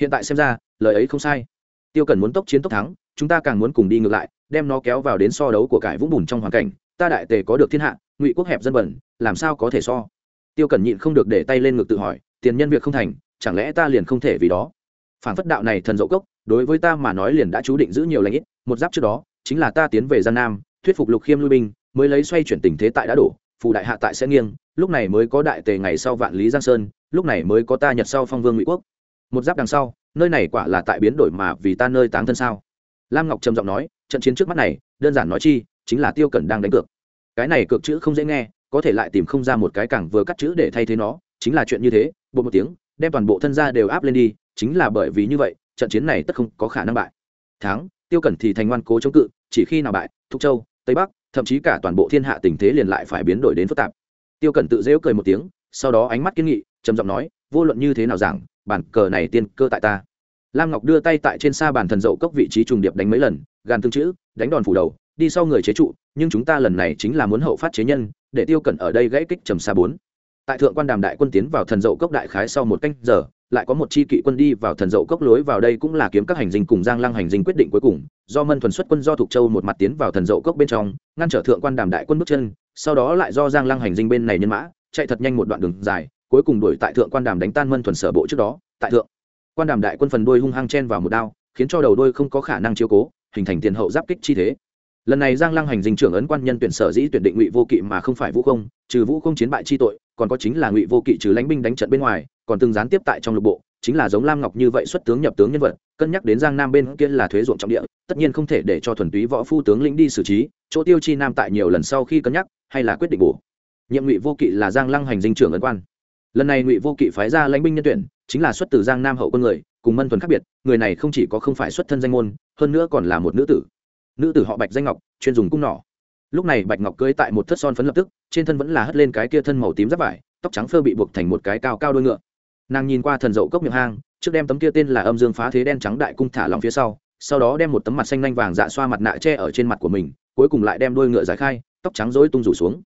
Hiện tại xem ra, lời ấy không sai. Tiêu cần muốn tốc chiến tốc thắng, chúng ta càng muốn cùng đi ngược lại, đem nó kéo vào đến so đấu của cải vũng bùn trong hoàn cảnh, ta đại tề có được thiên hạ, ngụy quốc hẹp dân bẩn, làm sao có thể so? Tiêu cần nhịn không được để tay lên ngực tự hỏi, tiền nhân việc không thành, chẳng lẽ ta liền không thể vì đó? Phản phất đạo này thần dậu cốc, đối với ta mà nói liền đã chú định giữ nhiều lãnh ít, một giáp trước đó, chính là ta tiến về gian nam thuyết phục lục khiêm lui binh, mới lấy xoay chuyển tình thế tại đã đổ, phù đại hạ tại sẽ nghiêng, lúc này mới có đại tề ngày sau vạn lý giang sơn, lúc này mới có ta nhật sau phong vương ngụy quốc. Một giáp đằng sau, nơi này quả là tại biến đổi mà vì ta nơi táng thân sao? Lam ngọc trầm giọng nói, trận chiến trước mắt này, đơn giản nói chi, chính là tiêu cẩn đang đánh cược. Cái này cược chữ không dễ nghe, có thể lại tìm không ra một cái cảng vừa cắt chữ để thay thế nó, chính là chuyện như thế bộ một tiếng, đem toàn bộ thân gia đều áp lên đi, chính là bởi vì như vậy, trận chiến này tất không có khả năng bại. Thắng, tiêu cẩn thì thành ngoan cố chống cự, chỉ khi nào bại thúc châu tây bắc, thậm chí cả toàn bộ thiên hạ tình thế liền lại phải biến đổi đến phức tạp. Tiêu cẩn tự dễu cười một tiếng, sau đó ánh mắt kiên nghị, trầm giọng nói, vô luận như thế nào giảng, bản cờ này tiên cơ tại ta. Lam ngọc đưa tay tại trên xa bàn thần dậu cốc vị trí trùng điệp đánh mấy lần gan tương chữ, đánh đòn phủ đầu, đi sau người chế trụ, nhưng chúng ta lần này chính là muốn hậu phát chế nhân, để tiêu cẩn ở đây gãy kích trầm xa bốn. Tại thượng quan đàm đại quân tiến vào thần dậu cốc đại khái sau một canh giờ lại có một chi kỵ quân đi vào thần dậu cốc lối vào đây cũng là kiếm các hành dinh cùng giang lăng hành dinh quyết định cuối cùng. Do mân thuần xuất quân do thục châu một mặt tiến vào thần dậu cốc bên trong, ngăn trở thượng quan đàm đại quân bước chân, sau đó lại do giang lăng hành dinh bên này nhân mã, chạy thật nhanh một đoạn đường dài, cuối cùng đuổi tại thượng quan đàm đánh tan mân thuần sở bộ trước đó. Tại thượng quan đàm đại quân phần đuôi hung hăng chen vào một đao, khiến cho đầu đuôi không có khả năng chiếu cố, hình thành tiền hậu giáp kích chi thế. Lần này giang lăng hành dinh trưởng ấn quan nhân tuyển sở dĩ tuyển định ngụy vô kỵ mà không phải vũ không, trừ vũ không chiến bại chi tội còn có chính là ngụy vô kỵ trừ lãnh binh đánh trận bên ngoài, còn từng gián tiếp tại trong lục bộ, chính là giống lam ngọc như vậy xuất tướng nhập tướng nhân vật, cân nhắc đến giang nam bên kia là thuế ruộng trọng địa, tất nhiên không thể để cho thuần túy võ phu tướng lĩnh đi xử trí, chỗ tiêu chi nam tại nhiều lần sau khi cân nhắc, hay là quyết định bổ. Nhiệm ngụy vô kỵ là giang lăng hành dinh trưởng ấn quan. Lần này ngụy vô kỵ phái ra lãnh binh nhân tuyển, chính là xuất từ giang nam hậu quân người, cùng mân thuần khác biệt, người này không chỉ có không phải xuất thân danh môn, hơn nữa còn là một nữ tử. Nữ tử họ bạch danh ngọc, chuyên dùng cung nỏ lúc này bạch ngọc cưới tại một thất son phấn lập tức, trên thân vẫn là hất lên cái kia thân màu tím giáp vải, tóc trắng phơ bị buộc thành một cái cao cao đôi ngựa. Nàng nhìn qua thần dậu cốc miệng hang, trước đem tấm kia tên là âm dương phá thế đen trắng đại cung thả lòng phía sau sau đó đem một tấm mặt xanh lanh vàng dạ xoa mặt nạ che ở trên mặt của mình, cuối cùng lại đem đôi ngựa giải khai, tóc trắng rối tung rủ xuống.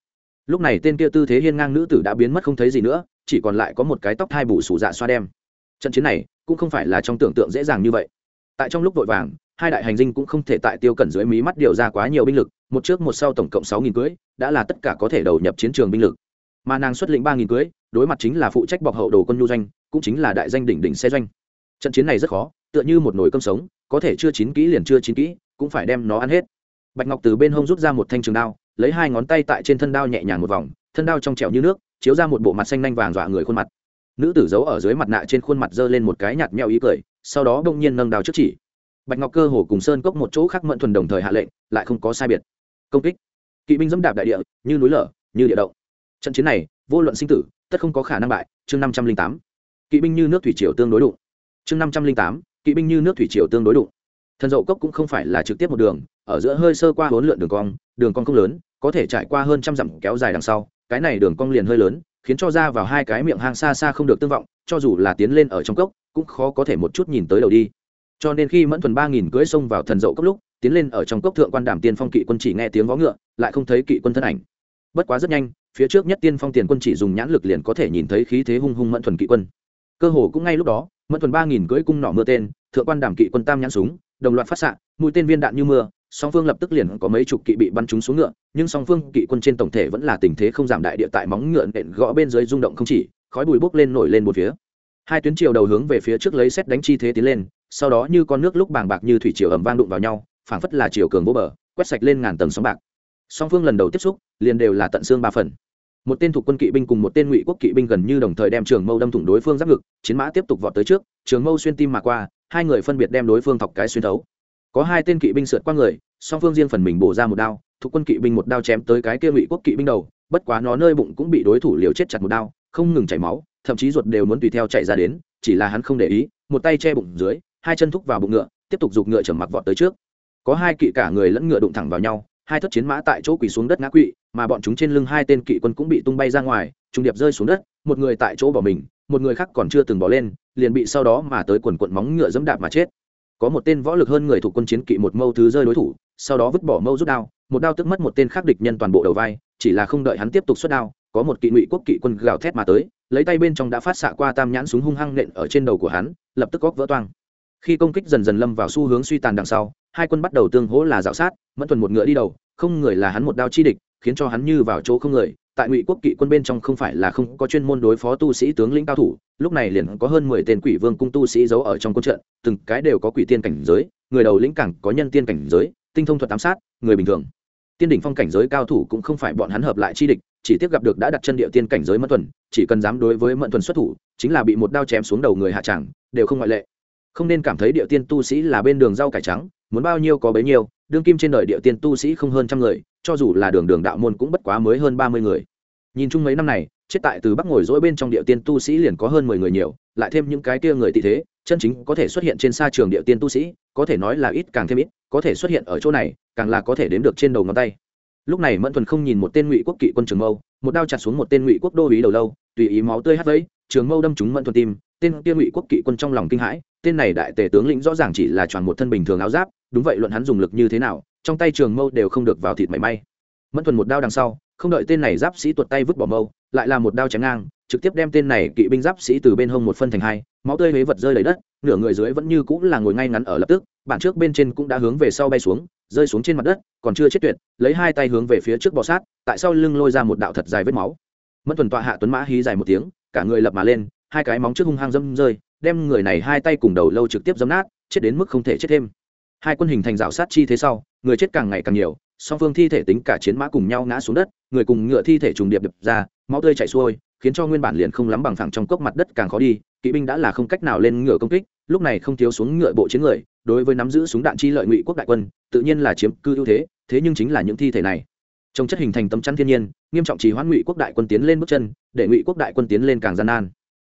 Lúc này tên kia tư thế hiên ngang nữ tử đã biến mất không thấy gì nữa, chỉ còn lại có một cái tóc hai bù sủ dạ xoa đem. Trận chiến này cũng không phải là trong tưởng tượng dễ dàng như vậy tại trong lúc vội vàng, hai đại hành dinh cũng không thể tại tiêu cẩn dưới mí mắt điều ra quá nhiều binh lực, một trước một sau tổng cộng sáu nghìn cưới, đã là tất cả có thể đầu nhập chiến trường binh lực. Mà nàng xuất lĩnh ba nghìn cưới, đối mặt chính là phụ trách bọc hậu đồ quân nhu doanh, cũng chính là đại danh đỉnh đỉnh xe doanh. Trận chiến này rất khó, tựa như một nồi cơm sống, có thể chưa chín kỹ liền chưa chín kỹ, cũng phải đem nó ăn hết. Bạch ngọc từ bên hông rút ra một thanh trường đao, lấy hai ngón tay tại trên thân đao nhẹ nhàng một vòng, thân đao trong trẹo như nước, chiếu ra một bộ mặt xanh nanh vàng dọa người khuôn mặt. Nữ tử giấu ở dưới mặt nạ trên khuôn mặt giơ lên một cái nhạt mèo ý cười sau đó đông nhiên nâng đào trước chỉ. Bạch ngọc cơ hồ cùng sơn cốc một chỗ khác mận thuần đồng thời hạ lệnh, lại không có sai biệt. Công kích. Kỵ binh dẫm đạp đại địa, như núi lở, như địa động. Trận chiến này, vô luận sinh tử, tất không có khả năng bại. Chương năm trăm linh tám. Kỵ binh như nước thủy triều tương đối đụng. Chương năm trăm linh tám. Kỵ binh như nước thủy triều tương đối đụng. Thần dậu cốc cũng không phải là trực tiếp một đường, ở giữa hơi sơ qua hỗn lượn đường cong đường cong không lớn, có thể trải qua hơn trăm dặm kéo dài đằng sau, cái này đường cong liền hơi lớn, khiến cho ra vào hai cái miệng hang xa xa không được tương vọng, cho dù là tiến lên ở trong cốc cũng khó có thể một chút nhìn tới đầu đi. Cho nên khi mẫn thuần ba nghìn cưỡi xông vào thần dậu cốc lúc, tiến lên ở trong cốc thượng quan đảm tiên phong kỵ quân chỉ nghe tiếng vó ngựa, lại không thấy kỵ quân thân ảnh. Bất quá rất nhanh, phía trước nhất tiên phong tiền quân chỉ dùng nhãn lực liền có thể nhìn thấy khí thế hung hung mẫn thuần kỵ quân. Cơ hồ cũng ngay lúc đó, mẫn thuần ba nghìn cưỡi cung nỏ mưa tên, thượng quan đảm kỵ quân tam nhãn súng, đồng loạt phát xạ, mũi tên viên đạn như mưa, song phương lập tức liền có mấy chục kỵ bị bắn trúng xuống ngựa, nhưng song phương kỵ quân trên tổng thể vẫn là tình thế không giảm đại địa tại móng ngựa nện gõ bên dưới rung động không chỉ, khói bụi bốc lên nổi lên một phía hai tuyến chiều đầu hướng về phía trước lấy xét đánh chi thế tiến lên, sau đó như con nước lúc bàng bạc như thủy chiều ẩm vang đụng vào nhau, phảng phất là chiều cường vô bờ, quét sạch lên ngàn tầng sóng bạc. Song phương lần đầu tiếp xúc, liền đều là tận xương ba phần. Một tên thuộc quân kỵ binh cùng một tên ngụy quốc kỵ binh gần như đồng thời đem trường mâu đâm thủng đối phương giáp ngực, chiến mã tiếp tục vọt tới trước, trường mâu xuyên tim mà qua, hai người phân biệt đem đối phương thọc cái xuyên thấu. Có hai tên kỵ binh sượt qua người, song phương riêng phần mình bổ ra một đao, thuộc quân kỵ binh một đao chém tới cái kia ngụy quốc kỵ binh đầu, bất quá nó nơi bụng cũng bị đối thủ liều chết chặt một đao, không ngừng chảy máu thậm chí ruột đều muốn tùy theo chạy ra đến, chỉ là hắn không để ý, một tay che bụng dưới, hai chân thúc vào bụng ngựa, tiếp tục giục ngựa chầm mặc vọt tới trước. Có hai kỵ cả người lẫn ngựa đụng thẳng vào nhau, hai thất chiến mã tại chỗ quỳ xuống đất ngã quỵ, mà bọn chúng trên lưng hai tên kỵ quân cũng bị tung bay ra ngoài, trung điệp rơi xuống đất, một người tại chỗ bỏ mình, một người khác còn chưa từng bỏ lên, liền bị sau đó mà tới quần quận móng ngựa dẫm đạp mà chết. Có một tên võ lực hơn người thuộc quân chiến kỵ một mâu thứ rơi đối thủ, sau đó vứt bỏ mâu rút đao, một đao tức mất một tên khác địch nhân toàn bộ đầu vai, chỉ là không đợi hắn tiếp tục xuất đao có một kỵ ngụy quốc kỵ quân gào thét mà tới, lấy tay bên trong đã phát xạ qua tam nhãn súng hung hăng nện ở trên đầu của hắn, lập tức góc vỡ toang. Khi công kích dần dần lâm vào xu hướng suy tàn đằng sau, hai quân bắt đầu tương hỗ là dạo sát, mẫn thuần một ngựa đi đầu, không người là hắn một đao chi địch, khiến cho hắn như vào chỗ không người. Tại ngụy quốc kỵ quân bên trong không phải là không có chuyên môn đối phó tu sĩ tướng lĩnh cao thủ, lúc này liền có hơn mười tên quỷ vương cung tu sĩ giấu ở trong quân trận, từng cái đều có quỷ tiên cảnh giới, người đầu lĩnh cảng có nhân tiên cảnh giới, tinh thông thuật ám sát, người bình thường. Tiên đỉnh phong cảnh giới cao thủ cũng không phải bọn hắn hợp lại chi địch chỉ tiếp gặp được đã đặt chân địa tiên cảnh giới mẫn thuần, chỉ cần dám đối với mẫn thuần xuất thủ, chính là bị một đao chém xuống đầu người hạ tràng đều không ngoại lệ. Không nên cảm thấy địa tiên tu sĩ là bên đường rau cải trắng, muốn bao nhiêu có bấy nhiêu, đương kim trên đời địa tiên tu sĩ không hơn trăm người, cho dù là đường đường đạo môn cũng bất quá mới hơn ba mươi người. Nhìn chung mấy năm này, chết tại từ bắc ngồi dỗi bên trong địa tiên tu sĩ liền có hơn mười người nhiều, lại thêm những cái kia người tị thế, chân chính có thể xuất hiện trên xa trường địa tiên tu sĩ, có thể nói là ít càng thêm ít, có thể xuất hiện ở chỗ này, càng là có thể đếm được trên đầu ngón tay lúc này mẫn thuần không nhìn một tên ngụy quốc kỵ quân trường mâu, một đao chặt xuống một tên ngụy quốc đô ý đầu lâu, tùy ý máu tươi hắt vẫy trường mâu đâm trúng mẫn thuần tim, tên kia ngụy quốc kỵ quân trong lòng kinh hãi, tên này đại tề tướng lĩnh rõ ràng chỉ là tròn một thân bình thường áo giáp, đúng vậy luận hắn dùng lực như thế nào, trong tay trường mâu đều không được vào thịt mảy may. Mẫn thuần một đao đằng sau, không đợi tên này giáp sĩ tuột tay vứt bỏ mâu, lại là một đao chém ngang, trực tiếp đem tên này kỵ binh giáp sĩ từ bên hông một phân thành hai, máu tươi huế vật rơi lấy đất, nửa người dưới vẫn như cũng là ngồi ngay ngắn ở lập tức, bản trước bên trên cũng đã hướng về sau bay xuống rơi xuống trên mặt đất, còn chưa chết tuyệt, lấy hai tay hướng về phía trước bò sát, tại sau lưng lôi ra một đạo thật dài vết máu. Mẫn thuần tọa hạ tuấn mã hí dài một tiếng, cả người lập mà lên, hai cái móng trước hung hăng dâm rơi, đem người này hai tay cùng đầu lâu trực tiếp dâm nát, chết đến mức không thể chết thêm. Hai quân hình thành rào sát chi thế sau, người chết càng ngày càng nhiều, song phương thi thể tính cả chiến mã cùng nhau ngã xuống đất, người cùng ngựa thi thể trùng điệp đập ra, máu tươi chảy xuôi, khiến cho nguyên bản liền không lắm bằng phẳng trong cốc mặt đất càng khó đi, kỵ binh đã là không cách nào lên ngựa công kích, lúc này không thiếu xuống ngựa bộ chiến người đối với nắm giữ súng đạn chi lợi ngụy quốc đại quân, tự nhiên là chiếm cư ưu thế thế nhưng chính là những thi thể này. Trong chất hình thành tấm chắn thiên nhiên, nghiêm trọng trì hoãn ngụy quốc đại quân tiến lên bước chân, để ngụy quốc đại quân tiến lên càng gian nan.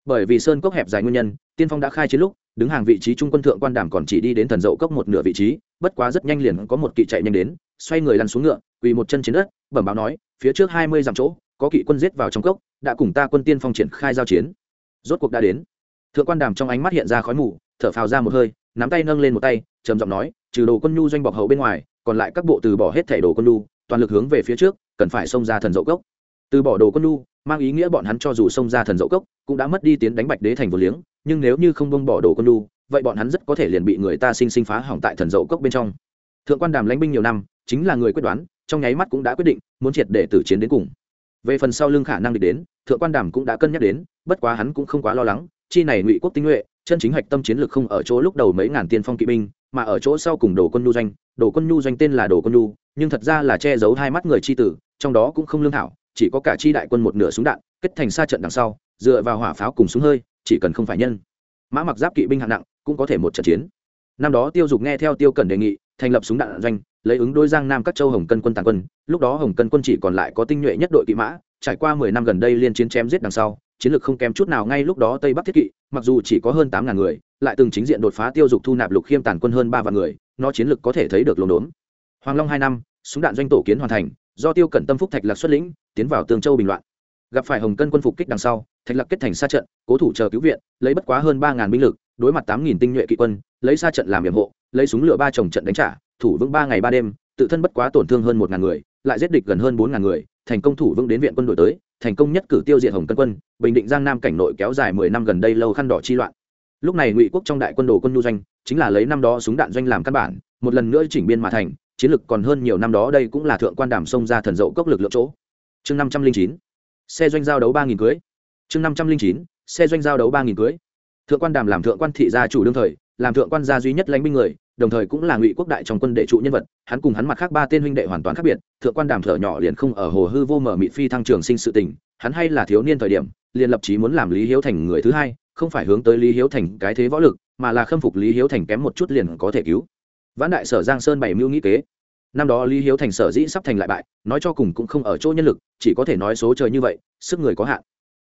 Bởi vì sơn cốc hẹp dài nguyên nhân, tiên phong đã khai chiến lúc, đứng hàng vị trí trung quân thượng quan đảm còn chỉ đi đến thần dậu cốc một nửa vị trí, bất quá rất nhanh liền có một kỵ chạy nhanh đến, xoay người lăn xuống ngựa, quỳ một chân trên đất, bẩm báo nói, phía trước hai mươi dặm chỗ, có kỵ quân giết vào trong cốc, đã cùng ta quân tiên phong triển khai giao chiến. Rốt cuộc đã đến. Thượng quan đàm trong ánh mắt hiện ra khói mù, thở phào ra một hơi nắm tay nâng lên một tay, trầm giọng nói, trừ đồ quân nhu doanh bọc hậu bên ngoài, còn lại các bộ từ bỏ hết thẻ đồ quân nhu, toàn lực hướng về phía trước, cần phải xông ra thần dậu cốc. Từ bỏ đồ quân nhu, mang ý nghĩa bọn hắn cho dù xông ra thần dậu cốc, cũng đã mất đi tiến đánh bạch đế thành vô liếng, nhưng nếu như không bông bỏ đồ quân nhu, vậy bọn hắn rất có thể liền bị người ta sinh sinh phá hỏng tại thần dậu cốc bên trong. Thượng quan đàm lãnh binh nhiều năm, chính là người quyết đoán, trong nháy mắt cũng đã quyết định, muốn triệt để tử chiến đến cùng. Về phần sau lưng khả năng địch đến, thượng quan đàm cũng đã cân nhắc đến, bất quá hắn cũng không quá lo lắng, chi này ngụy quốc tinh nhuệ chân chính hạch tâm chiến lược không ở chỗ lúc đầu mấy ngàn tiên phong kỵ binh, mà ở chỗ sau cùng đồ quân nhu doanh. Đồ quân nhu doanh tên là đồ quân nhu, nhưng thật ra là che giấu hai mắt người chi tử, trong đó cũng không lương thảo, chỉ có cả chi đại quân một nửa súng đạn, kết thành xa trận đằng sau, dựa vào hỏa pháo cùng súng hơi, chỉ cần không phải nhân. Mã mặc giáp kỵ binh hạng nặng, cũng có thể một trận chiến. Năm đó tiêu dục nghe theo tiêu cần đề nghị, thành lập súng đạn doanh, lấy ứng đôi giang nam các châu hồng cân quân tàn quân. Lúc đó hồng cân quân chỉ còn lại có tinh nhuệ nhất đội kỵ mã, trải qua mười năm gần đây liên chiến chém giết đằng sau chiến lược không kém chút nào ngay lúc đó tây bắc thiết kỵ, mặc dù chỉ có hơn tám ngàn người, lại từng chính diện đột phá tiêu dục thu nạp lục khiêm tàn quân hơn ba vạn người, nó chiến lược có thể thấy được lồn đốn. Hoàng long hai năm, súng đạn doanh tổ kiến hoàn thành, do tiêu cẩn tâm phúc thạch lạc xuất lĩnh, tiến vào tường châu bình loạn. Gặp phải hồng cân quân phục kích đằng sau, thạch lạc kết thành xa trận, cố thủ chờ cứu viện, lấy bất quá hơn ba ngàn binh lực, đối mặt tám nghìn tinh nhuệ kỵ quân, lấy xa trận làm nhiệm hộ, lấy súng lửa ba chồng trận đánh trả, thủ vững ba ngày ba đêm, tự thân bất quá tổn thương hơn một ngàn người, lại giết địch gần hơn bốn ngàn người, thành công thủ vững đến viện quân đội tới thành công nhất cử tiêu diệt hồng cân quân, bình định giang nam cảnh nội kéo dài mười năm gần đây lâu khăn đỏ chi loạn. Lúc này ngụy quốc trong đại quân đồ quân nhu doanh, chính là lấy năm đó súng đạn doanh làm căn bản, một lần nữa chỉnh biên mà thành, chiến lực còn hơn nhiều năm đó đây cũng là thượng quan đàm sông ra thần dậu cốc lực lượng chỗ. Chương năm trăm linh chín, xe doanh giao đấu ba nghìn cưới. Chương năm trăm linh chín, xe doanh giao đấu ba nghìn cưới. Thượng quan đàm làm thượng quan thị gia chủ đương thời làm thượng quan gia duy nhất lãnh binh người, đồng thời cũng là ngụy quốc đại trong quân đệ trụ nhân vật, hắn cùng hắn mặt khác ba tên huynh đệ hoàn toàn khác biệt, thượng quan đàm thở nhỏ liền không ở hồ hư vô mở mịt phi thăng trường sinh sự tình, hắn hay là thiếu niên thời điểm, liền lập chí muốn làm lý hiếu thành người thứ hai, không phải hướng tới lý hiếu thành cái thế võ lực, mà là khâm phục lý hiếu thành kém một chút liền có thể cứu. Vãn đại sở giang sơn bảy mưu nghĩ kế. Năm đó lý hiếu thành sở dĩ sắp thành lại bại, nói cho cùng cũng không ở chỗ nhân lực, chỉ có thể nói số trời như vậy, sức người có hạn.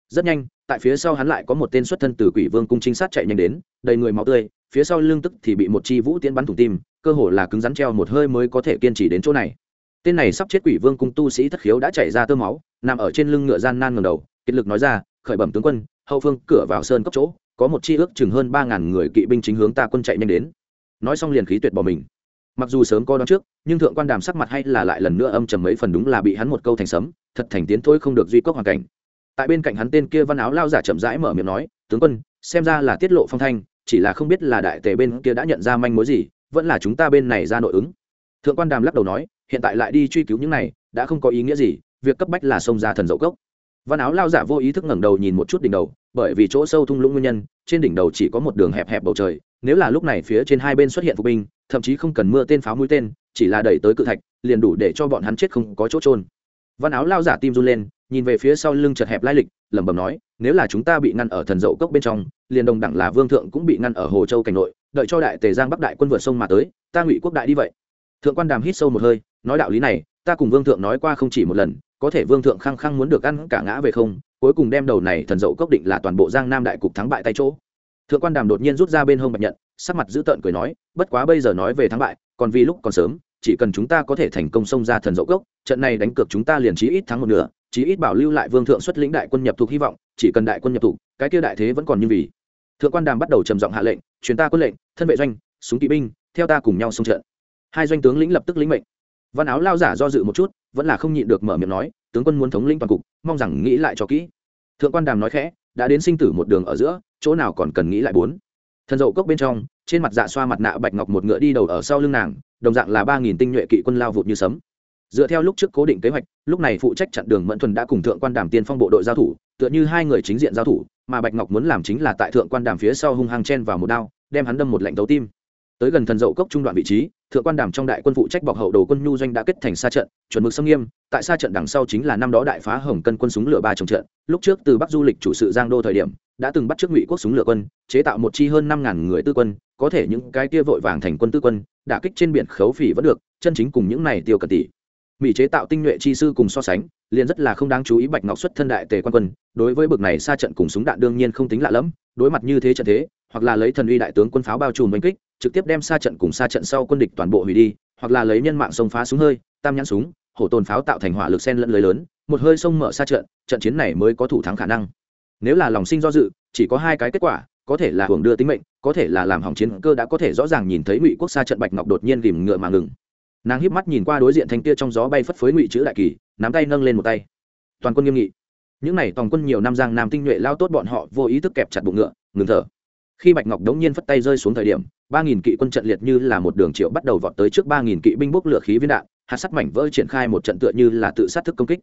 Rất nhanh, tại phía sau hắn lại có một tên xuất thân từ quỷ vương cung trinh sát chạy nhanh đến, đầy người máu tươi phía sau lưng tức thì bị một chi vũ tiễn bắn thủng tim, cơ hồ là cứng rắn treo một hơi mới có thể kiên trì đến chỗ này. Tên này sắp chết quỷ vương cung tu sĩ thất khiếu đã chảy ra tơ máu, nằm ở trên lưng ngựa gian nan ngầm đầu, kiệt lực nói ra, khởi bẩm tướng quân, hậu phương cửa vào sơn cốc chỗ, có một chi ước chừng hơn ba ngàn người kỵ binh chính hướng ta quân chạy nhanh đến. Nói xong liền khí tuyệt bỏ mình. Mặc dù sớm có đón trước, nhưng thượng quan đàm sắc mặt hay là lại lần nữa âm trầm mấy phần đúng là bị hắn một câu thành sấm, thật thành tiến thôi không được duy cốc hoàn cảnh. Tại bên cạnh hắn tên kia văn áo lao giả chậm rãi mở miệng nói, tướng quân, xem ra là tiết lộ phong thanh chỉ là không biết là đại tề bên kia đã nhận ra manh mối gì, vẫn là chúng ta bên này ra nội ứng. Thượng quan đàm lắc đầu nói, hiện tại lại đi truy cứu những này, đã không có ý nghĩa gì, việc cấp bách là xông ra thần dậu cốc. Văn áo lao giả vô ý thức ngẩng đầu nhìn một chút đỉnh đầu, bởi vì chỗ sâu thung lũng nguyên nhân, trên đỉnh đầu chỉ có một đường hẹp hẹp bầu trời, nếu là lúc này phía trên hai bên xuất hiện phục binh, thậm chí không cần mưa tên pháo mũi tên, chỉ là đẩy tới cự thạch, liền đủ để cho bọn hắn chết không có chỗ trôn văn áo lao giả tim run lên, nhìn về phía sau lưng chật hẹp lai lịch, lẩm bẩm nói nếu là chúng ta bị ngăn ở thần dậu cốc bên trong, liền đồng đẳng là vương thượng cũng bị ngăn ở hồ châu cảnh nội, đợi cho đại tề giang bắc đại quân vượt sông mà tới, ta ngụy quốc đại đi vậy. Thượng quan đàm hít sâu một hơi, nói đạo lý này, ta cùng vương thượng nói qua không chỉ một lần, có thể vương thượng khăng khăng muốn được ăn cả ngã về không, cuối cùng đem đầu này thần dậu cốc định là toàn bộ giang nam đại cục thắng bại tay chỗ. Thượng quan đàm đột nhiên rút ra bên hông bạch nhận, sắc mặt dữ tợn cười nói, bất quá bây giờ nói về thắng bại, còn vì lúc còn sớm, chỉ cần chúng ta có thể thành công xông ra thần dậu cốc, trận này đánh cược chúng ta liền trí ít thắng một nửa chí ít bảo lưu lại vương thượng xuất lĩnh đại quân nhập thuộc hy vọng, chỉ cần đại quân nhập thuộc cái kia đại thế vẫn còn như vì. Thượng quan đàm bắt đầu trầm giọng hạ lệnh chuyến ta quân lệnh, thân vệ doanh, súng kỵ binh, theo ta cùng nhau xông trận. Hai doanh tướng lĩnh lập tức lĩnh mệnh. Văn áo lao giả do dự một chút, vẫn là không nhịn được mở miệng nói, tướng quân muốn thống lĩnh toàn cục, mong rằng nghĩ lại cho kỹ. Thượng quan đàm nói khẽ, đã đến sinh tử một đường ở giữa, chỗ nào còn cần nghĩ lại bốn. Thần dậu cốc bên trong, trên mặt dạ xoa mặt nạ bạch ngọc một ngựa đi đầu ở sau lưng nàng, đồng dạng là ba nghìn tinh nhuệ kỵ quân lao vụt như sấm dựa theo lúc trước cố định kế hoạch, lúc này phụ trách chặn đường mẫn thuần đã cùng thượng quan đàm tiên phong bộ đội giao thủ, tựa như hai người chính diện giao thủ, mà bạch ngọc muốn làm chính là tại thượng quan đàm phía sau hung hăng chen vào một đao, đem hắn đâm một lạnh tấu tim. Tới gần thần dậu cốc trung đoạn vị trí, thượng quan đàm trong đại quân phụ trách bọc hậu đồ quân nhu doanh đã kết thành xa trận, chuẩn mực xâm nghiêm, tại xa trận đằng sau chính là năm đó đại phá hồng cân quân súng lửa ba trồng trận, lúc trước từ bắc du lịch chủ sự giang đô thời điểm, đã từng bắt trước ngụy quốc súng lửa quân, chế tạo một chi hơn năm ngàn người tư quân, có thể những cái kia vội vàng thành quân tư quân, đả kích trên biển khấu phỉ vẫn được, chân chính cùng những này tiêu cẩn tỷ mỹ chế tạo tinh nhuệ chi sư cùng so sánh, liền rất là không đáng chú ý bạch ngọc xuất thân đại tề quan quân, đối với bực này xa trận cùng súng đạn đương nhiên không tính lạ lẫm, đối mặt như thế trận thế, hoặc là lấy thần uy đại tướng quân pháo bao trùm đánh kích, trực tiếp đem xa trận cùng xa trận sau quân địch toàn bộ hủy đi, hoặc là lấy nhân mạng sông phá súng hơi, tam nhãn súng, hổ tồn pháo tạo thành hỏa lực sen lẫn lưới lớn, một hơi sông mở xa trận trận chiến này mới có thủ thắng khả năng. Nếu là lòng sinh do dự, chỉ có hai cái kết quả, có thể là hưởng đưa tính mệnh, có thể là làm hỏng chiến cơ đã có thể rõ ràng nhìn thấy ngụy quốc xa trận bạch ngọc đột nhiên ghìm ngựa mà ngừng nàng híp mắt nhìn qua đối diện thanh tia trong gió bay phất phới ngụy chữ đại kỳ, nắm tay nâng lên một tay. Toàn quân nghiêm nghị. Những n à y toàn quân nhiều năm giang nam tinh nhuệ lao tốt bọn họ vô ý thức kẹp chặt bụng ngựa, ngừng thở. Khi bạch ngọc đống nhiên phất tay rơi xuống thời điểm, ba nghìn kỵ quân trận liệt như là một đường triệu bắt đầu vọt tới trước ba nghìn kỵ binh bốc lửa khí viên đạn, hạt sắt mảnh vỡ triển khai một trận tựa như là tự sát thức công kích.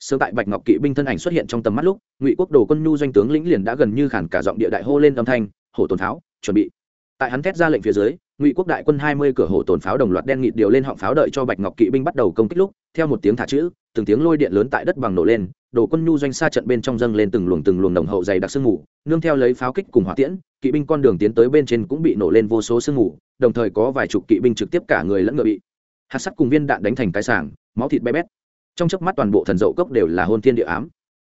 Sớm tại bạch ngọc kỵ binh thân ảnh xuất hiện trong tầm mắt lúc, ngụy quốc đồ quân nhu doanh tướng lĩnh liền đã gần như khản cả giọng địa đại hô lên âm thanh, hổ tồn tháo, chuẩn bị tại hắn thét ra lệnh phía dưới, ngụy quốc đại quân hai mươi cửa hổ tồn pháo đồng loạt đen nghịt điều lên họng pháo đợi cho bạch ngọc kỵ binh bắt đầu công kích lúc, theo một tiếng thả chữ, từng tiếng lôi điện lớn tại đất bằng nổ lên, đồ quân nhu doanh xa trận bên trong dâng lên từng luồng từng luồng nồng hậu dày đặc sương mù, nương theo lấy pháo kích cùng hỏa tiễn, kỵ binh con đường tiến tới bên trên cũng bị nổ lên vô số sương mù, đồng thời có vài chục kỵ binh trực tiếp cả người lẫn ngựa bị hạt sắt cùng viên đạn đánh thành cái sàng máu thịt bé bét. Trong chớp mắt toàn bộ thần dậu cốc đều là hôn thiên địa ám.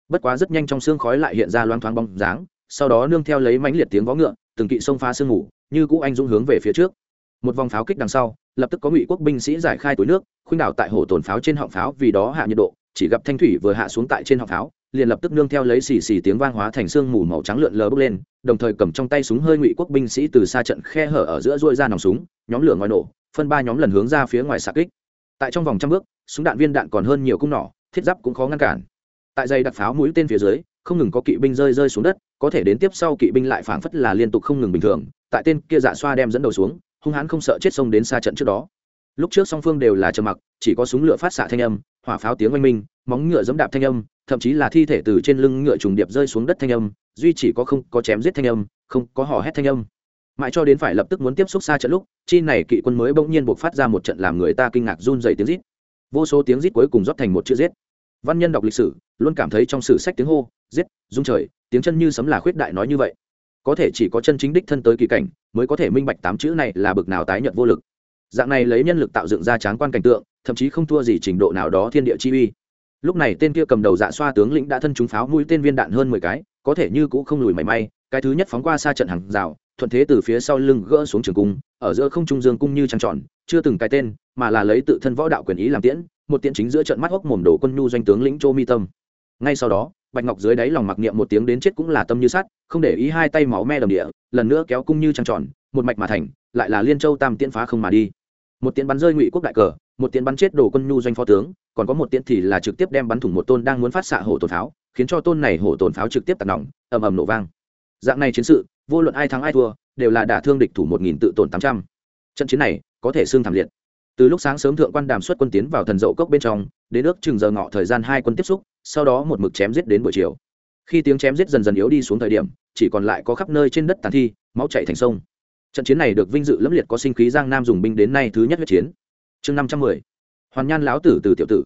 Bất quá rất nhanh trong xương khói lại hiện ra loang thoáng bóng dáng, sau đó nương theo lấy mãnh liệt tiếng vó ngựa, từng kỵ xông phá sương mù như cũ anh dũng hướng về phía trước. Một vòng pháo kích đằng sau, lập tức có ngụy quốc binh sĩ giải khai túi nước, khuynh đảo tại hồ tồn pháo trên họng pháo vì đó hạ nhiệt độ, chỉ gặp thanh thủy vừa hạ xuống tại trên họng pháo, liền lập tức nương theo lấy xì xì tiếng vang hóa thành sương mù màu trắng lượn lờ bốc lên, đồng thời cầm trong tay súng hơi ngụy quốc binh sĩ từ xa trận khe hở ở giữa ruôi ra nòng súng, nhóm lửa ngoài nổ, phân ba nhóm lần hướng ra phía ngoài xạ kích. Tại trong vòng trăm bước, súng đạn viên đạn còn hơn nhiều cung nỏ, thiết giáp cũng khó ngăn cản. Tại dây đặt pháo mũi tên phía dưới không ngừng có kỵ binh rơi rơi xuống đất, có thể đến tiếp sau kỵ binh lại phảng phất là liên tục không ngừng bình thường, tại tên kia dạ xoa đem dẫn đầu xuống, hung hãn không sợ chết sông đến xa trận trước đó. Lúc trước song phương đều là trầm mặc, chỉ có súng lửa phát xạ thanh âm, hỏa pháo tiếng oanh minh, móng ngựa dẫm đạp thanh âm, thậm chí là thi thể từ trên lưng ngựa trùng điệp rơi xuống đất thanh âm, duy chỉ có không có chém giết thanh âm, không có hò hét thanh âm. Mãi cho đến phải lập tức muốn tiếp xúc xa trận lúc, chi này kỵ quân mới bỗng nhiên buộc phát ra một trận làm người ta kinh ngạc run dày tiếng rít. Vô số tiếng rít cuối cùng rót thành một chữ giết. Văn nhân đọc lịch sử, luôn cảm thấy trong sử sách tiếng hô giết, dung trời, tiếng chân như sấm là khuyết đại nói như vậy. Có thể chỉ có chân chính đích thân tới kỳ cảnh, mới có thể minh bạch tám chữ này là bực nào tái nhận vô lực. Dạng này lấy nhân lực tạo dựng ra tráng quan cảnh tượng, thậm chí không thua gì trình độ nào đó thiên địa chi uy. Lúc này tên kia cầm đầu dạ xoa tướng lĩnh đã thân trúng pháo mũi tên viên đạn hơn mười cái, có thể như cũ không lùi mảy may, cái thứ nhất phóng qua xa trận hàng rào, thuận thế từ phía sau lưng gỡ xuống trường cung, ở giữa không trung dương cung như trăng tròn, chưa từng cái tên, mà là lấy tự thân võ đạo quyền ý làm tiễn, một tiễn chính giữa trận mắt hốc mồm đổ quân nhu doanh tướng lĩnh chô mi tâm ngay sau đó, bạch ngọc dưới đáy lòng mặc niệm một tiếng đến chết cũng là tâm như sắt, không để ý hai tay máu me đầm địa, lần nữa kéo cung như trăng tròn, một mạch mà thành, lại là liên châu tam tiễn phá không mà đi. Một tiễn bắn rơi ngụy quốc đại cờ, một tiễn bắn chết đồ quân nhu doanh phó tướng, còn có một tiễn thì là trực tiếp đem bắn thủng một tôn đang muốn phát xạ hổ tồn pháo, khiến cho tôn này hổ tồn pháo trực tiếp tạt nòng, ầm ầm nổ vang. Dạng này chiến sự, vô luận ai thắng ai thua, đều là đả thương địch thủ một nghìn tự tổn tám trăm. Trận chiến này, có thể xương thảm liệt từ lúc sáng sớm thượng quan đàm xuất quân tiến vào thần dậu cốc bên trong, đến ước chừng giờ ngọ thời gian hai quân tiếp xúc, sau đó một mực chém giết đến buổi chiều. Khi tiếng chém giết dần dần yếu đi xuống thời điểm, chỉ còn lại có khắp nơi trên đất tàn thi, máu chạy thành sông. Trận chiến này được vinh dự lẫm liệt có sinh khí giang nam dùng binh đến nay thứ nhất huyết chiến. Chương năm trăm mười, hoàn nhan lão tử từ tiểu tử.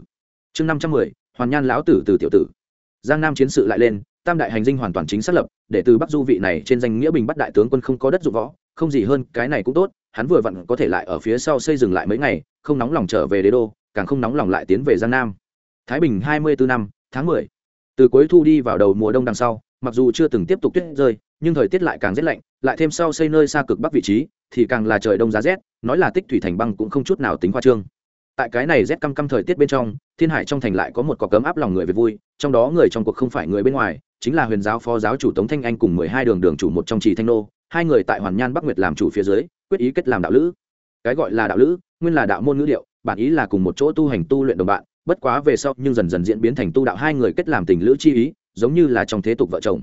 Chương năm trăm mười, hoàn nhan lão tử từ tiểu tử. Giang nam chiến sự lại lên, tam đại hành dinh hoàn toàn chính xác lập, để từ bắc du vị này trên danh nghĩa bình bắt đại tướng quân không có đất dụng võ, không gì hơn, cái này cũng tốt hắn vừa vặn có thể lại ở phía sau xây dựng lại mấy ngày, không nóng lòng trở về đế đô, càng không nóng lòng lại tiến về giang nam. Thái bình hai mươi bốn năm, tháng mười. Từ cuối thu đi vào đầu mùa đông đằng sau, mặc dù chưa từng tiếp tục tuyết rơi, nhưng thời tiết lại càng rét lạnh, lại thêm sau xây nơi xa cực bắc vị trí, thì càng là trời đông giá rét, nói là tích thủy thành băng cũng không chút nào tính khoa trương. Tại cái này rét căm căm thời tiết bên trong, thiên hải trong thành lại có một cọc cấm áp lòng người về vui, trong đó người trong cuộc không phải người bên ngoài, chính là huyền giáo phó giáo chủ tống thanh anh cùng mười hai đường đường chủ một trong trì thanh nô, hai người tại hoàn nhan bắc nguyệt làm chủ phía dưới quyết ý kết làm đạo lữ. Cái gọi là đạo lữ, nguyên là đạo môn ngữ điệu, bản ý là cùng một chỗ tu hành tu luyện đồng bạn, bất quá về sau nhưng dần dần diễn biến thành tu đạo hai người kết làm tình lữ chi ý, giống như là trong thế tục vợ chồng.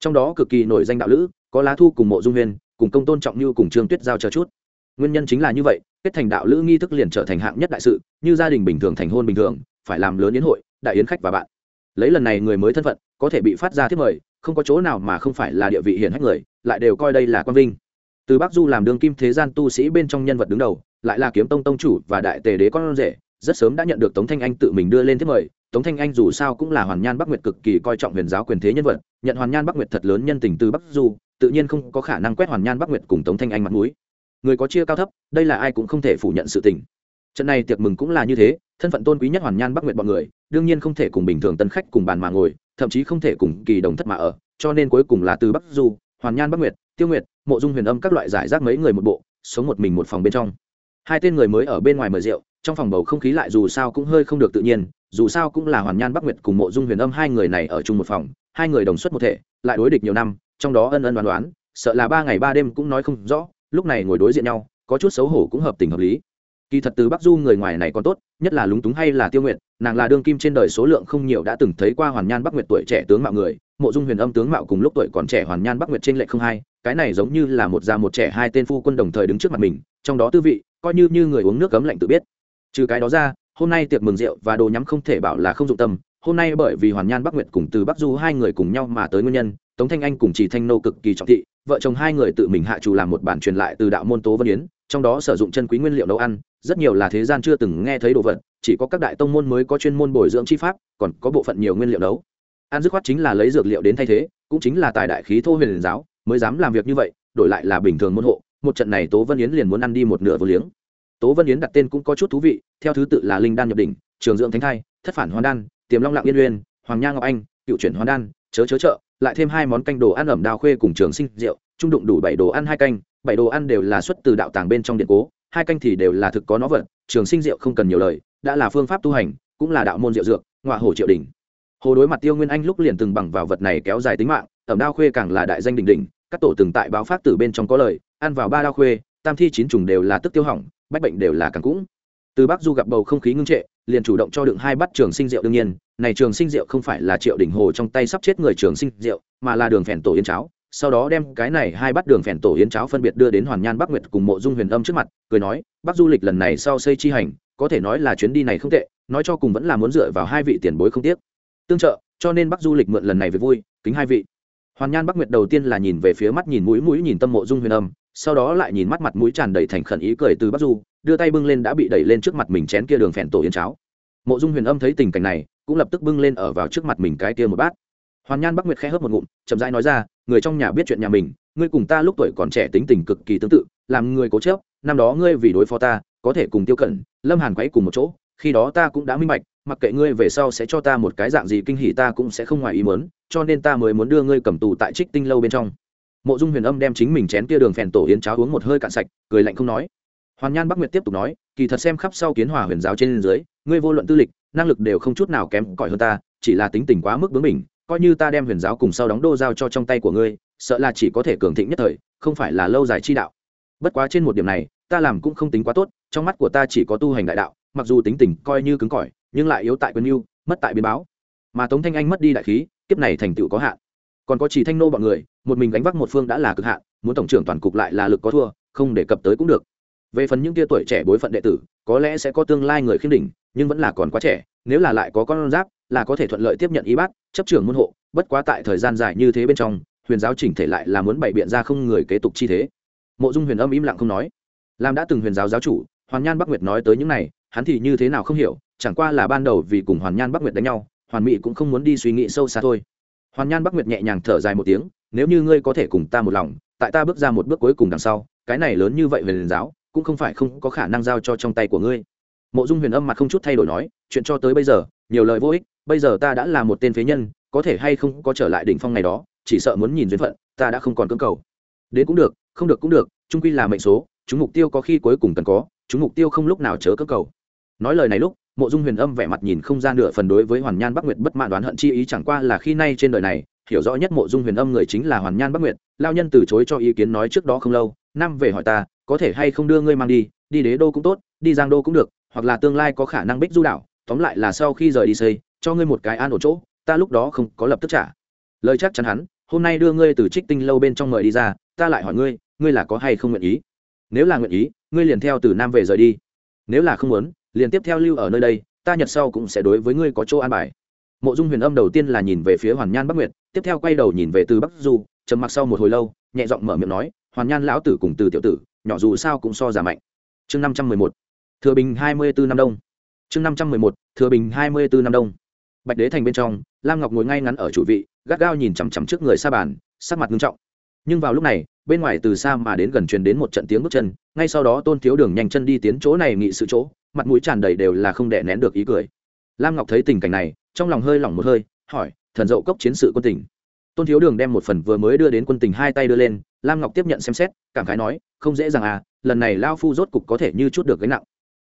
Trong đó cực kỳ nổi danh đạo lữ, có lá thu cùng mộ dung huyền, cùng công tôn trọng như cùng trương tuyết giao chờ chút. Nguyên nhân chính là như vậy, kết thành đạo lữ nghi thức liền trở thành hạng nhất đại sự, như gia đình bình thường thành hôn bình thường, phải làm lớn yến hội, đại yến khách và bạn. Lấy lần này người mới thân phận, có thể bị phát ra thiết mời, không có chỗ nào mà không phải là địa vị hiển hách người, lại đều coi đây là quan vinh từ bắc du làm đương kim thế gian tu sĩ bên trong nhân vật đứng đầu, lại là kiếm tông tông chủ và đại tề đế con rể, rất sớm đã nhận được tống thanh anh tự mình đưa lên thiết mời. Tống thanh anh dù sao cũng là hoàn nhan bắc nguyệt cực kỳ coi trọng huyền giáo quyền thế nhân vật, nhận hoàn nhan bắc nguyệt thật lớn nhân tình từ bắc du, tự nhiên không có khả năng quét hoàn nhan bắc nguyệt cùng tống thanh anh mặt mũi. Người có chia cao thấp, đây là ai cũng không thể phủ nhận sự tình. Trận này tiệc mừng cũng là như thế, thân phận tôn quý nhất hoàn nhan bắc nguyệt bọn người, đương nhiên không thể cùng bình thường tân khách cùng bàn mà ngồi, thậm chí không thể cùng kỳ đồng thất mà ở, cho nên cuối cùng là từ bắc du, hoàn nhan bắc nguyệt, tiêu nguyệt mộ dung huyền âm các loại giải rác mấy người một bộ, sống một mình một phòng bên trong. Hai tên người mới ở bên ngoài mời rượu, trong phòng bầu không khí lại dù sao cũng hơi không được tự nhiên, dù sao cũng là hoàn nhan bắc nguyệt cùng mộ dung huyền âm hai người này ở chung một phòng, hai người đồng xuất một thể, lại đối địch nhiều năm, trong đó ân ân đoán đoán sợ là ba ngày ba đêm cũng nói không rõ, lúc này ngồi đối diện nhau, có chút xấu hổ cũng hợp tình hợp lý. Kỳ thật từ bắc du người ngoài này còn tốt, nhất là lúng túng hay là tiêu nguyện nàng là đương kim trên đời số lượng không nhiều đã từng thấy qua hoàn nhan bắc nguyệt tuổi trẻ tướng mạo người, mộ dung huyền âm tướng mạo cùng lúc tuổi còn trẻ hoàn nhan bắc nguyệt trên lệ không hai cái này giống như là một già một trẻ hai tên phu quân đồng thời đứng trước mặt mình, trong đó tư vị, coi như như người uống nước cấm lạnh tự biết. Trừ cái đó ra, hôm nay tiệc mừng rượu và đồ nhắm không thể bảo là không dụng tâm, hôm nay bởi vì hoàn nhan bắc nguyệt cùng từ bắc du hai người cùng nhau mà tới nguyên nhân, tống thanh anh cùng chỉ thanh nô cực kỳ trọng thị, vợ chồng hai người tự mình hạ chủ làm một bản truyền lại từ đạo môn tố vân yến, trong đó sử dụng chân quý nguyên liệu nấu ăn, rất nhiều là thế gian chưa từng nghe thấy đồ vật, chỉ có các đại tông môn mới có chuyên môn bồi dưỡng chi pháp, còn có bộ phận nhiều nguyên liệu nấu. Ăn dứt khoát chính là lấy dược liệu đến thay thế, cũng chính là tài đại khí thô huyền giáo mới dám làm việc như vậy, đổi lại là bình thường môn hộ, một trận này tố vân yến liền muốn ăn đi một nửa vô liếng. Tố vân yến đặt tên cũng có chút thú vị, theo thứ tự là linh đan nhập đỉnh, trường dưỡng thánh thai, thất phản hoàn đan, tiềm long lạng yên uyên, hoàng nha ngọc anh, cựu chuyển hoàn đan, chớ chớ trợ, lại thêm hai món canh đồ ăn ẩm đào khuê cùng trường sinh rượu, trung đụng đủ bảy đồ ăn hai canh, bảy đồ ăn đều là xuất từ đạo tàng bên trong điện cố, hai canh thì đều là thực có nó vật, trường sinh rượu không cần nhiều lời, đã là phương pháp tu hành, cũng là đạo môn rượu dược ngoại hồ triệu đỉnh. Hồ đối mặt tiêu nguyên anh lúc liền từng bằng vào vật này kéo dài tính mạng ẩm đao khuê càng là đại danh đỉnh đỉnh, các tổ từng tại báo phát từ bên trong có lời, ăn vào ba đao khuê, tam thi chín trùng đều là tức tiêu hỏng, bách bệnh đều là càng cũng. Từ bắc du gặp bầu không khí ngưng trệ, liền chủ động cho đựng hai bát trường sinh rượu đương nhiên, này trường sinh rượu không phải là triệu đỉnh hồ trong tay sắp chết người trường sinh rượu, mà là đường phèn tổ yến cháo, sau đó đem cái này hai bát đường phèn tổ yến cháo phân biệt đưa đến hoàn nhan bắc nguyệt cùng mộ dung huyền âm trước mặt, cười nói, bắc du lịch lần này sau xây chi hành, có thể nói là chuyến đi này không tệ, nói cho cùng vẫn là muốn dựa vào hai vị tiền bối không tiếc. Tương trợ, cho nên bắc du lịch mượn lần này về vui, kính hai vị hoàn nhan bắc nguyệt đầu tiên là nhìn về phía mắt nhìn mũi mũi nhìn tâm mộ dung huyền âm, sau đó lại nhìn mắt mặt mũi tràn đầy thành khẩn ý cười từ bắc du, đưa tay bưng lên đã bị đẩy lên trước mặt mình chén kia đường phèn tổ yến cháo. Mộ dung huyền âm thấy tình cảnh này, cũng lập tức bưng lên ở vào trước mặt mình cái kia một bát. Hoàn nhan bắc nguyệt khẽ hớp một ngụm, chậm rãi nói ra, người trong nhà biết chuyện nhà mình, ngươi cùng ta lúc tuổi còn trẻ tính tình cực kỳ tương tự, làm người cố chớp năm đó ngươi vì đối phó ta, có thể cùng tiêu cẩn, lâm hàn quấy cùng một chỗ, khi đó ta cũng đã minh bạch mặc kệ ngươi về sau sẽ cho ta một cái dạng gì kinh hỉ ta cũng sẽ không ngoài ý muốn, cho nên ta mới muốn đưa ngươi cầm tù tại trích tinh lâu bên trong. Mộ dung huyền âm đem chính mình chén kia đường phèn tổ yến cháo uống một hơi cạn sạch, cười lạnh không nói. Hoàn nhan bắc nguyệt tiếp tục nói, kỳ thật xem khắp sau kiến hòa huyền giáo trên dưới, ngươi vô luận tư lịch, năng lực đều không chút nào kém cỏi hơn ta, chỉ là tính tình quá mức bướng mình coi như ta đem huyền giáo cùng sau đóng đô giao cho trong tay của ngươi, sợ là chỉ có thể cường thịnh nhất thời, không phải là lâu dài chi đạo. Bất quá trên một điểm này, ta làm cũng không tính quá tốt, trong mắt của ta chỉ có tu hành đại đạo, mặc dù tính tình coi như cứng cỏi nhưng lại yếu tại quân mưu, mất tại biến báo. Mà tống thanh anh mất đi đại khí, kiếp này thành tựu có hạn. Còn có chỉ thanh nô bọn người, một mình gánh vác một phương đã là cực hạn, muốn tổng trưởng toàn cục lại là lực có thua, không đề cập tới cũng được. Về phần những tia tuổi trẻ bối phận đệ tử, có lẽ sẽ có tương lai người khiêm đỉnh, nhưng vẫn là còn quá trẻ, nếu là lại có con giáp, là có thể thuận lợi tiếp nhận y bác chấp trưởng môn hộ, bất quá tại thời gian dài như thế bên trong, huyền giáo chỉnh thể lại là muốn bày biện ra không người kế tục chi thế. Mộ dung huyền âm im lặng không nói. Làm đã từng huyền giáo giáo chủ hoàn nhan bắc nguyệt nói tới những này hắn thì như thế nào không hiểu, chẳng qua là ban đầu vì cùng hoàn nhan bắc nguyệt đánh nhau, hoàn mỹ cũng không muốn đi suy nghĩ sâu xa thôi. Hoàn nhan bắc nguyệt nhẹ nhàng thở dài một tiếng, nếu như ngươi có thể cùng ta một lòng, tại ta bước ra một bước cuối cùng đằng sau, cái này lớn như vậy về liền giáo, cũng không phải không có khả năng giao cho trong tay của ngươi. Mộ dung huyền âm mặt không chút thay đổi nói, chuyện cho tới bây giờ, nhiều lời vô ích, bây giờ ta đã là một tên phế nhân, có thể hay không có trở lại đỉnh phong ngày đó, chỉ sợ muốn nhìn duyên phận, ta đã không còn cưỡng cầu. Đến cũng được, không được cũng được trung quy là mệnh số, chúng mục tiêu có khi cuối cùng cần có, chúng mục tiêu không lúc nào chớ cưỡng cầu nói lời này lúc, mộ dung huyền âm vẻ mặt nhìn không ra nửa phần đối với hoàn nhan bắc nguyệt bất mãn đoán hận chi ý chẳng qua là khi nay trên đời này, hiểu rõ nhất mộ dung huyền âm người chính là hoàn nhan bắc nguyệt, lao nhân từ chối cho ý kiến nói trước đó không lâu năm về hỏi ta, có thể hay không đưa ngươi mang đi đi đế đô cũng tốt, đi giang đô cũng được, hoặc là tương lai có khả năng bích du đảo, tóm lại là sau khi rời đi xây, cho ngươi một cái an ổn chỗ, ta lúc đó không có lập tức trả. Lời chắc chắn hắn, hôm nay đưa ngươi từ trích tinh lâu bên trong mời đi ra, ta lại hỏi ngươi ngươi là có hay không nguyện ý? Nếu là nguyện ý, ngươi liền theo từ nam về rời đi. Nếu là không muốn liền tiếp theo lưu ở nơi đây, ta nhật sau cũng sẽ đối với ngươi có chỗ an bài. Mộ dung huyền âm đầu tiên là nhìn về phía hoàn nhan bắc nguyệt, tiếp theo quay đầu nhìn về từ bắc du, trầm mặc sau một hồi lâu, nhẹ giọng mở miệng nói, hoàn nhan lão tử cùng từ tiểu tử, nhỏ dù sao cũng so giả mạnh. Chương năm trăm mười một. Thừa bình hai mươi bốn năm đông. Chương năm trăm mười một. Thừa bình hai mươi bốn năm đông. Bạch đế thành bên trong, lam ngọc ngồi ngay ngắn ở chủ vị, gắt gao nhìn chằm chằm trước người xa bàn, sắc mặt nghiêm trọng. Nhưng vào lúc này, bên ngoài từ xa mà đến gần truyền đến một trận tiếng bước chân, ngay sau đó tôn thiếu đường nhanh chân đi tiến chỗ này nghị sự chỗ mặt mũi tràn đầy đều là không đè nén được ý cười. Lam ngọc thấy tình cảnh này, trong lòng hơi lỏng một hơi, hỏi, thần dậu cốc chiến sự quân tình. Tôn thiếu đường đem một phần vừa mới đưa đến quân tình hai tay đưa lên, lam ngọc tiếp nhận xem xét, cảm khái nói, không dễ dàng à lần này lao phu rốt cục có thể như chút được gánh nặng.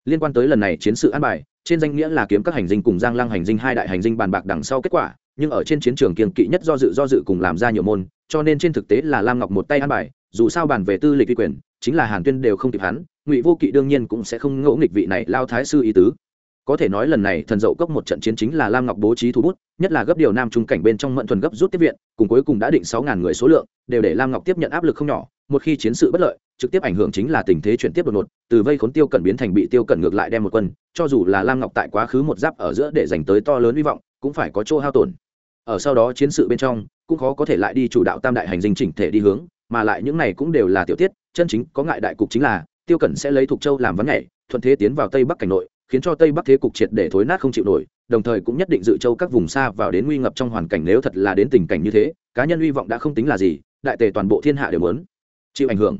Liên quan tới lần này chiến sự an bài, trên danh nghĩa là kiếm các hành dinh cùng giang lăng hành dinh hai đại hành dinh bàn bạc đằng sau kết quả, nhưng ở trên chiến trường kiên kỵ nhất do dự do dự cùng làm ra nhiều môn, cho nên trên thực tế là lam ngọc một tay an bài, dù sao bàn về tư lịch vi quyền, chính là hàn tuyên đều không kịp hắn ngụy vô kỵ đương nhiên cũng sẽ không ngẫu nghịch vị này lao thái sư ý tứ. Có thể nói lần này thần dậu cốc một trận chiến chính là lam ngọc bố trí thu bút, nhất là gấp điều nam trung cảnh bên trong mận thuần gấp rút tiếp viện, cùng cuối cùng đã định sáu ngàn người số lượng, đều để lam ngọc tiếp nhận áp lực không nhỏ, một khi chiến sự bất lợi, trực tiếp ảnh hưởng chính là tình thế chuyển tiếp đột ngột, từ vây khốn tiêu cẩn biến thành bị tiêu cẩn ngược lại đem một quân, cho dù là lam ngọc tại quá khứ một giáp ở giữa để dành tới to lớn hy vọng, cũng phải có chỗ hao tổn. Ở sau đó chiến sự bên trong, cũng khó có thể lại đi chủ đạo tam đại hành dinh chỉnh thể đi hướng, mà lại những này cũng đều là tiểu tiết, chân chính có ngại đại cục chính là tiêu cẩn sẽ lấy thục châu làm vấn nhảy, thuận thế tiến vào tây bắc cảnh nội, khiến cho tây bắc thế cục triệt để thối nát không chịu nổi, đồng thời cũng nhất định dự châu các vùng xa vào đến nguy ngập trong hoàn cảnh nếu thật là đến tình cảnh như thế, cá nhân hy vọng đã không tính là gì, đại tề toàn bộ thiên hạ đều muốn chịu ảnh hưởng.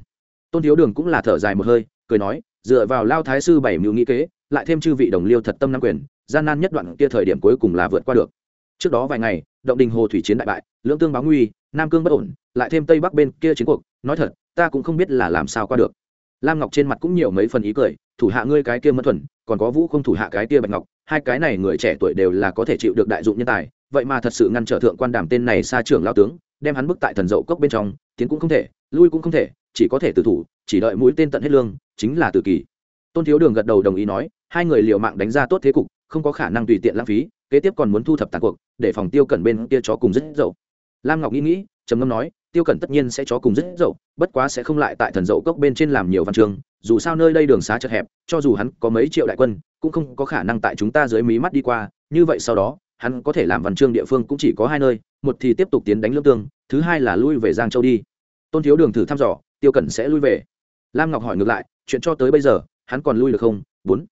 Tôn thiếu đường cũng là thở dài một hơi, cười nói, dựa vào lao thái sư bảy mưu nghĩ kế, lại thêm chư vị đồng liêu thật tâm nam quyền, gian nan nhất đoạn kia thời điểm cuối cùng là vượt qua được. Trước đó vài ngày, động đình hồ thủy chiến đại bại, lưỡng tương báo nguy, nam cương bất ổn, lại thêm tây bắc bên kia chiến cuộc, nói thật, ta cũng không biết là làm sao qua được lam ngọc trên mặt cũng nhiều mấy phần ý cười, thủ hạ ngươi cái kia mẫn thuần, còn có vũ không thủ hạ cái kia bạch ngọc, hai cái này người trẻ tuổi đều là có thể chịu được đại dụng nhân tài, vậy mà thật sự ngăn trở thượng quan đàm tên này xa trưởng lao tướng, đem hắn bức tại thần dậu cốc bên trong, tiến cũng không thể, lui cũng không thể, chỉ có thể tự thủ, chỉ đợi mũi tên tận hết lương, chính là tự kỳ. Tôn thiếu đường gật đầu đồng ý nói, hai người liều mạng đánh ra tốt thế cục, không có khả năng tùy tiện lãng phí, kế tiếp còn muốn thu thập tàn cuộc, để phòng tiêu cẩn bên kia chó cùng rất dậu. Lam ngọc nghĩ nghĩ, trầm ngâm nói tiêu cẩn tất nhiên sẽ chó cùng rất dậu, bất quá sẽ không lại tại thần dậu cốc bên trên làm nhiều văn chương, dù sao nơi đây đường xá chật hẹp, cho dù hắn có mấy triệu đại quân, cũng không có khả năng tại chúng ta dưới mí mắt đi qua, như vậy sau đó, hắn có thể làm văn chương địa phương cũng chỉ có hai nơi, một thì tiếp tục tiến đánh lương tương, thứ hai là lui về giang châu đi. Tôn thiếu đường thử thăm dò, tiêu cẩn sẽ lui về. Lam ngọc hỏi ngược lại, chuyện cho tới bây giờ, hắn còn lui được không? Bốn.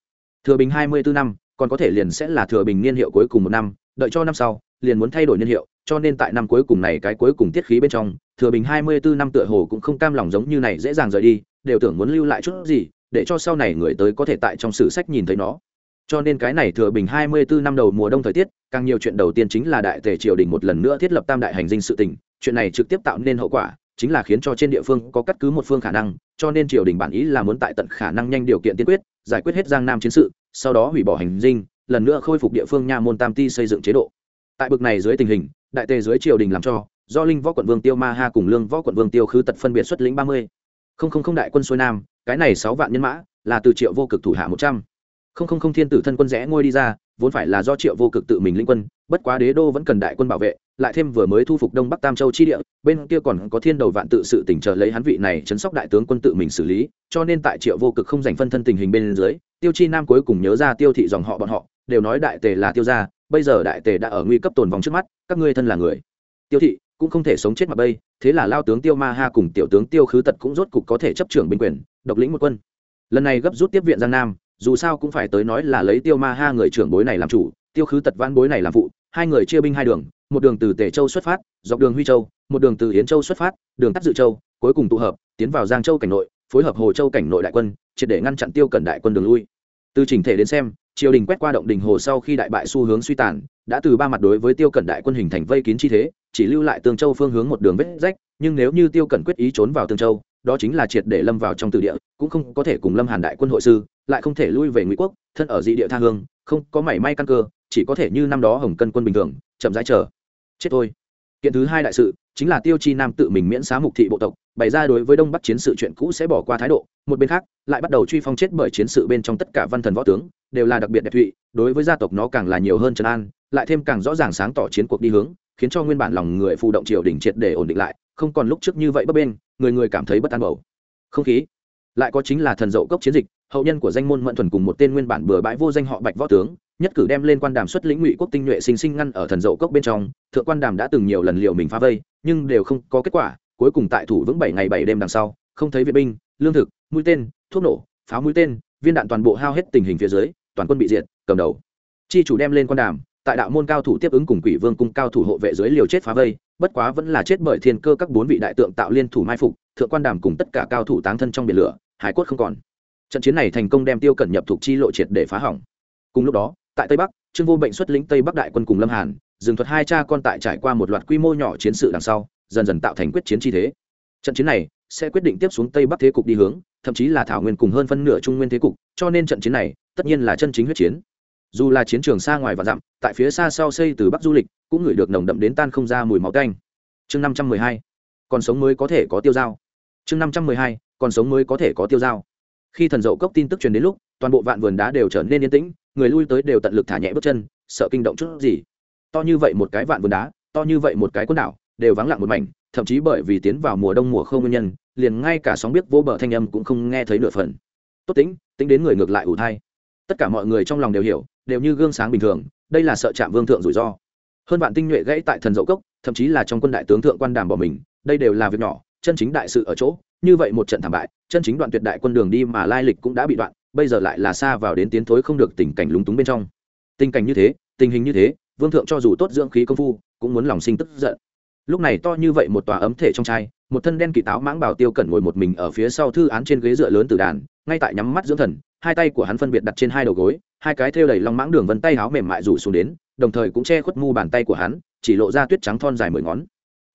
Thừa bình hai mươi bốn năm, còn có thể liền sẽ là thừa bình niên hiệu cuối cùng một năm, đợi cho năm sau, liền muốn thay đổi niên hiệu cho nên tại năm cuối cùng này cái cuối cùng tiết khí bên trong, thừa bình hai mươi bốn năm tựa hồ cũng không cam lòng giống như này dễ dàng rời đi, đều tưởng muốn lưu lại chút gì, để cho sau này người tới có thể tại trong sử sách nhìn thấy nó. Cho nên cái này thừa bình hai mươi bốn năm đầu mùa đông thời tiết, càng nhiều chuyện đầu tiên chính là đại tề triều đình một lần nữa thiết lập tam đại hành dinh sự tình chuyện này trực tiếp tạo nên hậu quả, chính là khiến cho trên địa phương có cắt cứ một phương khả năng, cho nên triều đình bản ý là muốn tại tận khả năng nhanh điều kiện tiên quyết, giải quyết hết giang nam chiến sự, sau đó hủy bỏ hành dinh, lần nữa khôi phục địa phương nha môn tam ti xây dựng chế độ. Tại bực này dưới tình hình đại tề dưới triều đình làm cho, do linh võ quận vương tiêu ma ha cùng lương võ quận vương tiêu khứ tật phân biệt xuất lĩnh ba mươi. Không không không đại quân xuôi nam, cái này sáu vạn nhân mã là từ triệu vô cực thủ hạ một trăm. Không không không thiên tử thân quân rẽ ngôi đi ra, vốn phải là do triệu vô cực tự mình lĩnh quân, bất quá đế đô vẫn cần đại quân bảo vệ, lại thêm vừa mới thu phục đông bắc tam châu chi địa, bên kia còn có thiên đầu vạn tự sự tỉnh chờ lấy hắn vị này chấn sóc đại tướng quân tự mình xử lý, cho nên tại triệu vô cực không giành phân thân tình hình bên dưới, tiêu chi nam cuối cùng nhớ ra tiêu thị dòng họ bọn họ, đều nói đại tề là tiêu gia bây giờ đại tề đã ở nguy cấp tồn vòng trước mắt, các ngươi thân là người. Tiêu thị, cũng không thể sống chết mà bây, thế là lao tướng tiêu ma ha cùng tiểu tướng tiêu khứ tật cũng rốt cục có thể chấp trưởng binh quyền, độc lĩnh một quân. Lần này gấp rút tiếp viện giang nam, dù sao cũng phải tới nói là lấy tiêu ma ha người trưởng bối này làm chủ, tiêu khứ tật văn bối này làm phụ, hai người chia binh hai đường, một đường từ tề châu xuất phát, dọc đường huy châu, một đường từ yến châu xuất phát, đường tắt dự châu, cuối cùng tụ hợp, tiến vào giang châu cảnh nội, phối hợp hồ châu cảnh nội đại quân, triệt để ngăn chặn tiêu cẩn đại quân đường lui. Từ chỉnh thể đến xem triều đình quét qua động đình hồ sau khi đại bại xu hướng suy tàn, đã từ ba mặt đối với tiêu cẩn đại quân hình thành vây kín chi thế, chỉ lưu lại tương châu phương hướng một đường vết rách, nhưng nếu như tiêu cẩn quyết ý trốn vào tương châu, đó chính là triệt để lâm vào trong tử địa, cũng không có thể cùng lâm hàn đại quân hội sư, lại không thể lui về ngụy quốc, thân ở dị địa tha hương, không có mảy may căn cơ, chỉ có thể như năm đó hồng cân quân bình thường, chậm rãi chờ. Chết thôi. Kiện thứ hai đại sự chính là tiêu chi nam tự mình miễn xá mục thị bộ tộc, bày ra đối với đông bắc chiến sự chuyện cũ sẽ bỏ qua thái độ, một bên khác, lại bắt đầu truy phong chết bởi chiến sự bên trong tất cả văn thần võ tướng, đều là đặc biệt đẹp thụy, đối với gia tộc nó càng là nhiều hơn trần an, lại thêm càng rõ ràng sáng tỏ chiến cuộc đi hướng, khiến cho nguyên bản lòng người phụ động triều đình triệt để ổn định lại, không còn lúc trước như vậy bấp bên người người cảm thấy bất an bầu. Không khí, lại có chính là thần dậu cốc chiến dịch, hậu nhân của danh môn mẫn thuần cùng một tên nguyên bản bừa bãi vô danh họ bạch võ tướng nhất cử đem lên quan đàm xuất lĩnh ngụy quốc tinh nhuệ sinh sinh ngăn ở thần dậu cốc bên trong, thượng quan đàm đã từng nhiều lần liều mình phá vây, nhưng đều không có kết quả, cuối cùng tại thủ vững bảy ngày bảy đêm đằng sau, không thấy viện binh, lương thực, mũi tên, thuốc nổ, pháo mũi tên, viên đạn toàn bộ hao hết tình hình phía dưới, toàn quân bị diệt, cầm đầu. Chi chủ đem lên quan đàm, tại đạo môn cao thủ tiếp ứng cùng quỷ vương cung cao thủ hộ vệ dưới liều chết phá vây, bất quá vẫn là chết bởi thiên cơ các bốn vị đại tượng tạo liên thủ mai phục, thượng quan đàm cùng tất cả cao thủ táng thân trong biển lửa, hải quất không còn. Trận chiến này thành công đem tiêu cẩn nhập thuộc chi lộ triệt để phá hỏng. Cùng lúc đó tại tây bắc, trương vô bệnh xuất lĩnh tây bắc đại quân cùng lâm hàn, dừng thuật hai cha con tại trải qua một loạt quy mô nhỏ chiến sự đằng sau, dần dần tạo thành quyết chiến chi thế. Trận chiến này sẽ quyết định tiếp xuống tây bắc thế cục đi hướng, thậm chí là thảo nguyên cùng hơn phân nửa trung nguyên thế cục, cho nên trận chiến này tất nhiên là chân chính huyết chiến. Dù là chiến trường xa ngoài và dặm, tại phía xa sau xây từ bắc du lịch, cũng ngửi được nồng đậm đến tan không ra mùi máu canh chương năm trăm mười hai, còn sống mới có thể có tiêu dao. Chương năm trăm mười hai, còn sống mới có thể có tiêu dao. Khi thần dậu cốc tin tức truyền đến lúc, toàn bộ vạn vườn đá đều trở nên yên tĩnh người lui tới đều tận lực thả nhẹ bước chân, sợ kinh động chút gì. To như vậy một cái vạn vườn đá, to như vậy một cái quần đảo, đều vắng lặng một mảnh, thậm chí bởi vì tiến vào mùa đông mùa không nguyên nhân, liền ngay cả sóng biết vô bờ thanh âm cũng không nghe thấy nửa phần. Tốt tính tính đến người ngược lại ủ thai. Tất cả mọi người trong lòng đều hiểu, đều như gương sáng bình thường, đây là sợ chạm vương thượng rủi ro. Hơn vạn tinh nhuệ gãy tại thần dậu cốc, thậm chí là trong quân đại tướng thượng quan đàm bỏ mình, đây đều là việc nhỏ, chân chính đại sự ở chỗ. Như vậy một trận thảm bại, chân chính đoạn tuyệt đại quân đường đi mà lai lịch cũng đã bị đoạn bây giờ lại là xa vào đến tiến thối không được tình cảnh lúng túng bên trong. Tình cảnh như thế, tình hình như thế, vương thượng cho dù tốt dưỡng khí công phu, cũng muốn lòng sinh tức giận. Lúc này to như vậy một tòa ấm thể trong chai, một thân đen kỳ táo mãng bảo tiêu cẩn ngồi một mình ở phía sau thư án trên ghế dựa lớn từ đàn, ngay tại nhắm mắt dưỡng thần, hai tay của hắn phân biệt đặt trên hai đầu gối, hai cái thêu đầy long mãng đường vân tay áo mềm mại rủ xuống đến, đồng thời cũng che khuất mu bàn tay của hắn, chỉ lộ ra tuyết trắng thon dài mười ngón.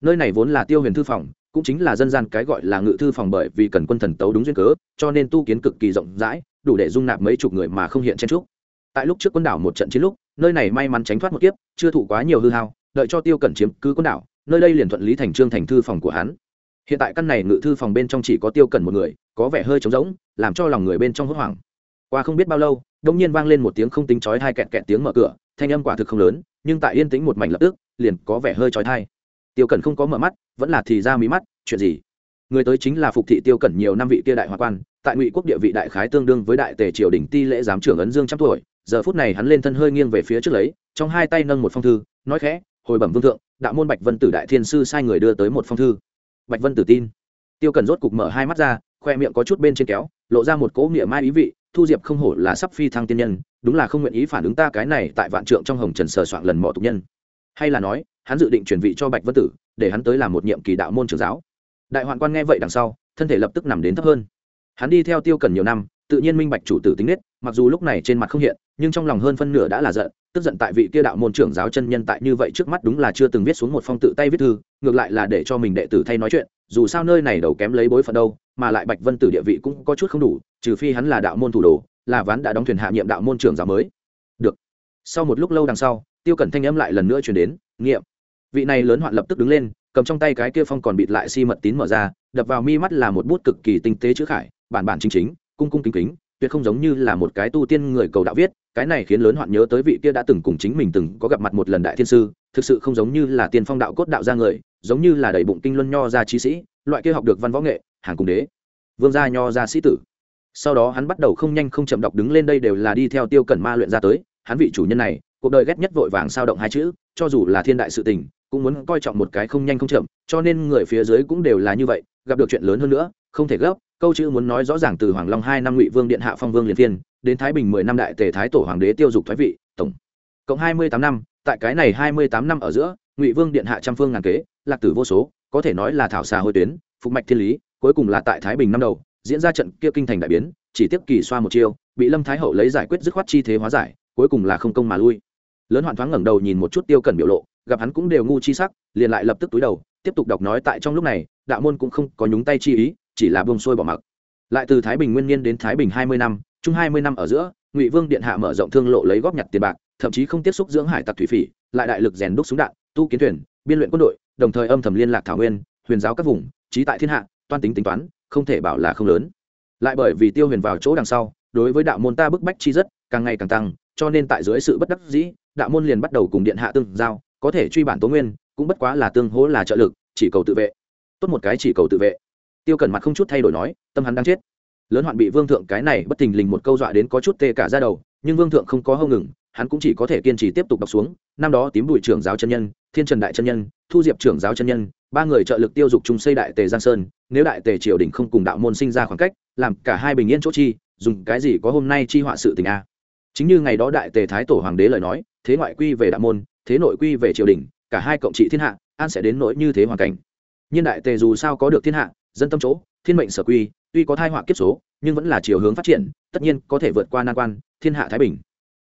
Nơi này vốn là tiêu huyền thư phòng, cũng chính là dân gian cái gọi là ngự thư phòng bởi vì cần quân thần tấu đúng duyên cớ, cho nên tu kiến cực kỳ rộng rãi đủ để dung nạp mấy chục người mà không hiện chen trúc. Tại lúc trước quân đảo một trận chiến lúc, nơi này may mắn tránh thoát một kiếp, chưa thụ quá nhiều hư hao, đợi cho tiêu cẩn chiếm cứ quân đảo, nơi đây liền thuận lý thành trương thành thư phòng của hắn. Hiện tại căn này ngự thư phòng bên trong chỉ có tiêu cẩn một người, có vẻ hơi trống rỗng, làm cho lòng người bên trong hốt hoảng. Qua không biết bao lâu đông nhiên vang lên một tiếng không tính chói hai kẹt kẹt tiếng mở cửa, thanh âm quả thực không lớn, nhưng tại yên tĩnh một mảnh lập tức, liền có vẻ hơi chói tai. tiêu cẩn không có mở mắt, vẫn là thì ra mí mắt, chuyện gì? Người tới chính là phục thị tiêu cẩn nhiều năm vị kia đại hoa quan, tại ngụy quốc địa vị đại khái tương đương với đại tề triều đình ti lễ giám trưởng ấn dương trăm tuổi. Giờ phút này hắn lên thân hơi nghiêng về phía trước lấy, trong hai tay nâng một phong thư, nói khẽ, hồi bẩm vương thượng, đạo môn bạch vân tử đại thiên sư sai người đưa tới một phong thư. Bạch vân tử tin. Tiêu cẩn rốt cục mở hai mắt ra, khoe miệng có chút bên trên kéo, lộ ra một cỗ nghĩa mai ý vị, thu diệp không hổ là sắp phi thăng tiên nhân, đúng là không nguyện ý phản ứng ta cái này tại vạn trượng trong hồng trần sờ soạn lần mỏ tục nhân. Hay là nói, hắn dự định chuyển vị cho bạch vân tử, để hắn tới làm một nhiệm kỳ đạo môn trưởng giáo đại hoạn quan nghe vậy đằng sau, thân thể lập tức nằm đến thấp hơn. Hắn đi theo tiêu cần nhiều năm, tự nhiên minh bạch chủ tử tính nết, mặc dù lúc này trên mặt không hiện, nhưng trong lòng hơn phân nửa đã là giận, tức giận tại vị kia đạo môn trưởng giáo chân nhân tại như vậy trước mắt đúng là chưa từng viết xuống một phong tự tay viết thư, ngược lại là để cho mình đệ tử thay nói chuyện, dù sao nơi này đầu kém lấy bối phận đâu, mà lại bạch vân tử địa vị cũng có chút không đủ, trừ phi hắn là đạo môn thủ đồ, là ván đã đóng thuyền hạ nhiệm đạo môn trưởng giáo mới. Được. Sau một lúc lâu đằng sau, tiêu cẩn thanh âm lại lần nữa chuyển đến, nghiệm. Vị này lớn hoạn lập tức đứng lên cầm trong tay cái kia phong còn bịt lại si mật tín mở ra, đập vào mi mắt là một bút cực kỳ tinh tế chữ khải, bản bản chính chính, cung cung kính kính, tuyệt không giống như là một cái tu tiên người cầu đạo viết, cái này khiến lớn hoạn nhớ tới vị kia đã từng cùng chính mình từng có gặp mặt một lần đại thiên sư, thực sự không giống như là tiên phong đạo cốt đạo ra người, giống như là đầy bụng kinh luân nho ra trí sĩ, loại kia học được văn võ nghệ, hàng cùng đế, vương gia nho ra sĩ tử. Sau đó hắn bắt đầu không nhanh không chậm đọc đứng lên đây đều là đi theo tiêu cẩn ma luyện ra tới, hắn vị chủ nhân này, cuộc đời ghét nhất vội vàng sao động hai chữ, cho dù là thiên đại sự tình cũng muốn coi trọng một cái không nhanh không chậm, cho nên người phía dưới cũng đều là như vậy, gặp được chuyện lớn hơn nữa, không thể gấp, câu chữ muốn nói rõ ràng từ hoàng long hai năm ngụy vương điện hạ phong vương liên thiên, đến thái bình mười năm đại tề thái tổ hoàng đế tiêu dục thoái vị, tổng cộng hai mươi tám năm, tại cái này hai mươi tám năm ở giữa, ngụy vương điện hạ trăm phương ngàn kế, lạc tử vô số, có thể nói là thảo xà hồi tuyến, phục mạch thiên lý, cuối cùng là tại thái bình năm đầu, diễn ra trận kia kinh thành đại biến, chỉ tiếp kỳ xoa một chiêu, bị lâm thái hậu lấy giải quyết dứt khoát chi thế hóa giải, cuối cùng là không công mà lui. Lớn hoạn thoáng ngẩng đầu nhìn một chút tiêu cẩn biểu lộ gặp hắn cũng đều ngu chi sắc, liền lại lập tức túi đầu, tiếp tục đọc nói tại trong lúc này, đạo môn cũng không có nhúng tay chi ý, chỉ là buông sôi bỏ mặc. Lại từ thái bình nguyên niên đến thái bình hai mươi năm, chung hai mươi năm ở giữa, ngụy vương điện hạ mở rộng thương lộ lấy góp nhặt tiền bạc, thậm chí không tiếp xúc dưỡng hải tặc thủy phỉ, lại đại lực rèn đúc súng đạn, tu kiến thuyền, biên luyện quân đội, đồng thời âm thầm liên lạc thảo nguyên, huyền giáo các vùng, trí tại thiên hạ, toan tính tính toán, không thể bảo là không lớn. Lại bởi vì tiêu huyền vào chỗ đằng sau, đối với đạo môn ta bức bách chi rất, càng ngày càng tăng, cho nên tại dưới sự bất đắc dĩ, đạo môn liền bắt đầu cùng điện hạ tương giao có thể truy bản tố nguyên, cũng bất quá là tương hỗ là trợ lực, chỉ cầu tự vệ. Tốt một cái chỉ cầu tự vệ. Tiêu cẩn mặt không chút thay đổi nói, tâm hắn đang chết. Lớn hoạn bị vương thượng cái này bất thình lình một câu dọa đến có chút tê cả ra đầu, nhưng vương thượng không có hâu ngừng, hắn cũng chỉ có thể kiên trì tiếp tục đọc xuống. Năm đó tím bùi trưởng giáo chân nhân, thiên trần đại chân nhân, thu diệp trưởng giáo chân nhân, ba người trợ lực tiêu dục chung xây đại tề giang sơn, nếu đại tề triều đình không cùng đạo môn sinh ra khoảng cách, làm cả hai bình yên chỗ chi, dùng cái gì có hôm nay chi họa sự tình a? Chính như ngày đó đại tề thái tổ hoàng đế lời nói, thế ngoại quy về đạo môn thế nội quy về triều đình, cả hai cộng trị thiên hạ, an sẽ đến nỗi như thế hoàn cảnh. Nhân đại tề dù sao có được thiên hạ, dân tâm chỗ, thiên mệnh sở quy, tuy có thai họa kiếp số, nhưng vẫn là chiều hướng phát triển, tất nhiên có thể vượt qua nan quan, thiên hạ thái bình.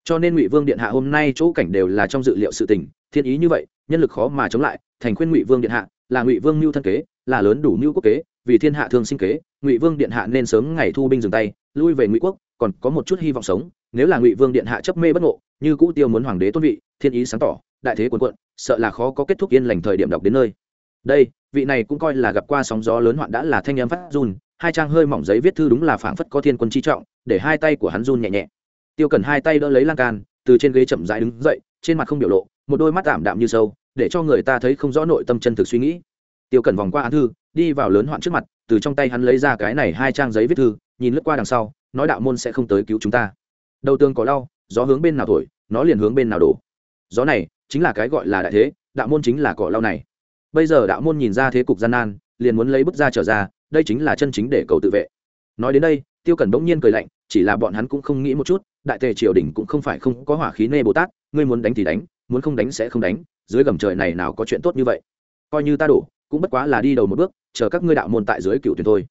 Cho nên ngụy vương điện hạ hôm nay chỗ cảnh đều là trong dự liệu sự tình, thiên ý như vậy, nhân lực khó mà chống lại, thành khuyên ngụy vương điện hạ, là ngụy vương mưu thân kế, là lớn đủ mưu quốc kế, vì thiên hạ thương sinh kế, ngụy vương điện hạ nên sớm ngày thu binh dừng tay, lui về ngụy quốc, còn có một chút hy vọng sống, nếu là ngụy vương điện hạ chấp mê bất ngộ như cũ tiêu muốn hoàng đế tôn vị, thiên ý sáng tỏ, đại thế quần quận sợ là khó có kết thúc yên lành thời điểm đọc đến nơi. Đây, vị này cũng coi là gặp qua sóng gió lớn hoạn đã là thanh em phát run, hai trang hơi mỏng giấy viết thư đúng là phảng phất có thiên quân chi trọng, để hai tay của hắn run nhẹ nhẹ. Tiêu cần hai tay đỡ lấy lan can, từ trên ghế chậm rãi đứng dậy, trên mặt không biểu lộ, một đôi mắt tạm đạm như sâu, để cho người ta thấy không rõ nội tâm chân thực suy nghĩ. Tiêu cần vòng qua án thư, đi vào lớn hoạn trước mặt, từ trong tay hắn lấy ra cái này hai trang giấy viết thư, nhìn lướt qua đằng sau, nói đạo môn sẽ không tới cứu chúng ta. Đầu tường có lau gió hướng bên nào thổi nó liền hướng bên nào đổ. Gió này chính là cái gọi là đại thế đạo môn chính là cỏ lau này. Bây giờ đạo môn nhìn ra thế cục gian nan liền muốn lấy bức ra trở ra đây chính là chân chính để cầu tự vệ. Nói đến đây tiêu cẩn bỗng nhiên cười lạnh chỉ là bọn hắn cũng không nghĩ một chút đại tề triều đình cũng không phải không có hỏa khí nê bồ tát ngươi muốn đánh thì đánh muốn không đánh sẽ không đánh dưới gầm trời này nào có chuyện tốt như vậy? Coi như ta đủ, cũng bất quá là đi đầu một bước chờ các ngươi đạo môn tại dưới cựu tuyển thôi.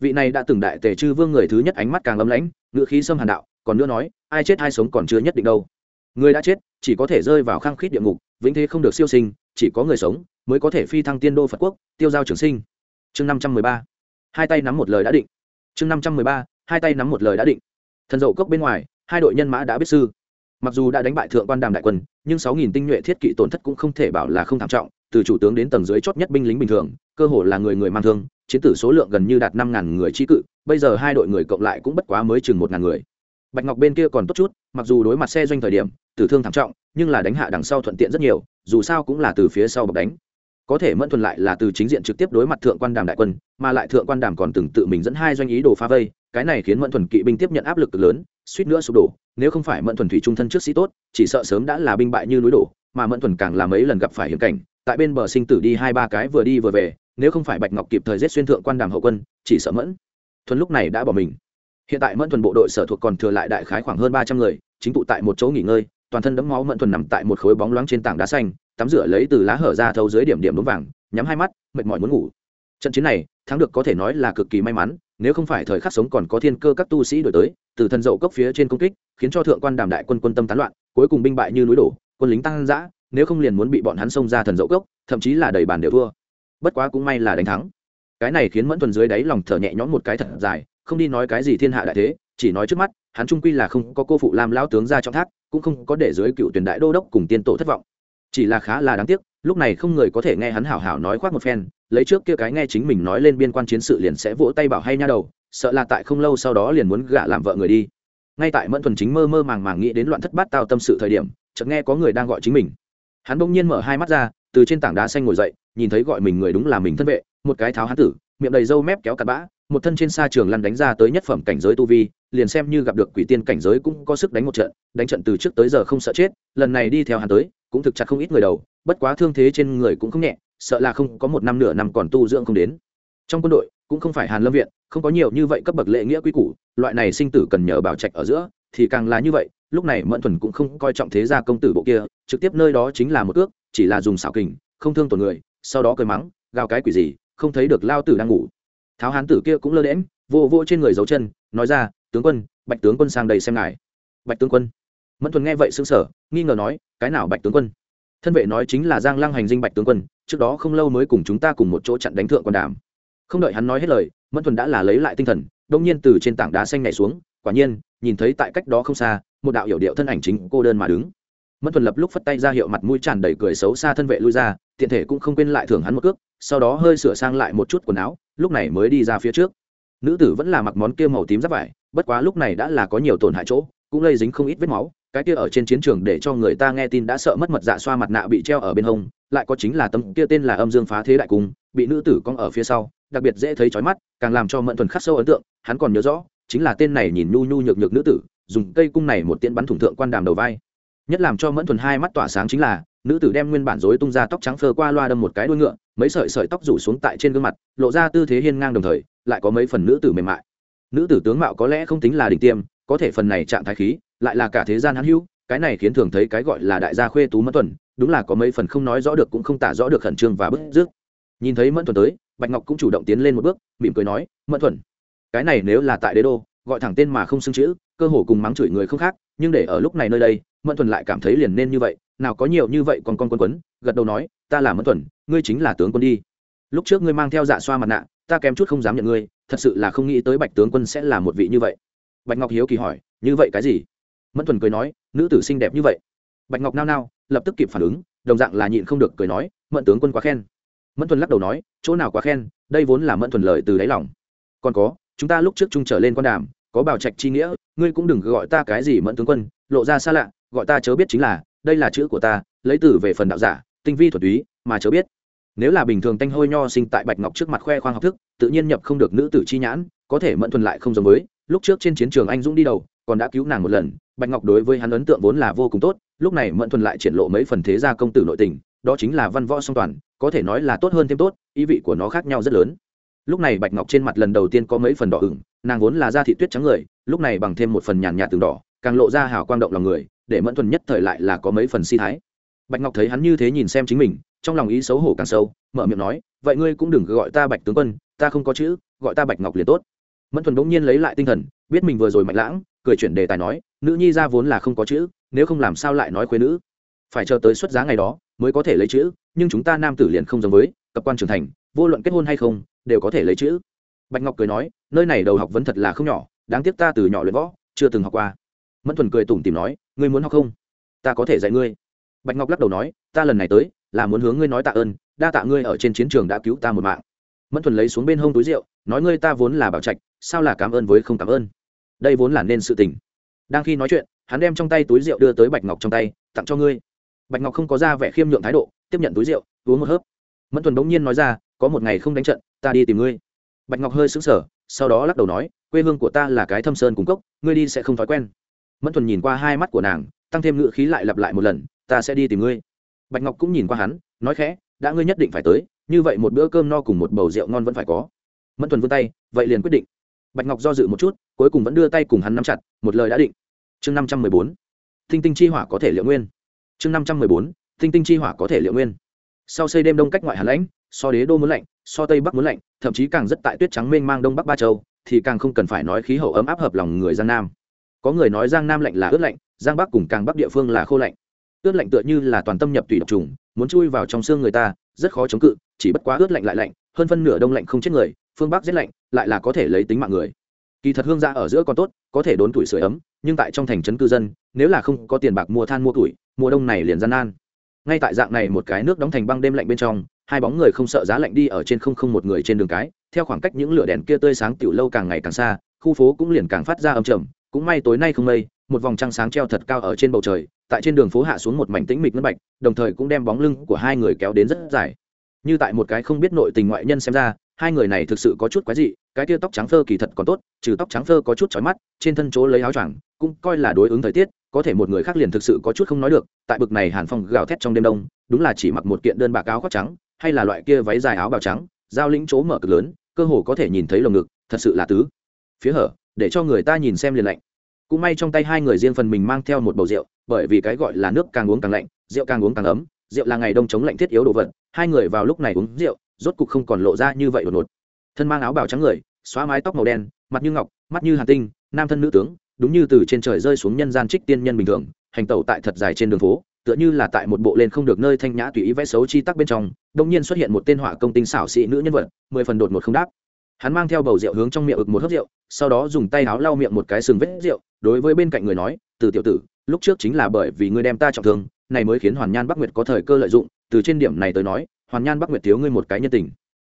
Vị này đã từng đại tề chư vương người thứ nhất ánh mắt càng lấm lãnh ngự khí xâm hàn đạo còn nữa nói, ai chết ai sống còn chưa nhất định đâu. Người đã chết, chỉ có thể rơi vào khăng khít địa ngục, vĩnh thế không được siêu sinh, chỉ có người sống mới có thể phi thăng tiên đô phật quốc, tiêu giao trường sinh. Chương năm trăm mười ba. Hai tay nắm một lời đã định. Chương năm trăm mười ba, hai tay nắm một lời đã định. Thần dậu cốc bên ngoài, hai đội nhân mã đã biết sư. Mặc dù đã đánh bại thượng quan đàm đại quân, nhưng sáu nghìn tinh nhuệ thiết kỵ tổn thất cũng không thể bảo là không thảm trọng, từ chủ tướng đến tầng dưới chót nhất binh lính bình thường, cơ hồ là người người mang thương, chiến tử số lượng gần như đạt năm ngàn người trí cự, bây giờ hai đội người cộng lại cũng bất quá mới chừng một ngàn người bạch ngọc bên kia còn tốt chút, mặc dù đối mặt xe doanh thời điểm, tử thương thảm trọng, nhưng là đánh hạ đằng sau thuận tiện rất nhiều, dù sao cũng là từ phía sau bọc đánh. Có thể mẫn thuần lại là từ chính diện trực tiếp đối mặt thượng quan đàm đại quân, mà lại thượng quan đàm còn từng tự mình dẫn hai doanh ý đồ phá vây, cái này khiến mẫn thuần kỵ binh tiếp nhận áp lực cực lớn, suýt nữa sụp đổ, nếu không phải mẫn thuần thủy trung thân trước sĩ tốt, chỉ sợ sớm đã là binh bại như núi đổ, mà mẫn thuần càng là mấy lần gặp phải hiểm cảnh, tại bên bờ sinh tử đi hai ba cái vừa đi vừa về, nếu không phải bạch ngọc kịp thời giết xuyên thượng quan đàm hậu quân, chỉ sợ mẫn thuần lúc này đã bỏ mình hiện tại mẫn thuần bộ đội sở thuộc còn thừa lại đại khái khoảng hơn ba trăm người, chính tụ tại một chỗ nghỉ ngơi, toàn thân đẫm máu mẫn thuần nằm tại một khối bóng loáng trên tảng đá xanh, tắm rửa lấy từ lá hở ra thâu dưới điểm điểm đốm vàng, nhắm hai mắt, mệt mỏi muốn ngủ. Trận chiến này, thắng được có thể nói là cực kỳ may mắn, nếu không phải thời khắc sống còn có thiên cơ các tu sĩ đổi tới, từ thần dậu cốc phía trên công kích, khiến cho thượng quan đàm đại quân quân tâm tán loạn, cuối cùng binh bại như núi đổ, quân lính tăng dã, nếu không liền muốn bị bọn hắn xông ra thần dậu cốc, thậm chí là đầy bàn đều thua. Bất quá cũng may là đánh thắng. Cái này khiến mẫn thuần dưới đáy lòng thở nhẹ nhõm một cái thật dài không đi nói cái gì thiên hạ đại thế, chỉ nói trước mắt, hắn trung quy là không có cô phụ làm lão tướng ra trong thác, cũng không có để giới cựu tuyển đại đô đốc cùng tiên tổ thất vọng. Chỉ là khá là đáng tiếc, lúc này không người có thể nghe hắn hảo hảo nói khoác một phen, lấy trước kia cái nghe chính mình nói lên biên quan chiến sự liền sẽ vỗ tay bảo hay nha đầu, sợ là tại không lâu sau đó liền muốn gả làm vợ người đi. Ngay tại mẫn thuần chính mơ mơ màng màng nghĩ đến loạn thất bát tao tâm sự thời điểm, chợt nghe có người đang gọi chính mình. Hắn bỗng nhiên mở hai mắt ra, từ trên tảng đá xanh ngồi dậy, nhìn thấy gọi mình người đúng là mình thân vệ, một cái tháo hán tử, miệng đầy râu mép kéo cặp bã một thân trên xa trường lăn đánh ra tới nhất phẩm cảnh giới tu vi, liền xem như gặp được quỷ tiên cảnh giới cũng có sức đánh một trận, đánh trận từ trước tới giờ không sợ chết, lần này đi theo hắn tới, cũng thực chặt không ít người đầu, bất quá thương thế trên người cũng không nhẹ, sợ là không có một năm nửa năm còn tu dưỡng không đến. Trong quân đội, cũng không phải hàn lâm viện, không có nhiều như vậy cấp bậc lệ nghĩa quy củ, loại này sinh tử cần nhờ bảo trạch ở giữa, thì càng là như vậy, lúc này mẫn thuần cũng không coi trọng thế gia công tử bộ kia, trực tiếp nơi đó chính là một ước, chỉ là dùng xảo kình, không thương tổn người, sau đó cười mắng, gào cái quỷ gì, không thấy được lao tử đang ngủ tháo hán tử kia cũng lơ đễm vô vô trên người dấu chân, nói ra, tướng quân, bạch tướng quân sang đây xem ngài. Bạch tướng quân? Mẫn thuần nghe vậy xứng sở nghi ngờ nói, cái nào bạch tướng quân? Thân vệ nói chính là giang lăng hành dinh bạch tướng quân, trước đó không lâu mới cùng chúng ta cùng một chỗ chặn đánh thượng quan đàm. Không đợi hắn nói hết lời, mẫn thuần đã là lấy lại tinh thần đông nhiên từ trên tảng đá xanh nhảy xuống, quả nhiên, nhìn thấy tại cách đó không xa, một đạo hiểu điệu thân ảnh chính cô đơn mà đứng. Mẫn thuần lập lúc phất tay ra hiệu mặt mũi tràn đầy cười xấu xa thân vệ lui ra, tiện thể cũng không quên lại thưởng hắn một cước sau đó hơi sửa sang lại một chút quần áo, lúc này mới đi ra phía trước. Nữ tử vẫn là mặc món kia màu tím giáp vải, bất quá lúc này đã là có nhiều tổn hại chỗ, cũng lây dính không ít vết máu, cái kia ở trên chiến trường để cho người ta nghe tin đã sợ mất mật dạ xoa mặt nạ bị treo ở bên hông, lại có chính là tấm kia tên là âm dương phá thế đại cung, bị nữ tử cong ở phía sau, đặc biệt dễ thấy chói mắt, càng làm cho mẫn thuần khắc sâu ấn tượng, hắn còn nhớ rõ, chính là tên này nhìn nhu nhu nhược nhược nữ tử, dùng cây cung này một tiễn bắn thủng thượng quan đàm đầu vai. Nhất làm cho mẫn thuần hai mắt tỏa sáng chính là nữ tử đem nguyên bản rối tung ra tóc trắng phơ qua loa đâm một cái đuôi ngựa, mấy sợi sợi tóc rủ xuống tại trên gương mặt, lộ ra tư thế hiên ngang đồng thời, lại có mấy phần nữ tử mềm mại. Nữ tử tướng mạo có lẽ không tính là đỉnh tiêm, có thể phần này trạng thái khí, lại là cả thế gian hắn hữu, cái này khiến thường thấy cái gọi là đại gia khuê tú mẫn tuần, đúng là có mấy phần không nói rõ được cũng không tả rõ được khẩn trương và bức dứt nhìn thấy mẫn tuần tới, bạch ngọc cũng chủ động tiến lên một bước, mỉm cười nói, mẫn thuần cái này nếu là tại đế đô, gọi thẳng tên mà không xưng chữ, cơ hồ cùng mắng chửi người không khác, nhưng để ở lúc này nơi đây, mẫn thuần lại cảm thấy liền nên như vậy nào có nhiều như vậy còn con quân quấn, gật đầu nói, ta là mẫn tuần ngươi chính là tướng quân đi. Lúc trước ngươi mang theo dạ xoa mặt nạ, ta kém chút không dám nhận ngươi, thật sự là không nghĩ tới bạch tướng quân sẽ là một vị như vậy. Bạch ngọc hiếu kỳ hỏi, như vậy cái gì? Mẫn tuần cười nói, nữ tử xinh đẹp như vậy. Bạch ngọc nao nao, lập tức kịp phản ứng, đồng dạng là nhịn không được cười nói, mẫn tướng quân quá khen. Mẫn tuần lắc đầu nói, chỗ nào quá khen, đây vốn là mẫn tuần lời từ đáy lòng. Còn có, chúng ta lúc trước trung trở lên con đàm, có bảo trạch chi nghĩa, ngươi cũng đừng gọi ta cái gì mẫn tướng quân, lộ ra xa lạ, gọi ta chớ biết chính là đây là chữ của ta, lấy từ về phần đạo giả, tinh vi thuật túy mà chớ biết. Nếu là bình thường tanh hôi nho sinh tại bạch ngọc trước mặt khoe khoang học thức, tự nhiên nhập không được nữ tử chi nhãn, có thể mẫn thuần lại không giống với. Lúc trước trên chiến trường anh dũng đi đầu, còn đã cứu nàng một lần, bạch ngọc đối với hắn ấn tượng vốn là vô cùng tốt, lúc này mẫn thuần lại triển lộ mấy phần thế gia công tử nội tình, đó chính là văn võ song toàn, có thể nói là tốt hơn thêm tốt, ý vị của nó khác nhau rất lớn. Lúc này bạch ngọc trên mặt lần đầu tiên có mấy phần đỏ ửng, nàng vốn là da thị tuyết trắng người, lúc này bằng thêm một phần nhàn nhạt từng đỏ, càng lộ ra hào quang động lòng người để mẫn thuần nhất thời lại là có mấy phần si thái. Bạch ngọc thấy hắn như thế nhìn xem chính mình, trong lòng ý xấu hổ càng sâu, mở miệng nói, vậy ngươi cũng đừng gọi ta bạch tướng quân, ta không có chữ, gọi ta bạch ngọc liền tốt. Mẫn thuần bỗng nhiên lấy lại tinh thần, biết mình vừa rồi mạnh lãng, cười chuyển đề tài nói, nữ nhi ra vốn là không có chữ, nếu không làm sao lại nói khuyên nữ? Phải chờ tới xuất giá ngày đó mới có thể lấy chữ, nhưng chúng ta nam tử liền không giống với cập quan trưởng thành, vô luận kết hôn hay không, đều có thể lấy chữ. Bạch ngọc cười nói, nơi này đầu học vấn thật là không nhỏ, đáng tiếc ta từ nhỏ luyện võ, chưa từng học qua. Mẫn thuần cười tủm tìm nói ngươi muốn học không? Ta có thể dạy ngươi. Bạch ngọc lắc đầu nói, ta lần này tới, là muốn hướng ngươi nói tạ ơn, đa tạ ngươi ở trên chiến trường đã cứu ta một mạng. Mẫn thuần lấy xuống bên hông túi rượu, nói, ngươi ta vốn là bảo trạch, sao là cảm ơn với không cảm ơn? Đây vốn là nên sự tình. Đang khi nói chuyện, hắn đem trong tay túi rượu đưa tới bạch ngọc trong tay, tặng cho ngươi. Bạch ngọc không có ra vẻ khiêm nhượng thái độ, tiếp nhận túi rượu, uống một hớp. Mẫn thuần bỗng nhiên nói ra, có một ngày không đánh trận, ta đi tìm ngươi. Bạch ngọc hơi sững sờ, sau đó lắc đầu nói, quê hương của ta là cái thâm sơn cung cốc, ngươi đi sẽ không thói quen mẫn thuần nhìn qua hai mắt của nàng, tăng thêm ngựa khí lại lặp lại một lần, ta sẽ đi tìm ngươi. Bạch ngọc cũng nhìn qua hắn, nói khẽ, đã ngươi nhất định phải tới, như vậy một bữa cơm no cùng một bầu rượu ngon vẫn phải có. Mẫn thuần vươn tay, vậy liền quyết định. Bạch ngọc do dự một chút, cuối cùng vẫn đưa tay cùng hắn nắm chặt, một lời đã định. Chương năm trăm mười bốn. Thinh tinh chi hỏa có thể liệu nguyên. Chương năm trăm mười bốn. Thinh tinh chi hỏa có thể liệu nguyên. Sau xây đêm đông cách ngoại hà lãnh, so đế đô muốn lạnh, so tây bắc muốn lạnh, thậm chí càng rất tại tuyết trắng mênh mang đông bắc ba châu, thì càng không cần phải nói khí hậu ấm áp hợp lòng người giang nam có người nói giang nam lạnh là ướt lạnh, giang bắc cùng càng bắc địa phương là khô lạnh. Ướt lạnh tựa như là toàn tâm nhập tùy độc trùng, muốn chui vào trong xương người ta, rất khó chống cự, chỉ bất quá ướt lạnh lại lạnh, hơn phân nửa đông lạnh không chết người, phương bắc rét lạnh, lại là có thể lấy tính mạng người. Kỳ thật hương gia ở giữa còn tốt, có thể đốn tuổi sưởi ấm, nhưng tại trong thành trấn cư dân, nếu là không có tiền bạc mua than mua tuổi mùa đông này liền gian nan. Ngay tại dạng này một cái nước đóng thành băng đêm lạnh bên trong, hai bóng người không sợ giá lạnh đi ở trên không không một người trên đường cái, theo khoảng cách những lửa đèn kia tươi sáng tiểu lâu càng ngày càng xa, khu phố cũng liền càng phát ra âm trầm cũng may tối nay không mây, một vòng trăng sáng treo thật cao ở trên bầu trời, tại trên đường phố hạ xuống một mảnh tĩnh mịch ngân bạch, đồng thời cũng đem bóng lưng của hai người kéo đến rất dài. Như tại một cái không biết nội tình ngoại nhân xem ra, hai người này thực sự có chút quái dị, cái tia tóc trắng phơ kỳ thật còn tốt, trừ tóc trắng phơ có chút chói mắt, trên thân chỗ lấy áo choàng, cũng coi là đối ứng thời tiết, có thể một người khác liền thực sự có chút không nói được, tại bực này hàn phong gào thét trong đêm đông, đúng là chỉ mặc một kiện đơn bạc áo khoác trắng, hay là loại kia váy dài áo bào trắng giao lĩnh chỗ mở cực lớn, cơ hồ có thể nhìn thấy lồng ngực, thật sự là tứ. Phía hở để cho người ta nhìn xem liền lạnh. Cũng may trong tay hai người riêng phần mình mang theo một bầu rượu, bởi vì cái gọi là nước càng uống càng lạnh, rượu càng uống càng ấm, rượu là ngày đông chống lạnh thiết yếu đồ vật, hai người vào lúc này uống rượu, rốt cục không còn lộ ra như vậy đột ngột. Thân mang áo bào trắng người, xóa mái tóc màu đen, mặt như ngọc, mắt như hàn tinh, nam thân nữ tướng, đúng như từ trên trời rơi xuống nhân gian trích tiên nhân bình thường, hành tẩu tại thật dài trên đường phố, tựa như là tại một bộ lên không được nơi thanh nhã tùy ý vẽ xấu chi tắc bên trong đông nhiên xuất hiện một tên họa công tinh xảo sĩ nữ nhân vật, mười phần đột một không đáp hắn mang theo bầu rượu hướng trong miệng ực một hớp rượu, sau đó dùng tay áo lau miệng một cái sừng vết rượu, đối với bên cạnh người nói, từ tiểu tử, lúc trước chính là bởi vì ngươi đem ta trọng thương, này mới khiến hoàn nhan bắc nguyệt có thời cơ lợi dụng, từ trên điểm này tới nói, hoàn nhan bắc nguyệt thiếu ngươi một cái nhân tình.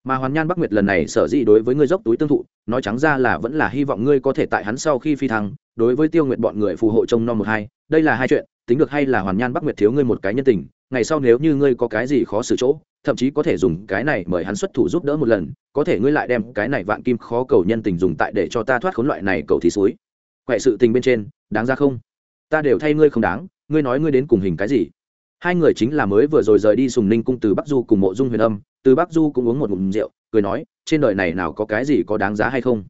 Mà hoàn nhan bắc nguyệt lần này sở dĩ đối với ngươi dốc túi tương thụ, nói trắng ra là vẫn là hy vọng ngươi có thể tại hắn sau khi phi thăng, đối với tiêu nguyệt bọn người phù hộ trông non một hai, đây là hai chuyện, tính được hay là hoàn nhan bắc nguyệt thiếu ngươi một cái nhân tình ngày sau nếu như ngươi có cái gì khó xử chỗ, thậm chí có thể dùng cái này mời hắn xuất thủ giúp đỡ một lần, có thể ngươi lại đem cái này vạn kim khó cầu nhân tình dùng tại để cho ta thoát khốn loại này cầu thì suối. Quậy sự tình bên trên, đáng ra không? Ta đều thay ngươi không đáng, ngươi nói ngươi đến cùng hình cái gì? Hai người chính là mới vừa rồi rời đi sùng ninh cung từ bắc du cùng mộ dung huyền âm, từ bắc du cũng uống một ngụm rượu, cười nói, trên đời này nào có cái gì có đáng giá hay không?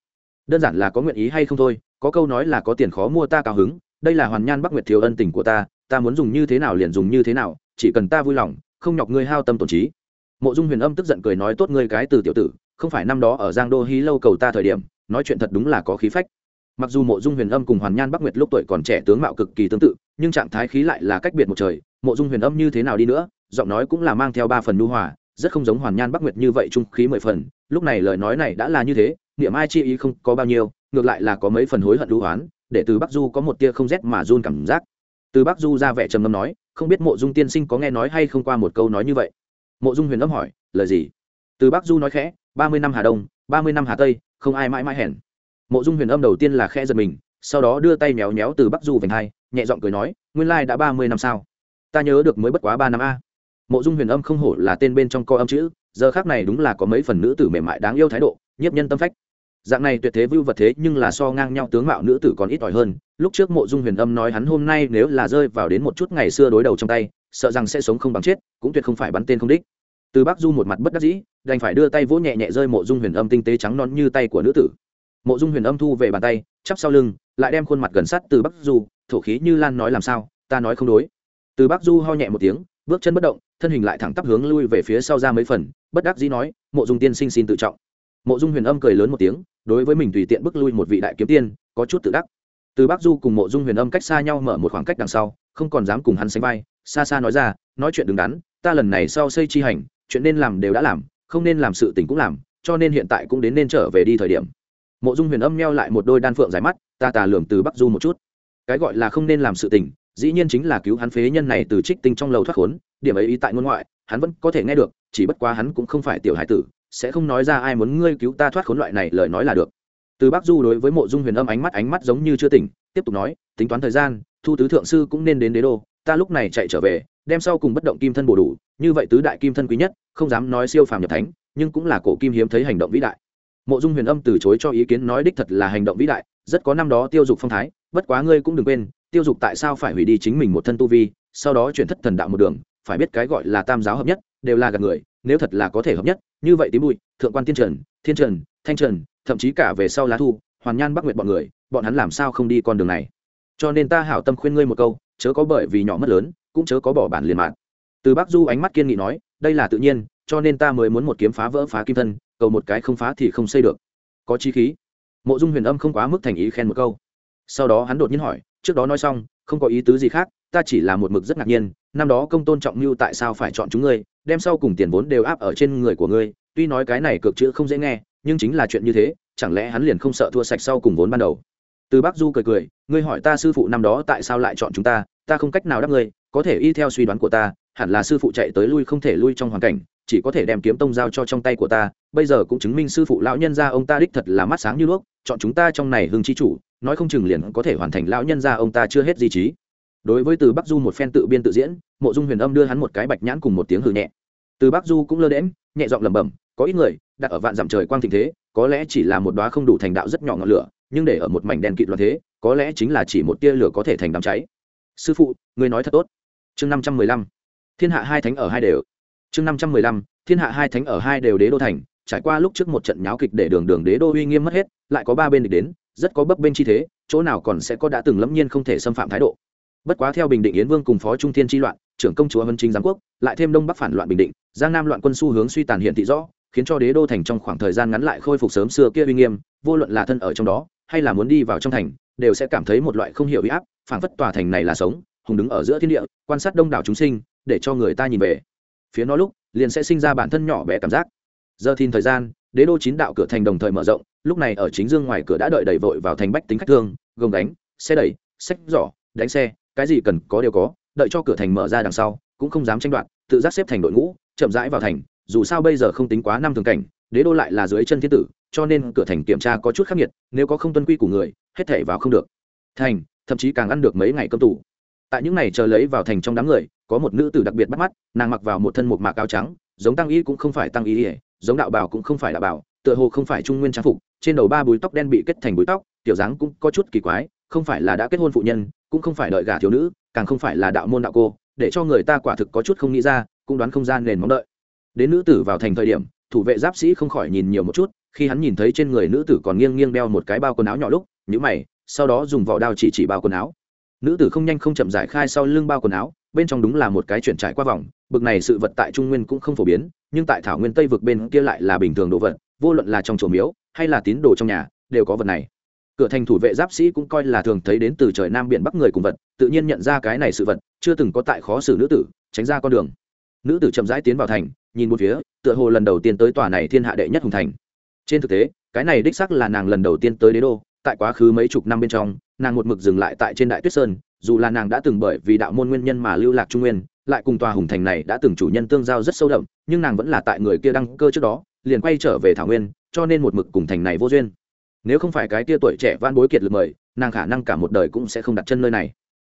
Đơn giản là có nguyện ý hay không thôi, có câu nói là có tiền khó mua ta cao hứng, đây là hoàn nhan bắc nguyệt thiếu ân tình của ta ta muốn dùng như thế nào liền dùng như thế nào chỉ cần ta vui lòng, không nhọc ngươi hao tâm tổn trí. Mộ dung huyền âm tức giận cười nói tốt ngươi cái từ tiểu tử, không phải năm đó ở giang đô hí lâu cầu ta thời điểm, nói chuyện thật đúng là có khí phách. Mặc dù mộ dung huyền âm cùng hoàn nhan bắc nguyệt lúc tuổi còn trẻ tướng mạo cực kỳ tương tự, nhưng trạng thái khí lại là cách biệt một trời, mộ dung huyền âm như thế nào đi nữa, giọng nói cũng là mang theo ba phần nhu hòa, rất không giống hoàn nhan bắc nguyệt như vậy trung khí mười phần, lúc này lời nói này đã là như thế, niệm ai chi ý không có bao nhiêu, ngược lại là có mấy phần hối hận đũ hoán, để từ bắc du có một tia không rét mà run cảm giác. Từ bắc du ra vẻ trầm ngâm nói không biết mộ dung tiên sinh có nghe nói hay không qua một câu nói như vậy. Mộ dung huyền âm hỏi, lời gì? Từ bắc du nói khẽ, ba mươi năm hà đông, ba mươi năm hà tây, không ai mãi mãi hèn. Mộ dung huyền âm đầu tiên là khẽ giật mình, sau đó đưa tay méo méo từ bắc du vành hai, nhẹ giọng cười nói, nguyên lai đã ba mươi năm sao? Ta nhớ được mới bất quá ba năm a. Mộ dung huyền âm không hổ là tên bên trong co âm chữ, giờ khác này đúng là có mấy phần nữ tử mềm mại đáng yêu thái độ, nhiếp nhân tâm phách dạng này tuyệt thế vưu vật thế nhưng là so ngang nhau tướng mạo nữ tử còn ít ỏi hơn. Lúc trước mộ dung huyền âm nói hắn hôm nay nếu là rơi vào đến một chút ngày xưa đối đầu trong tay, sợ rằng sẽ sống không bằng chết, cũng tuyệt không phải bắn tên không đích. Từ bắc du một mặt bất đắc dĩ, đành phải đưa tay vỗ nhẹ nhẹ rơi mộ dung huyền âm tinh tế trắng non như tay của nữ tử. Mộ dung huyền âm thu về bàn tay, chắp sau lưng, lại đem khuôn mặt gần sát từ bắc du, thổ khí như lan nói làm sao, ta nói không đối. Từ bắc du ho nhẹ một tiếng, bước chân bất động, thân hình lại thẳng tắp hướng lui về phía sau ra mấy phần, bất đắc dĩ nói, mộ dung tiên sinh xin tự trọng mộ dung huyền âm cười lớn một tiếng, đối với mình tùy tiện bước lui một vị đại kiếm tiên, có chút tự đắc. Từ bắc du cùng mộ dung huyền âm cách xa nhau mở một khoảng cách đằng sau, không còn dám cùng hắn sánh vai, xa xa nói ra, nói chuyện đứng đắn, ta lần này sau xây chi hành, chuyện nên làm đều đã làm, không nên làm sự tình cũng làm, cho nên hiện tại cũng đến nên trở về đi thời điểm. Mộ dung huyền âm meo lại một đôi đan phượng dài mắt, ta tà lường từ bắc du một chút. Cái gọi là không nên làm sự tình, dĩ nhiên chính là cứu hắn phế nhân này từ trích tinh trong lầu thoát khốn, điểm ấy ý tại ngôn ngoại, hắn vẫn có thể nghe được, chỉ bất quá hắn cũng không phải tiểu hải tử sẽ không nói ra ai muốn ngươi cứu ta thoát khốn loại này, lời nói là được. Từ bác du đối với mộ dung huyền âm ánh mắt ánh mắt giống như chưa tỉnh, tiếp tục nói, tính toán thời gian, thu tứ thượng sư cũng nên đến đế đô, ta lúc này chạy trở về, đem sau cùng bất động kim thân bổ đủ, như vậy tứ đại kim thân quý nhất, không dám nói siêu phàm nhập thánh, nhưng cũng là cổ kim hiếm thấy hành động vĩ đại. Mộ dung huyền âm từ chối cho ý kiến, nói đích thật là hành động vĩ đại, rất có năm đó tiêu dục phong thái, bất quá ngươi cũng đừng quên, tiêu dục tại sao phải hủy đi chính mình một thân tu vi, sau đó chuyển thất thần đạo một đường, phải biết cái gọi là tam giáo hợp nhất, đều là gạt người, nếu thật là có thể hợp nhất như vậy tím bụi, thượng quan tiên trần, thiên trần, thanh trần, thậm chí cả về sau lá thu, hoàn nhan bắc nguyệt bọn người, bọn hắn làm sao không đi con đường này? Cho nên ta hảo tâm khuyên ngươi một câu, chớ có bởi vì nhỏ mất lớn, cũng chớ có bỏ bản liền mạng từ bắc du ánh mắt kiên nghị nói, đây là tự nhiên, cho nên ta mới muốn một kiếm phá vỡ phá kim thân, cầu một cái không phá thì không xây được. Có chi khí? Mộ dung huyền âm không quá mức thành ý khen một câu. Sau đó hắn đột nhiên hỏi, trước đó nói xong, không có ý tứ gì khác ta chỉ là một mực rất ngạc nhiên, năm đó công tôn trọng mưu tại sao phải chọn chúng ngươi, đem sau cùng tiền vốn đều áp ở trên người của ngươi, tuy nói cái này cực chữ không dễ nghe, nhưng chính là chuyện như thế, chẳng lẽ hắn liền không sợ thua sạch sau cùng vốn ban đầu? Từ bác du cười cười, ngươi hỏi ta sư phụ năm đó tại sao lại chọn chúng ta ta không cách nào đáp ngươi, có thể y theo suy đoán của ta, hẳn là sư phụ chạy tới lui không thể lui trong hoàn cảnh, chỉ có thể đem kiếm tông giao cho trong tay của ta, bây giờ cũng chứng minh sư phụ lão nhân gia ông ta đích thật là mắt sáng như đuốc, chọn chúng ta trong này hưng chi chủ, nói không chừng liền có thể hoàn thành lão nhân gia ông ta chưa hết di trí đối với từ bắc du một phen tự biên tự diễn, mộ dung huyền âm đưa hắn một cái bạch nhãn cùng một tiếng hừ nhẹ. Từ bắc du cũng lơ đễm nhẹ giọng lẩm bẩm, có ít người, đặt ở vạn dặm trời quang thịnh thế, có lẽ chỉ là một đóa không đủ thành đạo rất nhỏ ngọn lửa, nhưng để ở một mảnh đèn kịt loạn thế, có lẽ chính là chỉ một tia lửa có thể thành đám cháy. Sư phụ người nói thật tốt. Chương năm trăm mười lăm. Thiên hạ hai thánh ở hai đều. Chương năm trăm mười lăm. Thiên hạ hai thánh ở hai đều đế đô thành. Trải qua lúc trước một trận nháo kịch để đường đường đế đô uy nghiêm mất hết, lại có ba bên địch đến, rất có bấp bên chi thế, chỗ nào còn sẽ có đã từng lẫm nhiên không thể xâm phạm thái độ bất quá theo bình định yến vương cùng phó trung thiên tri loạn, trưởng công chúa vân chính giám quốc, lại thêm đông bắc phản loạn bình định, giang nam loạn quân xu hướng suy tàn hiện thị rõ, khiến cho đế đô thành trong khoảng thời gian ngắn lại khôi phục sớm xưa kia uy nghiêm, vô luận là thân ở trong đó, hay là muốn đi vào trong thành, đều sẽ cảm thấy một loại không hiểu uy áp, phảng phất tòa thành này là sống, hùng đứng ở giữa thiên địa, quan sát đông đảo chúng sinh, để cho người ta nhìn về. Phía nó lúc, liền sẽ sinh ra bản thân nhỏ bé cảm giác. Giờ thìn thời gian, đế đô chín đạo cửa thành đồng thời mở rộng, lúc này ở chính dương ngoài cửa đã đợi đẩy vội vào thành bách tính khách thương, gồng đánh xe đẩy sách giỏ, đánh xe cái gì cần có đều có, đợi cho cửa thành mở ra đằng sau, cũng không dám tranh đoạt, tự giác xếp thành đội ngũ, chậm rãi vào thành, dù sao bây giờ không tính quá năm thường cảnh, đế đô lại là dưới chân thiên tử, cho nên cửa thành kiểm tra có chút khắc nghiệt, nếu có không tuân quy của người, hết thể vào không được. Thành, thậm chí càng ăn được mấy ngày cơm tủ tại những ngày chờ lấy vào thành trong đám người, có một nữ tử đặc biệt bắt mắt, nàng mặc vào một thân một mạc áo trắng, giống tăng y cũng không phải tăng y ỉa giống đạo bào cũng không phải đạo bào tựa hồ không phải trung nguyên trang phục, trên đầu ba búi tóc đen bị kết thành búi tóc, tiểu dáng cũng có chút kỳ quái, không phải là đã kết hôn phụ nhân cũng không phải đợi gả thiếu nữ, càng không phải là đạo môn đạo cô, để cho người ta quả thực có chút không nghĩ ra, cũng đoán không gian nền mong đợi. Đến nữ tử vào thành thời điểm, thủ vệ giáp sĩ không khỏi nhìn nhiều một chút, khi hắn nhìn thấy trên người nữ tử còn nghiêng nghiêng đeo một cái bao quần áo nhỏ lúc nhữ mày, sau đó dùng vỏ đao chỉ chỉ bao quần áo. Nữ tử không nhanh không chậm giải khai sau lưng bao quần áo, bên trong đúng là một cái chuyển trải qua vòng, bực này sự vật tại trung nguyên cũng không phổ biến, nhưng tại thảo nguyên tây vực bên kia lại là bình thường đồ vật, vô luận là trong chùa miếu, hay là tín đồ trong nhà, đều có vật này cửa thành thủ vệ giáp sĩ cũng coi là thường thấy đến từ trời nam biển bắc người cùng vật, tự nhiên nhận ra cái này sự vật, chưa từng có tại khó xử nữ tử, tránh ra con đường. Nữ tử chậm rãi tiến vào thành, nhìn một phía, tựa hồ lần đầu tiên tới tòa này thiên hạ đệ nhất hùng thành. Trên thực tế, cái này đích sắc là nàng lần đầu tiên tới đế đô, tại quá khứ mấy chục năm bên trong, nàng một mực dừng lại tại trên đại tuyết sơn, dù là nàng đã từng bởi vì đạo môn nguyên nhân mà lưu lạc trung nguyên, lại cùng tòa hùng thành này đã từng chủ nhân tương giao rất sâu đậm, nhưng nàng vẫn là tại người kia đăng cơ trước đó, liền quay trở về thảo nguyên, cho nên một mực cùng thành này vô duyên nếu không phải cái tia tuổi trẻ van bối kiệt lực mời, nàng khả năng cả một đời cũng sẽ không đặt chân nơi này.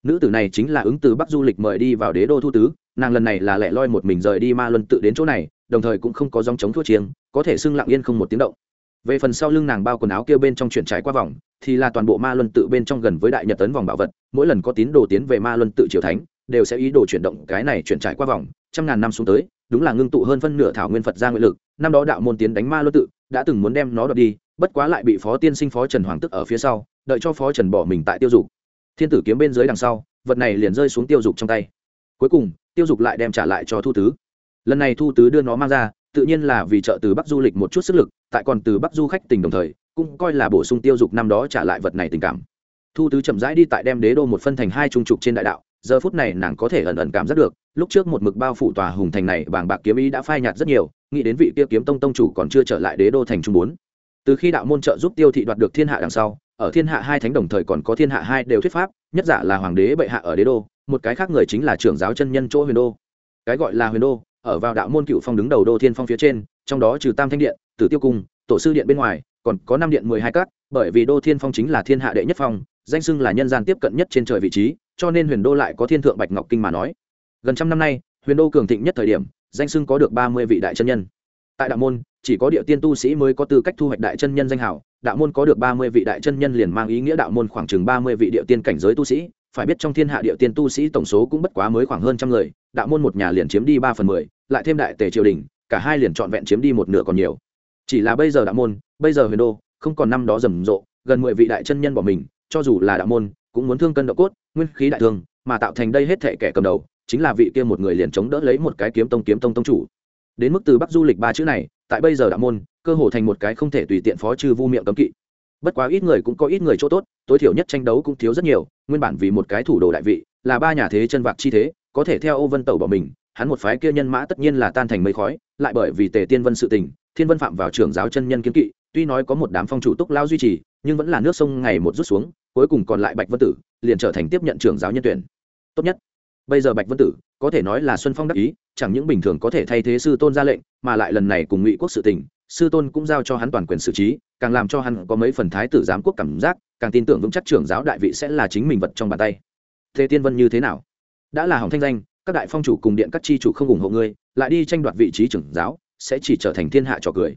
Nữ tử này chính là ứng từ bắc du lịch mời đi vào đế đô thu tứ, nàng lần này là lẻ loi một mình rời đi ma luân tự đến chỗ này, đồng thời cũng không có dòng chống thua chiêng, có thể xưng lặng yên không một tiếng động. Về phần sau lưng nàng bao quần áo kia bên trong chuyển trải qua vòng, thì là toàn bộ ma luân tự bên trong gần với đại nhật tấn vòng bảo vật, mỗi lần có tín đồ tiến về ma luân tự triều thánh, đều sẽ ý đồ chuyển động cái này chuyển trải qua vòng, trăm ngàn năm xuống tới, đúng là ngưng tụ hơn phân nửa thảo nguyên phật ra nguyện lực, năm đó đạo môn tiến đánh ma luân tự, đã từng muốn đem nó đoạt đi bất quá lại bị phó tiên sinh phó trần hoàng tức ở phía sau, đợi cho phó trần bỏ mình tại tiêu dục. Thiên tử kiếm bên dưới đằng sau, vật này liền rơi xuống tiêu dục trong tay. Cuối cùng, tiêu dục lại đem trả lại cho thu tứ. Lần này thu tứ đưa nó mang ra, tự nhiên là vì trợ từ bắc du lịch một chút sức lực, tại còn từ bắc du khách tình đồng thời, cũng coi là bổ sung tiêu dục năm đó trả lại vật này tình cảm. Thu tứ chậm rãi đi tại đem đế đô một phân thành hai trung trục trên đại đạo, giờ phút này nàng có thể ẩn ẩn cảm giác được, lúc trước một mực bao phủ tòa hùng thành này, bàng bạc kiếm ý đã phai nhạt rất nhiều, nghĩ đến vị kia kiếm tông tông chủ còn chưa trở lại đế đô thành trung bốn từ khi đạo môn trợ giúp tiêu thị đoạt được thiên hạ đằng sau, ở thiên hạ hai thánh đồng thời còn có thiên hạ hai đều thuyết pháp, nhất giả là hoàng đế bệ hạ ở đế đô, một cái khác người chính là trưởng giáo chân nhân chỗ huyền đô. Cái gọi là huyền đô, ở vào đạo môn cựu phong đứng đầu đô thiên phong phía trên, trong đó trừ tam thanh điện, tử tiêu cung, tổ sư điện bên ngoài, còn có năm điện mười hai các, bởi vì đô thiên phong chính là thiên hạ đệ nhất phong, danh xưng là nhân gian tiếp cận nhất trên trời vị trí, cho nên huyền đô lại có thiên thượng bạch ngọc kinh mà nói. Gần trăm năm nay, huyền đô cường thịnh nhất thời điểm, danh xưng có được ba mươi vị đại chân nhân tại đạo môn, chỉ có địa tiên tu sĩ mới có tư cách thu hoạch đại chân nhân danh hảo đạo môn có được ba mươi vị đại chân nhân liền mang ý nghĩa đạo môn khoảng chừng ba mươi vị địa tiên cảnh giới tu sĩ. Phải biết trong thiên hạ địa tiên tu sĩ tổng số cũng bất quá mới khoảng hơn trăm người. Đạo môn một nhà liền chiếm đi ba phần mười, lại thêm đại tề triều đình, cả hai liền trọn vẹn chiếm đi một nửa còn nhiều. Chỉ là bây giờ đạo môn, bây giờ huyền đô, không còn năm đó rầm rộ, gần mười vị đại chân nhân bỏ mình, cho dù là đạo môn, cũng muốn thương cân độ cốt, nguyên khí đại thương, mà tạo thành đây hết thể kẻ cầm đầu, chính là vị kia một người liền chống đỡ lấy một cái kiếm tông kiếm tông tông chủ đến mức từ bắc du lịch ba chữ này, tại bây giờ đạo môn, cơ hồ thành một cái không thể tùy tiện phó trừ vu miệng cấm kỵ. Bất quá ít người cũng có ít người chỗ tốt, tối thiểu nhất tranh đấu cũng thiếu rất nhiều, nguyên bản vì một cái thủ đồ đại vị, là ba nhà thế chân vạc chi thế, có thể theo ô vân tẩu bỏ mình, hắn một phái kia nhân mã tất nhiên là tan thành mây khói, lại bởi vì tề tiên vân sự tình, thiên vân phạm vào trưởng giáo chân nhân kiến kỵ, tuy nói có một đám phong chủ túc lao duy trì, nhưng vẫn là nước sông ngày một rút xuống, cuối cùng còn lại bạch vân tử, liền trở thành tiếp nhận trưởng giáo nhân tuyển. Tốt nhất bây giờ bạch vân tử, có thể nói là xuân phong đắc ý, chẳng những bình thường có thể thay thế sư tôn ra lệnh, mà lại lần này cùng ngụy quốc sự tình, sư tôn cũng giao cho hắn toàn quyền xử trí, càng làm cho hắn có mấy phần thái tử giám quốc cảm giác, càng tin tưởng vững chắc trưởng giáo đại vị sẽ là chính mình vật trong bàn tay. Thế tiên vân như thế nào? Đã là hỏng thanh danh, các đại phong chủ cùng điện các chi chủ không ủng hộ ngươi, lại đi tranh đoạt vị trí trưởng giáo, sẽ chỉ trở thành thiên hạ trò cười.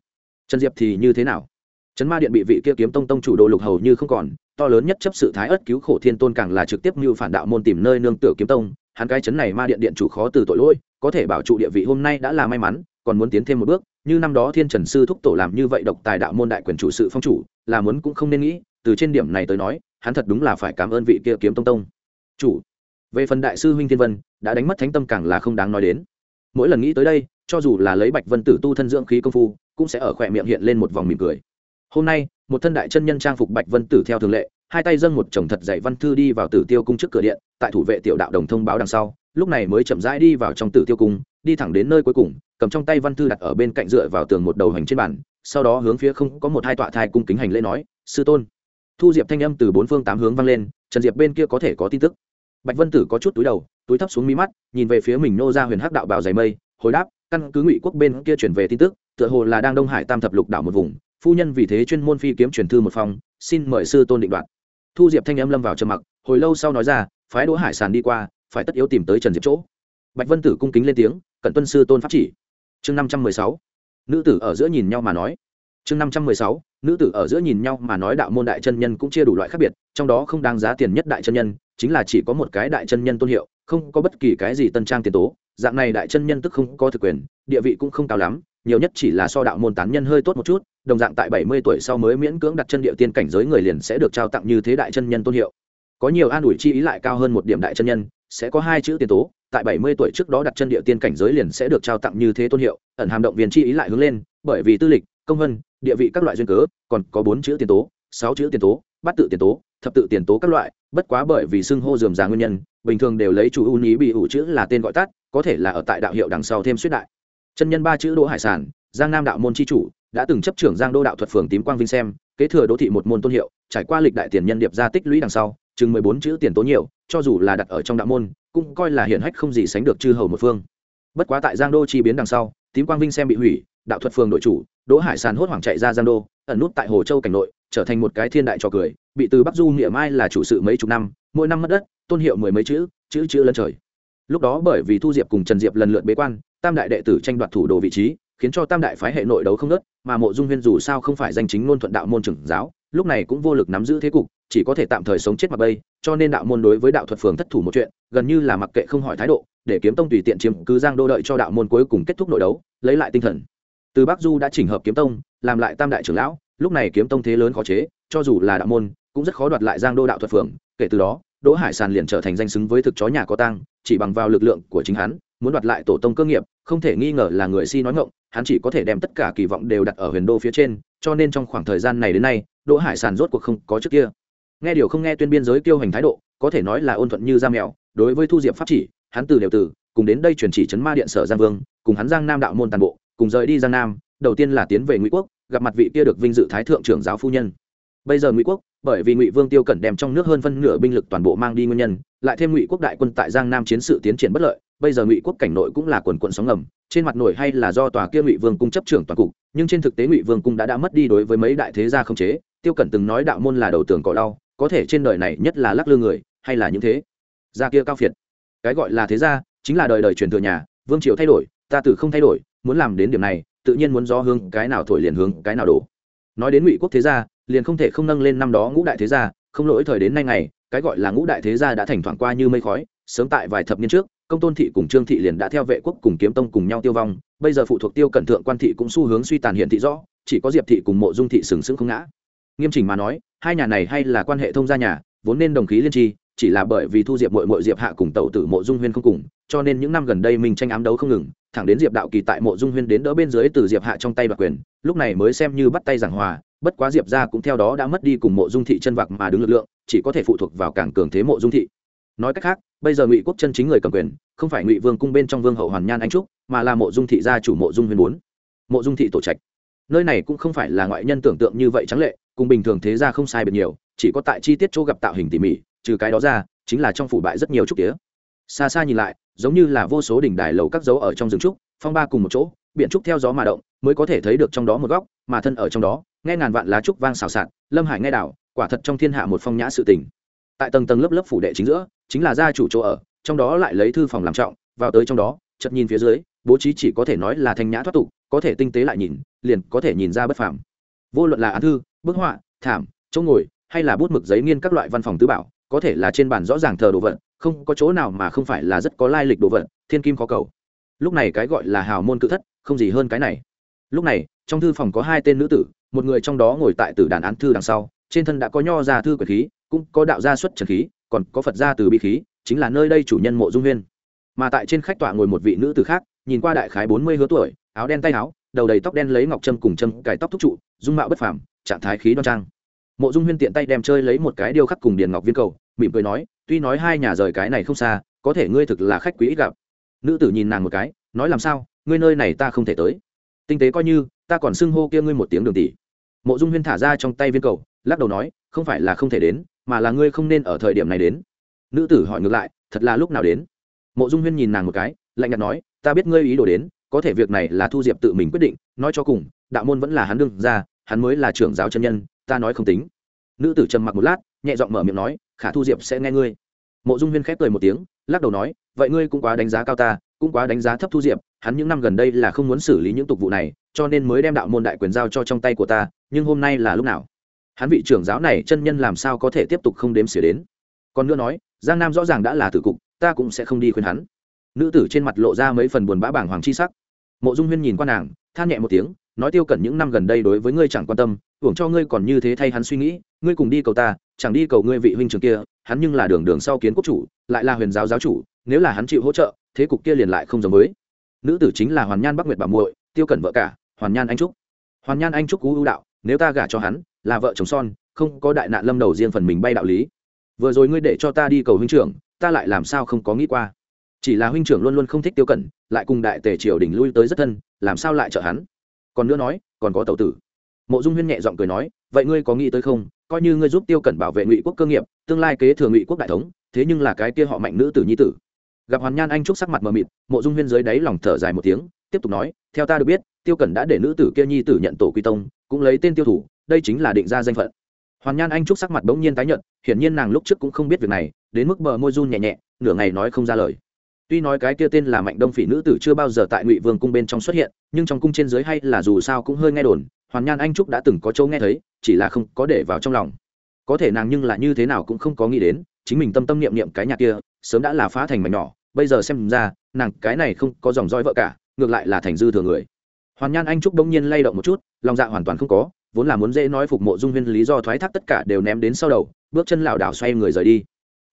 Trần diệp thì như thế nào? Trấn ma điện bị vị kia kiếm tông tông chủ đồ lục hầu như không còn, to lớn nhất chấp sự thái ất cứu khổ thiên tôn càng là trực tiếp mưu phản đạo môn tìm nơi nương tựa kiếm tông hắn cái chấn này ma điện điện chủ khó từ tội lỗi, có thể bảo trụ địa vị hôm nay đã là may mắn, còn muốn tiến thêm một bước, như năm đó thiên trần sư thúc tổ làm như vậy độc tài đạo môn đại quyền chủ sự phong chủ, là muốn cũng không nên nghĩ, từ trên điểm này tới nói, hắn thật đúng là phải cảm ơn vị kia kiếm tông tông. Chủ, về phần đại sư huynh thiên vân, đã đánh mất thánh tâm càng là không đáng nói đến. Mỗi lần nghĩ tới đây, cho dù là lấy bạch vân tử tu thân dưỡng khí công phu, cũng sẽ ở khỏe miệng hiện lên một vòng mỉm cười. Hôm nay, một thân đại chân nhân trang phục bạch vân tử theo thường lệ hai tay dâng một chồng thật dạy văn thư đi vào tử tiêu cung trước cửa điện, tại thủ vệ tiểu đạo đồng thông báo đằng sau, lúc này mới chậm rãi đi vào trong tử tiêu cung, đi thẳng đến nơi cuối cùng, cầm trong tay văn thư đặt ở bên cạnh dựa vào tường một đầu hành trên bàn, sau đó hướng phía không có một hai tọa thai cung kính hành lễ nói, sư tôn. Thu diệp thanh âm từ bốn phương tám hướng vang lên, trần diệp bên kia có thể có tin tức. Bạch vân tử có chút túi đầu, túi thấp xuống mí mắt, nhìn về phía mình nô ra huyền hắc đạo bào dày mây, hồi đáp, căn cứ ngụy quốc bên kia chuyển về tin tức, tựa hồ là đang đông hải tam thập lục đảo một vùng, phu nhân vì thế chuyên môn phi kiếm truyền thư một phòng, xin mời sư tôn định đoạt thu diệp thanh âm lâm vào trầm mặc, hồi lâu sau nói ra, phái đỗ hải sàn đi qua, phải tất yếu tìm tới trần diệp chỗ. Bạch vân tử cung kính lên tiếng, cận tuân sư tôn pháp chỉ. Chương năm trăm mười sáu. Nữ tử ở giữa nhìn nhau mà nói. Chương năm trăm mười sáu. Nữ tử ở giữa nhìn nhau mà nói đạo môn đại chân nhân cũng chia đủ loại khác biệt, trong đó không đáng giá tiền nhất đại chân nhân, chính là chỉ có một cái đại chân nhân tôn hiệu, không có bất kỳ cái gì tân trang tiền tố dạng này đại chân nhân tức không có thực quyền, địa vị cũng không cao lắm, nhiều nhất chỉ là so đạo môn tán nhân hơi tốt một chút, đồng dạng tại bảy mươi tuổi sau mới miễn cưỡng đặt chân địa tiên cảnh giới người liền sẽ được trao tặng như thế đại chân nhân tôn hiệu. Có nhiều an ủi chi ý lại cao hơn một điểm đại chân nhân, sẽ có hai chữ tiền tố, tại bảy mươi tuổi trước đó đặt chân địa tiên cảnh giới liền sẽ được trao tặng như thế tôn hiệu, ẩn hàm động viên chi ý lại hướng lên, bởi vì tư lịch, công vân, địa vị các loại duyên cớ, còn có bốn chữ tiền tố, sáu chữ tiền tố, bát tự tiền tố, thập tự tiền tố các loại, bất quá bởi vì xưng hô dườm già nguyên nhân bình thường đều lấy chủ u ý bị ủ chữ là tên gọi tắt, có thể là ở tại đạo hiệu đằng sau thêm suýt đại. Chân nhân ba chữ đỗ hải sản, giang nam đạo môn chi chủ, đã từng chấp trưởng giang đô đạo thuật phường tím quang vinh xem, kế thừa đô thị một môn tôn hiệu, trải qua lịch đại tiền nhân điệp gia tích lũy đằng sau, chừng mười bốn chữ tiền tố nhiều, cho dù là đặt ở trong đạo môn, cũng coi là hiển hách không gì sánh được chư hầu một phương. Bất quá tại giang đô chi biến đằng sau, tím quang vinh xem bị hủy, đạo thuật phường đội chủ, đỗ hải sàn hốt hoảng chạy ra giang đô, ẩn nút tại hồ châu cảnh nội, trở thành một cái thiên đại trò cười, bị từ bắc du nghĩa mai là chủ sự mấy chục năm mỗi năm mất đất, tôn hiệu mười mấy chữ chữ chữ lân trời. Lúc đó bởi vì thu diệp cùng trần diệp lần lượt bế quan, tam đại đệ tử tranh đoạt thủ đồ vị trí, khiến cho tam đại phái hệ nội đấu không nớt mà mộ dung huyên dù sao không phải danh chính ngôn thuận đạo môn trưởng giáo, lúc này cũng vô lực nắm giữ thế cục, chỉ có thể tạm thời sống chết mặc bây cho nên đạo môn đối với đạo thuật phường thất thủ một chuyện, gần như là mặc kệ không hỏi thái độ, để kiếm tông tùy tiện chiếm cứ giang đô đợi cho đạo môn cuối cùng kết thúc nội đấu, lấy lại tinh thần. Từ bắc du đã chỉnh hợp kiếm tông, làm lại tam đại trưởng lão, lúc này kiếm tông thế lớn khó chế, cho dù là đạo môn cũng rất khó đoạt lại giang đô đạo thuật phường, kể từ đó, đỗ hải sàn liền trở thành danh xứng với thực chó nhà có tăng chỉ bằng vào lực lượng của chính hắn, muốn đoạt lại tổ tông cơ nghiệp, không thể nghi ngờ là người si nói ngộng hắn chỉ có thể đem tất cả kỳ vọng đều đặt ở huyền đô phía trên, cho nên trong khoảng thời gian này đến nay, đỗ hải sàn rốt cuộc không có trước kia. Nghe điều không nghe tuyên biên giới kiêu hành thái độ, có thể nói là ôn thuận như da mèo, đối với thu diệp pháp chỉ, hắn từ đều từ, cùng đến đây truyền chỉ chấn ma điện sở giang vương, cùng hắn giang nam đạo môn toàn bộ, cùng rời đi giang nam, đầu tiên là tiến về ngụy quốc, gặp mặt vị kia được vinh dự thái thượng trưởng giáo phu nhân. Bây giờ ngụy quốc bởi vì ngụy vương tiêu cẩn đem trong nước hơn phân nửa binh lực toàn bộ mang đi nguyên nhân, lại thêm ngụy quốc đại quân tại giang nam chiến sự tiến triển bất lợi, bây giờ ngụy quốc cảnh nội cũng là quần quận sóng ngầm, trên mặt nổi hay là do tòa kia ngụy vương cung chấp trưởng toàn cục, nhưng trên thực tế ngụy vương cung đã đã mất đi đối với mấy đại thế gia không chế, tiêu cẩn từng nói đạo môn là đầu tường cỏ đau có thể trên đời này nhất là lắc lư người, hay là những thế gia kia cao phiệt. Cái gọi là thế gia, chính là đời đời truyền thừa nhà, vương triều thay đổi, ta tử không thay đổi, muốn làm đến điểm này, tự nhiên muốn do hướng cái nào thổi liền hướng cái nào đổ. Nói đến ngụy quốc thế gia liền không thể không nâng lên năm đó ngũ đại thế gia, không lỗi thời đến nay ngày, cái gọi là ngũ đại thế gia đã thành thoảng qua như mây khói, sớm tại vài thập niên trước, công tôn thị cùng trương thị liền đã theo vệ quốc cùng kiếm tông cùng nhau tiêu vong, bây giờ phụ thuộc tiêu cẩn thượng quan thị cũng xu hướng suy tàn hiện thị rõ, chỉ có diệp thị cùng mộ dung thị sừng sững không ngã. Nghiêm chỉnh mà nói, hai nhà này hay là quan hệ thông gia nhà, vốn nên đồng khí liên tri, chỉ là bởi vì thu diệp mội mội diệp hạ cùng tẩu tử mộ dung huyên không cùng, cho nên những năm gần đây mình tranh ám đấu không ngừng, thẳng đến diệp đạo kỳ tại mộ dung huyên đến đỡ bên dưới từ diệp hạ trong tay bạc quyền, lúc này mới xem như bắt tay giảng hòa bất quá diệp ra cũng theo đó đã mất đi cùng mộ dung thị chân vạc mà đứng lực lượng, chỉ có thể phụ thuộc vào cảng cường thế mộ dung thị. Nói cách khác, bây giờ ngụy quốc chân chính người cầm quyền, không phải ngụy vương cung bên trong vương hậu hoàn nhan anh trúc, mà là mộ dung thị gia chủ mộ dung huyền bốn. Mộ dung thị tổ trạch. Nơi này cũng không phải là ngoại nhân tưởng tượng như vậy trắng lệ, cùng bình thường thế ra không sai biệt nhiều, chỉ có tại chi tiết chỗ gặp tạo hình tỉ mỉ, trừ cái đó ra, chính là trong phủ bại rất nhiều trúc tía. Xa xa nhìn lại, giống như là vô số đỉnh đài lầu các dấu ở trong rừng trúc, phong ba cùng một chỗ biện trúc theo gió mà động, mới có thể thấy được trong đó một góc mà thân ở trong đó, nghe ngàn vạn lá trúc vang xào xạc, lâm hải nghe đảo, quả thật trong thiên hạ một phong nhã sự tình. Tại tầng tầng lớp lớp phủ đệ chính giữa, chính là gia chủ chỗ ở, trong đó lại lấy thư phòng làm trọng, vào tới trong đó, chợt nhìn phía dưới, bố trí chỉ có thể nói là thanh nhã thoát tục, có thể tinh tế lại nhìn, liền có thể nhìn ra bất phàm. Vô luận là án thư, bức họa, thảm, chỗ ngồi, hay là bút mực giấy nghiên các loại văn phòng tứ bảo, có thể là trên bàn rõ ràng thờ đồ vật, không có chỗ nào mà không phải là rất có lai lịch đồ vật, thiên kim khó cầu. Lúc này cái gọi là hào môn cự thất, không gì hơn cái này. Lúc này trong thư phòng có hai tên nữ tử, một người trong đó ngồi tại tử đàn án thư đằng sau, trên thân đã có nho ra thư quyền khí, cũng có đạo gia xuất trần khí, còn có phật gia từ bi khí, chính là nơi đây chủ nhân mộ dung huyên. Mà tại trên khách tọa ngồi một vị nữ tử khác, nhìn qua đại khái bốn mươi hứa tuổi, áo đen tay áo, đầu đầy tóc đen lấy ngọc trâm cùng trâm cài tóc thúc trụ, dung mạo bất phàm, trạng thái khí đoan trang. Mộ dung huyên tiện tay đem chơi lấy một cái điêu khắc cùng điền ngọc viên cầu, mỉm cười nói, tuy nói hai nhà rời cái này không xa, có thể ngươi thực là khách quý ít gặp. Nữ tử nhìn nàng một cái, nói, làm sao? Ngươi nơi này ta không thể tới tinh tế coi như, ta còn xưng hô kia ngươi một tiếng đường tỷ. Mộ dung huyên thả ra trong tay viên cầu, lắc đầu nói, không phải là không thể đến, mà là ngươi không nên ở thời điểm này đến. Nữ tử hỏi ngược lại, thật là lúc nào đến? Mộ dung huyên nhìn nàng một cái, lạnh nhạt nói, ta biết ngươi ý đồ đến, có thể việc này là thu diệp tự mình quyết định, nói cho cùng, đạo môn vẫn là hắn đương ra, hắn mới là trưởng giáo chân nhân, ta nói không tính. Nữ tử trầm mặc một lát, nhẹ giọng mở miệng nói, khả thu diệp sẽ nghe ngươi. Mộ dung huyên khép cười một tiếng, lắc đầu nói, vậy ngươi cũng quá đánh giá cao ta cũng quá đánh giá thấp thu diệp, hắn những năm gần đây là không muốn xử lý những tục vụ này, cho nên mới đem đạo môn đại quyền giao cho trong tay của ta, nhưng hôm nay là lúc nào? Hắn vị trưởng giáo này chân nhân làm sao có thể tiếp tục không đếm xỉa đến? Còn nữa nói, giang nam rõ ràng đã là tử cục, ta cũng sẽ không đi khuyên hắn. Nữ tử trên mặt lộ ra mấy phần buồn bã bảng hoàng chi sắc. Mộ dung huyên nhìn qua nàng, than nhẹ một tiếng, nói tiêu cẩn những năm gần đây đối với ngươi chẳng quan tâm, hưởng cho ngươi còn như thế thay hắn suy nghĩ, ngươi cùng đi cầu ta, chẳng đi cầu ngươi vị huynh trường kia, hắn nhưng là đường đường sau kiến quốc chủ, lại là huyền giáo giáo chủ, nếu là hắn chịu hỗ trợ thế cục kia liền lại không giống mới, nữ tử chính là hoàn nhan bắc nguyệt bà muội tiêu cẩn vợ cả hoàn nhan anh trúc. Hoàn nhan anh trúc cú ưu đạo nếu ta gả cho hắn là vợ chồng son không có đại nạn lâm đầu riêng phần mình bay đạo lý. Vừa rồi ngươi để cho ta đi cầu huynh trưởng ta lại làm sao không có nghĩ qua. Chỉ là huynh trưởng luôn luôn không thích tiêu cẩn lại cùng đại tề triều đình lui tới rất thân làm sao lại trợ hắn? Còn nữa nói còn có tẩu tử. Mộ dung huyên nhẹ giọng cười nói vậy ngươi có nghĩ tới không? Coi như ngươi giúp tiêu cẩn bảo vệ ngụy quốc cơ nghiệp tương lai kế thừa ngụy quốc đại thống thế nhưng là cái kia họ mạnh nữ tử nhi tử gặp hoàn nhan anh trúc sắc mặt mờ mịt, mộ dung huyên dưới đáy lòng thở dài một tiếng, tiếp tục nói, theo ta được biết, tiêu cẩn đã để nữ tử kia nhi tử nhận tổ quy tông, cũng lấy tên tiêu thủ, đây chính là định ra danh phận. hoàn nhan anh trúc sắc mặt bỗng nhiên tái nhận hiển nhiên nàng lúc trước cũng không biết việc này, đến mức bờ môi run nhẹ nhẹ, nửa ngày nói không ra lời. tuy nói cái kia tên là mạnh đông phỉ nữ tử chưa bao giờ tại ngụy vương cung bên trong xuất hiện, nhưng trong cung trên dưới hay là dù sao cũng hơi nghe đồn, hoàn nhan anh trúc đã từng có châu nghe thấy, chỉ là không có để vào trong lòng. có thể nàng nhưng là như thế nào cũng không có nghĩ đến, chính mình tâm tâm niệm niệm cái nhà kia, sớm đã là phá thành mảnh nhỏ bây giờ xem ra, nàng cái này không có dòng dõi vợ cả, ngược lại là thành dư thừa người. Hoàn nhan anh trúc bỗng nhiên lay động một chút, lòng dạ hoàn toàn không có, vốn là muốn dễ nói phục mộ dung huyên lý do thoái thác tất cả đều ném đến sau đầu, bước chân lảo đảo xoay người rời đi.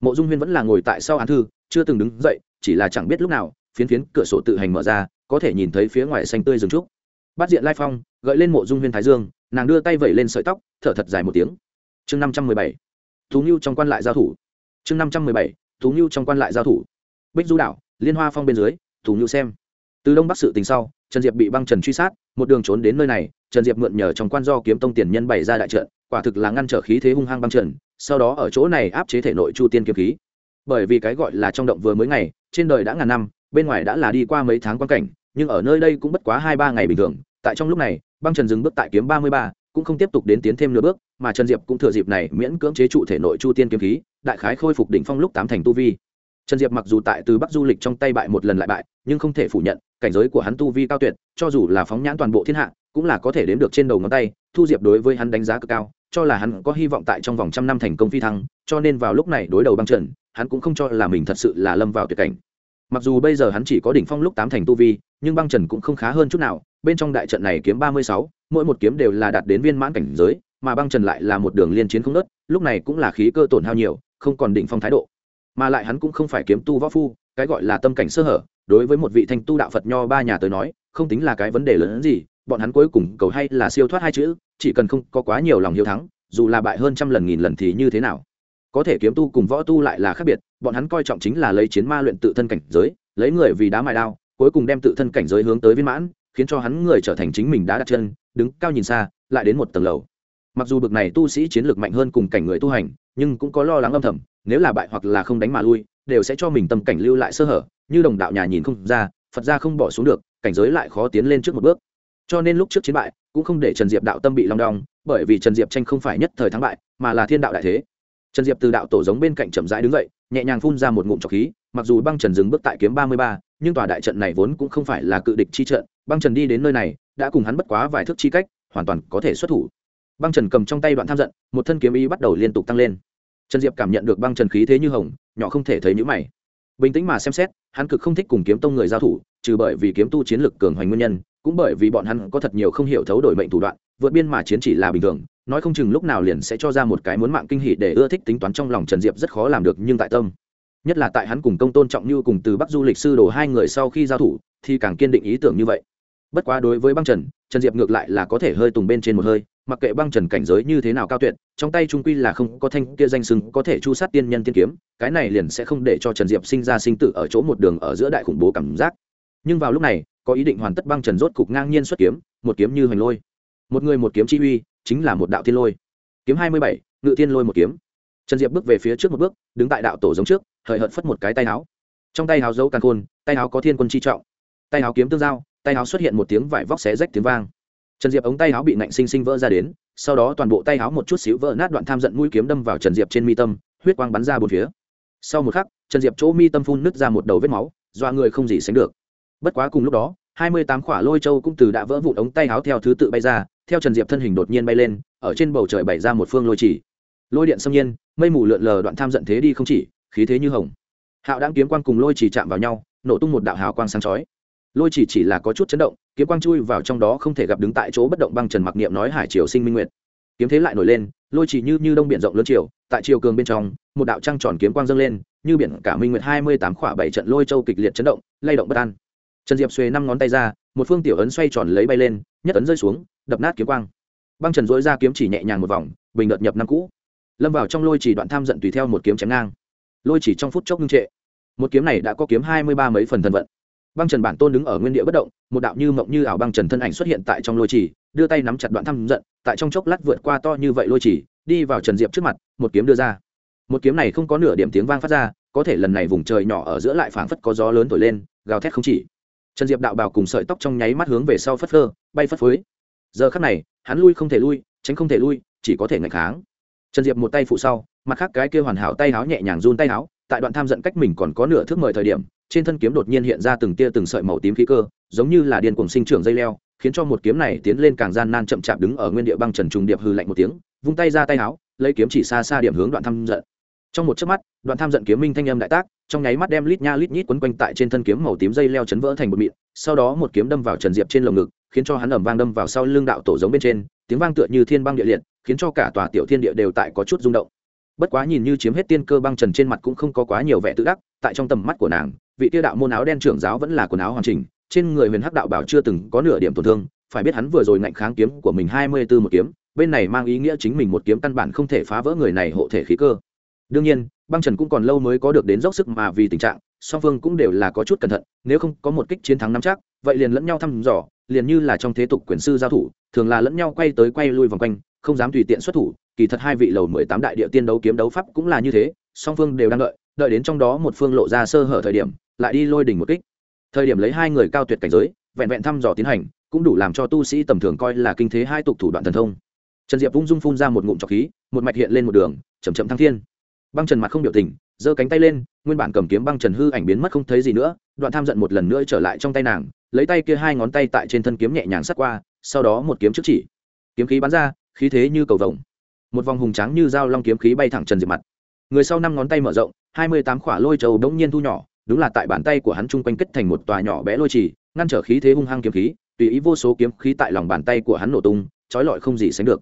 Mộ dung huyên vẫn là ngồi tại sau án thư, chưa từng đứng dậy, chỉ là chẳng biết lúc nào, phiến phiến cửa sổ tự hành mở ra, có thể nhìn thấy phía ngoài xanh tươi rừng trúc. Bắt diện lai phong, gợi lên mộ dung huyên thái dương, nàng đưa tay vẩy lên sợi tóc, thở thật dài một tiếng. Chương năm trăm mười bảy, thú ngưu trong quan lại giao thủ. Chương năm trăm mười bảy, thú ngưu trong quan lại giao thủ bích du đảo, liên hoa phong bên dưới, thủ nhu xem. Từ đông bắc sự tình sau, trần diệp bị băng trần truy sát, một đường trốn đến nơi này, trần diệp mượn nhờ trong quan do kiếm tông tiền nhân bày ra đại trận, quả thực là ngăn trở khí thế hung hăng băng trần, sau đó ở chỗ này áp chế thể nội chu tiên kiếm khí. Bởi vì cái gọi là trong động vừa mới ngày, trên đời đã ngàn năm, bên ngoài đã là đi qua mấy tháng quan cảnh, nhưng ở nơi đây cũng bất quá hai ba ngày bình thường. Tại trong lúc này, băng trần dừng bước tại kiếm ba mươi ba, cũng không tiếp tục đến tiến thêm nửa bước, mà trần diệp cũng thừa dịp này miễn cưỡng chế trụ thể nội chu tiên kiếm khí, đại khái khôi phục đỉnh phong lúc tám thành tu vi trần diệp mặc dù tại từ bắc du lịch trong tay bại một lần lại bại, nhưng không thể phủ nhận, cảnh giới của hắn tu vi cao tuyệt, cho dù là phóng nhãn toàn bộ thiên hạ, cũng là có thể đếm được trên đầu ngón tay, thu diệp đối với hắn đánh giá cực cao, cho là hắn có hy vọng tại trong vòng trăm năm thành công phi thăng, cho nên vào lúc này đối đầu băng trần hắn cũng không cho là mình thật sự là lâm vào tuyệt cảnh. Mặc dù bây giờ hắn chỉ có đỉnh phong lúc tám thành tu vi, nhưng băng trần cũng không khá hơn chút nào, bên trong đại trận này kiếm ba mươi sáu, mỗi một kiếm đều là đạt đến viên mãn cảnh giới, mà băng trần lại là một đường liên chiến không nớt lúc này cũng là khí cơ tổn hao nhiều, không còn đỉnh phong thái độ mà lại hắn cũng không phải kiếm tu võ phu, cái gọi là tâm cảnh sơ hở, đối với một vị thanh tu đạo phật nho ba nhà tới nói, không tính là cái vấn đề lớn hơn gì, bọn hắn cuối cùng cầu hay là siêu thoát hai chữ, chỉ cần không có quá nhiều lòng hiếu thắng, dù là bại hơn trăm lần nghìn lần thì như thế nào. Có thể kiếm tu cùng võ tu lại là khác biệt, bọn hắn coi trọng chính là lấy chiến ma luyện tự thân cảnh giới, lấy người vì đá mài đao, cuối cùng đem tự thân cảnh giới hướng tới viên mãn, khiến cho hắn người trở thành chính mình đã đặt chân, đứng cao nhìn xa, lại đến một tầng lầu. Mặc dù bực này tu sĩ chiến lược mạnh hơn cùng cảnh người tu hành nhưng cũng có lo lắng âm thầm, nếu là bại hoặc là không đánh mà lui, đều sẽ cho mình tâm cảnh lưu lại sơ hở, như đồng đạo nhà nhìn không ra, phật ra không bỏ xuống được, cảnh giới lại khó tiến lên trước một bước. Cho nên lúc trước chiến bại, cũng không để trần diệp đạo tâm bị long đong, bởi vì trần diệp tranh không phải nhất thời thắng bại, mà là thiên đạo đại thế. Trần diệp từ đạo tổ giống bên cạnh chậm rãi đứng dậy, nhẹ nhàng phun ra một ngụm trọc khí, mặc dù băng trần dừng bước tại kiếm ba mươi ba, nhưng tòa đại trận này vốn cũng không phải là cự địch chi trận, băng trần đi đến nơi này, đã cùng hắn bất quá vài thước chi cách, hoàn toàn có thể xuất thủ băng trần cầm trong tay đoạn tham giận, một thân kiếm ý bắt đầu liên tục tăng lên. Trần diệp cảm nhận được băng trần khí thế như hồng, nhỏ không thể thấy nhữ mày. Bình tĩnh mà xem xét, hắn cực không thích cùng kiếm tông người giao thủ, trừ bởi vì kiếm tu chiến lực cường hoành nguyên nhân, cũng bởi vì bọn hắn có thật nhiều không hiểu thấu đổi mệnh thủ đoạn, vượt biên mà chiến chỉ là bình thường, nói không chừng lúc nào liền sẽ cho ra một cái muốn mạng kinh hỉ để ưa thích tính toán trong lòng trần diệp rất khó làm được nhưng tại tâm. Nhất là tại hắn cùng công tôn trọng như cùng từ bắc du lịch sư đồ hai người sau khi giao thủ, thì càng kiên định ý tưởng như vậy. Bất quá đối với băng trần trần diệp ngược lại là có thể hơi tùng bên trên một hơi mặc kệ băng trần cảnh giới như thế nào cao tuyệt, trong tay trung quy là không có thanh kia danh sừng có thể chu sát tiên nhân tiên kiếm, cái này liền sẽ không để cho trần diệp sinh ra sinh tử ở chỗ một đường ở giữa đại khủng bố cảm giác. Nhưng vào lúc này, có ý định hoàn tất băng trần rốt cục ngang nhiên xuất kiếm, một kiếm như hoành lôi. Một người một kiếm chi uy, chính là một đạo thiên lôi. Kiếm hai mươi bảy, ngự thiên lôi một kiếm. Trần diệp bước về phía trước một bước, đứng tại đạo tổ giống trước, hời hợt phất một cái tay áo. Trong tay áo dấu càng khôn, tay áo có thiên quân chi trọng. Tay áo kiếm tương giao, tay áo xuất hiện một tiếng vải vóc xé rách tiếng vang trần diệp ống tay áo bị nạnh sinh sinh vỡ ra đến, sau đó toàn bộ tay áo một chút xíu vỡ nát đoạn tham giận mũi kiếm đâm vào trần diệp trên mi tâm, huyết quang bắn ra bốn phía. Sau một khắc, trần diệp chỗ mi tâm phun nứt ra một đầu vết máu doa người không gì sánh được. Bất quá cùng lúc đó, hai mươi tám khỏa lôi châu cũng từ đã vỡ vụn ống tay áo theo thứ tự bay ra, theo trần diệp thân hình đột nhiên bay lên, ở trên bầu trời bày ra một phương lôi chỉ. Lôi điện xâm nhiên, mây mù lượn lờ đoạn tham giận thế đi không chỉ, khí thế như hồng. Hạo đáng kiếm quang cùng lôi chỉ chạm vào nhau, nổ tung một đạo hào quang sáng chói lôi chỉ chỉ là có chút chấn động, kiếm quang chui vào trong đó không thể gặp đứng tại chỗ bất động băng trần mặc niệm nói hải triều sinh minh nguyệt. Kiếm thế lại nổi lên, lôi chỉ như như đông biển rộng lớn chiều, tại chiều cường bên trong, một đạo trăng tròn kiếm quang dâng lên, như biển cả minh nguyệt hai mươi tám khỏa bảy trận lôi châu kịch liệt chấn động, lay động bất an. Trần diệp xuề năm ngón tay ra, một phương tiểu ấn xoay tròn lấy bay lên, nhất ấn rơi xuống, đập nát kiếm quang. Băng trần dối ra kiếm chỉ nhẹ nhàng một vòng, bình đợt nhập năm cũ. Lâm vào trong lôi chỉ đoạn tham giận tùy theo một kiếm chém ngang. Lôi chỉ trong phút chốc ngưng trệ. Một kiếm này đã có kiếm hai mươi ba mấy phần thần vận băng trần bản tôn đứng ở nguyên địa bất động, một đạo như mộng như ảo băng trần thân ảnh xuất hiện tại trong lôi chỉ đưa tay nắm chặt đoạn thăm giận, tại trong chốc lát vượt qua to như vậy lôi chỉ đi vào trần diệp trước mặt, một kiếm đưa ra. Một kiếm này không có nửa điểm tiếng vang phát ra, có thể lần này vùng trời nhỏ ở giữa lại phảng phất có gió lớn thổi lên, gào thét không chỉ. Trần diệp đạo bào cùng sợi tóc trong nháy mắt hướng về sau phất phơ, bay phất phới. Giờ khắc này, hắn lui không thể lui, tránh không thể lui, chỉ có thể ngạch kháng. Trần diệp một tay phụ sau, mặt khác cái kia hoàn hảo tay áo nhẹ nhàng run tay áo tại đoạn tham giận cách mình còn có nửa thước mời thời điểm trên thân kiếm đột nhiên hiện ra từng tia từng sợi màu tím khí cơ, giống như là điên cuồng sinh trưởng dây leo, khiến cho một kiếm này tiến lên càng gian nan chậm chạp đứng ở nguyên địa băng trần trùng điệp hư lạnh một tiếng, vung tay ra tay áo lấy kiếm chỉ xa xa điểm hướng đoạn tham giận. Trong một chớp mắt, đoạn tham giận kiếm minh thanh âm đại tác, trong nháy mắt đem lít nha lít nhít quấn quanh tại trên thân kiếm màu tím dây leo chấn vỡ thành một mịn, sau đó một kiếm đâm vào trần diệp trên lồng ngực, khiến cho hắn ẩm vang đâm vào sau lưng đạo tổ giống bên trên, tiếng vang tựa như thiên băng địa liệt, khiến cho cả tòa tiểu thiên địa đều tại có chút rung động. Bất quá nhìn như chiếm hết tiên cơ băng trần trên mặt cũng không có quá nhiều vẻ tự đắc, tại trong tầm mắt của nàng vị tiêu đạo môn áo đen trưởng giáo vẫn là quần áo hoàn chỉnh, trên người huyền hắc đạo bảo chưa từng có nửa điểm tổn thương, phải biết hắn vừa rồi ngạnh kháng kiếm của mình hai mươi b ố một kiếm, bên này mang ý nghĩa chính mình một kiếm căn bản không thể phá vỡ người này hộ thể khí cơ. Đương nhiên, băng trần cũng còn lâu mới có được đến dốc sức mà vì tình trạng, song phương cũng đều là có chút cẩn thận, nếu không có một kích chiến thắng nắm chắc, vậy liền lẫn nhau thăm dò, liền như là trong thế tục quyền sư giao thủ, thường là lẫn nhau quay tới quay lui vòng quanh, không dám tùy tiện xuất thủ, kỳ thật hai vị lầu mười tám đại địa tiên đấu kiếm đấu pháp cũng là như thế, song phương đều đang đợi đợi đến trong đó một phương lộ ra sơ hở thời điểm lại đi lôi đỉnh một kích. Thời điểm lấy hai người cao tuyệt cảnh giới, vẹn vẹn thăm dò tiến hành, cũng đủ làm cho tu sĩ tầm thường coi là kinh thế hai tục thủ đoạn thần thông. Trần diệp vung dung phun ra một ngụm trọc khí, một mạch hiện lên một đường chầm chậm thăng thiên. Băng trần mặt không biểu tình, giơ cánh tay lên, nguyên bản cầm kiếm băng trần hư ảnh biến mất không thấy gì nữa, đoạn tham giận một lần nữa trở lại trong tay nàng, lấy tay kia hai ngón tay tại trên thân kiếm nhẹ nhàng sắt qua, sau đó một kiếm trước chỉ. Kiếm khí bắn ra, khí thế như cầu vồng. Một vòng hùng trắng như dao long kiếm khí bay thẳng trần diệp mặt. Người sau năm ngón tay mở rộng, hai mươi tám khỏa lôi trầu đống nhiên thu nhỏ đúng là tại bàn tay của hắn chung quanh kết thành một tòa nhỏ bé lôi trì, ngăn trở khí thế hung hăng kiếm khí, tùy ý vô số kiếm khí tại lòng bàn tay của hắn nổ tung, trói lọi không gì sánh được.